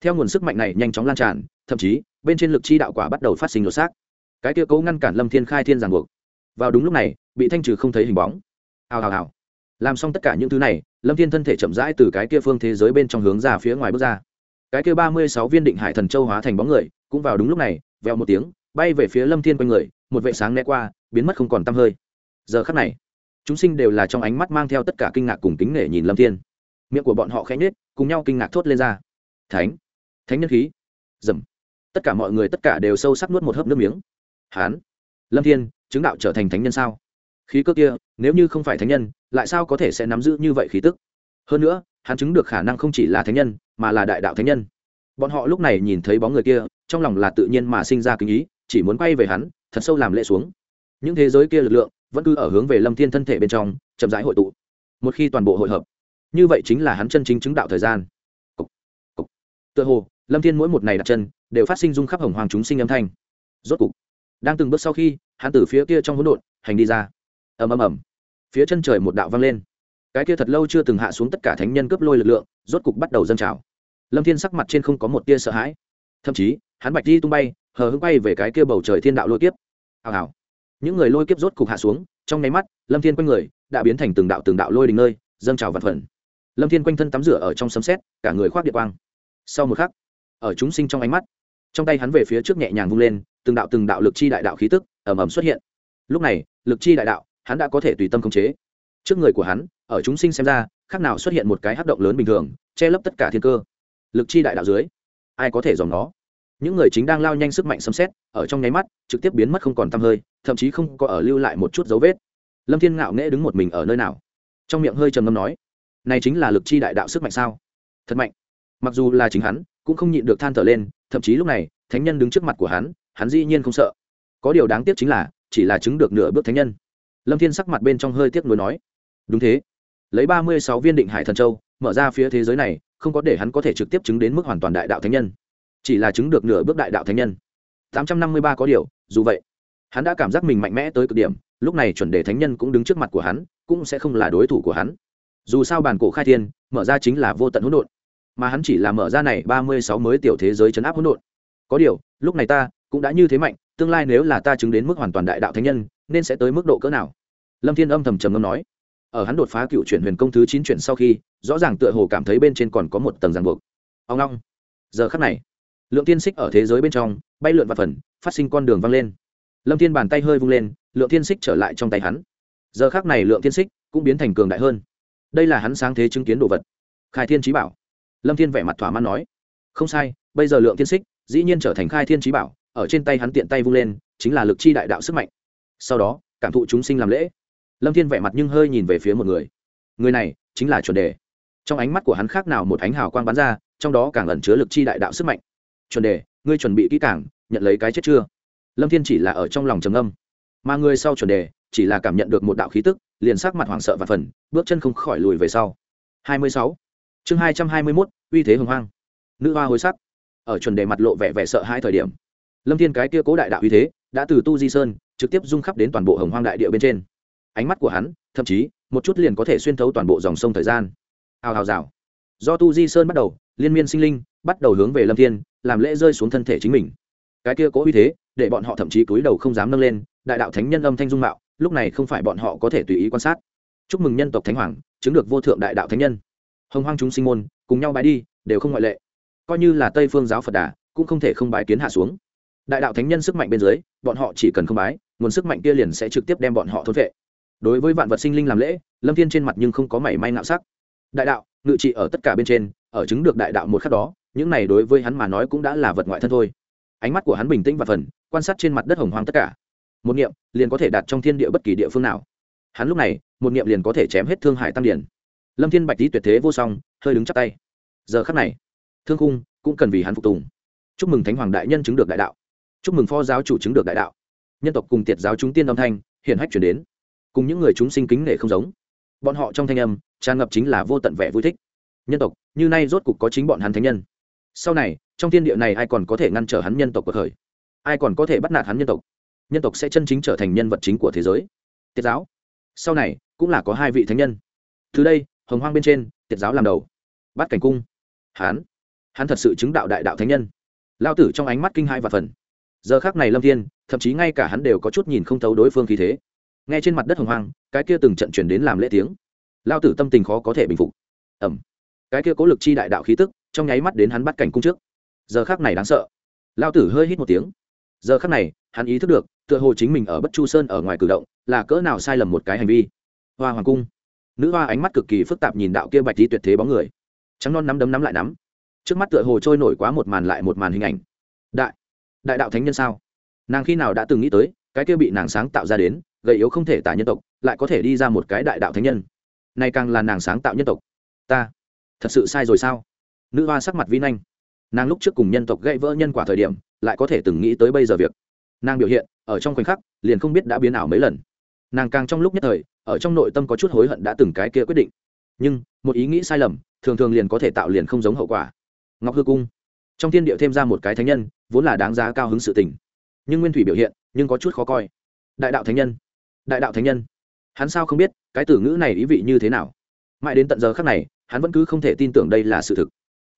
Theo nguồn sức mạnh này nhanh chóng lan tràn, thậm chí, bên trên lực chi đạo quả bắt đầu phát sinh lột xác. Cái kia cố ngăn cản lâm thiên khai thiên giàn buộc. Vào đúng lúc này, bị thanh trừ không thấy hình bóng. Hào hào hào. Làm xong tất cả những thứ này, lâm thiên thân thể chậm rãi từ cái kia phương thế giới bên trong hướng ra phía ngoài bước ra. Cái kia ba mươi sáu viên định hải thần châu hóa thành bóng người, cũng vào đúng lúc này, vèo một tiếng, bay về phía lâm thiên quanh người, một vệ sáng né qua, biến mất không còn t hơi. Giờ khắc này chúng sinh đều là trong ánh mắt mang theo tất cả kinh ngạc cùng kính nể nhìn lâm thiên. Miệng của bọn họ khẽ nhết cùng nhau kinh ngạc thốt lên ra. Thánh thánh nhân khí. Dầm. Tất cả mọi người tất cả đều sâu sắc nuốt một hớp nước miếng. Hán. Lâm thiên, chứng đạo trở thành thánh nhân sao? Khí cơ kia, nếu như không phải thánh nhân, lại sao có thể sẽ nắm giữ như vậy khí tức? Hơn nữa, hắn chứng được khả năng không chỉ là thánh nhân, mà là đại đạo thánh nhân. Bọn họ lúc này nhìn thấy bóng người kia, trong lòng là tự nhiên mà sinh ra kinh ý, chỉ muốn quay về hắn, thật sâu làm lễ xuống. Những thế giới kia lực lượng vẫn cứ ở hướng về lâm thiên thân thể bên trong chậm rãi hội tụ. Một khi toàn bộ hội hợp như vậy chính là hắn chân chính chứng đạo thời gian. Cục, cục. tựa hồ lâm thiên mỗi một ngày đặt chân đều phát sinh dung khắp hồng hoàng chúng sinh âm thanh. Rốt cục đang từng bước sau khi hắn từ phía kia trong hỗn độn hành đi ra. Ầm ầm ầm. Phía chân trời một đạo vang lên. Cái kia thật lâu chưa từng hạ xuống tất cả thánh nhân cướp lôi lực lượng rốt cục bắt đầu dâng trào. Lâm thiên sắc mặt trên không có một tia sợ hãi. Thậm chí hắn bạch đi tung bay hờ hững bay về cái kia bầu trời thiên đạo lôi kiếp. Hào hào những người lôi kiếp rốt cục hạ xuống, trong nháy mắt, lâm thiên quanh người đã biến thành từng đạo từng đạo lôi đình nơi, dâng trào vặt phần. Lâm thiên quanh thân tắm rửa ở trong sấm xét cả người khoác địa quang. Sau một khắc, ở chúng sinh trong ánh mắt, trong tay hắn về phía trước nhẹ nhàng vung lên, từng đạo từng đạo lực chi đại đạo khí tức ầm ầm xuất hiện. Lúc này, lực chi đại đạo, hắn đã có thể tùy tâm khống chế. Trước người của hắn, ở chúng sinh xem ra, khác nào xuất hiện một cái hắc động lớn bình thường, che lấp tất cả thiên cơ. Lực chi đại đạo dưới, ai có thể dòm nó? Những người chính đang lao nhanh sức mạnh xâm xét ở trong nháy mắt, trực tiếp biến mất không còn t hơi thậm chí không có ở lưu lại một chút dấu vết. Lâm thiên ngạo nghễ đứng một mình ở nơi nào? Trong miệng hơi trầm ngâm nói, này chính là lực chi đại đạo sức mạnh sao? Thật mạnh. Mặc dù là chính hắn, cũng không nhịn được than thở lên, thậm chí lúc này, thánh nhân đứng trước mặt của hắn hắn dĩ nhiên không sợ. Có điều đáng tiếc chính là, chỉ là chứng được nửa bước thánh nhân. Lâm thiên sắc mặt bên trong hơi tiếc nuối nói, đúng thế. Lấy ba mươi sáu viên định hải thần châu, mở ra phía thế giới này, không có để hắn có thể trực tiếp chứng đến mức hoàn toàn đại đạo thánh nhân. Chỉ là chứng được nửa bước đại đạo thánh nhân. Tám trăm năm mươi ba có điều, dù vậy hắn đã cảm giác mình mạnh mẽ tới cực điểm, lúc này chuẩn đề thánh nhân cũng đứng trước mặt của hắn, cũng sẽ không là đối thủ của hắn. Dù sao bản cổ khai thiên, mở ra chính là vô tận hỗn độn, mà hắn chỉ là mở ra này ba mươi sáu mới tiểu thế giới chấn áp hỗn độn. Có điều, lúc này ta cũng đã như thế mạnh, tương lai nếu là ta chứng đến mức hoàn toàn đại đạo thánh nhân, nên sẽ tới mức độ cỡ nào? Lâm thiên âm thầm trầm ngâm nói. Ở hắn đột phá cựu chuyển huyền công thứ chín chuyển sau khi, rõ ràng tựa hồ cảm thấy bên trên còn có một tầng ràng buộc. Ông long. Giờ khắc này, lượng tiên xích ở thế giới bên trong bay lượn và phần, phát sinh con đường văng lên lâm thiên bàn tay hơi vung lên, lượng Thiên xích trở lại trong tay hắn. Giờ khắc này lượng Thiên xích cũng biến thành cường đại hơn. Đây là hắn sáng thế chứng kiến đồ vật. Khai thiên trí bảo. Lâm thiên vẻ mặt thỏa mãn nói. Không sai, bây giờ lượng Thiên xích dĩ nhiên trở thành khai thiên trí bảo, ở trên tay hắn tiện tay vung lên, chính là lực chi đại đạo sức mạnh. Sau đó, cảm thụ chúng sinh làm lễ. Lâm thiên vẻ mặt nhưng hơi nhìn về phía một người. Người này chính là chuẩn đề. Trong ánh mắt của hắn khác nào một ánh hào quang bắn ra, trong đó càng ẩn chứa lực chi đại đạo sức mạnh. Chuẩn đề, ngươi chuẩn bị kỹ càng, nhận lấy cái chết chưa? Lâm thiên chỉ là ở trong lòng trầm âm mà người sau chuẩn đề chỉ là cảm nhận được một đạo khí tức liền sắc mặt hoảng sợ và phần bước chân không khỏi lùi về sau. 26. chương 221, uy thế hồng hoang. Nữ hoa hối sắc. Ở chuẩn đề mặt lộ vẻ vẻ sợ hai thời điểm lâm thiên cái kia cố đại đạo uy thế đã từ tu di sơn trực tiếp dung khắp đến toàn bộ hồng hoang đại địa bên trên. Ánh mắt của hắn thậm chí một chút liền có thể xuyên thấu toàn bộ dòng sông thời gian. Hào hào rào. Do tu di sơn bắt đầu liên miên sinh linh bắt đầu hướng về lâm thiên làm lễ rơi xuống thân thể chính mình. Cái kia cố uy thế để bọn họ thậm chí cúi đầu không dám nâng lên, đại đạo thánh nhân âm thanh dung mạo, lúc này không phải bọn họ có thể tùy ý quan sát. Chúc mừng nhân tộc thánh hoàng, chứng được vô thượng đại đạo thánh nhân. Hồng hoang chúng sinh môn, cùng nhau bái đi, đều không ngoại lệ. Coi như là tây phương giáo phật đà, cũng không thể không bái kiến hạ xuống. Đại đạo thánh nhân sức mạnh bên dưới, bọn họ chỉ cần không bái, nguồn sức mạnh kia liền sẽ trực tiếp đem bọn họ thốt vệ đối với vạn vật sinh linh làm lễ, lâm thiên trên mặt nhưng không có mảy may ngạo sắc. Đại đạo, ngự trị ở tất cả bên trên, ở chứng được đại đạo một khắc đó, những này đối với hắn mà nói cũng đã là vật ngoại thân thôi ánh mắt của hắn bình tĩnh và phần, quan sát trên mặt đất hồng hoang tất cả. Một niệm liền có thể đặt trong thiên địa bất kỳ địa phương nào. Hắn lúc này, một niệm liền có thể chém hết thương hải tăng điển lâm thiên bạch lý tuyệt thế vô song, hơi đứng chắp tay. Giờ khắc này, thương khung cũng cần vì hắn phục tùng. Chúc mừng thánh hoàng đại nhân chứng được đại đạo. Chúc mừng phó giáo chủ chứng được đại đạo. Nhân tộc cùng tiệt giáo chúng tiên âm thanh, hiển hách chuyển đến. Cùng những người chúng sinh kính nể không giống. Bọn họ trong thanh âm, tràn ngập chính là vô tận vẻ vui thích. Nhân tộc, như nay rốt cục có chính bọn hắn thánh nhân. Sau này trong thiên địa này ai còn có thể ngăn trở hắn nhân tộc của thời ai còn có thể bắt nạt hắn nhân tộc? Nhân tộc sẽ chân chính trở thành nhân vật chính của thế giới. Tiết giáo. Sau này, cũng là có hai vị thánh nhân. Từ đây, hồng hoang bên trên, tiết giáo làm đầu. Bắt cảnh cung. Hắn hắn thật sự chứng đạo đại đạo thánh nhân. Lao tử trong ánh mắt kinh hai và phần giờ khác này lâm thiên, thậm chí ngay cả hắn đều có chút nhìn không thấu đối phương khí thế. Nghe trên mặt đất hồng hoang, cái kia từng trận chuyển đến làm lễ tiếng. Lao tử tâm tình khó có thể bình phục. Ẩm cái kia cố lực chi đại đạo khí tức, trong nháy mắt đến hắn bắt cảnh cung trước giờ khác này đáng sợ. Lao tử hơi hít một tiếng. Giờ khác này, hắn ý thức được, tựa hồ chính mình ở bất chu sơn ở ngoài cử động, là cỡ nào sai lầm một cái hành vi. Hoa hoàng cung. Nữ hoa ánh mắt cực kỳ phức tạp nhìn đạo kia bạch đi tuyệt thế bóng người. Trắng non nắm đấm nắm lại nắm. Trước mắt tựa hồ trôi nổi quá một màn lại một màn hình ảnh. Đại đại đạo thánh nhân sao? Nàng khi nào đã từng nghĩ tới, cái kia bị nàng sáng tạo ra đến, gầy yếu không thể tả nhân tộc, lại có thể đi ra một cái đại đạo thánh nhân. Nay càng là nàng sáng tạo nhân tộc. Ta, thật sự sai rồi sao? Nữ hoa sắc mặt vi nhanh nàng lúc trước cùng nhân tộc gãy vỡ nhân quả thời điểm, lại có thể từng nghĩ tới bây giờ việc. Nàng biểu hiện, ở trong khoảnh khắc, liền không biết đã biến ảo mấy lần. Nàng càng trong lúc nhất thời, ở trong nội tâm có chút hối hận đã từng cái kia quyết định. Nhưng, một ý nghĩ sai lầm, thường thường liền có thể tạo liền không giống hậu quả. Ngọc hư cung. Trong thiên địa thêm ra một cái thánh nhân, vốn là đáng giá cao hứng sự tình. Nhưng nguyên thủy biểu hiện, nhưng có chút khó coi. Đại đạo thánh nhân. Đại đạo thánh nhân. Hắn sao không biết, cái từ ngữ này ý vị như thế nào? Mãi đến tận giờ khác này, hắn vẫn cứ không thể tin tưởng đây là sự thực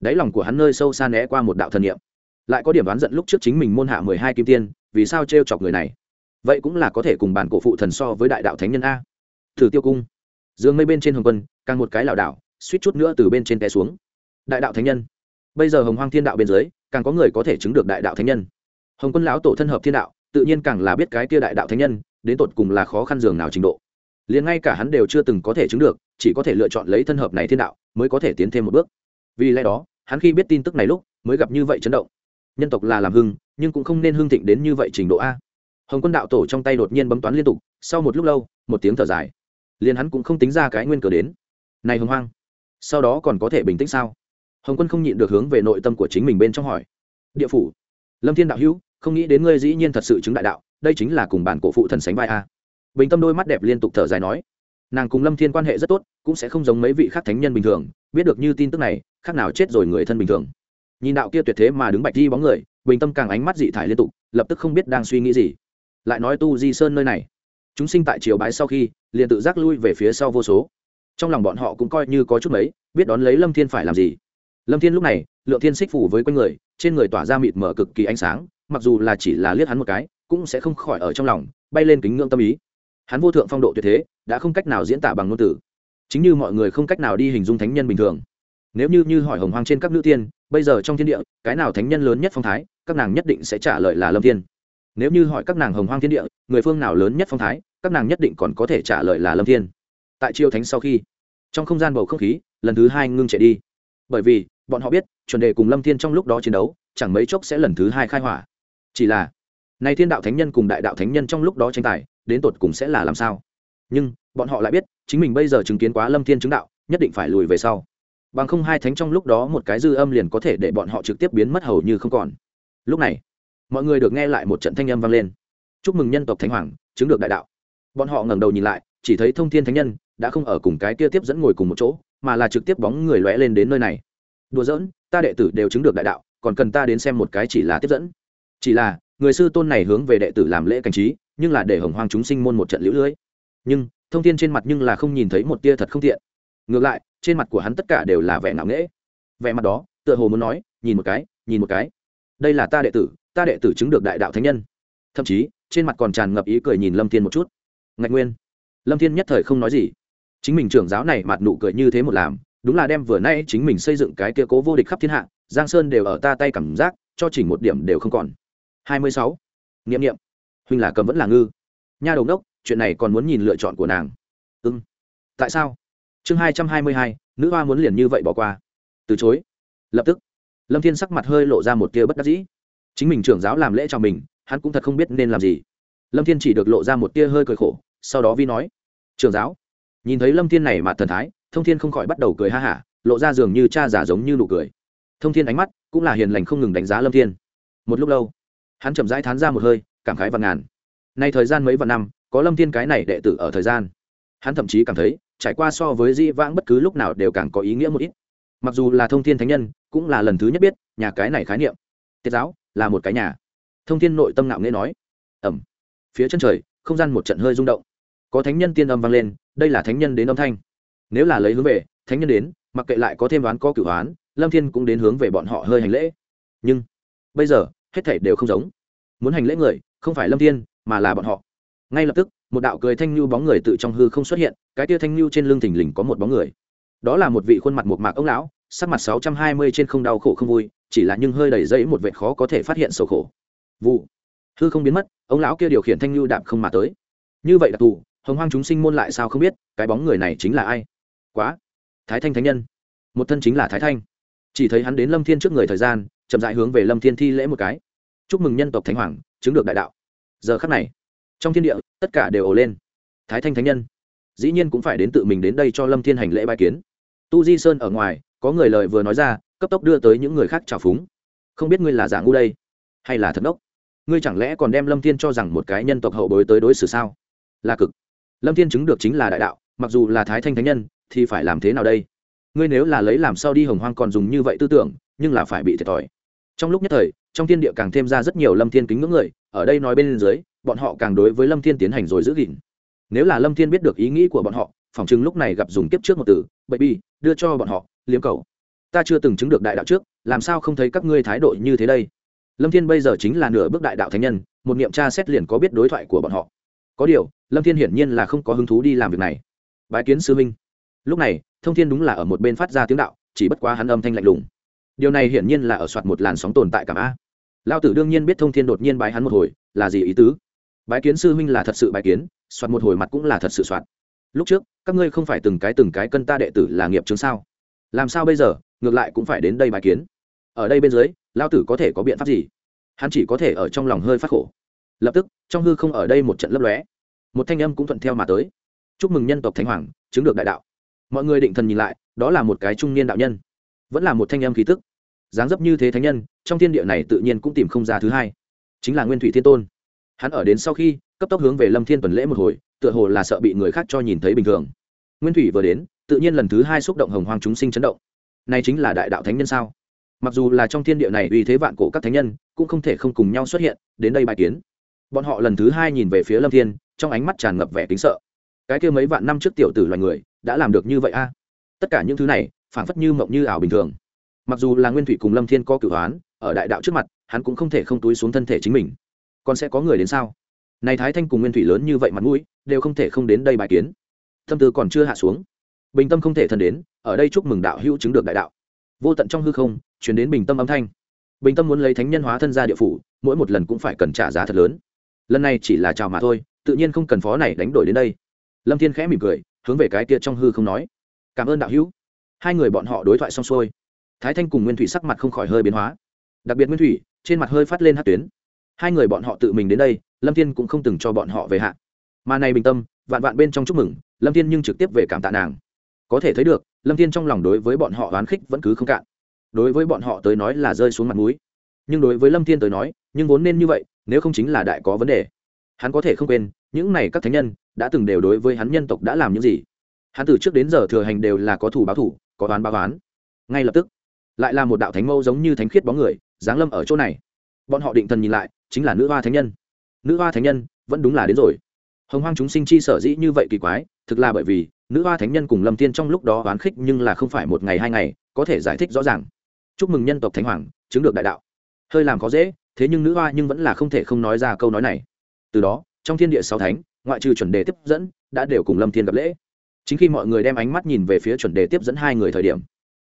đáy lòng của hắn nơi sâu xa né qua một đạo thần niệm. Lại có điểm đoán giận lúc trước chính mình môn hạ mười hai kim tiên, vì sao t chọc người này? Vậy cũng là có thể cùng bản cổ phụ thần so với đại đạo thánh nhân a. Thử tiêu cung. Dương mây bên trên hồng quân, càng một cái lảo đảo, suýt chút nữa từ bên trên té xuống. Đại đạo thánh nhân. Bây giờ hồng hoang thiên đạo bên dưới, càng có người có thể chứng được đại đạo thánh nhân. Hồng quân lão tổ thân hợp thiên đạo, tự nhiên càng là biết cái kia đại đạo thánh nhân, đến tột cùng là khó khăn dường nào trình độ. Liền ngay cả hắn đều chưa từng có thể chứng được, chỉ có thể lựa chọn lấy thân hợp này thiên đạo, mới có thể tiến thêm một bước vì lẽ đó, hắn khi biết tin tức này lúc, mới gặp như vậy chấn động. Nhân tộc là làm hưng, nhưng cũng không nên hưng thịnh đến như vậy trình độ a. Hồng quân đạo tổ trong tay đột nhiên bấm toán liên tục, sau một lúc lâu, một tiếng thở dài. Liền hắn cũng không tính ra cái nguyên cờ đến. Này hồng hoang, sau đó còn có thể bình tĩnh sao? Hồng quân không nhịn được hướng về nội tâm của chính mình bên trong hỏi. Địa phủ, lâm thiên đạo hữu, không nghĩ đến ngươi dĩ nhiên thật sự chứng đại đạo, đây chính là cùng bản cổ phụ thần sánh vai a. Bình tâm đôi mắt đẹp liên tục thở dài nói nàng cùng lâm thiên quan hệ rất tốt, cũng sẽ không giống mấy vị khác thánh nhân bình thường, biết được như tin tức này, khác nào chết rồi người thân bình thường. Nhìn đạo kia tuyệt thế mà đứng bạch di bóng người, bình tâm càng ánh mắt dị thải liên tục, lập tức không biết đang suy nghĩ gì. Lại nói tu di sơn nơi này. Chúng sinh tại triều bái sau khi, liền tự giác lui về phía sau vô số. Trong lòng bọn họ cũng coi như có chút mấy, biết đón lấy lâm thiên phải làm gì. Lâm thiên lúc này, lượng thiên xích phủ với quanh người, trên người tỏa ra mịt mở cực kỳ ánh sáng, mặc dù là chỉ là liếc hắn một cái, cũng sẽ không khỏi ở trong lòng, bay lên kính ngưỡng tâm ý hắn vô thượng phong độ tuyệt thế, đã không cách nào diễn tả bằng ngôn từ. Chính như mọi người không cách nào đi hình dung thánh nhân bình thường. Nếu như như hỏi hồng hoang trên các nữ tiên, bây giờ trong thiên địa, cái nào thánh nhân lớn nhất phong thái, các nàng nhất định sẽ trả lời là lâm thiên. Nếu như hỏi các nàng hồng hoang thiên địa, người phương nào lớn nhất phong thái, các nàng nhất định còn có thể trả lời là lâm thiên. Tại chiêu thánh sau khi, trong không gian bầu không khí, lần thứ hai ngưng chạy đi. Bởi vì, bọn họ biết, chuẩn đề cùng lâm thiên trong lúc đó chiến đấu, chẳng mấy chốc sẽ lần thứ hai khai hỏa. Chỉ là, nay thiên đạo thánh nhân cùng đại đạo thánh nhân trong lúc đó tranh tài đến tột cùng sẽ là làm sao? Nhưng, bọn họ lại biết, chính mình bây giờ chứng kiến quá lâm thiên chứng đạo, nhất định phải lùi về sau. Bằng không hai thánh trong lúc đó một cái dư âm liền có thể để bọn họ trực tiếp biến mất hầu như không còn. Lúc này, mọi người được nghe lại một trận thanh âm vang lên. Chúc mừng nhân tộc thánh hoàng, chứng được đại đạo. Bọn họ ngẩng đầu nhìn lại, chỉ thấy thông thiên thánh nhân đã không ở cùng cái kia tiếp dẫn ngồi cùng một chỗ, mà là trực tiếp bóng người lóe lên đến nơi này. Đùa giỡn, ta đệ tử đều chứng được đại đạo, còn cần ta đến xem một cái chỉ là tiếp dẫn. Chỉ là, người sư tôn này hướng về đệ tử làm lễ cảnh trí nhưng là để hồng hoang chúng sinh môn một trận lũ lưới. Nhưng, thông tin trên mặt nhưng là không nhìn thấy một tia thật không tiện. Ngược lại, trên mặt của hắn tất cả đều là vẻ ngạo nghễ. Vẻ mặt đó, tựa hồ muốn nói, nhìn một cái, nhìn một cái. Đây là ta đệ tử, ta đệ tử chứng được đại đạo thánh nhân. Thậm chí, trên mặt còn tràn ngập ý cười nhìn lâm thiên một chút. Ngạch nguyên. Lâm thiên nhất thời không nói gì. Chính mình trưởng giáo này mặt nụ cười như thế một làm, đúng là đem vừa nay chính mình xây dựng cái kia cố vô địch khắp thiên hạ, giang sơn đều ở ta tay cảm giác, cho chỉnh một điểm đều không còn. Hai mươi sáu. Nghiệm nghiệm huynh là cầm vẫn là ngư. Nha đầu đốc, chuyện này còn muốn nhìn lựa chọn của nàng. Ư ừ. tại sao? Chương hai trăm hai mươi hai, nữ hoa muốn liền như vậy bỏ qua. Từ chối. Lập tức, lâm thiên sắc mặt hơi lộ ra một tia bất đắc dĩ. Chính mình trưởng giáo làm lễ cho mình, hắn cũng thật không biết nên làm gì. Lâm thiên chỉ được lộ ra một tia hơi cười khổ, sau đó vi nói, trưởng giáo. Nhìn thấy lâm thiên này mà thần thái, thông thiên không khỏi bắt đầu cười ha hả, lộ ra dường như cha giả giống như nụ cười. Thông thiên ánh mắt cũng là hiền lành không ngừng đánh giá lâm thiên. Một lúc lâu, hắn chậm rãi thán ra một hơi cảm khái và ngàn. Nay thời gian mấy vạn năm, có lâm thiên cái này đệ tử ở thời gian. Hắn thậm chí cảm thấy, trải qua so với di vãng bất cứ lúc nào đều càng có ý nghĩa một ít. Mặc dù là thông thiên thánh nhân, cũng là lần thứ nhất biết, nhà cái này khái niệm. Tiết giáo, là một cái nhà. Thông thiên nội tâm ngạo nghễ nói. Ẩm. Phía chân trời, không gian một trận hơi rung động. Có thánh nhân tiên âm vang lên, đây là thánh nhân đến âm thanh. Nếu là lấy hướng về, thánh nhân đến, mặc kệ lại có thêm đoán có cửu đoán lâm thiên cũng đến hướng về bọn họ hơi hành lễ. Nhưng, bây giờ, hết thảy đều không giống. Muốn hành lễ người không phải lâm thiên mà là bọn họ. Ngay lập tức, một đạo cười thanh lưu bóng người tự trong hư không xuất hiện, cái tia thanh lưu trên lưng thình lình có một bóng người. Đó là một vị khuôn mặt một mạc ông lão, sắc mặt sáu trăm hai mươi trên không đau khổ không vui, chỉ là nhưng hơi đầy dẫy một vệ khó có thể phát hiện sầu khổ. Vụ. Hư không biến mất, ông lão kia điều khiển thanh lưu đạm không mà tới. Như vậy đặc thù hồng hoang chúng sinh môn lại sao không biết, cái bóng người này chính là ai? Quá. Thái thanh thánh nhân. Một thân chính là thái thanh. Chỉ thấy hắn đến lâm thiên trước người thời gian, chậm dại hướng về lâm thiên thi lễ một cái. Chúc mừng nhân tộc thánh hoàng chứng được đại đạo. Giờ khắc này, trong thiên địa, tất cả đều ồ lên. Thái thanh thánh nhân, dĩ nhiên cũng phải đến tự mình đến đây cho lâm thiên hành lễ bài kiến. Tu di sơn ở ngoài, có người lời vừa nói ra, cấp tốc đưa tới những người khác trào phúng. Không biết ngươi là giả ngu đây, hay là thật đốc? Ngươi chẳng lẽ còn đem lâm thiên cho rằng một cái nhân tộc hậu bối tới đối xử sao? Là cực. Lâm thiên chứng được chính là đại đạo, mặc dù là thái thanh thánh nhân, thì phải làm thế nào đây? Ngươi nếu là lấy làm sao đi hồng hoang còn dùng như vậy tư tưởng, nhưng là phải bị thiệt thòi. Trong lúc nhất thời trong thiên địa càng thêm ra rất nhiều lâm thiên kính ngưỡng người, ở đây nói bên dưới, bọn họ càng đối với lâm thiên tiến hành rồi giữ gìn. Nếu là lâm thiên biết được ý nghĩ của bọn họ, phỏng chừng lúc này gặp dùng kiếp trước một từ, bậy bi, đưa cho bọn họ, liếm cầu. Ta chưa từng chứng được đại đạo trước, làm sao không thấy các ngươi thái độ như thế đây? Lâm thiên bây giờ chính là nửa bước đại đạo thánh nhân, một niệm tra xét liền có biết đối thoại của bọn họ. Có điều, lâm thiên hiển nhiên là không có hứng thú đi làm việc này. Bái kiến sư minh lúc này, thông thiên đúng là ở một bên phát ra tiếng đạo, chỉ bất quá hắn âm thanh lạnh lùng điều này hiển nhiên là ở soạt một làn sóng tồn tại cảm a lao tử đương nhiên biết thông thiên đột nhiên bái hắn một hồi, là gì ý tứ? Bái kiến sư huynh là thật sự bái kiến, soạt một hồi mặt cũng là thật sự soạt. Lúc trước, các ngươi không phải từng cái từng cái cân ta đệ tử là nghiệp chứng sao? Làm sao bây giờ, ngược lại cũng phải đến đây bái kiến. Ở đây bên dưới lao tử có thể có biện pháp gì? Hắn chỉ có thể ở trong lòng hơi phát khổ. Lập tức, trong hư không ở đây một trận lấp lóe. Một thanh âm cũng thuận theo mà tới. Chúc mừng nhân tộc thánh hoàng, chứng được đại đạo. Mọi người định thần nhìn lại, đó là một cái trung niên đạo nhân. Vẫn là một thanh âm khí tức dáng dấp như thế thánh nhân, trong thiên địa này tự nhiên cũng tìm không ra thứ hai. Chính là nguyên thủy thiên tôn. Hắn ở đến sau khi, cấp tốc hướng về lâm thiên tuần lễ một hồi, tựa hồ là sợ bị người khác cho nhìn thấy bình thường. Nguyên thủy vừa đến, tự nhiên lần thứ hai xúc động hồng hoang chúng sinh chấn động. Này chính là đại đạo thánh nhân sao? Mặc dù là trong thiên địa này uy thế vạn cổ các thánh nhân, cũng không thể không cùng nhau xuất hiện, đến đây bài kiến. Bọn họ lần thứ hai nhìn về phía lâm thiên, trong ánh mắt tràn ngập vẻ kính sợ. Cái kia mấy vạn năm trước tiểu tử loài người, đã làm được như vậy a? Tất cả những thứ này, phảng phất như mộng như ảo bình thường mặc dù là nguyên thủy cùng lâm thiên có cửu hoán, ở đại đạo trước mặt, hắn cũng không thể không túi xuống thân thể chính mình. Còn sẽ có người đến sao? Này thái thanh cùng nguyên thủy lớn như vậy mặt mũi, đều không thể không đến đây bài kiến. Tâm tư còn chưa hạ xuống. Bình tâm không thể thân đến, ở đây chúc mừng đạo hữu chứng được đại đạo. Vô tận trong hư không chuyển đến bình tâm âm thanh. Bình tâm muốn lấy thánh nhân hóa thân ra địa phủ, mỗi một lần cũng phải cần trả giá thật lớn. Lần này chỉ là chào mà thôi, tự nhiên không cần phó này đánh đổi đến đây. Lâm thiên khẽ mỉm cười, hướng về cái kia trong hư không nói. Cảm ơn đạo hữu. Hai người bọn họ đối thoại xong xuôi thái thanh cùng nguyên thủy sắc mặt không khỏi hơi biến hóa. Đặc biệt nguyên thủy, trên mặt hơi phát lên hát tuyến. Hai người bọn họ tự mình đến đây, lâm thiên cũng không từng cho bọn họ về hạ. Mà này bình tâm, vạn vạn bên trong chúc mừng, lâm thiên nhưng trực tiếp về cảm tạ nàng. Có thể thấy được, lâm thiên trong lòng đối với bọn họ oán khích vẫn cứ không cạn. Đối với bọn họ tới nói là rơi xuống mặt núi nhưng đối với lâm thiên tới nói, nhưng vốn nên như vậy, nếu không chính là đại có vấn đề. Hắn có thể không quên, những này các thánh nhân, đã từng đều đối với hắn nhân tộc đã làm những gì. Hắn từ trước đến giờ thừa hành đều là có thủ báo thủ, có oán báo oán. Ngay lập tức lại là một đạo thánh mâu giống như thánh khiết bóng người, giáng lâm ở chỗ này. Bọn họ định thần nhìn lại, chính là nữ hoa thánh nhân. Nữ hoa thánh nhân, vẫn đúng là đến rồi. Hồng hoang chúng sinh chi sở dĩ như vậy kỳ quái, thực là bởi vì, nữ hoa thánh nhân cùng lâm thiên trong lúc đó oán khích nhưng là không phải một ngày hai ngày, có thể giải thích rõ ràng. Chúc mừng nhân tộc thánh hoàng, chứng được đại đạo. Hơi làm khó dễ, thế nhưng nữ hoa nhưng vẫn là không thể không nói ra câu nói này. Từ đó, trong thiên địa sáu thánh, ngoại trừ chuẩn đề tiếp dẫn, đã đều cùng lâm thiên gặp lễ. Chính khi mọi người đem ánh mắt nhìn về phía chuẩn đề tiếp dẫn hai người thời điểm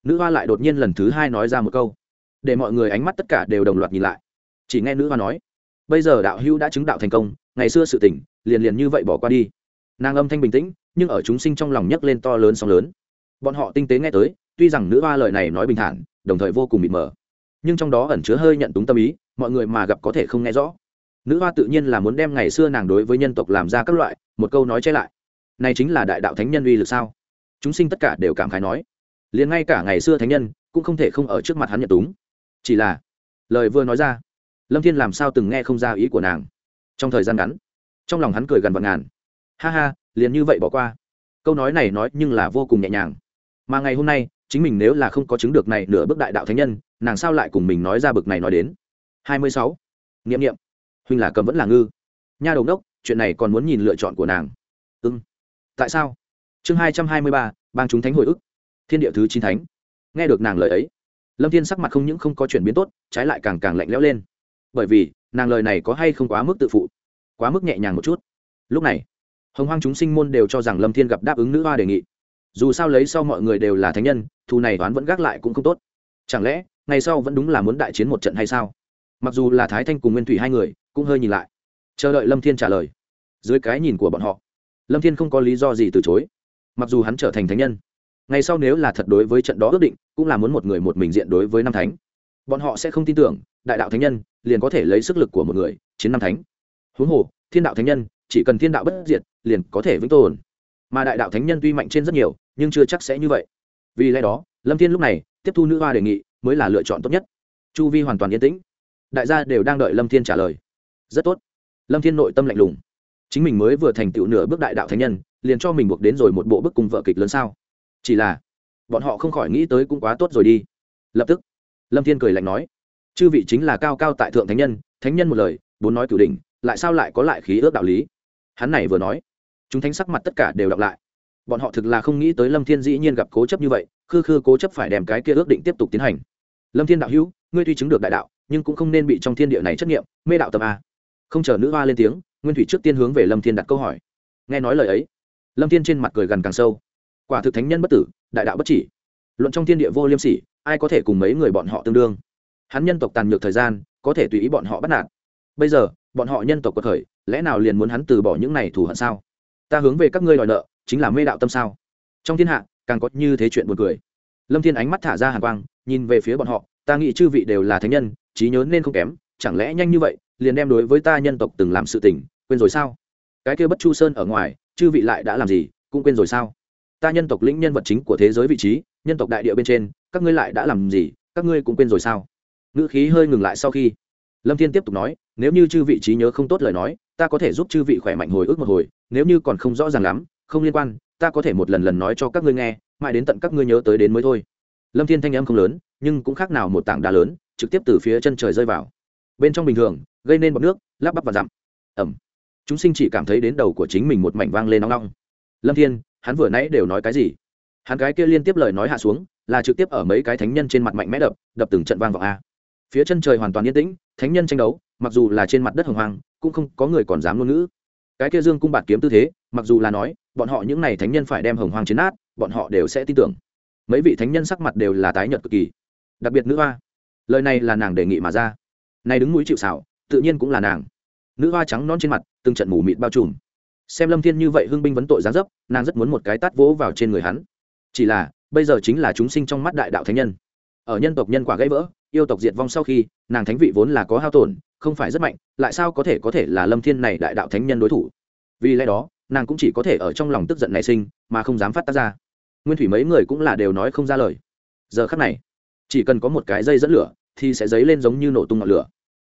nữ hoa lại đột nhiên lần thứ hai nói ra một câu, để mọi người ánh mắt tất cả đều đồng loạt nhìn lại. Chỉ nghe nữ hoa nói, bây giờ đạo hữu đã chứng đạo thành công, ngày xưa sự tỉnh liền liền như vậy bỏ qua đi. Nàng âm thanh bình tĩnh, nhưng ở chúng sinh trong lòng nhấc lên to lớn sóng lớn. Bọn họ tinh tế nghe tới, tuy rằng nữ hoa lời này nói bình thản, đồng thời vô cùng mịt mờ, nhưng trong đó ẩn chứa hơi nhận túng tâm ý, mọi người mà gặp có thể không nghe rõ. Nữ hoa tự nhiên là muốn đem ngày xưa nàng đối với nhân tộc làm ra các loại, một câu nói che lại. Này chính là đại đạo thánh nhân uy lực sao? Chúng sinh tất cả đều cảm khái nói liền ngay cả ngày xưa thánh nhân cũng không thể không ở trước mặt hắn nhận túng. Chỉ là, lời vừa nói ra, lâm thiên làm sao từng nghe không ra ý của nàng. Trong thời gian ngắn, trong lòng hắn cười gần vạn ngàn. Ha ha, liền như vậy bỏ qua. Câu nói này nói nhưng là vô cùng nhẹ nhàng. Mà ngày hôm nay, chính mình nếu là không có chứng được này nửa bước đại đạo thánh nhân, nàng sao lại cùng mình nói ra bực này nói đến? Hai mươi sáu. Nghiệm nghiệm huynh là cầm vẫn là ngư. Nha đầu đốc chuyện này còn muốn nhìn lựa chọn của nàng. Ưng ừ. tại sao? Chương hai trăm hai mươi ba, bang chúng thánh hồi ức thiên địa thứ chín thánh. Nghe được nàng lời ấy, lâm thiên sắc mặt không những không có chuyển biến tốt, trái lại càng càng lạnh lẽo lên. Bởi vì, nàng lời này có hay không quá mức tự phụ, quá mức nhẹ nhàng một chút. Lúc này, hồng hoang chúng sinh môn đều cho rằng lâm thiên gặp đáp ứng nữ hoa đề nghị. Dù sao lấy sau mọi người đều là thánh nhân, thù này toán vẫn gác lại cũng không tốt. Chẳng lẽ, ngày sau vẫn đúng là muốn đại chiến một trận hay sao? Mặc dù là thái thanh cùng nguyên thủy hai người, cũng hơi nhìn lại. Chờ đợi lâm thiên trả lời. Dưới cái nhìn của bọn họ, lâm thiên không có lý do gì từ chối. Mặc dù hắn trở thành thánh nhân ngày sau nếu là thật đối với trận đó ước định, cũng là muốn một người một mình diện đối với năm thánh. Bọn họ sẽ không tin tưởng, đại đạo thánh nhân liền có thể lấy sức lực của một người, chiến năm thánh. Huống hồ, thiên đạo thánh nhân, chỉ cần thiên đạo bất diệt, liền có thể vĩnh tồn. Mà đại đạo thánh nhân tuy mạnh trên rất nhiều, nhưng chưa chắc sẽ như vậy. Vì lẽ đó, lâm thiên lúc này tiếp thu nữ hoa đề nghị mới là lựa chọn tốt nhất. Chu vi hoàn toàn yên tĩnh. Đại gia đều đang đợi lâm thiên trả lời. Rất tốt. Lâm thiên nội tâm lạnh lùng. Chính mình mới vừa thành tựu nửa bước đại đạo thánh nhân, liền cho mình buộc đến rồi một bộ bức cùng vợ kịch lớn sao? Chỉ là, bọn họ không khỏi nghĩ tới cũng quá tốt rồi đi. Lập tức, lâm thiên cười lạnh nói, chư vị chính là cao cao tại thượng thánh nhân thánh nhân một lời, bốn nói cửu đỉnh, lại sao lại có lại khí ước đạo lý? Hắn này vừa nói, chúng thánh sắc mặt tất cả đều đọc lại. Bọn họ thực là không nghĩ tới lâm thiên dĩ nhiên gặp cố chấp như vậy, khư khư cố chấp phải đem cái kia ước định tiếp tục tiến hành. Lâm thiên đạo hữu, ngươi tuy chứng được đại đạo, nhưng cũng không nên bị trong thiên địa này chất nghiệm mê đạo tâm a. Không chờ nữ hoa lên tiếng, nguyên thủy trước tiên hướng về lâm thiên đặt câu hỏi. Nghe nói lời ấy, lâm thiên trên mặt cười gần càng sâu quả thực thánh nhân bất tử đại đạo bất chỉ. Luận trong thiên địa vô liêm sỉ ai có thể cùng mấy người bọn họ tương đương? Hắn nhân tộc tàn nhược thời gian có thể tùy ý bọn họ bắt nạt. Bây giờ bọn họ nhân tộc có thời, lẽ nào liền muốn hắn từ bỏ những này thù hận sao? Ta hướng về các ngươi đòi nợ chính là mê đạo tâm sao? Trong thiên hạ càng có như thế chuyện buồn cười. Lâm thiên ánh mắt thả ra hàn quang nhìn về phía bọn họ ta nghĩ chư vị đều là thánh nhân trí nhớ nên không kém chẳng lẽ nhanh như vậy liền đem đối với ta nhân tộc từng làm sự tình quên rồi sao? Cái kia bất chu sơn ở ngoài chư vị lại đã làm gì cũng quên rồi sao? Ta nhân tộc lĩnh nhân vật chính của thế giới vị trí, nhân tộc đại địa bên trên, các ngươi lại đã làm gì, các ngươi cũng quên rồi sao? Ngữ khí hơi ngừng lại sau khi, lâm thiên tiếp tục nói, nếu như chư vị trí nhớ không tốt lời nói, ta có thể giúp chư vị khỏe mạnh hồi ức một hồi, nếu như còn không rõ ràng lắm, không liên quan, ta có thể một lần lần nói cho các ngươi nghe, mãi đến tận các ngươi nhớ tới đến mới thôi. Lâm thiên thanh âm không lớn, nhưng cũng khác nào một tảng đá lớn, trực tiếp từ phía chân trời rơi vào. Bên trong bình thường, gây nên bọt nước, lắp bắp và dặm. Ẩm. Chúng sinh chỉ cảm thấy đến đầu của chính mình một mảnh vang lên nóng nóng. Lâm thiên hắn vừa nãy đều nói cái gì? Hắn cái kia liên tiếp lời nói hạ xuống, là trực tiếp ở mấy cái thánh nhân trên mặt mạnh mẽ đập đập từng trận vang vọng a. Phía chân trời hoàn toàn yên tĩnh, thánh nhân tranh đấu, mặc dù là trên mặt đất hồng hoang, cũng không có người còn dám ngôn ngữ. Cái kia dương cung bạt kiếm tư thế, mặc dù là nói, bọn họ những n à y thánh nhân phải đem hồng hoang chiến át bọn họ đều sẽ tin tưởng. Mấy vị thánh nhân sắc mặt đều là tái nhợt cực kỳ. Đặc biệt nữ hoa. Lời này là nàng đề nghị mà ra. Nay đứng mũi chịu xảo tự nhiên cũng là nàng. Nữ hoa trắng non trên mặt, từng trận mù mịt bao trùm xem lâm thiên như vậy hưng binh vấn tội gián dấp, nàng rất muốn một cái tát vỗ vào trên người hắn. Chỉ là, bây giờ chính là chúng sinh trong mắt đại đạo thánh nhân. Ở nhân tộc nhân quả gãy vỡ, yêu tộc diệt vong sau khi, nàng thánh vị vốn là có hao tổn, không phải rất mạnh, lại sao có thể có thể là lâm thiên này đại đạo thánh nhân đối thủ? Vì lẽ đó, nàng cũng chỉ có thể ở trong lòng tức giận nảy sinh, mà không dám phát tác ra. Nguyên thủy mấy người cũng là đều nói không ra lời. Giờ khắc này, chỉ cần có một cái dây dẫn lửa, thì sẽ dấy lên giống như nổ tung ngọn lửa.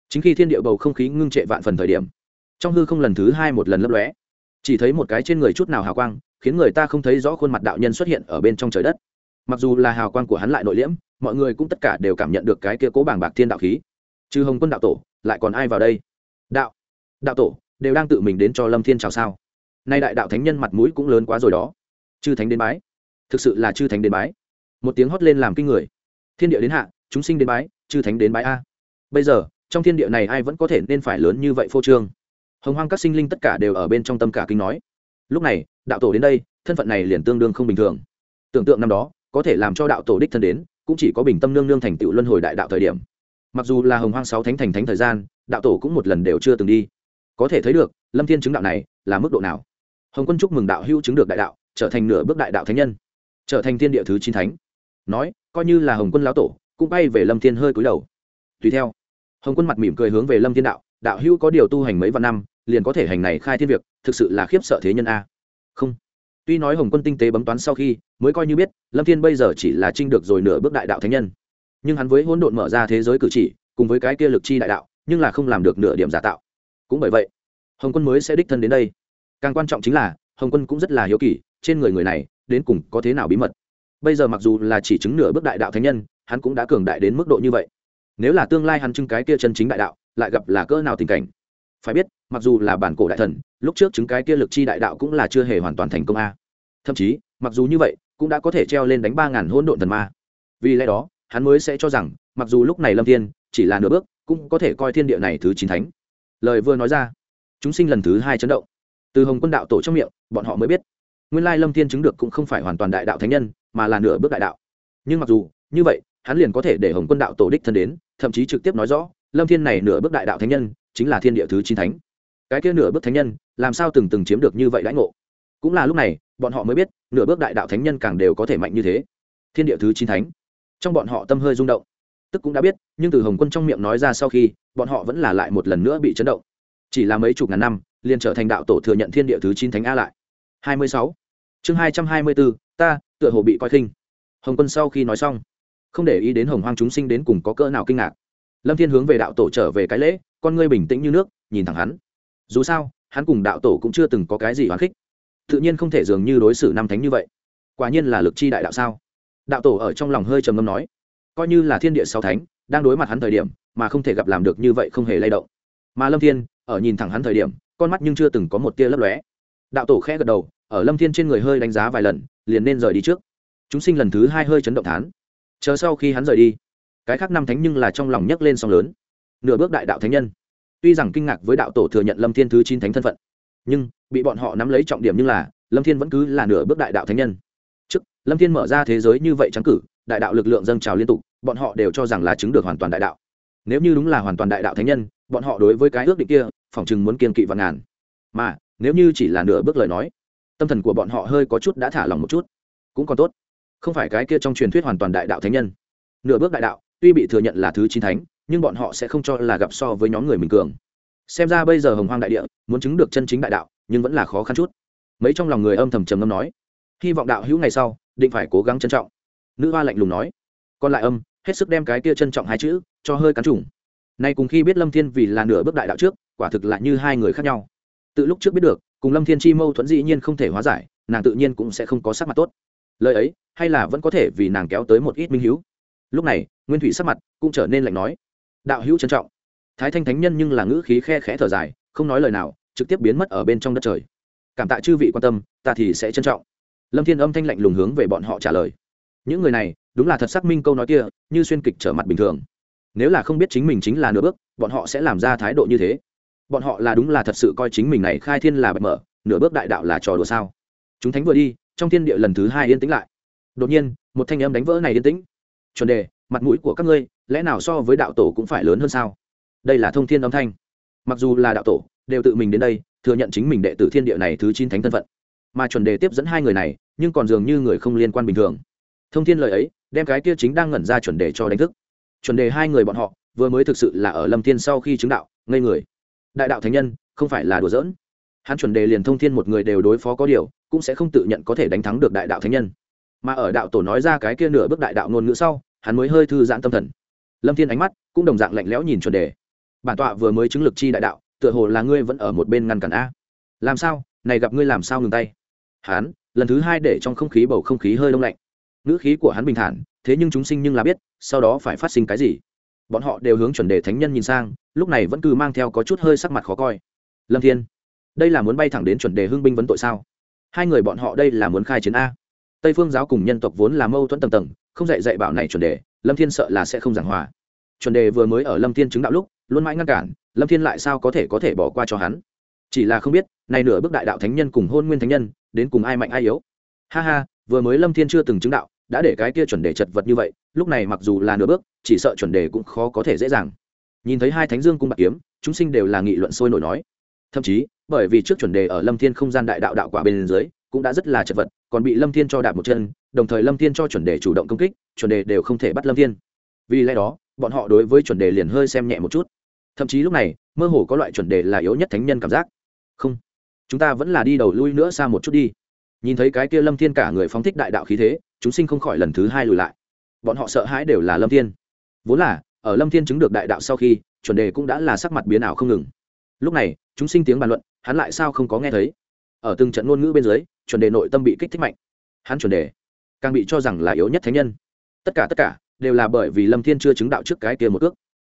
Chính khi thiên địa bầu không khí ngưng trệ vạn phần thời điểm, trong hư không lần thứ hai một lần lấp lóe chỉ thấy một cái trên người chút nào hào quang, khiến người ta không thấy rõ khuôn mặt đạo nhân xuất hiện ở bên trong trời đất. Mặc dù là hào quang của hắn lại nội liễm, mọi người cũng tất cả đều cảm nhận được cái kia cố bảng bạc thiên đạo khí. Trừ hồng quân đạo tổ, lại còn ai vào đây? Đạo đạo tổ đều đang tự mình đến cho lâm thiên chào sao? Nay đại đạo thánh nhân mặt mũi cũng lớn quá rồi đó. Chư thánh đến bái. Thực sự là chư thánh đến bái. Một tiếng hót lên làm kinh người. Thiên địa đến hạ, chúng sinh đến bái, chư thánh đến bái a. Bây giờ, trong thiên địa này ai vẫn có thể nên phải lớn như vậy phô trương? Hồng hoang các sinh linh tất cả đều ở bên trong tâm cả kinh nói. Lúc này, đạo tổ đến đây, thân phận này liền tương đương không bình thường. Tưởng tượng năm đó, có thể làm cho đạo tổ đích thân đến, cũng chỉ có bình tâm nương nương thành tựu luân hồi đại đạo thời điểm. Mặc dù là hồng hoang sáu thánh thành thánh thời gian, đạo tổ cũng một lần đều chưa từng đi. Có thể thấy được, lâm thiên chứng đạo này là mức độ nào. Hồng quân chúc mừng đạo hữu chứng được đại đạo, trở thành nửa bước đại đạo thánh nhân, trở thành thiên địa thứ chín thánh. Nói, coi như là hồng quân lão tổ, cũng bay về lâm thiên hơi cúi đầu. Tùy theo, hồng quân mặt mỉm cười hướng về lâm thiên đạo đạo hữu có điều tu hành mấy vạn năm, liền có thể hành này khai thiên việc, thực sự là khiếp sợ thế nhân a. Không. Tuy nói hồng quân tinh tế bấm toán sau khi, mới coi như biết, lâm thiên bây giờ chỉ là trinh được rồi nửa bước đại đạo thánh nhân. Nhưng hắn với hỗn độn mở ra thế giới cử chỉ, cùng với cái kia lực chi đại đạo, nhưng là không làm được nửa điểm giả tạo. Cũng bởi vậy, hồng quân mới sẽ đích thân đến đây. Càng quan trọng chính là, hồng quân cũng rất là hiếu kỳ, trên người người này, đến cùng có thế nào bí mật. Bây giờ mặc dù là chỉ chứng nửa bước đại đạo thánh nhân, hắn cũng đã cường đại đến mức độ như vậy. Nếu là tương lai hắn chứng cái kia chân chính đại đạo lại gặp là cỡ nào tình cảnh? Phải biết, mặc dù là bản cổ đại thần, lúc trước chứng cái kia lực chi đại đạo cũng là chưa hề hoàn toàn thành công a. Thậm chí, mặc dù như vậy, cũng đã có thể treo lên đánh ba ngàn hỗn độn thần ma. Vì lẽ đó, hắn mới sẽ cho rằng, mặc dù lúc này lâm thiên, chỉ là nửa bước, cũng có thể coi thiên địa này thứ chín thánh. Lời vừa nói ra, chúng sinh lần thứ hai chấn động. Từ hồng quân đạo tổ trong miệng, bọn họ mới biết. Nguyên lai lâm thiên chứng được cũng không phải hoàn toàn đại đạo thánh nhân, mà là nửa bước đại đạo. Nhưng mặc dù như vậy, hắn liền có thể để hồng quân đạo tổ đích thân đến, thậm chí trực tiếp nói rõ lâm thiên này nửa bước đại đạo thánh nhân, chính là thiên địa thứ chín thánh. Cái kia nửa bước thánh nhân, làm sao từng từng chiếm được như vậy lãnh ngộ? Cũng là lúc này, bọn họ mới biết, nửa bước đại đạo thánh nhân càng đều có thể mạnh như thế. Thiên địa thứ chín thánh. Trong bọn họ tâm hơi rung động. Tức cũng đã biết, nhưng từ hồng quân trong miệng nói ra sau khi, bọn họ vẫn là lại một lần nữa bị chấn động. Chỉ là mấy chục ngàn năm, liền trở thành đạo tổ thừa nhận thiên địa thứ chín thánh a lại. Hai mươi sáu. Chương hai trăm hai mươi bốn ta, tựa hồ bị coi khinh. Hồng quân sau khi nói xong, không để ý đến hồng hoang chúng sinh đến cùng có cỡ nào kinh ngạc lâm thiên hướng về đạo tổ trở về cái lễ, con ngươi bình tĩnh như nước, nhìn thẳng hắn. Dù sao, hắn cùng đạo tổ cũng chưa từng có cái gì hoán khích. Tự nhiên không thể dường như đối xử năm thánh như vậy. Quả nhiên là lực chi đại đạo sao? Đạo tổ ở trong lòng hơi trầm ngâm nói, coi như là thiên địa sáu thánh, đang đối mặt hắn thời điểm, mà không thể gặp làm được như vậy không hề lay động. Mà lâm thiên, ở nhìn thẳng hắn thời điểm, con mắt nhưng chưa từng có một tia lấp lóe. Đạo tổ khẽ gật đầu, ở lâm thiên trên người hơi đánh giá vài lần, liền nên rời đi trước. Chúng sinh lần thứ hai hơi chấn động thán. Chờ sau khi hắn rời đi cái khác năm thánh nhưng là trong lòng nhấc lên song lớn. Nửa bước đại đạo thánh nhân. Tuy rằng kinh ngạc với đạo tổ thừa nhận lâm thiên thứ chín thánh thân phận, nhưng bị bọn họ nắm lấy trọng điểm như là lâm thiên vẫn cứ là nửa bước đại đạo thánh nhân. Trước, lâm thiên mở ra thế giới như vậy trắng cử, đại đạo lực lượng dâng trào liên tục, bọn họ đều cho rằng là chứng được hoàn toàn đại đạo. Nếu như đúng là hoàn toàn đại đạo thánh nhân, bọn họ đối với cái ước định kia, phỏng chừng muốn kiên kỵ và ngàn. Mà, nếu như chỉ là nửa bước lời nói, tâm thần của bọn họ hơi có chút đã thả lòng một chút. Cũng còn tốt. Không phải cái kia trong truyền thuyết hoàn toàn đại đạo thánh nhân. Nửa bước đại đạo tuy bị thừa nhận là thứ chín thánh, nhưng bọn họ sẽ không cho là gặp so với nhóm người mình cường. Xem ra bây giờ hồng hoang đại địa, muốn chứng được chân chính đại đạo, nhưng vẫn là khó khăn chút. Mấy trong lòng người âm thầm trầm ngâm nói, hy vọng đạo hữu ngày sau, định phải cố gắng trân trọng. Nữ hoa lạnh lùng nói, còn lại âm, hết sức đem cái kia trân trọng hai chữ, cho hơi cắn trùng. Nay cùng khi biết lâm thiên vì là nửa bước đại đạo trước, quả thực là như hai người khác nhau. Từ lúc trước biết được, cùng lâm thiên chi mâu thuẫn dĩ nhiên không thể hóa giải, nàng tự nhiên cũng sẽ không có sắc mặt tốt. Lời ấy, hay là vẫn có thể vì nàng kéo tới một ít minh hữu lúc này, nguyên thủy sắc mặt cũng trở nên lạnh nói, đạo hữu trân trọng. Thái thanh thánh nhân nhưng là ngữ khí khe khẽ thở dài, không nói lời nào, trực tiếp biến mất ở bên trong đất trời. Cảm tạ chư vị quan tâm, ta thì sẽ trân trọng. Lâm thiên âm thanh lạnh lùng hướng về bọn họ trả lời. Những người này, đúng là thật xác minh câu nói kia, như xuyên kịch trở mặt bình thường. Nếu là không biết chính mình chính là nửa bước, bọn họ sẽ làm ra thái độ như thế. Bọn họ là đúng là thật sự coi chính mình này khai thiên là bạch mở, nửa bước đại đạo là trò đùa sao? Chúng thánh vừa đi, trong thiên địa lần thứ hai yên tĩnh lại. Đột nhiên, một thanh âm đánh vỡ này yên tĩnh chuẩn đề, mặt mũi của các ngươi, lẽ nào so với đạo tổ cũng phải lớn hơn sao? Đây là thông thiên âm thanh. Mặc dù là đạo tổ, đều tự mình đến đây, thừa nhận chính mình đệ tử thiên địa này thứ chín thánh thân phận. Mà chuẩn đề tiếp dẫn hai người này, nhưng còn dường như người không liên quan bình thường. Thông thiên lời ấy, đem cái kia chính đang ngẩn ra chuẩn đề cho đánh thức. Chuẩn đề hai người bọn họ, vừa mới thực sự là ở lâm thiên sau khi chứng đạo, ngây người. Đại đạo thánh nhân, không phải là đùa giỡn. Hắn chuẩn đề liền thông thiên một người đều đối phó có điều, cũng sẽ không tự nhận có thể đánh thắng được đại đạo thánh nhân. Mà ở đạo tổ nói ra cái kia nửa bước đại đạo ngôn ngữ sau hắn mới hơi thư giãn tâm thần. Lâm thiên ánh mắt cũng đồng dạng lạnh lẽo nhìn chuẩn đề. Bản tọa vừa mới chứng lực chi đại đạo, tựa hồ là ngươi vẫn ở một bên ngăn cản a. Làm sao? Này gặp ngươi làm sao ngừng tay? Hắn, lần thứ hai để trong không khí bầu không khí hơi đông lạnh. Ngữ khí của hắn bình thản, thế nhưng chúng sinh nhưng là biết, sau đó phải phát sinh cái gì? Bọn họ đều hướng chuẩn đề thánh nhân nhìn sang, lúc này vẫn cứ mang theo có chút hơi sắc mặt khó coi. Lâm thiên, đây là muốn bay thẳng đến chuẩn đề hưng binh vấn tội sao? Hai người bọn họ đây là muốn khai chiến a tây phương giáo cùng nhân tộc vốn là mâu thuẫn tầng tầng, không dạy dạy bảo này chuẩn đề, lâm thiên sợ là sẽ không giảng hòa. Chuẩn đề vừa mới ở lâm thiên chứng đạo lúc, luôn mãi ngăn cản, lâm thiên lại sao có thể có thể bỏ qua cho hắn? Chỉ là không biết, này nửa bước đại đạo thánh nhân cùng hôn nguyên thánh nhân, đến cùng ai mạnh ai yếu? Ha ha, vừa mới lâm thiên chưa từng chứng đạo, đã để cái kia chuẩn đề chật vật như vậy, lúc này mặc dù là nửa bước, chỉ sợ chuẩn đề cũng khó có thể dễ dàng. Nhìn thấy hai thánh dương cung bạc kiếm, chúng sinh đều là nghị luận sôi nổi nói. Thậm chí, bởi vì trước chuẩn đề ở lâm thiên không gian đại đạo đạo quả bên dưới, cũng đã rất là chật vật còn bị lâm thiên cho đạp một chân, đồng thời lâm thiên cho chuẩn đề chủ động công kích, chuẩn đề đều không thể bắt lâm thiên. Vì lẽ đó, bọn họ đối với chuẩn đề liền hơi xem nhẹ một chút. Thậm chí lúc này, mơ hồ có loại chuẩn đề là yếu nhất thánh nhân cảm giác. Không, chúng ta vẫn là đi đầu lui nữa xa một chút đi. Nhìn thấy cái kia lâm thiên cả người phóng thích đại đạo khí thế, chúng sinh không khỏi lần thứ hai lùi lại. Bọn họ sợ hãi đều là lâm thiên. Vốn là, ở lâm thiên chứng được đại đạo sau khi, chuẩn đề cũng đã là sắc mặt biến ảo không ngừng. Lúc này, chúng sinh tiếng bàn luận, hắn lại sao không có nghe thấy? Ở từng trận ngôn ngữ bên dưới chuẩn đề nội tâm bị kích thích mạnh. Hắn chuẩn đề, càng bị cho rằng là yếu nhất thánh nhân. Tất cả tất cả đều là bởi vì lâm thiên chưa chứng đạo trước cái kia một ước.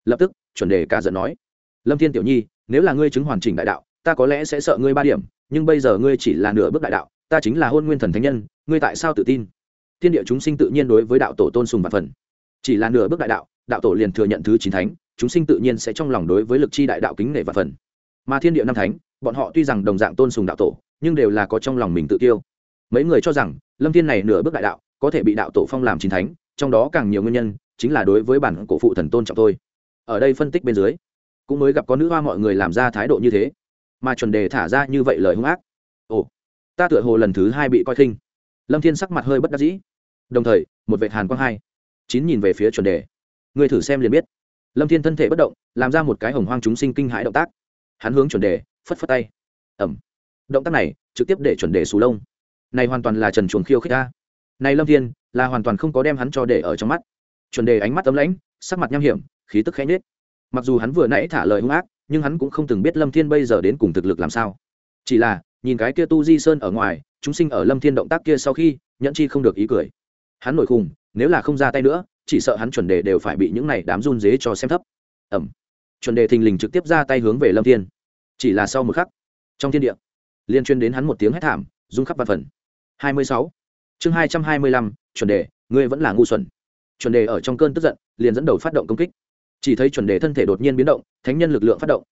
Lập tức, chuẩn đề cả giận nói, lâm thiên tiểu nhi, nếu là ngươi chứng hoàn chỉnh đại đạo, ta có lẽ sẽ sợ ngươi ba điểm, nhưng bây giờ ngươi chỉ là nửa bước đại đạo, ta chính là hôn nguyên thần thánh nhân, ngươi tại sao tự tin? Thiên địa chúng sinh tự nhiên đối với đạo tổ tôn sùng và phần. Chỉ là nửa bước đại đạo đạo tổ liền thừa nhận thứ chín thánh, chúng sinh tự nhiên sẽ trong lòng đối với lực chi đại đạo kính nể và phần mà thiên địa năm thánh, bọn họ tuy rằng đồng dạng tôn sùng đạo tổ, nhưng đều là có trong lòng mình tự tiêu mấy người cho rằng, lâm thiên này nửa bước đại đạo, có thể bị đạo tổ phong làm chín thánh, trong đó càng nhiều nguyên nhân, chính là đối với bản cổ phụ thần tôn trọng tôi. ở đây phân tích bên dưới, cũng mới gặp có nữ hoa mọi người làm ra thái độ như thế. Mà chuẩn đề thả ra như vậy lời hung ác. Ồ, ta tựa hồ lần thứ hai bị coi khinh. Lâm thiên sắc mặt hơi bất đắc dĩ. Đồng thời, một vệ hàn quang hai. Chín nhìn về phía chuẩn đề. Người thử xem liền biết. Lâm thiên thân thể bất động, làm ra một cái hồng hoang chúng sinh kinh hãi động tác hắn hướng chuẩn đề, phất phất tay. Ẩm. Động tác này, trực tiếp để chuẩn đề xù lông. Này hoàn toàn là trần chuồng khiêu khích ta này lâm thiên, là hoàn toàn không có đem hắn cho để ở trong mắt. Chuẩn đề ánh mắt ấm lãnh, sắc mặt nham hiểm, khí tức khẽ nhết mặc dù hắn vừa nãy thả lời hung ác, nhưng hắn cũng không từng biết lâm thiên bây giờ đến cùng thực lực làm sao. Chỉ là, nhìn cái kia tu di sơn ở ngoài, chúng sinh ở lâm thiên động tác kia sau khi, nhẫn chi không được ý cười. Hắn nổi khùng, nếu là không ra tay nữa, chỉ sợ hắn chuẩn đề đều phải bị những này đám run dế cho xem thấp. Ẩm chuẩn đề thình lình trực tiếp ra tay hướng về lâm thiên chỉ là sau một khắc trong thiên địa liên chuyên đến hắn một tiếng hét thảm rung khắp văn phần hai mươi sáu chương hai trăm hai mươi lăm chuẩn đề ngươi vẫn là ngu xuẩn chuẩn đề ở trong cơn tức giận liền dẫn đầu phát động công kích chỉ thấy chuẩn đề thân thể đột nhiên biến động thánh nhân lực lượng phát động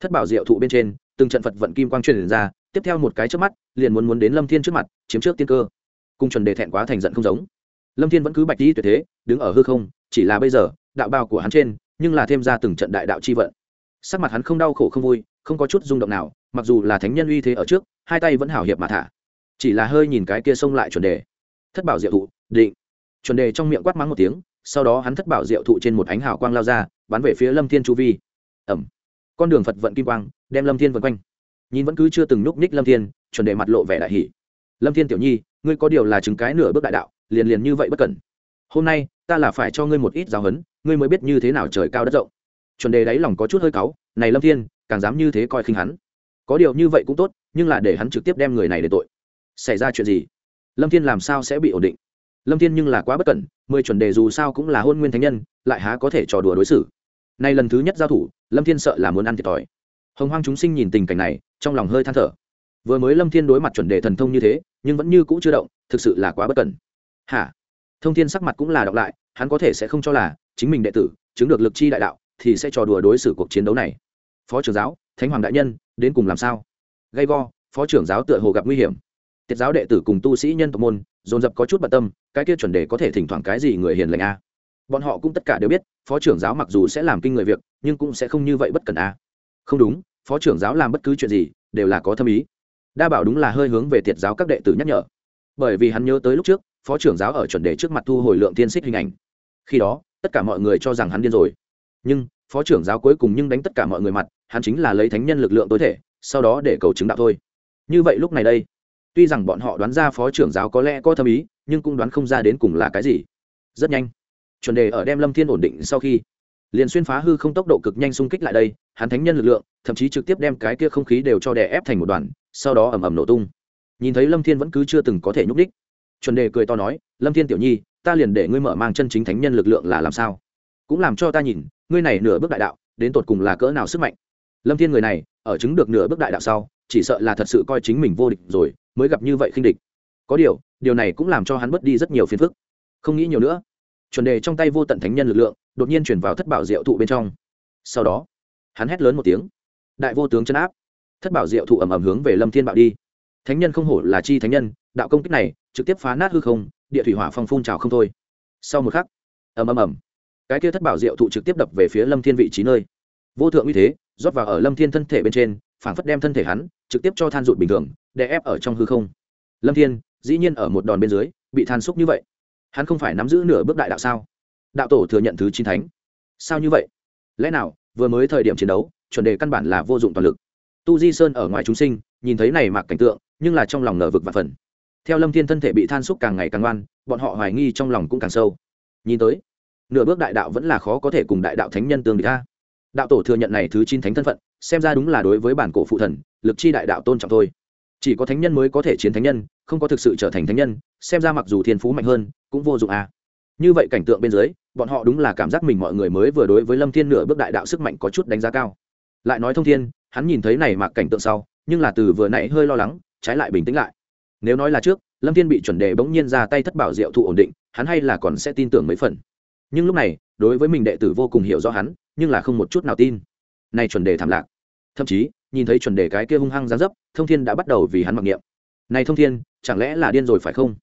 thất bảo diệu thụ bên trên từng trận phật vận kim quang truyền ra tiếp theo một cái trước mắt liền muốn muốn đến lâm thiên trước mặt chiếm trước tiên cơ cùng chuẩn đề thẹn quá thành giận không giống lâm thiên vẫn cứ bạch đi tuyệt thế đứng ở hư không chỉ là bây giờ đạo bào của hắn trên nhưng là thêm ra từng trận đại đạo chi vận. Sắc mặt hắn không đau khổ không vui, không có chút rung động nào, mặc dù là thánh nhân uy thế ở trước, hai tay vẫn hảo hiệp mà thả. Chỉ là hơi nhìn cái kia xông lại chuẩn đề. Thất bảo diệu thụ, định. Chuẩn đề trong miệng quát mắng một tiếng, sau đó hắn thất bảo diệu thụ trên một ánh hào quang lao ra, bắn về phía lâm thiên chu vi. Ẩm. Con đường phật vận kim quang, đem lâm thiên vân quanh. Nhìn vẫn cứ chưa từng núp ních lâm thiên, chuẩn đề mặt lộ vẻ đại hỷ lâm thiên tiểu nhi, ngươi có điều là chứng cái nửa bước đại đạo, liền liền như vậy bất cẩn. Hôm nay, ta là phải cho ngươi một ít giáo huấn ngươi mới biết như thế nào trời cao đất rộng. Chuẩn đề đáy lòng có chút hơi cáu, này lâm thiên, càng dám như thế coi khinh hắn. Có điều như vậy cũng tốt, nhưng là để hắn trực tiếp đem người này để tội. Xảy ra chuyện gì? Lâm thiên làm sao sẽ bị ổn định? Lâm thiên nhưng là quá bất cẩn, mười chuẩn đề dù sao cũng là hôn nguyên thánh nhân, lại há có thể trò đùa đối xử. Nay lần thứ nhất giao thủ, lâm thiên sợ là muốn ăn thiệt thòi. Hồng hoang chúng sinh nhìn tình cảnh này, trong lòng hơi than thở. Vừa mới lâm thiên đối mặt chuẩn đề thần thông như thế, nhưng vẫn như cũ chưa động, thực sự là quá bất cẩn. Hả? Thông thiên sắc mặt cũng là đọc lại, hắn có thể sẽ không cho là chính mình đệ tử, chứng được lực chi đại đạo, thì sẽ trò đùa đối xử cuộc chiến đấu này. Phó trưởng giáo, thánh hoàng đại nhân, đến cùng làm sao? Gay go, phó trưởng giáo tựa hồ gặp nguy hiểm. Tiết giáo đệ tử cùng tu sĩ nhân tộc môn, dồn dập có chút bận tâm, cái kia chuẩn đề có thể thỉnh thoảng cái gì người hiền lành a? Bọn họ cũng tất cả đều biết, phó trưởng giáo mặc dù sẽ làm kinh người việc, nhưng cũng sẽ không như vậy bất cần a. Không đúng, phó trưởng giáo làm bất cứ chuyện gì, đều là có thâm ý. Đa bảo đúng là hơi hướng về tiệt giáo các đệ tử nhắc nhở. Bởi vì hắn nhớ tới lúc trước, phó trưởng giáo ở chuẩn đề trước mặt thu hồi lượng tiên xích hình ảnh. Khi đó tất cả mọi người cho rằng hắn điên rồi. Nhưng, phó trưởng giáo cuối cùng nhưng đánh tất cả mọi người mặt, hắn chính là lấy thánh nhân lực lượng tối thể, sau đó để cầu chứng đạo thôi. Như vậy lúc này đây, tuy rằng bọn họ đoán ra phó trưởng giáo có lẽ có thâm ý, nhưng cũng đoán không ra đến cùng là cái gì. Rất nhanh, chuẩn đề ở đem lâm thiên ổn định sau khi, liền xuyên phá hư không tốc độ cực nhanh xung kích lại đây, hắn thánh nhân lực lượng, thậm chí trực tiếp đem cái kia không khí đều cho đè ép thành một đoàn, sau đó ầm ầm nổ tung. Nhìn thấy lâm thiên vẫn cứ chưa từng có thể nhúc đích chuẩn đề cười to nói, lâm thiên tiểu nhi ta liền để ngươi mở mang chân chính thánh nhân lực lượng là làm sao? Cũng làm cho ta nhìn, ngươi này nửa bước đại đạo, đến tột cùng là cỡ nào sức mạnh? Lâm thiên người này, ở chứng được nửa bước đại đạo sau, chỉ sợ là thật sự coi chính mình vô địch rồi, mới gặp như vậy khinh địch. Có điều điều này cũng làm cho hắn mất đi rất nhiều phiền phức. Không nghĩ nhiều nữa. Chuẩn đề trong tay vô tận thánh nhân lực lượng, đột nhiên chuyển vào thất bảo diệu thụ bên trong. Sau đó, hắn hét lớn một tiếng. Đại vô tướng chấn áp. Thất bảo diệu thụ ầm ầm hướng về lâm thiên bạo đi. Thánh nhân không hổ là chi thánh nhân, đạo công kích này, trực tiếp phá nát hư không địa thủy hỏa phong phun trào không thôi. Sau một khắc, ầm ầm ầm, cái kia thất bảo diệu thụ trực tiếp đập về phía lâm thiên vị trí nơi. Vô thượng uy thế, rót vào ở lâm thiên thân thể bên trên, phảng phất đem thân thể hắn, trực tiếp cho than rụt bình thường để ép ở trong hư không. Lâm thiên, dĩ nhiên ở một đòn bên dưới, bị than xúc như vậy. Hắn không phải nắm giữ nửa bước đại đạo sao? Đạo tổ thừa nhận thứ chín thánh. Sao như vậy? Lẽ nào, vừa mới thời điểm chiến đấu, chuẩn đề căn bản là vô dụng toàn lực. Tu di sơn ở ngoài chúng sinh, nhìn thấy này mặc cảnh tượng, nhưng là trong lòng nở vực và phần theo lâm thiên thân thể bị than xúc càng ngày càng ngoan, bọn họ hoài nghi trong lòng cũng càng sâu. Nhìn tới, nửa bước đại đạo vẫn là khó có thể cùng đại đạo thánh nhân tương địch ta đạo tổ thừa nhận này thứ chín thánh thân phận, xem ra đúng là đối với bản cổ phụ thần, lực chi đại đạo tôn trọng thôi. Chỉ có thánh nhân mới có thể chiến thánh nhân, không có thực sự trở thành thánh nhân, xem ra mặc dù thiên phú mạnh hơn, cũng vô dụng à. Như vậy cảnh tượng bên dưới, bọn họ đúng là cảm giác mình mọi người mới vừa đối với lâm thiên nửa bước đại đạo sức mạnh có chút đánh giá cao. Lại nói thông thiên, hắn nhìn thấy này mặc cảnh tượng sau, nhưng là từ vừa nãy hơi lo lắng, trái lại bình tĩnh lại nếu nói là trước, lâm thiên bị chuẩn đề bỗng nhiên ra tay thất bảo diệu thụ ổn định, hắn hay là còn sẽ tin tưởng mấy phần. Nhưng lúc này, đối với mình đệ tử vô cùng hiểu rõ hắn, nhưng là không một chút nào tin. Này chuẩn đề thảm lạc. Thậm chí, nhìn thấy chuẩn đề cái kia hung hăng gián dấp, thông thiên đã bắt đầu vì hắn mặc niệm. Này thông thiên, chẳng lẽ là điên rồi phải không?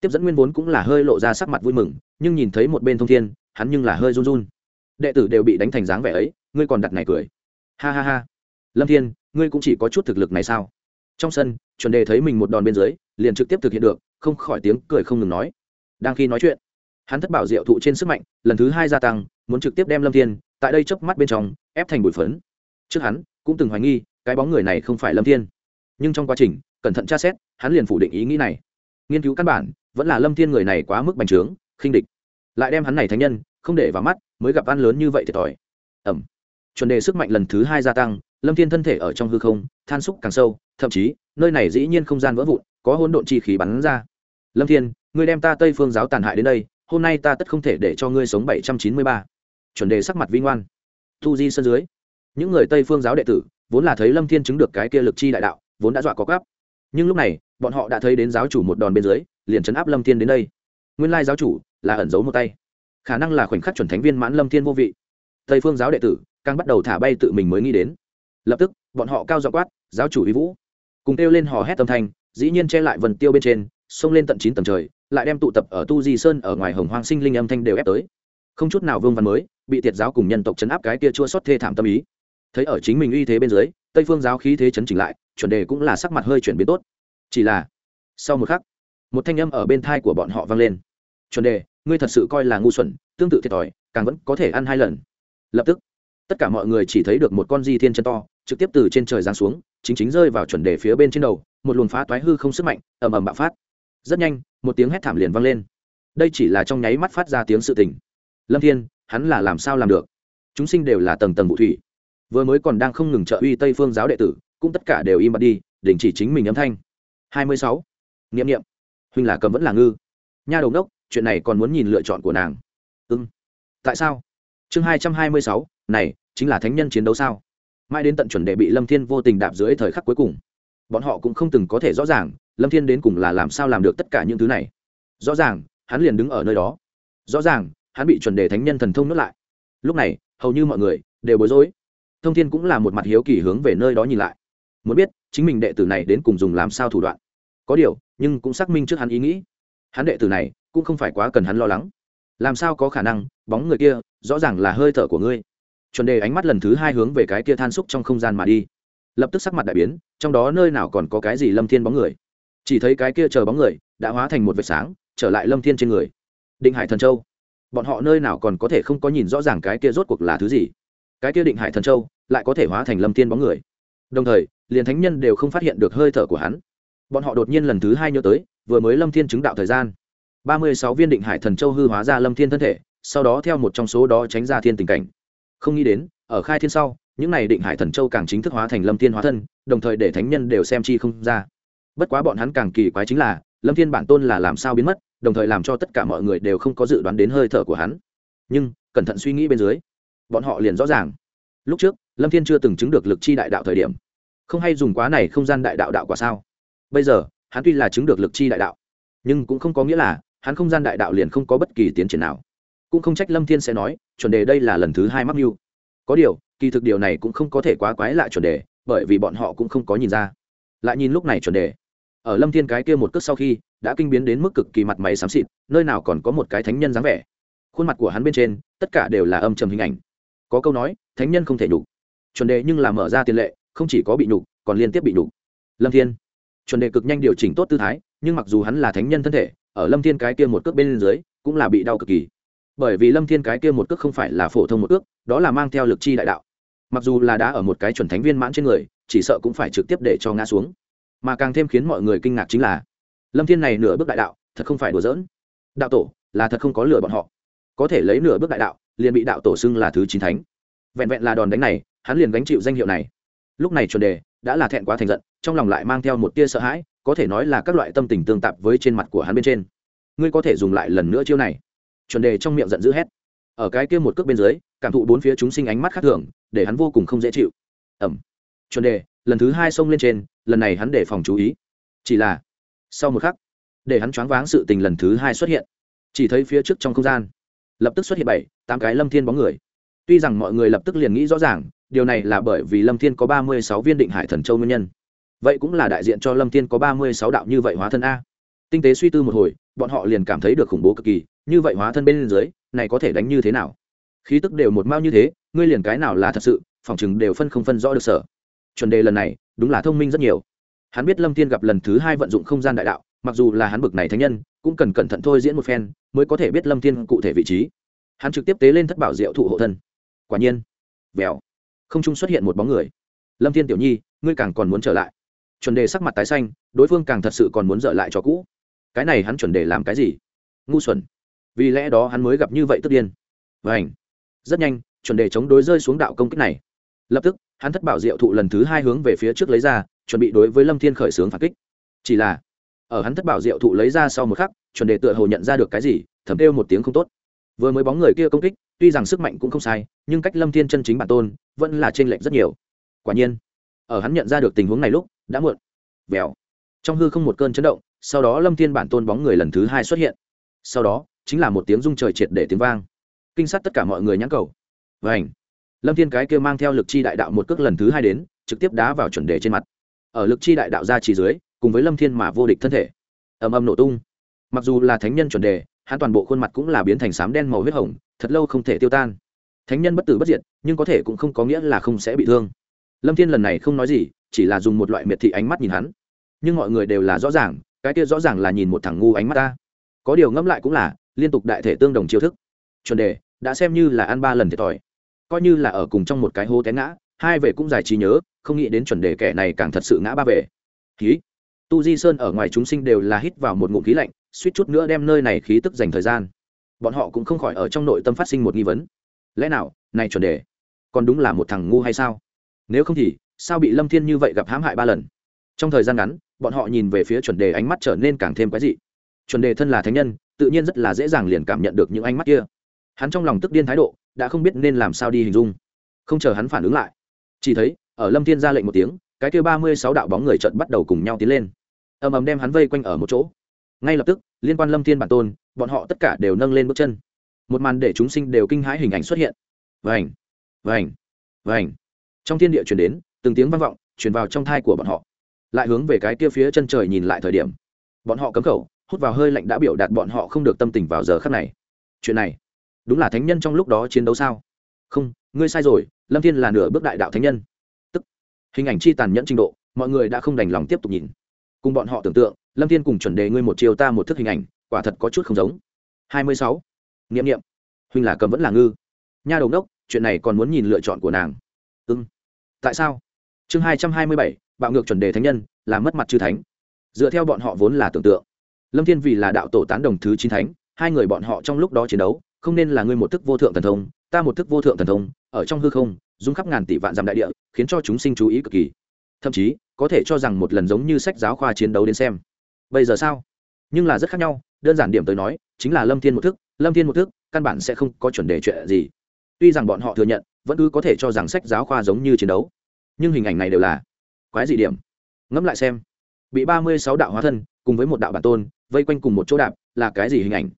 Tiếp dẫn nguyên vốn cũng là hơi lộ ra sắc mặt vui mừng, nhưng nhìn thấy một bên thông thiên, hắn nhưng là hơi run run. Đệ tử đều bị đánh thành dáng vẻ ấy, ngươi còn đặt này cười. Ha ha ha. Lâm thiên, ngươi cũng chỉ có chút thực lực này sao? Trong sân chuẩn đề thấy mình một đòn bên dưới, liền trực tiếp thực hiện được, không khỏi tiếng cười không ngừng nói. Đang khi nói chuyện, hắn thất bảo diệu thụ trên sức mạnh, lần thứ hai gia tăng, muốn trực tiếp đem lâm thiên, tại đây chớp mắt bên trong, ép thành bụi phấn. Trước hắn, cũng từng hoài nghi, cái bóng người này không phải lâm thiên. Nhưng trong quá trình, cẩn thận tra xét, hắn liền phủ định ý nghĩ này. Nghiên cứu căn bản, vẫn là lâm thiên người này quá mức bành trướng, khinh địch. Lại đem hắn này thánh nhân, không để vào mắt, mới gặp ăn lớn như vậy thiệt thòi ẩm. Chuẩn đề sức mạnh lần thứ hai gia tăng, lâm thiên thân thể ở trong hư không, than xúc càng sâu, thậm chí nơi này dĩ nhiên không gian vỡ vụn, có hỗn độn chi khí bắn ra. Lâm thiên, ngươi đem ta tây phương giáo tàn hại đến đây, hôm nay ta tất không thể để cho ngươi sống bảy trăm chín mươi ba. Chuẩn đề sắc mặt vinh oan thu di sân dưới, những người tây phương giáo đệ tử, vốn là thấy lâm thiên chứng được cái kia lực chi đại đạo, vốn đã dọa có gáp nhưng lúc này, bọn họ đã thấy đến giáo chủ một đòn bên dưới, liền chấn áp lâm thiên đến đây. Nguyên lai giáo chủ là ẩn giấu một tay. Khả năng là khoảnh khắc chuẩn thánh viên mãn lâm thiên vô vị. Tây phương giáo đệ tử, càng bắt đầu thả bay tự mình mới nghĩ đến. Lập tức, bọn họ cao dọ quát, giáo chủ uy vũ cùng kêu lên hò hét tâm thanh, dĩ nhiên che lại vần tiêu bên trên, xông lên tận chín tầng trời, lại đem tụ tập ở tu di sơn ở ngoài hồng hoang sinh linh âm thanh đều ép tới. Không chút nào vương văn mới, bị tiệt giáo cùng nhân tộc chấn áp cái kia chua xót thê thảm tâm ý. Thấy ở chính mình uy thế bên dưới, tây phương giáo khí thế chấn chỉnh lại, chuẩn đề cũng là sắc mặt hơi chuyển biến tốt. Chỉ là, sau một khắc, một thanh âm ở bên thai của bọn họ vang lên. Chuẩn đề, ngươi thật sự coi là ngu xuẩn, tương tự thiệt thòi, càng vẫn có thể ăn hai lần. Lập tức, tất cả mọi người chỉ thấy được một con di thiên chân to, trực tiếp từ trên trời giáng xuống chính chính rơi vào chuẩn đề phía bên trên đầu, một luồng phá toái hư không sức mạnh ầm ầm bạo phát. Rất nhanh, một tiếng hét thảm liền vang lên. Đây chỉ là trong nháy mắt phát ra tiếng sự tình. Lâm thiên, hắn là làm sao làm được? Chúng sinh đều là tầng tầng vụ thủy. Vừa mới còn đang không ngừng trợ uy tây phương giáo đệ tử, cũng tất cả đều im bặt đi, đình chỉ chính mình âm thanh. Hai mươi sáu. Nghiệm nghiệm huynh là cầm vẫn là ngư. Nha đầu đốc chuyện này còn muốn nhìn lựa chọn của nàng. Ưng tại sao? Chương hai trăm hai mươi sáu, này, chính là thánh nhân chiến đấu sao? Mãi đến tận chuẩn đệ bị lâm thiên vô tình đạp dưới thời khắc cuối cùng. Bọn họ cũng không từng có thể rõ ràng, lâm thiên đến cùng là làm sao làm được tất cả những thứ này. Rõ ràng, hắn liền đứng ở nơi đó. Rõ ràng, hắn bị chuẩn đề thánh nhân thần thông nuốt lại. Lúc này, hầu như mọi người đều bối rối. Thông thiên cũng là một mặt hiếu kỳ hướng về nơi đó nhìn lại. Muốn biết, chính mình đệ tử này đến cùng dùng làm sao thủ đoạn. Có điều, nhưng cũng xác minh trước hắn ý nghĩ. Hắn đệ tử này cũng không phải quá cần hắn lo lắng. Làm sao có khả năng, bóng người kia rõ ràng là hơi thở của ngươi chuẩn đề ánh mắt lần thứ hai hướng về cái kia than xúc trong không gian mà đi. Lập tức sắc mặt đại biến, trong đó nơi nào còn có cái gì lâm thiên bóng người? Chỉ thấy cái kia chờ bóng người đã hóa thành một vệt sáng, trở lại lâm thiên trên người. Định hải thần châu. Bọn họ nơi nào còn có thể không có nhìn rõ ràng cái kia rốt cuộc là thứ gì? Cái kia định hải thần châu lại có thể hóa thành lâm thiên bóng người. Đồng thời, liền thánh nhân đều không phát hiện được hơi thở của hắn. Bọn họ đột nhiên lần thứ hai nhớ tới, vừa mới lâm thiên chứng đạo thời gian. Ba mươi sáu viên định hải thần châu hư hóa ra lâm thiên thân thể, sau đó theo một trong số đó tránh ra thiên tình cảnh không nghĩ đến, ở khai thiên sau, những này định hải thần châu càng chính thức hóa thành lâm thiên hóa thân, đồng thời để thánh nhân đều xem chi không ra. Bất quá bọn hắn càng kỳ quái chính là, lâm thiên bản tôn là làm sao biến mất, đồng thời làm cho tất cả mọi người đều không có dự đoán đến hơi thở của hắn. Nhưng, cẩn thận suy nghĩ bên dưới, bọn họ liền rõ ràng. Lúc trước, lâm thiên chưa từng chứng được lực chi đại đạo thời điểm. Không hay dùng quá này không gian đại đạo đạo quả sao? Bây giờ, hắn tuy là chứng được lực chi đại đạo, nhưng cũng không có nghĩa là, hắn không gian đại đạo liền không có bất kỳ tiến triển nào cũng không trách lâm thiên sẽ nói, chuẩn đề đây là lần thứ hai mắc mưu. Có điều, kỳ thực điều này cũng không có thể quá quái lại chuẩn đề, bởi vì bọn họ cũng không có nhìn ra. Lại nhìn lúc này chuẩn đề. Ở lâm thiên cái kia một cước sau khi, đã kinh biến đến mức cực kỳ mặt mày xám xịt, nơi nào còn có một cái thánh nhân dáng vẻ. Khuôn mặt của hắn bên trên, tất cả đều là âm trầm hình ảnh. Có câu nói, thánh nhân không thể nhục. Chuẩn đề nhưng là mở ra tiền lệ, không chỉ có bị nhục, còn liên tiếp bị nhục. Lâm thiên. Chuẩn đề cực nhanh điều chỉnh tốt tư thái, nhưng mặc dù hắn là thánh nhân thân thể, ở lâm thiên cái kia một cước bên dưới, cũng là bị đau cực kỳ bởi vì lâm thiên cái kia một cước không phải là phổ thông một cước, đó là mang theo lực chi đại đạo. Mặc dù là đã ở một cái chuẩn thánh viên mãn trên người, chỉ sợ cũng phải trực tiếp để cho ngã xuống. Mà càng thêm khiến mọi người kinh ngạc chính là, lâm thiên này nửa bước đại đạo, thật không phải đùa giỡn. Đạo tổ là thật không có lừa bọn họ. Có thể lấy nửa bước đại đạo, liền bị đạo tổ xưng là thứ chín thánh. Vẹn vẹn là đòn đánh này, hắn liền gánh chịu danh hiệu này. Lúc này chuẩn đề đã là thẹn quá thành giận, trong lòng lại mang theo một tia sợ hãi, có thể nói là các loại tâm tình tương tạp với trên mặt của hắn bên trên. Ngươi có thể dùng lại lần nữa chiêu này chuẩn đề trong miệng giận dữ hét. Ở cái kia một cước bên dưới, cảm thụ bốn phía chúng sinh ánh mắt khác thường, để hắn vô cùng không dễ chịu. Ẩm. Chuẩn đề, lần thứ hai xông lên trên, lần này hắn để phòng chú ý. Chỉ là, sau một khắc, để hắn choáng váng sự tình lần thứ hai xuất hiện. Chỉ thấy phía trước trong không gian, lập tức xuất hiện bảy, tám cái lâm thiên bóng người. Tuy rằng mọi người lập tức liền nghĩ rõ ràng, điều này là bởi vì lâm thiên có ba mươi sáu viên định hải thần châu nguyên nhân. Vậy cũng là đại diện cho lâm thiên có ba mươi sáu đạo như vậy hóa thân a. Tinh tế suy tư một hồi, bọn họ liền cảm thấy được khủng bố cực kỳ như vậy hóa thân bên dưới, này có thể đánh như thế nào? Khí tức đều một mao như thế, ngươi liền cái nào là thật sự, phòng chừng đều phân không phân rõ được sở. Chuẩn đề lần này, đúng là thông minh rất nhiều. Hắn biết lâm thiên gặp lần thứ hai vận dụng không gian đại đạo, mặc dù là hắn bực này thánh nhân, cũng cần cẩn thận thôi diễn một phen, mới có thể biết lâm thiên cụ thể vị trí. Hắn trực tiếp tế lên thất bảo diệu thụ hộ thân. Quả nhiên, vèo, không trung xuất hiện một bóng người. Lâm thiên tiểu nhi, ngươi càng còn muốn trở lại. Chuẩn đề sắc mặt tái xanh, đối phương càng thật sự còn muốn dở lại cho cũ. Cái này hắn chuẩn đề làm cái gì? Ngu xuẩn vì lẽ đó hắn mới gặp như vậy tức điên. Và ảnh rất nhanh, chuẩn đề chống đối rơi xuống đạo công kích này. Lập tức, hắn thất bảo diệu thụ lần thứ hai hướng về phía trước lấy ra, chuẩn bị đối với lâm thiên khởi xướng phản kích. Chỉ là, ở hắn thất bảo diệu thụ lấy ra sau một khắc, chuẩn đề tựa hồ nhận ra được cái gì, thầm kêu một tiếng không tốt. Vừa mới bóng người kia công kích, tuy rằng sức mạnh cũng không sai, nhưng cách lâm thiên chân chính bản tôn, vẫn là t r ê n lệch rất nhiều. Quả nhiên, ở hắn nhận ra được tình huống này lúc, đã muộn. Vèo. Trong hư không một cơn chấn động, sau đó lâm thiên bản tôn bóng người lần thứ hai xuất hiện. Sau đó chính là một tiếng rung trời triệt để tiếng vang. Kinh sát tất cả mọi người nhãn cầu. Và ảnh lâm thiên cái kia mang theo lực chi đại đạo một cước lần thứ hai đến, trực tiếp đá vào chuẩn đề trên mặt. Ở lực chi đại đạo ra chỉ dưới, cùng với lâm thiên mà vô địch thân thể. Ầm ầm nổ tung. Mặc dù là thánh nhân chuẩn đề, hắn toàn bộ khuôn mặt cũng là biến thành sám đen màu huyết hồng, thật lâu không thể tiêu tan. Thánh nhân bất tử bất diệt, nhưng có thể cũng không có nghĩa là không sẽ bị thương. Lâm thiên lần này không nói gì, chỉ là dùng một loại miệt thị ánh mắt nhìn hắn. Nhưng mọi người đều là rõ ràng, cái kia rõ ràng là nhìn một thằng ngu ánh mắt ta. Có điều ngẫm lại cũng là liên tục đại thể tương đồng chiêu thức. Chuẩn đề, đã xem như là ăn ba lần thiệt thòi. Coi như là ở cùng trong một cái hố té ngã, hai về cũng giải trí nhớ, không nghĩ đến chuẩn đề kẻ này càng thật sự ngã ba về khí tu di sơn ở ngoài chúng sinh đều là hít vào một ngụm khí lạnh, suýt chút nữa đem nơi này khí tức dành thời gian. Bọn họ cũng không khỏi ở trong nội tâm phát sinh một nghi vấn. Lẽ nào, này chuẩn đề, còn đúng là một thằng ngu hay sao? Nếu không thì, sao bị lâm thiên như vậy gặp hãm hại ba lần? Trong thời gian ngắn, bọn họ nhìn về phía chuẩn đề ánh mắt trở nên càng thêm quái dị chuẩn đề thân là thánh nhân, tự nhiên rất là dễ dàng liền cảm nhận được những ánh mắt kia. Hắn trong lòng tức điên thái độ, đã không biết nên làm sao đi hình dung. Không chờ hắn phản ứng lại, chỉ thấy, ở lâm thiên ra lệnh một tiếng, cái kia ba mươi sáu đạo bóng người trận bắt đầu cùng nhau tiến lên. Ầm ầm đem hắn vây quanh ở một chỗ. Ngay lập tức, liên quan lâm thiên bản tôn, bọn họ tất cả đều nâng lên bước chân. Một màn để chúng sinh đều kinh hãi hình ảnh xuất hiện. Vành vành vành. Trong thiên địa chuyển đến, từng tiếng vang vọng, truyền vào trong thai của bọn họ. Lại hướng về cái kia phía chân trời nhìn lại thời điểm, bọn họ cấm khẩu hút vào hơi lạnh đã biểu đạt bọn họ không được tâm tình vào giờ khắc này. Chuyện này, đúng là thánh nhân trong lúc đó chiến đấu sao? Không, ngươi sai rồi, lâm thiên là nửa bước đại đạo thánh nhân. Tức, hình ảnh chi tàn nhẫn trình độ, mọi người đã không đành lòng tiếp tục nhìn. Cùng bọn họ tưởng tượng, lâm thiên cùng chuẩn đề ngươi một chiều ta một thức hình ảnh, quả thật có chút không giống. Hai mươi sáu nghiệm nghiệm huynh là cầm vẫn là ngư. Nha đầu đốc chuyện này còn muốn nhìn lựa chọn của nàng. Ưng tại sao? Chương hai trăm hai mươi bảy, bạo ngược chuẩn đề thánh nhân, là mất mặt chư thánh. Dựa theo bọn họ vốn là tưởng tượng lâm thiên vì là đạo tổ tán đồng thứ chín thánh, hai người bọn họ trong lúc đó chiến đấu, không nên là ngươi một thức vô thượng thần thông, ta một thức vô thượng thần thông, ở trong hư không dung khắp ngàn tỷ vạn dặm đại địa, khiến cho chúng sinh chú ý cực kỳ. Thậm chí, có thể cho rằng một lần giống như sách giáo khoa chiến đấu đến xem. Bây giờ sao? Nhưng là rất khác nhau, đơn giản điểm tới nói, chính là lâm thiên một thức, lâm thiên một thức, căn bản sẽ không có chuẩn đề chuyện gì. Tuy rằng bọn họ thừa nhận, vẫn cứ có thể cho rằng sách giáo khoa giống như chiến đấu. Nhưng hình ảnh này đều là quái dị điểm. Ngẫm lại xem. Bị ba mươi sáu đạo hóa thân cùng với một đạo bản tôn, vây quanh cùng một chỗ đạp, là cái gì hình ảnh?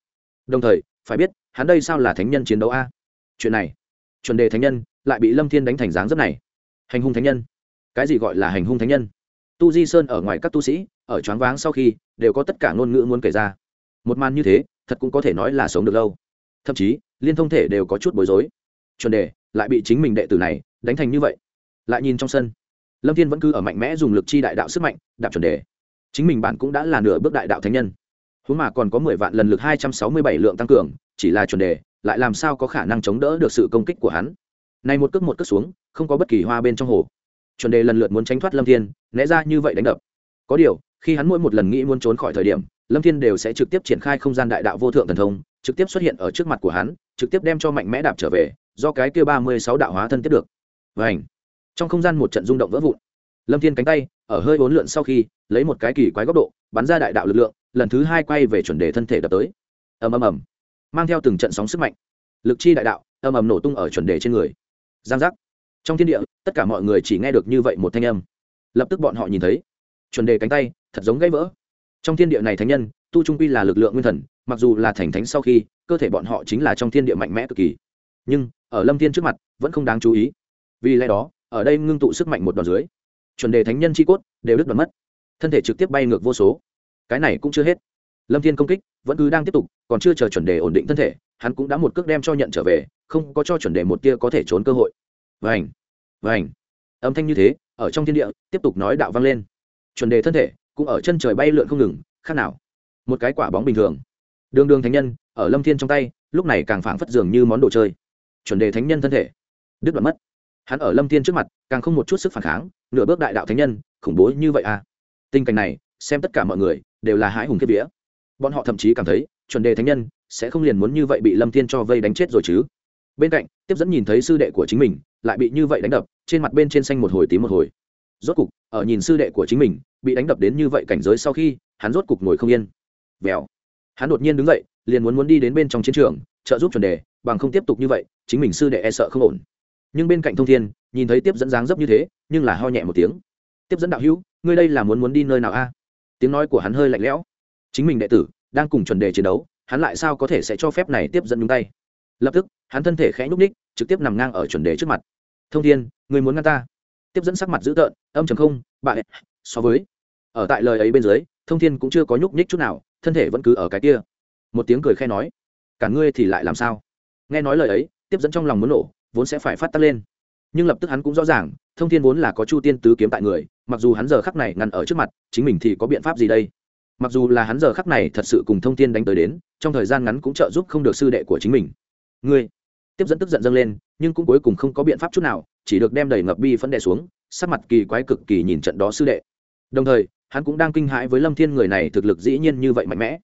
Đồng thời, phải biết, hắn đây sao là thánh nhân chiến đấu a? Chuyện này, chuẩn đề thánh nhân, lại bị lâm thiên đánh thành dáng rất này. Hành hung thánh nhân. Cái gì gọi là hành hung thánh nhân? Tu di sơn ở ngoài các tu sĩ, ở choáng váng sau khi, đều có tất cả ngôn ngữ muốn kể ra. Một màn như thế, thật cũng có thể nói là sống được lâu. Thậm chí, liên thông thể đều có chút bối rối. Chuẩn đề, lại bị chính mình đệ tử này đánh thành như vậy. Lại nhìn trong sân, lâm thiên vẫn cứ ở mạnh mẽ dùng lực chi đại đạo sức mạnh, đạp chuẩn đề chính mình bạn cũng đã là nửa bước đại đạo thánh nhân. Huống mà còn có mười vạn lần lực hai trăm sáu mươi bảy lượng tăng cường, chỉ là chuẩn đề, lại làm sao có khả năng chống đỡ được sự công kích của hắn? Này một cước một cước xuống, không có bất kỳ hoa bên trong hồ. Chuẩn đề lần lượt muốn tránh thoát lâm thiên, né ra như vậy đánh đập. Có điều, khi hắn mỗi một lần nghĩ muốn trốn khỏi thời điểm, lâm thiên đều sẽ trực tiếp triển khai không gian đại đạo vô thượng thần thông, trực tiếp xuất hiện ở trước mặt của hắn, trực tiếp đem cho mạnh mẽ đạp trở về, do cái kia ba mươi sáu đạo hóa thân tiếp được. Vảnh trong không gian một trận rung động vỡ vụn lâm thiên cánh tay, ở hơi bốn lượn sau khi, lấy một cái kỳ quái góc độ, bắn ra đại đạo lực lượng, lần thứ hai quay về chuẩn đề thân thể đập tới. Ầm ầm ầm. Mang theo từng trận sóng sức mạnh. Lực chi đại đạo, ầm ầm nổ tung ở chuẩn đề trên người. Giang giác. Trong thiên địa, tất cả mọi người chỉ nghe được như vậy một thanh âm. Lập tức bọn họ nhìn thấy. Chuẩn đề cánh tay, thật giống gãy vỡ. Trong thiên địa này thánh nhân, tu trung quy là lực lượng nguyên thần, mặc dù là thành thánh sau khi, cơ thể bọn họ chính là trong thiên địa mạnh mẽ cực kỳ. Nhưng, ở lâm thiên trước mặt, vẫn không đáng chú ý. Vì lẽ đó, ở đây ngưng tụ sức mạnh một đòn dưới chuẩn đề thánh nhân chi cốt đều đứt đoạn mất. Thân thể trực tiếp bay ngược vô số. Cái này cũng chưa hết. Lâm thiên công kích vẫn cứ đang tiếp tục còn chưa chờ chuẩn đề ổn định thân thể hắn cũng đã một cước đem cho nhận trở về không có cho chuẩn đề một tia có thể trốn cơ hội. Vành, Vành, âm thanh như thế ở trong thiên địa tiếp tục nói đạo vang lên. Chuẩn đề thân thể cũng ở chân trời bay lượn không ngừng khác nào. Một cái quả bóng bình thường. Đường đường thánh nhân ở lâm thiên trong tay lúc này càng phảng phất dường như món đồ chơi. Chuẩn đề thánh nhân thân thể đứt đoạn mất hắn ở lâm thiên trước mặt, càng không một chút sức phản kháng, nửa bước đại đạo thánh nhân, khủng bố như vậy à? Tình cảnh này, xem tất cả mọi người đều là hãi hùng kiếp vía. Bọn họ thậm chí cảm thấy, chuẩn đề thánh nhân sẽ không liền muốn như vậy bị lâm thiên cho vây đánh chết rồi chứ. Bên cạnh, tiếp dẫn nhìn thấy sư đệ của chính mình, lại bị như vậy đánh đập, trên mặt bên trên xanh một hồi tím một hồi. Rốt cục, ở nhìn sư đệ của chính mình, bị đánh đập đến như vậy cảnh giới sau khi, hắn rốt cục ngồi không yên. Vèo. Hắn đột nhiên đứng dậy, liền muốn muốn đi đến bên trong chiến trường, trợ giúp chuẩn đề, bằng không tiếp tục như vậy, chính mình sư đệ e sợ không ổn nhưng bên cạnh thông thiên, nhìn thấy tiếp dẫn dáng dấp như thế, nhưng là ho nhẹ một tiếng. Tiếp dẫn đạo hữu, ngươi đây là muốn muốn đi nơi nào a? Tiếng nói của hắn hơi lạnh lẽo. Chính mình đệ tử đang cùng chuẩn đề chiến đấu, hắn lại sao có thể sẽ cho phép này tiếp dẫn nhúng tay? Lập tức, hắn thân thể khẽ nhúc ních trực tiếp nằm ngang ở chuẩn đề trước mặt. Thông thiên người muốn ngăn ta? Tiếp dẫn sắc mặt dữ tợn, âm chầm không bạn so với. Ở tại lời ấy bên dưới, thông thiên cũng chưa có nhúc nhích chút nào, thân thể vẫn cứ ở cái kia. Một tiếng cười khe nói, cả ngươi thì lại làm sao? Nghe nói lời ấy, tiếp dẫn trong lòng muốn nổ vốn sẽ phải phát tắc lên. Nhưng lập tức hắn cũng rõ ràng, thông thiên vốn là có chu tiên tứ kiếm tại người, mặc dù hắn giờ khắc này ngăn ở trước mặt, chính mình thì có biện pháp gì đây? Mặc dù là hắn giờ khắc này thật sự cùng thông thiên đánh tới đến, trong thời gian ngắn cũng trợ giúp không được sư đệ của chính mình. Ngươi, tiếp dẫn tức giận dâng lên, nhưng cũng cuối cùng không có biện pháp chút nào, chỉ được đem đầy ngập bi phấn đệ xuống, sắc mặt kỳ quái cực kỳ nhìn trận đó sư đệ. Đồng thời, hắn cũng đang kinh hãi với lâm thiên người này thực lực dĩ nhiên như vậy mạnh mẽ.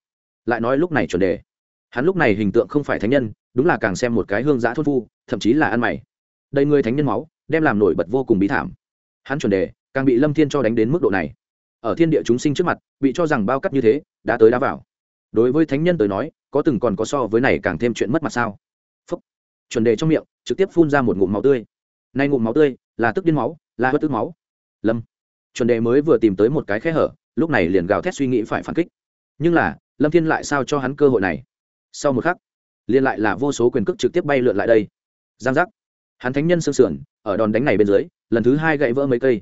Lại nói lúc này chuẩn đề hắn lúc này hình tượng không phải thánh nhân, đúng là càng xem một cái hương giã thôn phu, thậm chí là ăn mày. Đầy người thánh nhân máu, đem làm nổi bật vô cùng bí thảm. Hắn chuẩn đề, càng bị lâm thiên cho đánh đến mức độ này. Ở thiên địa chúng sinh trước mặt, bị cho rằng bao cắt như thế, đã tới đã vào. Đối với thánh nhân tới nói, có từng còn có so với này càng thêm chuyện mất mặt sao? Phúc. Chuẩn đề trong miệng, trực tiếp phun ra một ngụm máu tươi. Nay ngụm máu tươi, là tức điên máu, là bất tức máu. Lâm. Chuẩn đề mới vừa tìm tới một cái khe hở, lúc này liền gào thét suy nghĩ phải phản kích. Nhưng là, lâm thiên lại sao cho hắn cơ hội này? Sau một khắc liên lại là vô số quyền cước trực tiếp bay lượn lại đây. Giang giác. Hắn thánh nhân sương sườn, ở đòn đánh này bên dưới, lần thứ hai gãy vỡ mấy cây.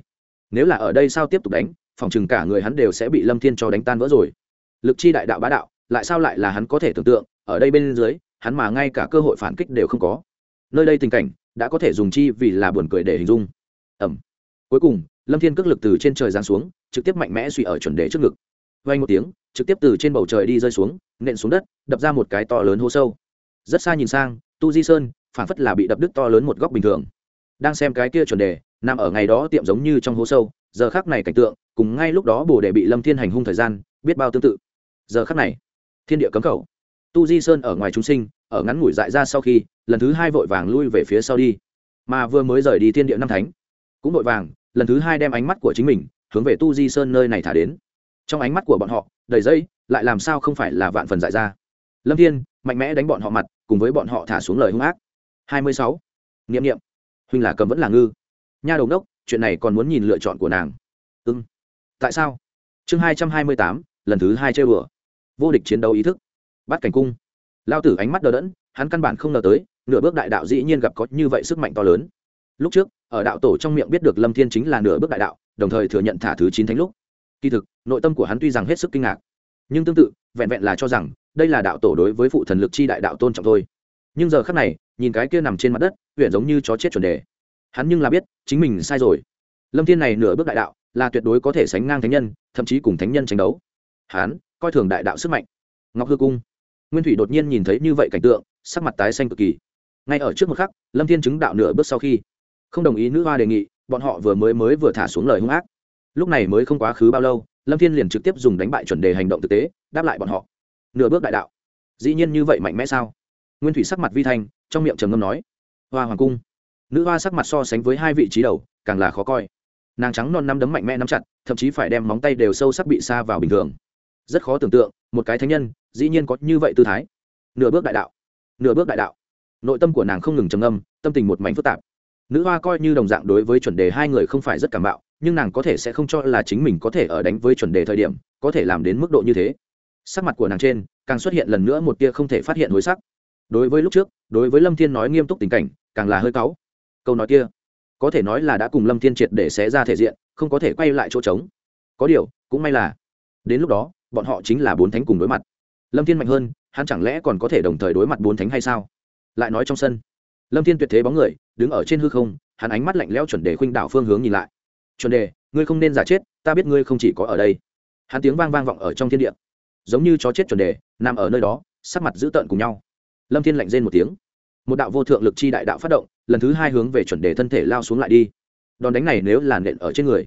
Nếu là ở đây sao tiếp tục đánh, phòng chừng cả người hắn đều sẽ bị lâm thiên cho đánh tan vỡ rồi. Lực chi đại đạo bá đạo, lại sao lại là hắn có thể tưởng tượng, ở đây bên dưới, hắn mà ngay cả cơ hội phản kích đều không có. Nơi đây tình cảnh, đã có thể dùng chi vì là buồn cười để hình dung. Ẩm. Cuối cùng, lâm thiên cước lực từ trên trời giáng xuống, trực tiếp mạnh mẽ suy ở chuẩn đề trước ngực vay một tiếng, trực tiếp từ trên bầu trời đi rơi xuống, nện xuống đất, đập ra một cái to lớn hố sâu. Rất xa nhìn sang, tu di sơn phản phất là bị đập đứt to lớn một góc bình thường. Đang xem cái kia chuẩn đề, nằm ở ngày đó tiệm giống như trong hố sâu, giờ khác này cảnh tượng, cùng ngay lúc đó bồ đề bị lâm thiên hành hung thời gian, biết bao tương tự. Giờ khác này, thiên địa cấm khẩu. Tu di sơn ở ngoài chúng sinh, ở ngắn ngủi dại ra sau khi, lần thứ hai vội vàng lui về phía sau đi. Mà vừa mới rời đi thiên địa năm thánh, cũng vội vàng, lần thứ hai đem ánh mắt của chính mình, hướng về tu di sơn nơi này thả đến trong ánh mắt của bọn họ, đầy dây, lại làm sao không phải là vạn phần dại ra. Lâm thiên, mạnh mẽ đánh bọn họ mặt, cùng với bọn họ thả xuống lời hung ác. Hai mươi sáu. Nghiệm nghiệm huynh là cầm vẫn là ngư. Nha đầu đốc, chuyện này còn muốn nhìn lựa chọn của nàng. Ưng tại sao? Chương hai trăm hai mươi tám, lần thứ hai chơi bừa vô địch chiến đấu ý thức. Bắt cảnh cung. Lao tử ánh mắt đờ đẫn, hắn căn bản không ngờ tới, nửa bước đại đạo dĩ nhiên gặp có như vậy sức mạnh to lớn. Lúc trước, ở đạo tổ trong miệng biết được lâm thiên chính là nửa bước đại đạo, đồng thời thừa nhận thả thứ chín thánh lúc. Kỳ thực nội tâm của hắn tuy rằng hết sức kinh ngạc, nhưng tương tự, vẹn vẹn là cho rằng đây là đạo tổ đối với phụ thần lực chi đại đạo tôn trọng thôi. Nhưng giờ khắc này, nhìn cái kia nằm trên mặt đất, huyện giống như chó chết chuẩn đề. Hắn nhưng là biết, chính mình sai rồi. Lâm thiên này nửa bước đại đạo, là tuyệt đối có thể sánh ngang thánh nhân, thậm chí cùng thánh nhân tranh đấu. Hắn, coi thường đại đạo sức mạnh. Ngọc hư cung. Nguyên thủy đột nhiên nhìn thấy như vậy cảnh tượng, sắc mặt tái xanh cực kỳ. Ngay ở trước một khắc, lâm thiên chứng đạo nửa bước sau khi, không đồng ý nữ hoa đề nghị, bọn họ vừa mới mới vừa thả xuống lời hung ác. Lúc này mới không quá khứ bao lâu lâm thiên liền trực tiếp dùng đánh bại chuẩn đề hành động thực tế, đáp lại bọn họ. Nửa bước đại đạo. Dĩ nhiên như vậy mạnh mẽ sao? Nguyên thủy sắc mặt vi thanh, trong miệng trầm ngâm nói. Hoa hoàng cung. Nữ hoa sắc mặt so sánh với hai vị trí đầu, càng là khó coi. Nàng trắng non năm đấm mạnh mẽ nắm chặt, thậm chí phải đem móng tay đều sâu sắc bị xa vào bình thường. Rất khó tưởng tượng, một cái thánh nhân, dĩ nhiên có như vậy tư thái. Nửa bước đại đạo. Nửa bước đại đạo. Nội tâm của nàng không ngừng trầm âm tâm tình một mảnh phức tạp. Nữ hoa coi như đồng dạng đối với chuẩn đề hai người không phải rất cảm bạo nhưng nàng có thể sẽ không cho là chính mình có thể ở đánh với chuẩn đề thời điểm, có thể làm đến mức độ như thế. Sắc mặt của nàng trên, càng xuất hiện lần nữa một tia không thể phát hiện hối sắc. Đối với lúc trước, đối với lâm thiên nói nghiêm túc tình cảnh, càng là hơi cáu. Câu nói kia, có thể nói là đã cùng lâm thiên triệt để xé ra thể diện, không có thể quay lại chỗ trống. Có điều, cũng may là, đến lúc đó, bọn họ chính là bốn thánh cùng đối mặt. Lâm thiên mạnh hơn, hắn chẳng lẽ còn có thể đồng thời đối mặt bốn thánh hay sao? Lại nói trong sân, lâm thiên tuyệt thế bóng người, đứng ở trên hư không, hắn ánh mắt lạnh lẽo chuẩn đề khuynh đảo phương hướng nhìn lại chuẩn đề, ngươi không nên giả chết, ta biết ngươi không chỉ có ở đây. Hắn tiếng vang vang vọng ở trong thiên địa. Giống như chó chết chuẩn đề, nằm ở nơi đó, sắc mặt dữ tợn cùng nhau. Lâm thiên lạnh rên một tiếng. Một đạo vô thượng lực chi đại đạo phát động, lần thứ hai hướng về chuẩn đề thân thể lao xuống lại đi. Đòn đánh này nếu là nện ở trên người,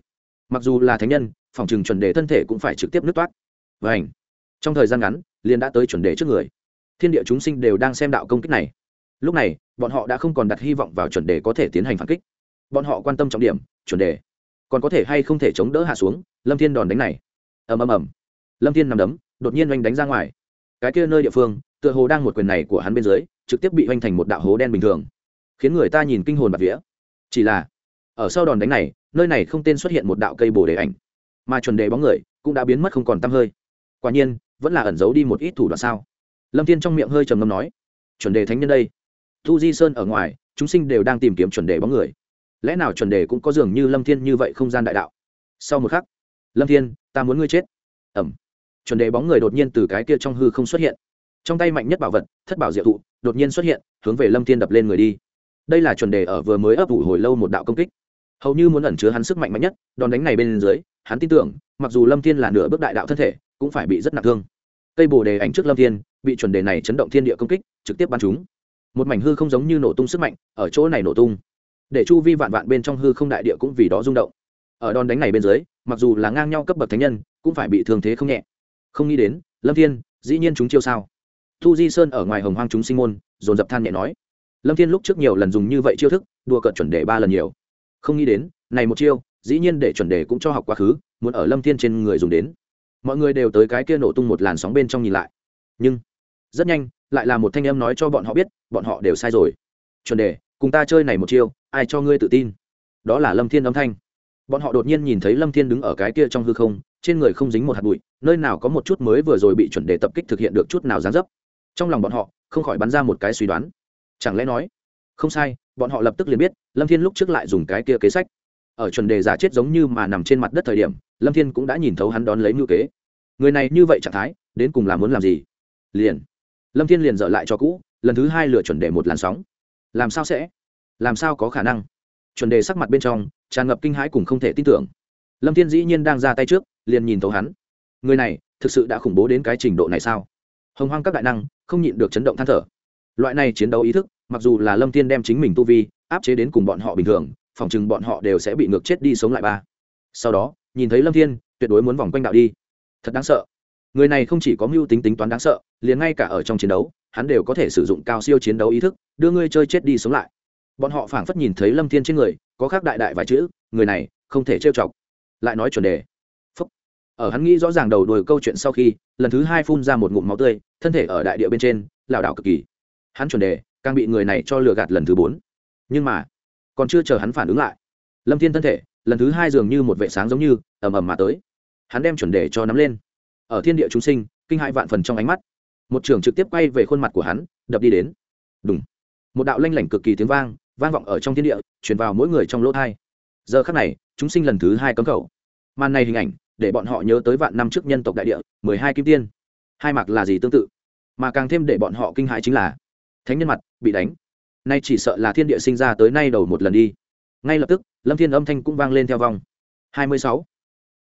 mặc dù là thánh nhân, phòng trừng chuẩn đề thân thể cũng phải trực tiếp nứt toát. Và ảnh trong thời gian ngắn, liền đã tới chuẩn đề trước người. Thiên địa chúng sinh đều đang xem đạo công kích này. Lúc này, bọn họ đã không còn đặt hy vọng vào chuẩn đề có thể tiến hành phản kích. Bọn họ quan tâm trọng điểm, chuẩn đề còn có thể hay không thể chống đỡ hạ xuống, lâm thiên đòn đánh này. Ầm ầm ầm. Lâm thiên nằm đấm, đột nhiên oanh đánh ra ngoài. Cái kia nơi địa phương, tựa hồ đang một quyền này của hắn bên dưới, trực tiếp bị oanh thành một đạo hố đen bình thường. Khiến người ta nhìn kinh hồn bạt vía. Chỉ là, ở sau đòn đánh này, nơi này không tên xuất hiện một đạo cây bồ đề ảnh. Mà chuẩn đề bóng người, cũng đã biến mất không còn t hơi. Quả nhiên, vẫn là ẩn giấu đi một ít thủ đoạn sao. Lâm thiên trong miệng hơi trầm ngâm nói, chuẩn đề thánh nhân đây. Thu di sơn ở ngoài, chúng sinh đều đang tìm kiếm chuẩn đề bóng người lẽ nào chuẩn đề cũng có dường như lâm thiên như vậy không gian đại đạo? Sau một khắc, lâm thiên, ta muốn ngươi chết. Ẩm. Chuẩn đề bóng người đột nhiên từ cái kia trong hư không xuất hiện. Trong tay mạnh nhất bảo vật, thất bảo diệu thụ, đột nhiên xuất hiện, hướng về lâm thiên đập lên người đi. Đây là chuẩn đề ở vừa mới ấp ủ hồi lâu một đạo công kích. Hầu như muốn ẩn chứa hắn sức mạnh mạnh nhất, đòn đánh này bên dưới, hắn tin tưởng, mặc dù lâm thiên là nửa bước đại đạo thân thể, cũng phải bị rất nặng thương. Cây bồ đề ảnh trước lâm thiên, bị chuẩn đề này chấn động thiên địa công kích, trực tiếp bắn chúng. Một mảnh hư không giống như nổ tung sức mạnh, ở chỗ này nổ tung để chu vi vạn vạn bên trong hư không đại địa cũng vì đó rung động. Ở đòn đánh này bên dưới, mặc dù là ngang nhau cấp bậc thánh nhân, cũng phải bị thương thế không nhẹ. Không nghĩ đến, lâm thiên, dĩ nhiên chúng chiêu sao? Thu di sơn ở ngoài hồng hoang chúng sinh môn, dồn dập than nhẹ nói. Lâm thiên lúc trước nhiều lần dùng như vậy chiêu thức đua cợt chuẩn đề ba lần nhiều. Không nghĩ đến, này một chiêu, dĩ nhiên để chuẩn đề cũng cho học quá khứ, muốn ở lâm thiên trên người dùng đến. Mọi người đều tới cái kia nổ tung một làn sóng bên trong nhìn lại. Nhưng, rất nhanh, lại là một thanh em nói cho bọn họ biết, bọn họ đều sai rồi. Chuẩn đề cùng ta chơi này một chiêu, ai cho ngươi tự tin? Đó là lâm thiên âm thanh. Bọn họ đột nhiên nhìn thấy lâm thiên đứng ở cái kia trong hư không, trên người không dính một hạt bụi, nơi nào có một chút mới vừa rồi bị chuẩn đề tập kích thực hiện được chút nào gián dấp. Trong lòng bọn họ, không khỏi bắn ra một cái suy đoán. Chẳng lẽ nói, không sai, bọn họ lập tức liền biết, lâm thiên lúc trước lại dùng cái kia kế sách. Ở chuẩn đề giả chết giống như mà nằm trên mặt đất thời điểm, lâm thiên cũng đã nhìn thấu hắn đón lấy ngữ kế. Người này như vậy trạng thái, đến cùng là muốn làm gì? Liền. Lâm thiên liền dở lại cho cũ, lần thứ hai lựa chuẩn đề một làn sóng làm sao sẽ? Làm sao có khả năng? Chuẩn đề sắc mặt bên trong, tràn ngập kinh hãi cùng không thể tin tưởng. Lâm thiên dĩ nhiên đang ra tay trước, liền nhìn thấu hắn. Người này, thực sự đã khủng bố đến cái trình độ này sao? Hồng hoang các đại năng, không nhịn được chấn động than thở. Loại này chiến đấu ý thức, mặc dù là lâm thiên đem chính mình tu vi, áp chế đến cùng bọn họ bình thường, phòng chừng bọn họ đều sẽ bị ngược chết đi sống lại ba. Sau đó, nhìn thấy lâm thiên, tuyệt đối muốn vòng quanh đạo đi. Thật đáng sợ. Người này không chỉ có mưu tính tính toán đáng sợ, liền ngay cả ở trong chiến đấu, hắn đều có thể sử dụng cao siêu chiến đấu ý thức đưa ngươi chơi chết đi sống lại. Bọn họ phảng phất nhìn thấy lâm thiên trên người, có khác đại đại vài chữ, người này, không thể trêu chọc. Lại nói chuẩn đề. Phúc. ở hắn nghĩ rõ ràng đầu đuôi câu chuyện sau khi, lần thứ hai phun ra một ngụm máu tươi, thân thể ở đại địa bên trên, lảo đảo cực kỳ. Hắn chuẩn đề, càng bị người này cho lừa gạt lần thứ bốn. Nhưng mà, còn chưa chờ hắn phản ứng lại. Lâm thiên thân thể, lần thứ hai dường như một vệ sáng giống như, ầm ầm mà tới. Hắn đem chuẩn đề cho nắm lên. Ở thiên địa chúng sinh, kinh hại vạn phần trong ánh mắt. Một trường trực tiếp quay về khuôn mặt của hắn, đập đi đến. Đúng một đạo lanh lảnh cực kỳ tiếng vang vang vọng ở trong thiên địa, truyền vào mỗi người trong lỗ thai. Giờ khắc này, chúng sinh lần thứ hai cấm khẩu. Màn này hình ảnh, để bọn họ nhớ tới vạn năm trước nhân tộc đại địa, mười hai kim tiên. Hai mạc là gì tương tự? Mà càng thêm để bọn họ kinh hãi chính là, thánh nhân mặt, bị đánh. Nay chỉ sợ là thiên địa sinh ra tới nay đầu một lần đi. Ngay lập tức, lâm thiên âm thanh cũng vang lên theo vòng. Hai mươi sáu.